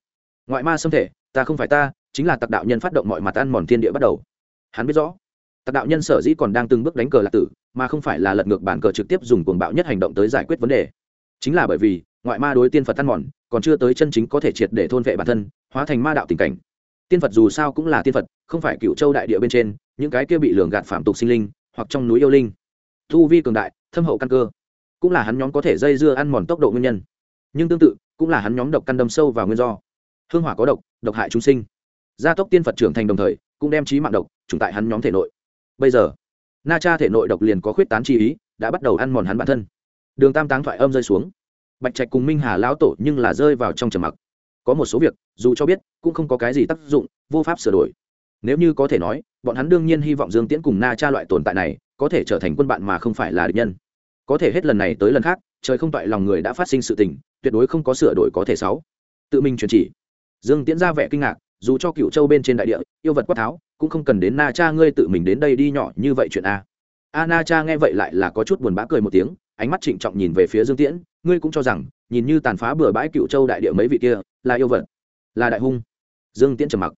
Ngoại ma xâm thể, ta không phải ta, chính là tặc đạo nhân phát động mọi mặt ăn mòn thiên địa bắt đầu. Hắn biết rõ, tặc đạo nhân sở dĩ còn đang từng bước đánh cờ lạc tử, mà không phải là lật ngược bản cờ trực tiếp dùng cuồng bạo nhất hành động tới giải quyết vấn đề. Chính là bởi vì, ngoại ma đối tiên phật ăn mòn, còn chưa tới chân chính có thể triệt để thôn vệ bản thân, hóa thành ma đạo tình cảnh tiên phật dù sao cũng là tiên phật, không phải cựu châu đại địa bên trên, những cái kia bị lường gạt phạm tục sinh linh, hoặc trong núi yêu linh. Thu vi cường đại, thâm hậu căn cơ. Cũng là hắn nhóm có thể dây dưa ăn mòn tốc độ nguyên nhân. Nhưng tương tự, cũng là hắn nhóm độc căn đâm sâu vào nguyên do. Hương hỏa có độc độc hại chúng sinh. Gia tốc tiên phật trưởng thành đồng thời, cũng đem trí mạng độc, trùng tại hắn nhóm thể nội. Bây giờ, na cha thể nội độc liền có khuyết tán chi ý, đã bắt đầu ăn mòn hắn bản thân. Đường tam táng thoại âm rơi xuống. Bạch trạch cùng minh hà lão tổ nhưng là rơi vào trong trầm mặc có một số việc, dù cho biết, cũng không có cái gì tác dụng, vô pháp sửa đổi. Nếu như có thể nói, bọn hắn đương nhiên hy vọng dương tiễn cùng na cha loại tồn tại này, có thể trở thành quân bạn mà không phải là địch nhân. Có thể hết lần này tới lần khác, trời không toại lòng người đã phát sinh sự tình, tuyệt đối không có sửa đổi có thể sáu. Tự mình truyền chỉ. Dương tiễn ra vẻ kinh ngạc, dù cho cựu châu bên trên đại địa, yêu vật quát tháo, cũng không cần đến na cha ngươi tự mình đến đây đi nhỏ như vậy chuyện a. A na cha nghe vậy lại là có chút buồn bã cười một tiếng ánh mắt trịnh trọng nhìn về phía dương tiễn, ngươi cũng cho rằng, nhìn như tàn phá bừa bãi cựu châu đại địa mấy vị kia, là yêu vật, là đại hung. Dương tiễn trầm mặc.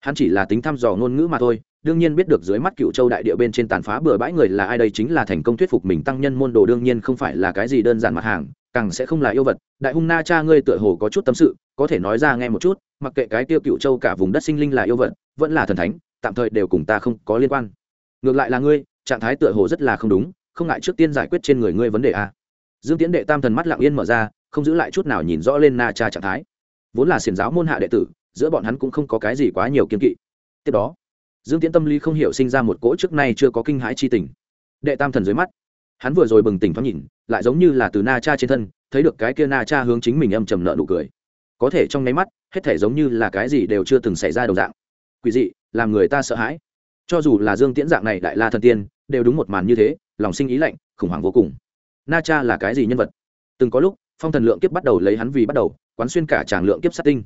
Hắn chỉ là tính thăm dò ngôn ngữ mà thôi, đương nhiên biết được dưới mắt cựu châu đại địa bên trên tàn phá bừa bãi người là ai đây chính là thành công thuyết phục mình tăng nhân môn đồ đương nhiên không phải là cái gì đơn giản mặt hàng, càng sẽ không là yêu vật. Đại hung na cha ngươi tựa hồ có chút tâm sự, có thể nói ra nghe một chút, mặc kệ cái tiêu cựu châu cả vùng đất sinh linh là yêu vật, vẫn là thần thánh, tạm thời đều cùng ta không có liên quan. Ngược lại là ngươi, trạng thái tựa hồ rất là không đúng không ngại trước tiên giải quyết trên người ngươi vấn đề a. Dương tiễn đệ tam thần mắt lặng yên mở ra, không giữ lại chút nào nhìn rõ lên na cha trạng thái. Vốn là xiền giáo môn hạ đệ tử, giữa bọn hắn cũng không có cái gì quá nhiều kiên kỵ. Tiếp đó, dương tiễn tâm lý không hiểu sinh ra một cỗ trước nay chưa có kinh hãi chi tình. Đệ tam thần dưới mắt, hắn vừa rồi bừng tỉnh thoáng nhìn, lại giống như là từ na cha trên thân, thấy được cái kia na cha hướng chính mình âm trầm nợ nụ cười. Có thể trong nháy mắt, hết thể giống như là cái gì đều chưa từng xảy ra đồng dạng. Quỷ dị, làm người ta sợ hãi. Cho dù là dương tiễn dạng này đại la thần tiên, đều đúng một màn như thế lòng sinh ý lạnh, khủng hoảng vô cùng. Na cha là cái gì nhân vật? Từng có lúc, phong thần lượng kiếp bắt đầu lấy hắn vì bắt đầu, quán xuyên cả tràng lượng kiếp sát tinh.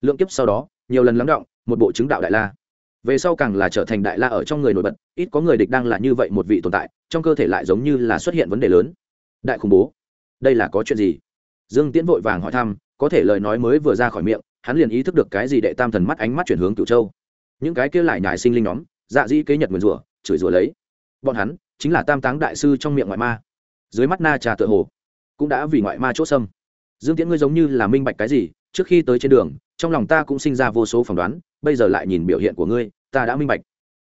Lượng kiếp sau đó, nhiều lần lắng động, một bộ chứng đạo đại la. Về sau càng là trở thành đại la ở trong người nổi bật, ít có người địch đang là như vậy một vị tồn tại, trong cơ thể lại giống như là xuất hiện vấn đề lớn. Đại khủng bố. Đây là có chuyện gì? Dương tiễn vội vàng hỏi thăm, có thể lời nói mới vừa ra khỏi miệng, hắn liền ý thức được cái gì đệ tam thần mắt ánh mắt chuyển hướng cửu châu. Những cái kia lại nhải sinh linh nhóm dạ dĩ kế nhật nguyền rủa, chửi rủa lấy. Bọn hắn chính là tam táng đại sư trong miệng ngoại ma. Dưới mắt na trà tựa hồ cũng đã vì ngoại ma chốt sâm dương tiễn ngươi giống như là minh bạch cái gì, trước khi tới trên đường, trong lòng ta cũng sinh ra vô số phỏng đoán, bây giờ lại nhìn biểu hiện của ngươi, ta đã minh bạch.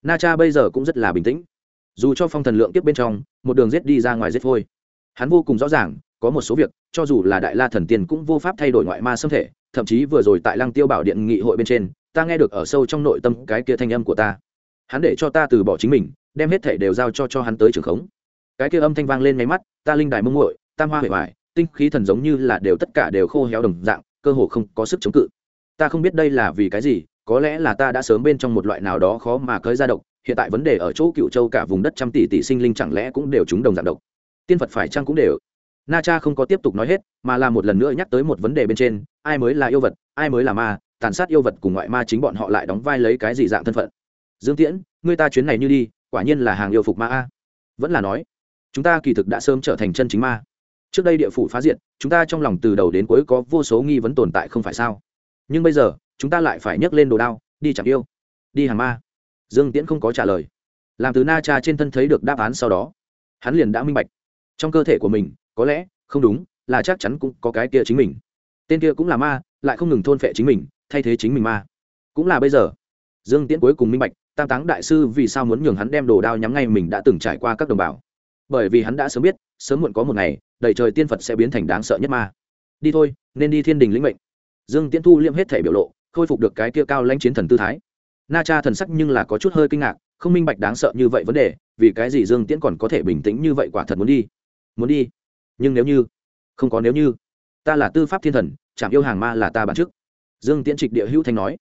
Na cha bây giờ cũng rất là bình tĩnh. Dù cho phong thần lượng tiếp bên trong, một đường rết đi ra ngoài rết phôi, hắn vô cùng rõ ràng, có một số việc, cho dù là đại la thần tiên cũng vô pháp thay đổi ngoại ma xâm thể, thậm chí vừa rồi tại lăng tiêu bảo điện nghị hội bên trên, ta nghe được ở sâu trong nội tâm cái kia thanh âm của ta. Hắn để cho ta từ bỏ chính mình đem hết thể đều giao cho cho hắn tới trường khống. Cái kia âm thanh vang lên máy mắt, ta linh đài mông muội, tam hoa huệ hoài, tinh khí thần giống như là đều tất cả đều khô héo đồng dạng, cơ hồ không có sức chống cự. Ta không biết đây là vì cái gì, có lẽ là ta đã sớm bên trong một loại nào đó khó mà cơi ra độc, hiện tại vấn đề ở chỗ cựu châu cả vùng đất trăm tỷ tỷ sinh linh chẳng lẽ cũng đều chúng đồng dạng độc. Tiên phật phải chăng cũng đều? Na cha không có tiếp tục nói hết, mà là một lần nữa nhắc tới một vấn đề bên trên, ai mới là yêu vật, ai mới là ma, tàn sát yêu vật cùng ngoại ma chính bọn họ lại đóng vai lấy cái gì dạng thân phận? Dương tiễn người ta chuyến này như đi, quả nhiên là hàng yêu phục ma a. Vẫn là nói, chúng ta kỳ thực đã sớm trở thành chân chính ma. Trước đây địa phủ phá diện chúng ta trong lòng từ đầu đến cuối có vô số nghi vấn tồn tại không phải sao? Nhưng bây giờ, chúng ta lại phải nhấc lên đồ đao, đi chẳng yêu, đi hàng ma. Dương tiễn không có trả lời. Làm từ na cha trên thân thấy được đáp án sau đó, hắn liền đã minh bạch. Trong cơ thể của mình, có lẽ, không đúng, là chắc chắn cũng có cái kia chính mình. Tên kia cũng là ma, lại không ngừng thôn phệ chính mình, thay thế chính mình ma. Cũng là bây giờ dương tiễn cuối cùng minh bạch, tam táng đại sư vì sao muốn nhường hắn đem đồ đao nhắm ngay mình đã từng trải qua các đồng bào. Bởi vì hắn đã sớm biết, sớm muộn có một ngày, đầy trời tiên phật sẽ biến thành đáng sợ nhất ma. Đi thôi, nên đi thiên đình lĩnh mệnh. Dương tiễn thu liêm hết thể biểu lộ, khôi phục được cái kia cao lãnh chiến thần tư thái. Na cha thần sắc nhưng là có chút hơi kinh ngạc, không minh bạch đáng sợ như vậy vấn đề, vì cái gì dương tiễn còn có thể bình tĩnh như vậy quả thật muốn đi? Muốn đi? Nhưng nếu như? Không có nếu như. Ta là tư pháp thiên thần, chạm yêu hàng ma là ta bản chức. Dương tiễn trịch địa hữu thanh nói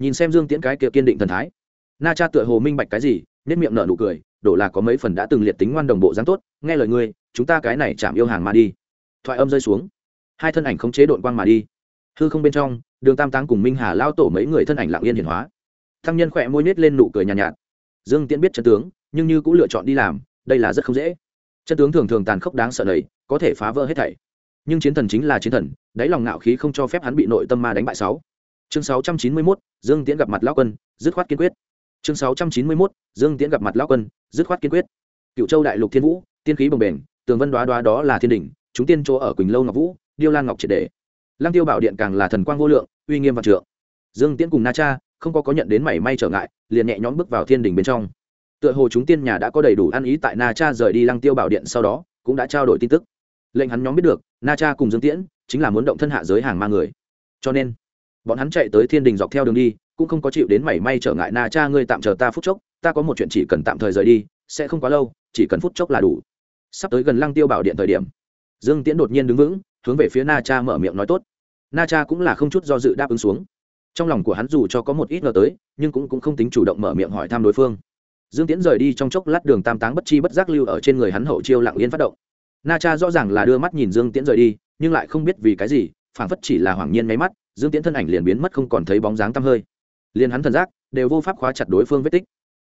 nhìn xem dương tiễn cái kia kiên định thần thái. Na cha tựa hồ minh bạch cái gì nết miệng nở nụ cười đổ là có mấy phần đã từng liệt tính ngoan đồng bộ dáng tốt nghe lời ngươi chúng ta cái này chạm yêu hàng mà đi. Thoại âm rơi xuống. Hai thân ảnh không chế đội quang mà đi. Hư không bên trong đường tam táng cùng minh hà lao tổ mấy người thân ảnh lặng yên hiển hóa. Thăng nhân khỏe môi nết lên nụ cười nhàn nhạt, nhạt. Dương tiễn biết chân tướng nhưng như cũng lựa chọn đi làm đây là rất không dễ. Chân tướng thường thường tàn khốc đáng sợ đầy có thể phá vỡ hết thảy. Nhưng chiến thần chính là chiến thần đáy lòng ngạo khí không cho phép hắn bị nội tâm ma đánh bại sáu chương sáu trăm chín mươi 691, dương tiễn gặp mặt lão quân dứt khoát kiên quyết. Chương sáu trăm chín mươi 691, dương tiễn gặp mặt lão quân dứt khoát kiên quyết. Cựu châu đại lục thiên vũ tiên khí bồng bềnh tường vân đoá đoá đó là thiên đỉnh chúng tiên chỗ ở quỳnh lâu ngọc vũ điêu lan ngọc triệt đề lăng tiêu bảo điện càng là thần quang vô lượng uy nghiêm và trượng. Dương tiễn cùng na cha không có có nhận đến mảy may trở ngại liền nhẹ nhõm bước vào thiên đình bên trong. Tựa hồ chúng tiên nhà đã có đầy đủ ăn ý tại na cha rời đi lăng tiêu bảo điện sau đó cũng đã trao đổi tin tức. Lệnh hắn nhóm biết được na cha cùng dương tiễn chính là muốn động thân hạ giới hàng ma người. Cho nên bọn hắn chạy tới thiên đình dọc theo đường đi cũng không có chịu đến mảy may trở ngại na cha ngươi tạm chờ ta phút chốc ta có một chuyện chỉ cần tạm thời rời đi sẽ không quá lâu chỉ cần phút chốc là đủ. Sắp tới gần lăng tiêu bảo điện thời điểm dương tiễn đột nhiên đứng vững hướng về phía na cha mở miệng nói tốt. Na cha cũng là không chút do dự đáp ứng xuống. Trong lòng của hắn dù cho có một ít ngờ tới nhưng cũng, cũng không tính chủ động mở miệng hỏi thăm đối phương. Dương tiễn rời đi trong chốc lát đường tam táng bất chi bất giác lưu ở trên người hắn hậu chiêu lặng yên phát động. Na cha rõ ràng là đưa mắt nhìn dương tiễn rời đi nhưng lại không biết vì cái gì phảng phất chỉ là hoảng nhiên máy mắt, dương tiễn thân ảnh liền biến mất không còn thấy bóng dáng tăm hơi. Liền hắn thần giác đều vô pháp khóa chặt đối phương vết tích.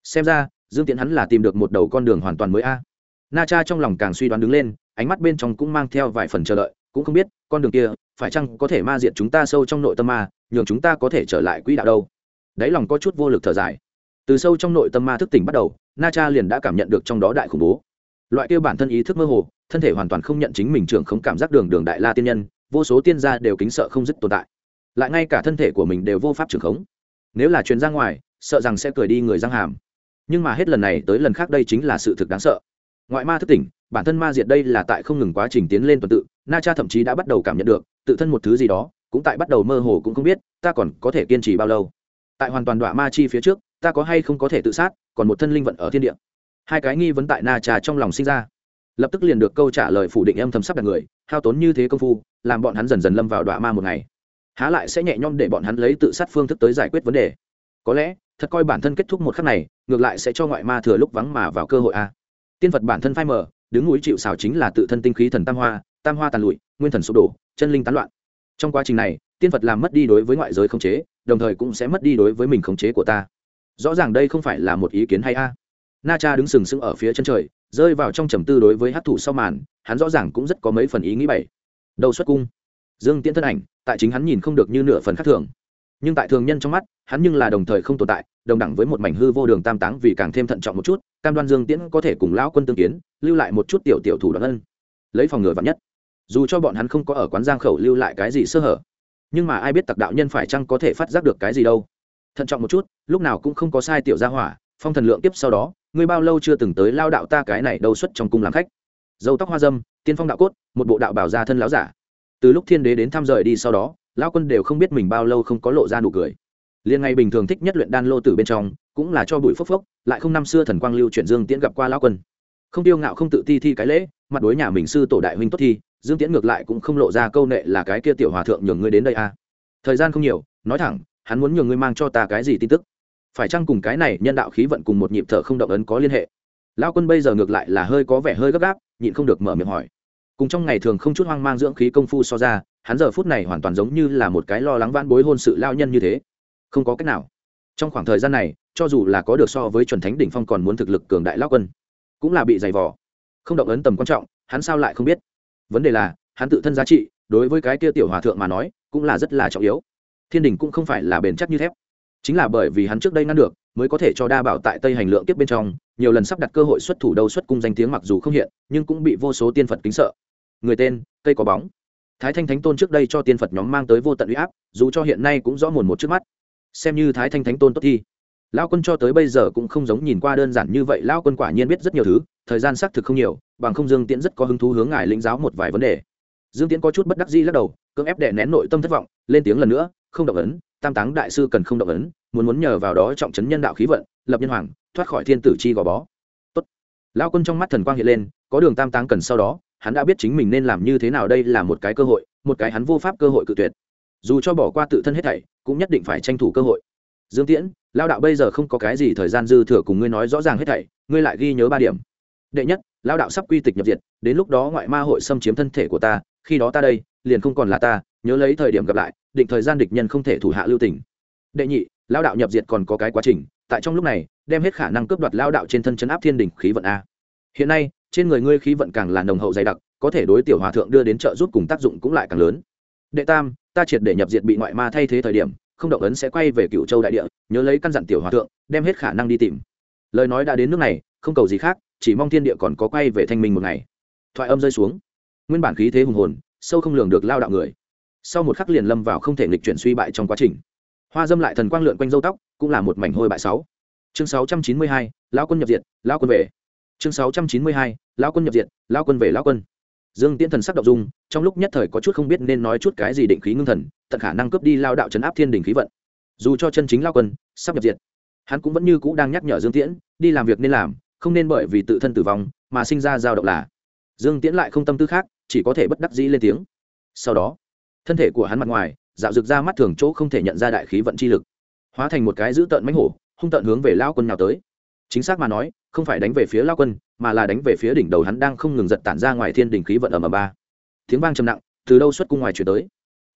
Xem ra, dương tiễn hắn là tìm được một đầu con đường hoàn toàn mới a. Na cha trong lòng càng suy đoán đứng lên, ánh mắt bên trong cũng mang theo vài phần chờ đợi, cũng không biết, con đường kia, phải chăng có thể ma diệt chúng ta sâu trong nội tâm ma, nhường chúng ta có thể trở lại quỹ đạo đâu? Đáy lòng có chút vô lực thở dài. Từ sâu trong nội tâm ma thức tỉnh bắt đầu, na cha liền đã cảm nhận được trong đó đại khủng bố. Loại kia bản thân ý thức mơ hồ, thân thể hoàn toàn không nhận chính mình trưởng không cảm giác đường đường đại la tiên nhân vô số tiên gia đều kính sợ không dứt tồn tại. Lại ngay cả thân thể của mình đều vô pháp trưởng khống. Nếu là truyền ra ngoài, sợ rằng sẽ cười đi người răng hàm. Nhưng mà hết lần này tới lần khác đây chính là sự thực đáng sợ. Ngoại ma thức tỉnh, bản thân ma diệt đây là tại không ngừng quá trình tiến lên tuần tự, na cha thậm chí đã bắt đầu cảm nhận được, tự thân một thứ gì đó, cũng tại bắt đầu mơ hồ cũng không biết, ta còn có thể kiên trì bao lâu. Tại hoàn toàn đọa ma chi phía trước, ta có hay không có thể tự sát, còn một thân linh vận ở thiên địa. Hai cái nghi vấn tại na cha trong lòng sinh ra lập tức liền được câu trả lời phủ định em thầm sắp đặt người, hao tốn như thế công phu, làm bọn hắn dần dần lâm vào đọa ma một ngày. Há lại sẽ nhẹ nhõm để bọn hắn lấy tự sát phương thức tới giải quyết vấn đề. Có lẽ, thật coi bản thân kết thúc một khắc này, ngược lại sẽ cho ngoại ma thừa lúc vắng mà vào cơ hội a. Tiên phật bản thân phai mờ, đứng núi chịu xào chính là tự thân tinh khí thần tam hoa tam hoa tàn lụi, nguyên thần sụp đổ, chân linh tán loạn. Trong quá trình này, tiên phật làm mất đi đối với ngoại giới khống chế, đồng thời cũng sẽ mất đi đối với mình khống chế của ta. Rõ ràng đây không phải là một ý kiến hay a na cha đứng sừng sững ở phía chân trời, rơi vào trong trầm tư đối với hát thủ sau màn, hắn rõ ràng cũng rất có mấy phần ý nghĩ bảy. Đầu xuất cung. Dương tiễn thân ảnh, tại chính hắn nhìn không được như nửa phần khác thường. Nhưng tại thường nhân trong mắt, hắn nhưng là đồng thời không tồn tại, đồng đẳng với một mảnh hư vô đường tam táng vì càng thêm thận trọng một chút, cam đoan dương tiễn có thể cùng lão quân tương kiến, lưu lại một chút tiểu tiểu thủ đoạn ân. Lấy phòng ngừa vắn nhất. Dù cho bọn hắn không có ở quán giang khẩu lưu lại cái gì sơ hở, nhưng mà ai biết tặc đạo nhân phải chăng có thể phát giác được cái gì đâu. Thận trọng một chút, lúc nào cũng không có sai tiểu gia hỏa, phong thần lượng tiếp sau đó ngươi bao lâu chưa từng tới lao đạo ta cái này đâu xuất trong cung làm khách. Dâu tóc hoa dâm, tiên phong đạo cốt, một bộ đạo bảo gia thân láo giả. Từ lúc thiên đế đến thăm rời đi sau đó lao quân đều không biết mình bao lâu không có lộ ra nụ cười. Liền ngay bình thường thích nhất luyện đan lô tử bên trong, cũng là cho bụi phốc phốc, lại không năm xưa thần quang lưu chuyển dương tiễn gặp qua lao quân. Không tiêu ngạo không tự ti thi cái lễ, mặt đối nhà mình sư tổ đại huynh tốt thi, dương tiễn ngược lại cũng không lộ ra câu nệ là cái kia tiểu hòa thượng nhường ngươi đến đây à. thời gian không nhiều, nói thẳng, hắn muốn nhường ngươi mang cho ta cái gì tin tức? Phải chăng cùng cái này nhân đạo khí vận cùng một nhịp thở không động ấn có liên hệ? Lao quân bây giờ ngược lại là hơi có vẻ hơi gấp gáp, nhịn không được mở miệng hỏi. Cùng trong ngày thường không chút hoang mang dưỡng khí công phu so ra, hắn giờ phút này hoàn toàn giống như là một cái lo lắng van bối hôn sự lao nhân như thế. Không có cách nào. Trong khoảng thời gian này, cho dù là có được so với chuẩn thánh đỉnh phong còn muốn thực lực cường đại lao quân, cũng là bị dày vò. Không động ấn tầm quan trọng, hắn sao lại không biết? Vấn đề là, hắn tự thân giá trị, đối với cái kia tiểu hòa thượng mà nói, cũng là rất là trọng yếu. Thiên đình cũng không phải là bền chắc như thép chính là bởi vì hắn trước đây ngăn được, mới có thể cho đa bảo tại tây hành lượng tiếp bên trong, nhiều lần sắp đặt cơ hội xuất thủ đâu xuất cung danh tiếng mặc dù không hiện, nhưng cũng bị vô số tiên phật kính sợ. Người tên, cây có bóng. Thái thanh thánh tôn trước đây cho tiên phật nhóm mang tới vô tận u y áp, dù cho hiện nay cũng rõ mồn một trước mắt. Xem như thái thanh thánh tôn tốt thi lao quân cho tới bây giờ cũng không giống nhìn qua đơn giản như vậy lao quân quả nhiên biết rất nhiều thứ, thời gian xác thực không nhiều, bằng không dương tiễn rất có hứng thú hướng ngài lĩnh giáo một vài vấn đề. Dương tiễn có chút bất đắc di lắc đầu, cưỡng ép đệ nén nội tâm thất vọng, lên tiếng lần nữa, không động ấn tam táng đại sư cần không động ấn, muốn muốn nhờ vào đó trọng trấn nhân đạo khí vận, lập nhân hoàng, thoát khỏi thiên tử chi gò bó. Tốt. Lao quân trong mắt thần quang hiện lên, có đường tam táng cần sau đó, hắn đã biết chính mình nên làm như thế nào đây là một cái cơ hội, một cái hắn vô pháp cơ hội cự tuyệt. Dù cho bỏ qua tự thân hết thảy, cũng nhất định phải tranh thủ cơ hội. Dương tiễn lao đạo bây giờ không có cái gì thời gian dư thừa cùng ngươi nói rõ ràng hết thảy, ngươi lại ghi nhớ ba điểm. Đệ nhất lao đạo sắp quy tịch nhập diệt, đến lúc đó ngoại ma hội xâm chiếm thân thể của ta, khi đó ta đây, liền không còn là ta, nhớ lấy thời điểm gặp lại định thời gian địch nhân không thể thủ hạ lưu tình. Đệ nhị lao đạo nhập diệt còn có cái quá trình, tại trong lúc này, đem hết khả năng cướp đoạt lao đạo trên thân chấn áp thiên đỉnh khí vận a. Hiện nay, trên người ngươi khí vận càng là nồng hậu dày đặc, có thể đối tiểu hòa thượng đưa đến trợ giúp cùng tác dụng cũng lại càng lớn. Đệ tam, ta triệt để nhập diệt bị ngoại ma thay thế thời điểm, không động ấn sẽ quay về cựu châu đại địa, nhớ lấy căn dặn tiểu hòa thượng, đem hết khả năng đi tìm. Lời nói đã đến nước này, không cầu gì khác, chỉ mong thiên địa còn có quay về thanh minh một ngày. Thoại âm rơi xuống. Nguyên bản khí thế hùng hồn, sâu không lường được lao đạo người sau một khắc liền lâm vào không thể nghịch chuyển suy bại trong quá trình. Hoa dâm lại thần quang lượn quanh dâu tóc, cũng là một mảnh hôi bại sáu. Chương sáu trăm chín mươi hai, lão quân nhập diệt, lão quân về. Chương sáu trăm chín mươi hai, lão quân nhập diệt, lão quân về lão quân. Dương tiễn thần sắc động dung, trong lúc nhất thời có chút không biết nên nói chút cái gì định khí ngưng thần, tận khả năng cướp đi lao đạo chấn áp thiên đình khí vận. Dù cho chân chính lao quân, sắp nhập diệt, hắn cũng vẫn như cũ đang nhắc nhở dương tiễn, đi làm việc nên làm, không nên bởi vì tự thân tử vong mà sinh ra dao động là. Dương tiễn lại không tâm tư khác, chỉ có thể bất đắc dĩ lên tiếng. Sau đó thân thể của hắn mặt ngoài, dạo rực ra mắt thường chỗ không thể nhận ra đại khí vận chi lực. Hóa thành một cái dữ tợn mánh hổ, hung tợn hướng về lao quân nào tới. Chính xác mà nói, không phải đánh về phía lao quân, mà là đánh về phía đỉnh đầu hắn đang không ngừng giật tản ra ngoài thiên đỉnh khí vận ở m ba. Tiếng vang trầm nặng, từ đâu xuất cung ngoài chuyển tới.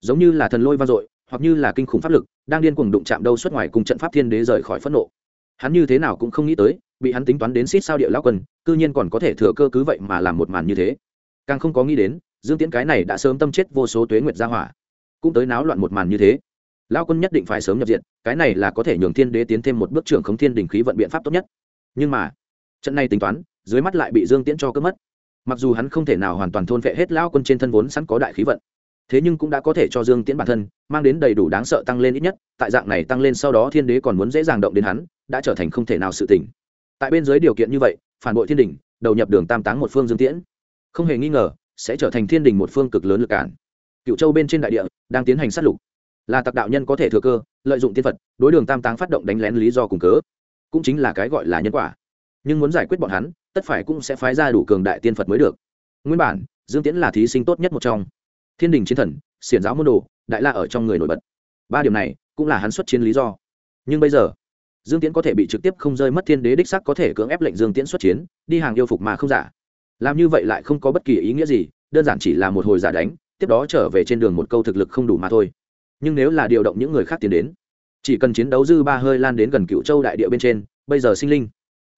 Giống như là thần lôi vang dội, hoặc như là kinh khủng pháp lực, đang điên cuồng đụng chạm đâu xuất ngoài cùng trận pháp thiên đế rời khỏi phẫn nộ. Hắn như thế nào cũng không nghĩ tới, bị hắn tính toán đến xít sao địa lao quân, cư nhiên còn có thể thừa cơ cứ vậy mà làm một màn như thế. Càng không có nghĩ đến dương tiễn cái này đã sớm tâm chết vô số tuế nguyệt gia hỏa. Cũng tới náo loạn một màn như thế. Lao quân nhất định phải sớm nhập diện, cái này là có thể nhường thiên đế tiến thêm một bước trưởng khống thiên đình khí vận biện pháp tốt nhất. Nhưng mà, trận này tính toán, dưới mắt lại bị dương tiễn cho cướp mất. Mặc dù hắn không thể nào hoàn toàn thôn vệ hết lao quân trên thân vốn sẵn có đại khí vận, thế nhưng cũng đã có thể cho dương tiễn bản thân mang đến đầy đủ đáng sợ tăng lên ít nhất, tại dạng này tăng lên sau đó thiên đế còn muốn dễ dàng động đến hắn, đã trở thành không thể nào sự tỉnh tại bên dưới điều kiện như vậy, phản bội thiên đình, đầu nhập đường tam táng một phương dương tiễn. Không hề nghi ngờ sẽ trở thành thiên đình một phương cực lớn lực cản. Cựu châu bên trên đại địa đang tiến hành sát lục. Là tặc đạo nhân có thể thừa cơ, lợi dụng tiên phật, đối đường tam táng phát động đánh lén lý do cùng cớ. Cũng chính là cái gọi là nhân quả. Nhưng muốn giải quyết bọn hắn, tất phải cũng sẽ phái ra đủ cường đại tiên phật mới được. Nguyên bản, dương tiễn là thí sinh tốt nhất một trong. Thiên đình chiến thần, xiển giáo môn đồ, đại la ở trong người nổi bật. Ba điểm này cũng là hắn xuất chiến lý do. Nhưng bây giờ, dương tiễn có thể bị trực tiếp không rơi mất thiên đế đích sắc có thể cưỡng ép lệnh dương tiễn xuất chiến, đi hàng yêu phục mà không giả làm như vậy lại không có bất kỳ ý nghĩa gì, đơn giản chỉ là một hồi giả đánh, tiếp đó trở về trên đường một câu thực lực không đủ mà thôi. Nhưng nếu là điều động những người khác tiến đến, chỉ cần chiến đấu dư ba hơi lan đến gần cựu châu đại địa bên trên, bây giờ sinh linh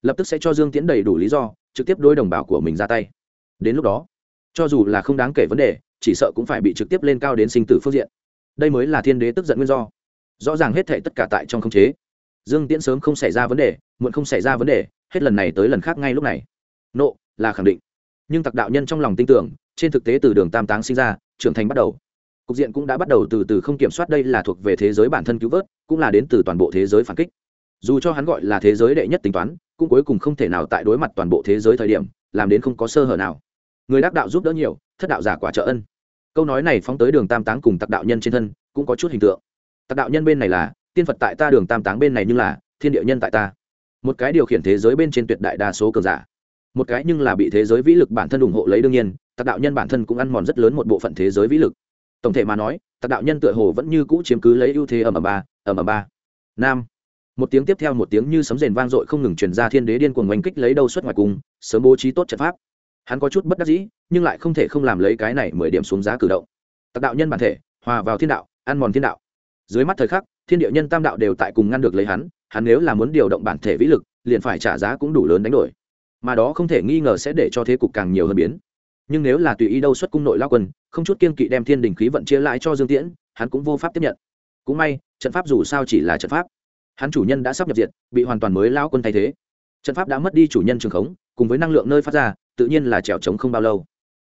lập tức sẽ cho dương tiễn đầy đủ lý do, trực tiếp đôi đồng bào của mình ra tay. Đến lúc đó, cho dù là không đáng kể vấn đề, chỉ sợ cũng phải bị trực tiếp lên cao đến sinh tử phương diện. Đây mới là thiên đế tức giận nguyên do. Rõ ràng hết thể tất cả tại trong khống chế. Dương tiễn sớm không xảy ra vấn đề, muộn không xảy ra vấn đề, hết lần này tới lần khác ngay lúc này. Nộ, là khẳng định nhưng tặc đạo nhân trong lòng tin tưởng, trên thực tế từ đường tam táng sinh ra, trưởng thành bắt đầu. Cục diện cũng đã bắt đầu từ từ không kiểm soát đây là thuộc về thế giới bản thân cứu vớt, cũng là đến từ toàn bộ thế giới phản kích. Dù cho hắn gọi là thế giới đệ nhất tính toán, cũng cuối cùng không thể nào tại đối mặt toàn bộ thế giới thời điểm, làm đến không có sơ hở nào. Người đắc đạo giúp đỡ nhiều, thất đạo giả quả trợ ân. Câu nói này phóng tới đường tam táng cùng tặc đạo nhân trên thân, cũng có chút hình tượng. Tặc đạo nhân bên này là, tiên phật tại ta đường tam táng bên này nhưng là, thiên địa nhân tại ta. Một cái điều khiển thế giới bên trên tuyệt đại đa số cường giả một cái nhưng là bị thế giới vĩ lực bản thân ủng hộ lấy đương nhiên, tạc đạo nhân bản thân cũng ăn mòn rất lớn một bộ phận thế giới vĩ lực. Tổng thể mà nói, tạc đạo nhân tựa hồ vẫn như cũ chiếm cứ lấy ưu thế ở ầm ba ở ầm ba. Nam. Một tiếng tiếp theo một tiếng như sấm rền vang dội không ngừng truyền ra thiên đế điên cuồng oanh kích lấy đâu xuất ngoài cùng, sớm bố trí tốt trận pháp. Hắn có chút bất đắc dĩ, nhưng lại không thể không làm lấy cái này mười điểm xuống giá cử động. Tạc đạo nhân bản thể, hòa vào thiên đạo, ăn mòn thiên đạo. Dưới mắt thời khắc, thiên địa nhân tam đạo đều tại cùng ngăn được lấy hắn hắn nếu là muốn điều động bản thể vĩ lực, liền phải trả giá cũng đủ lớn đánh đổi mà đó không thể nghi ngờ sẽ để cho thế cục càng nhiều hơn biến. Nhưng nếu là tùy ý đâu xuất cung nội lao quân, không chút kiên kỵ đem thiên đình khí vận chia lại cho dương tiễn, hắn cũng vô pháp tiếp nhận. Cũng may, trận pháp dù sao chỉ là trận pháp. Hắn chủ nhân đã sắp nhập diệt, bị hoàn toàn mới lao quân thay thế. Trận pháp đã mất đi chủ nhân trường khống, cùng với năng lượng nơi phát ra, tự nhiên là trèo trống không bao lâu.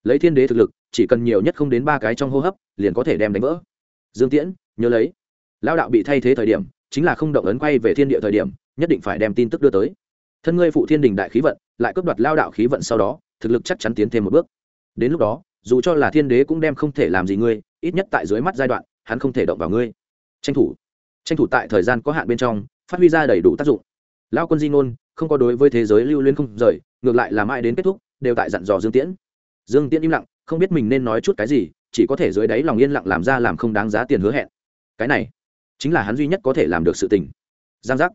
Lấy thiên đế thực lực, chỉ cần nhiều nhất không đến ba cái trong hô hấp, liền có thể đem đánh vỡ. Dương tiễn, nhớ lấy. Lao đạo bị thay thế thời điểm, chính là không động ấn quay về thiên địa thời điểm, nhất định phải đem tin tức đưa tới. Thân ngươi phụ thiên đình đại khí vận lại cướp đoạt lao đạo khí vận sau đó, thực lực chắc chắn tiến thêm một bước. Đến lúc đó, dù cho là thiên đế cũng đem không thể làm gì ngươi, ít nhất tại dưới mắt giai đoạn, hắn không thể động vào ngươi. Tranh thủ. Tranh thủ tại thời gian có hạn bên trong, phát huy ra đầy đủ tác dụng. Lao quân di ngôn, không có đối với thế giới lưu liên không rời, ngược lại là mãi đến kết thúc, đều tại dặn dò dương tiễn. Dương tiễn im lặng, không biết mình nên nói chút cái gì, chỉ có thể dưới đáy lòng yên lặng làm ra làm không đáng giá tiền hứa hẹn. Cái này, chính là hắn duy nhất có thể làm được sự tình. Giang giác.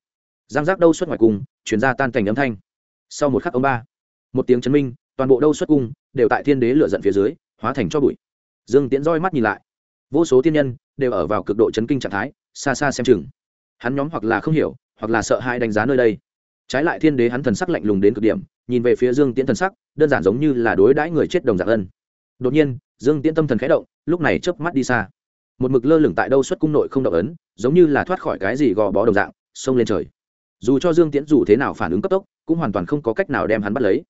Giang giác đâu xuất ngoài cung chuyển ra tan cảnh âm thanh sau một khắc ông ba, một tiếng chấn minh, toàn bộ đâu xuất cung đều tại thiên đế lựa giận phía dưới, hóa thành cho bụi. Dương tiễn roi mắt nhìn lại. Vô số tiên nhân đều ở vào cực độ chấn kinh trạng thái, xa xa xem chừng. Hắn nhóm hoặc là không hiểu, hoặc là sợ hãi đánh giá nơi đây. Trái lại thiên đế hắn thần sắc lạnh lùng đến cực điểm, nhìn về phía dương tiễn thần sắc, đơn giản giống như là đối đãi người chết đồng dạng ân. Đột nhiên, dương tiễn tâm thần khẽ động, lúc này chớp mắt đi xa. Một mực lơ lửng tại đâu xuất cung nội không động ấn, giống như là thoát khỏi cái gì gò bó đồng dạng, xông lên trời. Dù cho dương tiễn dù thế nào phản ứng cấp tốc cũng hoàn toàn không có cách nào đem hắn bắt lấy.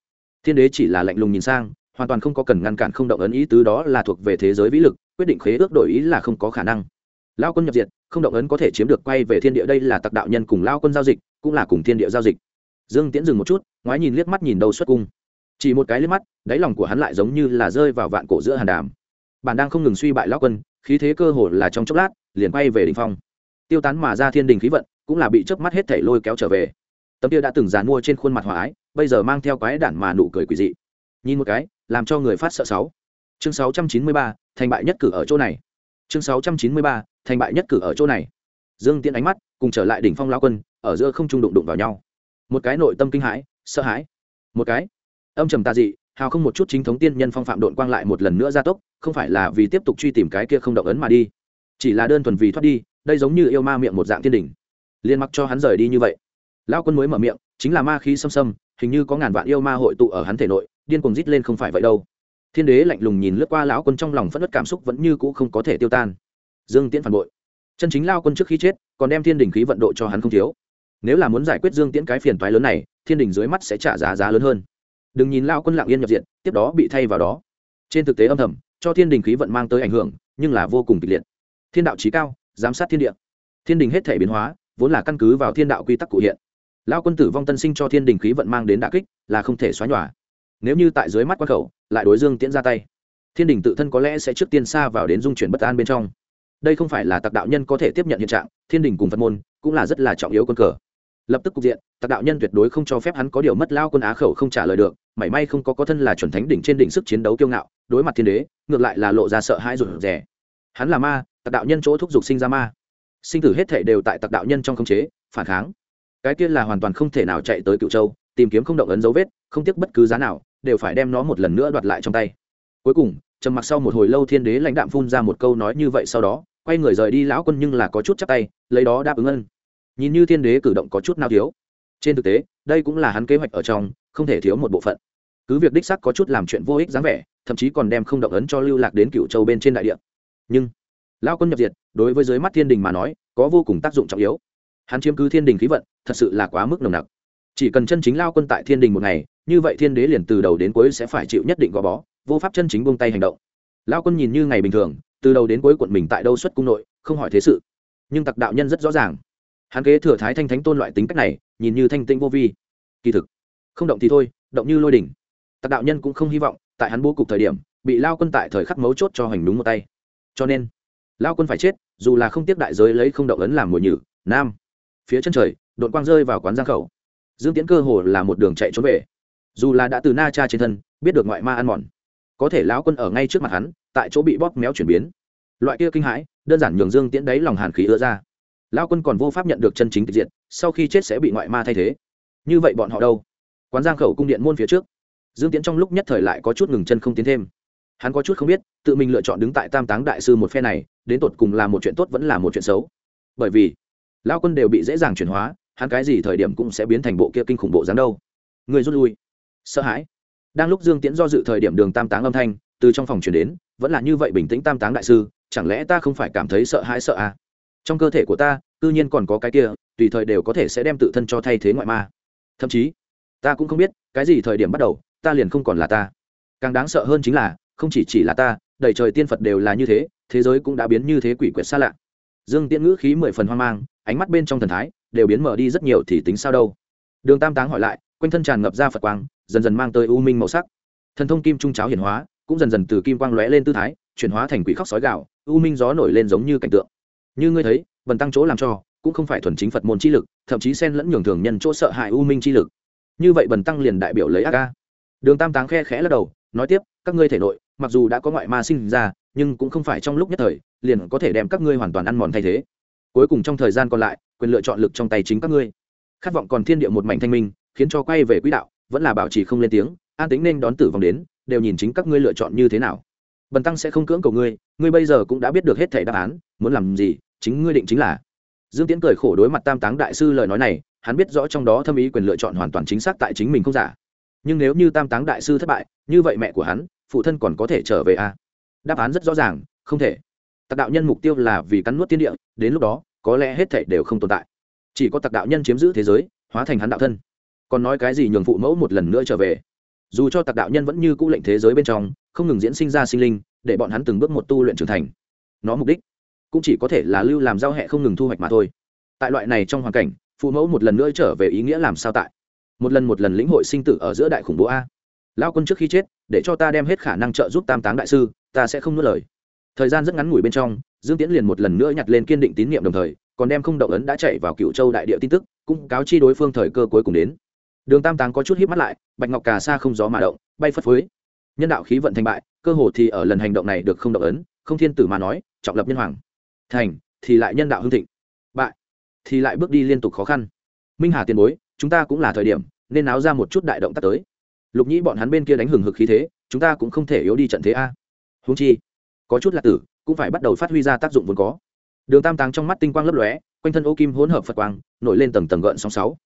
Thiên đế chỉ là lạnh lùng nhìn sang, hoàn toàn không có cần ngăn cản không động ấn ý tứ đó là thuộc về thế giới vĩ lực, quyết định khế ước đổi ý là không có khả năng. Lao quân nhập diện không động ấn có thể chiếm được quay về thiên địa đây là tặc đạo nhân cùng lao quân giao dịch, cũng là cùng thiên địa giao dịch. Dương tiễn dừng một chút, ngoái nhìn liếc mắt nhìn đâu xuất cung. Chỉ một cái liếc mắt, đáy lòng của hắn lại giống như là rơi vào vạn cổ giữa hàn đàm. Bản đang không ngừng suy bại lao quân, khí thế cơ hồ là trong chốc lát, liền quay về đình phong. Tiêu tán mà ra thiên đình khí vận, cũng là bị chớp mắt hết thảy lôi kéo trở về tấm kia đã từng dàn mua trên khuôn mặt hòa ái, bây giờ mang theo quái đản mà nụ cười quỷ dị. Nhìn một cái, làm cho người phát sợ sáu. Chương sáu trăm chín mươi ba, thành bại nhất cử ở chỗ này. Chương sáu trăm chín mươi ba, thành bại nhất cử ở chỗ này. Dương tiễn ánh mắt cùng trở lại đỉnh phong lao quân, ở giữa không trung đụng đụng vào nhau. Một cái nội tâm kinh hãi, sợ hãi. Một cái, âm trầm tà dị, hào không một chút chính thống tiên nhân phong phạm đội quang lại một lần nữa gia tốc, không phải là vì tiếp tục truy tìm cái kia không động ấn mà đi. Chỉ là đơn thuần vì thoát đi, đây giống như yêu ma miệng một dạng thiên đỉnh. Liền mặc cho hắn rời đi như vậy lao quân mới mở miệng, chính là ma khí xâm xâm, hình như có ngàn vạn yêu ma hội tụ ở hắn thể nội, điên cuồng rít lên không phải vậy đâu. Thiên đế lạnh lùng nhìn lướt qua lão quân trong lòng phẫn đất cảm xúc vẫn như cũ không có thể tiêu tan. Dương tiễn phản bội. Chân chính lao quân trước khi chết, còn đem thiên đình khí vận độ cho hắn không thiếu. Nếu là muốn giải quyết dương tiễn cái phiền toái lớn này, thiên đình dưới mắt sẽ trả giá giá lớn hơn. Đừng nhìn lao quân lạng yên nhập diện, tiếp đó bị thay vào đó. Trên thực tế âm thầm, cho thiên đình khí vận mang tới ảnh hưởng, nhưng là vô cùng kịch liệt. Thiên đạo trí cao, giám sát thiên địa. Thiên đình hết thể biến hóa, vốn là căn cứ vào thiên đạo quy tắc cụ hiện lao quân tử vong tân sinh cho thiên đình khí vận mang đến đà kích, là không thể xóa nhòa. Nếu như tại dưới mắt quan khẩu, lại đối dương tiễn ra tay, thiên đình tự thân có lẽ sẽ trước tiên xa vào đến dung chuyển bất an bên trong. Đây không phải là tặc đạo nhân có thể tiếp nhận hiện trạng, thiên đình cùng phật môn cũng là rất là trọng yếu quân cờ. Lập tức cục diện, tặc đạo nhân tuyệt đối không cho phép hắn có điều mất lao quân á khẩu không trả lời được, mảy may không có có thân là chuẩn thánh đỉnh trên đỉnh sức chiến đấu kiêu ngạo, đối mặt thiên đế, ngược lại là lộ ra sợ hãi rụt rè. Hắn là ma, tặc đạo nhân chỗ thúc giục sinh ra ma. Sinh tử hết thể đều tại tặc đạo nhân trong khống chế, phản kháng cái kia là hoàn toàn không thể nào chạy tới cựu châu, tìm kiếm không động ấn dấu vết, không tiếc bất cứ giá nào, đều phải đem nó một lần nữa đoạt lại trong tay. Cuối cùng, trầm mặc sau một hồi lâu thiên đế lãnh đạm phun ra một câu nói như vậy sau đó, quay người rời đi lão quân nhưng là có chút chắc tay, lấy đó đáp ứng ân. Nhìn như thiên đế cử động có chút nào thiếu. Trên thực tế, đây cũng là hắn kế hoạch ở trong, không thể thiếu một bộ phận. Cứ việc đích sắc có chút làm chuyện vô ích dáng vẻ, thậm chí còn đem không động ấn cho lưu lạc đến cựu châu bên trên đại địa. Nhưng, lão quân nhập diệt, đối với dưới mắt thiên đình mà nói, có vô cùng tác dụng trọng yếu hắn chiếm cứ thiên đình khí vận, thật sự là quá mức nồng nặc. Chỉ cần chân chính lao quân tại thiên đình một ngày, như vậy thiên đế liền từ đầu đến cuối sẽ phải chịu nhất định gò bó, vô pháp chân chính buông tay hành động. Lao quân nhìn như ngày bình thường, từ đầu đến cuối quận mình tại đâu xuất cung nội, không hỏi thế sự. Nhưng tặc đạo nhân rất rõ ràng. Hắn kế thừa thái thanh thánh tôn loại tính cách này, nhìn như thanh tĩnh vô vi. Kỳ thực, không động thì thôi, động như lôi đỉnh. Tặc đạo nhân cũng không hy vọng, tại hắn bố cục thời điểm, bị lao quân tại thời khắc mấu chốt cho hành đúng một tay. Cho nên, lao quân phải chết, dù là không tiếp đại giới lấy không động ấn làm mồi nhử, nam phía chân trời đội quang rơi vào quán giang khẩu. Dương tiễn cơ hồ là một đường chạy trốn về. Dù là đã từ na cha trên thân, biết được ngoại ma ăn mòn, có thể lão quân ở ngay trước mặt hắn, tại chỗ bị bóp méo chuyển biến. Loại kia kinh hãi, đơn giản nhường dương tiễn đấy lòng hàn khí ứa ra. Lão quân còn vô pháp nhận được chân chính tịch diện sau khi chết sẽ bị ngoại ma thay thế. Như vậy bọn họ đâu? Quán giang khẩu cung điện môn phía trước. Dương tiễn trong lúc nhất thời lại có chút ngừng chân không tiến thêm. Hắn có chút không biết, tự mình lựa chọn đứng tại tam táng đại sư một phe này, đến tột cùng là một chuyện tốt vẫn là một chuyện xấu. Bởi vì lao quân đều bị dễ dàng chuyển hóa, hắn cái gì thời điểm cũng sẽ biến thành bộ kia kinh khủng bộ dáng đâu. Người rút lui. Sợ hãi. Đang lúc dương tiễn do dự thời điểm đường tam táng âm thanh từ trong phòng chuyển đến, vẫn là như vậy bình tĩnh tam táng đại sư, chẳng lẽ ta không phải cảm thấy sợ hãi sợ à? Trong cơ thể của ta tự nhiên còn có cái kia, tùy thời đều có thể sẽ đem tự thân cho thay thế ngoại ma. Thậm chí, ta cũng không biết, cái gì thời điểm bắt đầu, ta liền không còn là ta. Càng đáng sợ hơn chính là, không chỉ chỉ là ta, đầy trời tiên phật đều là như thế thế giới cũng đã biến như thế quỷ quyệt xa lạ. Dương tiễn ngữ khí mười phần hoang mang ánh mắt bên trong thần thái đều biến mở đi rất nhiều thì tính sao đâu. Đường tam táng hỏi lại, quanh thân tràn ngập ra phật quang, dần dần mang tới u minh màu sắc. Thần thông kim trung cháo hiển hóa, cũng dần dần từ kim quang lóe lên tư thái, chuyển hóa thành quỷ khóc sói gạo u minh gió nổi lên giống như cảnh tượng. Như ngươi thấy, bần tăng chỗ làm cho, cũng không phải thuần chính phật môn chi lực, thậm chí xen lẫn nhường thường nhân chỗ sợ hại u minh chi lực. Như vậy bần tăng liền đại biểu lấy ác ca. Đường tam táng khe khẽ lắc đầu, nói tiếp, các ngươi thể nội, mặc dù đã có ngoại ma sinh ra, nhưng cũng không phải trong lúc nhất thời, liền có thể đem các ngươi hoàn toàn ăn mòn thay thế cuối cùng trong thời gian còn lại, quyền lựa chọn lực trong tay chính các ngươi. Khát vọng còn thiên địa một mảnh thanh minh, khiến cho quay về quỹ đạo, vẫn là bảo trì không lên tiếng, an tính nên đón tử vong đến, đều nhìn chính các ngươi lựa chọn như thế nào. Bần tăng sẽ không cưỡng cầu ngươi ngươi bây giờ cũng đã biết được hết thể đáp án, muốn làm gì, chính ngươi định chính là. Dương tiến cười khổ đối mặt tam táng đại sư lời nói này, hắn biết rõ trong đó thâm ý quyền lựa chọn hoàn toàn chính xác tại chính mình không giả. Nhưng nếu như tam táng đại sư thất bại, như vậy mẹ của hắn, phụ thân còn có thể trở về à? đáp án rất rõ ràng, không thể tặc đạo nhân mục tiêu là vì cắn nuốt tiên địa, đến lúc đó, có lẽ hết thảy đều không tồn tại. Chỉ có tặc đạo nhân chiếm giữ thế giới, hóa thành hắn đạo thân. Còn nói cái gì nhường phụ mẫu một lần nữa trở về? Dù cho tặc đạo nhân vẫn như cũ lệnh thế giới bên trong, không ngừng diễn sinh ra sinh linh, để bọn hắn từng bước một tu luyện trưởng thành. Nó mục đích cũng chỉ có thể là lưu làm giao hẹ không ngừng thu hoạch mà thôi. Tại loại này trong hoàn cảnh, phụ mẫu một lần nữa trở về ý nghĩa làm sao tại? Một lần một lần lĩnh hội sinh tử ở giữa đại khủng bố a. Lao quân trước khi chết, để cho ta đem hết khả năng trợ giúp tam táng đại sư, ta sẽ không nuốt lời thời gian rất ngắn ngủi bên trong, dương tiễn liền một lần nữa nhặt lên kiên định tín nhiệm đồng thời, còn đem không động ấn đã chạy vào cựu châu đại địa tin tức, cũng cáo chi đối phương thời cơ cuối cùng đến. Đường tam táng có chút hít mắt lại, bạch ngọc cà sa không gió mà động, bay phất phới. Nhân đạo khí vận thành bại, cơ hồ thì ở lần hành động này được không động ấn, không thiên tử mà nói, trọng lập nhân hoàng. Thành, thì lại nhân đạo hưng thịnh. Bại, thì lại bước đi liên tục khó khăn. Minh hà tiền bối, chúng ta cũng là thời điểm, nên náo ra một chút đại động tác tới. Lục nhĩ bọn hắn bên kia đánh hừng hực khí thế, chúng ta cũng không thể yếu đi trận thế a. Húng chi có chút là tử, cũng phải bắt đầu phát huy ra tác dụng vốn có. Đường tam táng trong mắt tinh quang lấp lóe, quanh thân ô kim hỗn hợp phật quang, nổi lên tầng tầng gợn sóng sáu.